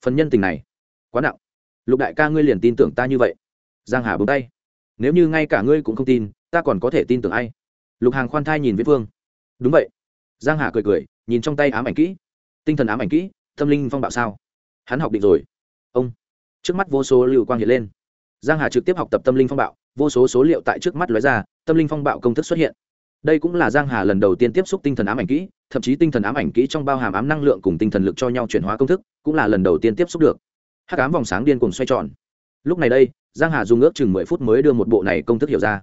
Phần nhân tình này, quá nặng. Lục đại ca ngươi liền tin tưởng ta như vậy. Giang hà búng tay. Nếu như ngay cả ngươi cũng không tin, ta còn có thể tin tưởng ai? Lục hàng khoan thai nhìn viết vương. Đúng vậy. Giang hà cười cười, nhìn trong tay ám ảnh kỹ tinh thần ám ảnh kỹ, tâm linh phong bạo sao? Hắn học định rồi. Ông. Trước mắt vô số lưu quang hiện lên. Giang hà trực tiếp học tập tâm linh phong bạo, vô số số liệu tại trước mắt lóe ra, tâm linh phong bạo công thức xuất hiện. Đây cũng là giang hà lần đầu tiên tiếp xúc tinh thần ám ảnh kỹ, thậm chí tinh thần ám ảnh kỹ trong bao hàm ám năng lượng cùng tinh thần lực cho nhau chuyển hóa công thức, cũng là lần đầu tiên tiếp xúc được. Hắc ám vòng sáng điên cùng xoay tròn. Lúc này đây, giang hà dùng ước chừng mười phút mới đưa một bộ này công thức hiểu ra.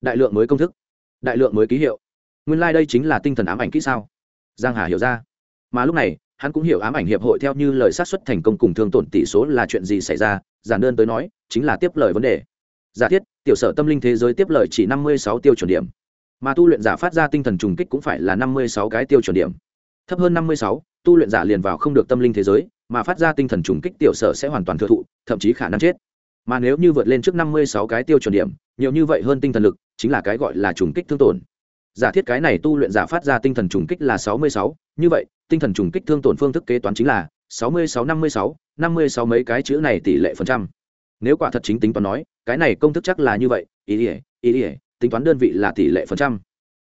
Đại lượng mới công thức. Đại lượng mới ký hiệu. Nguyên lai đây chính là tinh thần ám ảnh kỹ sao? Giang hà hiểu ra. Mà lúc này hắn cũng hiểu ám ảnh hiệp hội theo như lời sát xuất thành công cùng thương tổn tỷ số là chuyện gì xảy ra, giản đơn tới nói, chính là tiếp lời vấn đề. Giả thiết, tiểu sở tâm linh thế giới tiếp lời chỉ năm mươi sáu tiêu chuẩn điểm. Mà tu luyện giả phát ra tinh thần trùng kích cũng phải là năm mươi sáu cái tiêu chuẩn điểm. Thấp hơn năm mươi sáu, tu luyện giả liền vào không được tâm linh thế giới, mà phát ra tinh thần trùng kích tiểu sở sẽ hoàn toàn thừa thụ, thậm chí khả năng chết. Mà nếu như vượt lên trước năm mươi sáu cái tiêu chuẩn điểm, nhiều như vậy hơn tinh thần lực, chính là cái gọi là trùng kích thương tổn. Giả thiết cái này tu luyện giả phát ra tinh thần trùng kích là sáu mươi sáu, như vậy tinh thần trùng kích thương tổn phương thức kế toán chính là sáu mươi sáu năm mươi sáu, năm mươi sáu mấy cái chữ này tỷ lệ phần trăm. Nếu quả thật chính tính toán nói, cái này công thức chắc là như vậy, ý ỉa ý ỉa tính toán đơn vị là tỷ lệ phần trăm.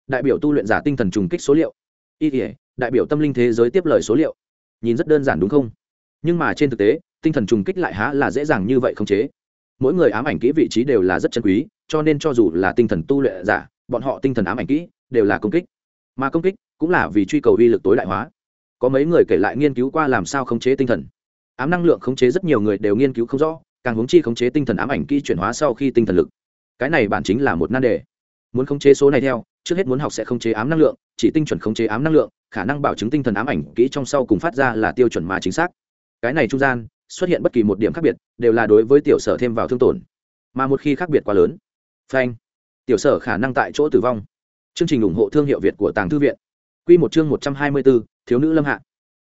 Đại biểu tu luyện giả tinh thần trùng kích số liệu. Ý ỉa đại biểu tâm linh thế giới tiếp lời số liệu. Nhìn rất đơn giản đúng không? Nhưng mà trên thực tế, tinh thần trùng kích lại há là dễ dàng như vậy không chế. Mỗi người ám ảnh kỹ vị trí đều là rất chân quý, cho nên cho dù là tinh thần tu luyện giả, bọn họ tinh thần ám ảnh kỹ đều là công kích. Mà công kích cũng là vì truy cầu uy lực tối đại hóa có mấy người kể lại nghiên cứu qua làm sao khống chế tinh thần. Ám năng lượng khống chế rất nhiều người đều nghiên cứu không rõ, càng hướng chi khống chế tinh thần ám ảnh kỹ chuyển hóa sau khi tinh thần lực. Cái này bản chính là một nan đề. Muốn khống chế số này theo, trước hết muốn học sẽ khống chế ám năng lượng, chỉ tinh chuẩn khống chế ám năng lượng, khả năng bảo chứng tinh thần ám ảnh kỹ trong sau cùng phát ra là tiêu chuẩn mà chính xác. Cái này trung gian, xuất hiện bất kỳ một điểm khác biệt, đều là đối với tiểu sở thêm vào thương tổn. Mà một khi khác biệt quá lớn, phanh, tiểu sở khả năng tại chỗ tử vong. Chương trình ủng hộ thương hiệu việt của tàng thư viện. Q một chương một trăm hai mươi bốn thiếu nữ lâm hạ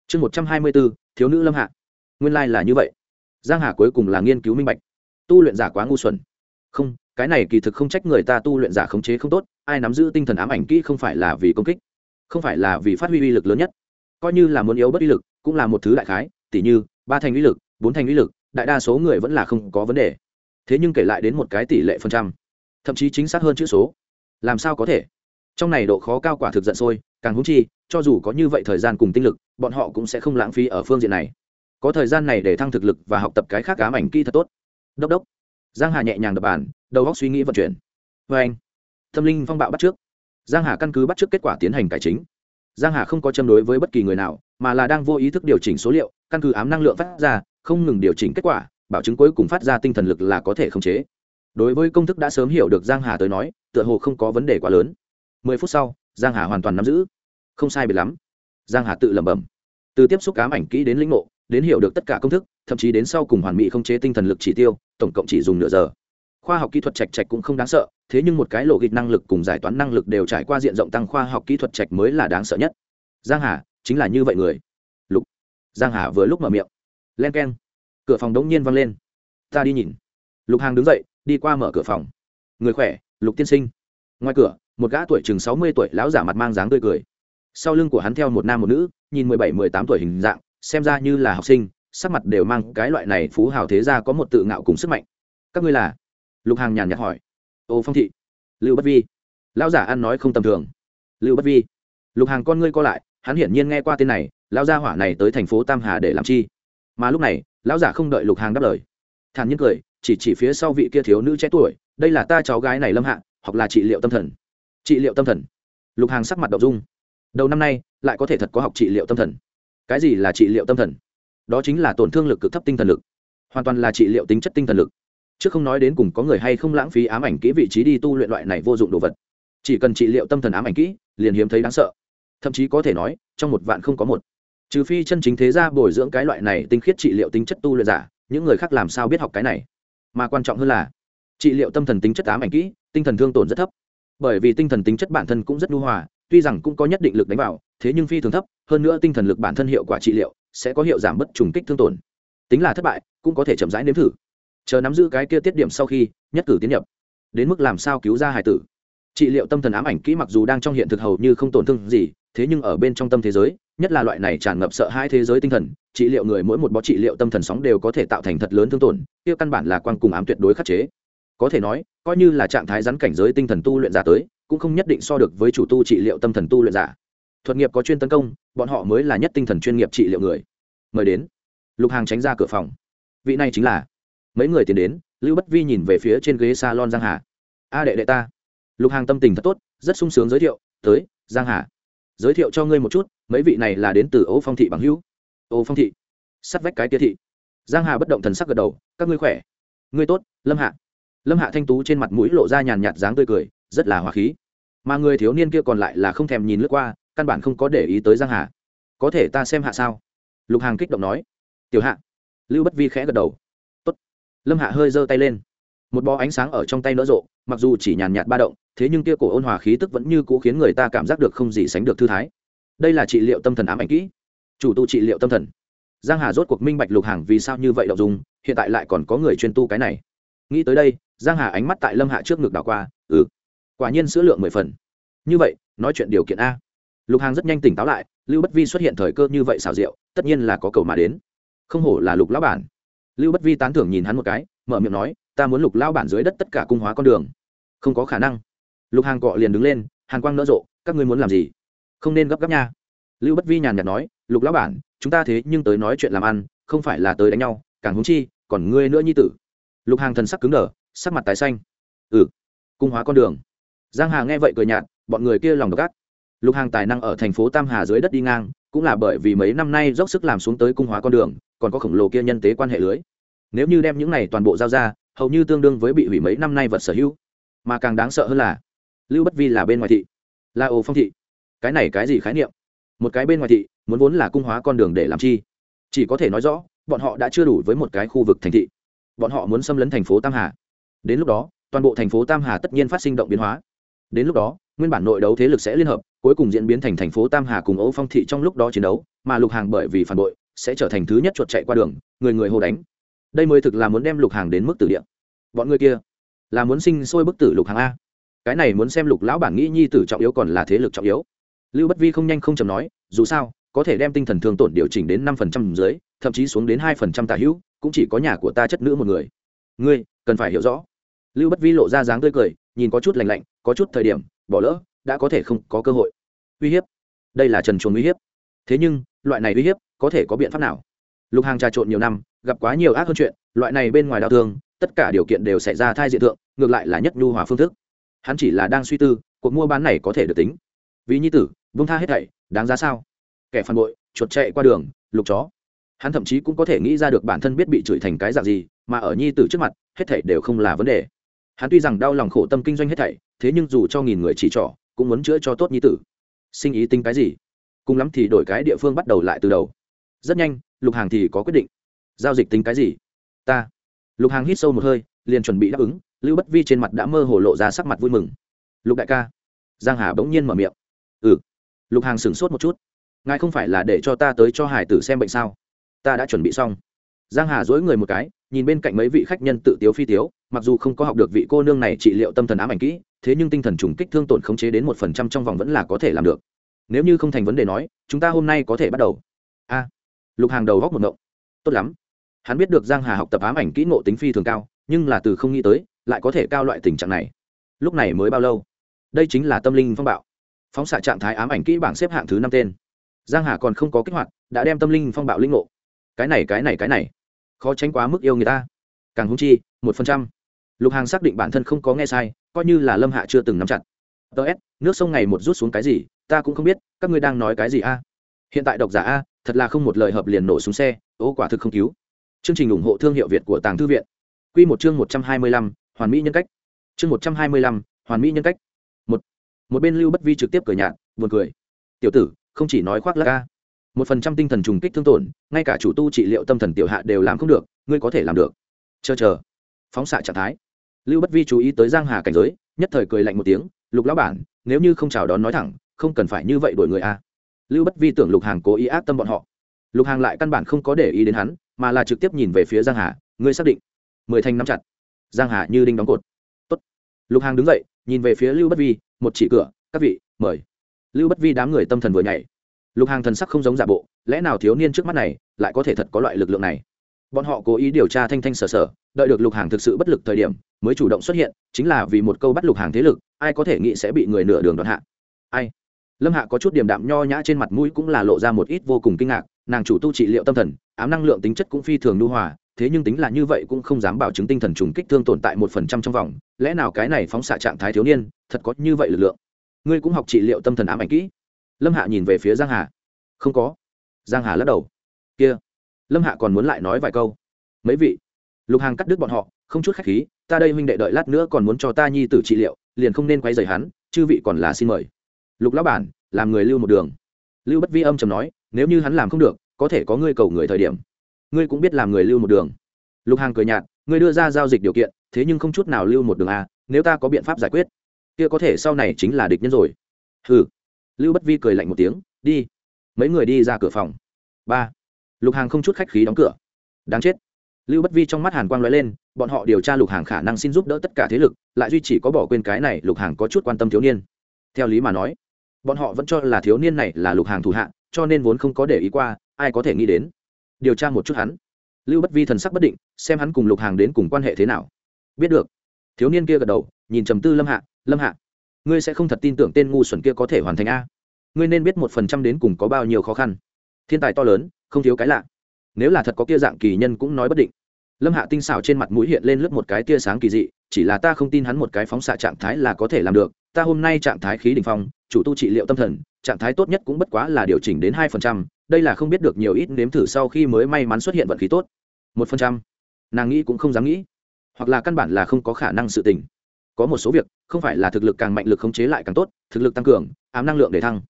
chương một trăm hai mươi b ố thiếu nữ lâm hạ nguyên lai、like、là như vậy giang hà cuối cùng là nghiên cứu minh bạch tu luyện giả quá ngu xuẩn không cái này kỳ thực không trách người ta tu luyện giả khống chế không tốt ai nắm giữ tinh thần ám ảnh kỹ không phải là vì công kích không phải là vì phát huy uy lực lớn nhất coi như là muốn yếu bất uy lực cũng là một thứ đại khái tỉ như ba thành uy lực bốn thành uy lực đại đa số người vẫn là không có vấn đề thế nhưng kể lại đến một cái tỷ lệ phần trăm thậm chí chính xác hơn chữ số làm sao có thể trong này độ khó cao quả thực giận sôi, càng húng chi, cho dù có như vậy thời gian cùng tinh lực, bọn họ cũng sẽ không lãng phí ở phương diện này. Có thời gian này để thăng thực lực và học tập cái khác ám ảnh kỹ thật tốt. Đốc đốc. Giang hà nhẹ nhàng đập bàn, đầu góc suy nghĩ vận chuyển. Vê anh, tâm linh phong bạo bắt trước. Giang hà căn cứ bắt trước kết quả tiến hành cải chính. Giang hà không có châm đối với bất kỳ người nào, mà là đang vô ý thức điều chỉnh số liệu, căn cứ ám năng lượng phát ra, không ngừng điều chỉnh kết quả, bảo chứng cuối cùng phát ra tinh thần lực là có thể khống chế. Đối với công thức đã sớm hiểu được giang hà tới nói, tựa hồ không có vấn đề quá lớn mười phút sau, giang hà hoàn toàn nắm giữ. Không sai biệt lắm. Giang hà tự lẩm bẩm. Từ tiếp xúc ám ảnh kỹ đến lĩnh ngộ, đến hiểu được tất cả công thức, thậm chí đến sau cùng hoàn mỹ không chế tinh thần lực chỉ tiêu, tổng cộng chỉ dùng nửa giờ. Khoa học kỹ thuật trạch trạch cũng không đáng sợ, thế nhưng một cái lộ gịch năng lực cùng giải toán năng lực đều trải qua diện rộng tăng khoa học kỹ thuật trạch mới là đáng sợ nhất. Giang hà, chính là như vậy người. Lục. Giang hà vừa lúc mở miệng. Len keng. Cửa phòng đống nhiên văng lên. Ta đi nhìn. Lục hàng đứng dậy, đi qua mở cửa phòng. Người khỏe, lục tiên sinh. Ngoài cửa một gã tuổi chừng sáu mươi tuổi lão giả mặt mang dáng tươi cười. Sau lưng của hắn theo một nam một nữ, nhìn mười bảy, mười tám tuổi hình dạng, xem ra như là học sinh, sắc mặt đều mang cái loại này phú hào thế ra có một tự ngạo cùng sức mạnh. Các ngươi là? Lục hàng nhàn nhạt hỏi. Ô phong thị. Lưu bất vi. Lão giả ăn nói không tầm thường. Lưu bất vi. Lục hàng con ngươi co lại, hắn hiển nhiên nghe qua tên này, lão gia hỏa này tới thành phố tam hà để làm chi? Mà lúc này, lão giả không đợi lục hàng đáp lời. Thản nhiên cười, chỉ chỉ phía sau vị kia thiếu nữ trẻ tuổi, đây là ta cháu gái này lâm hạ hoặc là trị liệu tâm thần trị liệu tâm thần. Lục hàng sắc mặt đậu dung. Đầu năm nay, lại có thể thật có học trị liệu tâm thần. Cái gì là trị liệu tâm thần? Đó chính là tổn thương lực cực thấp tinh thần lực. Hoàn toàn là trị liệu tính chất tinh thần lực. Chứ không nói đến cùng có người hay không lãng phí ám ảnh kỹ vị trí đi tu luyện loại này vô dụng đồ vật. Chỉ cần trị liệu tâm thần ám ảnh kỹ, liền hiếm thấy đáng sợ. Thậm chí có thể nói, trong một vạn không có một. Trừ phi chân chính thế gia bồi dưỡng cái loại này tinh khiết trị liệu tính chất tu luyện giả, những người khác làm sao biết học cái này? Mà quan trọng hơn là, trị liệu tâm thần tính chất ám ảnh kỹ, tinh thần thương tổn rất thấp bởi vì tinh thần tính chất bản thân cũng rất nhu hòa, tuy rằng cũng có nhất định lực đánh vào, thế nhưng phi thường thấp, hơn nữa tinh thần lực bản thân hiệu quả trị liệu sẽ có hiệu giảm bất trùng kích thương tổn. Tính là thất bại, cũng có thể chậm rãi nếm thử. Chờ nắm giữ cái kia tiết điểm sau khi, nhất cử tiến nhập. Đến mức làm sao cứu ra hải tử. Trị liệu tâm thần ám ảnh kỹ mặc dù đang trong hiện thực hầu như không tổn thương gì, thế nhưng ở bên trong tâm thế giới, nhất là loại này tràn ngập sợ hai thế giới tinh thần, trị liệu người mỗi một bó trị liệu tâm thần sóng đều có thể tạo thành thật lớn thương tổn, kia căn bản là quan cùng ám tuyệt đối khắc chế có thể nói, coi như là trạng thái rắn cảnh giới tinh thần tu luyện giả tới, cũng không nhất định so được với chủ tu trị liệu tâm thần tu luyện giả. Thuật nghiệp có chuyên tấn công, bọn họ mới là nhất tinh thần chuyên nghiệp trị liệu người. Mời đến. Lục hàng tránh ra cửa phòng. Vị này chính là. Mấy người tiến đến, lưu bất vi nhìn về phía trên ghế s a lon giang hà. A đệ đệ ta. Lục hàng tâm tình thật tốt, rất sung sướng giới thiệu, tới, giang hà. Giới thiệu cho ngươi một chút, mấy vị này là đến từ ô phong thị bằng hữu. Ô phong thị? Sắt vách cái tia thị. Giang hà bất động thần sắc gật đầu, các ngươi khỏe. Ngươi tốt, lâm hạ lâm hạ thanh tú trên mặt mũi lộ ra nhàn nhạt dáng tươi cười, rất là hòa khí. Mà người thiếu niên kia còn lại là không thèm nhìn lướt qua, căn bản không có để ý tới giang hà. Có thể ta xem hạ sao? Lục hàng kích động nói. Tiểu hạ. Lưu bất vi khẽ gật đầu. Tốt. lâm hạ hơi giơ tay lên. Một bó ánh sáng ở trong tay nở rộ, mặc dù chỉ nhàn nhạt ba động, thế nhưng kia cổ ôn hòa khí tức vẫn như cũ khiến người ta cảm giác được không gì sánh được thư thái. Đây là trị liệu tâm thần ám ảnh kỹ. Chủ tu trị liệu tâm thần. Giang hà rốt cuộc minh bạch lục hàng vì sao như vậy đậu dùng hiện tại lại còn có người chuyên tu cái này. Nghĩ tới đây giang hà ánh mắt tại lâm hạ trước ngực đảo qua ừ quả nhiên sữa lượng mười phần. Như vậy, nói chuyện điều kiện a. Lục hàng rất nhanh tỉnh táo lại, lưu bất vi xuất hiện thời cơ như vậy xảo diệu, tất nhiên là có cầu mà đến. Không hổ là lục lão bản. Lưu bất vi tán thưởng nhìn hắn một cái, mở miệng nói, ta muốn lục lão bản dưới đất tất cả cung hóa con đường. Không có khả năng. Lục hàng cọ liền đứng lên, hàng quang nỡ rộ, các ngươi muốn làm gì? Không nên gấp gáp nha. Lưu bất vi nhàn nhạt nói, lục lão bản, chúng ta thế nhưng tới nói chuyện làm ăn, không phải là tới đánh nhau, càng húng chi, còn ngươi nữa nhi tử. Lục hàng thần sắc cứng đờ sắc mặt tái xanh. Ừ cung hóa con đường. Giang hà nghe vậy cười nhạt, bọn người kia lòng độc ác. Lục hàng tài năng ở thành phố tam hà dưới đất đi ngang, cũng là bởi vì mấy năm nay dốc sức làm xuống tới cung hóa con đường, còn có khổng lồ kia nhân tế quan hệ lưới. Nếu như đem những này toàn bộ giao ra, hầu như tương đương với bị hủy mấy năm nay vật sở hữu. Mà càng đáng sợ hơn là, lưu bất vi là bên ngoài thị, là ồ phong thị. Cái này cái gì khái niệm? Một cái bên ngoài thị, muốn vốn là cung hóa con đường để làm chi? Chỉ có thể nói rõ, bọn họ đã chưa đủ với một cái khu vực thành thị. Bọn họ muốn xâm lấn thành phố tam hà đến lúc đó, toàn bộ thành phố tam hà tất nhiên phát sinh động biến hóa. Đến lúc đó, nguyên bản nội đấu thế lực sẽ liên hợp, cuối cùng diễn biến thành thành phố tam hà cùng âu phong thị trong lúc đó chiến đấu, mà lục hàng bởi vì phản bội, sẽ trở thành thứ nhất chuột chạy qua đường, người người hô đánh. Đây mới thực là muốn đem lục hàng đến mức tử địa. Bọn người kia, là muốn sinh sôi bức tử lục hàng a. Cái này muốn xem lục lão bản nghĩ nhi tử trọng yếu còn là thế lực trọng yếu. Lưu bất vi không nhanh không chầm nói, dù sao, có thể đem tinh thần thương tổn điều chỉnh đến năm phần trăm dưới, thậm chí xuống đến hai phần trăm tà hữu, cũng chỉ có nhà của ta chất nữ một người. Ngươi, cần phải hiểu rõ lưu bất vi lộ ra dáng tươi cười, nhìn có chút lành lạnh, có chút thời điểm, bỏ lỡ, đã có thể không có cơ hội. Uy hiếp. Đây là trần chuồng uy hiếp. Thế nhưng, loại này uy hiếp có thể có biện pháp nào? Lục hàng trà trộn nhiều năm, gặp quá nhiều ác hơn chuyện, loại này bên ngoài đau thương, tất cả điều kiện đều xảy ra thai diện thượng, ngược lại là nhất nhu hòa phương thức. Hắn chỉ là đang suy tư, cuộc mua bán này có thể được tính. Vì nhi tử vung tha hết thảy, đáng giá sao? Kẻ phản bội, chuột chạy qua đường, lục chó. Hắn thậm chí cũng có thể nghĩ ra được bản thân biết bị chửi thành cái dạng gì, mà ở nhi tử trước mặt, hết thảy đều không là vấn đề hắn tuy rằng đau lòng khổ tâm kinh doanh hết thảy, thế nhưng dù cho nghìn người chỉ trỏ, cũng muốn chữa cho tốt nhi tử. Sinh ý tính cái gì? Cùng lắm thì đổi cái địa phương bắt đầu lại từ đầu. Rất nhanh, lục hàng thì có quyết định. Giao dịch tính cái gì? Ta. Lục hàng hít sâu một hơi, liền chuẩn bị đáp ứng, lưu bất vi trên mặt đã mơ hồ lộ ra sắc mặt vui mừng. Lục đại ca. Giang hà bỗng nhiên mở miệng. Ừ. Lục hàng sửng sốt một chút. Ngài không phải là để cho ta tới cho hải tử xem bệnh sao? Ta đã chuẩn bị xong. Giang hà dối người một cái, nhìn bên cạnh mấy vị khách nhân tự tiếu phi tiếu mặc dù không có học được vị cô nương này trị liệu tâm thần ám ảnh kỹ, thế nhưng tinh thần trùng kích thương tổn khống chế đến một phần trăm trong vòng vẫn là có thể làm được. Nếu như không thành vấn đề nói, chúng ta hôm nay có thể bắt đầu. A. Lục hàng đầu góc một ngộng. Tốt lắm. Hắn biết được giang hà học tập ám ảnh kỹ ngộ tính phi thường cao, nhưng là từ không nghĩ tới, lại có thể cao loại tình trạng này. Lúc này mới bao lâu? Đây chính là tâm linh phong bạo. Phóng xạ trạng thái ám ảnh kỹ bảng xếp hạng thứ năm tên. Giang hà còn không có kích hoạt, đã đem tâm linh phong bạo linh ngộ. Cái này cái này cái này. Khó tránh quá mức yêu người ta. Càng hung chi, một phần trăm lục hàng xác định bản thân không có nghe sai, coi như là lâm hạ chưa từng nắm chặt. Ts nước sông ngày một rút xuống cái gì, ta cũng không biết, các ngươi đang nói cái gì a? Hiện tại độc giả a, thật là không một lời hợp liền nổ xuống xe, ô quả thực không cứu. Chương trình ủng hộ thương hiệu việt của tàng thư viện. Q một chương một trăm hai mươi lăm, hoàn mỹ nhân cách. Chương một trăm hai mươi lăm, hoàn mỹ nhân cách. Một một bên lưu bất vi trực tiếp cười nhạt, buồn cười. Tiểu tử, không chỉ nói khoác lắc a. một phần trăm tinh thần trùng kích thương tổn, ngay cả chủ tu trị liệu tâm thần tiểu hạ đều làm không được, ngươi có thể làm được. Chờ chờ. Phóng xạ trạng thái lưu bất vi chú ý tới giang hà cảnh giới, nhất thời cười lạnh một tiếng, lục lão bản, nếu như không chào đón nói thẳng, không cần phải như vậy đổi người a. Lưu bất vi tưởng lục hàng cố ý ác tâm bọn họ. Lục hàng lại căn bản không có để ý đến hắn, mà là trực tiếp nhìn về phía giang hà, ngươi xác định? Mười thanh nắm chặt. Giang hà như đinh đóng cột. Tốt. lục hàng đứng dậy, nhìn về phía lưu bất vi, một chỉ cửa, các vị, mời. Lưu bất vi đám người tâm thần vừa nhảy. Lục hàng thần sắc không giống giả bộ, lẽ nào thiếu niên trước mắt này lại có thể thật có loại lực lượng này? Bọn họ cố ý điều tra thanh thanh sở sở, đợi được lục hàng thực sự bất lực thời điểm mới chủ động xuất hiện, chính là vì một câu bắt lục hàng thế lực, ai có thể nghĩ sẽ bị người nửa đường đoạn hạ. Ai? Lâm hạ có chút điểm đạm nho nhã trên mặt mũi cũng là lộ ra một ít vô cùng kinh ngạc, nàng chủ tu trị liệu tâm thần, ám năng lượng tính chất cũng phi thường lưu hòa, thế nhưng tính là như vậy cũng không dám bảo chứng tinh thần trùng kích thương tồn tại một phần trăm trong vòng, lẽ nào cái này phóng xạ trạng thái thiếu niên, thật có như vậy lực lượng? Ngươi cũng học trị liệu tâm thần ám ảnh kỹ. Lâm hạ nhìn về phía giang hà. Không có. Giang hà lắc đầu. Kia. Lâm hạ còn muốn lại nói vài câu. Mấy vị. Lục hàng cắt đứt bọn họ, không chút khách khí ta đây huynh đệ đợi lát nữa còn muốn cho ta nhi tử trị liệu, liền không nên quay rời hắn, chư vị còn là xin mời. Lục lão bản, làm người lưu một đường. Lưu bất vi âm trầm nói, nếu như hắn làm không được, có thể có ngươi cầu người thời điểm. Ngươi cũng biết làm người lưu một đường. Lục hàng cười nhạt, ngươi đưa ra giao dịch điều kiện, thế nhưng không chút nào lưu một đường à nếu ta có biện pháp giải quyết, kia có thể sau này chính là địch nhân rồi. Hừ. Lưu bất vi cười lạnh một tiếng, đi. Mấy người đi ra cửa phòng. Ba. Lục hàng không chút khách khí đóng cửa. Đáng chết lưu bất vi trong mắt hàn quang nói lên, bọn họ điều tra lục hàng khả năng xin giúp đỡ tất cả thế lực, lại duy chỉ có bỏ quên cái này lục hàng có chút quan tâm thiếu niên. Theo lý mà nói, bọn họ vẫn cho là thiếu niên này là lục hàng thủ hạ, cho nên vốn không có để ý qua, ai có thể nghĩ đến. Điều tra một chút hắn. Lưu bất vi thần sắc bất định, xem hắn cùng lục hàng đến cùng quan hệ thế nào. Biết được. Thiếu niên kia gật đầu, nhìn trầm tư lâm hạ lâm hạ, ngươi sẽ không thật tin tưởng tên ngu xuẩn kia có thể hoàn thành a. Ngươi nên biết một phần trăm đến cùng có bao nhiêu khó khăn. Thiên tài to lớn, không thiếu cái lạ. Nếu là thật có kia dạng kỳ nhân cũng nói bất định lâm hạ tinh xảo trên mặt mũi hiện lên lướt một cái tia sáng kỳ dị, chỉ là ta không tin hắn một cái phóng xạ trạng thái là có thể làm được, ta hôm nay trạng thái khí đ ỉ n h phong, chủ tu trị liệu tâm thần, trạng thái tốt nhất cũng bất quá là điều chỉnh đến hai phần trăm, đây là không biết được nhiều ít nếm thử sau khi mới may mắn xuất hiện vận khí tốt. một phần trăm. Nàng nghĩ cũng không dám nghĩ. Hoặc là căn bản là không có khả năng sự tình. Có một số việc, không phải là thực lực càng mạnh lực khống chế lại càng tốt, thực lực tăng cường, ám năng lượng để thăng.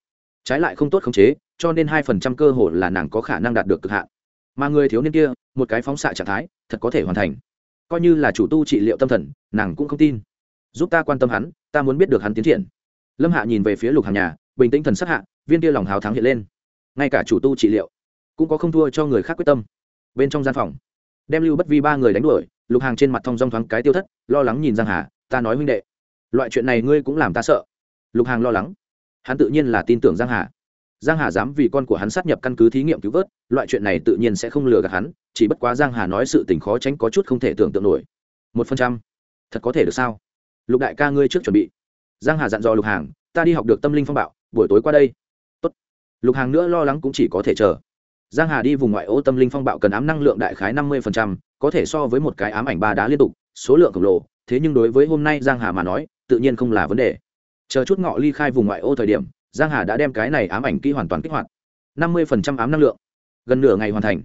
Trái lại không tốt khống chế, cho nên hai phần trăm cơ hội là nàng có khả năng đạt được cực hạn mà người thiếu niên kia, một cái phóng xạ trạng thái, thật có thể hoàn thành. Coi như là chủ tu trị liệu tâm thần, nàng cũng không tin. Giúp ta quan tâm hắn, ta muốn biết được hắn tiến triển. Lâm hạ nhìn về phía lục hàng nhà, bình tĩnh thần sắc hạ, viên kia lòng hào thắng hiện lên. Ngay cả chủ tu trị liệu, cũng có không thua cho người khác quyết tâm. Bên trong gian phòng, đem lưu bất vi ba người đánh đuổi, lục hàng trên mặt thong dong thoáng cái tiêu thất, lo lắng nhìn giang hà, ta nói huynh đệ, loại chuyện này ngươi cũng làm ta sợ. Lục hàng lo lắng, hắn tự nhiên là tin tưởng giang hà giang hà dám vì con của hắn sát nhập căn cứ thí nghiệm cứu vớt, loại chuyện này tự nhiên sẽ không lừa gạt hắn, chỉ bất quá giang hà nói sự tình khó tránh có chút không thể tưởng tượng nổi. Một phần trăm. Thật có thể được sao? Lục đại ca ngươi trước chuẩn bị. Giang hà dặn dò lục hàng, ta đi học được tâm linh phong bạo, buổi tối qua đây. Tốt. lục hàng nữa lo lắng cũng chỉ có thể chờ. Giang hà đi vùng ngoại ô tâm linh phong bạo cần ám năng lượng đại khái năm mươi có thể so với một cái ám ảnh ba đá liên tục, số lượng khổng lồ. Thế nhưng đối với hôm nay giang hà mà nói, tự nhiên không là vấn đề. Chờ chút ngọ ly khai vùng ngoại ô thời điểm giang hà đã đem cái này ám ảnh kỹ hoàn toàn kích hoạt. Năm mươi ám năng lượng. Gần nửa ngày hoàn thành.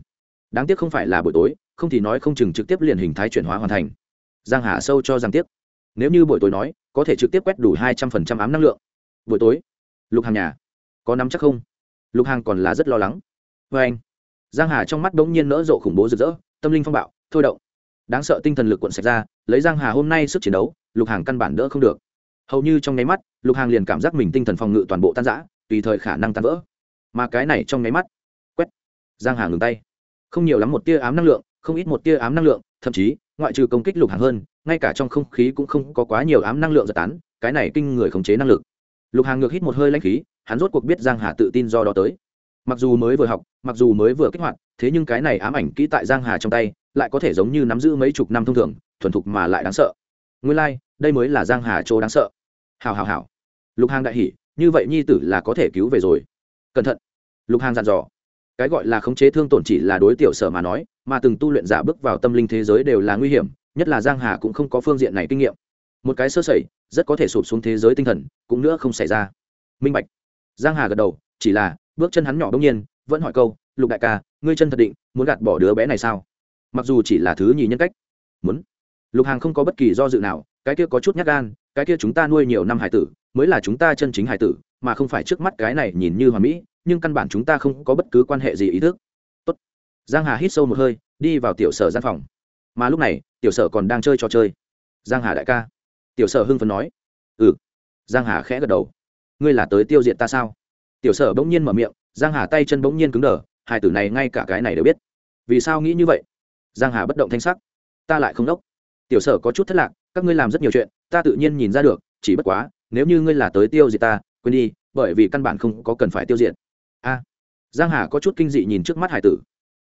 Đáng tiếc không phải là buổi tối, không thì nói không chừng trực tiếp liền hình thái chuyển hóa hoàn thành. Giang hà sâu cho giang tiếc. Nếu như buổi tối nói, có thể trực tiếp quét đủ hai trăm phần trăm ám năng lượng. Buổi tối, lục hàng nhà, có nắm chắc không? Lục hàng còn là rất lo lắng. Vê anh, giang hà trong mắt bỗng nhiên nỡ rộ khủng bố rực rỡ, tâm linh phong bạo, thôi động. Đáng sợ tinh thần lực cuộn sạch ra, lấy giang hà hôm nay sức chiến đấu, lục hàng căn bản đỡ không được hầu như trong nháy mắt lục hàng liền cảm giác mình tinh thần phòng ngự toàn bộ tan rã tùy thời khả năng tan vỡ. Mà cái này trong nháy mắt quét giang hà ngừng tay. Không nhiều lắm một tia ám năng lượng không ít một tia ám năng lượng thậm chí ngoại trừ công kích lục hàng hơn ngay cả trong không khí cũng không có quá nhiều ám năng lượng giật tán cái này kinh người khống chế năng lực. Lục hàng ngược hít một hơi lãnh khí hắn rốt cuộc biết giang hà tự tin do đó tới. Mặc dù mới vừa học mặc dù mới vừa kích hoạt thế nhưng cái này ám ảnh kỹ tại giang hà trong tay lại có thể giống như nắm giữ mấy chục năm thông thường thuần thục mà lại đáng sợ. Nguyên lai like, đây mới là giang hà chỗ đáng sợ hào hào hào. Lục hàng đại hỉ, như vậy nhi tử là có thể cứu về rồi. Cẩn thận. Lục hàng dặn dò. Cái gọi là khống chế thương tổn chỉ là đối tiểu sở mà nói, mà từng tu luyện giả bước vào tâm linh thế giới đều là nguy hiểm, nhất là giang hà cũng không có phương diện này kinh nghiệm. Một cái sơ sẩy, rất có thể sụp xuống thế giới tinh thần, cũng nữa không xảy ra. Minh bạch. Giang hà gật đầu, chỉ là, bước chân hắn nhỏ đông nhiên, vẫn hỏi câu, lục đại ca, ngươi chân thật định, muốn gạt bỏ đứa bé này sao? Mặc dù chỉ là thứ nhì nhân cách. Muốn. Lục hàng không có bất kỳ do dự nào, cái kia có chút nhát gan cái kia chúng ta nuôi nhiều năm hải tử, mới là chúng ta chân chính hải tử, mà không phải trước mắt cái này nhìn như hoàn mỹ, nhưng căn bản chúng ta không có bất cứ quan hệ gì ý thức. Tốt. giang hà hít sâu một hơi, đi vào tiểu sở gian phòng. Mà lúc này, tiểu sở còn đang chơi trò chơi. Giang hà đại ca. Tiểu sở hưng phấn nói. Ừ. Giang hà khẽ gật đầu. Ngươi là tới tiêu diệt ta sao? Tiểu sở bỗng nhiên mở miệng, giang hà tay chân bỗng nhiên cứng đờ hai tử này ngay cả cái này đều biết. Vì sao nghĩ như vậy? Giang hà bất động thanh sắc. Ta lại không đốc. Tiểu sở có chút thất lạc các ngươi làm rất nhiều chuyện, ta tự nhiên nhìn ra được, chỉ bất quá, nếu như ngươi là tới tiêu diệt ta, quên đi, bởi vì căn bản không có cần phải tiêu diệt. A. Giang hà có chút kinh dị nhìn trước mắt hải tử.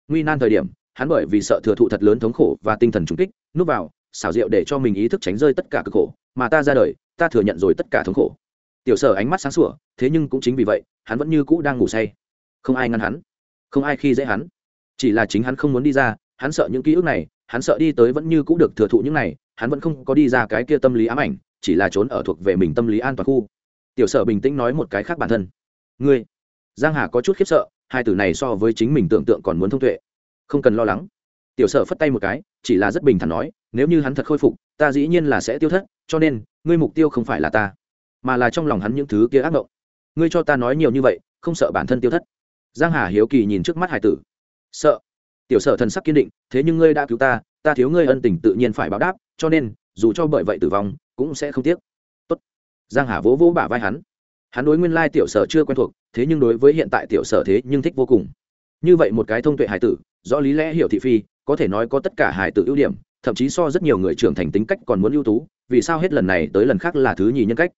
Nguy nan thời điểm, hắn bởi vì sợ thừa thụ thật lớn thống khổ và tinh thần trùng kích, núp vào, xảo diệu để cho mình ý thức tránh rơi tất cả cực khổ, mà ta ra đời, ta thừa nhận rồi tất cả thống khổ. Tiểu sở ánh mắt sáng sủa, thế nhưng cũng chính vì vậy, hắn vẫn như cũ đang ngủ say. Không ai ngăn hắn, không ai khi dễ hắn. Chỉ là chính hắn không muốn đi ra, hắn sợ những ký ức này, hắn sợ đi tới vẫn như cũ được thừa thụ những này hắn vẫn không có đi ra cái kia tâm lý ám ảnh, chỉ là trốn ở thuộc về mình tâm lý an toàn khu. Tiểu sở bình tĩnh nói một cái khác bản thân. Ngươi, giang hà có chút khiếp sợ, hai từ này so với chính mình tưởng tượng còn muốn thông tuệ. Không cần lo lắng. Tiểu sở phất tay một cái, chỉ là rất bình thản nói, nếu như hắn thật khôi phục, ta dĩ nhiên là sẽ tiêu thất, cho nên, ngươi mục tiêu không phải là ta, mà là trong lòng hắn những thứ kia ác mộng. Ngươi cho ta nói nhiều như vậy, không sợ bản thân tiêu thất. Giang hà hiếu kỳ nhìn trước mắt hải tử. Sợ. Tiểu sở thần sắc kiên định, thế nhưng ngươi đã cứu ta ta thiếu ngươi ân tình tự nhiên phải báo đáp, cho nên, dù cho bởi vậy tử vong, cũng sẽ không tiếc. Tốt. giang hà vỗ vỗ bả vai hắn. Hắn đối nguyên lai tiểu sở chưa quen thuộc, thế nhưng đối với hiện tại tiểu sở thế nhưng thích vô cùng. Như vậy một cái thông tuệ hải tử do lý lẽ hiểu thị phi, có thể nói có tất cả hải tử ưu điểm, thậm chí so rất nhiều người trưởng thành tính cách còn muốn ưu tú, vì sao hết lần này tới lần khác là thứ nhì nhân cách?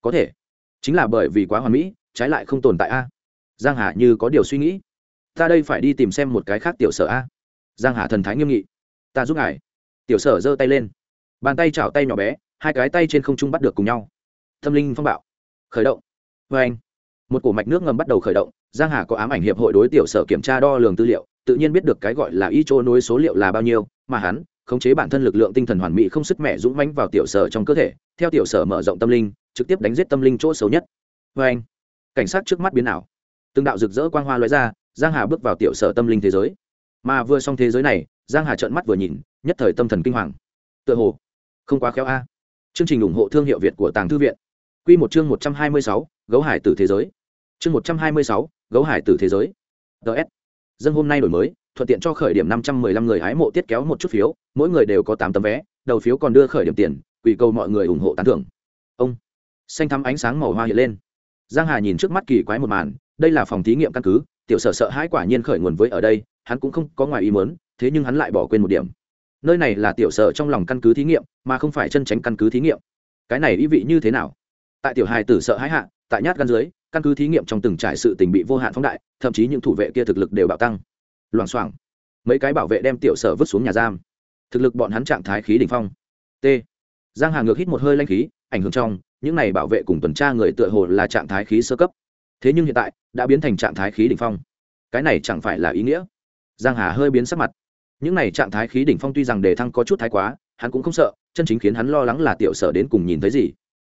Có thể. Chính là bởi vì quá hoàn mỹ, trái lại không tồn tại a. Giang hà như có điều suy nghĩ. Ta đây phải đi tìm xem một cái khác tiểu sở a. Giang hà thần thái nghiêm nghị ta giúp ngài. Tiểu sở giơ tay lên. Bàn tay chảo tay nhỏ bé, hai cái tay trên không trung bắt được cùng nhau. Tâm linh phong bạo. Khởi động. Vê anh, một cổ mạch nước ngầm bắt đầu khởi động, giang hà có ám ảnh hiệp hội đối tiểu sở kiểm tra đo lường tư liệu, tự nhiên biết được cái gọi là y chỗ nối số liệu là bao nhiêu, mà hắn khống chế bản thân lực lượng tinh thần hoàn mỹ không sức mẹ dũng mãnh vào tiểu sở trong cơ thể. Theo tiểu sở mở rộng tâm linh, trực tiếp đánh giết tâm linh chỗ xấu nhất. Vê anh, cảnh sát trước mắt biến ảo. Từng đạo rực rỡ quang hoa lóe ra, giang hà bước vào tiểu sở tâm linh thế giới. Mà vừa xong thế giới này giang hà trợn mắt vừa nhìn nhất thời tâm thần kinh hoàng. Tựa hồ không quá khéo a. Chương trình ủng hộ thương hiệu việt của tàng thư viện. Quy một chương một trăm hai mươi sáu, gấu hải tử thế giới. Chương một trăm hai mươi sáu, gấu hải tử thế giới. Ts dân hôm nay đổi mới thuận tiện cho khởi điểm năm trăm mười lăm người hái mộ tiết kéo một chút phiếu mỗi người đều có tám tấm vé đầu phiếu còn đưa khởi điểm tiền quỷ cầu mọi người ủng hộ tán thưởng. Ông xanh thắm ánh sáng màu hoa hiện lên. Giang hà nhìn trước mắt kỳ quái một màn đây là phòng thí nghiệm căn cứ tiểu sở sợ hãi quả nhiên khởi nguồn với ở đây hắn cũng không có ngoài ý muốn thế nhưng hắn lại bỏ quên một điểm. Nơi này là tiểu sở trong lòng căn cứ thí nghiệm, mà không phải chân tránh căn cứ thí nghiệm. Cái này ý vị như thế nào? Tại tiểu hài tử sợ hãi hạ, tại nhát gan dưới, căn cứ thí nghiệm trong từng trải sự tình bị vô hạn phóng đại, thậm chí những thủ vệ kia thực lực đều bạo tăng. Loảng xoảng. Mấy cái bảo vệ đem tiểu sở vứt xuống nhà giam. Thực lực bọn hắn trạng thái khí đỉnh phong. T. Giang hà ngược hít một hơi lanh khí, ảnh hưởng trong, những này bảo vệ cùng tuần tra người tựa hồ là trạng thái khí sơ cấp. Thế nhưng hiện tại, đã biến thành trạng thái khí đỉnh phong. Cái này chẳng phải là ý nghĩa? Giang hà hơi biến sắc mặt những này trạng thái khí đỉnh phong tuy rằng đề thăng có chút thái quá, hắn cũng không sợ, chân chính khiến hắn lo lắng là tiểu sở đến cùng nhìn thấy gì.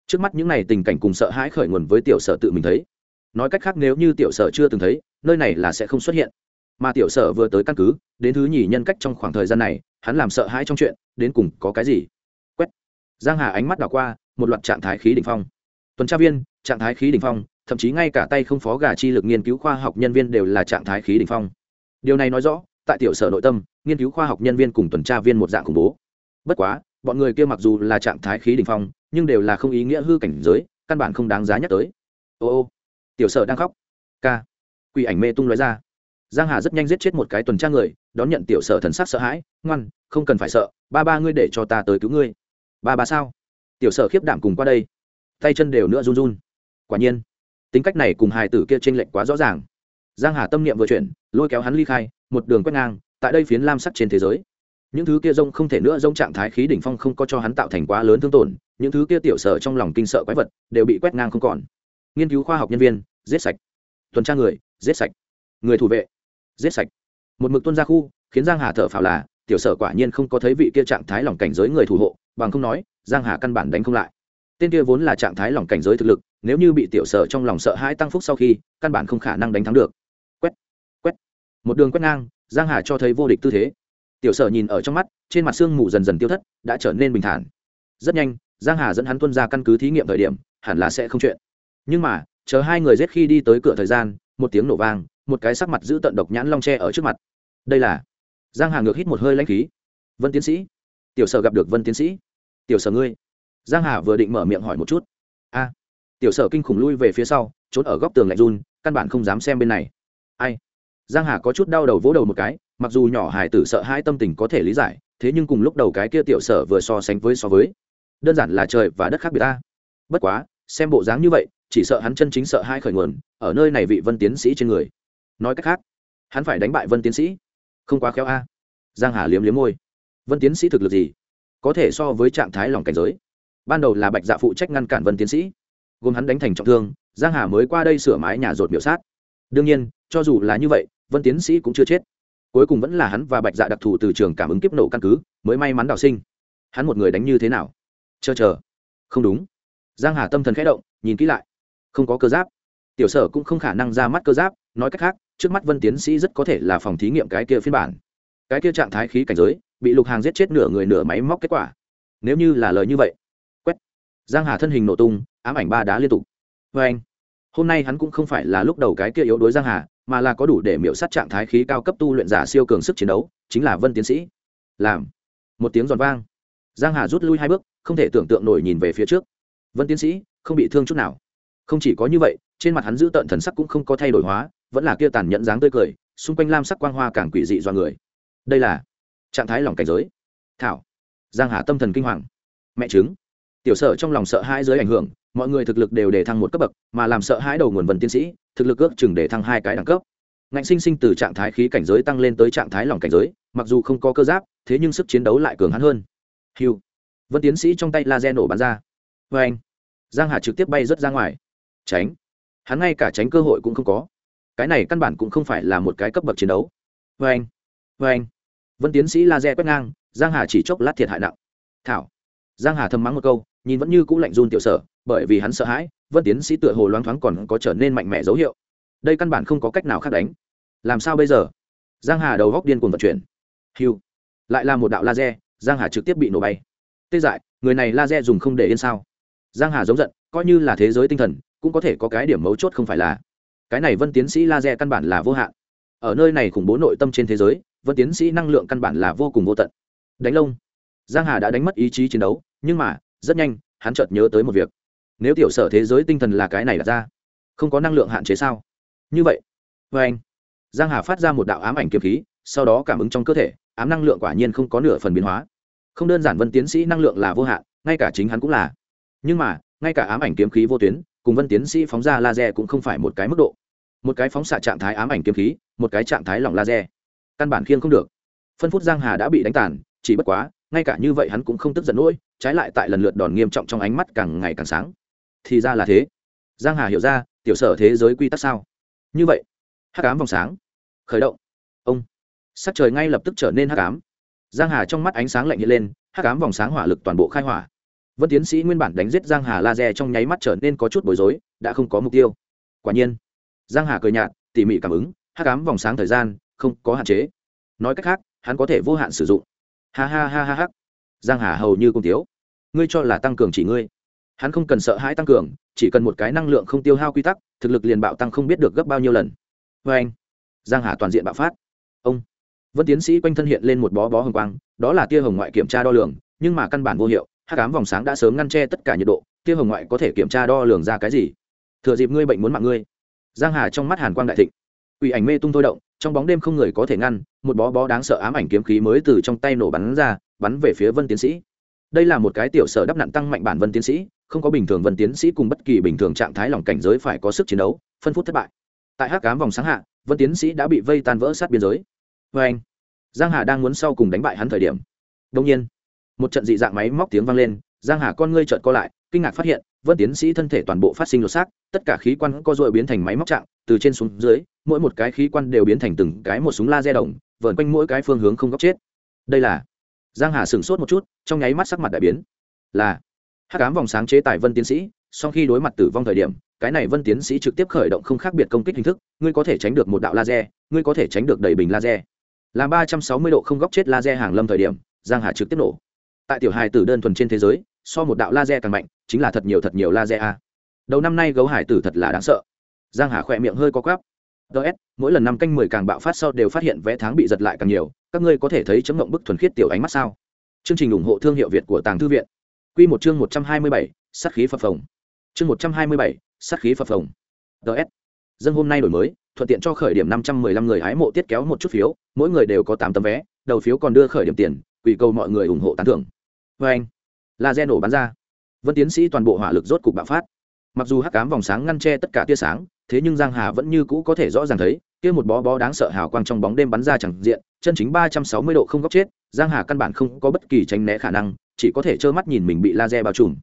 Trước mắt những này tình cảnh cùng sợ hãi khởi nguồn với tiểu sở tự mình thấy. Nói cách khác nếu như tiểu sở chưa từng thấy, nơi này là sẽ không xuất hiện. Mà tiểu sở vừa tới căn cứ, đến thứ nhì nhân cách trong khoảng thời gian này, hắn làm sợ hãi trong chuyện, đến cùng có cái gì? Quét. Giang hà ánh mắt đảo qua, một loạt trạng thái khí đỉnh phong. Tuần tra viên, trạng thái khí đỉnh phong, thậm chí ngay cả tay không phó gà chi lực nghiên cứu khoa học nhân viên đều là trạng thái khí đỉnh phong. Điều này nói rõ, tại tiểu sở nội tâm nghiên cứu khoa học nhân viên cùng tuần tra viên một dạng khủng bố. Bất quá, bọn người kia mặc dù là trạng thái khí đỉnh phong, nhưng đều là không ý nghĩa hư cảnh giới, căn bản không đáng giá nhắc tới. Ô ô, tiểu sở đang khóc. Ca, quỷ ảnh mê tung nói ra. Giang hà rất nhanh giết chết một cái tuần tra người, đón nhận tiểu sở thần sắc sợ hãi, ngoan, không cần phải sợ, ba ba ngươi để cho ta tới cứu ngươi. Ba ba sao? Tiểu sở khiếp đảm cùng qua đây. Tay chân đều nữa run run. Quả nhiên, tính cách này cùng hài tử kia tranh lệch quá rõ ràng. Giang hà tâm niệm vừa chuyển, lôi kéo hắn ly khai, một đường quét ngang tại đây phiến lam sắc trên thế giới. Những thứ kia rông không thể nữa, rông trạng thái khí đỉnh phong không có cho hắn tạo thành quá lớn thương tổn, những thứ kia tiểu sở trong lòng kinh sợ quái vật đều bị quét ngang không còn. Nghiên cứu khoa học nhân viên, giết sạch. Tuần tra người, giết sạch. Người thủ vệ, giết sạch. Một mực tuân ra khu, khiến giang hà thở phào là, tiểu sở quả nhiên không có thấy vị kia trạng thái lòng cảnh giới người thủ hộ, bằng không nói, giang hà căn bản đánh không lại. Tên kia vốn là trạng thái lòng cảnh giới thực lực, nếu như bị tiểu sở trong lòng sợ hãi tăng phúc sau khi, căn bản không khả năng đánh thắng được. Quét quét. Một đường quét ngang giang hà cho thấy vô địch tư thế. Tiểu sở nhìn ở trong mắt, trên mặt xương mù dần dần tiêu thất, đã trở nên bình thản. Rất nhanh, giang hà dẫn hắn tuân ra căn cứ thí nghiệm thời điểm, hẳn là sẽ không chuyện. Nhưng mà, chờ hai người rét khi đi tới cửa thời gian, một tiếng nổ vang, một cái sắc mặt giữ tận độc nhãn long tre ở trước mặt. Đây là giang hà ngược hít một hơi lãnh khí. Vân tiến sĩ. Tiểu sở gặp được vân tiến sĩ. Tiểu sở ngươi. Giang hà vừa định mở miệng hỏi một chút. A. Tiểu sở kinh khủng lui về phía sau, trốn ở góc tường lạnh run, căn bản không dám xem bên này. Ai? Giang hà có chút đau đầu vỗ đầu một cái, mặc dù nhỏ Hải tử sợ hai tâm tình có thể lý giải, thế nhưng cùng lúc đầu cái kia tiểu sở vừa so sánh với so với. Đơn giản là trời và đất khác biệt ta. Bất quá, xem bộ dáng như vậy, chỉ sợ hắn chân chính sợ hai khởi nguồn, ở nơi này vị vân tiến sĩ trên người. Nói cách khác, hắn phải đánh bại vân tiến sĩ. Không quá khéo a. Giang hà liếm liếm môi. Vân tiến sĩ thực lực gì? Có thể so với trạng thái lòng cảnh giới. Ban đầu là bạch dạ phụ trách ngăn cản vân tiến sĩ. Gồm hắn đánh thành trọng thương, giang hà mới qua đây sửa mái nhà rột biểu sát. Đương nhiên, cho dù là như vậy vân tiến sĩ cũng chưa chết. Cuối cùng vẫn là hắn và bạch dạ đặc thù từ trường cảm ứng kiếp nổ căn cứ, mới may mắn đào sinh. Hắn một người đánh như thế nào? Chờ chờ. Không đúng. Giang hà tâm thần khẽ động, nhìn kỹ lại. Không có cơ giáp. Tiểu sở cũng không khả năng ra mắt cơ giáp, nói cách khác, trước mắt vân tiến sĩ rất có thể là phòng thí nghiệm cái kia phiên bản. Cái kia trạng thái khí cảnh giới, bị lục hàng giết chết nửa người nửa máy móc kết quả. Nếu như là lời như vậy, quét. Giang hà thân hình nổ tung, ám ảnh ba đá liên tục. Vê anh hôm nay hắn cũng không phải là lúc đầu cái kia yếu đuối giang hà mà là có đủ để miễu sát trạng thái khí cao cấp tu luyện giả siêu cường sức chiến đấu, chính là vân tiến sĩ. Làm. Một tiếng giòn vang. Giang hà rút lui hai bước, không thể tưởng tượng nổi nhìn về phía trước. Vân tiến sĩ, không bị thương chút nào. Không chỉ có như vậy, trên mặt hắn giữ tợn thần sắc cũng không có thay đổi hóa, vẫn là kia tàn nhẫn dáng tươi cười, xung quanh lam sắc quang hoa càng quỷ dị do người. Đây là trạng thái lòng cảnh giới. Thảo. Giang hà tâm thần kinh hoàng. Mẹ chứng tiểu sở trong lòng sợ hai giới ảnh hưởng mọi người thực lực đều để thăng một cấp bậc, mà làm sợ hãi đầu nguồn vần tiến sĩ, thực lực ước chừng để thăng hai cái đẳng cấp. Ngạnh sinh sinh từ trạng thái khí cảnh giới tăng lên tới trạng thái lòng cảnh giới, mặc dù không có cơ giáp, thế nhưng sức chiến đấu lại cường hắn hơn. Hiu vân tiến sĩ trong tay laser nổ bắn ra. Vê anh giang hà trực tiếp bay rớt ra ngoài. Tránh. Hắn ngay cả tránh cơ hội cũng không có. Cái này căn bản cũng không phải là một cái cấp bậc chiến đấu. Vê anh vê anh vân tiến sĩ laser quét ngang, giang hà chỉ chốc lát thiệt hại nặng. Thảo. Giang hà thầm mắng một câu nhìn vẫn như cũ lạnh run tiểu sở, bởi vì hắn sợ hãi, vân tiến sĩ tựa hồ loáng thoáng còn có trở nên mạnh mẽ dấu hiệu. Đây căn bản không có cách nào khác đánh. Làm sao bây giờ? Giang hà đầu góc điên cuồng vận chuyển. Hiu. Lại là một đạo laser, giang hà trực tiếp bị nổ bay. Tê dại, người này laser dùng không để yên sao? Giang hà giống giận, coi như là thế giới tinh thần, cũng có thể có cái điểm mấu chốt không phải là. Cái này vân tiến sĩ laser căn bản là vô hạn. Ở nơi này khủng bố nội tâm trên thế giới, vân tiến sĩ năng lượng căn bản là vô cùng vô tận. Đánh lông. Giang hà đã đánh mất ý chí chiến đấu, nhưng mà rất nhanh, hắn chợt nhớ tới một việc. Nếu tiểu sở thế giới tinh thần là cái này đặt ra, không có năng lượng hạn chế sao? Như vậy vê anh. Giang hà phát ra một đạo ám ảnh kiếm khí, sau đó cảm ứng trong cơ thể, ám năng lượng quả nhiên không có nửa phần biến hóa. Không đơn giản vân tiến sĩ năng lượng là vô hạn, ngay cả chính hắn cũng là. Nhưng mà, ngay cả ám ảnh kiếm khí vô tuyến, cùng vân tiến sĩ phóng ra laser cũng không phải một cái mức độ. Một cái phóng xạ trạng thái ám ảnh kiếm khí, một cái trạng thái lỏng laser. Căn bản khiêng không được. Phân phút giang hà đã bị đánh tàn, chỉ bất quá ngay cả như vậy hắn cũng không tức giận nỗi, trái lại tại lần lượt đòn nghiêm trọng trong ánh mắt càng ngày càng sáng. Thì ra là thế. Giang hà hiểu ra, tiểu sở thế giới quy tắc sao? Như vậy, hắc ám vòng sáng, khởi động. Ông, sắc trời ngay lập tức trở nên hắc ám. Giang hà trong mắt ánh sáng lạnh hiện lên, hắc ám vòng sáng hỏa lực toàn bộ khai hỏa. Vân tiến sĩ nguyên bản đánh giết giang hà laser trong nháy mắt trở nên có chút bối rối, đã không có mục tiêu. Quả nhiên, giang hà cười nhạt, tỉ mỉ cảm ứng, hắc ám vòng sáng thời gian không có hạn chế. Nói cách khác, hắn có thể vô hạn sử dụng ha ha ha ha ha. Giang hà hầu như cung tiếu ngươi cho là tăng cường chỉ ngươi. Hắn không cần sợ hãi tăng cường, chỉ cần một cái năng lượng không tiêu hao quy tắc, thực lực liền bạo tăng không biết được gấp bao nhiêu lần. Vê anh, giang hà toàn diện bạo phát. Ông, vân tiến sĩ quanh thân hiện lên một bó bó hồng quang, đó là tia hồng ngoại kiểm tra đo lường, nhưng mà căn bản vô hiệu hát cám vòng sáng đã sớm ngăn che tất cả nhiệt độ, tia hồng ngoại có thể kiểm tra đo lường ra cái gì? Thừa dịp ngươi bệnh muốn mạng ngươi. Giang hà trong mắt hàn quang đại thịnh. Ủy ảnh mê tung thôi động trong bóng đêm không người có thể ngăn, một bó bó đáng sợ ám ảnh kiếm khí mới từ trong tay nổ bắn ra, bắn về phía vân tiến sĩ. Đây là một cái tiểu sở đắp nặn tăng mạnh bản vân tiến sĩ, không có bình thường vân tiến sĩ cùng bất kỳ bình thường trạng thái lòng cảnh giới phải có sức chiến đấu, phân phút thất bại. Tại hắc cám vòng sáng hạ, vân tiến sĩ đã bị vây tan vỡ sát biên giới. Vê anh, giang hà đang muốn sau cùng đánh bại hắn thời điểm. Đông nhiên, một trận dị dạng máy móc tiếng vang lên, giang hà con ngươi trợn co lại, kinh ngạc phát hiện, vân tiến sĩ thân thể toàn bộ phát sinh lột xác, tất cả khí quan co dội biến thành máy móc trạng, từ trên xuống dưới mỗi một cái khí quan đều biến thành từng cái một súng laser đồng, vờn quanh mỗi cái phương hướng không góc chết. Đây là giang hà sửng sốt một chút, trong nháy mắt sắc mặt đại biến. Là hát cám vòng sáng chế tài vân tiến sĩ, sau khi đối mặt tử vong thời điểm, cái này vân tiến sĩ trực tiếp khởi động không khác biệt công kích hình thức, ngươi có thể tránh được một đạo laser, ngươi có thể tránh được đầy bình laser. Làm ba trăm sáu mươi độ không góc chết laser hàng lâm thời điểm, giang hà trực tiếp nổ. Tại tiểu hài tử đơn thuần trên thế giới, so một đạo laser càng mạnh, chính là thật nhiều thật nhiều laser a. Đầu năm nay gấu hải tử thật là đáng sợ. Giang hà khỏe miệng hơi có quắp ts mỗi lần năm canh mười càng bạo phát sau đều phát hiện vé tháng bị giật lại càng nhiều. Các ngươi có thể thấy chấm mộng bức thuần khiết tiểu ánh mắt sao? Chương trình ủng hộ thương hiệu việt của tàng thư viện. Q một chương một trăm hai mươi bảy sắt khí phập phồng. Chương một trăm hai mươi bảy sắt khí phập phồng. Ts dân hôm nay đổi mới, thuận tiện cho khởi điểm năm trăm mười lăm người hái mộ tiết kéo một chút phiếu, mỗi người đều có tám tấm vé, đầu phiếu còn đưa khởi điểm tiền, quỷ cầu mọi người ủng hộ tán thưởng. Vê anh. Gen nổ bắn ra. Vân tiến sĩ toàn bộ hỏa lực rốt cục bạo phát mặc dù hắc cám vòng sáng ngăn che tất cả tia sáng, thế nhưng giang hà vẫn như cũ có thể rõ ràng thấy, kia một bó bó đáng sợ hào quang trong bóng đêm bắn ra chẳng diện, chân chính ba trăm sáu mươi độ không góc chết, giang hà căn bản không có bất kỳ tránh né khả năng, chỉ có thể trơ mắt nhìn mình bị laser bao trùm.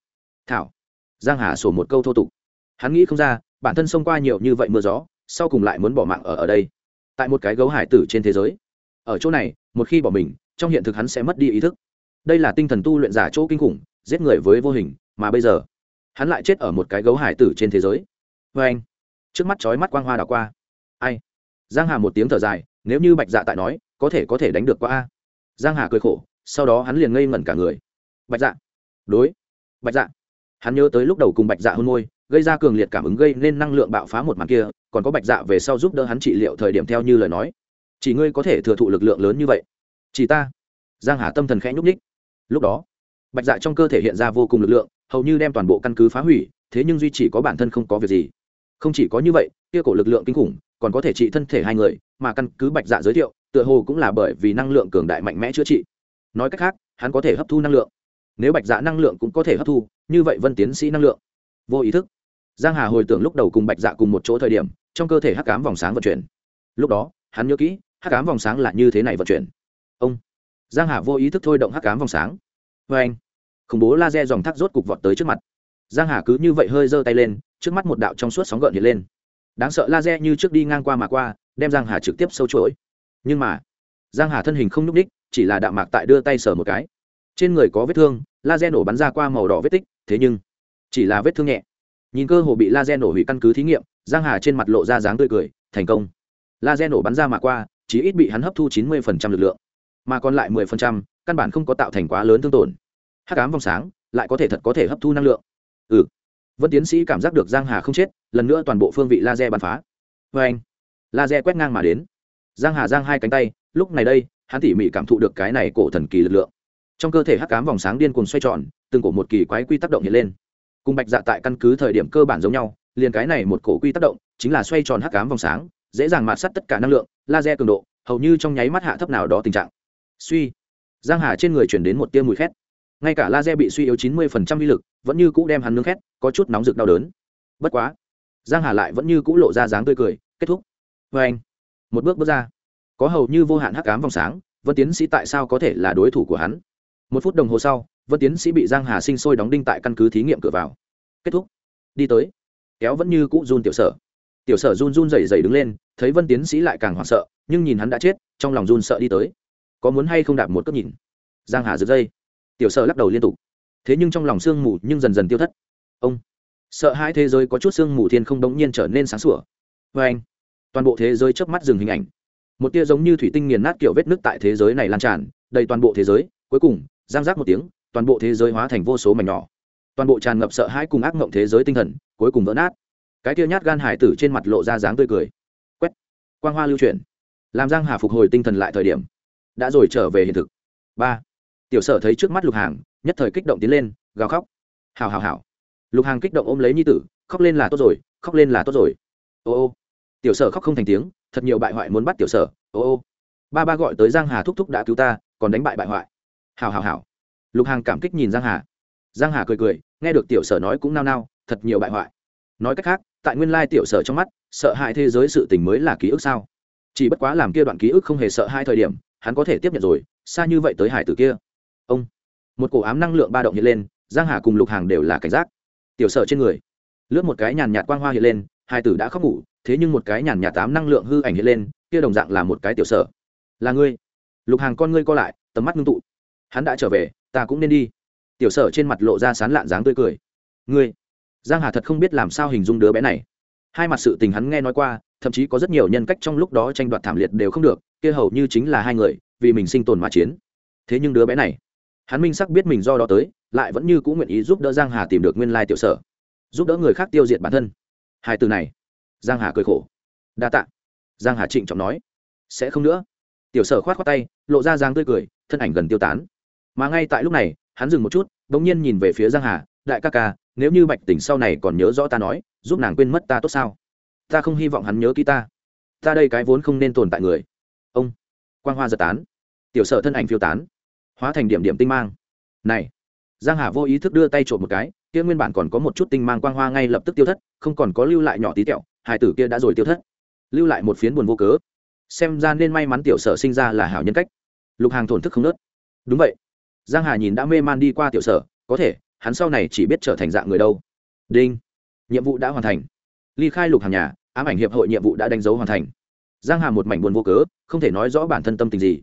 Thảo. Giang hà sổ một câu thô tục. Hắn nghĩ không ra, bản thân xông qua nhiều như vậy mưa gió, sau cùng lại muốn bỏ mạng ở ở đây. Tại một cái gấu hải tử trên thế giới. Ở chỗ này, một khi bỏ mình, trong hiện thực hắn sẽ mất đi ý thức. Đây là tinh thần tu luyện giả chỗ kinh khủng, giết người với vô hình, mà bây giờ hắn lại chết ở một cái gấu hải tử trên thế giới. Vê anh. Trước mắt chói mắt quang hoa đảo qua. Ai? Giang hà một tiếng thở dài, nếu như bạch dạ tại nói, có thể có thể đánh được qua a. Giang hà cười khổ, sau đó hắn liền ngây ngẩn cả người. Bạch dạ. Đối. Bạch dạ. Hắn nhớ tới lúc đầu cùng bạch dạ hôn môi, gây ra cường liệt cảm ứng gây nên năng lượng bạo phá một màn kia, còn có bạch dạ về sau giúp đỡ hắn trị liệu thời điểm theo như lời nói. Chỉ ngươi có thể thừa thụ lực lượng lớn như vậy. Chỉ ta. Giang hà tâm thần khẽ nhúc ních lúc đó, bạch dạ trong cơ thể hiện ra vô cùng lực lượng hầu như đem toàn bộ căn cứ phá hủy, thế nhưng duy chỉ có bản thân không có việc gì. Không chỉ có như vậy, kia cổ lực lượng kinh khủng, còn có thể trị thân thể hai người, mà căn cứ bạch dạ giới thiệu, tựa hồ cũng là bởi vì năng lượng cường đại mạnh mẽ chữa trị. Nói cách khác, hắn có thể hấp thu năng lượng. Nếu bạch dạ năng lượng cũng có thể hấp thu, như vậy vân tiến sĩ năng lượng. Vô ý thức. Giang hà hồi tưởng lúc đầu cùng bạch dạ cùng một chỗ thời điểm, trong cơ thể hắc cám vòng sáng vận chuyển. Lúc đó, hắn nhớ kỹ, hắc cám vòng sáng là như thế này vận chuyển. Ông. Giang hà vô ý thức thôi động hắc cám vòng sáng. Vê anh khủng bố laser dòng thác rốt cục vọt tới trước mặt. Giang hà cứ như vậy hơi giơ tay lên trước mắt một đạo trong suốt sóng gợn hiện lên. Đáng sợ laser như trước đi ngang qua mà qua đem giang hà trực tiếp sâu chuỗi. Nhưng mà giang hà thân hình không nhúc đích chỉ là đạo mạc tại đưa tay sờ một cái. Trên người có vết thương laser nổ bắn ra qua màu đỏ vết tích thế nhưng chỉ là vết thương nhẹ. Nhìn cơ hồ bị laser nổ hủy căn cứ thí nghiệm giang hà trên mặt lộ ra dáng tươi cười thành công. Laser nổ bắn ra mà qua chỉ ít bị hắn hấp thu 90% lực lượng. Mà còn lại 10%, căn bản không có tạo thành quá lớn thương tổn hắc ám vòng sáng lại có thể thật có thể hấp thu năng lượng. Ừ. Vân tiến sĩ cảm giác được giang hà không chết, lần nữa toàn bộ phương vị laser bắn phá. Vê anh, laser quét ngang mà đến. Giang hà giang hai cánh tay, lúc này đây, hắn tỉ mỉ cảm thụ được cái này cổ thần kỳ lực lượng. Trong cơ thể hắc ám vòng sáng điên cuồng xoay tròn, từng cổ một kỳ quái quy tác động hiện lên. Cùng bạch dạ tại căn cứ thời điểm cơ bản giống nhau, liền cái này một cổ quy tác động, chính là xoay tròn hắc ám vòng sáng, dễ dàng mạt sắt tất cả năng lượng, laser cường độ, hầu như trong nháy mắt hạ thấp nào đó tình trạng. Suy. Giang hà trên người chuyển đến một tia mùi khét ngay cả laser bị suy yếu chín mươi phần trăm uy lực, vẫn như cũ đem hắn nướng khét, có chút nóng rực đau đớn. Bất quá, giang hà lại vẫn như cũ lộ ra dáng tươi cười, kết thúc. Vê anh, một bước bước ra. Có hầu như vô hạn hắc ám vòng sáng, vân tiến sĩ tại sao có thể là đối thủ của hắn? Một phút đồng hồ sau, vân tiến sĩ bị giang hà sinh sôi đóng đinh tại căn cứ thí nghiệm cửa vào. Kết thúc. Đi tới. Kéo vẫn như cũ run tiểu sở. Tiểu sở run run rẩy rẩy đứng lên, thấy vân tiến sĩ lại càng hoảng sợ, nhưng nhìn hắn đã chết, trong lòng run sợ đi tới. Có muốn hay không đạp một cước nhìn? Giang hà giật dây tiểu sợ lắc đầu liên tục. Thế nhưng trong lòng sương mù nhưng dần dần tiêu thất. Ông, sợ hai thế giới có chút sương mù thiên không đống nhiên trở nên sáng sủa. Vê anh, toàn bộ thế giới chớp mắt dừng hình ảnh. Một tia giống như thủy tinh nghiền nát kiểu vết nước tại thế giới này lan tràn, đầy toàn bộ thế giới, cuối cùng, giang giác một tiếng, toàn bộ thế giới hóa thành vô số mảnh nhỏ. Toàn bộ tràn ngập sợ hãi cùng ác mộng thế giới tinh thần, cuối cùng vỡ nát. Cái tia nhát gan hải tử trên mặt lộ ra dáng tươi cười. Quét, quang hoa lưu chuyển. Làm giang hà phục hồi tinh thần lại thời điểm. Đã rồi trở về hiện thực. Ba tiểu sở thấy trước mắt lục hàng, nhất thời kích động tiến lên, gào khóc. Hào hào hào lục hàng kích động ôm lấy nhi tử, khóc lên là tốt rồi, khóc lên là tốt rồi. Ô ô. Tiểu sở khóc không thành tiếng, thật nhiều bại hoại muốn bắt tiểu sở, ô ô. Ba ba gọi tới giang hà thúc thúc đã cứu ta, còn đánh bại bại hoại. Hào hào hào lục hàng cảm kích nhìn giang hà. Giang hà cười cười, nghe được tiểu sở nói cũng nao nao, thật nhiều bại hoại. Nói cách khác, tại nguyên lai tiểu sở trong mắt, sợ hãi thế giới sự tình mới là ký ức sao? Chỉ bất quá làm kia đoạn ký ức không hề sợ hai thời điểm, hắn có thể tiếp nhận rồi, xa như vậy tới hải tử kia ông. Một cổ ám năng lượng ba động hiện lên, giang hà cùng lục hàng đều là cảnh giác. Tiểu sở trên người. Lướt một cái nhàn nhạt quang hoa hiện lên, hai tử đã khóc ngủ, thế nhưng một cái nhàn nhạt tám năng lượng hư ảnh hiện lên, kia đồng dạng là một cái tiểu sở là ngươi. Lục hàng con ngươi co lại, tầm mắt ngưng tụ. Hắn đã trở về, ta cũng nên đi. Tiểu sở trên mặt lộ ra sán lạn dáng tươi cười. Ngươi. Giang hà thật không biết làm sao hình dung đứa bé này. Hai mặt sự tình hắn nghe nói qua, thậm chí có rất nhiều nhân cách trong lúc đó tranh đoạt thảm liệt đều không được, kia hầu như chính là hai người, vì mình sinh tồn mà chiến. Thế nhưng đứa bé này hắn minh sắc biết mình do đó tới, lại vẫn như cũng nguyện ý giúp đỡ giang hà tìm được nguyên lai tiểu sở, giúp đỡ người khác tiêu diệt bản thân. Hai từ này, giang hà cười khổ. Đa tạ. Giang hà trịnh trọng nói. Sẽ không nữa. Tiểu sở khoát khoát tay, lộ ra dáng tươi cười, thân ảnh gần tiêu tán. Mà ngay tại lúc này, hắn dừng một chút, bỗng nhiên nhìn về phía giang hà, đại ca ca, nếu như bạch tỉnh sau này còn nhớ rõ ta nói, giúp nàng quên mất ta tốt sao? Ta không hy vọng hắn nhớ kỹ ta. Ta đây cái vốn không nên tồn tại người. Ông, quang hoa giật tán. Tiểu sở thân ảnh phiêu tán hóa thành điểm điểm tinh mang. Này, giang hà vô ý thức đưa tay trộm một cái, kia nguyên bản còn có một chút tinh mang quang hoa ngay lập tức tiêu thất, không còn có lưu lại nhỏ tí tẹo hải tử kia đã rồi tiêu thất. Lưu lại một phiến buồn vô cớ. Xem ra nên may mắn tiểu sở sinh ra là hảo nhân cách. Lục hàng thổn thức không nớt. Đúng vậy. Giang hà nhìn đã mê man đi qua tiểu sở, có thể, hắn sau này chỉ biết trở thành dạng người đâu. Đinh. Nhiệm vụ đã hoàn thành. Ly khai lục hàng nhà, ám ảnh hiệp hội nhiệm vụ đã đánh dấu hoàn thành. Giang hà một mảnh buồn vô cớ, không thể nói rõ bản thân tâm tình gì.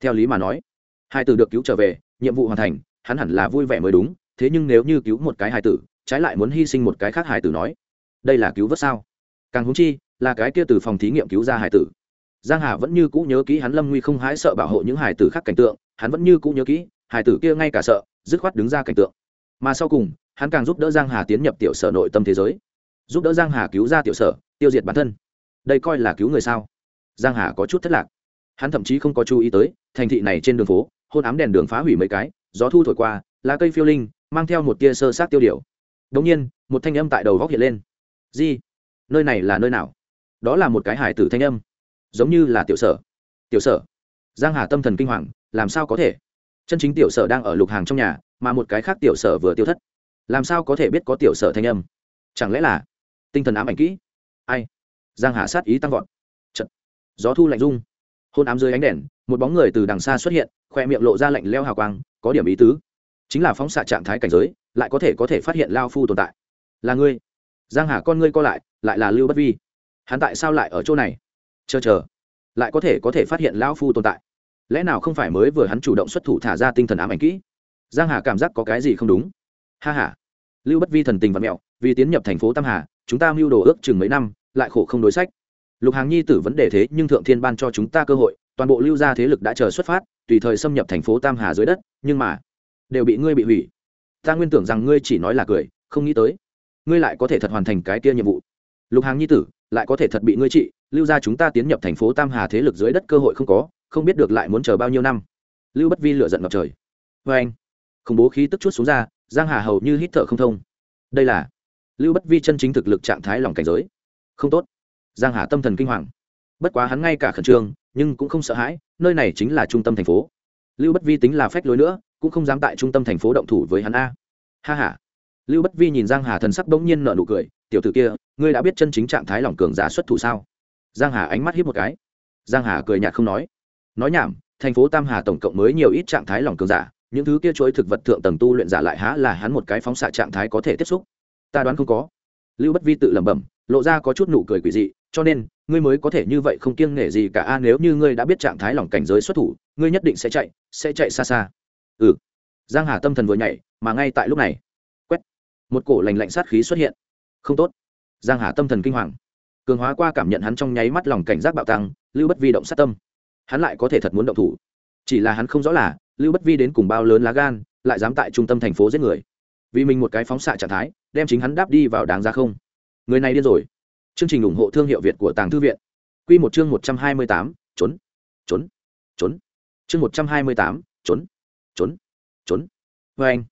Theo lý mà nói hai tử được cứu trở về, nhiệm vụ hoàn thành, hắn hẳn là vui vẻ mới đúng, thế nhưng nếu như cứu một cái hài tử, trái lại muốn hy sinh một cái khác hài tử nói, đây là cứu vớt sao? Càng húng chi, là cái kia từ phòng thí nghiệm cứu ra hài tử. Giang hà vẫn như cũ nhớ kỹ hắn lâm nguy không hái sợ bảo hộ những hài tử khác cảnh tượng, hắn vẫn như cũ nhớ kỹ, hài tử kia ngay cả sợ, dứt khoát đứng ra cảnh tượng. Mà sau cùng, hắn càng giúp đỡ giang hà tiến nhập tiểu sở nội tâm thế giới. Giúp đỡ giang hà cứu ra tiểu sở, tiêu diệt bản thân. Đây coi là cứu người sao? Giang hà có chút thất lạc. Hắn thậm chí không có chú ý tới, thành thị này trên đường phố hôn ám đèn đường phá hủy mấy cái, gió thu thổi qua, lá cây phiêu linh, mang theo một tia sơ sát tiêu điều. Đống nhiên, một thanh âm tại đầu góc hiện lên. Di, nơi này là nơi nào? Đó là một cái hải tử thanh âm. Giống như là tiểu sở. Tiểu sở. Giang hà tâm thần kinh hoàng, làm sao có thể? Chân chính tiểu sở đang ở lục hàng trong nhà, mà một cái khác tiểu sở vừa tiêu thất. Làm sao có thể biết có tiểu sở thanh âm? Chẳng lẽ là tinh thần ám ảnh kỹ? Ai? Giang hà sát ý tăng vọt. Chật. gió thu lạnh rung hôn ám dưới ánh đèn, một bóng người từ đằng xa xuất hiện, khoe miệng lộ ra lạnh leo hào quang, có điểm ý tứ. Chính là phóng xạ trạng thái cảnh giới, lại có thể có thể phát hiện lao phu tồn tại. Là ngươi. Giang hà con ngươi co lại lại là lưu bất vi. Hắn tại sao lại ở chỗ này? Chờ chờ. Lại có thể có thể phát hiện lão phu tồn tại. Lẽ nào không phải mới vừa hắn chủ động xuất thủ thả ra tinh thần ám ảnh kỹ? Giang hà cảm giác có cái gì không đúng? Ha ha. Lưu bất vi thần tình và mẹo, vì tiến nhập thành phố tam hà, chúng ta mưu đồ ước chừng mấy năm, lại khổ không đối sách lục hàng nhi tử vấn đề thế nhưng thượng thiên ban cho chúng ta cơ hội, toàn bộ lưu gia thế lực đã chờ xuất phát, tùy thời xâm nhập thành phố tam hà dưới đất, nhưng mà, đều bị ngươi bị hủy. Ta nguyên tưởng rằng ngươi chỉ nói là cười, không nghĩ tới. Ngươi lại có thể thật hoàn thành cái kia nhiệm vụ. Lục hàng nhi tử, lại có thể thật bị ngươi trị, lưu gia chúng ta tiến nhập thành phố tam hà thế lực dưới đất cơ hội không có, không biết được lại muốn chờ bao nhiêu năm. Lưu bất vi lựa giận ngập trời. Vê anh, khủng bố khí tức chút xuống ra, giang hà hầu như hít thở không thông. Đây là lưu bất vi chân chính thực lực trạng thái lòng cảnh giới. Không tốt giang hà tâm thần kinh hoàng. Bất quá hắn ngay cả khẩn trương, nhưng cũng không sợ hãi, nơi này chính là trung tâm thành phố. Lưu bất vi tính là phách lối nữa, cũng không dám tại trung tâm thành phố động thủ với hắn a. Ha ha. Lưu bất vi nhìn giang hà thần sắc bỗng nhiên nở nụ cười, tiểu tử kia, ngươi đã biết chân chính trạng thái lòng cường giả xuất thủ sao? Giang hà ánh mắt hiếp một cái. Giang hà cười nhạt không nói. Nói nhảm, thành phố tam hà tổng cộng mới nhiều ít trạng thái lòng cường giả, những thứ kia chuỗi thực vật thượng tầng tu luyện giả lại há là hắn một cái phóng xạ trạng thái có thể tiếp xúc. Ta đoán không có. Lưu bất vi tự lẩm bẩm, lộ ra có chút nụ cười quỷ dị cho nên, ngươi mới có thể như vậy không kiêng nể gì cả a, nếu như ngươi đã biết trạng thái lòng cảnh giới xuất thủ, ngươi nhất định sẽ chạy sẽ chạy xa xa. Ừ. Giang hà tâm thần vừa nhảy, mà ngay tại lúc này, quét, một cổ lành lạnh sát khí xuất hiện. Không tốt. Giang hà tâm thần kinh hoàng. Cường hóa qua cảm nhận hắn trong nháy mắt lòng cảnh giác bạo tăng, lưu bất vi động sát tâm. Hắn lại có thể thật muốn động thủ. Chỉ là hắn không rõ là, lưu bất vi đến cùng bao lớn lá gan, lại dám tại trung tâm thành phố giết người. Vì mình một cái phóng xạ trạng thái, đem chính hắn đáp đi vào đáng ra không? Người này điên rồi chương trình ủng hộ thương hiệu việt của tàng thư viện. Quy một chương một trăm hai mươi tám, trốn trốn trốn. Chương một trăm hai mươi tám, trốn trốn trốn. Vê anh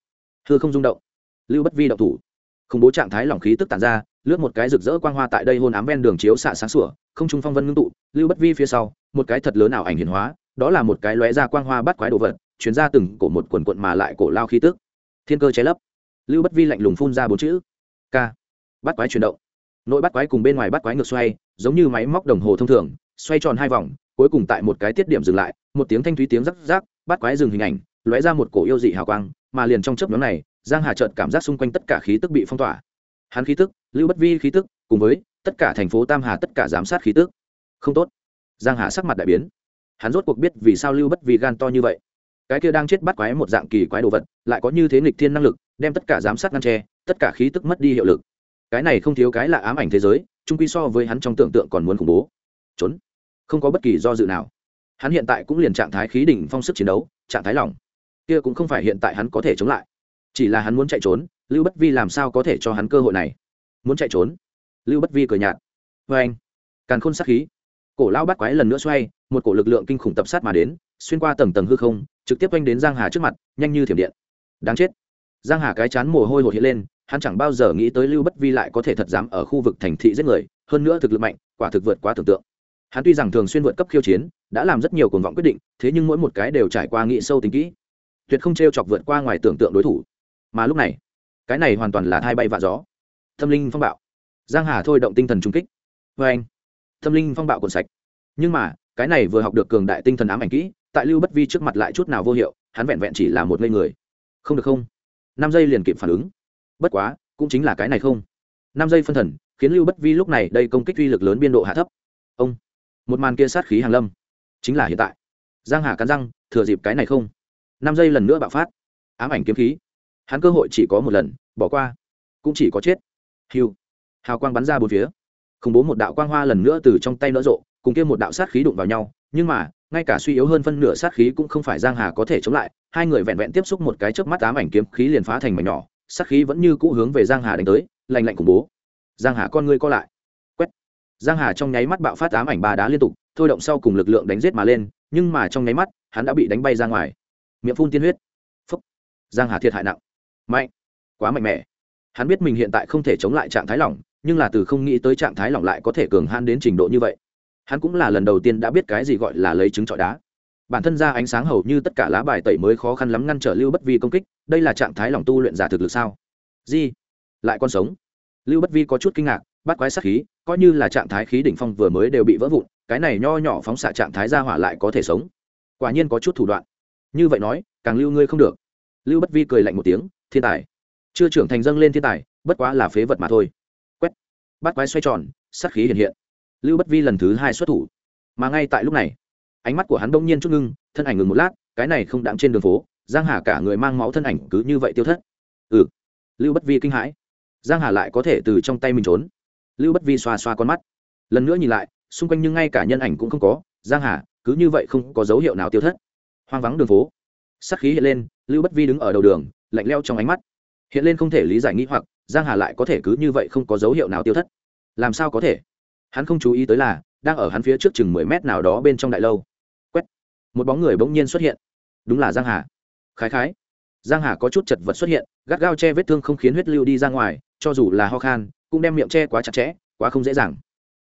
thưa không rung động. Lưu bất vi động thủ. Khủng bố trạng thái lỏng khí tức tàn ra, lướt một cái rực rỡ quang hoa tại đây hôn ám ven đường chiếu xạ sáng sủa, không trung phong vân ngưng tụ. Lưu bất vi phía sau, một cái thật lớn ảo ảnh hiển hóa, đó là một cái lóe ra quang hoa bắt quái đồ vật, chuyển ra từng cổ một quần quần mà lại cổ lao khí tức. Thiên cơ cháy lấp. Lưu bất vi lạnh lùng phun ra bốn chữ. Ca. Bắt quái chuyển động nội bắt quái cùng bên ngoài bắt quái ngược xoay, giống như máy móc đồng hồ thông thường, xoay tròn hai vòng, cuối cùng tại một cái tiết điểm dừng lại, một tiếng thanh thúy tiếng rắc rắc, bắt quái dừng hình ảnh, lóe ra một cổ yêu dị hào quang, mà liền trong chớp nhóm này, giang hà trợt cảm giác xung quanh tất cả khí tức bị phong tỏa. Hắn khí tức, lưu bất vi khí tức, cùng với tất cả thành phố tam hà tất cả giám sát khí tức. Không tốt. Giang hà sắc mặt đại biến. Hắn rốt cuộc biết vì sao lưu bất vi gan to như vậy. Cái kia đang chết bắt quái một dạng kỳ quái đồ vật, lại có như thế nghịch thiên năng lực, đem tất cả giám sát ngăn tre tất cả khí tức mất đi hiệu lực cái này không thiếu cái là ám ảnh thế giới trung quy so với hắn trong tưởng tượng còn muốn khủng bố. Trốn. Không có bất kỳ do dự nào. Hắn hiện tại cũng liền trạng thái khí đỉnh phong sức chiến đấu, trạng thái lỏng. Kia cũng không phải hiện tại hắn có thể chống lại. Chỉ là hắn muốn chạy trốn, lưu bất vi làm sao có thể cho hắn cơ hội này? Muốn chạy trốn? Lưu bất vi cười nhạt. Vê anh, càn khôn sát khí. Cổ lao bắt quái lần nữa xoay, một cổ lực lượng kinh khủng tập sát mà đến, xuyên qua tầng tầng hư không, trực tiếp oanh đến giang hà trước mặt, nhanh như thiểm điện. Đáng chết. Giang hà cái chán mồ hôi hột hiện lên hắn chẳng bao giờ nghĩ tới lưu bất vi lại có thể thật dám ở khu vực thành thị giết người, hơn nữa thực lực mạnh, quả thực vượt quá tưởng tượng. Hắn tuy rằng thường xuyên vượt cấp khiêu chiến, đã làm rất nhiều cuồng vọng quyết định, thế nhưng mỗi một cái đều trải qua nghị sâu tính kỹ. Tuyệt không t r e o chọc vượt qua ngoài tưởng tượng đối thủ. Mà lúc này, cái này hoàn toàn là thai bay vạ gió. Tâm linh phong bạo. Giang hà thôi động tinh thần trung kích. Vê anh tâm linh phong bạo còn sạch. Nhưng mà, cái này vừa học được cường đại tinh thần ám ảnh kỹ, tại lưu bất vi trước mặt lại chút nào vô hiệu, hắn vẹn vẹn chỉ là một ngây người. Không được không. Năm giây liền kịp phản ứng bất quá, cũng chính là cái này không. Năm giây phân thần, khiến lưu bất vi lúc này đây công kích uy lực lớn biên độ hạ thấp. Ông, một màn kia sát khí hàng lâm. Chính là hiện tại. Giang hà cắn răng, thừa dịp cái này không. Năm giây lần nữa bạo phát. Ám ảnh kiếm khí. Hắn cơ hội chỉ có một lần, bỏ qua. Cũng chỉ có chết. Hiu hào quang bắn ra bốn phía. Khủng bố một đạo quang hoa lần nữa từ trong tay nở rộ, cùng kia một đạo sát khí đụng vào nhau. Nhưng mà, ngay cả suy yếu hơn phân nửa sát khí cũng không phải giang hà có thể chống lại. Hai người vẹn vẹn tiếp xúc một cái chớp mắt ám ảnh kiếm khí liền phá thành mảnh nhỏ sát khí vẫn như cũ hướng về giang hà đánh tới, lạnh lạnh khủng bố. Giang hà con ngươi co lại. Quét. Giang hà trong nháy mắt bạo phát ám ảnh ba đá liên tục, thôi động sau cùng lực lượng đánh giết mà lên, nhưng mà trong nháy mắt, hắn đã bị đánh bay ra ngoài. Miệng phun tiên huyết. Phúc. Giang hà thiệt hại nặng. Mạnh. Quá mạnh mẽ. Hắn biết mình hiện tại không thể chống lại trạng thái lỏng, nhưng là từ không nghĩ tới trạng thái lỏng lại có thể cường han đến trình độ như vậy. Hắn cũng là lần đầu tiên đã biết cái gì gọi là lấy trứng trọi đá bản thân ra ánh sáng hầu như tất cả lá bài tẩy mới khó khăn lắm ngăn trở lưu bất vi công kích, đây là trạng thái lòng tu luyện giả thực lực sao? Di lại còn sống? Lưu bất vi có chút kinh ngạc, bắt quái sát khí, coi như là trạng thái khí đỉnh phong vừa mới đều bị vỡ vụn, cái này nho nhỏ phóng xạ trạng thái ra hỏa lại có thể sống? Quả nhiên có chút thủ đoạn. Như vậy nói, càng lưu ngươi không được. Lưu bất vi cười lạnh một tiếng, thiên tài. Chưa trưởng thành dâng lên thiên tài, bất quá là phế vật mà thôi. Quét. Bắt quái xoay tròn, sát khí hiện hiện. Lưu bất vi lần thứ hai xuất thủ. Mà ngay tại lúc này ánh mắt của hắn bỗng nhiên chút ngưng, thân ảnh ngừng một lát, cái này không đáng trên đường phố, giang hà cả người mang máu thân ảnh cứ như vậy tiêu thất. Ừ. Lưu bất vi kinh hãi. Giang hà lại có thể từ trong tay mình trốn. Lưu bất vi xoa xoa con mắt. Lần nữa nhìn lại, xung quanh nhưng ngay cả nhân ảnh cũng không có, giang hà, cứ như vậy không có dấu hiệu nào tiêu thất. Hoang vắng đường phố. Sắc khí hiện lên, lưu bất vi đứng ở đầu đường, lạnh leo trong ánh mắt. Hiện lên không thể lý giải nghĩ hoặc, giang hà lại có thể cứ như vậy không có dấu hiệu nào tiêu thất. Làm sao có thể? Hắn không chú ý tới là, đang ở hắn phía trước chừng mười mét nào đó bên trong đại lâu một bóng người bỗng nhiên xuất hiện. Đúng là giang hà. Khái khái. Giang hà có chút chật vật xuất hiện, gắt gao che vết thương không khiến huyết lưu đi ra ngoài, cho dù là ho khan, cũng đem miệng che quá chặt chẽ, quá không dễ dàng.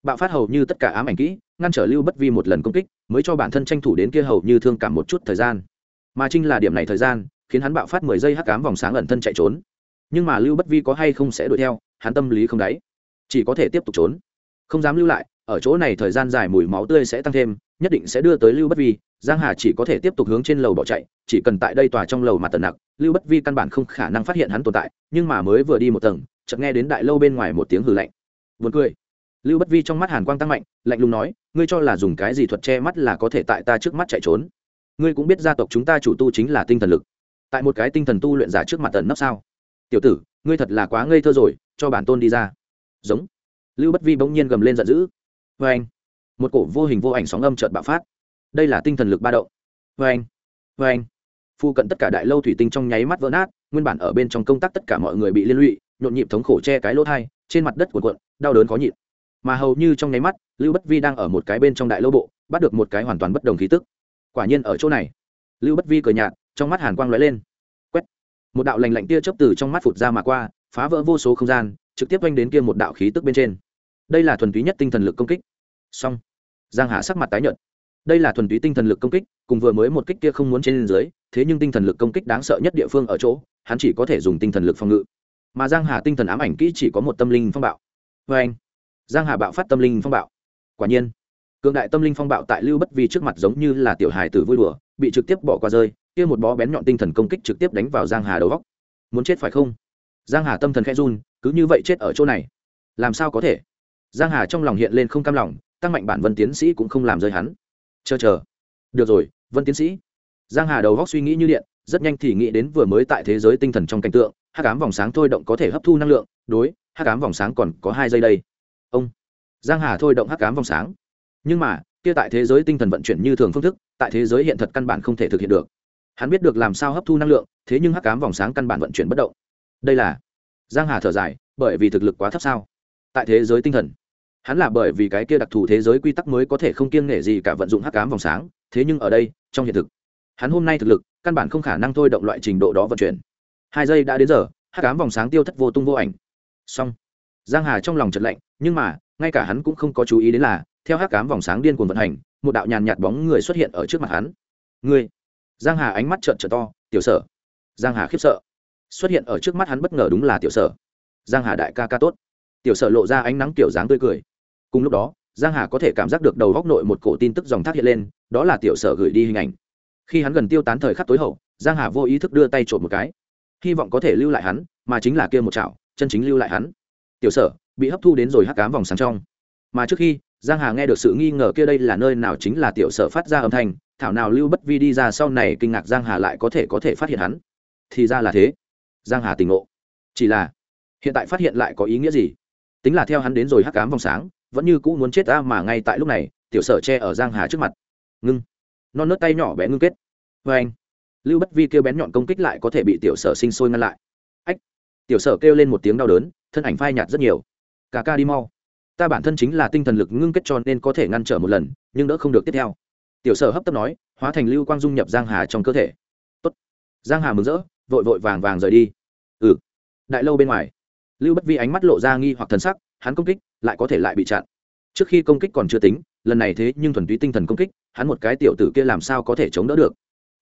Bạo phát hầu như tất cả ám ảnh kỹ, ngăn trở lưu bất vi một lần công kích, mới cho bản thân tranh thủ đến kia hầu như thương cảm một chút thời gian. Mà chính là điểm này thời gian, khiến hắn bạo phát mười giây hắc cám vòng sáng ẩn thân chạy trốn. Nhưng mà lưu bất vi có hay không sẽ đuổi theo, hắn tâm lý không đáy. Chỉ có thể tiếp tục trốn. Không dám lưu lại, ở chỗ này thời gian dài mùi máu tươi sẽ tăng thêm nhất định sẽ đưa tới lưu bất vi, giang hà chỉ có thể tiếp tục hướng trên lầu bỏ chạy, chỉ cần tại đây tòa trong lầu mà tần nặc, lưu bất vi căn bản không khả năng phát hiện hắn tồn tại, nhưng mà mới vừa đi một tầng, chợt nghe đến đại lâu bên ngoài một tiếng hừ lạnh. Buồn cười. Lưu bất vi trong mắt hàn quang tăng mạnh, lạnh lùng nói, ngươi cho là dùng cái gì thuật che mắt là có thể tại ta trước mắt chạy trốn? Ngươi cũng biết gia tộc chúng ta chủ tu chính là tinh thần lực. Tại một cái tinh thần tu luyện giả trước mặt tần nấp sao? Tiểu tử, ngươi thật là quá ngây thơ rồi, cho bản tôn đi ra. Giống. Lưu bất vi bỗng nhiên gầm lên giận dữ. Vê anh một cổ vô hình vô ảnh sóng âm trợt bạo phát. Đây là tinh thần lực ba động. Vê anh vê anh. Phu cận tất cả đại lâu thủy tinh trong nháy mắt vỡ nát, nguyên bản ở bên trong công tác tất cả mọi người bị liên lụy, nhộn nhịp thống khổ che cái lỗ thai, trên mặt đất cuộn cuộn, đau đớn khó nhịn. Mà hầu như trong nháy mắt, lưu bất vi đang ở một cái bên trong đại lâu bộ, bắt được một cái hoàn toàn bất đồng khí tức. Quả nhiên ở chỗ này, lưu bất vi cười nhạt, trong mắt hàn quang lóe lên. Quét! Một đạo lành lạnh tia chớp từ trong mắt phụt ra mà qua, phá vỡ vô số không gian, trực tiếp oanh đến kia một đạo khí tức bên trên. Đây là thuần túy nhất tinh thần lực công kích. Song giang hà sắc mặt tái nhợt. Đây là thuần túy tinh thần lực công kích, cùng vừa mới một kích kia không muốn trên dưới, thế nhưng tinh thần lực công kích đáng sợ nhất địa phương ở chỗ, hắn chỉ có thể dùng tinh thần lực phòng ngự. Mà giang hà tinh thần ám ảnh kỹ chỉ có một tâm linh phong bạo. Vê anh, giang hà bạo phát tâm linh phong bạo. Quả nhiên, cường đại tâm linh phong bạo tại lưu bất vi trước mặt giống như là tiểu hài tử vui đùa, bị trực tiếp bỏ qua rơi, kia một bó bén nhọn tinh thần công kích trực tiếp đánh vào giang hà đầu góc. Muốn chết phải không? Giang hà tâm thần khẽ run, cứ như vậy chết ở chỗ này, làm sao có thể? Giang hà trong lòng hiện lên không cam lòng tăng mạnh bản vân tiến sĩ cũng không làm rơi hắn. Chờ chờ. Được rồi, vân tiến sĩ. Giang hà đầu góc suy nghĩ như điện, rất nhanh thì nghĩ đến vừa mới tại thế giới tinh thần trong cảnh tượng, hắc ám vòng sáng thôi động có thể hấp thu năng lượng, đối, hắc ám vòng sáng còn có hai giây đây. Ông. Giang hà thôi động hắc ám vòng sáng. Nhưng mà, kia tại thế giới tinh thần vận chuyển như thường phương thức, tại thế giới hiện thật căn bản không thể thực hiện được. Hắn biết được làm sao hấp thu năng lượng, thế nhưng hắc ám vòng sáng căn bản vận chuyển bất động. Đây là. Giang hà thở dài, bởi vì thực lực quá thấp sao? Tại thế giới tinh thần hắn là bởi vì cái kia đặc thù thế giới quy tắc mới có thể không kiêng nể gì cả vận dụng hắc cám vòng sáng, thế nhưng ở đây, trong hiện thực, hắn hôm nay thực lực, căn bản không khả năng thôi động loại trình độ đó vận chuyển. Hai giây đã đến giờ, hắc cám vòng sáng tiêu thất vô tung vô ảnh. Xong. Giang hà trong lòng chật lạnh, nhưng mà, ngay cả hắn cũng không có chú ý đến là, theo hắc cám vòng sáng điên cuồng vận hành, một đạo nhàn nhạt bóng người xuất hiện ở trước mặt hắn. Ngươi? Giang hà ánh mắt trợn trợn to, tiểu sở. Giang hà khiếp sợ. Xuất hiện ở trước mắt hắn bất ngờ đúng là tiểu sở. Giang hà đại ca ca tốt. Tiểu sở lộ ra ánh nắng tiểu dáng tươi cười cùng lúc đó, giang hà có thể cảm giác được đầu góc nội một cổ tin tức dòng thác hiện lên, đó là tiểu sở gửi đi hình ảnh. Khi hắn gần tiêu tán thời khắc tối hậu, giang hà vô ý thức đưa tay trộm một cái. Hy vọng có thể lưu lại hắn, mà chính là kia một chảo, chân chính lưu lại hắn. Tiểu sở, bị hấp thu đến rồi hắc cám vòng sáng trong. Mà trước khi, giang hà nghe được sự nghi ngờ kia đây là nơi nào chính là tiểu sở phát ra âm thanh, thảo nào lưu bất vi đi ra sau này kinh ngạc giang hà lại có thể có thể phát hiện hắn. Thì ra là thế. Giang hà tỉnh ngộ. Chỉ là, hiện tại phát hiện lại có ý nghĩa gì? Tính là theo hắn đến rồi hắc cám vòng sáng vẫn như cũ muốn chết ta mà ngay tại lúc này, tiểu sở che ở giang hà trước mặt. Ngưng. Non nớt tay nhỏ bé ngưng kết. Vê anh. Lưu bất vi kêu bén nhọn công kích lại có thể bị tiểu sở sinh sôi ngăn lại. Ách. Tiểu sở kêu lên một tiếng đau đớn, thân ảnh phai nhạt rất nhiều. Cả ca đi mau. Ta bản thân chính là tinh thần lực ngưng kết cho nên có thể ngăn trở một lần, nhưng đỡ không được tiếp theo. Tiểu sở hấp tấp nói, hóa thành lưu quang dung nhập giang hà trong cơ thể. Tốt. giang hà mừng rỡ, vội vội vàng vàng rời đi. Ừ. Đại lâu bên ngoài, lưu bất vi ánh mắt lộ ra nghi hoặc thần sắc, hắn công kích lại có thể lại bị chặn. Trước khi công kích còn chưa tính, lần này thế nhưng thuần túy tinh thần công kích, hắn một cái tiểu tử kia làm sao có thể chống đỡ được?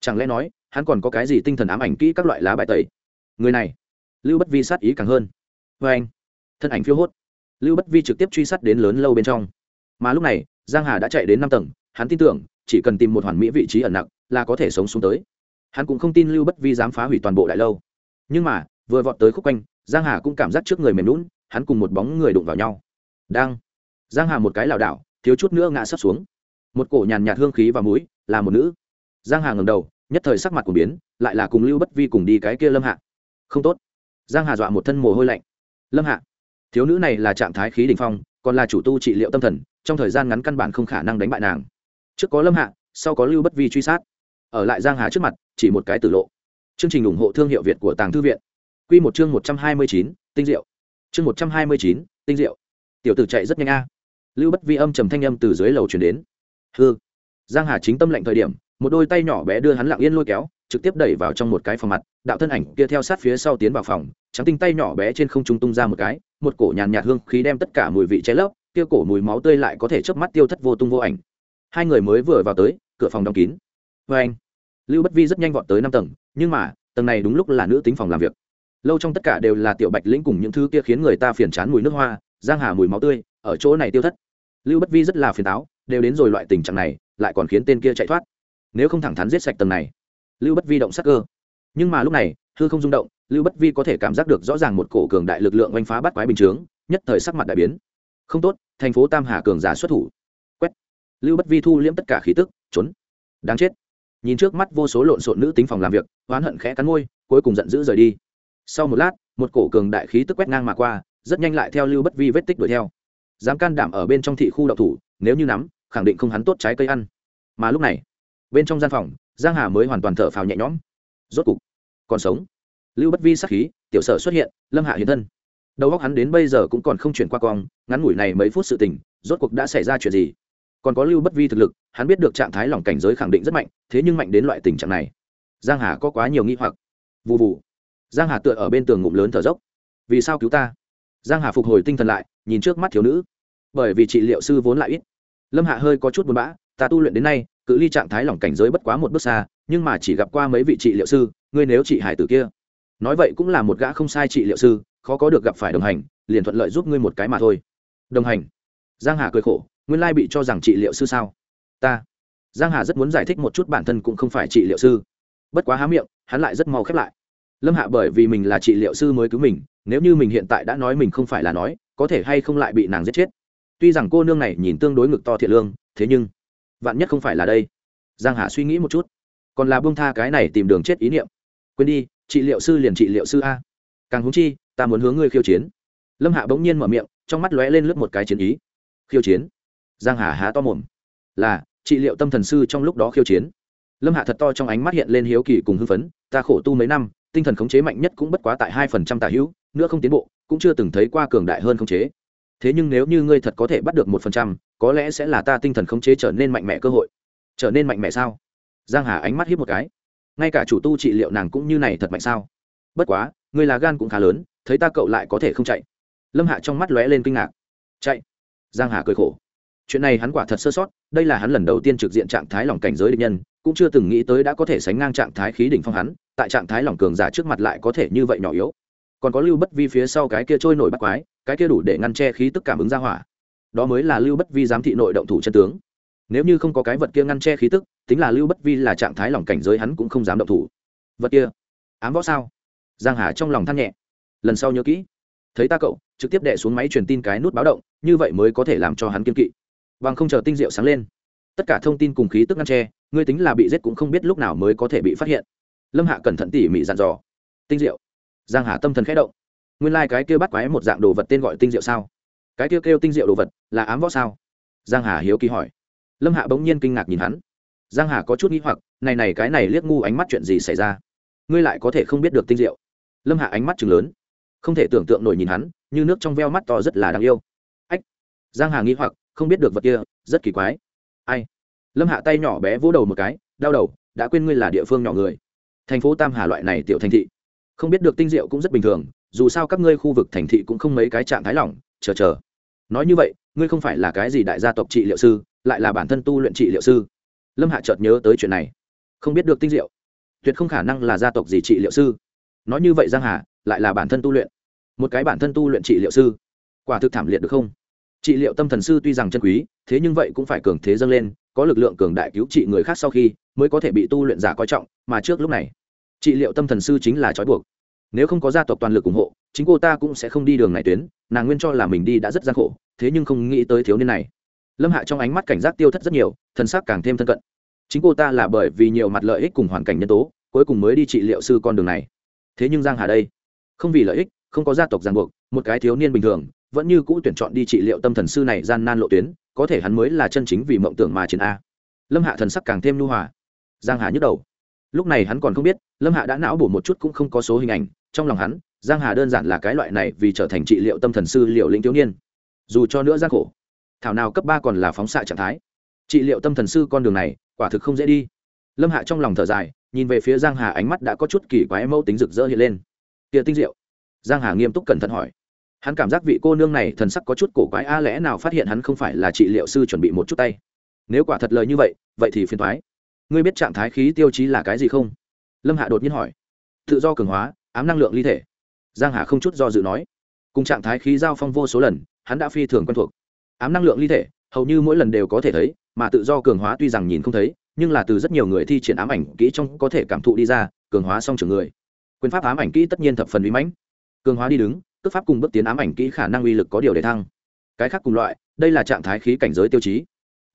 Chẳng lẽ nói, hắn còn có cái gì tinh thần ám ảnh kỹ các loại lá bài tẩy? Người này, lưu bất vi sát ý càng hơn. Vê anh, thân ảnh phiêu hốt. Lưu bất vi trực tiếp truy sát đến lớn lâu bên trong. Mà lúc này, giang hà đã chạy đến năm tầng, hắn tin tưởng, chỉ cần tìm một hoàn mỹ vị trí ẩn nặng là có thể sống xuống tới. Hắn cũng không tin lưu bất vi dám phá hủy toàn bộ đại lâu. Nhưng mà, vừa vọt tới khúc quanh, giang hà cũng cảm giác trước người mềm lún hắn cùng một bóng người đụng vào nhau đang giang hà một cái lảo đảo thiếu chút nữa ngã sắp xuống. Một cổ nhàn nhạt hương khí và mũi là một nữ. Giang hà ngẩng đầu nhất thời sắc mặt của biến lại là cùng lưu bất vi cùng đi cái kia lâm hạ. Không tốt. Giang hà dọa một thân mồ hôi lạnh. Lâm hạ. Thiếu nữ này là trạng thái khí đỉnh phong còn là chủ tu trị liệu tâm thần trong thời gian ngắn căn bản không khả năng đánh bại nàng. Trước có lâm hạ sau có lưu bất vi truy sát. Ở lại giang hà trước mặt chỉ một cái tử lộ. Chương trình ủng hộ thương hiệu việt của tàng thư viện. Quy một chương một trăm hai mươi chín, tinh diệu. Chương một trăm hai mươi chín, tinh diệu tiểu tử chạy rất nhanh a. Lưu bất vi âm trầm thanh âm từ dưới lầu chuyển đến. Hư giang hà chính tâm lệnh thời điểm, một đôi tay nhỏ bé đưa hắn lặng yên lôi kéo, trực tiếp đẩy vào trong một cái phòng mặt, đạo thân ảnh kia theo sát phía sau tiến vào phòng, trắng tinh tay nhỏ bé trên không trung tung ra một cái, một cổ nhàn nhạt hương khí đem tất cả mùi vị cháy lấp, kia cổ mùi máu tươi lại có thể chớp mắt tiêu thất vô tung vô ảnh. Hai người mới vừa vào tới, cửa phòng đóng kín. Vê anh, lưu bất vi rất nhanh vọt tới năm tầng, nhưng mà, tầng này đúng lúc là nữ tính phòng làm việc. Lâu trong tất cả đều là tiểu bạch lĩnh cùng những thứ kia khiến người ta phiền chán mùi nước hoa giang hà mùi máu tươi, ở chỗ này tiêu thất. Lưu bất vi rất là phiền táo, đều đến rồi loại tình trạng này, lại còn khiến tên kia chạy thoát. Nếu không thẳng thắn giết sạch tầng này. Lưu bất vi động sắc cơ. Nhưng mà lúc này, hư không rung động, lưu bất vi có thể cảm giác được rõ ràng một cổ cường đại lực lượng oanh phá bắt quái bình chướng, nhất thời sắc mặt đại biến. Không tốt, thành phố tam hà cường giả xuất thủ. Quét. Lưu bất vi thu liễm tất cả khí tức, trốn. Đáng chết. Nhìn trước mắt vô số lộn xộn nữ tính phòng làm việc, oán hận khẽ cắn môi, cuối cùng giận dữ rời đi. Sau một lát, một cổ cường đại khí tức quét ngang mà qua rất nhanh lại theo lưu bất vi vết tích đuổi theo. Dám can đảm ở bên trong thị khu đậu thủ, nếu như nắm, khẳng định không hắn tốt trái cây ăn. Mà lúc này, bên trong gian phòng, giang hà mới hoàn toàn thở phào nhẹ nhõm. Rốt cục, còn sống. Lưu bất vi sắc khí, tiểu sở xuất hiện, lâm hạ hiện thân. Đầu óc hắn đến bây giờ cũng còn không chuyển qua cong, ngắn ngủi này mấy phút sự tình, rốt cuộc đã xảy ra chuyện gì? Còn có lưu bất vi thực lực, hắn biết được trạng thái lòng cảnh giới khẳng định rất mạnh, thế nhưng mạnh đến loại tình trạng này. Giang hà có quá nhiều nghi hoặc. Vụ vụ giang hà tựa ở bên tường ngụm lớn thở dốc. Vì sao cứu ta? Giang hà phục hồi tinh thần lại, nhìn trước mắt thiếu nữ. Bởi vì trị liệu sư vốn lại ít. Lâm hạ hơi có chút buồn bã, ta tu luyện đến nay, cự ly trạng thái lỏng cảnh giới bất quá một bước xa, nhưng mà chỉ gặp qua mấy vị trị liệu sư, ngươi nếu chị hải tử kia. Nói vậy cũng là một gã không sai trị liệu sư, khó có được gặp phải đồng hành, liền thuận lợi giúp ngươi một cái mà thôi. Đồng hành. Giang hà cười khổ, nguyên lai bị cho rằng trị liệu sư sao? Ta. Giang hà rất muốn giải thích một chút bản thân cũng không phải trị liệu sư. Bất quá há miệng, hắn lại rất mau khép lại lâm hạ bởi vì mình là trị liệu sư mới cứu mình, nếu như mình hiện tại đã nói mình không phải là nói, có thể hay không lại bị nàng giết chết. Tuy rằng cô nương này nhìn tương đối ngực to thiện lương, thế nhưng, vạn nhất không phải là đây. Giang hà suy nghĩ một chút. Còn là buông tha cái này tìm đường chết ý niệm. Quên đi, trị liệu sư liền trị liệu sư a. Càng húng chi, ta muốn hướng ngươi khiêu chiến. Lâm hạ bỗng nhiên mở miệng, trong mắt lóe lên lướt một cái chiến ý. Khiêu chiến? Giang hà há to mồm. Là, trị liệu tâm thần sư trong lúc đó khiêu chiến. Lâm hạ thật to trong ánh mắt hiện lên hiếu kỳ cùng hưng phấn, ta khổ tu mấy năm tinh thần khống chế mạnh nhất cũng bất quá tại hai phần trăm tả hữu, nữa không tiến bộ, cũng chưa từng thấy qua cường đại hơn khống chế. Thế nhưng nếu như ngươi thật có thể bắt được một phần trăm, có lẽ sẽ là ta tinh thần khống chế trở nên mạnh mẽ cơ hội. Trở nên mạnh mẽ sao? Giang hà ánh mắt hiếp một cái. Ngay cả chủ tu trị liệu nàng cũng như này thật mạnh sao? Bất quá, ngươi là gan cũng khá lớn, thấy ta cậu lại có thể không chạy. Lâm hạ trong mắt lóe lên kinh ngạc. Chạy. Giang hà cười khổ chuyện này hắn quả thật sơ sót, đây là hắn lần đầu tiên trực diện trạng thái lòng cảnh giới địch nhân, cũng chưa từng nghĩ tới đã có thể sánh ngang trạng thái khí đỉnh phong hắn, tại trạng thái lòng cường giả trước mặt lại có thể như vậy nhỏ yếu. Còn có lưu bất vi phía sau cái kia trôi nổi bắt quái, cái kia đủ để ngăn che khí tức cảm ứng ra hỏa. Đó mới là lưu bất vi giám thị nội động thủ chân tướng. Nếu như không có cái vật kia ngăn che khí tức, tính là lưu bất vi là trạng thái lòng cảnh giới hắn cũng không dám động thủ. Vật kia, ám võ sao? Giang hà trong lòng than nhẹ. Lần sau nhớ kỹ. Thấy ta cậu, trực tiếp đệ xuống máy truyền tin cái nút báo động, như vậy mới có thể làm cho hắn kiên kỵ bằng không chờ tinh diệu sáng lên. Tất cả thông tin cùng khí tức ngăn tre ngươi tính là bị giết cũng không biết lúc nào mới có thể bị phát hiện. Lâm hạ cẩn thận tỉ mỉ dặn dò. Tinh diệu. Giang hà tâm thần khẽ động. Nguyên lai、like、cái kia bắt quái một dạng đồ vật tên gọi tinh diệu sao? Cái kêu kêu tinh diệu đồ vật là ám võ sao? Giang hà hiếu kỳ hỏi. Lâm hạ bỗng nhiên kinh ngạc nhìn hắn. Giang hà có chút nghĩ hoặc, này này cái này liếc ngu ánh mắt chuyện gì xảy ra? Ngươi lại có thể không biết được tinh diệu. Lâm hạ ánh mắt chừng lớn. Không thể tưởng tượng nổi nhìn hắn, như nước trong veo mắt to rất là đáng yêu. Ách. Giang hà nghĩ hoặc không biết được vật kia, rất kỳ quái. Ai? Lâm hạ tay nhỏ bé vỗ đầu một cái, đau đầu, đã quên ngươi là địa phương nhỏ người. Thành phố tam hà loại này tiểu thành thị, không biết được tinh diệu cũng rất bình thường, dù sao các ngươi khu vực thành thị cũng không mấy cái trạng thái lỏng, chờ chờ. Nói như vậy, ngươi không phải là cái gì đại gia tộc trị liệu sư, lại là bản thân tu luyện trị liệu sư. Lâm hạ chợt nhớ tới chuyện này. Không biết được tinh diệu, tuyệt không khả năng là gia tộc gì trị liệu sư. Nói như vậy giang hà, lại là bản thân tu luyện. Một cái bản thân tu luyện trị liệu sư, quả thực thảm liệt được không? Trị liệu tâm thần sư tuy rằng chân quý, thế nhưng vậy cũng phải cường thế dâng lên, có lực lượng cường đại cứu trị người khác sau khi mới có thể bị tu luyện giả coi trọng, mà trước lúc này, trị liệu tâm thần sư chính là trói buộc. Nếu không có gia tộc toàn lực ủng hộ, chính cô ta cũng sẽ không đi đường này tuyến, nàng nguyên cho là mình đi đã rất gian khổ, thế nhưng không nghĩ tới thiếu niên này. Lâm hạ trong ánh mắt cảnh giác tiêu thất rất nhiều thân xác càng thêm thân cận. Chính cô ta là bởi vì nhiều mặt lợi ích cùng hoàn cảnh nhân tố, cuối cùng mới đi trị liệu sư con đường này. Thế nhưng giang hà đây, không vì lợi ích, không có gia tộc ràng buộc, một cái thiếu niên bình thường vẫn như cũ tuyển chọn đi trị liệu tâm thần sư này gian nan lộ tuyến, có thể hắn mới là chân chính vì mộng tưởng mà chiến a. Lâm hạ thần sắc càng thêm nhu hòa. Giang hà nhức đầu. Lúc này hắn còn không biết, lâm hạ đã não bổ một chút cũng không có số hình ảnh, trong lòng hắn, giang hà đơn giản là cái loại này vì trở thành trị liệu tâm thần sư liệu lĩnh thiếu niên. Dù cho nữa gian khổ, thảo nào cấp ba còn là phóng xạ trạng thái. Trị liệu tâm thần sư con đường này, quả thực không dễ đi. Lâm hạ trong lòng thở dài, nhìn về phía giang hà ánh mắt đã có chút kỳ quái mẫu tính rực rỡ hiện lên. Tia tinh diệu. Giang hà nghiêm túc cẩn thận hỏi hắn cảm giác vị cô nương này thần sắc có chút cổ quái, a, lẽ nào phát hiện hắn không phải là trị liệu sư chuẩn bị một chút tay? Nếu quả thật lời như vậy vậy thì phiền thoái ngươi biết trạng thái khí tiêu chí là cái gì không? Lâm hạ đột nhiên hỏi. Tự do cường hóa, ám năng lượng ly thể. Giang hà không chút do dự nói. Cùng trạng thái khí giao phong vô số lần, hắn đã phi thường quen thuộc. Ám năng lượng ly thể, hầu như mỗi lần đều có thể thấy, mà tự do cường hóa tuy rằng nhìn không thấy, nhưng là từ rất nhiều người thi triển ám ảnh kỹ trong có thể cảm thụ đi ra, cường hóa xong trường người. Quyền pháp ám ảnh kỹ tất nhiên thập phần uy mãnh. Cường hóa đi đứng cước pháp cùng bước tiến ám ảnh kỹ khả năng uy lực có điều để thăng. Cái khác cùng loại, đây là trạng thái khí cảnh giới tiêu chí.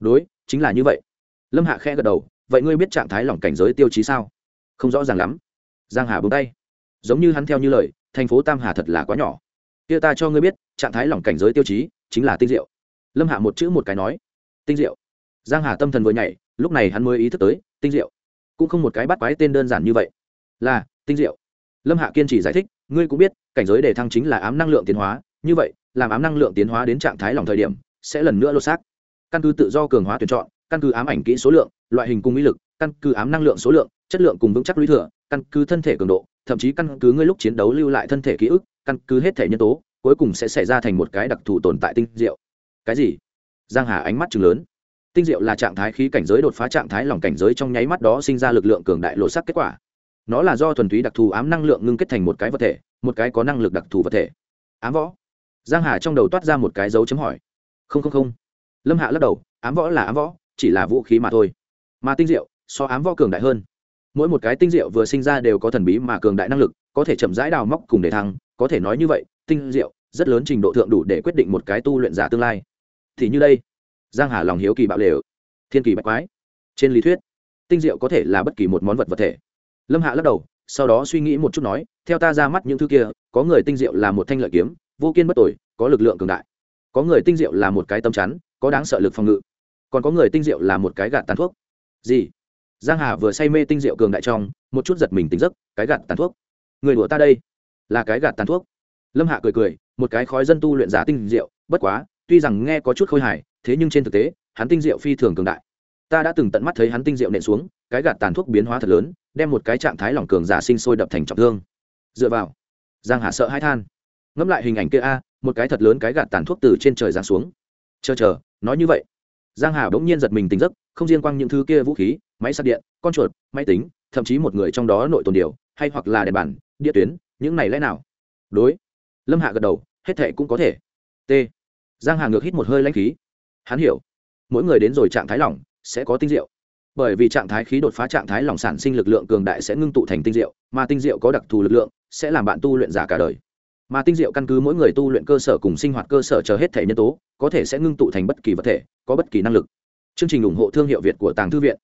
Đối, chính là như vậy. Lâm hạ khẽ gật đầu, vậy ngươi biết trạng thái lỏng cảnh giới tiêu chí sao? Không rõ ràng lắm. Giang hà bông tay. Giống như hắn theo như lời, thành phố tam hà thật là quá nhỏ. Kia ta cho ngươi biết, trạng thái lỏng cảnh giới tiêu chí chính là tinh diệu. Lâm hạ một chữ một cái nói. Tinh diệu. Giang hà tâm thần vừa nhảy, lúc này hắn mới ý thức tới, tinh diệu. Cũng không một cái bắt quái tên đơn giản như vậy. Là, tinh diệu. Lâm hạ kiên trì giải thích ngươi cũng biết, cảnh giới đề thăng chính là ám năng lượng tiến hóa, như vậy, làm ám năng lượng tiến hóa đến trạng thái lòng thời điểm, sẽ lần nữa lột xác. Căn cứ tự do cường hóa tuyển chọn, căn cứ ám ảnh kỹ số lượng, loại hình cùng mỹ lực, căn cứ ám năng lượng số lượng, chất lượng cùng vững chắc lũy thừa, căn cứ thân thể cường độ, thậm chí căn cứ ngươi lúc chiến đấu lưu lại thân thể ký ức, căn cứ hết thể nhân tố, cuối cùng sẽ xảy ra thành một cái đặc thù tồn tại tinh diệu. Cái gì? Giang hà ánh mắt chừng lớn. Tinh diệu là trạng thái khí cảnh giới đột phá trạng thái lòng cảnh giới trong nháy mắt đó sinh ra lực lượng cường đại lột sắc kết quả nó là do thuần túy đặc thù ám năng lượng ngưng kết thành một cái vật thể, một cái có năng lực đặc thù vật thể. Ám võ. Giang hà trong đầu toát ra một cái dấu chấm hỏi. Không không không. Lâm hạ lắc đầu, ám võ là ám võ, chỉ là vũ khí mà thôi. Mà tinh diệu, so ám võ cường đại hơn. Mỗi một cái tinh diệu vừa sinh ra đều có thần bí mà cường đại năng lực, có thể chậm rãi đào móc cùng để thăng, có thể nói như vậy, tinh diệu, rất lớn trình độ thượng đủ để quyết định một cái tu luyện giả tương lai. Thì như đây. Giang hà lòng hiếu kỳ bạo lều. Thiên kỳ bạch quái. Trên lý thuyết, tinh diệu có thể là bất kỳ một món vật vật thể lâm hạ lắc đầu, sau đó suy nghĩ một chút nói, theo ta ra mắt những thứ kia, có người tinh diệu là một thanh lợi kiếm, vô kiên bất tội có lực lượng cường đại. Có người tinh diệu là một cái tâm chắn, có đáng sợ lực phòng ngự. Còn có người tinh diệu là một cái gạt tàn thuốc. Gì? Giang hà vừa say mê tinh diệu cường đại trong, một chút giật mình tỉnh giấc, cái gạt tàn thuốc. Người đùa ta đây. Là cái gạt tàn thuốc. Lâm hạ cười cười, một cái khói dân tu luyện giả tinh diệu, bất quá, tuy rằng nghe có chút khôi hài, thế nhưng trên thực tế, hắn tinh diệu phi thường cường đại. Ta đã từng tận mắt thấy hắn tinh diệu nện xuống cái gạt tàn thuốc biến hóa thật lớn, đem một cái trạng thái lỏng cường giả sinh sôi đập thành trọng thương. Dựa vào, giang hà sợ hãi than. Ngẫm lại hình ảnh kia a, một cái thật lớn cái gạt tàn thuốc từ trên trời giáng xuống. Chờ chờ, nói như vậy. Giang hà bỗng nhiên giật mình tỉnh giấc, không riêng quăng những thứ kia vũ khí, máy sạc điện, con chuột, máy tính, thậm chí một người trong đó nội tồn điều, hay hoặc là đèn bản địa tuyến, những này lẽ nào? Đối. Lâm hạ gật đầu, hết thệ cũng có thể. T. Giang hà ngược hít một hơi lãnh khí. Hắn hiểu. Mỗi người đến rồi trạng thái lỏng, sẽ có tinh diệu bởi vì trạng thái khí đột phá, trạng thái lỏng sản sinh lực lượng cường đại sẽ ngưng tụ thành tinh diệu, mà tinh diệu có đặc thù lực lượng, sẽ làm bạn tu luyện giả cả đời. Mà tinh diệu căn cứ mỗi người tu luyện cơ sở cùng sinh hoạt cơ sở chờ hết thể nhân tố, có thể sẽ ngưng tụ thành bất kỳ vật thể, có bất kỳ năng lực. Chương trình ủng hộ thương hiệu việt của tàng thư viện.